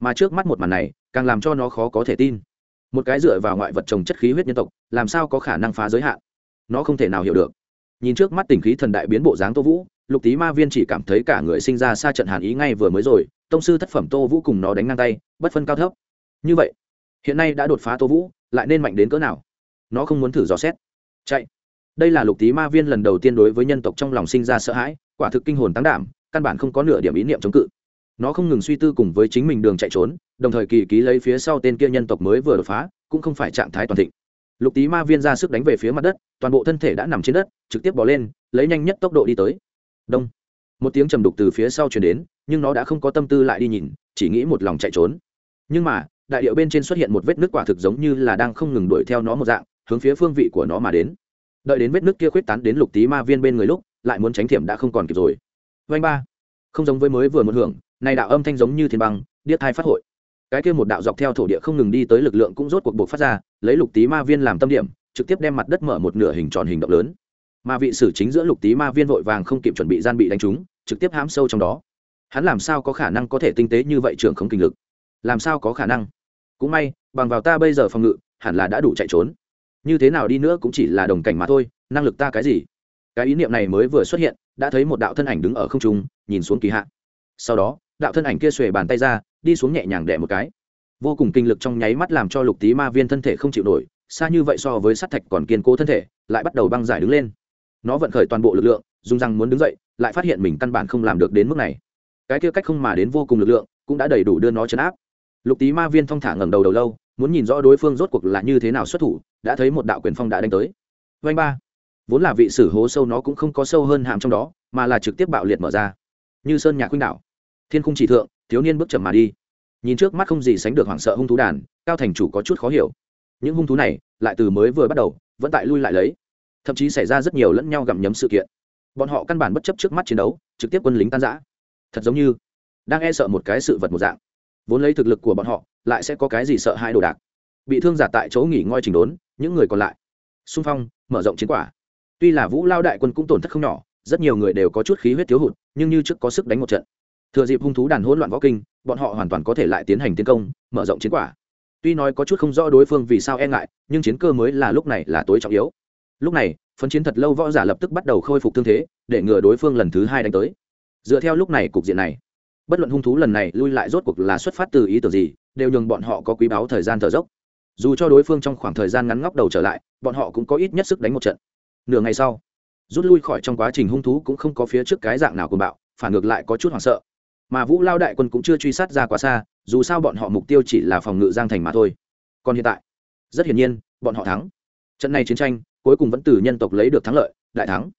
Mà trước mắt một màn này, càng làm cho nó khó có thể tin. Một cái dựa vào ngoại vật trồng chất khí huyết nhân tộc, làm sao có khả năng phá giới hạn? Nó không thể nào hiểu được. Nhìn trước mắt tình khí thần đại biến bộ dáng tô vũ, lục tý ma viên chỉ cảm thấy cả người sinh ra xa trận hàn ý ngay vừa mới rồi. Tông sư thất phẩm tô vũ cùng nó đánh ngang tay, bất phân cao thấp như vậy, hiện nay đã đột phá tô vũ, lại nên mạnh đến cỡ nào? Nó không muốn thử dò xét. Chạy. Đây là lục tý ma viên lần đầu tiên đối với nhân tộc trong lòng sinh ra sợ hãi, quả thực kinh hồn tăng đảm, căn bản không có nửa điểm ý niệm chống cự. Nó không ngừng suy tư cùng với chính mình đường chạy trốn, đồng thời kỳ ký lấy phía sau tên kia nhân tộc mới vừa đột phá, cũng không phải trạng thái toàn thịnh. Lục tý ma viên ra sức đánh về phía mặt đất, toàn bộ thân thể đã nằm trên đất, trực tiếp bỏ lên, lấy nhanh nhất tốc độ đi tới. Đông. Một tiếng trầm đục từ phía sau chuyển đến, nhưng nó đã không có tâm tư lại đi nhìn, chỉ nghĩ một lòng chạy trốn. Nhưng mà đại điệu bên trên xuất hiện một vết nước quả thực giống như là đang không ngừng đuổi theo nó một dạng, hướng phía phương vị của nó mà đến. Đợi đến vết nước kia khuyết tán đến lục tý ma viên bên người lúc, lại muốn tránh thiểm đã không còn kịp rồi. Vanh ba. Không giống với mới vừa một hưởng, này đạo âm thanh giống như thiên băng, điếc thai phát hội. Cái kia một đạo dọc theo thổ địa không ngừng đi tới lực lượng cũng rốt cuộc buộc phát ra, lấy lục tý ma viên làm tâm điểm, trực tiếp đem mặt đất mở một nửa hình tròn hình động lớn. Mà vị sử chính giữa lục tý ma viên vội vàng không kịp chuẩn bị gian bị đánh trúng, trực tiếp hãm sâu trong đó. Hắn làm sao có khả năng có thể tinh tế như vậy trưởng không kinh lực? Làm sao có khả năng? Cũng may, bằng vào ta bây giờ phòng ngự, hẳn là đã đủ chạy trốn. Như thế nào đi nữa cũng chỉ là đồng cảnh mà thôi, năng lực ta cái gì? Cái ý niệm này mới vừa xuất hiện, đã thấy một đạo thân ảnh đứng ở không trung, nhìn xuống kỳ hạ. Sau đó, đạo thân ảnh kia xuề bàn tay ra, đi xuống nhẹ nhàng đẻ một cái. Vô cùng kinh lực trong nháy mắt làm cho lục tý ma viên thân thể không chịu nổi, xa như vậy so với sắt thạch còn kiên cố thân thể, lại bắt đầu băng giải đứng lên. Nó vận khởi toàn bộ lực lượng, dùng răng muốn đứng dậy, lại phát hiện mình căn bản không làm được đến mức này. Cái kia cách không mà đến vô cùng lực lượng, cũng đã đầy đủ đưa nó chấn áp lục tý ma viên thong thả ngẩng đầu đầu lâu, muốn nhìn rõ đối phương rốt cuộc là như thế nào xuất thủ, đã thấy một đạo quyền phong đã đánh tới. Vanh ba. Vốn là vị sử hố sâu nó cũng không có sâu hơn hàm trong đó, mà là trực tiếp bạo liệt mở ra. Như sơn nhạc khuynh đảo. Thiên khung chỉ thượng, thiếu niên bước chậm mà đi. Nhìn trước mắt không gì sánh được hoảng sợ hung thú đàn, cao thành chủ có chút khó hiểu. Những hung thú này, lại từ mới vừa bắt đầu, vẫn tại lui lại lấy. Thậm chí xảy ra rất nhiều lẫn nhau gặm nhấm sự kiện. Bọn họ căn bản bất chấp trước mắt chiến đấu, trực tiếp quân lính tan giã thật giống như, đang e sợ một cái sự vật một dạng vốn lấy thực lực của bọn họ, lại sẽ có cái gì sợ hai đồ đạc. Bị thương giả tại chỗ nghỉ ngơi trình đốn, những người còn lại. Xung phong, mở rộng chiến quả. Tuy là vũ lao đại quân cũng tổn thất không nhỏ, rất nhiều người đều có chút khí huyết thiếu hụt, nhưng như trước có sức đánh một trận. Thừa dịp hung thú đàn hỗn loạn võ kinh, bọn họ hoàn toàn có thể lại tiến hành tiến công, mở rộng chiến quả. Tuy nói có chút không rõ đối phương vì sao e ngại, nhưng chiến cơ mới là lúc này là tối trọng yếu. Lúc này phân chiến thật lâu võ giả lập tức bắt đầu khôi phục thương thế, để ngừa đối phương lần thứ hai đánh tới. Dựa theo lúc này cục diện này bất luận hung thú lần này lui lại rốt cuộc là xuất phát từ ý tưởng gì, đều nhường bọn họ có quý báu thời gian thở dốc. Dù cho đối phương trong khoảng thời gian ngắn ngóc đầu trở lại, bọn họ cũng có ít nhất sức đánh một trận. Nửa ngày sau, rút lui khỏi trong quá trình hung thú cũng không có phía trước cái dạng nào của bạo, phản ngược lại có chút hoảng sợ. Mà vũ lao đại quân cũng chưa truy sát ra quá xa, dù sao bọn họ mục tiêu chỉ là phòng ngự giang thành mà thôi. Còn hiện tại, rất hiển nhiên, bọn họ thắng. Trận này chiến tranh, cuối cùng vẫn từ nhân tộc lấy được thắng lợi, đại thắng.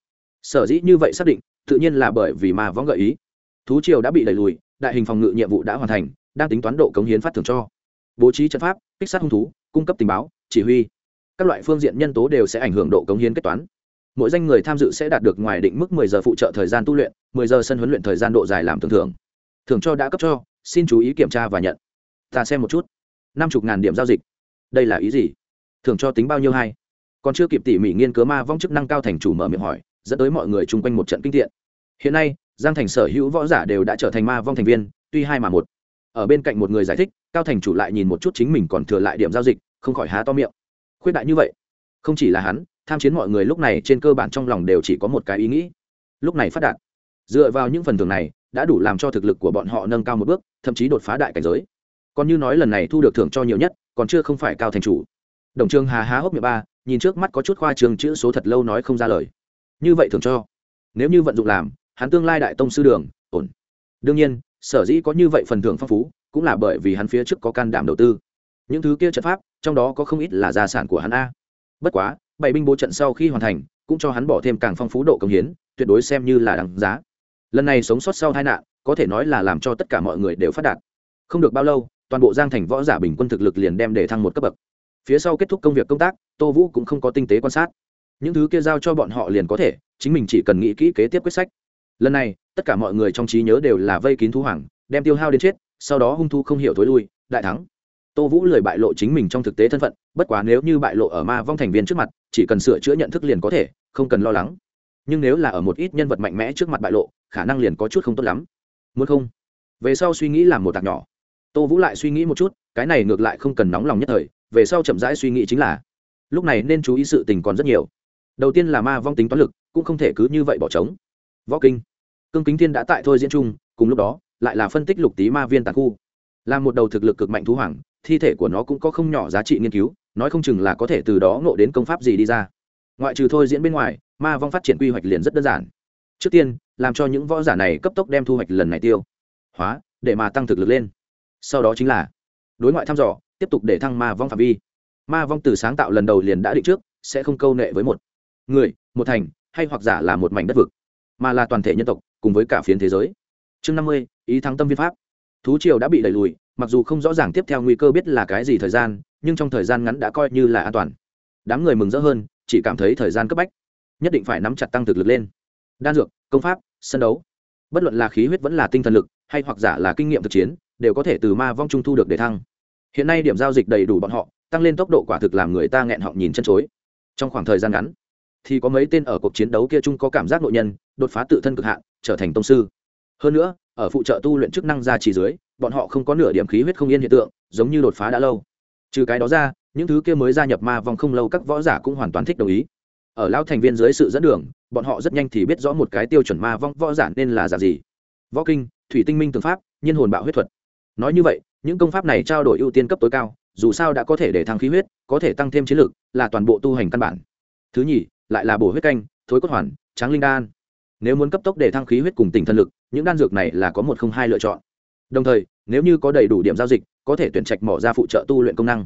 Sở dĩ như vậy xác định, tự nhiên là bởi vì mà võng gợi ý thú triều đã bị đẩy lùi, đại hình phòng ngự nhiệm vụ đã hoàn thành, đang tính toán độ cống hiến phát thưởng cho. Bố trí trận pháp, kích sát hung thú, cung cấp tình báo, chỉ huy. Các loại phương diện nhân tố đều sẽ ảnh hưởng độ cống hiến kết toán. Mỗi danh người tham dự sẽ đạt được ngoài định mức 10 giờ phụ trợ thời gian tu luyện 10 giờ sân huấn luyện thời gian độ dài làm tưởng thưởng thưởng cho đã cấp cho, xin chú ý kiểm tra và nhận. Ta xem một chút. Năm chục ngàn điểm giao dịch. Đây là ý gì? Thưởng cho tính bao nhiêu hay? Còn chưa kịp tỉ mỉ nghiên cứu ma vong chức năng cao thành chủ mở miệng hỏi, dẫn tới mọi người chung quanh một trận kinh tiện. Hiện nay giang thành sở hữu võ giả đều đã trở thành ma vong thành viên, tuy hai mà một. Ở bên cạnh một người giải thích, cao thành chủ lại nhìn một chút chính mình còn thừa lại điểm giao dịch, không khỏi há to miệng. Khuyết đại như vậy, không chỉ là hắn, tham chiến mọi người lúc này trên cơ bản trong lòng đều chỉ có một cái ý nghĩ. Lúc này phát đạt, dựa vào những phần thưởng này, đã đủ làm cho thực lực của bọn họ nâng cao một bước, thậm chí đột phá đại cảnh giới. Còn như nói lần này thu được thưởng cho nhiều nhất, còn chưa không phải cao thành chủ. Đồng trương hà há hốc miệng ba, nhìn trước mắt có chút khoa trường chữ số thật lâu nói không ra lời. Như vậy thưởng cho, nếu như vận dụng làm hắn tương lai đại tông sư đường, ổn. Đương nhiên, sở dĩ có như vậy phần thưởng phong phú, cũng là bởi vì hắn phía trước có can đảm đầu tư. Những thứ kia trận pháp, trong đó có không ít là gia sản của hắn a. Bất quá, bảy binh bố trận sau khi hoàn thành, cũng cho hắn bỏ thêm càng phong phú độ công hiến, tuyệt đối xem như là đáng giá. Lần này sống sót sau tai nạn, có thể nói là làm cho tất cả mọi người đều phát đạt. Không được bao lâu, toàn bộ giang thành võ giả bình quân thực lực liền đem để thăng một cấp bậc. Phía sau kết thúc công việc công tác, tô vũ cũng không có tinh tế quan sát. Những thứ kia giao cho bọn họ liền có thể, chính mình chỉ cần nghĩ kỹ kế tiếp quyết sách lần này, tất cả mọi người trong trí nhớ đều là vây kín thú hoàng, đem tiêu hao đến chết, sau đó hung thu không hiểu thối lui, đại thắng. Tô vũ lười bại lộ chính mình trong thực tế thân phận, bất quá nếu như bại lộ ở ma vong thành viên trước mặt, chỉ cần sửa chữa nhận thức liền có thể, không cần lo lắng. Nhưng nếu là ở một ít nhân vật mạnh mẽ trước mặt bại lộ, khả năng liền có chút không tốt lắm. Muốn không? Về sau suy nghĩ làm một tạc nhỏ. Tô vũ lại suy nghĩ một chút, cái này ngược lại không cần nóng lòng nhất thời, về sau chậm rãi suy nghĩ chính là, lúc này nên chú ý sự tình còn rất nhiều. Đầu tiên là ma vong tính toán lực, cũng không thể cứ như vậy bỏ trống. Võ kinh cương kính thiên đã tại thôi diễn chung, cùng lúc đó, lại là phân tích lục tí ma viên tàn khu. Là một đầu thực lực cực mạnh thú hoàng, thi thể của nó cũng có không nhỏ giá trị nghiên cứu, nói không chừng là có thể từ đó ngộ đến công pháp gì đi ra. Ngoại trừ thôi diễn bên ngoài, ma vong phát triển quy hoạch liền rất đơn giản. Trước tiên, làm cho những võ giả này cấp tốc đem thu hoạch lần này tiêu hóa, để mà tăng thực lực lên. Sau đó chính là đối ngoại thăm dò, tiếp tục để thăng ma vong phạm vi. Ma vong từ sáng tạo lần đầu liền đã định trước, sẽ không câu nệ với một người, một thành, hay hoặc giả là một mảnh đất vực, mà là toàn thể nhân tộc cùng với cả phiến thế giới. Chương năm mươi, ý thắng tâm viên pháp. Thú triều đã bị đẩy lùi, mặc dù không rõ ràng tiếp theo nguy cơ biết là cái gì thời gian, nhưng trong thời gian ngắn đã coi như là an toàn. Đám người mừng rỡ hơn, chỉ cảm thấy thời gian cấp bách. Nhất định phải nắm chặt tăng thực lực lên. Đan dược, công pháp, sân đấu. Bất luận là khí huyết vẫn là tinh thần lực, hay hoặc giả là kinh nghiệm thực chiến, đều có thể từ ma vong trung thu được để thăng. Hiện nay điểm giao dịch đầy đủ bọn họ, tăng lên tốc độ quả thực làm người ta nghẹn họng nhìn chân chối. Trong khoảng thời gian ngắn thì có mấy tên ở cuộc chiến đấu kia chung có cảm giác nội nhân đột phá tự thân cực hạn trở thành tông sư. Hơn nữa ở phụ trợ tu luyện chức năng ra chỉ dưới bọn họ không có nửa điểm khí huyết không yên hiện tượng giống như đột phá đã lâu. Trừ cái đó ra những thứ kia mới gia nhập ma vong không lâu các võ giả cũng hoàn toàn thích đồng ý. Ở lao thành viên dưới sự dẫn đường bọn họ rất nhanh thì biết rõ một cái tiêu chuẩn ma vong võ giả nên là giả gì. Võ kinh thủy tinh minh tường pháp nhân hồn bạo huyết thuật. Nói như vậy những công pháp này trao đổi ưu tiên cấp tối cao dù sao đã có thể để thăng khí huyết có thể tăng thêm chiến lực, là toàn bộ tu hành căn bản. Thứ nhì lại là bổ huyết canh, thối cốt hoàn, tráng linh đan. Nếu muốn cấp tốc để thăng khí huyết cùng tỉnh thân lực, những đan dược này là có một không hai lựa chọn. Đồng thời, nếu như có đầy đủ điểm giao dịch, có thể tuyển trạch mỏ ra phụ trợ tu luyện công năng.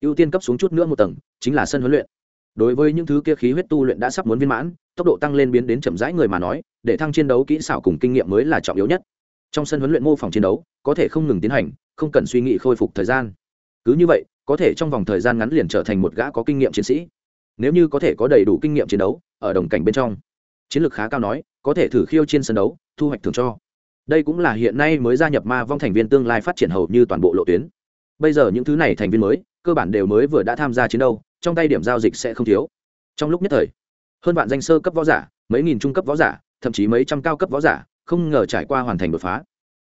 Ưu tiên cấp xuống chút nữa một tầng, chính là sân huấn luyện. Đối với những thứ kia khí huyết tu luyện đã sắp muốn viên mãn, tốc độ tăng lên biến đến chậm rãi người mà nói, để thăng chiến đấu kỹ xảo cùng kinh nghiệm mới là trọng yếu nhất. Trong sân huấn luyện mô phỏng chiến đấu, có thể không ngừng tiến hành, không cần suy nghĩ khôi phục thời gian. Cứ như vậy, có thể trong vòng thời gian ngắn liền trở thành một gã có kinh nghiệm chiến sĩ nếu như có thể có đầy đủ kinh nghiệm chiến đấu ở đồng cảnh bên trong, chiến lược khá cao nói, có thể thử khiêu trên sân đấu, thu hoạch thường cho. Đây cũng là hiện nay mới gia nhập ma vong thành viên tương lai phát triển hầu như toàn bộ lộ tuyến. Bây giờ những thứ này thành viên mới, cơ bản đều mới vừa đã tham gia chiến đấu, trong tay điểm giao dịch sẽ không thiếu. Trong lúc nhất thời, hơn vạn danh sơ cấp võ giả, mấy nghìn trung cấp võ giả, thậm chí mấy trăm cao cấp võ giả, không ngờ trải qua hoàn thành đột phá.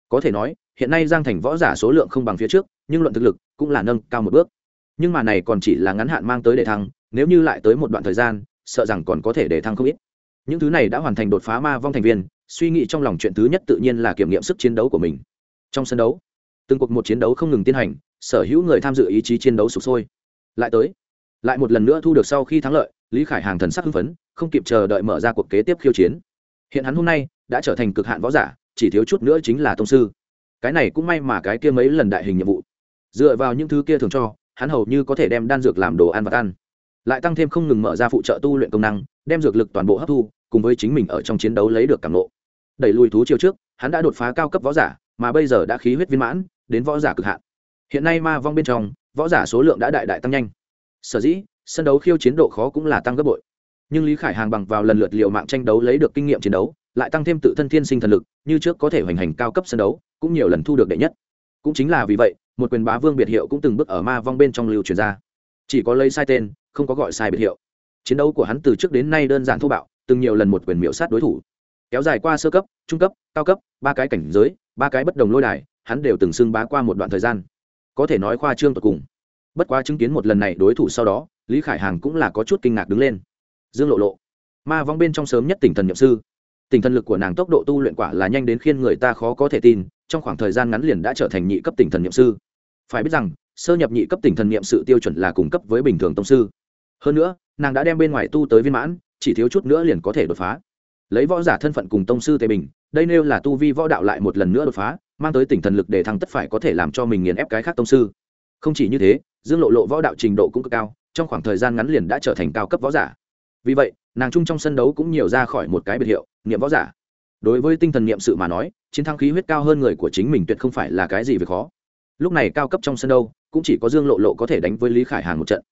Có thể nói, hiện nay giang thành võ giả số lượng không bằng phía trước, nhưng luận thực lực cũng là nâng cao một bước. Nhưng mà này còn chỉ là ngắn hạn mang tới để thăng nếu như lại tới một đoạn thời gian, sợ rằng còn có thể để thăng không ít. Những thứ này đã hoàn thành đột phá ma vong thành viên, suy nghĩ trong lòng chuyện thứ nhất tự nhiên là kiểm nghiệm sức chiến đấu của mình. Trong sân đấu, từng cuộc một chiến đấu không ngừng tiến hành, sở hữu người tham dự ý chí chiến đấu sụp sôi. Lại tới, lại một lần nữa thu được sau khi thắng lợi, lý khải hàng thần sắc hưng phấn, không kịp chờ đợi mở ra cuộc kế tiếp khiêu chiến. Hiện hắn hôm nay đã trở thành cực hạn võ giả, chỉ thiếu chút nữa chính là tông sư. Cái này cũng may mà cái kia mấy lần đại hình nhiệm vụ. Dựa vào những thứ kia thường cho, hắn hầu như có thể đem đan dược làm đồ ăn và ăn lại tăng thêm không ngừng mở ra phụ trợ tu luyện công năng, đem dược lực toàn bộ hấp thu, cùng với chính mình ở trong chiến đấu lấy được cảm lộ đẩy lùi thú chiêu trước, hắn đã đột phá cao cấp võ giả, mà bây giờ đã khí huyết viên mãn, đến võ giả cực hạn. Hiện nay ma vong bên trong, võ giả số lượng đã đại đại tăng nhanh. Sở dĩ, sân đấu khiêu chiến độ khó cũng là tăng gấp bội. Nhưng lý khải hàng bằng vào lần lượt liệu mạng tranh đấu lấy được kinh nghiệm chiến đấu, lại tăng thêm tự thân thiên sinh thần lực, như trước có thể hoành hành cao cấp sân đấu, cũng nhiều lần thu được đệ nhất. Cũng chính là vì vậy, một quyền bá vương biệt hiệu cũng từng bước ở ma vong bên trong lưu truyền ra chỉ có lấy sai tên, không có gọi sai biệt hiệu. Chiến đấu của hắn từ trước đến nay đơn giản thô bạo, từng nhiều lần một quyền miễu sát đối thủ. Kéo dài qua sơ cấp, trung cấp, cao cấp, ba cái cảnh giới, ba cái bất đồng lôi đài, hắn đều từng xưng bá qua một đoạn thời gian. Có thể nói khoa trương tột cùng. Bất quá chứng kiến một lần này đối thủ sau đó, lý khải hàng cũng là có chút kinh ngạc đứng lên. Dương lộ lộ, ma vong bên trong sớm nhất tỉnh thần nhậm sư. Tỉnh thần lực của nàng tốc độ tu luyện quả là nhanh đến khiên người ta khó có thể tin, trong khoảng thời gian ngắn liền đã trở thành nhị cấp tỉnh thần nhậm sư. Phải biết rằng sơ nhập nhị cấp tỉnh thần niệm sự tiêu chuẩn là cung cấp với bình thường tông sư. Hơn nữa, nàng đã đem bên ngoài tu tới viên mãn, chỉ thiếu chút nữa liền có thể đột phá. Lấy võ giả thân phận cùng tông sư tề bình, đây nêu là tu vi võ đạo lại một lần nữa đột phá, mang tới tỉnh thần lực để thăng tất phải có thể làm cho mình nghiền ép cái khác tông sư. Không chỉ như thế, dương lộ lộ võ đạo trình độ cũng cực cao, trong khoảng thời gian ngắn liền đã trở thành cao cấp võ giả. Vì vậy, nàng chung trong sân đấu cũng nhiều ra khỏi một cái biệt hiệu, niệm võ giả. Đối với tinh thần niệm sự mà nói, chiến thắng khí huyết cao hơn người của chính mình tuyệt không phải là cái gì về khó lúc này cao cấp trong sân đấu cũng chỉ có dương lộ lộ có thể đánh với lý khải hàng một trận.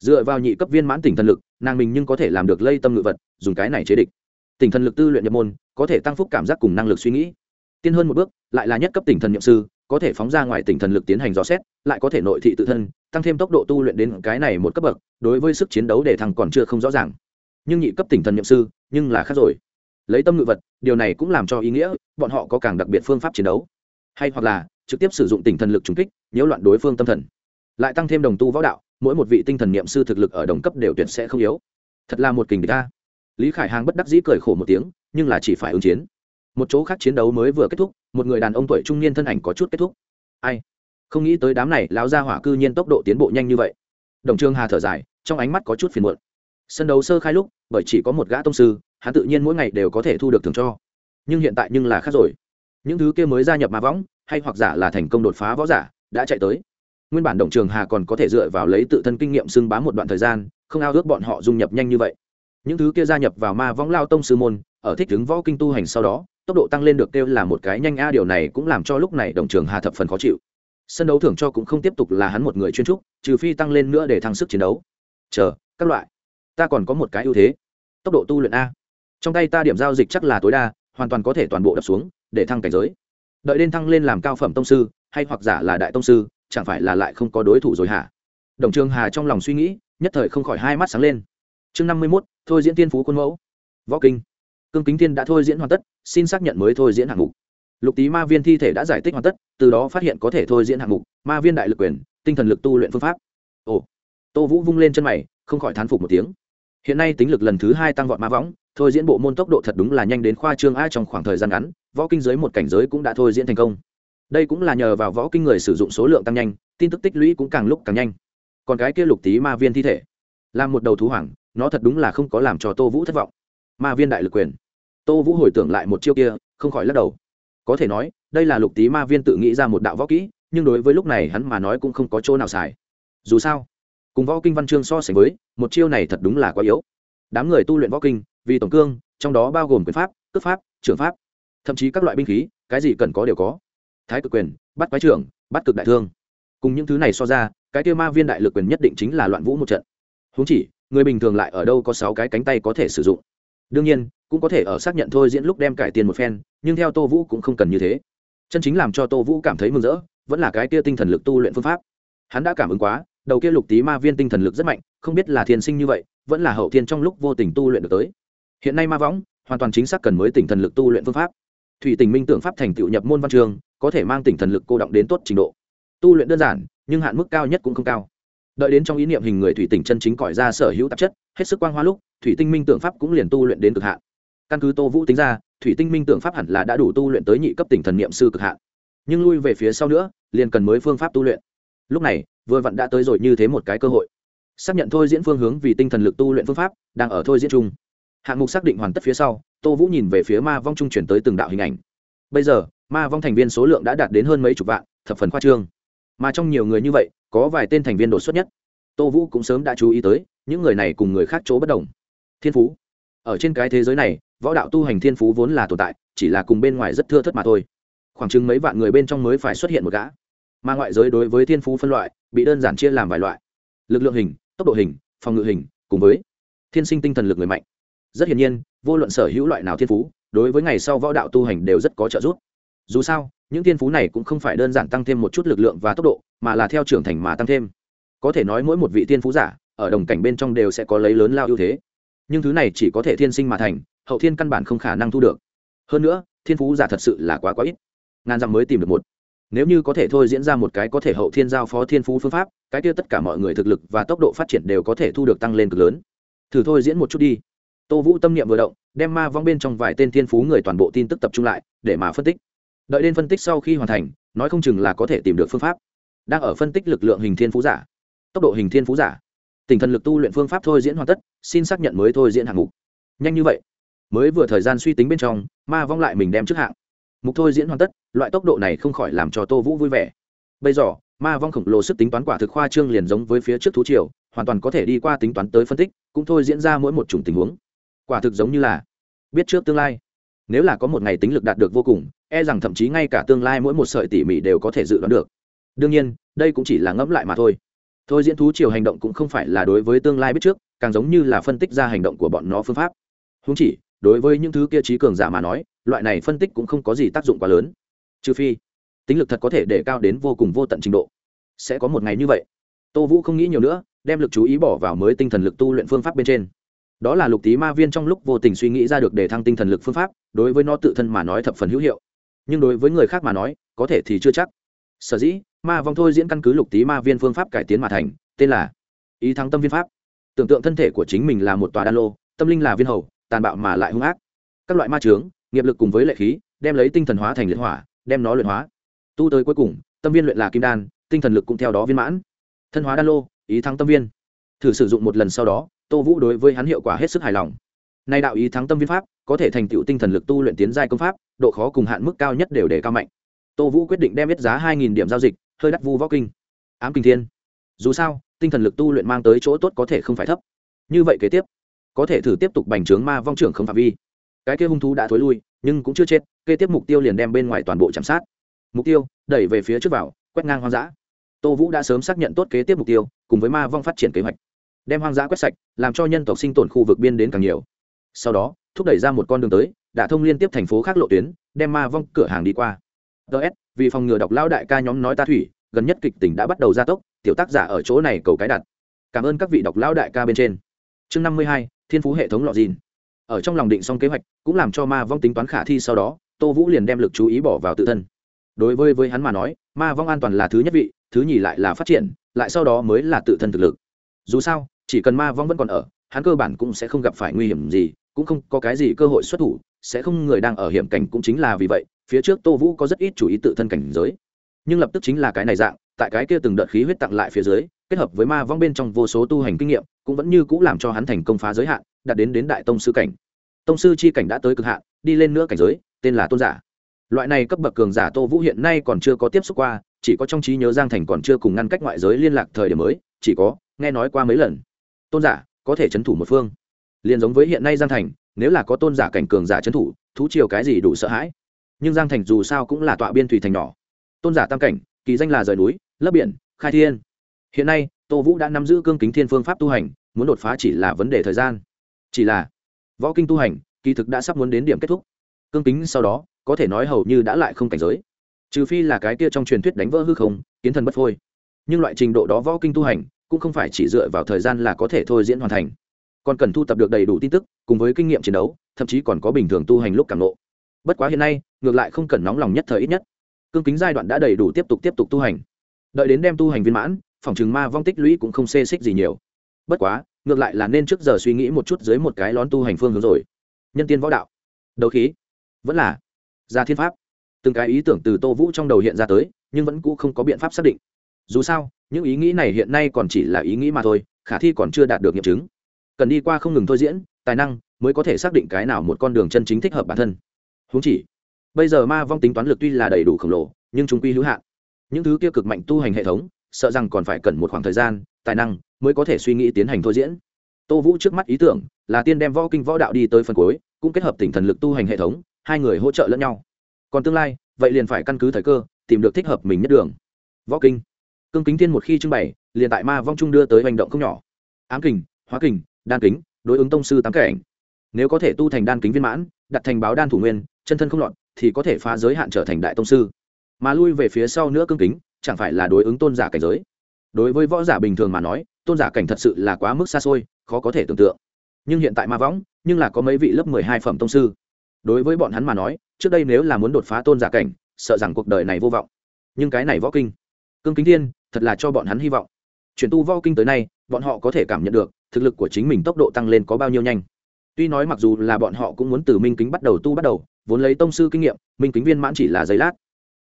Dựa vào nhị cấp viên mãn tỉnh thần lực, nàng mình nhưng có thể làm được lây tâm ngự vật, dùng cái này chế địch. Tỉnh thần lực tư luyện nhập môn, có thể tăng phúc cảm giác cùng năng lực suy nghĩ. Tiên hơn một bước, lại là nhất cấp tỉnh thần nhậm sư, có thể phóng ra ngoài tỉnh thần lực tiến hành dò xét, lại có thể nội thị tự thân, tăng thêm tốc độ tu luyện đến cái này một cấp bậc, đối với sức chiến đấu để thằng còn chưa không rõ ràng. Nhưng nhị cấp tỉnh thần nhậm sư, nhưng là khác rồi. Lấy tâm ngự vật, điều này cũng làm cho ý nghĩa, bọn họ có càng đặc biệt phương pháp chiến đấu. Hay hoặc là trực tiếp sử dụng tinh thần lực trùng kích, nhiễu loạn đối phương tâm thần. Lại tăng thêm đồng tu võ đạo, mỗi một vị tinh thần niệm sư thực lực ở đồng cấp đều tuyệt sẽ không yếu. Thật là một kình địch ta. Lý khải hàng bất đắc dĩ cười khổ một tiếng, nhưng là chỉ phải ứng chiến. Một chỗ khác chiến đấu mới vừa kết thúc, một người đàn ông tuổi trung niên thân ảnh có chút kết thúc. Ai? Không nghĩ tới đám này lão gia hỏa cư nhiên tốc độ tiến bộ nhanh như vậy. Đồng trương hà thở dài, trong ánh mắt có chút phiền muộn. Sân đấu sơ khai lúc, bởi chỉ có một gã tông sư, hắn tự nhiên mỗi ngày đều có thể thu được thưởng cho. Nhưng hiện tại nhưng là khác rồi. Những thứ kia mới gia nhập mà võng hay hoặc giả là thành công đột phá võ giả, đã chạy tới. Nguyên bản động trường hà còn có thể dựa vào lấy tự thân kinh nghiệm xưng bám một đoạn thời gian, không ao ước bọn họ dung nhập nhanh như vậy. Những thứ kia gia nhập vào ma võng lao tông sư môn, ở thích ứng võ kinh tu hành sau đó, tốc độ tăng lên được kêu là một cái nhanh a, điều này cũng làm cho lúc này đồng trường hà thập phần khó chịu. Sân đấu thưởng cho cũng không tiếp tục là hắn một người chuyên trúc, trừ phi tăng lên nữa để thăng sức chiến đấu. Chờ, các loại. Ta còn có một cái ưu thế. Tốc độ tu luyện a. Trong tay ta điểm giao dịch chắc là tối đa, hoàn toàn có thể toàn bộ đập xuống, để thăng cảnh giới đợi đến thăng lên làm cao phẩm tông sư, hay hoặc giả là đại tông sư, chẳng phải là lại không có đối thủ rồi hả? Đồng trường hà trong lòng suy nghĩ, nhất thời không khỏi hai mắt sáng lên. Chương năm mươi mốt, thôi diễn tiên phú quân mẫu. Võ kinh. Cương kính tiên đã thôi diễn hoàn tất, xin xác nhận mới thôi diễn hạng mục. Lục tý ma viên thi thể đã giải tích hoàn tất, từ đó phát hiện có thể thôi diễn hạng mục, ma viên đại lực quyền, tinh thần lực tu luyện phương pháp. Ồ. Tô vũ vung lên chân mày, không khỏi thán phục một tiếng. Hiện nay tính lực lần thứ hai tăng vọt ma võng, thôi diễn bộ môn tốc độ thật đúng là nhanh đến khoa trương a trong khoảng thời gian ngắn võ kinh giới một cảnh giới cũng đã thôi diễn thành công. Đây cũng là nhờ vào võ kinh người sử dụng số lượng tăng nhanh, tin tức tích lũy cũng càng lúc càng nhanh. Còn cái kia lục tý ma viên thi thể là một đầu thú hoàng, nó thật đúng là không có làm cho tô vũ thất vọng. Ma viên đại lực quyền. Tô vũ hồi tưởng lại một chiêu kia, không khỏi lắc đầu. Có thể nói, đây là lục tý ma viên tự nghĩ ra một đạo võ kỹ, nhưng đối với lúc này hắn mà nói cũng không có chỗ nào xài. Dù sao, cùng võ kinh văn chương so sánh với, một chiêu này thật đúng là quá yếu. Đám người tu luyện võ kinh, vì tổng cương, trong đó bao gồm quyền pháp, cước pháp, trưởng pháp thậm chí các loại binh khí, cái gì cần có đều có. Thái cực quyền, bắt quái trưởng, bắt cực đại thương. Cùng những thứ này so ra, cái tiêu ma viên đại lực quyền nhất định chính là loạn vũ một trận. Húng chỉ, người bình thường lại ở đâu có sáu cái cánh tay có thể sử dụng. Đương nhiên, cũng có thể ở xác nhận thôi diễn lúc đem cải tiền một phen, nhưng theo tô vũ cũng không cần như thế. Chân chính làm cho tô vũ cảm thấy mừng rỡ, vẫn là cái kia tinh thần lực tu luyện phương pháp. Hắn đã cảm ứng quá, đầu kia lục tý ma viên tinh thần lực rất mạnh, không biết là thiên sinh như vậy, vẫn là hậu thiên trong lúc vô tình tu luyện được tới. Hiện nay ma võng, hoàn toàn chính xác cần mới tinh thần lực tu luyện phương pháp thủy tình minh tưởng pháp thành tựu nhập môn văn trường, có thể mang tinh thần lực cô động đến tốt trình độ. Tu luyện đơn giản, nhưng hạn mức cao nhất cũng không cao. Đợi đến trong ý niệm hình người thủy tinh chân chính cõi ra sở hữu tạp chất, hết sức quang hoa lúc, thủy tinh minh tượng pháp cũng liền tu luyện đến cực hạn. Căn cứ tô vũ tính ra, thủy tinh minh tượng pháp hẳn là đã đủ tu luyện tới nhị cấp tỉnh thần niệm sư cực hạn. Nhưng lui về phía sau nữa, liền cần mới phương pháp tu luyện. Lúc này, vừa vặn đã tới rồi như thế một cái cơ hội. Xác nhận thôi diễn phương hướng vì tinh thần lực tu luyện phương pháp, đang ở thôi diễn chung. Hạng mục xác định hoàn tất phía sau tô vũ nhìn về phía ma vong trung chuyển tới từng đạo hình ảnh. Bây giờ, ma vong thành viên số lượng đã đạt đến hơn mấy chục vạn, thập phần khoa trương. Mà trong nhiều người như vậy, có vài tên thành viên đột xuất nhất. Tô vũ cũng sớm đã chú ý tới, những người này cùng người khác chỗ bất đồng. Thiên phú. Ở trên cái thế giới này, võ đạo tu hành thiên phú vốn là tồn tại, chỉ là cùng bên ngoài rất thưa thất mà thôi. Khoảng chừng mấy vạn người bên trong mới phải xuất hiện một gã. Mà ngoại giới đối với thiên phú phân loại, bị đơn giản chia làm vài loại. Lực lượng hình, tốc độ hình, phòng ngự hình, cùng với thiên sinh tinh thần lực người mạnh. Rất hiển nhiên vô luận sở hữu loại nào thiên phú, đối với ngày sau võ đạo tu hành đều rất có trợ giúp. Dù sao, những thiên phú này cũng không phải đơn giản tăng thêm một chút lực lượng và tốc độ, mà là theo trưởng thành mà tăng thêm. Có thể nói mỗi một vị thiên phú giả, ở đồng cảnh bên trong đều sẽ có lấy lớn lao ưu thế. Nhưng thứ này chỉ có thể thiên sinh mà thành, hậu thiên căn bản không khả năng thu được. Hơn nữa, thiên phú giả thật sự là quá quá ít. Ngàn dặm mới tìm được một. Nếu như có thể thôi diễn ra một cái có thể hậu thiên giao phó thiên phú phương pháp, cái kia tất cả mọi người thực lực và tốc độ phát triển đều có thể thu được tăng lên cực lớn. Thử thôi diễn một chút đi tô vũ tâm niệm vừa động, đem ma vong bên trong vài tên thiên phú người toàn bộ tin tức tập trung lại, để mà phân tích. Đợi đến phân tích sau khi hoàn thành, nói không chừng là có thể tìm được phương pháp. Đang ở phân tích lực lượng hình thiên phú giả, tốc độ hình thiên phú giả tình thần lực tu luyện phương pháp thôi diễn hoàn tất, xin xác nhận mới thôi diễn hạng mục. Nhanh như vậy, mới vừa thời gian suy tính bên trong, ma vong lại mình đem trước hạng. Mục thôi diễn hoàn tất, loại tốc độ này không khỏi làm cho tô vũ vui vẻ. Bây giờ, ma vong khổng lồ sức tính toán quả thực khoa trương liền giống với phía trước thú triều, hoàn toàn có thể đi qua tính toán tới phân tích, cũng thôi diễn ra mỗi một chủng tình huống quả thực giống như là biết trước tương lai. Nếu là có một ngày tính lực đạt được vô cùng e rằng thậm chí ngay cả tương lai mỗi một sợi tỉ mỉ đều có thể dự đoán được. Đương nhiên, đây cũng chỉ là ngẫm lại mà thôi. Thôi diễn thú chiều hành động cũng không phải là đối với tương lai biết trước, càng giống như là phân tích ra hành động của bọn nó phương pháp. Húng chỉ, đối với những thứ kia trí cường giả mà nói, loại này phân tích cũng không có gì tác dụng quá lớn. Trừ phi, tính lực thật có thể để cao đến vô cùng vô tận trình độ. Sẽ có một ngày như vậy. Tô vũ không nghĩ nhiều nữa, đem lực chú ý bỏ vào mới tinh thần lực tu luyện phương pháp bên trên đó là lục tý ma viên trong lúc vô tình suy nghĩ ra được để thăng tinh thần lực phương pháp, đối với nó tự thân mà nói thập phần hữu hiệu. Nhưng đối với người khác mà nói, có thể thì chưa chắc. Sở dĩ, ma vong thôi diễn căn cứ lục tý ma viên phương pháp cải tiến mà thành, tên là ý thắng tâm viên pháp. Tưởng tượng thân thể của chính mình là một tòa đan lô, tâm linh là viên hầu, tàn bạo mà lại hung ác. Các loại ma trướng nghiệp lực cùng với lệ khí, đem lấy tinh thần hóa thành liệt hỏa, đem nó luyện hóa. Tu tới cuối cùng, tâm viên luyện là kim đan, tinh thần lực cũng theo đó viên mãn. Thân hóa đan lô, ý thắng tâm viên. Thử sử dụng một lần sau đó tô vũ đối với hắn hiệu quả hết sức hài lòng. Nay đạo ý thắng tâm viên pháp, có thể thành tựu tinh thần lực tu luyện tiến giai công pháp, độ khó cùng hạn mức cao nhất đều để cao mạnh. Tô vũ quyết định đem biết giá hai nghìn điểm giao dịch, hơi đắt vu võ kinh. Ám kinh thiên. Dù sao, tinh thần lực tu luyện mang tới chỗ tốt có thể không phải thấp. Như vậy kế tiếp, có thể thử tiếp tục bành trướng ma vong trưởng không phạm vi. Cái kia hung thú đã thối lui, nhưng cũng chưa chết, kế tiếp mục tiêu liền đem bên ngoài toàn bộ chạm sát. Mục tiêu, đẩy về phía trước vào, quét ngang hoang dã. Tô vũ đã sớm xác nhận tốt kế tiếp mục tiêu, cùng với ma vong phát triển kế hoạch đem hoang dã quét sạch, làm cho nhân tộc sinh tồn khu vực biên đến càng nhiều. Sau đó, thúc đẩy ra một con đường tới, đã thông liên tiếp thành phố khác lộ tuyến, đem ma vong cửa hàng đi qua. Ts vì phòng ngừa đọc lao đại ca nhóm nói ta thủy, gần nhất kịch tỉnh đã bắt đầu gia tốc, tiểu tác giả ở chỗ này cầu cái đặt. Cảm ơn các vị đọc lao đại ca bên trên. Chương năm mươi hai, thiên phú hệ thống lọ dìn. Ở trong lòng định xong kế hoạch, cũng làm cho ma vong tính toán khả thi sau đó, tô vũ liền đem lực chú ý bỏ vào tự thân. Đối với với hắn mà nói, ma vong an toàn là thứ nhất vị, thứ nhì lại là phát triển, lại sau đó mới là tự thân thực lực. Dù sao chỉ cần ma vong vẫn còn ở, hắn cơ bản cũng sẽ không gặp phải nguy hiểm gì, cũng không có cái gì cơ hội xuất thủ, sẽ không người đang ở hiểm cảnh cũng chính là vì vậy, phía trước tô vũ có rất ít chủ ý tự thân cảnh giới. Nhưng lập tức chính là cái này dạng, tại cái kia từng đợt khí huyết tặng lại phía dưới, kết hợp với ma vong bên trong vô số tu hành kinh nghiệm, cũng vẫn như c ũ làm cho hắn thành công phá giới hạn, đạt đến đến đại tông sư cảnh. Tông sư chi cảnh đã tới cực hạn, đi lên nữa cảnh giới, tên là tôn giả. Loại này cấp bậc cường giả tô vũ hiện nay còn chưa có tiếp xúc qua, chỉ có trong trí nhớ giang thành còn chưa cùng ngăn cách ngoại giới liên lạc thời điểm mới, chỉ có nghe nói qua mấy lần tôn giả có thể c h ấ n thủ một phương. Liền giống với hiện nay giang thành, nếu là có tôn giả cảnh cường giả trấn thủ, thú chiều cái gì đủ sợ hãi. Nhưng giang thành dù sao cũng là tọa biên thủy thành nhỏ. Tôn giả tam cảnh, kỳ danh là rời núi, lấp biển, khai thiên. Hiện nay, tô vũ đã nắm giữ cương kính thiên phương pháp tu hành, muốn đột phá chỉ là vấn đề thời gian. Chỉ là, võ kinh tu hành, kỳ thực đã sắp muốn đến điểm kết thúc. Cương kính sau đó, có thể nói hầu như đã lại không cảnh giới. Trừ phi là cái kia trong truyền thuyết đánh vỡ hư không, kiến thần bất phôi. Nhưng loại trình độ đó võ kinh tu hành cũng không phải chỉ dựa vào thời gian là có thể thôi diễn hoàn thành. Còn cần thu tập được đầy đủ tin tức, cùng với kinh nghiệm chiến đấu, thậm chí còn có bình thường tu hành lúc cảm lộ. bất quá hiện nay, ngược lại không cần nóng lòng nhất thời ít nhất. Cương kính giai đoạn đã đầy đủ tiếp tục tiếp tục tu hành. Đợi đến đem tu hành viên mãn, phòng chừng ma vong tích lũy cũng không xê xích gì nhiều. Bất quá, ngược lại là nên trước giờ suy nghĩ một chút dưới một cái lón tu hành phương hướng rồi. Nhân tiên võ đạo. Đấu khí. Vẫn là. Gia thiên pháp. Từng cái ý tưởng từ tô vũ trong đầu hiện ra tới, nhưng vẫn cũ không có biện pháp xác định. Dù sao những ý nghĩ này hiện nay còn chỉ là ý nghĩ mà thôi, khả thi còn chưa đạt được nghiệm chứng. Cần đi qua không ngừng thôi diễn, tài năng mới có thể xác định cái nào một con đường chân chính thích hợp bản thân. Húng chỉ, bây giờ ma vong tính toán lực tuy là đầy đủ khổng lồ, nhưng chúng quy hữu hạn. Những thứ kia cực mạnh tu hành hệ thống, sợ rằng còn phải cần một khoảng thời gian, tài năng mới có thể suy nghĩ tiến hành thôi diễn. Tô vũ trước mắt ý tưởng là tiên đem võ kinh võ đạo đi tới phần cuối, cũng kết hợp tỉnh thần lực tu hành hệ thống, hai người hỗ trợ lẫn nhau. Còn tương lai, vậy liền phải căn cứ thời cơ, tìm được thích hợp mình nhất đường. Võ kinh cương kính thiên một khi trưng bày, liền tại ma vong trung đưa tới hành động không nhỏ. Ám kình, hóa kình, đan kính, đối ứng tông sư tám cảnh. Nếu có thể tu thành đan kính viên mãn, đặt thành báo đan thủ nguyên, chân thân không lọt thì có thể phá giới hạn trở thành đại tông sư. Mà lui về phía sau nữa cương kính, chẳng phải là đối ứng tôn giả cảnh giới. Đối với võ giả bình thường mà nói, tôn giả cảnh thật sự là quá mức xa xôi, khó có thể tưởng tượng. Nhưng hiện tại ma võng nhưng là có mấy vị lớp mười hai phẩm tông sư. Đối với bọn hắn mà nói, trước đây nếu là muốn đột phá tôn giả cảnh, sợ rằng cuộc đời này vô vọng. Nhưng cái này võ kinh cương kính thiên, thật là cho bọn hắn hy vọng. Chuyển tu vo kinh tới nay, bọn họ có thể cảm nhận được, thực lực của chính mình tốc độ tăng lên có bao nhiêu nhanh. Tuy nói mặc dù là bọn họ cũng muốn từ minh kính bắt đầu tu bắt đầu, vốn lấy tông sư kinh nghiệm, minh kính viên mãn chỉ là giấy lát.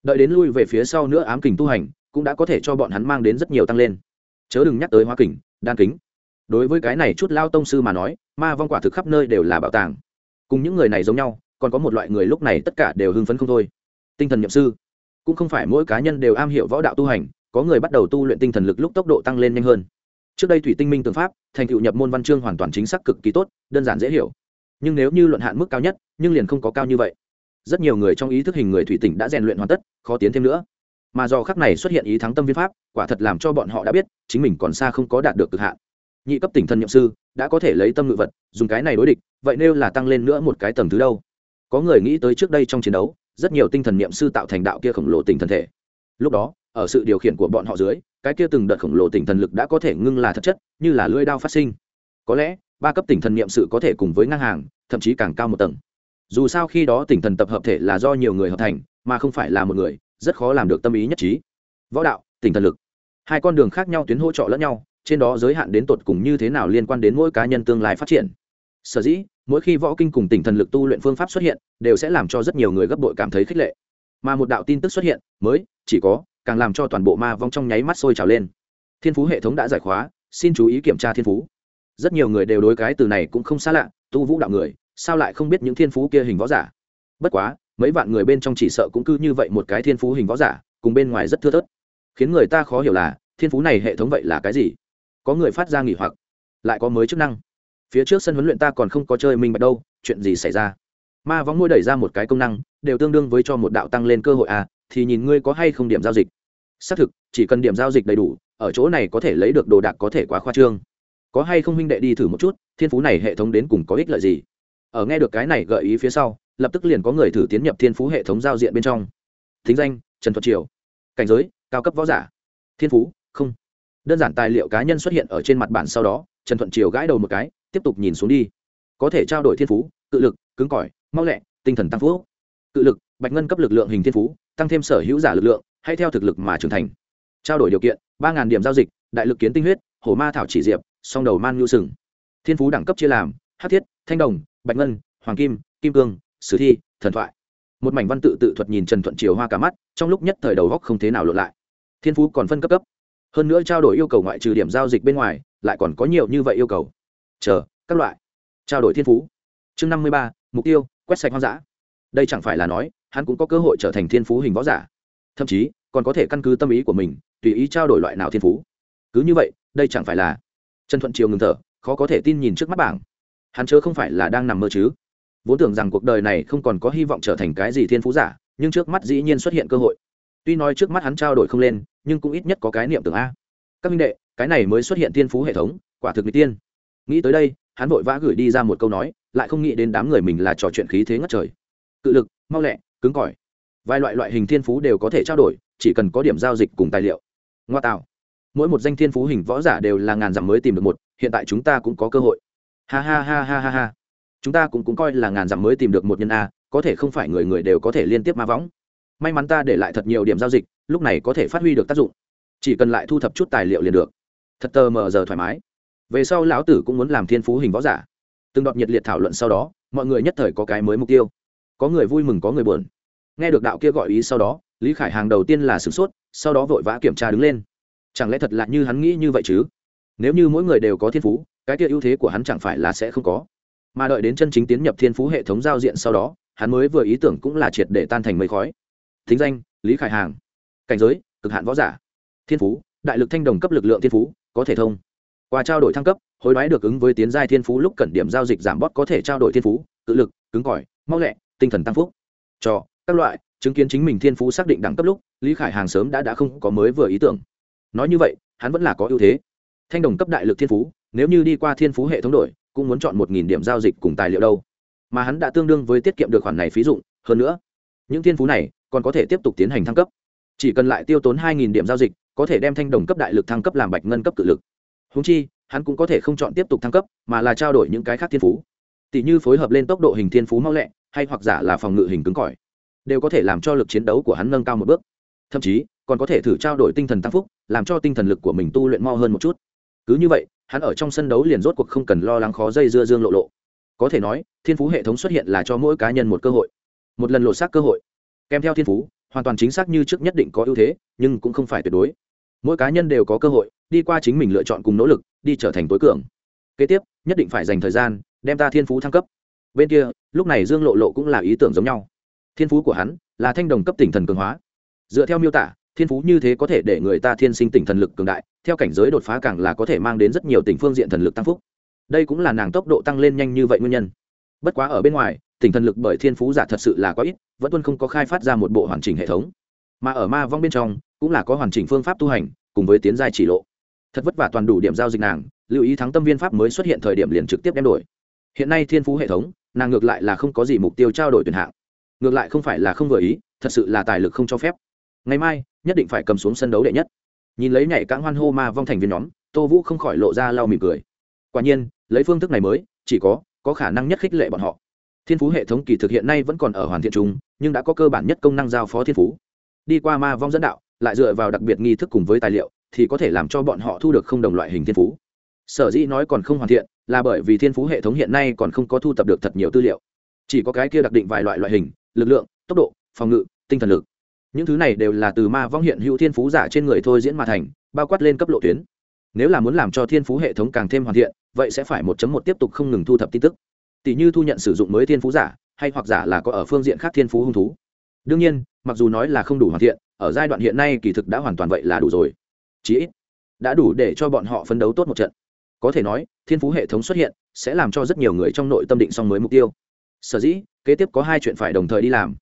Đợi đến lui về phía sau nữa ám kình tu hành, cũng đã có thể cho bọn hắn mang đến rất nhiều tăng lên. Chớ đừng nhắc tới hoa kình, đan kính. Đối với cái này chút lao tông sư mà nói, ma vong quả thực khắp nơi đều là bảo tàng. Cùng những người này giống nhau, còn có một loại người lúc này tất cả đều hưng phấn không thôi. Tinh thần nhậm sư cũng không phải mỗi cá nhân đều am hiểu võ đạo tu hành, có người bắt đầu tu luyện tinh thần lực lúc tốc độ tăng lên nhanh hơn. Trước đây thủy tinh minh tương pháp, thành tựu nhập môn văn chương hoàn toàn chính xác cực kỳ tốt, đơn giản dễ hiểu. Nhưng nếu như luận hạn mức cao nhất, nhưng liền không có cao như vậy. Rất nhiều người trong ý thức hình người thủy tỉnh đã rèn luyện hoàn tất, khó tiến thêm nữa. Mà do khắc này xuất hiện ý thắng tâm viên pháp, quả thật làm cho bọn họ đã biết, chính mình còn xa không có đạt được cực hạn. Nhị cấp tỉnh thần nhậm sư, đã có thể lấy tâm ngự vật, dùng cái này đối địch, vậy nếu là tăng lên nữa một cái tầng thứ đâu? Có người nghĩ tới trước đây trong chiến đấu rất nhiều tinh thần niệm sư tạo thành đạo kia khổng lồ tình thần thể. Lúc đó, ở sự điều khiển của bọn họ dưới, cái kia từng đợt khổng lồ tinh thần lực đã có thể ngưng là thật chất, như là lưỡi đao phát sinh. Có lẽ, ba cấp tinh thần niệm sự có thể cùng với ngang hàng, thậm chí càng cao một tầng. Dù sao khi đó tinh thần tập hợp thể là do nhiều người hợp thành, mà không phải là một người, rất khó làm được tâm ý nhất trí. Võ đạo tinh thần lực. Hai con đường khác nhau tuyến hỗ trợ lẫn nhau, trên đó giới hạn đến tột cùng như thế nào liên quan đến mỗi cá nhân tương lai phát triển sở dĩ, mỗi khi võ kinh cùng tỉnh thần lực tu luyện phương pháp xuất hiện, đều sẽ làm cho rất nhiều người gấp bội cảm thấy khích lệ. Mà một đạo tin tức xuất hiện, mới, chỉ có, càng làm cho toàn bộ ma vong trong nháy mắt sôi trào lên. Thiên phú hệ thống đã giải khóa, xin chú ý kiểm tra thiên phú. Rất nhiều người đều đối cái từ này cũng không xa lạ, tu vũ đạo người, sao lại không biết những thiên phú kia hình võ giả? Bất quá, mấy vạn người bên trong chỉ sợ cũng cứ như vậy một cái thiên phú hình võ giả, cùng bên ngoài rất thưa thớt. Khiến người ta khó hiểu là, thiên phú này hệ thống vậy là cái gì? Có người phát ra nghỉ hoặc, lại có mới chức năng phía trước sân huấn luyện ta còn không có chơi minh bạch đâu, chuyện gì xảy ra? Ma võng môi đẩy ra một cái công năng, đều tương đương với cho một đạo tăng lên cơ hội à thì nhìn ngươi có hay không điểm giao dịch. Xác thực, chỉ cần điểm giao dịch đầy đủ, ở chỗ này có thể lấy được đồ đạc có thể quá khoa trương. Có hay không huynh đệ đi thử một chút, thiên phú này hệ thống đến cùng có ích lợi gì? Ở nghe được cái này gợi ý phía sau, lập tức liền có người thử tiến nhập thiên phú hệ thống giao diện bên trong. Thính danh, trần thuật triều. Cảnh giới, cao cấp võ giả. Thiên phú, không. Đơn giản tài liệu cá nhân xuất hiện ở trên mặt bản sau đó, trần thuận triều gãi đầu một cái tiếp tục nhìn xuống đi. Có thể trao đổi thiên phú, cự lực, cứng cỏi, mau lẹ, tinh thần tăng phú cự lực, bạch ngân cấp lực lượng hình thiên phú, tăng thêm sở hữu giả lực lượng, hay theo thực lực mà trưởng thành. Trao đổi điều kiện, ba điểm giao dịch, đại lực kiến tinh huyết, hổ ma thảo chỉ diệp, song đầu man nhu sừng. Thiên phú đẳng cấp chia làm, hát thiết, thanh đồng, bạch ngân, hoàng kim kim cương, sử thi, thần thoại. Một mảnh văn tự tự thuật nhìn trần thuận triều hoa cả mắt, trong lúc nhất thời đầu góc không thế nào lộn lại. Thiên phú còn phân cấp cấp. Hơn nữa trao đổi yêu cầu ngoại trừ điểm giao dịch bên ngoài, lại còn có nhiều như vậy yêu cầu chờ, các loại. Trao đổi thiên phú. Chương năm mươi ba, mục tiêu, quét sạch hoang dã. Đây chẳng phải là nói, hắn cũng có cơ hội trở thành thiên phú hình võ giả. Thậm chí, còn có thể căn cứ tâm ý của mình, tùy ý trao đổi loại nào thiên phú. Cứ như vậy, đây chẳng phải là trần thuận triều ngừng thở, khó có thể tin nhìn trước mắt bảng. Hắn chớ không phải là đang nằm mơ chứ. Vốn tưởng rằng cuộc đời này không còn có hy vọng trở thành cái gì thiên phú giả, nhưng trước mắt dĩ nhiên xuất hiện cơ hội. Tuy nói trước mắt hắn trao đổi không lên, nhưng cũng ít nhất có cái niệm tưởng a. Các minh đệ, cái này mới xuất hiện thiên phú hệ thống, quả thực n tiên nghĩ tới đây, hắn vội vã gửi đi ra một câu nói, lại không nghĩ đến đám người mình là trò chuyện khí thế ngất trời. Cự lực, mau lẹ, cứng cỏi. Vài loại loại hình thiên phú đều có thể trao đổi, chỉ cần có điểm giao dịch cùng tài liệu. Ngoa tạo. Mỗi một danh thiên phú hình võ giả đều là ngàn dặm mới tìm được một, hiện tại chúng ta cũng có cơ hội. Ha ha ha ha ha ha. Chúng ta cũng cũng coi là ngàn dặm mới tìm được một nhân a, có thể không phải người người đều có thể liên tiếp ma võng. May mắn ta để lại thật nhiều điểm giao dịch, lúc này có thể phát huy được tác dụng. Chỉ cần lại thu thập chút tài liệu liền được. Thật tờ mờ giờ thoải mái về sau lão tử cũng muốn làm thiên phú hình võ giả. Từng đoạn nhiệt liệt thảo luận sau đó, mọi người nhất thời có cái mới mục tiêu. Có người vui mừng, có người buồn. Nghe được đạo kia gọi ý sau đó, lý khải hàng đầu tiên là sửng sốt, sau đó vội vã kiểm tra đứng lên. Chẳng lẽ thật là như hắn nghĩ như vậy chứ? Nếu như mỗi người đều có thiên phú, cái kia ưu thế của hắn chẳng phải là sẽ không có. Mà đợi đến chân chính tiến nhập thiên phú hệ thống giao diện sau đó, hắn mới vừa ý tưởng cũng là triệt để tan thành mây khói. Thính danh, lý khải hàng. Cảnh giới, cực hạn võ giả. Thiên phú, đại lực thanh đồng cấp lực lượng thiên phú, có thể thông qua trao đổi thăng cấp, hối đoái được ứng với tiến giai thiên phú lúc cần điểm giao dịch giảm bót có thể trao đổi thiên phú tự lực, cứng cỏi, mau lẹ, tinh thần tăng phúc. Cho các loại, chứng kiến chính mình thiên phú xác định đẳng cấp lúc, lý khải hàng sớm đã đã không có mới vừa ý tưởng. Nói như vậy, hắn vẫn là có ưu thế. Thanh đồng cấp đại lực thiên phú, nếu như đi qua thiên phú hệ thống đổi, cũng muốn chọn một nghìn điểm giao dịch cùng tài liệu đâu. Mà hắn đã tương đương với tiết kiệm được khoản này phí dụng, hơn nữa, những thiên phú này còn có thể tiếp tục tiến hành thăng cấp. Chỉ cần lại tiêu tốn hai nghìn điểm giao dịch, có thể đem thanh đồng cấp đại lực thăng cấp làm bạch ngân cấp cự lực húng chi, hắn cũng có thể không chọn tiếp tục thăng cấp, mà là trao đổi những cái khác thiên phú. Tỷ như phối hợp lên tốc độ hình thiên phú mau lẹ, hay hoặc giả là phòng ngự hình cứng cỏi, đều có thể làm cho lực chiến đấu của hắn nâng cao một bước. Thậm chí, còn có thể thử trao đổi tinh thần tăng phúc, làm cho tinh thần lực của mình tu luyện mau hơn một chút. Cứ như vậy, hắn ở trong sân đấu liền rốt cuộc không cần lo lắng khó dây dưa dương lộ lộ. Có thể nói, thiên phú hệ thống xuất hiện là cho mỗi cá nhân một cơ hội. Một lần lộ xác cơ hội. Kèm theo thiên phú, hoàn toàn chính xác như trước nhất định có ưu thế, nhưng cũng không phải tuyệt đối mỗi cá nhân đều có cơ hội, đi qua chính mình lựa chọn cùng nỗ lực, đi trở thành tối cường. Kế tiếp, nhất định phải dành thời gian, đem ta thiên phú thăng cấp. Bên kia, lúc này dương lộ lộ cũng là ý tưởng giống nhau. Thiên phú của hắn là thanh đồng cấp tỉnh thần cường hóa. Dựa theo miêu tả, thiên phú như thế có thể để người ta thiên sinh tỉnh thần lực cường đại, theo cảnh giới đột phá càng là có thể mang đến rất nhiều tỉnh phương diện thần lực tăng phúc. Đây cũng là nàng tốc độ tăng lên nhanh như vậy nguyên nhân. Bất quá ở bên ngoài, tỉnh thần lực bởi thiên phú giả thật sự là quá ít, vẫn tuân không có khai phát ra một bộ hoàn chỉnh hệ thống mà ở ma vong bên trong cũng là có hoàn chỉnh phương pháp tu hành cùng với tiến giai chỉ lộ. Thật vất vả toàn đủ điểm giao dịch nàng, lưu ý thắng tâm viên pháp mới xuất hiện thời điểm liền trực tiếp đem đổi. Hiện nay thiên phú hệ thống, nàng ngược lại là không có gì mục tiêu trao đổi tuyển hạng. Ngược lại không phải là không vừa ý, thật sự là tài lực không cho phép. Ngày mai, nhất định phải cầm xuống sân đấu đệ nhất. Nhìn lấy nhảy cãng hoan hô ma vong thành viên nhóm, tô vũ không khỏi lộ ra lau mỉm cười. Quả nhiên, lấy phương thức này mới, chỉ có có khả năng nhất khích lệ bọn họ. Thiên phú hệ thống kỳ thực hiện nay vẫn còn ở hoàn thiện chúng nhưng đã có cơ bản nhất công năng giao phó thiên phú đi qua ma vong dẫn đạo, lại dựa vào đặc biệt nghi thức cùng với tài liệu, thì có thể làm cho bọn họ thu được không đồng loại hình thiên phú. Sở dĩ nói còn không hoàn thiện, là bởi vì thiên phú hệ thống hiện nay còn không có thu tập được thật nhiều tư liệu. Chỉ có cái kia đặc định vài loại loại hình, lực lượng, tốc độ, phòng ngự, tinh thần lực. Những thứ này đều là từ ma vong hiện hữu thiên phú giả trên người thôi diễn mà thành, bao quát lên cấp lộ tuyến. Nếu là muốn làm cho thiên phú hệ thống càng thêm hoàn thiện, vậy sẽ phải một một tiếp tục không ngừng thu thập tin tức. Tỷ như thu nhận sử dụng mới thiên phú giả, hay hoặc giả là có ở phương diện khác thiên phú hung thú. Đương nhiên mặc dù nói là không đủ hoàn thiện, ở giai đoạn hiện nay kỳ thực đã hoàn toàn vậy là đủ rồi. Chí ít, đã đủ để cho bọn họ phấn đấu tốt một trận. Có thể nói, thiên phú hệ thống xuất hiện, sẽ làm cho rất nhiều người trong nội tâm định xong mới mục tiêu. Sở dĩ, kế tiếp có hai chuyện phải đồng thời đi làm.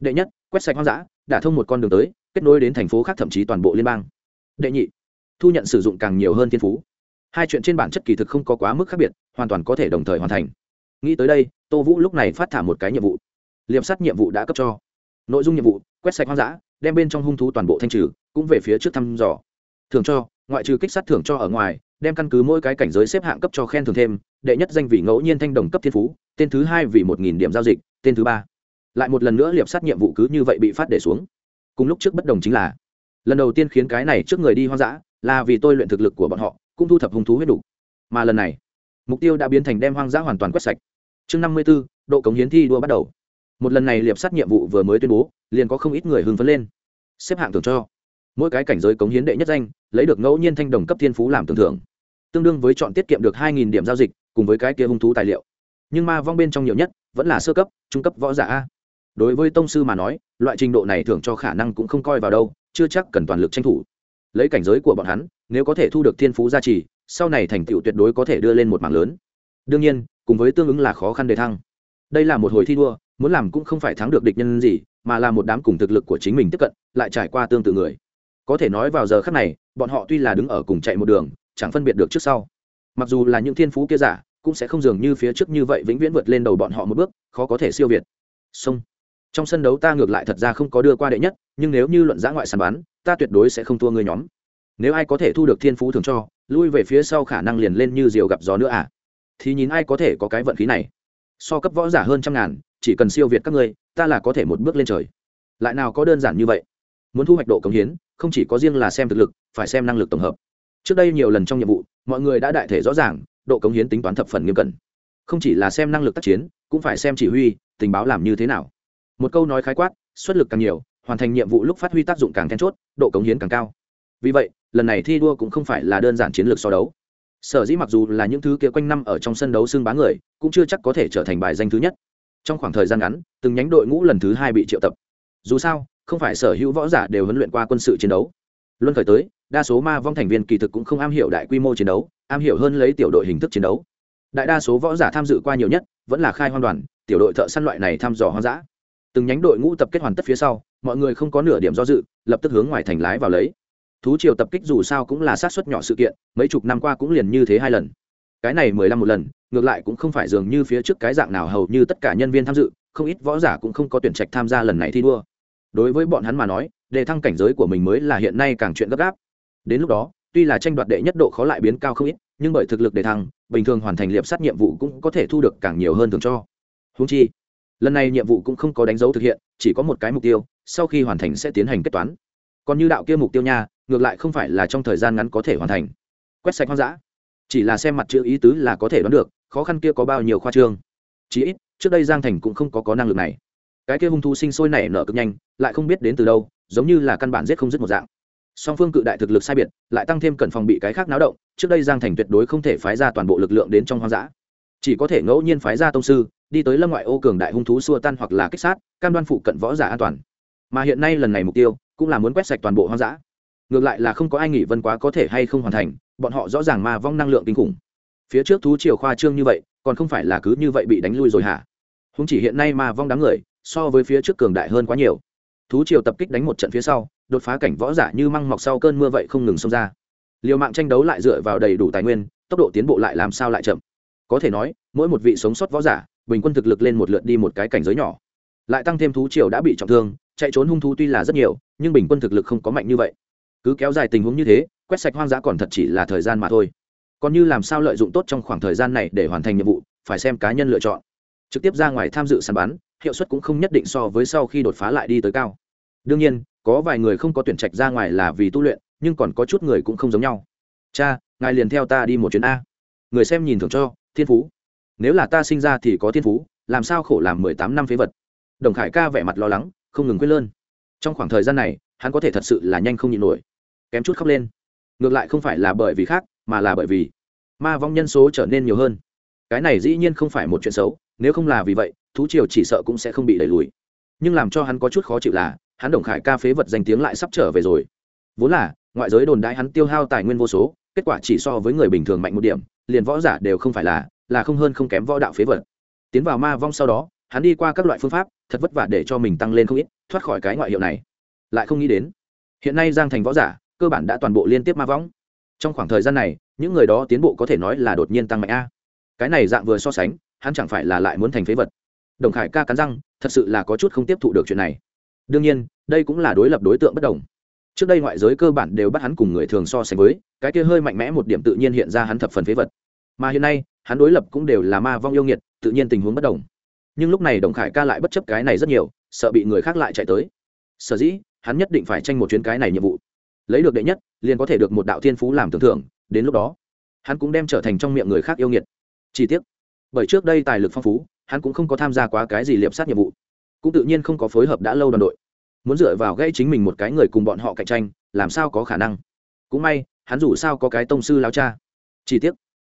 Đệ nhất, quét sạch hoang dã, đả thông một con đường tới, kết nối đến thành phố khác thậm chí toàn bộ liên bang. Đệ nhị, thu nhận sử dụng càng nhiều hơn thiên phú. Hai chuyện trên bản chất kỳ thực không có quá mức khác biệt, hoàn toàn có thể đồng thời hoàn thành. Nghĩ tới đây, tô vũ lúc này phát thả một cái nhiệm vụ. Liệp sắt nhiệm vụ đã cấp cho nội dung nhiệm vụ, quét sạch hoang dã, đem bên trong hung thú toàn bộ thanh trừ, cũng về phía trước thăm dò. Thường cho, ngoại trừ kích sát thưởng cho ở ngoài, đem căn cứ mỗi cái cảnh giới xếp hạng cấp cho khen thưởng thêm, đệ nhất danh vị ngẫu nhiên thanh đồng cấp thiên phú, tên thứ hai vì một nghìn điểm giao dịch, tên thứ ba. Lại một lần nữa liệp sát nhiệm vụ cứ như vậy bị phát để xuống. Cùng lúc trước bất đồng chính là, lần đầu tiên khiến cái này trước người đi hoang dã, là vì tôi luyện thực lực của bọn họ, cũng thu thập hung thú huyết đủ. Mà lần này, mục tiêu đã biến thành đem hoang dã hoàn toàn quét sạch. Chương năm mươi b ố độ cống hiến thi đua bắt đầu một lần này liệp sát nhiệm vụ vừa mới tuyên bố, liền có không ít người hưng phấn lên. Xếp hạng thưởng cho. Mỗi cái cảnh giới cống hiến đệ nhất danh, lấy được ngẫu nhiên thanh đồng cấp thiên phú làm tưởng thưởng. Tương đương với chọn tiết kiệm được hai điểm giao dịch, cùng với cái kia hung thú tài liệu. Nhưng ma vong bên trong nhiều nhất, vẫn là sơ cấp, trung cấp võ giả a. Đối với tông sư mà nói, loại trình độ này thưởng cho khả năng cũng không coi vào đâu, chưa chắc cần toàn lực tranh thủ. Lấy cảnh giới của bọn hắn, nếu có thể thu được thiên phú gia trì, sau này thành tựu tuyệt đối có thể đưa lên một mảng lớn. Đương nhiên, cùng với tương ứng là khó khăn đề thăng. Đây là một hồi thi đua muốn làm cũng không phải thắng được địch nhân gì, mà là một đám cùng thực lực của chính mình tiếp cận, lại trải qua tương tự người. Có thể nói vào giờ khác này, bọn họ tuy là đứng ở cùng chạy một đường, chẳng phân biệt được trước sau. Mặc dù là những thiên phú kia giả, cũng sẽ không dường như phía trước như vậy vĩnh viễn vượt lên đầu bọn họ một bước, khó có thể siêu việt. Sông. Trong sân đấu ta ngược lại thật ra không có đưa qua đệ nhất, nhưng nếu như luận giã ngoại sàn bán ta tuyệt đối sẽ không thua người nhóm. Nếu ai có thể thu được thiên phú thường cho, lui về phía sau khả năng liền lên như diều gặp gió nữa à? Thì nhìn ai có thể có cái vận khí này so cấp võ giả hơn trăm ngàn, chỉ cần siêu việt các ngươi, ta là có thể một bước lên trời. Lại nào có đơn giản như vậy? Muốn thu hoạch độ cống hiến, không chỉ có riêng là xem thực lực, phải xem năng lực tổng hợp. Trước đây nhiều lần trong nhiệm vụ, mọi người đã đại thể rõ ràng, độ cống hiến tính toán thập phần nghiêm cẩn. Không chỉ là xem năng lực tác chiến, cũng phải xem chỉ huy, tình báo làm như thế nào. Một câu nói khái quát, xuất lực càng nhiều, hoàn thành nhiệm vụ lúc phát huy tác dụng càng then chốt, độ cống hiến càng cao. Vì vậy, lần này thi đua cũng không phải là đơn giản chiến lược so đấu sở dĩ mặc dù là những thứ kia quanh năm ở trong sân đấu xưng bá người, cũng chưa chắc có thể trở thành bài danh thứ nhất. Trong khoảng thời gian ngắn, từng nhánh đội ngũ lần thứ hai bị triệu tập. Dù sao, không phải sở hữu võ giả đều huấn luyện qua quân sự chiến đấu. Luân khởi tới, đa số ma vong thành viên kỳ thực cũng không am hiểu đại quy mô chiến đấu, am hiểu hơn lấy tiểu đội hình thức chiến đấu. Đại đa số võ giả tham dự qua nhiều nhất, vẫn là khai hoang đoàn, tiểu đội thợ săn loại này thăm dò hoang dã. Từng nhánh đội ngũ tập kết hoàn tất phía sau, mọi người không có nửa điểm do dự, lập tức hướng ngoài thành lái vào lấy thú triều tập kích dù sao cũng là sát xuất nhỏ sự kiện, mấy chục năm qua cũng liền như thế hai lần. Cái này mười lăm một lần, ngược lại cũng không phải dường như phía trước cái dạng nào hầu như tất cả nhân viên tham dự, không ít võ giả cũng không có tuyển trạch tham gia lần này thi đua. Đối với bọn hắn mà nói, đề thăng cảnh giới của mình mới là hiện nay càng chuyện gấp gáp. Đến lúc đó, tuy là tranh đoạt đệ nhất độ khó lại biến cao không ít, nhưng bởi thực lực đề thăng, bình thường hoàn thành liệp sát nhiệm vụ cũng có thể thu được càng nhiều hơn thường cho. Húng chi, lần này nhiệm vụ cũng không có đánh dấu thực hiện, chỉ có một cái mục tiêu, sau khi hoàn thành sẽ tiến hành kết toán. Còn như đạo kia mục tiêu nha ngược lại không phải là trong thời gian ngắn có thể hoàn thành. Quét sạch hoang dã. Chỉ là xem mặt chữ ý tứ là có thể đoán được, khó khăn kia có bao nhiêu khoa trương. Chí ít, trước đây giang thành cũng không có có năng lực này. Cái kia hung thú sinh sôi nảy nở cực nhanh, lại không biết đến từ đâu, giống như là căn bản giết không dứt một dạng. Song phương cự đại thực lực sai biệt, lại tăng thêm cần phòng bị cái khác náo động, trước đây giang thành tuyệt đối không thể phái ra toàn bộ lực lượng đến trong hoang dã. Chỉ có thể ngẫu nhiên phái ra tông sư, đi tới lâm ngoại ô cường đại hung thú xua tan hoặc là kích sát, cam đoan phụ cận võ giả an toàn. Mà hiện nay lần này mục tiêu, cũng là muốn quét sạch toàn bộ hoang dã ngược lại là không có ai nghĩ vân quá có thể hay không hoàn thành, bọn họ rõ ràng ma vong năng lượng kinh khủng. Phía trước thú triều khoa trương như vậy, còn không phải là cứ như vậy bị đánh lui rồi hả? Húng chỉ hiện nay ma vong đám người, so với phía trước cường đại hơn quá nhiều. Thú triều tập kích đánh một trận phía sau, đột phá cảnh võ giả như măng mọc sau cơn mưa vậy không ngừng xông ra. Liều mạng tranh đấu lại dựa vào đầy đủ tài nguyên, tốc độ tiến bộ lại làm sao lại chậm. Có thể nói, mỗi một vị sống sót võ giả, bình quân thực lực lên một lượt đi một cái cảnh giới nhỏ. Lại tăng thêm thú triều đã bị trọng thương, chạy trốn hung thú tuy là rất nhiều, nhưng bình quân thực lực không có mạnh như vậy cứ kéo dài tình huống như thế, quét sạch hoang dã còn thật chỉ là thời gian mà thôi. Còn như làm sao lợi dụng tốt trong khoảng thời gian này để hoàn thành nhiệm vụ, phải xem cá nhân lựa chọn. Trực tiếp ra ngoài tham dự săn bắn, hiệu suất cũng không nhất định so với sau khi đột phá lại đi tới cao. Đương nhiên, có vài người không có tuyển trạch ra ngoài là vì tu luyện, nhưng còn có chút người cũng không giống nhau. Cha, ngài liền theo ta đi một chuyến a. Người xem nhìn thưởng cho, thiên phú. Nếu là ta sinh ra thì có thiên phú, làm sao khổ làm mười tám năm phế vật? Đồng khải ca vẻ mặt lo lắng, không ngừng quyết lơn. Trong khoảng thời gian này, hắn có thể thật sự là nhanh không nhịn nổi kém chút khóc lên. Ngược lại không phải là bởi vì khác, mà là bởi vì ma vong nhân số trở nên nhiều hơn. Cái này dĩ nhiên không phải một chuyện xấu, nếu không là vì vậy, thú triều chỉ sợ cũng sẽ không bị đẩy lùi. Nhưng làm cho hắn có chút khó chịu là, hắn đồng khải ca phế vật danh tiếng lại sắp trở về rồi. Vốn là, ngoại giới đồn đại hắn tiêu hao tài nguyên vô số, kết quả chỉ so với người bình thường mạnh một điểm, liền võ giả đều không phải là là không hơn không kém võ đạo phế vật. Tiến vào ma vong sau đó, hắn đi qua các loại phương pháp, thật vất vả để cho mình tăng lên không ít, thoát khỏi cái ngoại hiệu này. Lại không nghĩ đến, hiện nay giang thành võ giả cơ bản đã toàn bộ liên tiếp ma võng. Trong khoảng thời gian này, những người đó tiến bộ có thể nói là đột nhiên tăng mạnh a. Cái này dạng vừa so sánh, hắn chẳng phải là lại muốn thành phế vật. Đồng khải ca cắn răng, thật sự là có chút không tiếp thụ được chuyện này. Đương nhiên, đây cũng là đối lập đối tượng bất đồng. Trước đây ngoại giới cơ bản đều bắt hắn cùng người thường so sánh với, cái kia hơi mạnh mẽ một điểm tự nhiên hiện ra hắn thập phần phế vật. Mà hiện nay, hắn đối lập cũng đều là ma vong yêu nghiệt, tự nhiên tình huống bất đồng. Nhưng lúc này đồng khải ca lại bất chấp cái này rất nhiều, sợ bị người khác lại chạy tới. Sở dĩ, hắn nhất định phải tranh một chuyến cái này nhiệm vụ lấy được đệ nhất, liền có thể được một đạo thiên phú làm tưởng thưởng, đến lúc đó, hắn cũng đem trở thành trong miệng người khác yêu nghiệt. Chi tiết bởi trước đây tài lực phong phú, hắn cũng không có tham gia quá cái gì liệp sát nhiệm vụ. Cũng tự nhiên không có phối hợp đã lâu đoàn đội. Muốn dựa vào gây chính mình một cái người cùng bọn họ cạnh tranh, làm sao có khả năng? Cũng may, hắn dù sao có cái tông sư lao cha. Chi tiết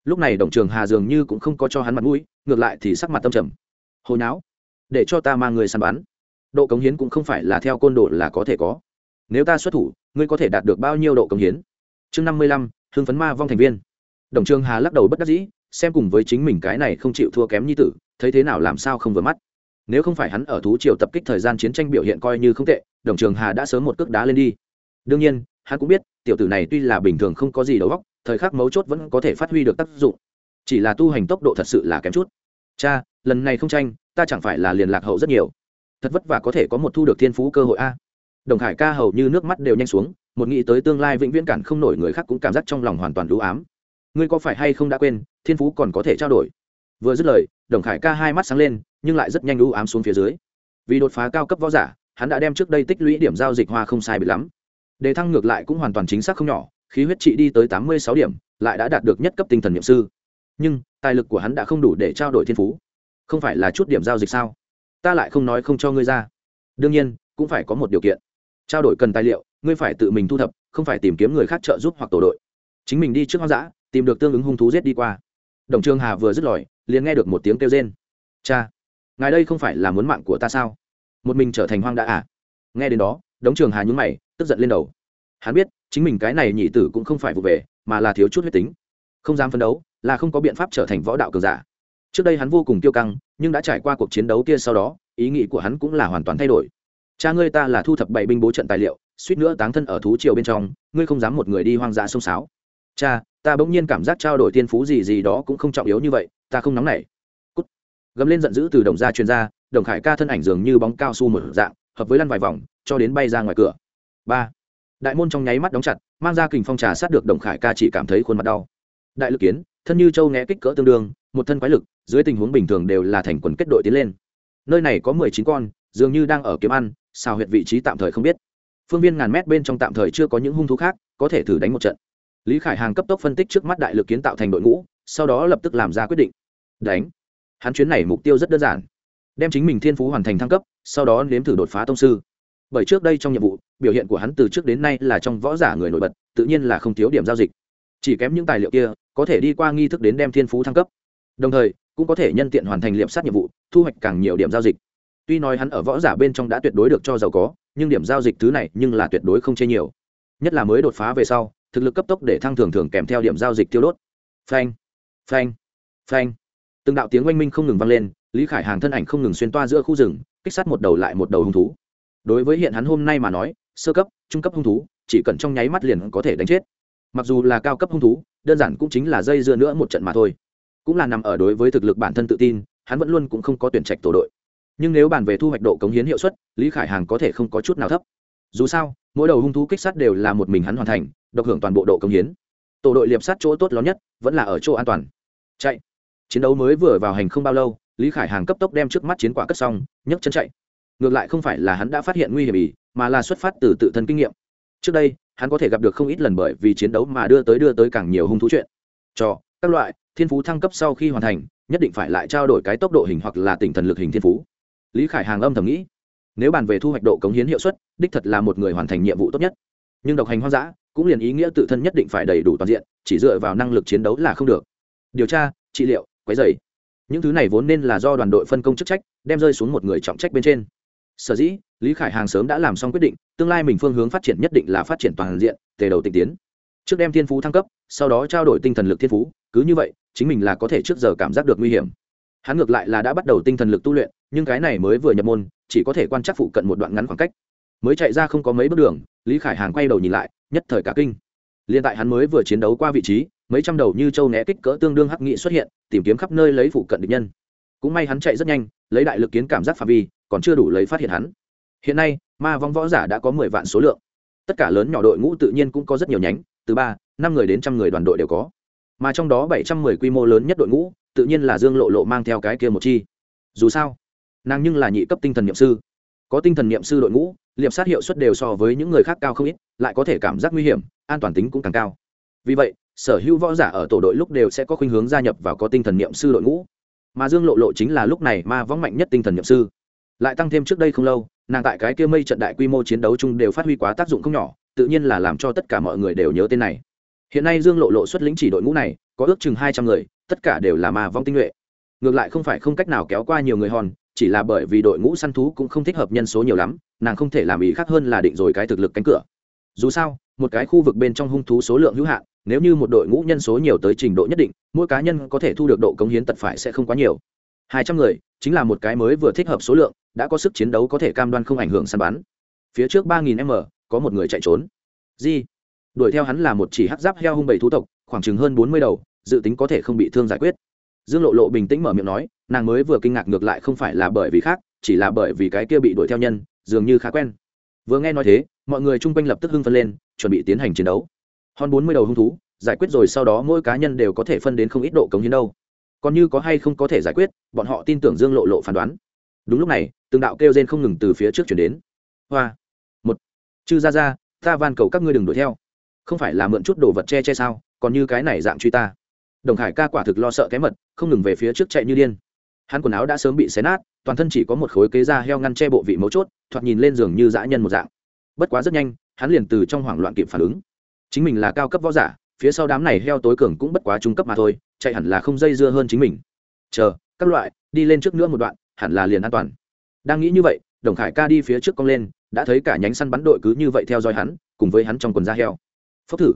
lúc này đồng trường hà dường như cũng không có cho hắn mặt mũi, ngược lại thì sắc mặt tâm trầm. Hồi não để cho ta mang người săn bắn. Độ cống hiến cũng không phải là theo côn đồ là có thể có nếu ta xuất thủ, ngươi có thể đạt được bao nhiêu độ công hiến? Chương năm mươi lăm, hưng phấn ma vong thành viên. Đồng trường hà lắc đầu bất đắc dĩ, xem cùng với chính mình cái này không chịu thua kém như tử, thấy thế nào làm sao không vừa mắt. Nếu không phải hắn ở thú triều tập kích thời gian chiến tranh biểu hiện coi như không tệ, đồng trường hà đã sớm một cước đá lên đi. Đương nhiên, hắn cũng biết, tiểu tử này tuy là bình thường không có gì đầu óc, thời khắc mấu chốt vẫn có thể phát huy được tác dụng. Chỉ là tu hành tốc độ thật sự là kém chút. Cha, lần này không tranh, ta chẳng phải là liền lạc hậu rất nhiều. Thật vất vả có thể có một thu được thiên phú cơ hội a đồng khải ca hầu như nước mắt đều nhanh xuống, một nghĩ tới tương lai vĩnh viễn cản không nổi người khác cũng cảm giác trong lòng hoàn toàn lũ ám. Ngươi có phải hay không đã quên, thiên phú còn có thể trao đổi? Vừa dứt lời, đồng khải ca hai mắt sáng lên, nhưng lại rất nhanh lũ ám xuống phía dưới. Vì đột phá cao cấp võ giả, hắn đã đem trước đây tích lũy điểm giao dịch hoa không sai bị lắm. Đề thăng ngược lại cũng hoàn toàn chính xác không nhỏ, khí huyết trị đi tới tám mươi sáu điểm, lại đã đạt được nhất cấp tinh thần n sư. Nhưng, tài lực của hắn đã không đủ để trao đổi thiên phú. Không phải là chút điểm giao dịch sao? Ta lại không nói không cho ngươi ra. Đương nhiên, cũng phải có một điều kiện trao đổi cần tài liệu, ngươi phải tự mình thu thập, không phải tìm kiếm người khác trợ giúp hoặc tổ đội. Chính mình đi trước hoang dã, tìm được tương ứng hung thú giết đi qua. Đồng trương hà vừa dứt lòi liền nghe được một tiếng kêu rên. Cha, ngài đây không phải là muốn mạng của ta sao? Một mình trở thành hoang đã à? Nghe đến đó, đống trường hà nhúng mày, tức giận lên đầu. Hắn biết, chính mình cái này nhị tử cũng không phải vụ về, mà là thiếu chút huyết tính. Không dám phấn đấu, là không có biện pháp trở thành võ đạo cường giả. Trước đây hắn vô cùng tiêu căng, nhưng đã trải qua cuộc chiến đấu kia sau đó, ý nghĩ của hắn cũng là hoàn toàn thay đổi cha ngươi ta là thu thập bảy binh bố trận tài liệu, suýt nữa táng thân ở thú triều bên trong, ngươi không dám một người đi hoang dã sông sáo. Cha, ta bỗng nhiên cảm giác trao đổi tiên phú gì gì đó cũng không trọng yếu như vậy, ta không nóng nảy. Cút. gầm lên giận dữ từ đồng gia chuyên gia đồng khải ca thân ảnh dường như bóng cao su một dạng, hợp với lăn vài vòng, cho đến bay ra ngoài cửa. Ba. Đại môn trong nháy mắt đóng chặt, mang ra kình phong trà sát được đồng khải ca chỉ cảm thấy khuôn mặt đau. Đại lực kiến, thân như châu nghe kích cỡ tương đương, một thân quái lực, dưới tình huống bình thường đều là thành quần kết đội tiến lên. Nơi này có mười chín con, dường như đang ở kiếm ăn sao huyệt vị trí tạm thời không biết. Phương viên ngàn mét bên trong tạm thời chưa có những hung thú khác, có thể thử đánh một trận. Lý khải hàng cấp tốc phân tích trước mắt đại lực kiến tạo thành đội ngũ, sau đó lập tức làm ra quyết định. Đánh. Hắn chuyến này mục tiêu rất đơn giản. Đem chính mình thiên phú hoàn thành thăng cấp, sau đó nếm thử đột phá tông sư. Bởi trước đây trong nhiệm vụ, biểu hiện của hắn từ trước đến nay là trong võ giả người nổi bật, tự nhiên là không thiếu điểm giao dịch. Chỉ kém những tài liệu kia, có thể đi qua nghi thức đến đem thiên phú thăng cấp. Đồng thời, cũng có thể nhân tiện hoàn thành liệm sát nhiệm vụ, thu hoạch càng nhiều điểm giao dịch tuy nói hắn ở võ giả bên trong đã tuyệt đối được cho giàu có, nhưng điểm giao dịch thứ này nhưng là tuyệt đối không chê nhiều. Nhất là mới đột phá về sau, thực lực cấp tốc để thăng thường thường kèm theo điểm giao dịch tiêu đốt. Phanh phanh phanh. Từng đạo tiếng oanh minh không ngừng vang lên, lý khải hàng thân ảnh không ngừng xuyên toa giữa khu rừng, kích sát một đầu lại một đầu hung thú. Đối với hiện hắn hôm nay mà nói, sơ cấp, trung cấp hung thú, chỉ cần trong nháy mắt liền có thể đánh chết. Mặc dù là cao cấp hung thú, đơn giản cũng chính là dây dưa nữa một trận mà thôi. Cũng là nằm ở đối với thực lực bản thân tự tin, hắn vẫn luôn cũng không có tuyển trạch tổ đội nhưng nếu bàn về thu hoạch độ cống hiến hiệu suất, lý khải hàng có thể không có chút nào thấp. Dù sao, mỗi đầu hung thú kích sát đều là một mình hắn hoàn thành, độc hưởng toàn bộ độ cống hiến. Tổ đội liệp sát chỗ tốt lớn nhất, vẫn là ở chỗ an toàn. Chạy. Chiến đấu mới vừa vào hành không bao lâu, lý khải hàng cấp tốc đem trước mắt chiến quả cất xong, nhấc chân chạy. Ngược lại không phải là hắn đã phát hiện nguy hiểm ý mà là xuất phát từ tự thân kinh nghiệm. Trước đây, hắn có thể gặp được không ít lần bởi vì chiến đấu mà đưa tới đưa tới càng nhiều hung thú chuyện. Cho, các loại, thiên phú thăng cấp sau khi hoàn thành, nhất định phải lại trao đổi cái tốc độ hình hoặc là tỉnh thần lực hình thiên phú lý khải hàng âm thầm nghĩ, nếu bàn về thu hoạch độ cống hiến hiệu suất, đích thật là một người hoàn thành nhiệm vụ tốt nhất. Nhưng độc hành hoang dã cũng liền ý nghĩa tự thân nhất định phải đầy đủ toàn diện, chỉ dựa vào năng lực chiến đấu là không được. Điều tra, trị liệu, quấy dày những thứ này vốn nên là do đoàn đội phân công chức trách, đem rơi xuống một người trọng trách bên trên. Sở dĩ, lý khải hàng sớm đã làm xong quyết định, tương lai mình phương hướng phát triển nhất định là phát triển toàn diện, tề đầu tinh tiến. Trước đem thiên phú thăng cấp, sau đó trao đổi tinh thần lực thiên phú, cứ như vậy, chính mình là có thể trước giờ cảm giác được nguy hiểm. Hắn ngược lại là đã bắt đầu tinh thần lực tu luyện nhưng cái này mới vừa nhập môn, chỉ có thể quan trắc phụ cận một đoạn ngắn khoảng cách. Mới chạy ra không có mấy bước đường, lý khải hàng quay đầu nhìn lại, nhất thời cả kinh. Liên tại hắn mới vừa chiến đấu qua vị trí, mấy trăm đầu như châu né kích cỡ tương đương hắc nghị xuất hiện, tìm kiếm khắp nơi lấy phụ cận địch nhân. Cũng may hắn chạy rất nhanh, lấy đại lực kiến cảm giác phạm vi, còn chưa đủ lấy phát hiện hắn. Hiện nay, ma vong võ giả đã có mười vạn số lượng. Tất cả lớn nhỏ đội ngũ tự nhiên cũng có rất nhiều nhánh, từ ba, năm người đến trăm người đoàn đội đều có. Mà trong đó bảy trăm mười quy mô lớn nhất đội ngũ, tự nhiên là dương lộ lộ mang theo cái kia một chi. Dù sao nàng nhưng là nhị cấp tinh thần n i ệ m sư. Có tinh thần n i ệ m sư đội ngũ, liệp sát hiệu suất đều so với những người khác cao không ít, lại có thể cảm giác nguy hiểm, an toàn tính cũng càng cao. Vì vậy, sở hữu võ giả ở tổ đội lúc đều sẽ có khuynh hướng gia nhập vào có tinh thần n i ệ m sư đội ngũ. Mà dương lộ lộ chính là lúc này ma võng mạnh nhất tinh thần n i ệ m sư. Lại tăng thêm trước đây không lâu, nàng tại cái kia mây trận đại quy mô chiến đấu chung đều phát huy quá tác dụng không nhỏ, tự nhiên là làm cho tất cả mọi người đều nhớ tên này. Hiện nay dương lộ lộ xuất lĩnh chỉ đội ngũ này, có ước chừng hai trăm người, tất cả đều là ma vong tinh nhuệ. Ngược lại không phải không cách nào kéo qua nhiều người hòn chỉ là bởi vì đội ngũ săn thú cũng không thích hợp nhân số nhiều lắm, nàng không thể làm ý khác hơn là định rồi cái thực lực cánh cửa. Dù sao, một cái khu vực bên trong hung thú số lượng hữu hạn, nếu như một đội ngũ nhân số nhiều tới trình độ nhất định, mỗi cá nhân có thể thu được độ cống hiến tật phải sẽ không quá nhiều. Hai trăm người, chính là một cái mới vừa thích hợp số lượng, đã có sức chiến đấu có thể cam đoan không ảnh hưởng săn bắn. Phía trước ba nghìn m, có một người chạy trốn. Di, đuổi theo hắn là một chỉ hắc giáp heo hung bầy thú tộc, khoảng chừng hơn bốn mươi đầu, dự tính có thể không bị thương giải quyết dương lộ lộ bình tĩnh mở miệng nói, nàng mới vừa kinh ngạc ngược lại không phải là bởi vì khác, chỉ là bởi vì cái kia bị đuổi theo nhân, dường như khá quen. Vừa nghe nói thế, mọi người chung quanh lập tức hưng phân lên, chuẩn bị tiến hành chiến đấu. Hơn bốn mươi đầu hung thú, giải quyết rồi sau đó mỗi cá nhân đều có thể phân đến không ít độ cống hiến đâu. Còn như có hay không có thể giải quyết, bọn họ tin tưởng dương lộ lộ phán đoán. Đúng lúc này, từng đạo kêu rên không ngừng từ phía trước chuyển đến. Hoa, một, chư ra ra ta van cầu các ngươi đừng đuổi theo. Không phải là mượn chút đồ vật che che sao, còn như cái này dạng truy ta đồng hải ca quả thực lo sợ cái mật, không ngừng về phía trước chạy như điên. Hắn quần áo đã sớm bị xé nát, toàn thân chỉ có một khối kế da heo ngăn che bộ vị mấu chốt, thoạt nhìn lên giường như dã nhân một dạng. Bất quá rất nhanh, hắn liền từ trong hoảng loạn kịp phản ứng. Chính mình là cao cấp võ giả, phía sau đám này heo tối cường cũng bất quá trung cấp mà thôi, chạy hẳn là không dây dưa hơn chính mình. Chờ, các loại, đi lên trước nữa một đoạn, hẳn là liền an toàn. Đang nghĩ như vậy, đồng khải ca đi phía trước cong lên, đã thấy cả nhánh săn bắn đội cứ như vậy theo dõi hắn, cùng với hắn trong quần da heo. Phốc thử.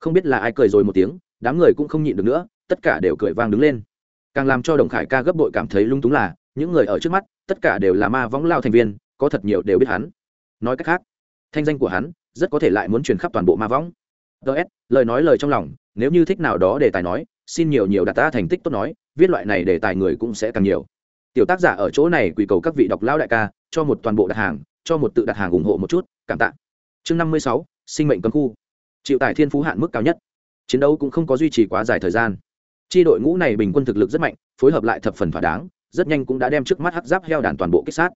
Không biết là ai cười rồi một tiếng đám người cũng không nhịn được nữa, tất cả đều cười vang đứng lên. Càng làm cho đồng khải ca gấp bội cảm thấy lung túng là, những người ở trước mắt, tất cả đều là ma võng lao thành viên, có thật nhiều đều biết hắn. Nói cách khác, thanh danh của hắn rất có thể lại muốn truyền khắp toàn bộ ma võng. Ts lời nói lời trong lòng, nếu như thích nào đó đề tài nói, xin nhiều nhiều đặt ta thành tích tốt nói, viết loại này đề tài người cũng sẽ càng nhiều. Tiểu tác giả ở chỗ này quỳ cầu các vị đọc lão đại ca, cho một toàn bộ đặt hàng, cho một tự đặt hàng ủng hộ một chút, cảm tạ. Chương năm mươi sáu, sinh mệnh cấm khu. Chịu tải thiên phú hạn mức cao nhất chiến đấu cũng không có duy trì quá dài thời gian. Chi đội ngũ này bình quân thực lực rất mạnh, phối hợp lại thập phần thỏa đáng, rất nhanh cũng đã đem trước mắt hắc giáp heo đàn toàn bộ kích sát.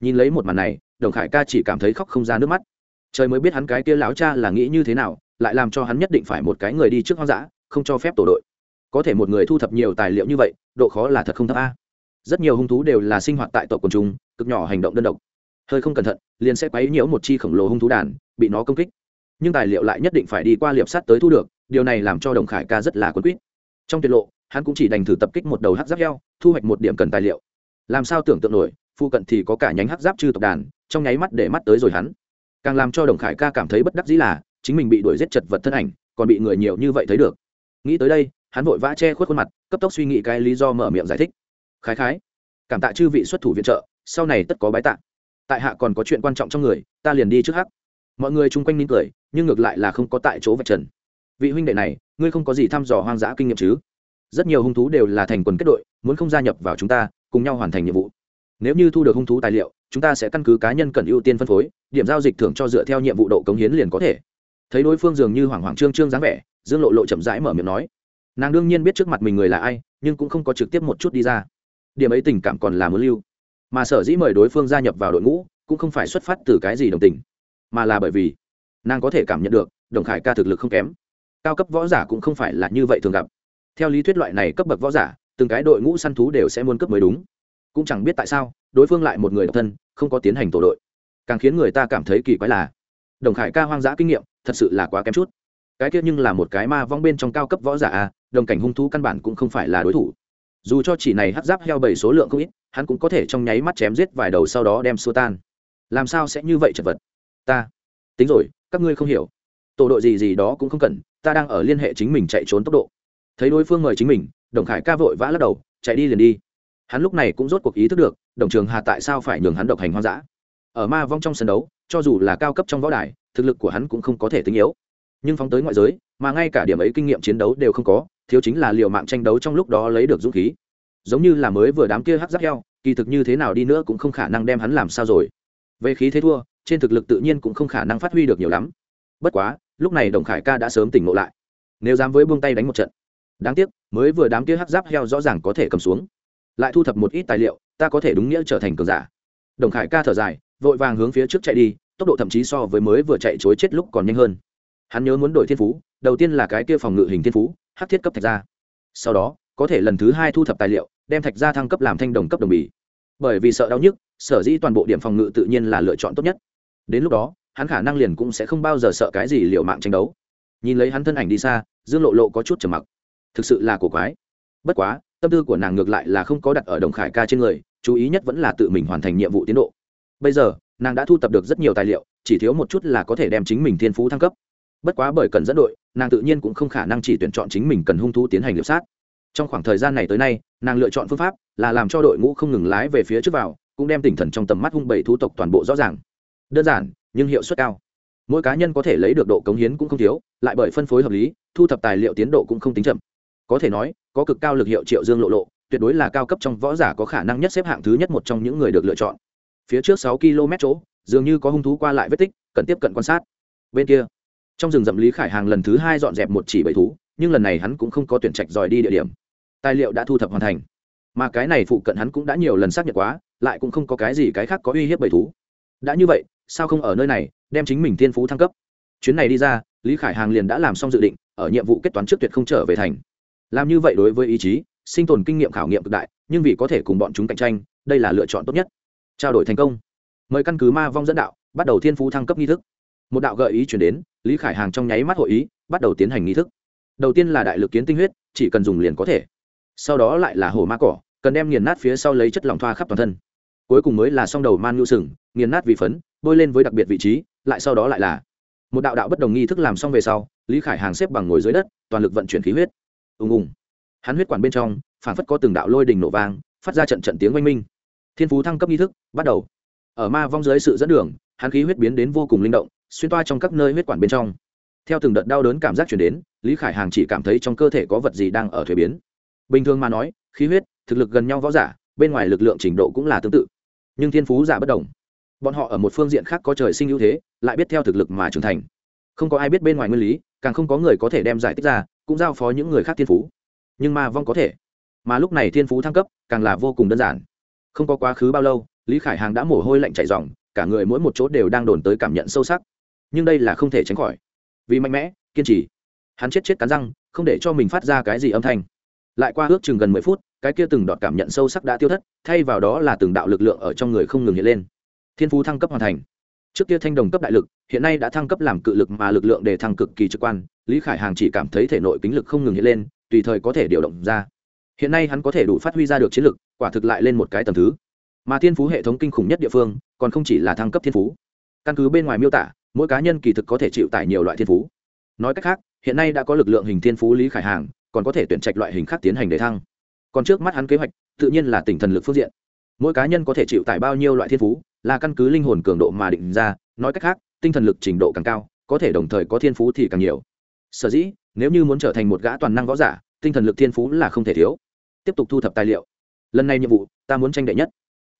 Nhìn lấy một màn này, đồng khải ca chỉ cảm thấy khóc không ra nước mắt. Trời mới biết hắn cái kia láo cha là nghĩ như thế nào, lại làm cho hắn nhất định phải một cái người đi trước hoang dã, không cho phép tổ đội. Có thể một người thu thập nhiều tài liệu như vậy, độ khó là thật không thấp a. Rất nhiều hung thú đều là sinh hoạt tại tộc quần chúng, cực nhỏ hành động đơn độc. Hơi không cẩn thận, liền sẽ quấy nhiễu một chi khổng lồ hung thú đàn, bị nó công kích. Nhưng tài liệu lại nhất định phải đi qua liệp sắt tới thu được điều này làm cho đồng khải ca rất là quấn quýt. Trong tiết lộ, hắn cũng chỉ đành thử tập kích một đầu hắc giáp heo, thu hoạch một điểm cần tài liệu. Làm sao tưởng tượng nổi phụ cận thì có cả nhánh hắc giáp chư tộc đàn, trong nháy mắt để mắt tới rồi hắn. Càng làm cho đồng khải ca cảm thấy bất đắc dĩ là, chính mình bị đuổi giết chật vật thân ảnh, còn bị người nhiều như vậy thấy được. Nghĩ tới đây, hắn vội vã che khuất khuôn mặt, cấp tốc suy nghĩ cái lý do mở miệng giải thích. Khái khái, cảm tạ chư vị xuất thủ viện trợ, sau này tất có bái tạ. Tại hạ còn có chuyện quan trọng trong người, ta liền đi trước hắc. Mọi người chung quanh nín cười, nhưng ngược lại là không có tại chỗ vạch trần vị huynh đệ này, ngươi không có gì thăm dò hoang dã kinh nghiệm chứ? Rất nhiều hung thú đều là thành quần kết đội, muốn không gia nhập vào chúng ta, cùng nhau hoàn thành nhiệm vụ. Nếu như thu được hung thú tài liệu, chúng ta sẽ căn cứ cá nhân cần ưu tiên phân phối, điểm giao dịch thưởng cho dựa theo nhiệm vụ độ cống hiến liền có thể. Thấy đối phương dường như hoảng hoảng trương trương dáng vẻ, dương lộ lộ chậm rãi mở miệng nói. Nàng đương nhiên biết trước mặt mình người là ai, nhưng cũng không có trực tiếp một chút đi ra. Điểm ấy tình cảm còn là muốn lưu. Mà sở dĩ mời đối phương gia nhập vào đội ngũ, cũng không phải xuất phát từ cái gì đồng tình, mà là bởi vì nàng có thể cảm nhận được, đồng khải ca thực lực không kém cao cấp võ giả cũng không phải là như vậy thường gặp. Theo lý thuyết loại này cấp bậc võ giả, từng cái đội ngũ săn thú đều sẽ muốn cấp mới đúng. Cũng chẳng biết tại sao, đối phương lại một người độc thân, không có tiến hành tổ đội. Càng khiến người ta cảm thấy kỳ quái là, đồng khải ca hoang dã kinh nghiệm, thật sự là quá kém chút. Cái kia nhưng là một cái ma vong bên trong cao cấp võ giả a đồng cảnh hung thú căn bản cũng không phải là đối thủ. Dù cho chỉ này hắt giáp heo bảy số lượng không ít, hắn cũng có thể trong nháy mắt chém giết vài đầu sau đó đem xua tan. Làm sao sẽ như vậy chật vật? Ta. Tính rồi, các ngươi không hiểu tổ đội gì gì đó cũng không cần, ta đang ở liên hệ chính mình chạy trốn tốc độ. Thấy đối phương mời chính mình, đồng khải ca vội vã lắc đầu, chạy đi liền đi. Hắn lúc này cũng rốt cuộc ý thức được, đồng trường hà tại sao phải nhường hắn độc hành hoang dã. Ở ma vong trong sân đấu, cho dù là cao cấp trong võ đài, thực lực của hắn cũng không có thể tính yếu. Nhưng phóng tới ngoại giới, mà ngay cả điểm ấy kinh nghiệm chiến đấu đều không có, thiếu chính là liều mạng tranh đấu trong lúc đó lấy được dũng khí. Giống như là mới vừa đám kia hắc giáp heo, kỳ thực như thế nào đi nữa cũng không khả năng đem hắn làm sao rồi. Về khí thế thua, trên thực lực tự nhiên cũng không khả năng phát huy được nhiều lắm. Bất quá lúc này đồng khải ca đã sớm tỉnh ngộ lại. Nếu dám với buông tay đánh một trận, đáng tiếc, mới vừa đám kia hắc giáp heo rõ ràng có thể cầm xuống. Lại thu thập một ít tài liệu, ta có thể đúng nghĩa trở thành cường giả. Đồng khải ca thở dài, vội vàng hướng phía trước chạy đi, tốc độ thậm chí so với mới vừa chạy chối chết lúc còn nhanh hơn. Hắn nhớ muốn đổi thiên phú, đầu tiên là cái kia phòng ngự hình thiên phú, hắc thiết cấp thạch ra sau đó, có thể lần thứ hai thu thập tài liệu, đem thạch ra thăng cấp làm thanh đồng cấp đồng bì. Bởi vì sợ đau nhức, sở dĩ toàn bộ điểm phòng ngự tự nhiên là lựa chọn tốt nhất. Đến lúc đó hắn khả năng liền cũng sẽ không bao giờ sợ cái gì liệu mạng tranh đấu. Nhìn lấy hắn thân ảnh đi xa, dương lộ lộ có chút trầm mặc. Thực sự là cổ quái. Bất quá, tâm tư của nàng ngược lại là không có đặt ở đồng khải ca trên người, chú ý nhất vẫn là tự mình hoàn thành nhiệm vụ tiến độ. Bây giờ, nàng đã thu tập được rất nhiều tài liệu, chỉ thiếu một chút là có thể đem chính mình thiên phú thăng cấp. Bất quá bởi cần dẫn đội, nàng tự nhiên cũng không khả năng chỉ tuyển chọn chính mình cần hung thú tiến hành liệp sát. Trong khoảng thời gian này tới nay, nàng lựa chọn phương pháp là làm cho đội ngũ không ngừng lái về phía trước vào, cũng đem tinh thần trong tầm mắt hung bảy thú tộc toàn bộ rõ ràng. Đơn giản nhưng hiệu suất cao. Mỗi cá nhân có thể lấy được độ cống hiến cũng không thiếu, lại bởi phân phối hợp lý, thu thập tài liệu tiến độ cũng không tính chậm. Có thể nói, có cực cao lực hiệu triệu dương lộ lộ, tuyệt đối là cao cấp trong võ giả có khả năng nhất xếp hạng thứ nhất một trong những người được lựa chọn. Phía trước sáu km chỗ, dường như có hung thú qua lại vết tích, cần tiếp cận quan sát. Bên kia, trong rừng rậm lý khải hàng lần thứ hai dọn dẹp một chỉ bầy thú, nhưng lần này hắn cũng không có tuyển trạch dòi đi địa điểm. Tài liệu đã thu thập hoàn thành. Mà cái này phụ cận hắn cũng đã nhiều lần xác nhận quá, lại cũng không có cái gì cái khác có uy hiếp bầy thú. Đã như vậy sao không ở nơi này, đem chính mình thiên phú thăng cấp. Chuyến này đi ra, lý khải hàng liền đã làm xong dự định, ở nhiệm vụ kết toán trước tuyệt không trở về thành. Làm như vậy đối với ý chí, sinh tồn kinh nghiệm khảo nghiệm cực đại, nhưng vì có thể cùng bọn chúng cạnh tranh, đây là lựa chọn tốt nhất. Trao đổi thành công. Mời căn cứ ma vong dẫn đạo, bắt đầu thiên phú thăng cấp nghi thức. Một đạo gợi ý chuyển đến, lý khải hàng trong nháy mắt hội ý, bắt đầu tiến hành nghi thức. Đầu tiên là đại lực kiến tinh huyết, chỉ cần dùng liền có thể. Sau đó lại là hồ ma cỏ, cần đem nghiền nát phía sau lấy chất lỏng thoa khắp toàn thân. Cuối cùng mới là song đầu man nhu sừng, nghiền nát vị phấn bôi lên với đặc biệt vị trí, lại sau đó lại là một đạo đạo bất đồng nghi thức làm xong về sau, lý khải hàng xếp bằng ngồi dưới đất, toàn lực vận chuyển khí huyết. Ùng ùng. Hắn huyết quản bên trong phản phất có từng đạo lôi đình nổ vang, phát ra trận trận tiếng oanh minh. Thiên phú thăng cấp nghi thức, bắt đầu. Ở ma vong dưới sự dẫn đường, hắn khí huyết biến đến vô cùng linh động, xuyên toa trong các nơi huyết quản bên trong. Theo từng đợt đau đớn cảm giác chuyển đến, lý khải hàng chỉ cảm thấy trong cơ thể có vật gì đang ở thuế biến. Bình thường mà nói, khí huyết, thực lực gần nhau võ giả, bên ngoài lực lượng trình độ cũng là tương tự. Nhưng thiên phú giả bất đồng bọn họ ở một phương diện khác có trời sinh ưu thế, lại biết theo thực lực mà trưởng thành. Không có ai biết bên ngoài nguyên lý, càng không có người có thể đem giải thích ra, cũng giao phó những người khác thiên phú. Nhưng ma vong có thể. Mà lúc này thiên phú thăng cấp, càng là vô cùng đơn giản. Không có quá khứ bao lâu, lý khải hàng đã mồ hôi lạnh chạy dòng cả người mỗi một chỗ đều đang đồn tới cảm nhận sâu sắc. Nhưng đây là không thể tránh khỏi. Vì mạnh mẽ, kiên trì. Hắn chết chết cắn răng, không để cho mình phát ra cái gì âm thanh. Lại qua ước chừng gần mười phút, cái kia từng đọt cảm nhận sâu sắc đã tiêu thất, thay vào đó là từng đạo lực lượng ở trong người không ngừng hiện lên thiên phú thăng cấp hoàn thành. Trước kia thanh đồng cấp đại lực, hiện nay đã thăng cấp làm cự lực mà lực lượng đề thăng cực kỳ trực quan. Lý khải hàng chỉ cảm thấy thể nội kính lực không ngừng hiện lên, tùy thời có thể điều động ra. Hiện nay hắn có thể đủ phát huy ra được chiến lực, quả thực lại lên một cái tầm thứ. Mà thiên phú hệ thống kinh khủng nhất địa phương, còn không chỉ là thăng cấp thiên phú. Căn cứ bên ngoài miêu tả, mỗi cá nhân kỳ thực có thể chịu tải nhiều loại thiên phú. Nói cách khác, hiện nay đã có lực lượng hình thiên phú lý khải hàng, còn có thể tuyển trạch loại hình khác tiến hành để thăng. Còn trước mắt hắn kế hoạch, tự nhiên là tỉnh thần lực phương diện. Mỗi cá nhân có thể chịu tải bao nhiêu loại thiên phú là căn cứ linh hồn cường độ mà định ra, nói cách khác, tinh thần lực trình độ càng cao, có thể đồng thời có thiên phú thì càng nhiều. Sở dĩ, nếu như muốn trở thành một gã toàn năng võ giả, tinh thần lực thiên phú là không thể thiếu. Tiếp tục thu thập tài liệu. Lần này nhiệm vụ, ta muốn tranh đệ nhất.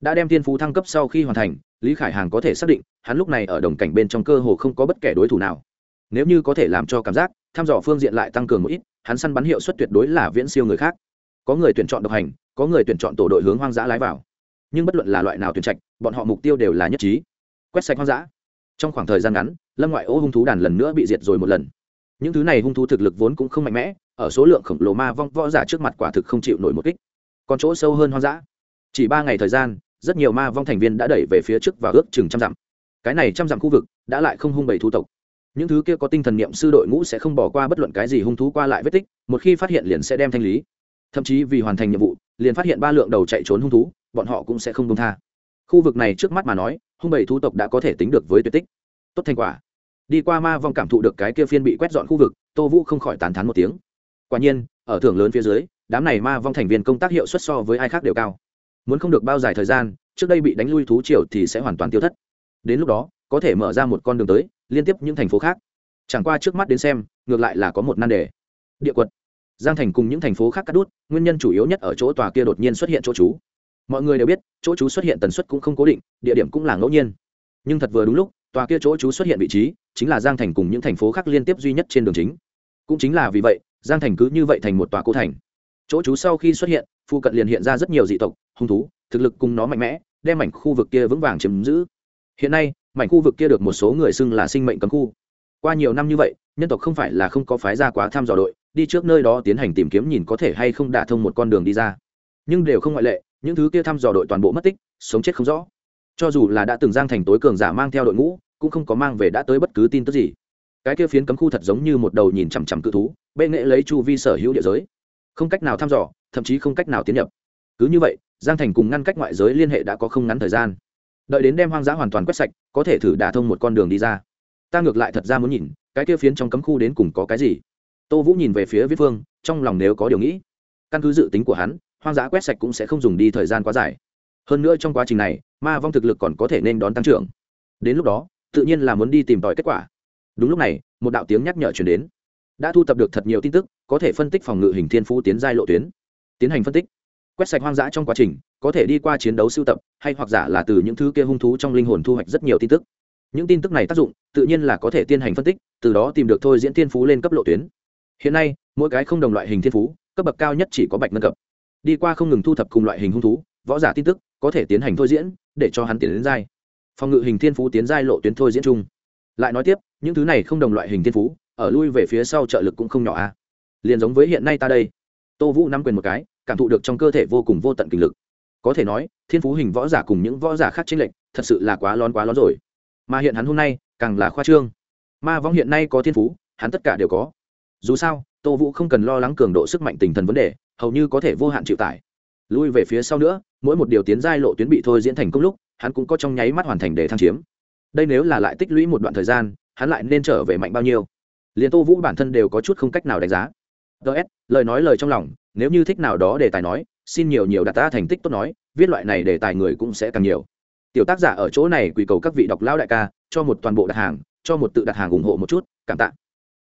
Đã đem thiên phú thăng cấp sau khi hoàn thành, lý khải hàng có thể xác định, hắn lúc này ở đồng cảnh bên trong cơ hồ không có bất kể đối thủ nào. Nếu như có thể làm cho cảm giác, thăm dò phương diện lại tăng cường một ít, hắn săn bắn hiệu suất tuyệt đối là viễn siêu người khác. Có người tuyển chọn độc hành, có người tuyển chọn tổ đội hướng hoang dã lái vào. Nhưng bất luận là loại nào tuyển trạch bọn họ mục tiêu đều là nhất trí. Quét sạch hoang dã. Trong khoảng thời gian ngắn, lâm ngoại ô hung thú đàn lần nữa bị diệt rồi một lần. Những thứ này hung thú thực lực vốn cũng không mạnh mẽ, ở số lượng khổng lồ ma vong võ giả trước mặt quả thực không chịu nổi một kích. Còn chỗ sâu hơn hoang dã. Chỉ ba ngày thời gian, rất nhiều ma vong thành viên đã đẩy về phía trước và ước chừng trăm dặm. Cái này trăm dặm khu vực đã lại không hung bầy thu tộc. Những thứ kia có tinh thần niệm sư đội ngũ sẽ không bỏ qua bất luận cái gì hung thú qua lại vết tích, một khi phát hiện liền sẽ đem thanh lý. Thậm chí vì hoàn thành nhiệm vụ, liền phát hiện ba lượng đầu chạy trốn hung thú, bọn họ cũng sẽ không công tha khu vực này trước mắt mà nói, hung bầy thu tộc đã có thể tính được với tuyệt tích. Tốt thành quả. Đi qua ma vong cảm thụ được cái kia phiên bị quét dọn khu vực, tô vũ không khỏi tàn thán một tiếng. Quả nhiên, ở thưởng lớn phía dưới, đám này ma vong thành viên công tác hiệu suất so với ai khác đều cao. Muốn không được bao dài thời gian, trước đây bị đánh lui thú triều thì sẽ hoàn toàn tiêu thất. Đến lúc đó, có thể mở ra một con đường tới, liên tiếp những thành phố khác. Chẳng qua trước mắt đến xem, ngược lại là có một nan đề. Địa quật. Giang thành cùng những thành phố khác cắt đút, nguyên nhân chủ yếu nhất ở chỗ tòa kia đột nhiên xuất hiện chỗ trú mọi người đều biết, chỗ chú xuất hiện tần suất cũng không cố định, địa điểm cũng là ngẫu nhiên. Nhưng thật vừa đúng lúc, tòa kia chỗ chú xuất hiện vị trí, chính là giang thành cùng những thành phố khác liên tiếp duy nhất trên đường chính. Cũng chính là vì vậy, giang thành cứ như vậy thành một tòa cố thành. Chỗ chú sau khi xuất hiện, phụ cận liền hiện ra rất nhiều dị tộc, hung thú, thực lực cùng nó mạnh mẽ, đem mảnh khu vực kia vững vàng chiếm giữ. Hiện nay, mảnh khu vực kia được một số người xưng là sinh mệnh cấm khu. Qua nhiều năm như vậy, nhân tộc không phải là không có phái ra quá thăm dò đội, đi trước nơi đó tiến hành tìm kiếm nhìn có thể hay không đả thông một con đường đi ra nhưng đều không ngoại lệ, những thứ kia thăm dò đội toàn bộ mất tích, sống chết không rõ. Cho dù là đã từng giang thành tối cường giả mang theo đội ngũ, cũng không có mang về đã tới bất cứ tin tức gì. Cái kia phiến cấm khu thật giống như một đầu nhìn chằm chằm cự thú, bệ nghệ lấy chu vi sở hữu địa giới. Không cách nào thăm dò, thậm chí không cách nào tiến nhập. Cứ như vậy, giang thành cùng ngăn cách ngoại giới liên hệ đã có không ngắn thời gian. Đợi đến đem hoang dã hoàn toàn quét sạch, có thể thử đả thông một con đường đi ra. Ta ngược lại thật ra muốn nhìn, cái kia phiến trong cấm khu đến cùng có cái gì. Tô vũ nhìn về phía viết phương, trong lòng nếu có điều nghĩ. Căn cứ dự tính của hắn hoang dã quét sạch cũng sẽ không dùng đi thời gian quá dài. Hơn nữa trong quá trình này, ma vong thực lực còn có thể nên đón tăng trưởng. Đến lúc đó, tự nhiên là muốn đi tìm tòi kết quả. Đúng lúc này, một đạo tiếng nhắc nhở chuyển đến. Đã thu thập được thật nhiều tin tức, có thể phân tích phòng ngự hình thiên phú tiến giai lộ tuyến. Tiến hành phân tích. Quét sạch hoang dã trong quá trình, có thể đi qua chiến đấu sưu tập, hay hoặc giả là từ những thứ kia hung thú trong linh hồn thu hoạch rất nhiều tin tức. Những tin tức này tác dụng, tự nhiên là có thể tiến hành phân tích, từ đó tìm được thôi diễn thiên phú lên cấp lộ tuyến. Hiện nay, mỗi cái không đồng loại hình thiên phú, cấp bậc cao nhất chỉ có bạch nâng cập đi qua không ngừng thu thập cùng loại hình hung thú, võ giả tin tức có thể tiến hành thôi diễn, để cho hắn tiến đến giai. Phòng ngự hình thiên phú tiến giai lộ tuyến thôi diễn chung. Lại nói tiếp, những thứ này không đồng loại hình thiên phú, ở lui về phía sau trợ lực cũng không nhỏ a à. liền giống với hiện nay ta đây. Tô vũ nắm quyền một cái, cảm thụ được trong cơ thể vô cùng vô tận kinh lực. Có thể nói, thiên phú hình võ giả cùng những võ giả khác chênh lệch, thật sự là quá lón quá lón rồi. Mà hiện hắn hôm nay, càng là khoa trương. Ma vong hiện nay có thiên phú, hắn tất cả đều có. Dù sao, tô vũ không cần lo lắng cường độ sức mạnh tinh thần vấn đề hầu như có thể vô hạn chịu tải. Lui về phía sau nữa, mỗi một điều tiến giai lộ tuyến bị thôi diễn thành công lúc, hắn cũng có trong nháy mắt hoàn thành để tham chiếm. Đây nếu là lại tích lũy một đoạn thời gian, hắn lại nên trở về mạnh bao nhiêu? Liền tô vũ bản thân đều có chút không cách nào đánh giá. Ts lời nói lời trong lòng, nếu như thích nào đó đề tài nói, xin nhiều nhiều đặt ta thành tích tốt nói, viết loại này đề tài người cũng sẽ càng nhiều. Tiểu tác giả ở chỗ này quỳ cầu các vị đọc lão đại ca, cho một toàn bộ đặt hàng, cho một tự đặt hàng ủng hộ một chút, cảm tạ.